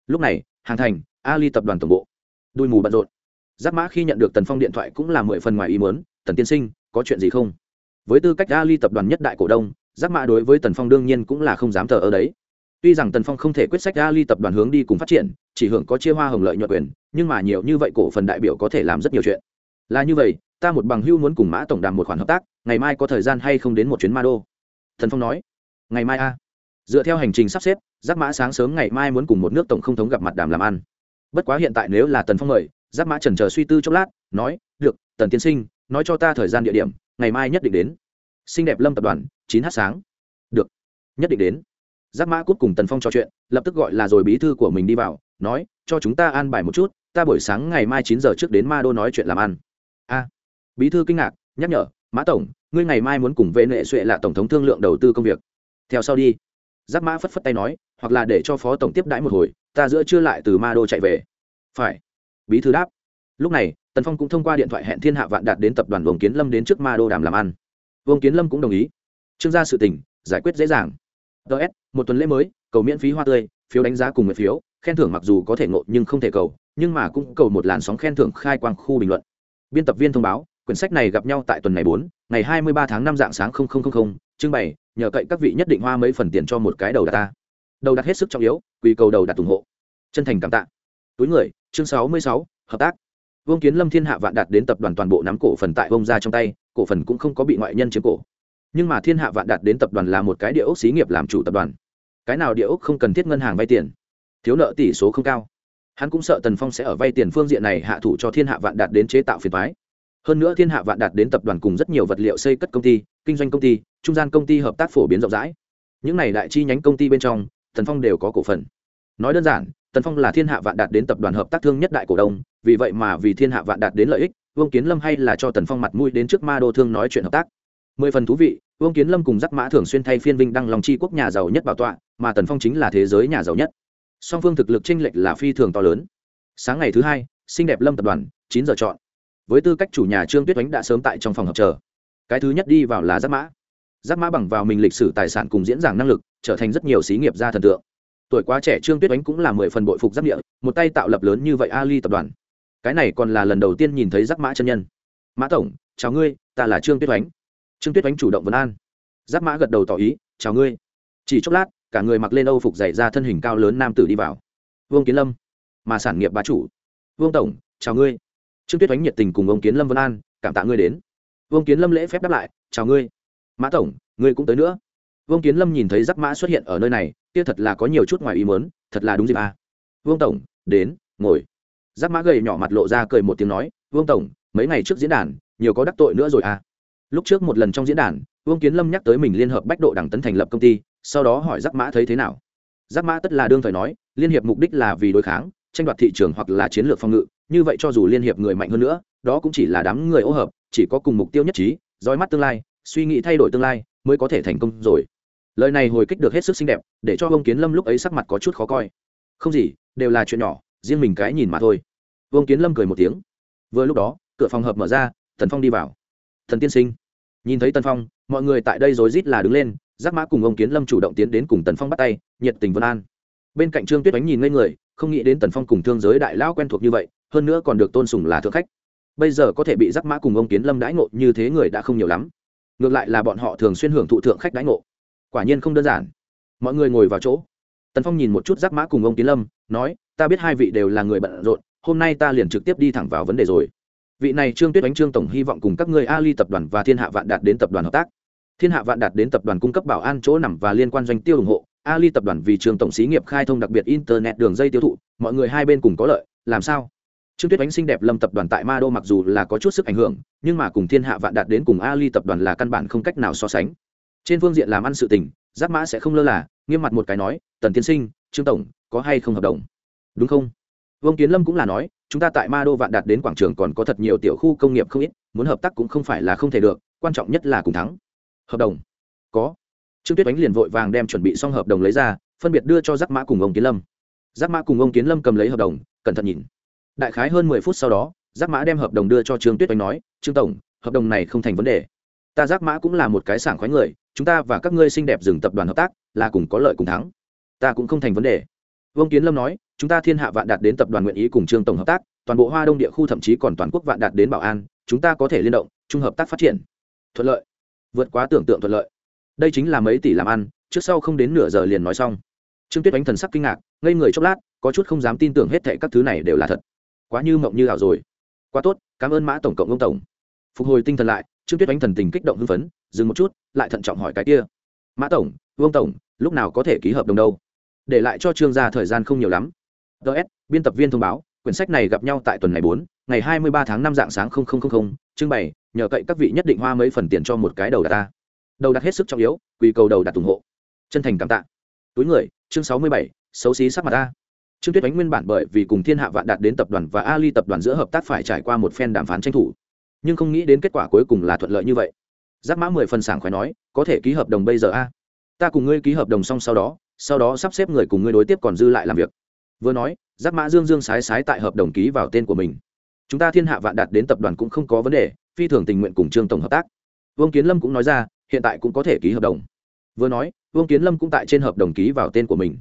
Lúc này, hàng thành ali tập đoàn tổng bộ. Đuôi mù bận rộn. Giác mã khi nhận được tần phong điện thoại cũng là mười phần ngoài ý muốn, tần tiên sinh, có chuyện gì không? Với tư cách ali tập đoàn nhất đại cổ đông giác mã đối với tần phong đương nhiên cũng là không dám thờ ở đấy. Tuy rằng tần phong không thể quyết sách ali tập đoàn hướng đi cùng phát triển, chỉ hưởng có chia hoa hồng lợi nhuận quyền, nhưng mà nhiều như vậy cổ phần đại biểu có thể làm rất nhiều chuyện là như vậy, ta một bằng hưu muốn cùng mã tổng đàm một khoản hợp tác, ngày mai có thời gian hay không đến một chuyến ma đô? Thần phong nói. Ngày mai a. Dựa theo hành trình sắp xếp giáp mã sáng sớm ngày mai muốn cùng một nước tổng không thống gặp mặt đàm làm ăn. Bất quá hiện tại nếu là tần phong mời giáp mã trần chờ suy tư chốc lát, nói, được, tần tiên sinh, nói cho ta thời gian địa điểm, ngày mai nhất định đến. Xinh đẹp lâm tập đoàn, chín h sáng. Được, nhất định đến. Giáp mã cút cùng tần phong trò chuyện, lập tức gọi là rồi bí thư của mình đi vào, nói, cho chúng ta an bài một chút, ta buổi sáng ngày mai chín giờ trước đến ma đô nói chuyện làm ăn a. Bí thư kinh ngạc nhắc nhở mã tổng ngươi ngày mai muốn cùng vệ nệ xuệ là tổng thống thương lượng đầu tư công việc. Theo sau đi. Giáp mã phất phất tay nói hoặc là để cho phó tổng tiếp đãi một hồi ta giữa chưa lại từ ma đô chạy về. Phải. Bí thư đáp. Lúc này tần phong cũng thông qua điện thoại hẹn thiên hạ vạn đạt đến tập đoàn vương kiến lâm đến trước ma đô đàm làm ăn. Vương kiến lâm cũng đồng ý. Trương gia sự tình, giải quyết dễ dàng. Ts một tuần lễ mới cầu miễn phí hoa tươi phiếu đánh giá cùng nguyện phiếu khen thưởng mặc dù có thể ngộ nhưng không thể cầu nhưng mà cũng cầu một làn sóng khen thưởng khai quang khu bình luận biên tập viên thông báo, quyển sách này gặp nhau tại tuần này bốn, ngày hai mươi ba tháng năm dạng sáng trưng bày nhờ cậy các vị nhất định hoa mấy phần tiền cho một cái đầu đặt ta. Đầu đặt hết sức trọng yếu quy cầu đầu đặt ủng hộ. Chân thành cảm tạ. Túi người, chương sáu mươi sáu, hợp tác. Vương kiến lâm thiên hạ vạn đạt đến tập đoàn toàn bộ nắm cổ phần tại vông ra trong tay, cổ phần cũng không có bị ngoại nhân chiếm cổ. Nhưng mà thiên hạ vạn đạt đến tập đoàn là một cái địa ốc xí nghiệp làm chủ tập đoàn. Cái nào địa ốc không cần thiết ngân hàng vay tiền. Thiếu nợ tỷ số không cao hắn cũng sợ tần phong sẽ ở vay tiền phương diện này hạ thủ cho thiên hạ vạn đạt đến chế tạo phiền thoái hơn nữa thiên hạ vạn đạt đến tập đoàn cùng rất nhiều vật liệu xây cất công ty, kinh doanh công ty, trung gian công ty hợp tác phổ biến rộng rãi. Những này đại chi nhánh công ty bên trong, tần phong đều có cổ phần. Nói đơn giản, tần phong là thiên hạ vạn đạt đến tập đoàn hợp tác thương nhất đại cổ đông, vì vậy mà vì thiên hạ vạn đạt đến lợi ích, vương kiến lâm hay là cho tần phong mặt mũi đến trước ma đô thương nói chuyện hợp tác. Mười phần thú vị, vương kiến lâm cùng giác mã thường xuyên thay phiên vinh đăng lòng chi quốc nhà giàu nhất bảo tọa, mà tần phong chính là thế giới nhà giàu nhất song phương thực lực tranh lệch là phi thường to lớn. Sáng ngày thứ hai, xinh đẹp lâm tập đoàn, chín giờ chọn. Với tư cách chủ nhà trương tuyết oánh đã sớm tại trong phòng họp chờ. Cái thứ nhất đi vào là giáp mã. Giáp mã bằng vào mình lịch sử tài sản cùng diễn giảng năng lực, trở thành rất nhiều xí nghiệp gia thần tượng. Tuổi quá trẻ trương tuyết oánh cũng là mười phần bội phục giáp địa, một tay tạo lập lớn như vậy ali tập đoàn. Cái này còn là lần đầu tiên nhìn thấy giáp mã chân nhân. Mã tổng, chào ngươi, ta là trương tuyết oánh. Trương tuyết oánh chủ động vấn an. Giáp mã gật đầu tỏ ý, chào ngươi. Chỉ chốc lát cả người mặc lên âu phục dày ra thân hình cao lớn nam tử đi vào. Vương kiến lâm, mà sản nghiệp bá chủ. Vương tổng, chào ngươi. Trương tuyết oánh nhiệt tình cùng ông kiến lâm vân an, cảm tạ ngươi đến. Vương kiến lâm lễ phép đáp lại, chào ngươi. Mã tổng, ngươi cũng tới nữa. Vương kiến lâm nhìn thấy giác mã xuất hiện ở nơi này, kia thật là có nhiều chút ngoài ý mớn thật là đúng dịp à. vương tổng, đến, ngồi. Giác mã gầy nhỏ mặt lộ ra cười một tiếng nói, vương tổng, mấy ngày trước diễn đàn, nhiều có đắc tội nữa rồi à. Lúc trước một lần trong diễn đàn vương kiến lâm nhắc tới mình liên hợp bách độ đẳng tấn thành lập công ty, sau đó hỏi giác mã thấy thế nào? Giác mã tất là đương thời nói, liên hiệp mục đích là vì đối kháng, tranh đoạt thị trường hoặc là chiến lược phòng ngự, như vậy cho dù liên hiệp người mạnh hơn nữa, đó cũng chỉ là đám người ô hợp, chỉ có cùng mục tiêu nhất trí, dõi mắt tương lai, suy nghĩ thay đổi tương lai mới có thể thành công rồi. Lời này hồi kích được hết sức xinh đẹp, để cho vương kiến lâm lúc ấy sắc mặt có chút khó coi. Không gì, đều là chuyện nhỏ, riêng mình cái nhìn mà thôi. Vương kiến lâm cười một tiếng. Vừa lúc đó, cửa phòng hợp mở ra thần phong đi vào. Thần tiên sinh. Nhìn thấy tân phong mọi người tại đây rối rít là đứng lên, giác mã cùng ông kiến lâm chủ động tiến đến cùng tần phong bắt tay, nhiệt tình vân an. Bên cạnh trương tuyết ánh nhìn ngây người, không nghĩ đến tần phong cùng thương giới đại lão quen thuộc như vậy, hơn nữa còn được tôn sùng là thượng khách. Bây giờ có thể bị giác mã cùng ông kiến lâm đãi ngộ như thế người đã không nhiều lắm. Ngược lại là bọn họ thường xuyên hưởng thụ thượng khách đãi ngộ. Quả nhiên không đơn giản. Mọi người ngồi vào chỗ. Tần phong nhìn một chút giác mã cùng ông kiến lâm, nói, ta biết hai vị đều là người bận rộn, hôm nay ta liền trực tiếp đi thẳng vào vấn đề rồi. Vị này trương tuyết ánh, trương tổng hy vọng cùng các người ali tập đoàn và thiên hạ vạn đạt đến tập đoàn hợp tác thiên hạ vạn đạt đến tập đoàn cung cấp bảo an chỗ nằm và liên quan doanh tiêu ủng hộ. Ali tập đoàn vì trường tổng xí nghiệp khai thông đặc biệt internet đường dây tiêu thụ, mọi người hai bên cùng có lợi, làm sao? Trương tuyết ánh xinh đẹp lâm tập đoàn tại ma đô mặc dù là có chút sức ảnh hưởng, nhưng mà cùng thiên hạ vạn đạt đến cùng ali tập đoàn là căn bản không cách nào so sánh. Trên phương diện làm ăn sự tình, giáp mã sẽ không lơ là, nghiêm mặt một cái nói, tần tiên sinh, trương tổng, có hay không hợp đồng? Đúng không? Vương kiến lâm cũng là nói, chúng ta tại ma đô vạn đạt đến quảng trường còn có thật nhiều tiểu khu công nghiệp không ít, muốn hợp tác cũng không phải là không thể được, quan trọng nhất là cùng thắng hợp đồng. Có. Trương tuyết oánh liền vội vàng đem chuẩn bị xong hợp đồng lấy ra, phân biệt đưa cho giác mã cùng ông kiến lâm. Giác mã cùng ông kiến lâm cầm lấy hợp đồng, cẩn thận nhìn. Đại khái hơn mười phút sau đó, giác mã đem hợp đồng đưa cho trương tuyết oánh nói, trương tổng, hợp đồng này không thành vấn đề. Ta giác mã cũng là một cái sảng khoái người, chúng ta và các ngươi xinh đẹp dừng tập đoàn hợp tác, là cùng có lợi cùng thắng. Ta cũng không thành vấn đề. Vương kiến lâm nói, chúng ta thiên hạ vạn đạt đến tập đoàn nguyện ý cùng trương tổng hợp tác, toàn bộ hoa đông địa khu thậm chí còn toàn quốc vạn đạt đến bảo an, chúng ta có thể liên động, chung hợp tác phát triển. Thuận lợi vượt quá tưởng tượng thuận lợi. Đây chính là mấy tỷ làm ăn, trước sau không đến nửa giờ liền nói xong. Trương tuyết đánh thần sắc kinh ngạc, ngây người chốc lát, có chút không dám tin tưởng hết thệ các thứ này đều là thật. Quá như mộng như ảo rồi. Quá tốt, cảm ơn mã tổng cộng ông tổng. Phục hồi tinh thần lại, trương tuyết đánh thần tình kích động hưng phấn, dừng một chút, lại thận trọng hỏi cái kia. Mã tổng, vương tổng, lúc nào có thể ký hợp đồng đâu? Để lại cho trương gia thời gian không nhiều lắm. Ts biên tập viên thông báo quyển sách này gặp nhau tại tuần ngày bốn, ngày hai mươi ba tháng năm dạng sáng trưng bày nhờ cậy các vị nhất định hoa mấy phần tiền cho một cái đầu đặt ta. Đầu đặt hết sức trọng yếu quy cầu đầu đặt ủng hộ. Chân thành cảm tạ. Túi người, chương sáu mươi bảy, xấu xí sắc mặt ta. Trương tuyết đánh nguyên bản bởi vì cùng thiên hạ vạn đạt đến tập đoàn và ali tập đoàn giữa hợp tác phải trải qua một phen đàm phán tranh thủ. Nhưng không nghĩ đến kết quả cuối cùng là thuận lợi như vậy. Giáp mã mười phần sảng khoái nói, có thể ký hợp đồng bây giờ a. Ta cùng ngươi ký hợp đồng xong sau đó sau đó sắp xếp người cùng ngươi đối tiếp còn dư lại làm việc vừa nói giáp mã dương dương sái sái tại hợp đồng ký vào tên của mình. Chúng ta thiên hạ vạn đạt đến tập đoàn cũng không có vấn đề, phi thường tình nguyện cùng trương tổng hợp tác. Vương kiến lâm cũng nói ra, hiện tại cũng có thể ký hợp đồng. Vừa nói, vương kiến lâm cũng tại trên hợp đồng ký vào tên của mình.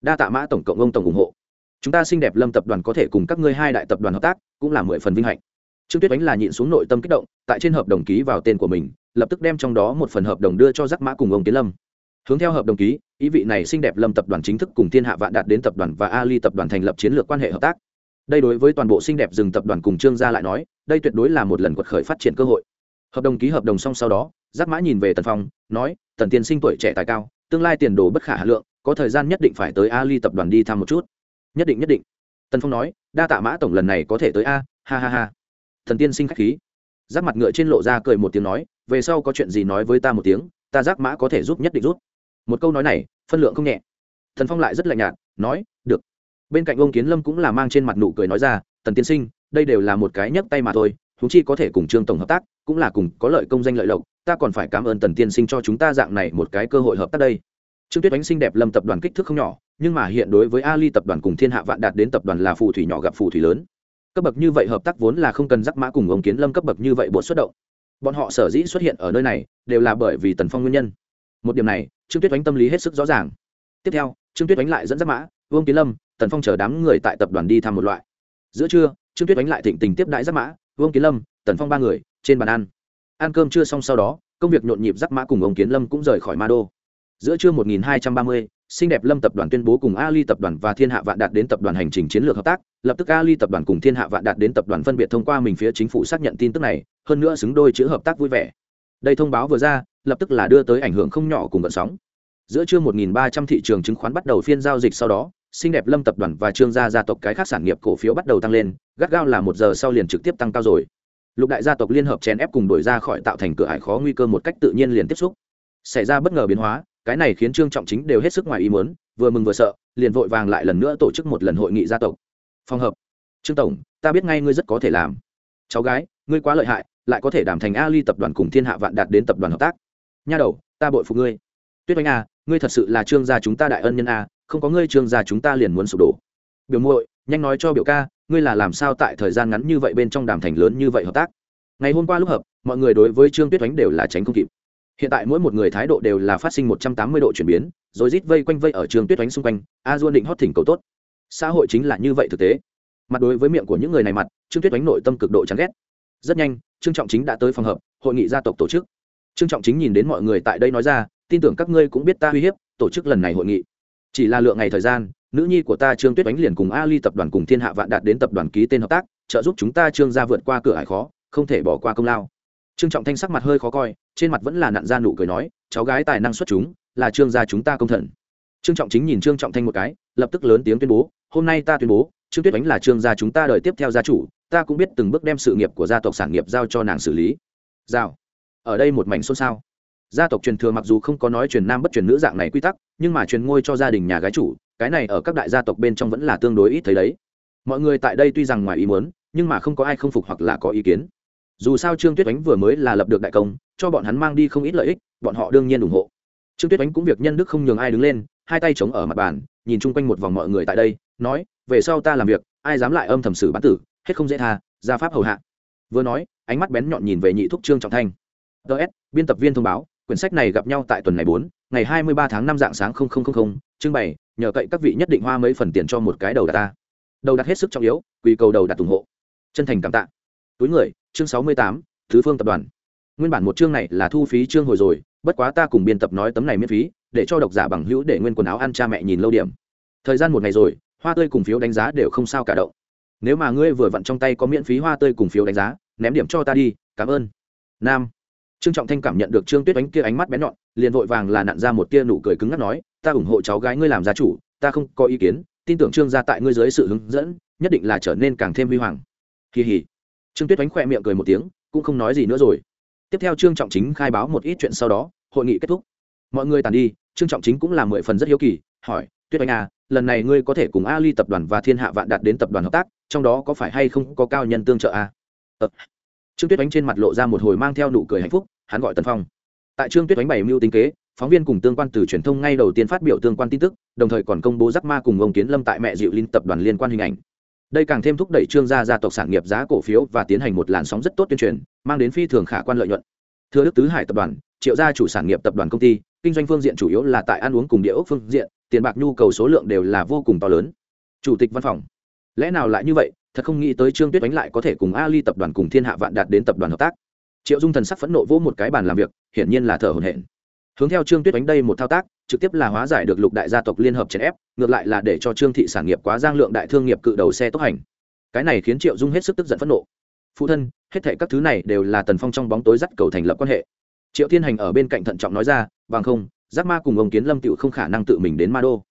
Đa tạ mã tổng cộng ông tổng ủng hộ. Chúng ta xinh đẹp lâm tập đoàn có thể cùng các ngươi hai đại tập đoàn hợp tác, cũng là mười phần vinh hạnh. Trương tuyết ánh là nhịn xuống nội tâm kích động, tại trên hợp đồng ký vào tên của mình, lập tức đem trong đó một phần hợp đồng đưa cho giác mã cùng ông kiến lâm hướng theo hợp đồng ký, ý vị này xinh đẹp lâm tập đoàn chính thức cùng thiên hạ vạn đạt đến tập đoàn và ali tập đoàn thành lập chiến lược quan hệ hợp tác. Đây đối với toàn bộ xinh đẹp rừng tập đoàn cùng trương gia lại nói, đây tuyệt đối là một lần quật khởi phát triển cơ hội. Hợp đồng ký hợp đồng xong sau đó, giác mã nhìn về tần phong, nói, tần tiên sinh tuổi trẻ tài cao, tương lai tiền đồ bất khả hà lượng, có thời gian nhất định phải tới ali tập đoàn đi thăm một chút. Nhất định nhất định. Tần phong nói, đa tạ mã tổng lần này có thể tới a, ha ha ha. Thần tiên sinh k h á c h khí. Giác mặt ngựa trên lộ ra cười một tiếng nói, về sau có chuyện gì nói với ta một tiếng, ta giác mã có thể giúp nhất định rút một câu nói này, phân lượng không nhẹ. Thần phong lại rất lạnh nhạt, nói, được. Bên cạnh ông kiến lâm cũng là mang trên mặt nụ cười nói ra, tần tiên sinh, đây đều là một cái nhấc tay mà thôi thú chi có thể cùng trương tổng hợp tác, cũng là cùng có lợi công danh lợi lộc, ta còn phải cảm ơn tần tiên sinh cho chúng ta dạng này một cái cơ hội hợp tác đây. Trương tuyết ánh sinh đẹp lâm tập đoàn kích thước không nhỏ, nhưng mà hiện đối với ali tập đoàn cùng thiên hạ vạn đạt đến tập đoàn là phù thủy nhỏ gặp phù thủy lớn. Cấp bậc như vậy hợp tác vốn là không cần rắc mã cùng ông kiến lâm cấp bậc như vậy bột xuất động. Bọn họ sở dĩ xuất hiện ở nơi này, đều là bởi vì tần phong nguyên nhân một điểm này trương tuyết oánh tâm lý hết sức rõ ràng. Tiếp theo trương tuyết oánh lại dẫn dắt mã vương kiến lâm tần phong chờ đám người tại tập đoàn đi thăm một loại. Giữa trưa trương tuyết oánh lại thịnh tình tiếp đại dắt mã vương kiến lâm tần phong ba người trên bàn ăn. Ăn cơm chưa xong sau đó công việc nhộn nhịp dắt mã cùng ông kiến lâm cũng rời khỏi ma đô giữa trưa 1230, xinh đẹp lâm tập đoàn tuyên bố cùng ali tập đoàn và thiên hạ vạn đạt đến tập đoàn hành trình chiến lược hợp tác. Lập tức ali tập đoàn cùng thiên hạ vạn đạt đến tập đoàn phân biệt thông qua mình phía chính phủ xác nhận tin tức này hơn nữa xứng đôi chữ hợp tác vui vẻ. Đây thông báo vừa ra lập tức là đưa tới ảnh hưởng không nhỏ cùng vận sóng. Giữa trưa 1.300 thị trường chứng khoán bắt đầu phiên giao dịch sau đó, xinh đẹp lâm tập đoàn và trương gia gia tộc cái khác sản nghiệp cổ phiếu bắt đầu tăng lên, gắt gao là một giờ sau liền trực tiếp tăng cao rồi. Lục đại gia tộc liên hợp chèn ép cùng đổi ra khỏi tạo thành cửa ải khó nguy cơ một cách tự nhiên liền tiếp xúc. Xảy ra bất ngờ biến hóa, cái này khiến trương trọng chính đều hết sức ngoài ý muốn, vừa mừng vừa sợ, liền vội vàng lại lần nữa tổ chức một lần hội nghị gia tộc. Phòng hợp trương tổng, ta biết ngay ngươi rất có thể làm. Cháu gái, ngươi quá lợi hại, lại có thể đảm thành ali tập đoàn cùng thiên hạ vạn đạt đến tập đoàn hợp tác nha đầu ta bội phục ngươi. Tuyết oanh à, ngươi thật sự là trương gia chúng ta đại ân nhân à, không có ngươi trương gia chúng ta liền muốn sụp đổ. Biểu muội nhanh nói cho biểu ca ngươi là làm sao tại thời gian ngắn như vậy bên trong đàm thành lớn như vậy hợp tác? Ngày hôm qua lúc hợp mọi người đối với trương tuyết oánh đều là tránh không kịp. Hiện tại mỗi một người thái độ đều là phát sinh một trăm tám mươi độ chuyển biến rồi rít vây quanh vây ở trường tuyết oánh xung quanh a duôn định hót thỉnh cầu tốt. Xã hội chính là như vậy thực tế. Mặt đối với miệng của những người này mặt trương tuyết oánh nội tâm cực độ chán ghét. Rất nhanh trương trọng chính đã tới phòng hợp hội nghị gia tộc tổ chức trương trọng chính nhìn đến mọi người tại đây nói ra, tin tưởng các ngươi cũng biết ta uy hiếp, tổ chức lần này hội nghị. Chỉ là lượng ngày thời gian, nữ nhi của ta trương tuyết Bánh liền cùng ali tập đoàn cùng thiên hạ vạn đạt đến tập đoàn ký tên hợp tác, trợ giúp chúng ta trương gia vượt qua cửa hải khó, không thể bỏ qua công lao. Trương trọng thanh sắc mặt hơi khó coi, trên mặt vẫn là nặn ra nụ cười nói, cháu gái tài năng xuất chúng, là trương gia chúng ta công thần. Trương trọng chính nhìn trương trọng thanh một cái, lập tức lớn tiếng tuyên bố, hôm nay ta tuyên bố, trương tuyết ánh là trương gia chúng ta đợi tiếp theo gia chủ, ta cũng biết từng bước đem sự nghiệp của gia tộc sản nghiệp giao cho nàng xử lý. Giao ở đây một mảnh xôn xao. Gia tộc truyền thừa mặc dù không có nói truyền nam bất truyền nữ dạng này quy tắc, nhưng mà truyền ngôi cho gia đình nhà gái chủ, cái này ở các đại gia tộc bên trong vẫn là tương đối ít thấy đấy. Mọi người tại đây tuy rằng ngoài ý muốn, nhưng mà không có ai không phục hoặc là có ý kiến. Dù sao trương tuyết ánh vừa mới là lập được đại công, cho bọn hắn mang đi không ít lợi ích, bọn họ đương nhiên ủng hộ. Trương tuyết ánh cũng việc nhân đức không nhường ai đứng lên, hai tay chống ở mặt bàn, nhìn chung quanh một vòng mọi người tại đây, nói, về sau ta làm việc, ai dám lại âm thầm xử bán tử, hết không dễ tha ra pháp hầu hạ. Vừa nói, ánh mắt bén nhọn nhìn về nhị thúc trương trọng thanh ts biên tập viên thông báo, quyển sách này gặp nhau tại tuần này bốn, ngày hai mươi ba tháng năm dạng sáng trưng bày nhờ cậy các vị nhất định hoa mấy phần tiền cho một cái đầu đặt ta. Đầu đặt hết sức trọng yếu quy cầu đầu đặt ủng hộ. Chân thành cảm tạ. Túi người, chương sáu mươi tám, thứ phương tập đoàn. Nguyên bản một chương này là thu phí chương hồi rồi, bất quá ta cùng biên tập nói tấm này miễn phí, để cho độc giả bằng hữu để nguyên quần áo ăn cha mẹ nhìn lâu điểm. Thời gian một ngày rồi, hoa tươi cùng phiếu đánh giá đều không sao cả đậu nếu mà ngươi vừa vặn trong tay có miễn phí hoa tươi cùng phiếu đánh giá, ném điểm cho ta đi, cảm ơn. Nam trương trọng thanh cảm nhận được trương tuyết ánh kia ánh mắt bén nhọn, liền vội vàng là nặn ra một tia nụ cười cứng ngắc nói, ta ủng hộ cháu gái ngươi làm gia chủ, ta không có ý kiến, tin tưởng trương gia tại ngươi dưới sự hướng dẫn, nhất định là trở nên càng thêm huy hoàng kỳ hỉ trương tuyết ánh khỏe miệng cười một tiếng, cũng không nói gì nữa rồi tiếp theo trương trọng chính khai báo một ít chuyện sau đó, hội nghị kết thúc mọi người tàn đi, trương trọng chính cũng là mười phần rất hiếu kỳ, hỏi, tuyết anh à lần này ngươi có thể cùng ali tập đoàn và thiên hạ vạn đạt đến tập đoàn hợp tác, trong đó có phải hay không có cao nhân tương trợ à? ờ trương tuyết ánh trên mặt lộ ra một hồi mang theo nụ cười hạnh phúc, hắn gọi tần phong. Tại trương tuyết ánh bày mưu tính kế, phóng viên cùng tương quan từ truyền thông ngay đầu tiên phát biểu tương quan tin tức, đồng thời còn công bố giắc ma cùng ông kiến lâm tại mẹ diệu linh tập đoàn liên quan hình ảnh. Đây càng thêm thúc đẩy trương gia gia tộc sản nghiệp giá cổ phiếu và tiến hành một làn sóng rất tốt tuyên truyền, mang đến phi thường khả quan lợi nhuận. Thưa đức tứ hải tập đoàn, triệu gia chủ sản nghiệp tập đoàn công ty, kinh doanh phương diện chủ yếu là tại ăn uống cùng địa ốc phương diện, tiền bạc nhu cầu số lượng đều là vô cùng to lớn. Chủ tịch văn phòng. Lẽ nào lại như vậy? Thật không nghĩ tới trương tuyết đánh lại có thể cùng ali tập đoàn cùng thiên hạ vạn đạt đến tập đoàn hợp tác. Triệu dung thần sắc phẫn nộ vỗ một cái bàn làm việc, hiển nhiên là thở hổn hển. Hướng theo trương tuyết đánh đây một thao tác, trực tiếp là hóa giải được lục đại gia tộc liên hợp chèn ép, ngược lại là để cho trương thị sản nghiệp quá giang lượng đại thương nghiệp cự đầu xe tốc hành. Cái này khiến triệu dung hết sức tức giận phẫn nộ. Phụ thân, hết thể các thứ này đều là tần phong trong bóng tối dắt cầu thành lập quan hệ. Triệu thiên hành ở bên cạnh thận trọng nói ra, bằng không, giác ma cùng ông kiến lâm tựu không khả năng tự mình đến ma đô.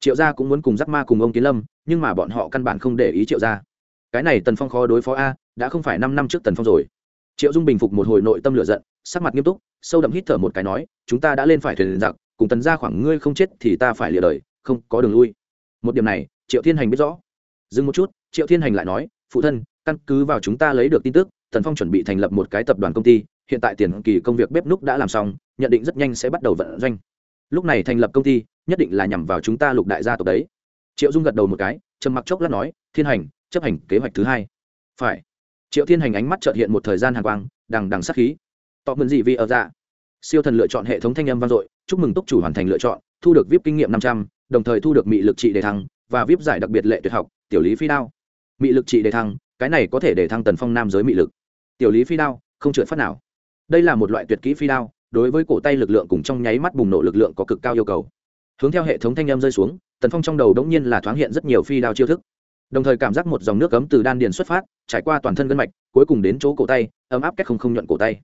Triệu gia cũng muốn cùng giác ma cùng ông kiến lâm, nhưng mà bọn họ căn bản không để ý triệu gia cái này tần phong khó đối phó a, đã không phải năm năm trước tần phong rồi. Triệu dung bình phục một hồi nội tâm lửa giận, sắc mặt nghiêm túc, sâu đậm hít thở một cái nói, chúng ta đã lên phải thuyền giặc, cùng tần ra khoảng ngươi không chết thì ta phải lìa đời, không có đường lui. Một điểm này, triệu thiên hành biết rõ. Dừng một chút, triệu thiên hành lại nói, phụ thân, căn cứ vào chúng ta lấy được tin tức, tần phong chuẩn bị thành lập một cái tập đoàn công ty, hiện tại tiền kỳ công việc bếp núc đã làm xong, nhận định rất nhanh sẽ bắt đầu vận doanh. Lúc này thành lập công ty, nhất định là nhằm vào chúng ta lục đại gia tộc đấy. Triệu dung gật đầu một cái, trầm mặc chốc lát nói, thiên hành chấp hành kế hoạch thứ hai. Phải. Triệu thiên hành ánh mắt trợt hiện một thời gian hàng quang, đằng đằng sắc khí. Tọ mượn gì vì ở dạ. Siêu thần lựa chọn hệ thống thanh âm vang dội, chúc mừng túc chủ hoàn thành lựa chọn, thu được vip kinh nghiệm năm trăm, đồng thời thu được mị lực trị đề thăng và vip giải đặc biệt lệ tuyệt học, tiểu lý phi đao. Mị lực trị đề thăng, cái này có thể để thăng tần phong nam giới mị lực. Tiểu lý phi đao, không trượt phát nào. Đây là một loại tuyệt kỹ phi đao, đối với cổ tay lực lượng cùng trong nháy mắt bùng nổ lực lượng có cực cao yêu cầu. Hướng theo hệ thống thanh âm rơi xuống, tần phong trong đầu đống nhiên là thoáng hiện rất nhiều phi đao chiêu thức đồng thời cảm giác một dòng nước cấm từ đan điền xuất phát, trải qua toàn thân gân mạch, cuối cùng đến chỗ cổ tay, ấm áp cách không không nhuận cổ tay.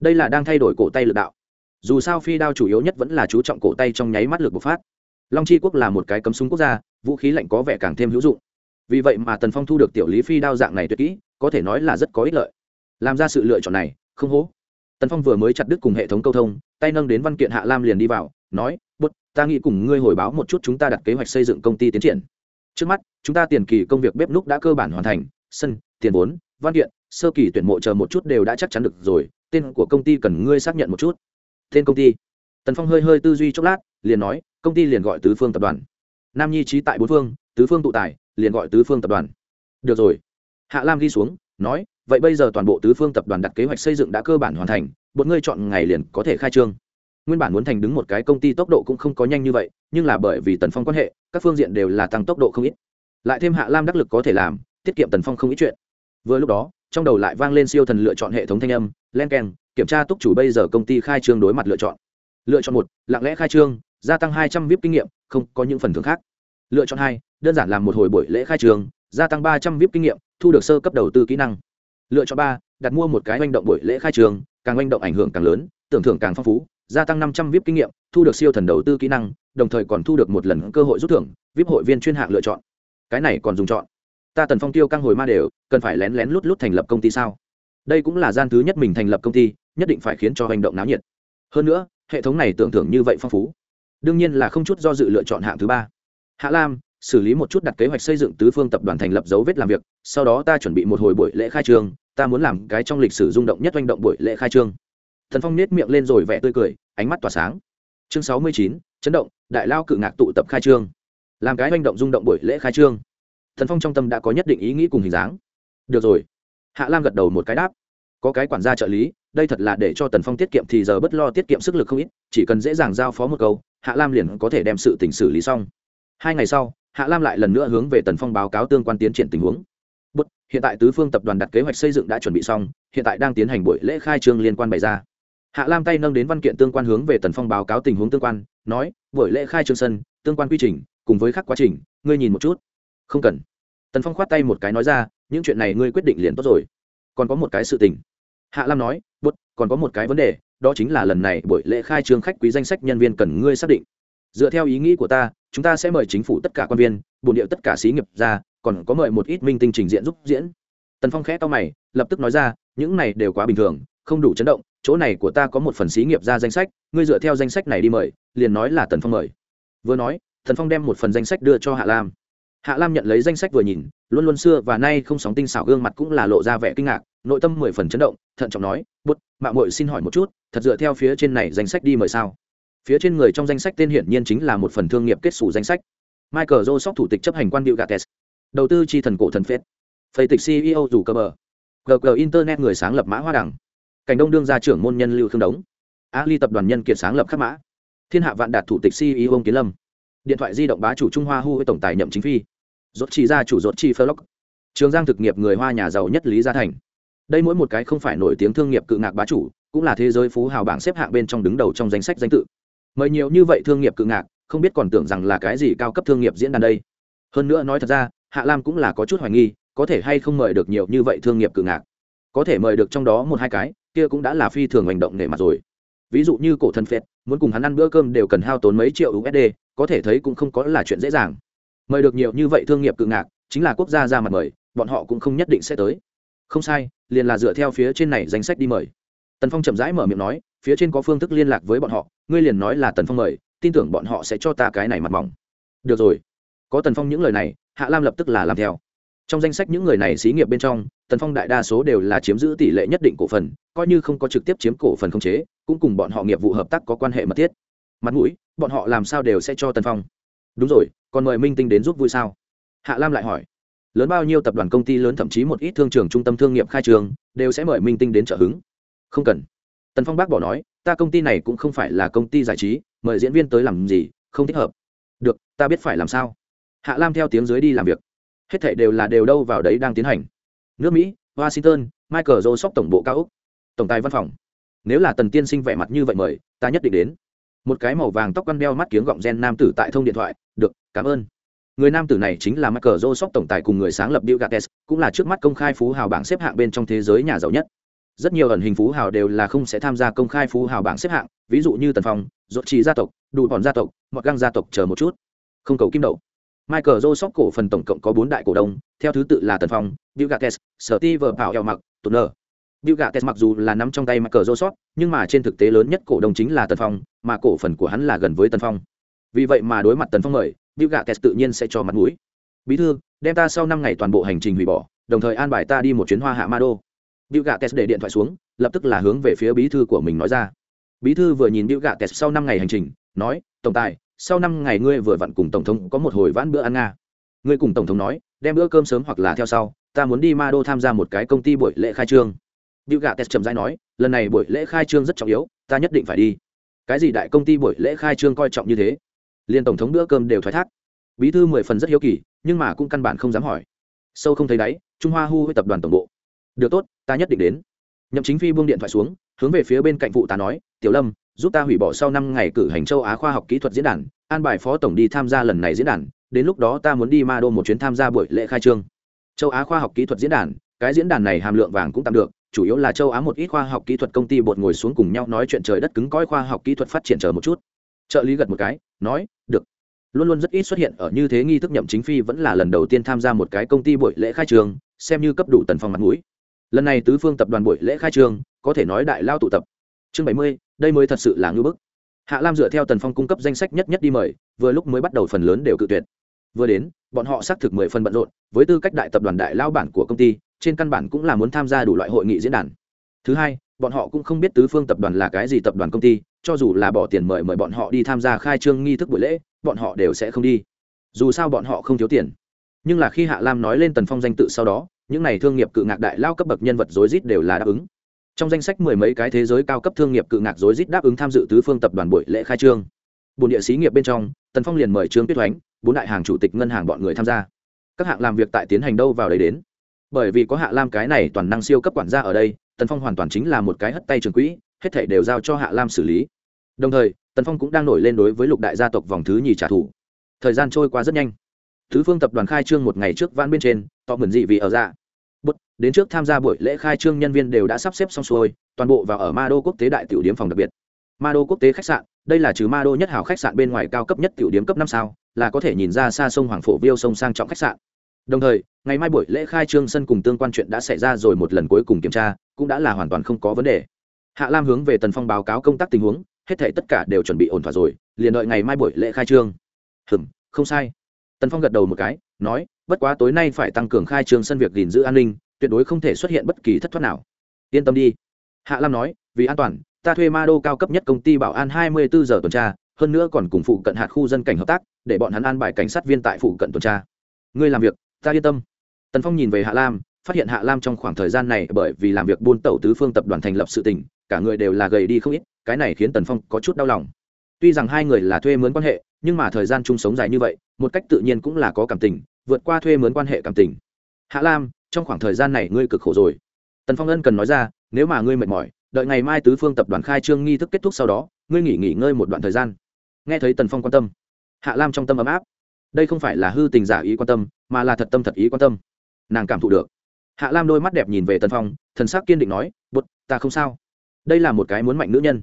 Đây là đang thay đổi cổ tay lực đạo. Dù sao phi đao chủ yếu nhất vẫn là chú trọng cổ tay trong nháy mắt lực bộc phát. Long chi quốc là một cái cấm súng quốc gia, vũ khí lạnh có vẻ càng thêm hữu dụng. Vì vậy mà tần phong thu được tiểu lý phi đao dạng này tuyệt kỹ, có thể nói là rất có ích lợi. Làm ra sự lựa chọn này, không hố. Tần phong vừa mới chặt đứt cùng hệ thống câu thông, tay nâng đến văn kiện hạ lam liền đi vào, nói bút ta nghĩ cùng ngươi hồi báo một chút chúng ta đặt kế hoạch xây dựng công ty tiến triển. Trước mắt chúng ta tiền kỳ công việc bếp núc đã cơ bản hoàn thành, sân, tiền vốn, văn kiện, sơ kỳ tuyển mộ chờ một chút đều đã chắc chắn được rồi, tên của công ty cần ngươi xác nhận một chút. Tên công ty? Tần phong hơi hơi tư duy chốc lát, liền nói, công ty liền gọi tứ phương tập đoàn. Nam nhi trí tại bốn phương, tứ phương tụ tài, liền gọi tứ phương tập đoàn. Được rồi. Hạ lam ghi xuống, nói, vậy bây giờ toàn bộ tứ phương tập đoàn đặt kế hoạch xây dựng đã cơ bản hoàn thành một ngươi chọn ngày liền có thể khai trương. Nguyên bản muốn thành đứng một cái công ty tốc độ cũng không có nhanh như vậy, nhưng là bởi vì tần phong quan hệ, các phương diện đều là tăng tốc độ không ít lại thêm hạ lam đắc lực có thể làm, tiết kiệm tần phong không ít chuyện. Vừa lúc đó, trong đầu lại vang lên siêu thần lựa chọn hệ thống thanh âm, len k e n kiểm tra túc chủ bây giờ công ty khai trương đối mặt lựa chọn. Lựa chọn một, lặng lẽ khai trương, gia tăng hai trăm vip kinh nghiệm, không có những phần thưởng khác. Lựa chọn hai, đơn giản làm một hồi buổi lễ khai trương, gia tăng ba trăm vip kinh nghiệm, thu được sơ cấp đầu tư kỹ năng. Lựa chọn ba, đặt mua một cái manh động buổi lễ khai trường càng manh động ảnh hưởng càng lớn, tưởng thưởng càng phong phú, gia tăng năm trăm vip kinh nghiệm, thu được siêu thần đầu tư kỹ năng, đồng thời còn thu được một lần cơ hội rút thưởng, vip hội viên chuyên hạng lựa chọn cái này còn dùng chọn. Ta tần phong tiêu căng hồi ma đều, cần phải lén lén lút lút thành lập công ty sao? Đây cũng là gian thứ nhất mình thành lập công ty, nhất định phải khiến cho hành động náo nhiệt. Hơn nữa, hệ thống này tưởng thưởng như vậy phong phú. Đương nhiên là không chút do dự lựa chọn hạng thứ ba. Hạ lam, xử lý một chút đặt kế hoạch xây dựng tứ phương tập đoàn thành lập dấu vết làm việc, sau đó ta chuẩn bị một hồi buổi lễ khai trương, ta muốn làm cái trong lịch sử rung động nhất hành động buổi lễ khai trương. Thần phong nết miệng lên rồi vẻ tươi cười, ánh mắt tỏa sáng. Chương sáu mươi chín, chấn động, đại lao cự ngạc tụ tập khai trương làm cái manh động rung động buổi lễ khai trương. Thần phong trong tâm đã có nhất định ý nghĩ cùng hình dáng. Được rồi. Hạ lam gật đầu một cái đáp. Có cái quản gia trợ lý đây thật là để cho tần phong tiết kiệm thì giờ bất lo tiết kiệm sức lực không ít chỉ cần dễ dàng giao phó một câu hạ lam liền có thể đem sự tình xử lý xong. Hai ngày sau hạ lam lại lần nữa hướng về tần phong báo cáo tương quan tiến triển tình huống. Bút, hiện tại tứ phương tập đoàn đặt kế hoạch xây dựng đã chuẩn bị xong hiện tại đang tiến hành buổi lễ khai trương liên quan bày ra. Hạ lam tay nâng đến văn kiện tương quan hướng về tần phong báo cáo tình huống tương quan nói buổi lễ khai trương sân tương quan quy trình cùng với các quá trình, ngươi nhìn một chút. Không cần. Tần phong khoát tay một cái nói ra, những chuyện này ngươi quyết định liền tốt rồi. Còn có một cái sự tình. Hạ lam nói, bút, còn có một cái vấn đề, đó chính là lần này buổi lễ khai trương khách quý danh sách nhân viên cần ngươi xác định. Dựa theo ý nghĩ của ta, chúng ta sẽ mời chính phủ tất cả quan viên bổn điệu tất cả xí nghiệp ra, còn có mời một ít minh tinh trình diễn giúp diễn. Tần phong khẽ to mày, lập tức nói ra, những này đều quá bình thường, không đủ chấn động, chỗ này của ta có một phần xí nghiệp ra danh sách, ngươi dựa theo danh sách này đi mời, liền nói là tần phong mời. Vừa nói tần phong đem một phần danh sách đưa cho hạ lam. Hạ lam nhận lấy danh sách vừa nhìn, luôn luôn xưa và nay không sóng tinh xảo gương mặt cũng là lộ ra vẻ kinh ngạc, nội tâm mười phần chấn động, thận trọng nói bút mạng mội xin hỏi một chút, thật dựa theo phía trên này danh sách đi mời sao? Phía trên người trong danh sách tên hiển nhiên chính là một phần thương nghiệp kết xù danh sách. Michael joseph, thủ tịch chấp hành quan điệu gates. Đầu tư chi thần cổ thần phết. Phầy tịch ceo dù cơ bờ. Gg internet người sáng lập mã hoa đẳng cảnh đông đương gia trưởng môn nhân lưu thương đống. Ali tập đoàn nhân kiệt sáng lập khắc mã. Thiên hạ vạn đạt thủ tịch ceo ông kiến lâm điện thoại di động bá chủ trung hoa hu với tổng tài nhậm chính phi. Rốt chi gia chủ rốt chi phơ trường giang thực nghiệp người hoa nhà giàu nhất lý gia thành. Đây mỗi một cái không phải nổi tiếng thương nghiệp cự ngạc bá chủ, cũng là thế giới phú hào bảng xếp hạng bên trong đứng đầu trong danh sách danh tự. Mời nhiều như vậy thương nghiệp cự ngạc, không biết còn tưởng rằng là cái gì cao cấp thương nghiệp diễn đàn đây. Hơn nữa nói thật ra, hạ lam cũng là có chút hoài nghi, có thể hay không mời được nhiều như vậy thương nghiệp cự ngạc. Có thể mời được trong đó một hai cái, kia cũng đã là phi thường hành động nể mặt rồi. Ví dụ như cổ thần phệt muốn cùng hắn ăn bữa cơm đều cần hao tốn mấy triệu usd có thể thấy cũng không có là chuyện dễ dàng. Mời được nhiều như vậy thương nghiệp cự ngạc, chính là quốc gia ra mặt mời, bọn họ cũng không nhất định sẽ tới. Không sai, liền là dựa theo phía trên này danh sách đi mời. Tần phong chậm rãi mở miệng nói, phía trên có phương thức liên lạc với bọn họ, ngươi liền nói là tần phong mời, tin tưởng bọn họ sẽ cho ta cái này mặt mỏng. Được rồi. Có tần phong những lời này, hạ lam lập tức là làm theo. Trong danh sách những người này xí nghiệp bên trong, tần phong đại đa số đều là chiếm giữ tỷ lệ nhất định cổ phần, coi như không có trực tiếp chiếm cổ phần không chế, cũng cùng bọn họ nghiệp vụ hợp tác có quan hệ mật thiết. Mặt mũi bọn họ làm sao đều sẽ cho tần phong. Đúng rồi, còn mời minh tinh đến giúp vui sao? Hạ lam lại hỏi. Lớn bao nhiêu tập đoàn công ty lớn thậm chí một ít thương trường trung tâm thương nghiệp khai trường, đều sẽ mời minh tinh đến trợ hứng. Không cần. Tần phong bác bỏ nói, ta công ty này cũng không phải là công ty giải trí, mời diễn viên tới làm gì, không thích hợp. Được, ta biết phải làm sao. Hạ lam theo tiếng dưới đi làm việc. Hết thảy đều là đều đâu vào đấy đang tiến hành. Nước mỹ, washington, michael joseph tổng bộ cao úc, tổng tài văn phòng. Nếu là tần tiên sinh vẻ mặt như vậy mời, ta nhất định đến một cái màu vàng tóc quăn đeo mắt kiếng gọng gen nam tử tại thông điện thoại, được, cảm ơn. Người nam tử này chính là michael joseph tổng tài cùng người sáng lập bill gates, cũng là trước mắt công khai phú hào bảng xếp hạng bên trong thế giới nhà giàu nhất. Rất nhiều ẩn hình phú hào đều là không sẽ tham gia công khai phú hào bảng xếp hạng, ví dụ như tần phong dột trì gia tộc đủ bọn gia tộc mọt găng gia tộc, chờ một chút. Không cầu kim đậu michael joseph cổ phần tổng cộng có bốn đại cổ đông, theo thứ tự là tần phong, bill gates sở ti vờ bảo eo mặc tụt nơ bill gates mặc dù là nắm trong tay michael joseph nhưng mà trên thực tế lớn nhất cổ đông chính là tần phong mà cổ phần của hắn là gần với tần phong vì vậy mà đối mặt tần phong mời bill gates tự nhiên sẽ cho mặt mũi bí thư đem ta sau năm ngày toàn bộ hành trình hủy bỏ đồng thời an bài ta đi một chuyến hoa hạ ma đô Bill Gates để điện thoại xuống, lập tức là hướng về phía bí thư của mình nói ra. Bí thư vừa nhìn Bill Gates sau năm ngày hành trình, nói: "Tổng tài, sau năm ngày ngươi vừa vặn cùng tổng thống có một hồi vãn bữa ăn nga. Ngươi cùng tổng thống nói, đem bữa cơm sớm hoặc là theo sau, ta muốn đi Ma Đô tham gia một cái công ty buổi lễ khai trương." Bill Gates trầm rãi nói: "Lần này buổi lễ khai trương rất trọng yếu, ta nhất định phải đi." Cái gì đại công ty buổi lễ khai trương coi trọng như thế? Liên tổng thống bữa cơm đều thoái thác. Bí thư mười phần rất hiếu kỳ, nhưng mà cũng căn bản không dám hỏi. Sâu không thấy đáy, Trung Hoa Hu với tập đoàn tổng bộ được tốt ta nhất định đến nhậm chính phi buông điện thoại xuống hướng về phía bên cạnh phụ tá nói tiểu lâm giúp ta hủy bỏ sau năm ngày cử hành châu á khoa học kỹ thuật diễn đàn an bài phó tổng đi tham gia lần này diễn đàn đến lúc đó ta muốn đi ma đô một chuyến tham gia buổi lễ khai trương châu á khoa học kỹ thuật diễn đàn cái diễn đàn này hàm lượng vàng cũng tạm được chủ yếu là châu á một ít khoa học kỹ thuật công ty bột ngồi xuống cùng nhau nói chuyện trời đất cứng coi khoa học kỹ thuật phát triển chờ một chút. Trợ lý gật một cái nói được. Luôn luôn rất ít xuất hiện ở như thế nghi thức nhậm chính phi vẫn là lần đầu tiên tham gia một cái công ty buổi lễ khai trường xem như cấp đủ tần phong mặt mũi. Lần này tứ phương tập đoàn buổi lễ khai trường, có thể nói đại lao tụ tập. Chương bảy mươi đây mới thật sự là ngưỡng bức. Hạ lam dựa theo tần phong cung cấp danh sách nhất nhất đi mời vừa lúc mới bắt đầu phần lớn đều cự tuyệt. Vừa đến bọn họ xác thực mười phần bận rộn với tư cách đại tập đoàn đại lao bản của công ty trên căn bản cũng là muốn tham gia đủ loại hội nghị diễn đàn. Thứ hai, bọn họ cũng không biết tứ phương tập đoàn là cái gì tập đoàn công ty, cho dù là bỏ tiền mời mời bọn họ đi tham gia khai trương nghi thức buổi lễ, bọn họ đều sẽ không đi. Dù sao bọn họ không thiếu tiền. Nhưng là khi hạ lam nói lên tần phong danh tự sau đó, những n à y thương nghiệp cự ngạc đại lao cấp bậc nhân vật rối rít đều là đáp ứng. Trong danh sách mười mấy cái thế giới cao cấp thương nghiệp cự ngạc rối rít đáp ứng tham dự tứ phương tập đoàn buổi lễ khai trương. Bồn địa sĩ nghiệp bên trong, tần phong liền mời trương tuyết oánh bốn đại hàng chủ tịch ngân hàng bọn người tham gia. Các hạng làm việc tại tiến hành đâu vào đấy đến? Bởi vì có hạ lam cái này toàn năng siêu cấp quản gia ở đây tần phong hoàn toàn chính là một cái hất tay trường quỹ hết thể đều giao cho hạ lam xử lý. Đồng thời tần phong cũng đang nổi lên đối với lục đại gia tộc vòng thứ nhì trả thù. Thời gian trôi qua rất nhanh. Thứ phương tập đoàn khai trương một ngày trước van bên trên tọ mượn dị vì ở ra Bút, đến trước tham gia buổi lễ khai trương nhân viên đều đã sắp xếp xong xuôi toàn bộ vào ở ma đô quốc tế đại tiểu điếm phòng đặc biệt. Ma đô quốc tế khách sạn đây là trừ ma đô nhất hảo khách sạn bên ngoài cao cấp nhất tiểu điếm cấp năm sao là có thể nhìn ra xa sông hoàng phổ viêu sông sang trọng khách sạn đồng thời, ngày mai buổi lễ khai trương sân cùng tương quan chuyện đã xảy ra rồi một lần cuối cùng kiểm tra, cũng đã là hoàn toàn không có vấn đề. Hạ lam hướng về tần phong báo cáo công tác tình huống, hết thể tất cả đều chuẩn bị ổn thỏa rồi, liền đợi ngày mai buổi lễ khai trương. Hừm không sai. Tần phong gật đầu một cái, nói, bất quá tối nay phải tăng cường khai trương sân việc gìn giữ an ninh, tuyệt đối không thể xuất hiện bất kỳ thất thoát nào. Yên tâm đi. Hạ lam nói, vì an toàn, ta thuê ma đô cao cấp nhất công ty bảo an hai mươi bốn giờ tuần tra, hơn nữa còn cùng phụ cận hạt khu dân cảnh hợp tác, để bọn hắn an bài cảnh sát viên tại phụ cận tuần tra. Ngươi làm việc ta yên tâm. Tần phong nhìn về hạ lam, phát hiện hạ lam trong khoảng thời gian này bởi vì làm việc buôn tẩu tứ phương tập đoàn thành lập sự tỉnh cả người đều là gầy đi không ít, cái này khiến tần phong có chút đau lòng. Tuy rằng hai người là thuê mướn quan hệ, nhưng mà thời gian chung sống dài như vậy, một cách tự nhiên cũng là có cảm tình, vượt qua thuê mướn quan hệ cảm tình. Hạ lam, trong khoảng thời gian này ngươi cực khổ rồi. Tần phong ân cần nói ra, nếu mà ngươi mệt mỏi, đợi ngày mai tứ phương tập đoàn khai trương nghi thức kết thúc sau đó, ngươi nghỉ nghỉ ngơi một đoạn thời gian. Nghe thấy tần phong quan tâm, hạ lam trong tâm ấm áp đây không phải là hư tình giả ý quan tâm, mà là thật tâm thật ý quan tâm. Nàng cảm thụ được. Hạ lam đôi mắt đẹp nhìn về tần phong, thần sắc kiên định nói bút ta không sao. Đây là một cái muốn mạnh nữ nhân.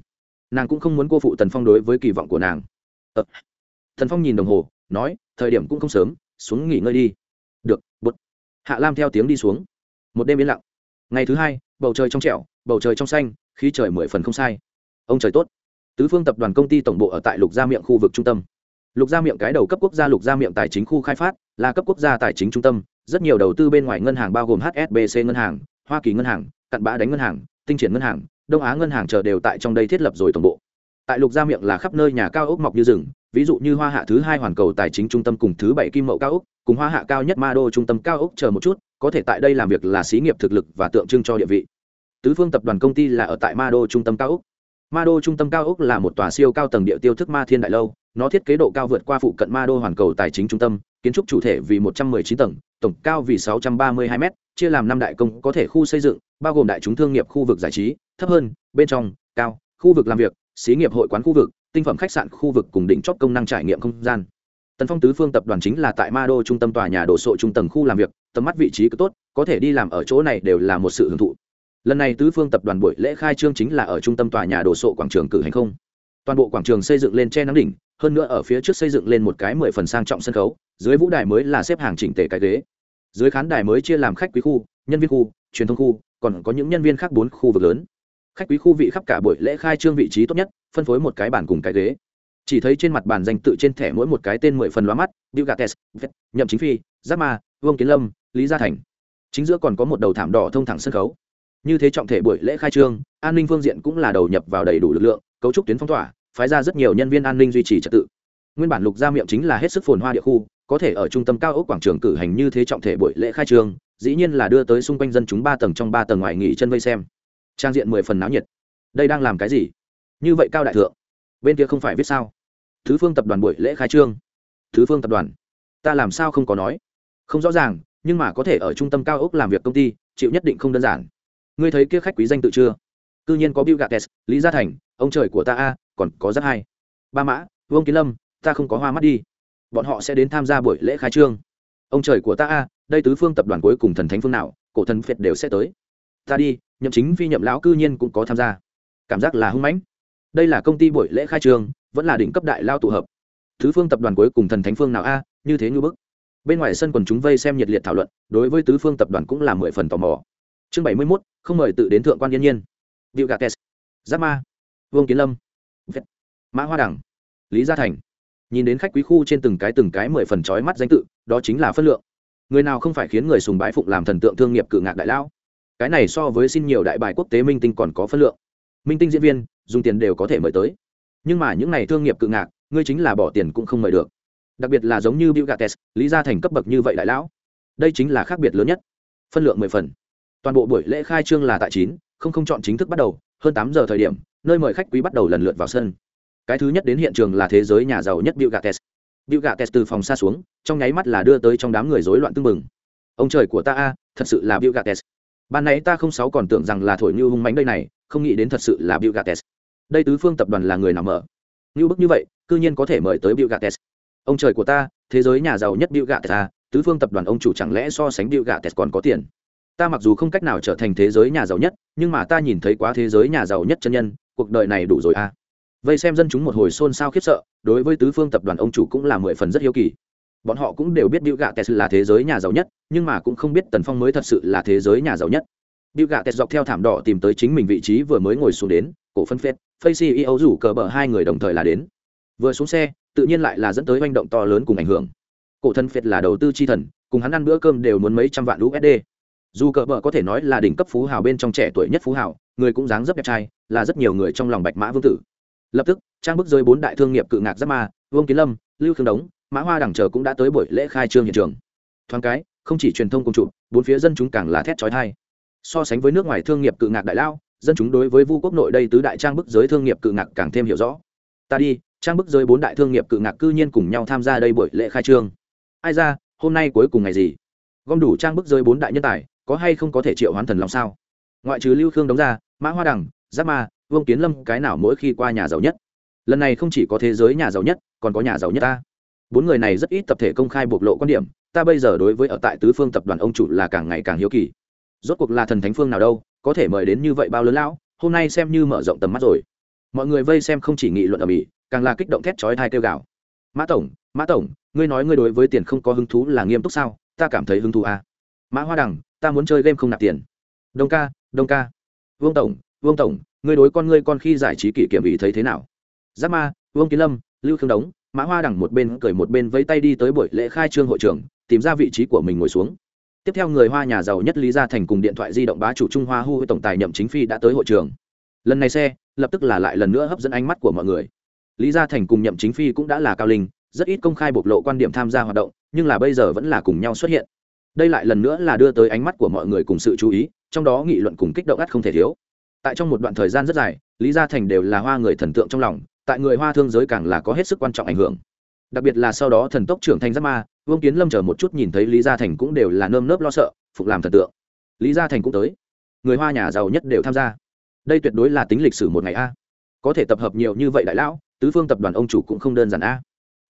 Nàng cũng không muốn cô phụ tần phong đối với kỳ vọng của nàng. Ờ. thần phong nhìn đồng hồ, nói, thời điểm cũng không sớm, xuống nghỉ ngơi đi. Được bút hạ lam theo tiếng đi xuống. Một đêm yên lặng. Ngày thứ hai, bầu trời trong trẻo, bầu trời trong xanh, khí trời mười phần không sai. Ông trời tốt. Tứ phương tập đoàn công ty tổng bộ ở tại lục gia miệng khu vực trung tâm lục gia miệng cái đầu cấp quốc gia lục gia miệng tài chính khu khai phát, là cấp quốc gia tài chính trung tâm, rất nhiều đầu tư bên ngoài ngân hàng bao gồm hsbc ngân hàng, hoa kỳ ngân hàng, cặn bã đánh ngân hàng, tinh triển ngân hàng, đông á ngân hàng chờ đều tại trong đây thiết lập rồi tổng bộ. Tại lục gia miệng là khắp nơi nhà cao ốc mọc như rừng, ví dụ như hoa hạ thứ hai hoàn cầu tài chính trung tâm cùng thứ bảy kim mậu cao ốc, cùng hoa hạ cao nhất ma đô trung tâm cao ốc chờ một chút, có thể tại đây làm việc là xí nghiệp thực lực và tượng trưng cho địa vị. Tứ phương tập đoàn công ty là ở tại ma đô trung tâm cao ốc. Ma đô trung tâm cao ốc là một tòa siêu cao tầng địa tiêu thức ma thiên đại lâu nó thiết kế độ cao vượt qua phụ cận ma đô hoàn cầu tài chính trung tâm, kiến trúc chủ thể vì một trăm mười chín tầng, tổng cao vì sáu trăm ba mươi hai m chia làm năm đại công có thể khu xây dựng, bao gồm đại chúng thương nghiệp khu vực giải trí, thấp hơn, bên trong, cao, khu vực làm việc, xí nghiệp hội quán khu vực, tinh phẩm khách sạn khu vực cùng đỉnh chót công năng trải nghiệm không gian. Tần phong tứ phương tập đoàn chính là tại ma đô trung tâm tòa nhà đồ sộ trung tầng khu làm việc, tầm mắt vị trí cứ tốt, có thể đi làm ở chỗ này đều là một sự hưởng thụ. Lần này tứ phương tập đoàn buổi lễ khai trương chính là ở trung tâm tòa nhà đồ sộ quảng trường cử hành không? Toàn bộ quảng trường xây dựng lên che nắng đỉnh, hơn nữa ở phía trước xây dựng lên một cái mười phần sang trọng sân khấu, dưới vũ đài mới là xếp hàng chỉnh tề cái ghế. Dưới khán đài mới chia làm khách quý khu, nhân viên khu, truyền thông khu, còn có những nhân viên khác bốn khu vực lớn. Khách quý khu vị khắp cả buổi lễ khai trương vị trí tốt nhất, phân phối một cái bàn cùng cái ghế. Chỉ thấy trên mặt bàn danh tự trên thẻ mỗi một cái tên mười phần lóa mắt, bill gates nhậm chính phi, giáp ma, vương kiến lâm, lý gia thành. Chính giữa còn có một đầu thảm đỏ thông thẳng sân khấu. Như thế trọng thể buổi lễ khai trương an ninh phương diện cũng là đầu nhập vào đầy đủ lực lượng, cấu trúc tuyến phong tỏa, phái ra rất nhiều nhân viên an ninh duy trì trật tự. Nguyên bản lục gia miệng chính là hết sức phồn hoa địa khu, có thể ở trung tâm cao ốc quảng trường cử hành như thế trọng thể buổi lễ khai trương, dĩ nhiên là đưa tới xung quanh dân chúng ba tầng trong ba tầng ngoài nghỉ chân vây xem. Trang diện mười phần náo nhiệt. Đây đang làm cái gì? Như vậy cao đại thượng. Bên kia không phải viết sao? Thứ phương tập đoàn buổi lễ khai trương. Thứ phương tập đoàn. Ta làm sao không có nói? Không rõ ràng, nhưng mà có thể ở trung tâm cao ốc làm việc công ty, chịu nhất định không đơn giản. Ngươi thấy kia khách quý danh tự chưa? Cư nhiên có bill gates, lý gia thành, ông trời của ta a, còn có rất hay. Ba mã, vương kiến lâm, ta không có hoa mắt đi. Bọn họ sẽ đến tham gia buổi lễ khai trương. Ông trời của ta a, đây tứ phương tập đoàn cuối cùng thần thánh phương nào, cổ thần phiệt đều sẽ tới. Ta đi, nhậm chính phi nhậm lão cư nhiên cũng có tham gia. Cảm giác là hưng mãnh. Đây là công ty buổi lễ khai trương, vẫn là đỉnh cấp đại lao tụ hợp. Thứ phương tập đoàn cuối cùng thần thánh phương nào a, như thế như bức. Bên ngoài sân quần chúng vây xem nhiệt liệt thảo luận, đối với tứ phương tập đoàn cũng là mười phần tò mò. Chương bảy mươi mốt, không mời tự đến thượng quan yên nhiên. Bill Gates, Giáp Ma, Vương Kiến Lâm, Mã Hoa Đẳng, Lý Gia Thành. nhìn đến khách quý khu trên từng cái từng cái mười phần trói mắt danh tự đó chính là phân lượng. Người nào không phải khiến người sùng bái phụng làm thần tượng thương nghiệp cự ngạc đại lão? Cái này so với xin nhiều đại bài quốc tế minh tinh còn có phân lượng. Minh tinh diễn viên dùng tiền đều có thể mời tới. Nhưng mà những này thương nghiệp cự ngạc ngươi chính là bỏ tiền cũng không mời được. Đặc biệt là giống như bill gates lý gia thành cấp bậc như vậy đại lão. Đây chính là khác biệt lớn nhất. Phân lượng mười phần. Toàn bộ buổi lễ khai trương là tại chín không không chọn chính thức bắt đầu, hơn tám giờ thời điểm, nơi mời khách quý bắt đầu lần lượt vào sân. Cái thứ nhất đến hiện trường là thế giới nhà giàu nhất bill gates. Bill gates từ phòng xa xuống, trong nháy mắt là đưa tới trong đám người rối loạn tưng bừng. Ông trời của ta a, thật sự là bill gates. Ban nãy ta không sáu còn tưởng rằng là thổi như hung mánh đây này, không nghĩ đến thật sự là bill gates. Đây tứ phương tập đoàn là người nào mở? Như bức như vậy, cư nhiên có thể mời tới bill gates. Ông trời của ta, thế giới nhà giàu nhất bill gates a, tứ phương tập đoàn ông chủ chẳng lẽ so sánh bill gates còn có tiền? Ta mặc dù không cách nào trở thành thế giới nhà giàu nhất nhưng mà ta nhìn thấy quá thế giới nhà giàu nhất chân nhân cuộc đời này đủ rồi à? vây xem dân chúng một hồi xôn xao khiếp sợ đối với tứ phương tập đoàn ông chủ cũng là mười phần rất hiếu kỳ bọn họ cũng đều biết Bill Gates là thế giới nhà giàu nhất, nhưng mà cũng không biết Tần Phong mới thật sự là thế giới nhà giàu nhất. Bill Gates dọc theo thảm đỏ tìm tới chính mình vị trí vừa mới ngồi xuống đến, cổ phân phết, Face CEO rủ cờ bờ hai người đồng thời là đến. Vừa xuống xe, tự nhiên lại là dẫn tới hành động to lớn cùng ảnh hưởng. Cổ thân phết là đầu tư chi thần, cùng hắn ăn bữa cơm đều muốn mấy trăm vạn USD. Dù cờ bờ có thể nói là đỉnh cấp phú hào bên trong trẻ tuổi nhất phú hào, người cũng dáng dấp đẹp trai, là rất nhiều người trong lòng bạch mã vương tử. Lập tức, trang bức rơi bốn đại thương nghiệp cự ngạc giáp ma, Vương Kiến Lâm, Lưu Khương Đống, mã hoa đẳng chờ cũng đã tới buổi lễ khai trương hiện trường. Thoáng cái không chỉ truyền thông công trụ bốn phía dân chúng càng là thét trói thai so sánh với nước ngoài thương nghiệp cự ngạc đại lao dân chúng đối với vu quốc nội đây tứ đại trang bức giới thương nghiệp cự ngạc càng thêm hiểu rõ. Ta đi trang bức giới bốn đại thương nghiệp cự ngạc cư nhiên cùng nhau tham gia đây buổi lễ khai trương. Ai ra hôm nay cuối cùng ngày gì? Gom đủ trang bức giới bốn đại nhân tài có hay không có thể triệu hoán thần lòng sao? Ngoại trừ lưu khương đóng ra, mã hoa đằng, giáp ma, vương kiến lâm, cái nào mỗi khi qua nhà giàu nhất? Lần này không chỉ có thế giới nhà giàu nhất, còn có nhà giàu nhất ta. Bốn người này rất ít tập thể công khai bộc lộ quan điểm, ta bây giờ đối với ở tại tứ phương tập đoàn ông chủ là càng ngày càng hiếu kỳ. Rốt cuộc là thần thánh phương nào đâu, có thể mời đến như vậy bao lớn lão, hôm nay xem như mở rộng tầm mắt rồi. Mọi người vây xem không chỉ nghị luận ở mỹ, càng là kích động thét chói thai kêu gào. Mã tổng mã tổng, ngươi nói ngươi đối với tiền không có hứng thú là nghiêm túc sao? Ta cảm thấy hứng thú à. mã hoa đằng ta muốn chơi game không nạp tiền. Đông ca đông ca. Vương tổng vương tổng, ngươi đối con ngươi con khi giải trí kỷ kiểm ý thấy thế nào? Giáp ma, vương kiến lâm, lưu khương đống, mã hoa đằng một bên cười một bên vẫy tay đi tới buổi lễ khai trương hội trường, tìm ra vị trí của mình ngồi xuống. Tiếp theo người hoa nhà giàu nhất lý gia thành cùng điện thoại di động bá chủ trung hoa hu tổng tài nhậm chính phi đã tới hội trường. Lần này xe, lập tức là lại lần nữa hấp dẫn ánh mắt của mọi người. Lý gia thành cùng nhậm chính phi cũng đã là cao linh, rất ít công khai bộc lộ quan điểm tham gia hoạt động, nhưng là bây giờ vẫn là cùng nhau xuất hiện đây lại lần nữa là đưa tới ánh mắt của mọi người cùng sự chú ý, trong đó nghị luận cùng kích động ắt không thể thiếu. Tại trong một đoạn thời gian rất dài, lý gia thành đều là hoa người thần tượng trong lòng, tại người hoa thương giới càng là có hết sức quan trọng ảnh hưởng. Đặc biệt là sau đó thần tốc trưởng thành giáp ma, vương kiến lâm chờ một chút nhìn thấy lý gia thành cũng đều là nơm nớp lo sợ, phục làm thần tượng. Lý gia thành cũng tới. Người hoa nhà giàu nhất đều tham gia. Đây tuyệt đối là tính lịch sử một ngày a. Có thể tập hợp nhiều như vậy đại lão, tứ phương tập đoàn ông chủ cũng không đơn giản a.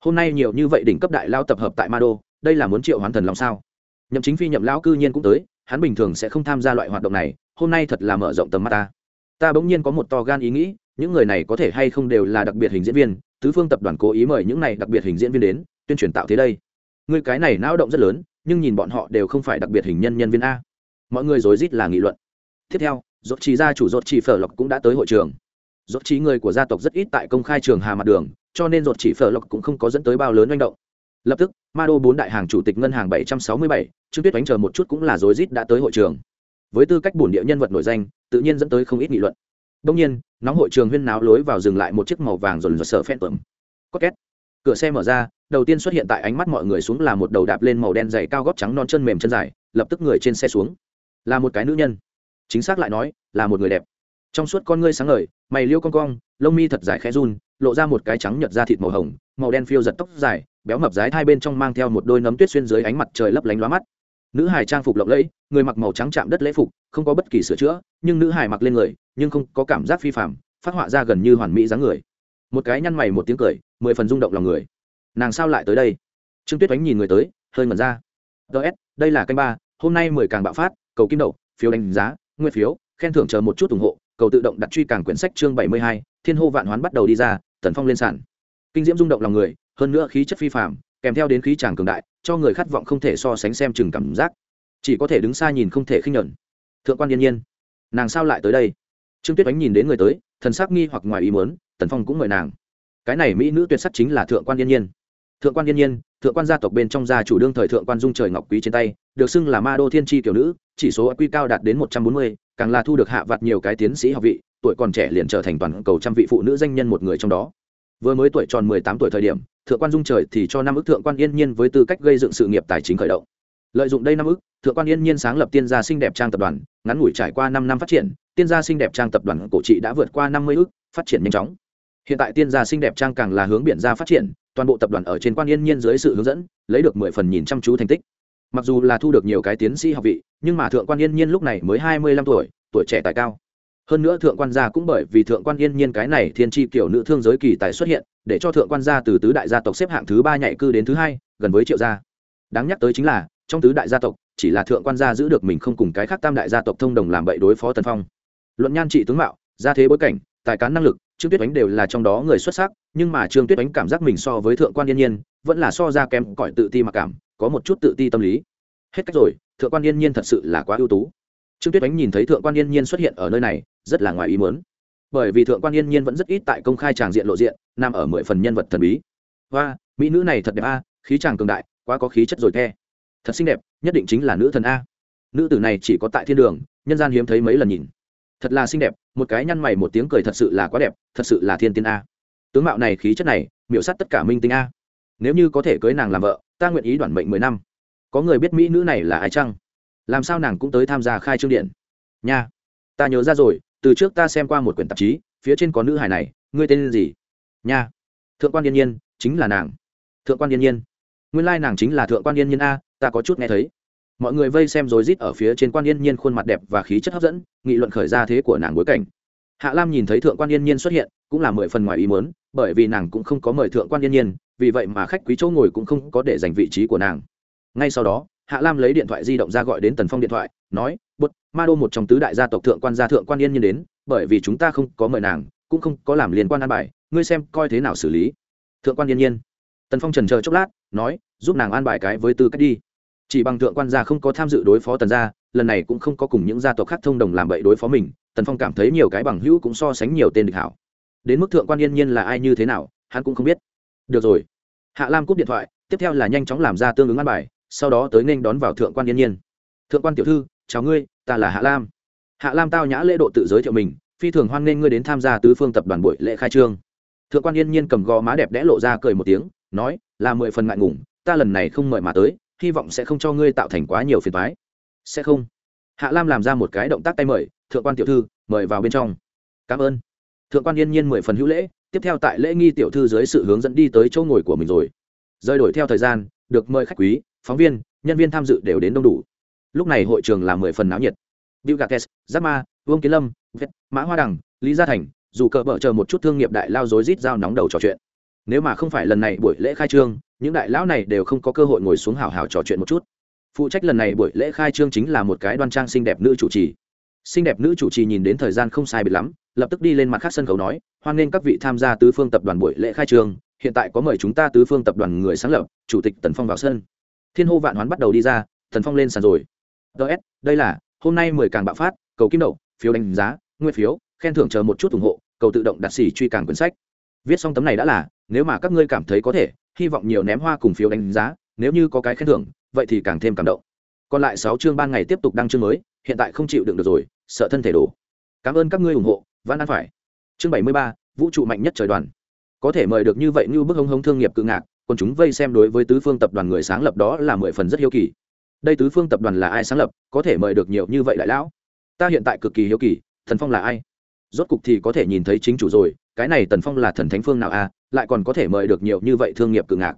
Hôm nay nhiều như vậy đỉnh cấp đại lao tập hợp tại ma đô, đây là muốn triệu hoán thần lòng sao? Nhậm chính phi nhậm lão cư nhiên cũng tới, hắn bình thường sẽ không tham gia loại hoạt động này, hôm nay thật là mở rộng tầm mắt ta. Ta bỗng nhiên có một to gan ý nghĩ, những người này có thể hay không đều là đặc biệt hình diễn viên, tứ phương tập đoàn cố ý mời những này đặc biệt hình diễn viên đến, tuyên truyền tạo thế đây. Người cái này não động rất lớn, nhưng nhìn bọn họ đều không phải đặc biệt hình nhân nhân viên a. Mọi người rối rít là nghị luận. Tiếp theo, dốt trí gia chủ dốt chỉ phở lộc cũng đã tới hội trường. Dốt trí người của gia tộc rất ít tại công khai trường hà mặt đường, cho nên dốt chỉ phở lộc cũng không có dẫn tới bao lớn manh động lập tức, ma đô bốn đại hàng chủ tịch ngân hàng bảy trăm sáu mươi bảy, trương tuyết đánh chờ một chút cũng là rối rít đã tới hội trường. Với tư cách bổn địa nhân vật nổi danh, tự nhiên dẫn tới không ít nghị luận. Đông nhiên, nóng hội trường huyên náo lối vào dừng lại một chiếc màu vàng dồn dồn sở phen tưởng có két. Cửa xe mở ra, đầu tiên xuất hiện tại ánh mắt mọi người xuống là một đầu đạp lên màu đen dày cao gót trắng non chân mềm chân dài, lập tức người trên xe xuống. Là một cái nữ nhân. Chính xác lại nói, là một người đẹp. Trong suốt con ngươi sáng ngời, mày liêu cong cong, lông mi thật dài khẽ run, lộ ra một cái trắng nhợt da thịt màu hồng, màu đen phiêu giật tóc dài béo mập dái hai bên trong mang theo một đôi nấm tuyết xuyên dưới ánh mặt trời lấp lánh lóa mắt. Nữ hải trang phục lộng lẫy, người mặc màu trắng chạm đất lễ phục, không có bất kỳ sửa chữa, nhưng nữ hải mặc lên người, nhưng không có cảm giác phi phạm phát họa ra gần như hoàn mỹ dáng người. Một cái nhăn mày một tiếng cười, mười phần rung động lòng người. Nàng sao lại tới đây? Trương tuyết oánh nhìn người tới, hơi mẩn ra. Ts đây là canh ba, hôm nay mười càng bạo phát, cầu kim đậu, phiếu đánh giá, nguyên phiếu, khen thưởng chờ một chút ủng hộ, cầu tự động đặt truy càng quyển sách chương bảy mươi hai, thiên hô vạn hoán bắt đầu đi ra, tần phong lên sản kinh diễm rung động lòng người hơn nữa khí chất phi phàm, kèm theo đến khí chàng cường đại, cho người khát vọng không thể so sánh xem chừng cảm giác. Chỉ có thể đứng xa nhìn không thể khinh nhẫn thượng quan yên nhiên, nàng sao lại tới đây? Trương tuyết oánh nhìn đến người tới, thần sắc nghi hoặc ngoài ý muốn, tần phong cũng mời nàng. Cái này mỹ nữ tuyệt sắc chính là thượng quan yên nhiên. Thượng quan yên nhiên, thượng quan gia tộc bên trong gia chủ đương thời thượng quan dung trời ngọc quý trên tay, được xưng là ma đô thiên tri tiểu nữ, chỉ số quy cao đạt đến một trăm bốn mươi, càng là thu được hạ vặt nhiều cái tiến sĩ học vị, tuổi còn trẻ liền trở thành toàn cầu trăm vị phụ nữ danh nhân một người trong đó. Vừa mới tuổi tròn mười tám tuổi thời điểm thượng quan dung trời thì cho năm ước thượng quan yên nhiên với tư cách gây dựng sự nghiệp tài chính khởi động. Lợi dụng đây năm ước thượng quan yên nhiên sáng lập tiên gia xinh đẹp trang tập đoàn, ngắn ngủi trải qua năm năm phát triển, tiên gia xinh đẹp trang tập đoàn cổ trị đã vượt qua năm mươi ước phát triển nhanh chóng. Hiện tại tiên gia xinh đẹp trang càng là hướng biển ra phát triển, toàn bộ tập đoàn ở trên quan yên nhiên dưới sự hướng dẫn, lấy được mười phần nhìn chăm chú thành tích. Mặc dù là thu được nhiều cái tiến sĩ học vị, nhưng mà thượng quan yên nhiên lúc này mới hai mươi lăm tuổi tuổi trẻ tài cao hơn nữa thượng quan gia cũng bởi vì thượng quan yên nhiên cái này thiên tri kiểu nữ thương giới kỳ tài xuất hiện, để cho thượng quan gia từ tứ đại gia tộc xếp hạng thứ ba nhạy cư đến thứ hai, gần với triệu gia. Đáng nhắc tới chính là, trong tứ đại gia tộc, chỉ là thượng quan gia giữ được mình không cùng cái khác tam đại gia tộc thông đồng làm bậy đối phó tần phong. Luận nhan trị tướng mạo, gia thế bối cảnh, tài cán năng lực, trương tuyết ánh đều là trong đó người xuất sắc, nhưng mà trương tuyết ánh cảm giác mình so với thượng quan yên nhiên, vẫn là so ra kém cõi tự ti mặc cảm, có một chút tự ti tâm lý. Hết cách rồi, thượng quan yên nhiên thật sự là quá ưu tú trương tuyết ánh nhìn thấy thượng quan yên nhiên xuất hiện ở nơi này, rất là ngoài ý muốn. Bởi vì thượng quan yên nhiên vẫn rất ít tại công khai tràng diện lộ diện, nằm ở mười phần nhân vật thần bí. Và mỹ nữ này thật đẹp a, khí chàng cường đại, quá có khí chất rồi the. Thật xinh đẹp, nhất định chính là nữ thần a. Nữ tử này chỉ có tại thiên đường, nhân gian hiếm thấy mấy lần nhìn. Thật là xinh đẹp, một cái nhăn mày một tiếng cười thật sự là quá đẹp, thật sự là thiên tiên a. Tướng mạo này, khí chất này, miểu sát tất cả minh tinh a. Nếu như có thể cưới nàng làm vợ, ta nguyện ý đoản mệnh mười năm. Có người biết mỹ nữ này là ai chăng? Làm sao nàng cũng tới tham gia khai trương điện? Nha, ta nhớ ra rồi, từ trước ta xem qua một quyển tạp chí, phía trên có nữ hải này, ngươi tên gì? Nha, thượng quan yên nhiên, chính là nàng. Thượng quan yên nhiên. Nguyên lai nàng chính là thượng quan yên nhiên a, ta có chút nghe thấy. Mọi người vây xem rồi rít ở phía trên quan yên nhiên khuôn mặt đẹp và khí chất hấp dẫn, nghị luận khởi ra thế của nàng bối cảnh. Hạ lam nhìn thấy thượng quan yên nhiên xuất hiện, cũng là mười phần ngoài ý muốn, bởi vì nàng cũng không có mời thượng quan yên nhiên, vì vậy mà khách quý chỗ ngồi cũng không có để giành vị trí của nàng. Ngay sau đó hạ lam lấy điện thoại di động ra gọi đến tần phong điện thoại, nói bút ma đô một trong tứ đại gia tộc thượng quan gia thượng quan yên nhiên đến, bởi vì chúng ta không có mời nàng, cũng không có làm liên quan an bài, ngươi xem coi thế nào xử lý. Thượng quan yên nhiên. Tần phong trần chờ chốc lát, nói, giúp nàng an bài cái với tư cách đi. Chỉ bằng thượng quan gia không có tham dự đối phó tần gia, lần này cũng không có cùng những gia tộc khác thông đồng làm bậy đối phó mình, tần phong cảm thấy nhiều cái bằng hữu cũng so sánh nhiều tên địch hảo. Đến mức thượng quan yên nhiên là ai như thế nào, hắn cũng không biết. Được rồi. Hạ lam cúp điện thoại, tiếp theo là nhanh chóng làm ra tương ứng an bài sau đó tới nên đón vào thượng quan yên nhiên. Thượng quan tiểu thư, chào ngươi, ta là hạ lam. Hạ lam tao nhã lễ độ tự giới thiệu mình, phi thường hoan nghênh ngươi đến tham gia tứ phương tập đoàn buổi lễ khai trương. Thượng quan yên nhiên cầm gò má đẹp đẽ lộ ra cười một tiếng, nói, là mười phần ngại ngùng, ta lần này không mời mà tới, hy vọng sẽ không cho ngươi tạo thành quá nhiều phiền thoái sẽ không. Hạ lam làm ra một cái động tác tay mời, thượng quan tiểu thư, mời vào bên trong. Cảm ơn. Thượng quan yên nhiên mười phần hữu lễ, tiếp theo tại lễ nghi tiểu thư dưới sự hướng dẫn đi tới chỗ ngồi của mình rồi. Rơi đổi theo thời gian, được mời khách quý phóng viên, nhân viên tham dự đều đến đông đủ. Lúc này hội trường là mười phần náo nhiệt. Bill gates giáp ma, vương kiến lâm vết mã hoa đằng, lý gia thành, dù cờ bở chờ một chút thương nghiệp đại lao dối rít giao nóng đầu trò chuyện. Nếu mà không phải lần này buổi lễ khai trương, những đại lão này đều không có cơ hội ngồi xuống hào hào trò chuyện một chút. Phụ trách lần này buổi lễ khai trương chính là một cái đoan trang xinh đẹp nữ chủ trì. Xinh đẹp nữ chủ trì nhìn đến thời gian không sai biệt lắm, lập tức đi lên mặt khác sân khấu nói, hoan nghênh các vị tham gia tứ phương tập đoàn buổi lễ khai trương, hiện tại có mời chúng ta tứ phương tập đoàn người sáng lập, chủ tịch tần phong vào sân thiên hô vạn hoán bắt đầu đi ra, thần phong lên sàn rồi. Ts đây là, hôm nay mười càng bạo phát, cầu kim đậu, phiếu đánh giá, nguyên phiếu, khen thưởng chờ một chút ủng hộ, cầu tự động đặt xỉ truy càng quyển sách. Viết xong tấm này đã là, nếu mà các ngươi cảm thấy có thể, hy vọng nhiều ném hoa cùng phiếu đánh giá, nếu như có cái khen thưởng, vậy thì càng thêm cảm động. Còn lại sáu chương ban ngày tiếp tục đăng chương mới, hiện tại không chịu đựng được rồi, sợ thân thể đổ. Cảm ơn các ngươi ủng hộ, văn an phải. Chương bảy mươi ba, vũ trụ mạnh nhất trời đoàn. Có thể mời được như vậy như bức hống hống thương nghiệp cự ngạc còn chúng vây xem đối với tứ phương tập đoàn người sáng lập đó là mười phần rất hiếu kỳ. Đây tứ phương tập đoàn là ai sáng lập, có thể mời được nhiều như vậy đại lão? Ta hiện tại cực kỳ hiếu kỳ thần phong là ai? Rốt cục thì có thể nhìn thấy chính chủ rồi, cái này tần phong là thần thánh phương nào a lại còn có thể mời được nhiều như vậy thương nghiệp cự ngạc.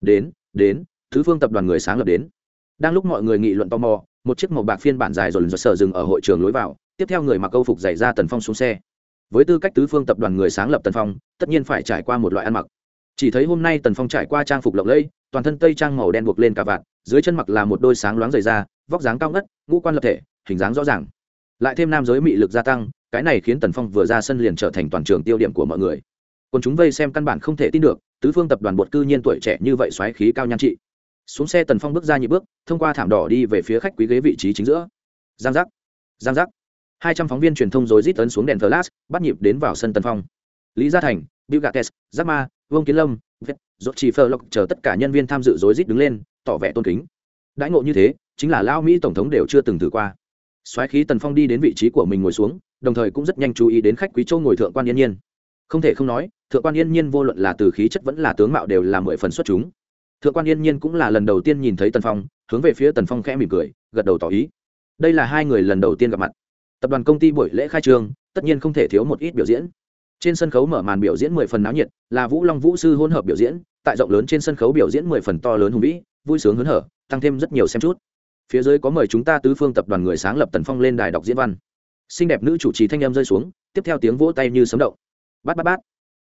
Đến đến thứ phương tập đoàn người sáng lập đến. Đang lúc mọi người nghị luận tò mò, một chiếc màu bạc phiên bản dài rồi dần sờ dừng ở hội trường lối vào, tiếp theo người mặc câu phục dày ra tần phong xuống xe. Với tư cách tứ phương tập đoàn người sáng lập tần phong, tất nhiên phải trải qua một loại ăn mặc chỉ thấy hôm nay tần phong trải qua trang phục lộng lẫy, toàn thân tây trang màu đen buộc lên cả vạt, dưới chân mặc là một đôi sáng loáng dày da, vóc dáng cao ngất, ngũ quan lập thể, hình dáng rõ ràng. Lại thêm nam giới mị lực gia tăng, cái này khiến tần phong vừa ra sân liền trở thành toàn trường tiêu điểm của mọi người. Còn chúng vây xem căn bản không thể tin được, tứ phương tập đoàn bột cư nhiên tuổi trẻ như vậy xoáy khí cao nhan trị. Xuống xe tần phong bước ra nhị bước, thông qua thảm đỏ đi về phía khách quý ghế vị trí chính giữa. Giang giác giang giác. Hai trăm phóng viên truyền thông rồi rít tấn xuống đèn flash, bắt nhịp đến vào sân tần phong. Lý gia thành, bill gates giáp ma vương kiến lâm vết dốt chỉ phờ lộc chờ tất cả nhân viên tham dự rối rít đứng lên, tỏ vẻ tôn kính. Đãi ngộ như thế, chính là lao mỹ tổng thống đều chưa từng thử qua. Soái khí tần phong đi đến vị trí của mình ngồi xuống, đồng thời cũng rất nhanh chú ý đến khách quý châu ngồi thượng quan yên nhiên. Không thể không nói, thượng quan yên nhiên vô luận là từ khí chất vẫn là tướng mạo đều là mười phần xuất chúng. Thượng quan yên nhiên cũng là lần đầu tiên nhìn thấy tần phong, hướng về phía tần phong khẽ mỉm cười, gật đầu tỏ ý. Đây là hai người lần đầu tiên gặp mặt. Tập đoàn công ty buổi lễ khai trương, tất nhiên không thể thiếu một ít biểu diễn trên sân khấu mở màn biểu diễn mười phần náo nhiệt, là vũ long vũ sư hỗn hợp biểu diễn, tại rộng lớn trên sân khấu biểu diễn mười phần to lớn hùng vĩ, vui sướng hớn hở, tăng thêm rất nhiều xem chút. Phía dưới có mời chúng ta tứ phương tập đoàn người sáng lập tần phong lên đài đọc diễn văn. Xinh đẹp nữ chủ trì thanh em rơi xuống, tiếp theo tiếng vỗ tay như sấm động. Bát bát bát.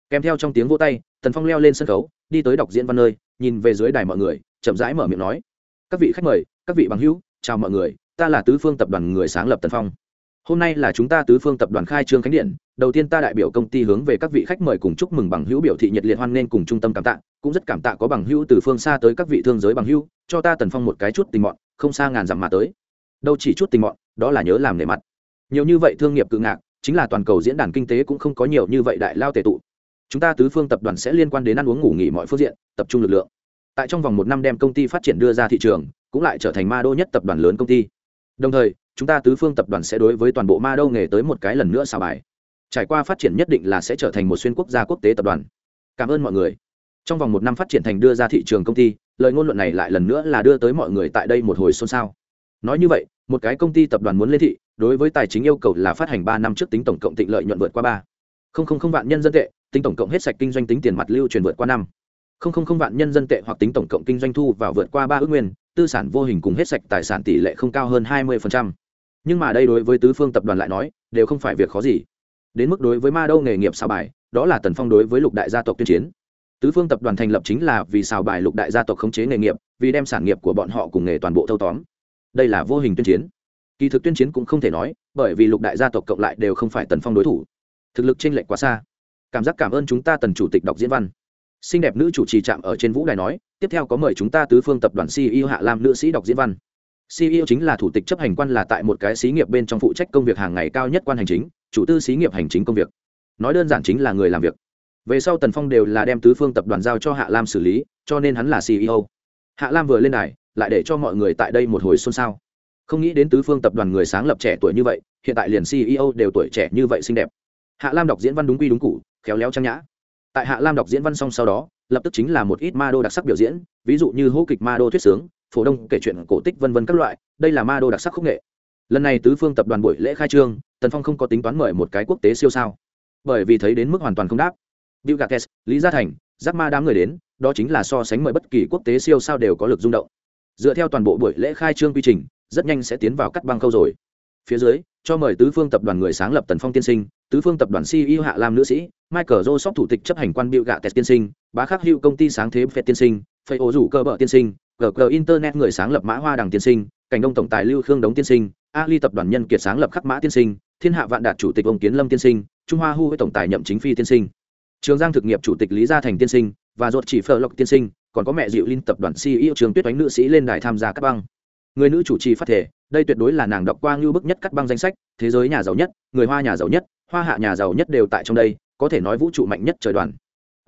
Kèm theo trong tiếng vỗ tay, tần phong leo lên sân khấu, đi tới đọc diễn văn nơi, nhìn về dưới đài mọi người, chậm rãi mở miệng nói. Các vị khách mời, các vị bằng hữu, chào mọi người, ta là tứ phương tập đoàn người sáng lập tần phong hôm nay là chúng ta tứ phương tập đoàn khai trương khánh điện, đầu tiên ta đại biểu công ty hướng về các vị khách mời cùng chúc mừng bằng hữu biểu thị nhiệt liệt hoan nghênh cùng trung tâm cảm tạ, cũng rất cảm tạ có bằng hữu từ phương xa tới các vị thương giới bằng hữu, cho ta tần phong một cái chút tình mọn, không xa ngàn dặm mà tới. Đâu chỉ chút tình mọn, đó là nhớ làm nề mặt. Nhiều như vậy thương nghiệp cự ngạc, chính là toàn cầu diễn đàn kinh tế cũng không có nhiều như vậy đại lao tệ tụ. Chúng ta tứ phương tập đoàn sẽ liên quan đến ăn uống ngủ nghỉ mọi phương diện, tập trung lực lượng. Tại trong vòng một năm đem công ty phát triển đưa ra thị trường, cũng lại trở thành ma đô nhất tập đoàn lớn công ty. Đồng thời chúng ta tứ phương tập đoàn sẽ đối với toàn bộ ma đâu nghề tới một cái lần nữa xào bài. Trải qua phát triển nhất định là sẽ trở thành một xuyên quốc gia quốc tế tập đoàn. Cảm ơn mọi người. Trong vòng một năm phát triển thành đưa ra thị trường công ty, lời ngôn luận này lại lần nữa là đưa tới mọi người tại đây một hồi xôn xao. Nói như vậy, một cái công ty tập đoàn muốn lên thị, đối với tài chính yêu cầu là phát hành ba năm trước tính tổng cộng tịnh lợi nhuận vượt qua ba. Không không không vạn nhân dân tệ, tính tổng cộng hết sạch kinh doanh tính tiền mặt lưu truyền vượt qua năm không không không vạn nhân dân tệ hoặc tính tổng cộng kinh doanh thu vào vượt qua ba ước nguyên, tư sản vô hình cùng hết sạch tài sản tỷ lệ không cao hơn hai mươi nhưng mà đây đối với tứ phương tập đoàn lại nói, đều không phải việc khó gì. Đến mức đối với ma đâu nghề nghiệp sao bài, đó là tần phong đối với lục đại gia tộc tuyên chiến. Tứ phương tập đoàn thành lập chính là vì xào bài lục đại gia tộc khống chế nghề nghiệp, vì đem sản nghiệp của bọn họ cùng nghề toàn bộ thâu tóm. Đây là vô hình tuyên chiến. Kỳ thực tuyên chiến cũng không thể nói, bởi vì lục đại gia tộc cộng lại đều không phải tần phong đối thủ. Thực lực t r ê n lệch quá xa. Cảm giác cảm ơn chúng ta tần chủ tịch đọc diễn văn xinh đẹp nữ chủ trì chạm ở trên vũ đài nói, tiếp theo có mời chúng ta tứ phương tập đoàn ceo hạ lam nữ sĩ đọc diễn văn. Ceo chính là thủ tịch chấp hành quan là tại một cái xí nghiệp bên trong phụ trách công việc hàng ngày cao nhất quan hành chính, chủ tư xí nghiệp hành chính công việc. Nói đơn giản chính là người làm việc. Về sau tần phong đều là đem tứ phương tập đoàn giao cho hạ lam xử lý, cho nên hắn là ceo hạ lam vừa lên đài, lại để cho mọi người tại đây một hồi xôn xao. Không nghĩ đến tứ phương tập đoàn người sáng lập trẻ tuổi như vậy, hiện tại liền ceo đều tuổi trẻ như vậy xinh đẹp. Hạ lam đọc diễn văn đúng quy đúng cụ khéo léo trang nhã tại hạ lam đọc diễn văn xong sau đó, lập tức chính là một ít ma đô đặc sắc biểu diễn, ví dụ như hô kịch ma đô thuyết sướng, phổ đông kể chuyện cổ tích vân vân các loại, đây là ma đô đặc sắc khúc nghệ. Lần này tứ phương tập đoàn buổi lễ khai trương, tần phong không có tính toán mời một cái quốc tế siêu sao. Bởi vì thấy đến mức hoàn toàn không đáp. Bill gates, lý gia thành, giáp ma đám người đến, đó chính là so sánh mời bất kỳ quốc tế siêu sao đều có lực rung động. Dựa theo toàn bộ buổi lễ khai trương quy trình, rất nhanh sẽ tiến vào cắt băng khâu rồi. Phía dưới, cho mời tứ phương tập đoàn người sáng lập tần phong tiên sinh tứ phương tập đoàn ceo hạ lam nữ sĩ, michael joseph, thủ tịch chấp hành quan bill gates tiên sinh, bá khắc hữu công ty sáng thế phệ tiên sinh Phệ ổ rủ cơ bợ tiên sinh gg internet người sáng lập mã hoa đằng tiên sinh, cảnh đông tổng tài lưu khương đống tiên sinh ali tập đoàn nhân kiệt sáng lập khắc mã tiên sinh, thiên hạ vạn đạt chủ tịch ông kiến lâm tiên sinh, trung hoa hu với tổng tài nhậm chính phi tiên sinh. Trường giang thực nghiệp chủ tịch lý gia thành tiên sinh và ruột chỉ Phở lộc tiên sinh, còn có mẹ diệu linh tập đoàn ceo trường tuyết Oánh nữ sĩ lên đài tham gia cắt băng. Người nữ chủ trì phát thể, đây tuyệt đối là nàng đọc qua như bức nhất cắt băng danh sách, thế giới nhà giàu nhất, người hoa nhà giàu nhất hoa hạ nhà giàu nhất đều tại trong đây có thể nói vũ trụ mạnh nhất trời đoàn.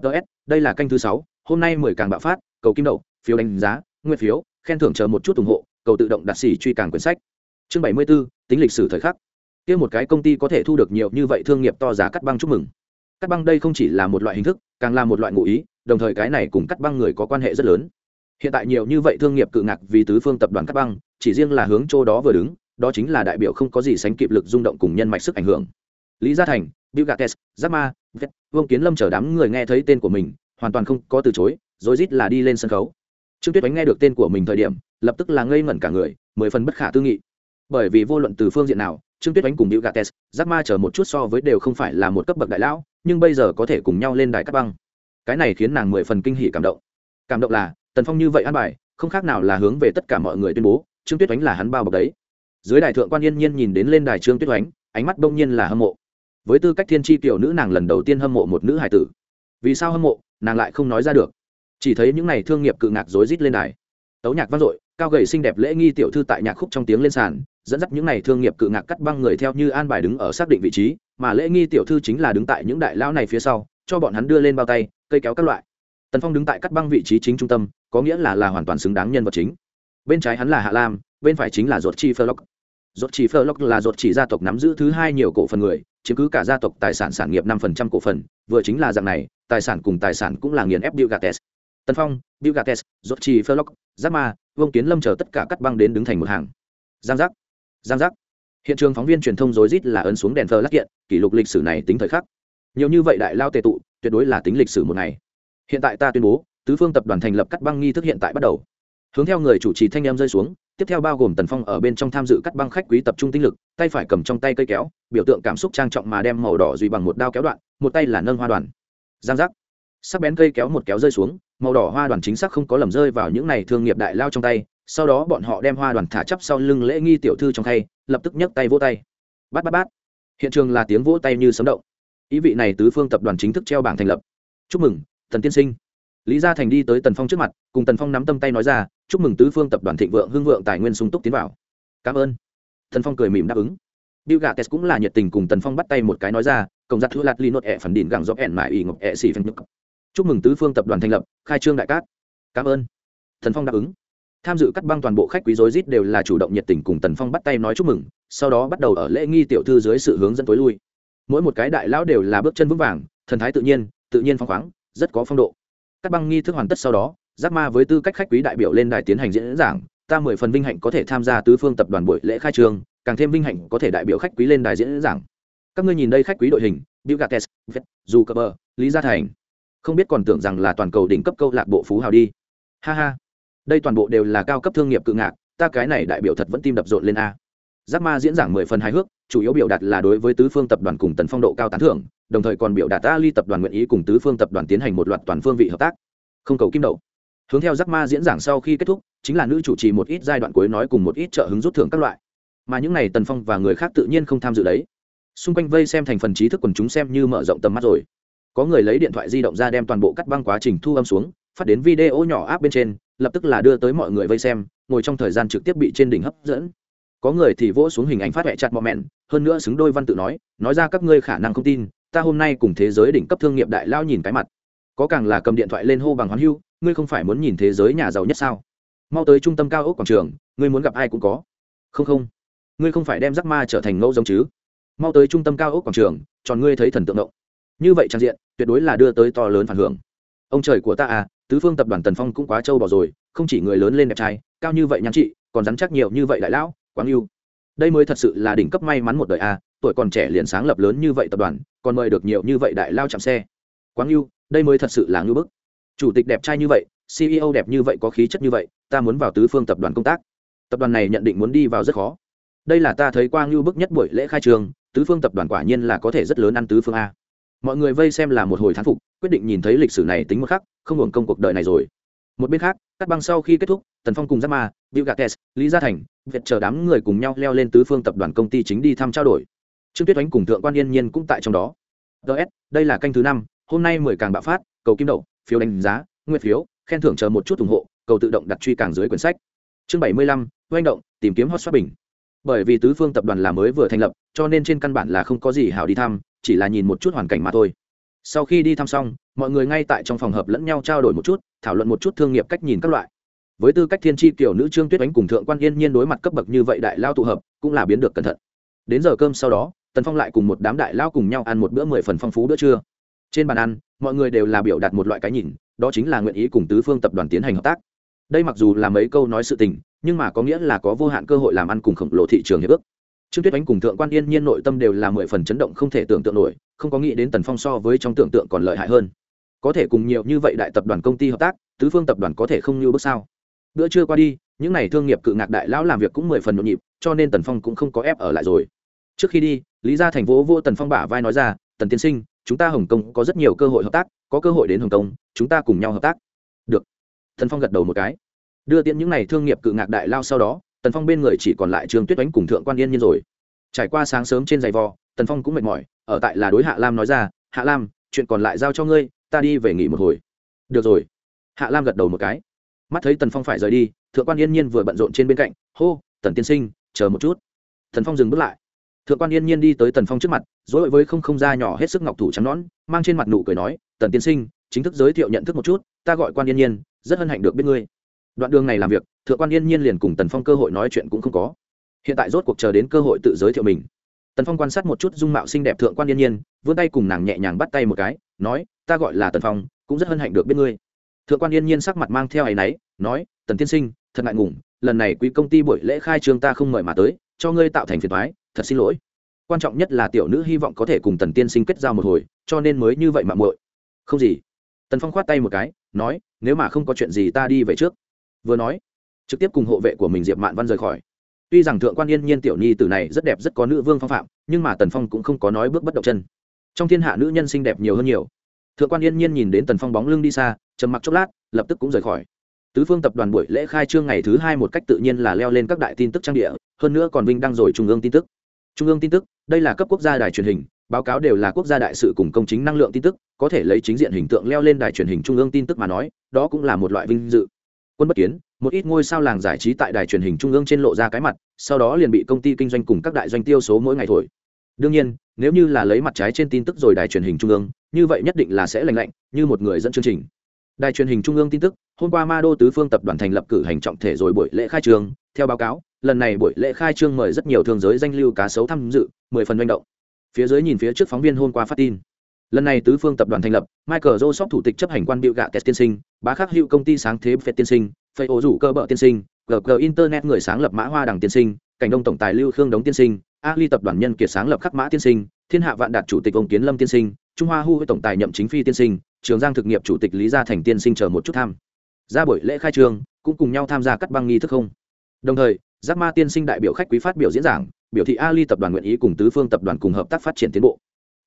Ts đây là canh thứ sáu hôm nay mười càng bạo phát cầu kim đậu phiếu đánh giá nguyên phiếu khen thưởng chờ một chút ủng hộ cầu tự động đặt xỉ truy càng quyển sách. Chương bảy mươi 74, tính lịch sử thời khắc. Kia một cái công ty có thể thu được nhiều như vậy thương nghiệp to giá cắt băng chúc mừng. Cắt băng đây không chỉ là một loại hình thức càng là một loại ngụ ý đồng thời cái này cùng cắt băng người có quan hệ rất lớn. Hiện tại nhiều như vậy thương nghiệp cự ngạc vì tứ phương tập đoàn cắt băng chỉ riêng là hướng chỗ đó vừa đứng đó chính là đại biểu không có gì sánh kịp lực rung động cùng nhân mạch sức ảnh hưởng lý gia thành, bill gates giáp ma vương kiến lâm chờ đám người nghe thấy tên của mình, hoàn toàn không có từ chối rồi rít là đi lên sân khấu. Trương tuyết oánh nghe được tên của mình thời điểm, lập tức là ngây ngẩn cả người, mười phần bất khả tư nghị. Bởi vì vô luận từ phương diện nào, trương tuyết oánh cùng bill gates giáp ma chờ một chút so với đều không phải là một cấp bậc đại lão, nhưng bây giờ có thể cùng nhau lên đài cắt băng. Cái này khiến nàng mười phần kinh hỉ cảm động. Cảm động là, tần phong như vậy ăn bài, không khác nào là hướng về tất cả mọi người tuyên bố, trương tuyết oánh là hắn bao bọc đấy. Dưới đài thượng quan yên nhiên nhìn đến lên đài trương tuyết oánh ánh mắt đông nhiên là hâm mộ với tư cách thiên tri tiểu nữ nàng lần đầu tiên hâm mộ một nữ hải tử. Vì sao hâm mộ, nàng lại không nói ra được. Chỉ thấy những n à y thương nghiệp cự ngạc rối rít lên đài. Tấu nhạc vang dội, cao gầy xinh đẹp lễ nghi tiểu thư tại nhạc khúc trong tiếng lên sàn, dẫn dắt những n à y thương nghiệp cự ngạc cắt băng người theo như an bài đứng ở xác định vị trí, mà lễ nghi tiểu thư chính là đứng tại những đại lão này phía sau, cho bọn hắn đưa lên bao tay, cây kéo các loại. Tần phong đứng tại cắt băng vị trí chính trung tâm, có nghĩa là là hoàn toàn xứng đáng nhân vật chính. Bên trái hắn là hạ lam, bên phải chính là ruột chi phơ lóc ruột chi phơ lóc là ruột chỉ gia tộc nắm giữ thứ hai nhiều cổ phần người chiếm cứ cả gia tộc tài sản sản nghiệp năm phần trăm cổ phần vừa chính là dạng này tài sản cùng tài sản cũng là nghiền ép Bill Gates. Tân Phong, Bill Gates, George Flock Zama, Vương Kiến Lâm chờ tất cả cắt băng đến đứng thành một hàng. Giang giác, giang giác. Hiện trường phóng viên truyền thông rối rít là ấn xuống đèn flash kiện, kỷ lục lịch sử này tính thời khắc. Nhiều như vậy đại lao tề tụ, tuyệt đối là tính lịch sử một ngày. Hiện tại ta tuyên bố, tứ phương tập đoàn thành lập cắt băng nghi thức hiện tại bắt đầu. Hướng theo người chủ trì thanh em rơi xuống, tiếp theo bao gồm Tần Phong ở bên trong tham dự cắt băng khách quý tập trung tinh lực, tay phải cầm trong tay cây kéo, biểu tượng cảm xúc trang trọng mà đem màu đỏ duy bằng một đao kéo đoạn, một tay là nâng hoa đoàn. Giang giác. Sắc bén cây kéo một kéo rơi xuống màu đỏ hoa đoàn chính xác không có lầm rơi vào những này thương nghiệp đại lao trong tay sau đó bọn họ đem hoa đoàn thả chắp sau lưng lễ nghi tiểu thư trong tay lập tức nhấc tay vỗ tay. Bát bát bát. Hiện trường là tiếng vỗ tay như sấm động. Ý vị này tứ phương tập đoàn chính thức treo bảng thành lập. Chúc mừng tần tiên sinh lý gia thành đi tới tần phong trước mặt cùng tần phong nắm tâm tay nói ra chúc mừng tứ phương tập đoàn thịnh vượng hưng vượng tài nguyên sung túc tiến vào. Cảm ơn. Tần phong cười mỉm đáp ứng. Bill Gates cũng là nhiệt tình cùng Tần Phong bắt tay một cái nói ra, công giặt thua lạt li nốt ẹ phần đỉnh gẳng dọc ẻn mại ỉ ngọc ẹ xỉ phanh chúc mừng tứ phương tập đoàn thành lập khai trương đại cát. Cảm ơn. Tần phong đáp ứng. Tham dự cắt băng toàn bộ khách quý rối rít đều là chủ động nhiệt tình cùng tần phong bắt tay nói chúc mừng sau đó bắt đầu ở lễ nghi tiểu thư dưới sự hướng dẫn tối lui. Mỗi một cái đại lão đều là bước chân vững vàng thần thái tự nhiên tự nhiên phong khoáng rất có phong độ cắt băng nghi thức hoàn tất sau đó, giác ma với tư cách khách quý đại biểu lên đài tiến hành diễn giảng, ta mười phần vinh hạnh có thể tham gia tứ phương tập đoàn buổi lễ khai trương, càng thêm vinh hạnh có thể đại biểu khách quý lên đài diễn giảng. Các ngươi nhìn đây khách quý đội hình, bill gates dù cờ bờ lý gia thành. Không biết còn tưởng rằng là toàn cầu đỉnh cấp câu lạc bộ phú hào đi. Ha ha. Đây toàn bộ đều là cao cấp thương nghiệp cự ngạc, ta cái này đại biểu thật vẫn tim đập rộn lên a. Giác ma diễn giảng mười phần hài hước, chủ yếu biểu đạt là đối với tứ phương tập đoàn cùng tần phong độ cao tán thưởng đồng thời còn biểu đạt ta ly tập đoàn nguyện ý cùng tứ phương tập đoàn tiến hành một loạt toàn phương vị hợp tác. Không cầu kim đậu hướng theo giác ma diễn giảng sau khi kết thúc, chính là nữ chủ trì một ít giai đoạn cuối nói cùng một ít trợ hứng rút thưởng các loại. Mà những này tần phong và người khác tự nhiên không tham dự đấy. Xung quanh vây xem thành phần trí thức quần chúng xem như mở rộng tầm mắt rồi. Có người lấy điện thoại di động ra đem toàn bộ cắt băng quá trình thu âm xuống, phát đến video nhỏ áp bên trên, lập tức là đưa tới mọi người vây xem, ngồi trong thời gian trực tiếp bị trên đỉnh hấp dẫn. Có người thì vỗ xuống hình ảnh phát vẻ chặt mọ mẹn, hơn nữa xứng đôi văn tự nói nói ra các ngươi khả năng không tin ta hôm nay cùng thế giới đỉnh cấp thương nghiệp đại lao nhìn cái mặt. Có càng là cầm điện thoại lên hô bằng hoán hưu ngươi không phải muốn nhìn thế giới nhà giàu nhất sao? Mau tới trung tâm cao ốc quảng trường ngươi muốn gặp ai cũng có. Không không ngươi không phải đem rắc ma trở thành ngẫu giống chứ? Mau tới trung tâm cao ốc quảng trường tròn ngươi thấy thần tượng động. Như vậy trang diện tuyệt đối là đưa tới to lớn phản hưởng. Ông trời của ta à tứ phương tập đoàn tần phong cũng quá trâu bỏ rồi không chỉ người lớn lên đẹp trai cao như vậy nhắn trị còn rắn chắc nhiều như vậy đại lão quáng yêu đây mới thật sự là đỉnh cấp may mắn một đời a à, tuổi còn trẻ liền sáng lập lớn như vậy tập đoàn còn mời được nhiều như vậy đại lao chạm xe. Quáng yêu đây mới thật sự là ngưỡng bức. Chủ tịch đẹp trai như vậy ceo đẹp như vậy có khí chất như vậy, ta muốn vào tứ phương tập đoàn công tác. Tập đoàn này nhận định muốn đi vào rất khó. Đây là ta thấy qua ngưu bức nhất buổi lễ khai trường, tứ phương tập đoàn quả nhiên là có thể rất lớn ăn tứ phương a. Mọi người vây xem là một hồi thán phục, quyết định nhìn thấy lịch sử này tính một khắc, không hưởng công cuộc đời này rồi. Một bên khác, cắt băng sau khi kết thúc, tần phong cùng giáp ma, bill gates, lý gia thành, việt chờ đám người cùng nhau leo lên tứ phương tập đoàn công ty chính đi thăm trao đổi trương tuyết oánh cùng thượng quan yên nhiên cũng tại trong đó. Ts đây là canh thứ năm, hôm nay mười càng bạo phát, cầu kim đậu, phiếu đánh giá nguyên phiếu, khen thưởng chờ một chút ủng hộ, cầu tự động đặt truy càng dưới quyển sách. Chương bảy mươi lăm oanh động, tìm kiếm hot shot bình. Bởi vì tứ phương tập đoàn là mới vừa thành lập, cho nên trên căn bản là không có gì hảo đi thăm, chỉ là nhìn một chút hoàn cảnh mà thôi. Sau khi đi thăm xong, mọi người ngay tại trong phòng hợp lẫn nhau trao đổi một chút, thảo luận một chút thương nghiệp cách nhìn các loại. Với tư cách thiên tri kiểu nữ trương tuyết đánh cùng thượng quan yên nhiên đối mặt cấp bậc như vậy đại lao tụ hợp, cũng là biến được cẩn thận. Đến giờ cơm sau đó tần phong lại cùng một đám đại lao cùng nhau ăn một bữa mười phần phong phú bữa trưa. Trên bàn ăn, mọi người đều là biểu đạt một loại cái nhìn, đó chính là nguyện ý cùng tứ phương tập đoàn tiến hành hợp tác. Đây mặc dù là mấy câu nói sự tình, nhưng mà có nghĩa là có vô hạn cơ hội làm ăn cùng khổng lồ thị trường hiệp ước. Trương tuyết ánh cùng thượng quan yên nhiên nội tâm đều là mười phần chấn động không thể tưởng tượng nổi, không có nghĩ đến tần phong so với trong tưởng tượng còn lợi hại hơn. Có thể cùng nhiều như vậy đại tập đoàn công ty hợp tác, tứ phương tập đoàn có thể không như bước sao? Bữa trưa qua đi, những n à y thương nghiệp cự ngạc đại lão làm việc cũng mười phần nhộn nhịp, cho nên tần phong cũng không có ép ở lại rồi trước khi đi, lý Gia thành vỗ vô tần phong bả vai nói ra, tần tiên sinh, chúng ta hồng kông có rất nhiều cơ hội hợp tác, có cơ hội đến hồng kông, chúng ta cùng nhau hợp tác. Được. Tần phong gật đầu một cái. Đưa tiễn những n à y thương nghiệp cự ngạc đại lao sau đó, tần phong bên người chỉ còn lại trương tuyết oánh cùng thượng quan yên nhiên rồi. Trải qua sáng sớm trên giày vò, tần phong cũng mệt mỏi, ở tại là đối hạ lam nói ra, hạ lam, chuyện còn lại giao cho ngươi, ta đi về nghỉ một hồi. Được rồi. Hạ lam gật đầu một cái. Mắt thấy tần phong phải rời đi, thượng quan yên nhiên vừa bận rộn trên bên cạnh, hô, tần tiên sinh, chờ một chút. Tần phong dừng bước lại thượng quan yên nhiên đi tới tần phong trước mặt dối với không không da nhỏ hết sức ngọc thủ trắng nón mang trên mặt nụ cười nói, tần tiên sinh, chính thức giới thiệu nhận thức một chút, ta gọi quan yên nhiên, rất hân hạnh được biết ngươi. Đoạn đường này làm việc, thượng quan yên nhiên liền cùng tần phong cơ hội nói chuyện cũng không có. Hiện tại rốt cuộc chờ đến cơ hội tự giới thiệu mình. Tần phong quan sát một chút dung mạo xinh đẹp thượng quan yên nhiên, vươn tay cùng nàng nhẹ nhàng bắt tay một cái, nói, ta gọi là tần phong, cũng rất hân hạnh được biết ngươi. Thượng quan yên nhiên sắc mặt mang theo áy náy, nói, tần tiên sinh, thật ngại ngùng, lần này quý công ty buổi lễ khai trương ta không mời mà tới cho ngươi tạo thành phiền thoái, thật xin lỗi. Quan trọng nhất là tiểu nữ hy vọng có thể cùng tần tiên sinh kết giao một hồi, cho nên mới như vậy mà muội. Không gì. Tần phong khoát tay một cái, nói, nếu mà không có chuyện gì ta đi về trước. Vừa nói, trực tiếp cùng hộ vệ của mình diệp mạn văn rời khỏi. Tuy rằng thượng quan yên nhiên tiểu nhi tử này rất đẹp rất có nữ vương phong phạm, nhưng mà tần phong cũng không có nói bước bất động chân. Trong thiên hạ nữ nhân xinh đẹp nhiều hơn nhiều. Thượng quan yên nhiên nhìn đến tần phong bóng lưng đi xa, trầm mặc chốc lát, lập tức cũng rời khỏi. Tứ phương tập đoàn buổi lễ khai trương ngày thứ hai một cách tự nhiên là leo lên các đại tin tức trang địa hơn nữa còn vinh đăng rồi trung ương tin tức. Trung ương tin tức, đây là cấp quốc gia đài truyền hình, báo cáo đều là quốc gia đại sự cùng công chính năng lượng tin tức, có thể lấy chính diện hình tượng leo lên đài truyền hình trung ương tin tức mà nói, đó cũng là một loại vinh dự. Quân bất kiến, một ít ngôi sao làng giải trí tại đài truyền hình trung ương trên lộ ra cái mặt, sau đó liền bị công ty kinh doanh cùng các đại doanh tiêu số mỗi ngày thổi. Đương nhiên, nếu như là lấy mặt trái trên tin tức rồi đài truyền hình trung ương, như vậy nhất định là sẽ lành lạnh, như một người dẫn chương trình đài truyền hình trung ương tin tức, hôm qua ma đô tứ phương tập đoàn thành lập cử hành trọng thể rồi buổi lễ khai trương theo báo cáo, lần này buổi lễ khai trương mời rất nhiều thương giới danh lưu cá sấu tham dự, mười phần manh động. Phía dưới nhìn phía trước phóng viên hôm qua phát tin. Lần này tứ phương tập đoàn thành lập, michael joseph thủ tịch chấp hành quan biểu gạ test tiên sinh, bá khắc hữu công ty sáng thế phệt tiên sinh phây ổ rủ cơ bợ tiên sinh gg internet người sáng lập mã hoa đằng tiên sinh, cảnh đông tổng tài lưu khương đống tiên sinh ali tập đoàn nhân kiệt sáng lập khắc mã tiên sinh, thiên hạ vạn đạt chủ tịch ông kiến lâm tiên sinh, trung hoa hu tổng tài nhậm chính phi tiên sinh trường giang thực nghiệp chủ tịch lý gia thành tiên sinh chờ một chút tham ra buổi lễ khai trường cũng cùng nhau tham gia cắt băng nghi thức không. Đồng thời, giác ma tiên sinh đại biểu khách quý phát biểu diễn giảng, biểu thị ali tập đoàn nguyện ý cùng tứ phương tập đoàn cùng hợp tác phát triển tiến bộ.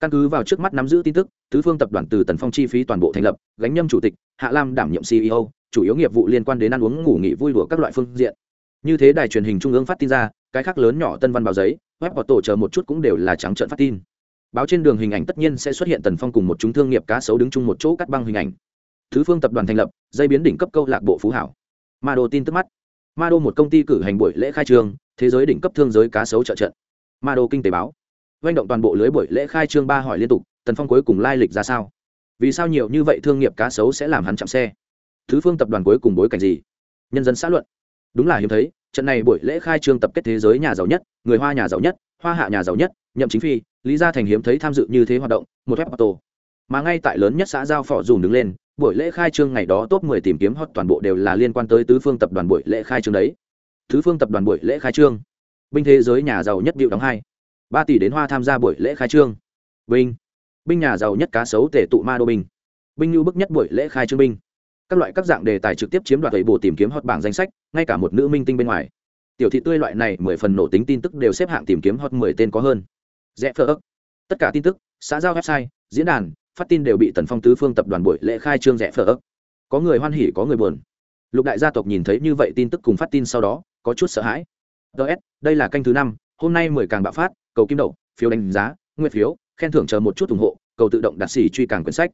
Căn cứ vào trước mắt nắm giữ tin tức, tứ phương tập đoàn từ tần phong chi phí toàn bộ thành lập, gánh nhâm chủ tịch, hạ lam đảm nhiệm ceo chủ yếu nghiệp vụ liên quan đến ăn uống, ngủ nghỉ, vui đùa các loại phương diện. Như thế đài truyền hình trung ương phát tin ra, cái khác lớn nhỏ tân văn báo giấy, web và tổ chờ một chút cũng đều là trắng trợn phát tin báo trên đường hình ảnh tất nhiên sẽ xuất hiện tần phong cùng một chúng thương nghiệp cá sấu đứng chung một chỗ cắt băng hình ảnh. Thứ phương tập đoàn thành lập, dây biến đỉnh cấp câu lạc bộ phú hảo. Ma đô tin tức mắt. Ma đô một công ty cử hành buổi lễ khai trương, thế giới đỉnh cấp thương giới cá sấu trợ trận. Ma đô kinh tế báo. Doanh động toàn bộ lưới buổi lễ khai trương ba hỏi liên tục, tần phong cuối cùng lai lịch ra sao? Vì sao nhiều như vậy thương nghiệp cá sấu sẽ làm hắn chạm xe? Thứ phương tập đoàn cuối cùng bối cảnh gì? Nhân dân xã luận. Đúng là hiếm thấy, trận này buổi lễ khai trương tập kết thế giới nhà giàu nhất, người hoa nhà giàu nhất, hoa hạ nhà giàu nhất, nhậm chính phi lý gia thành hiếm thấy tham dự như thế hoạt động, một web auto. Mà ngay tại lớn nhất xã giao phỏ dùng đứng lên, buổi lễ khai trương ngày đó top 10 tìm kiếm hot toàn bộ đều là liên quan tới tứ phương tập đoàn buổi lễ khai trương đấy. Tứ phương tập đoàn buổi lễ khai trương. Binh thế giới nhà giàu nhất điệu đóng hai. Ba tỷ đến hoa tham gia buổi lễ khai trương. Binh. Binh nhà giàu nhất cá sấu tể tụ ma đô binh. Binh lưu bức nhất buổi lễ khai trương binh. Các loại các dạng đề tài trực tiếp chiếm đoạt thầy bộ tìm kiếm hot bảng danh sách, ngay cả một nữ minh tinh bên ngoài. Tiểu thị tươi loại này mười phần nổ tính tin tức đều xếp hạng tìm kiếm hot mười tên có hơn rẽ phơ ức. Tất cả tin tức, xã giao website, diễn đàn, phát tin đều bị tần phong tứ phương tập đoàn buổi lễ khai trương rẽ phơ ức. Có người hoan hỉ, có người buồn. Lục đại gia tộc nhìn thấy như vậy tin tức cùng phát tin sau đó, có chút sợ hãi. Ts đây là canh thứ năm, hôm nay mười càng bạo phát, cầu kim đậu, phiếu đánh giá nguyên phiếu, khen thưởng chờ một chút ủng hộ, cầu tự động đặt xỉ truy càng quyển sách.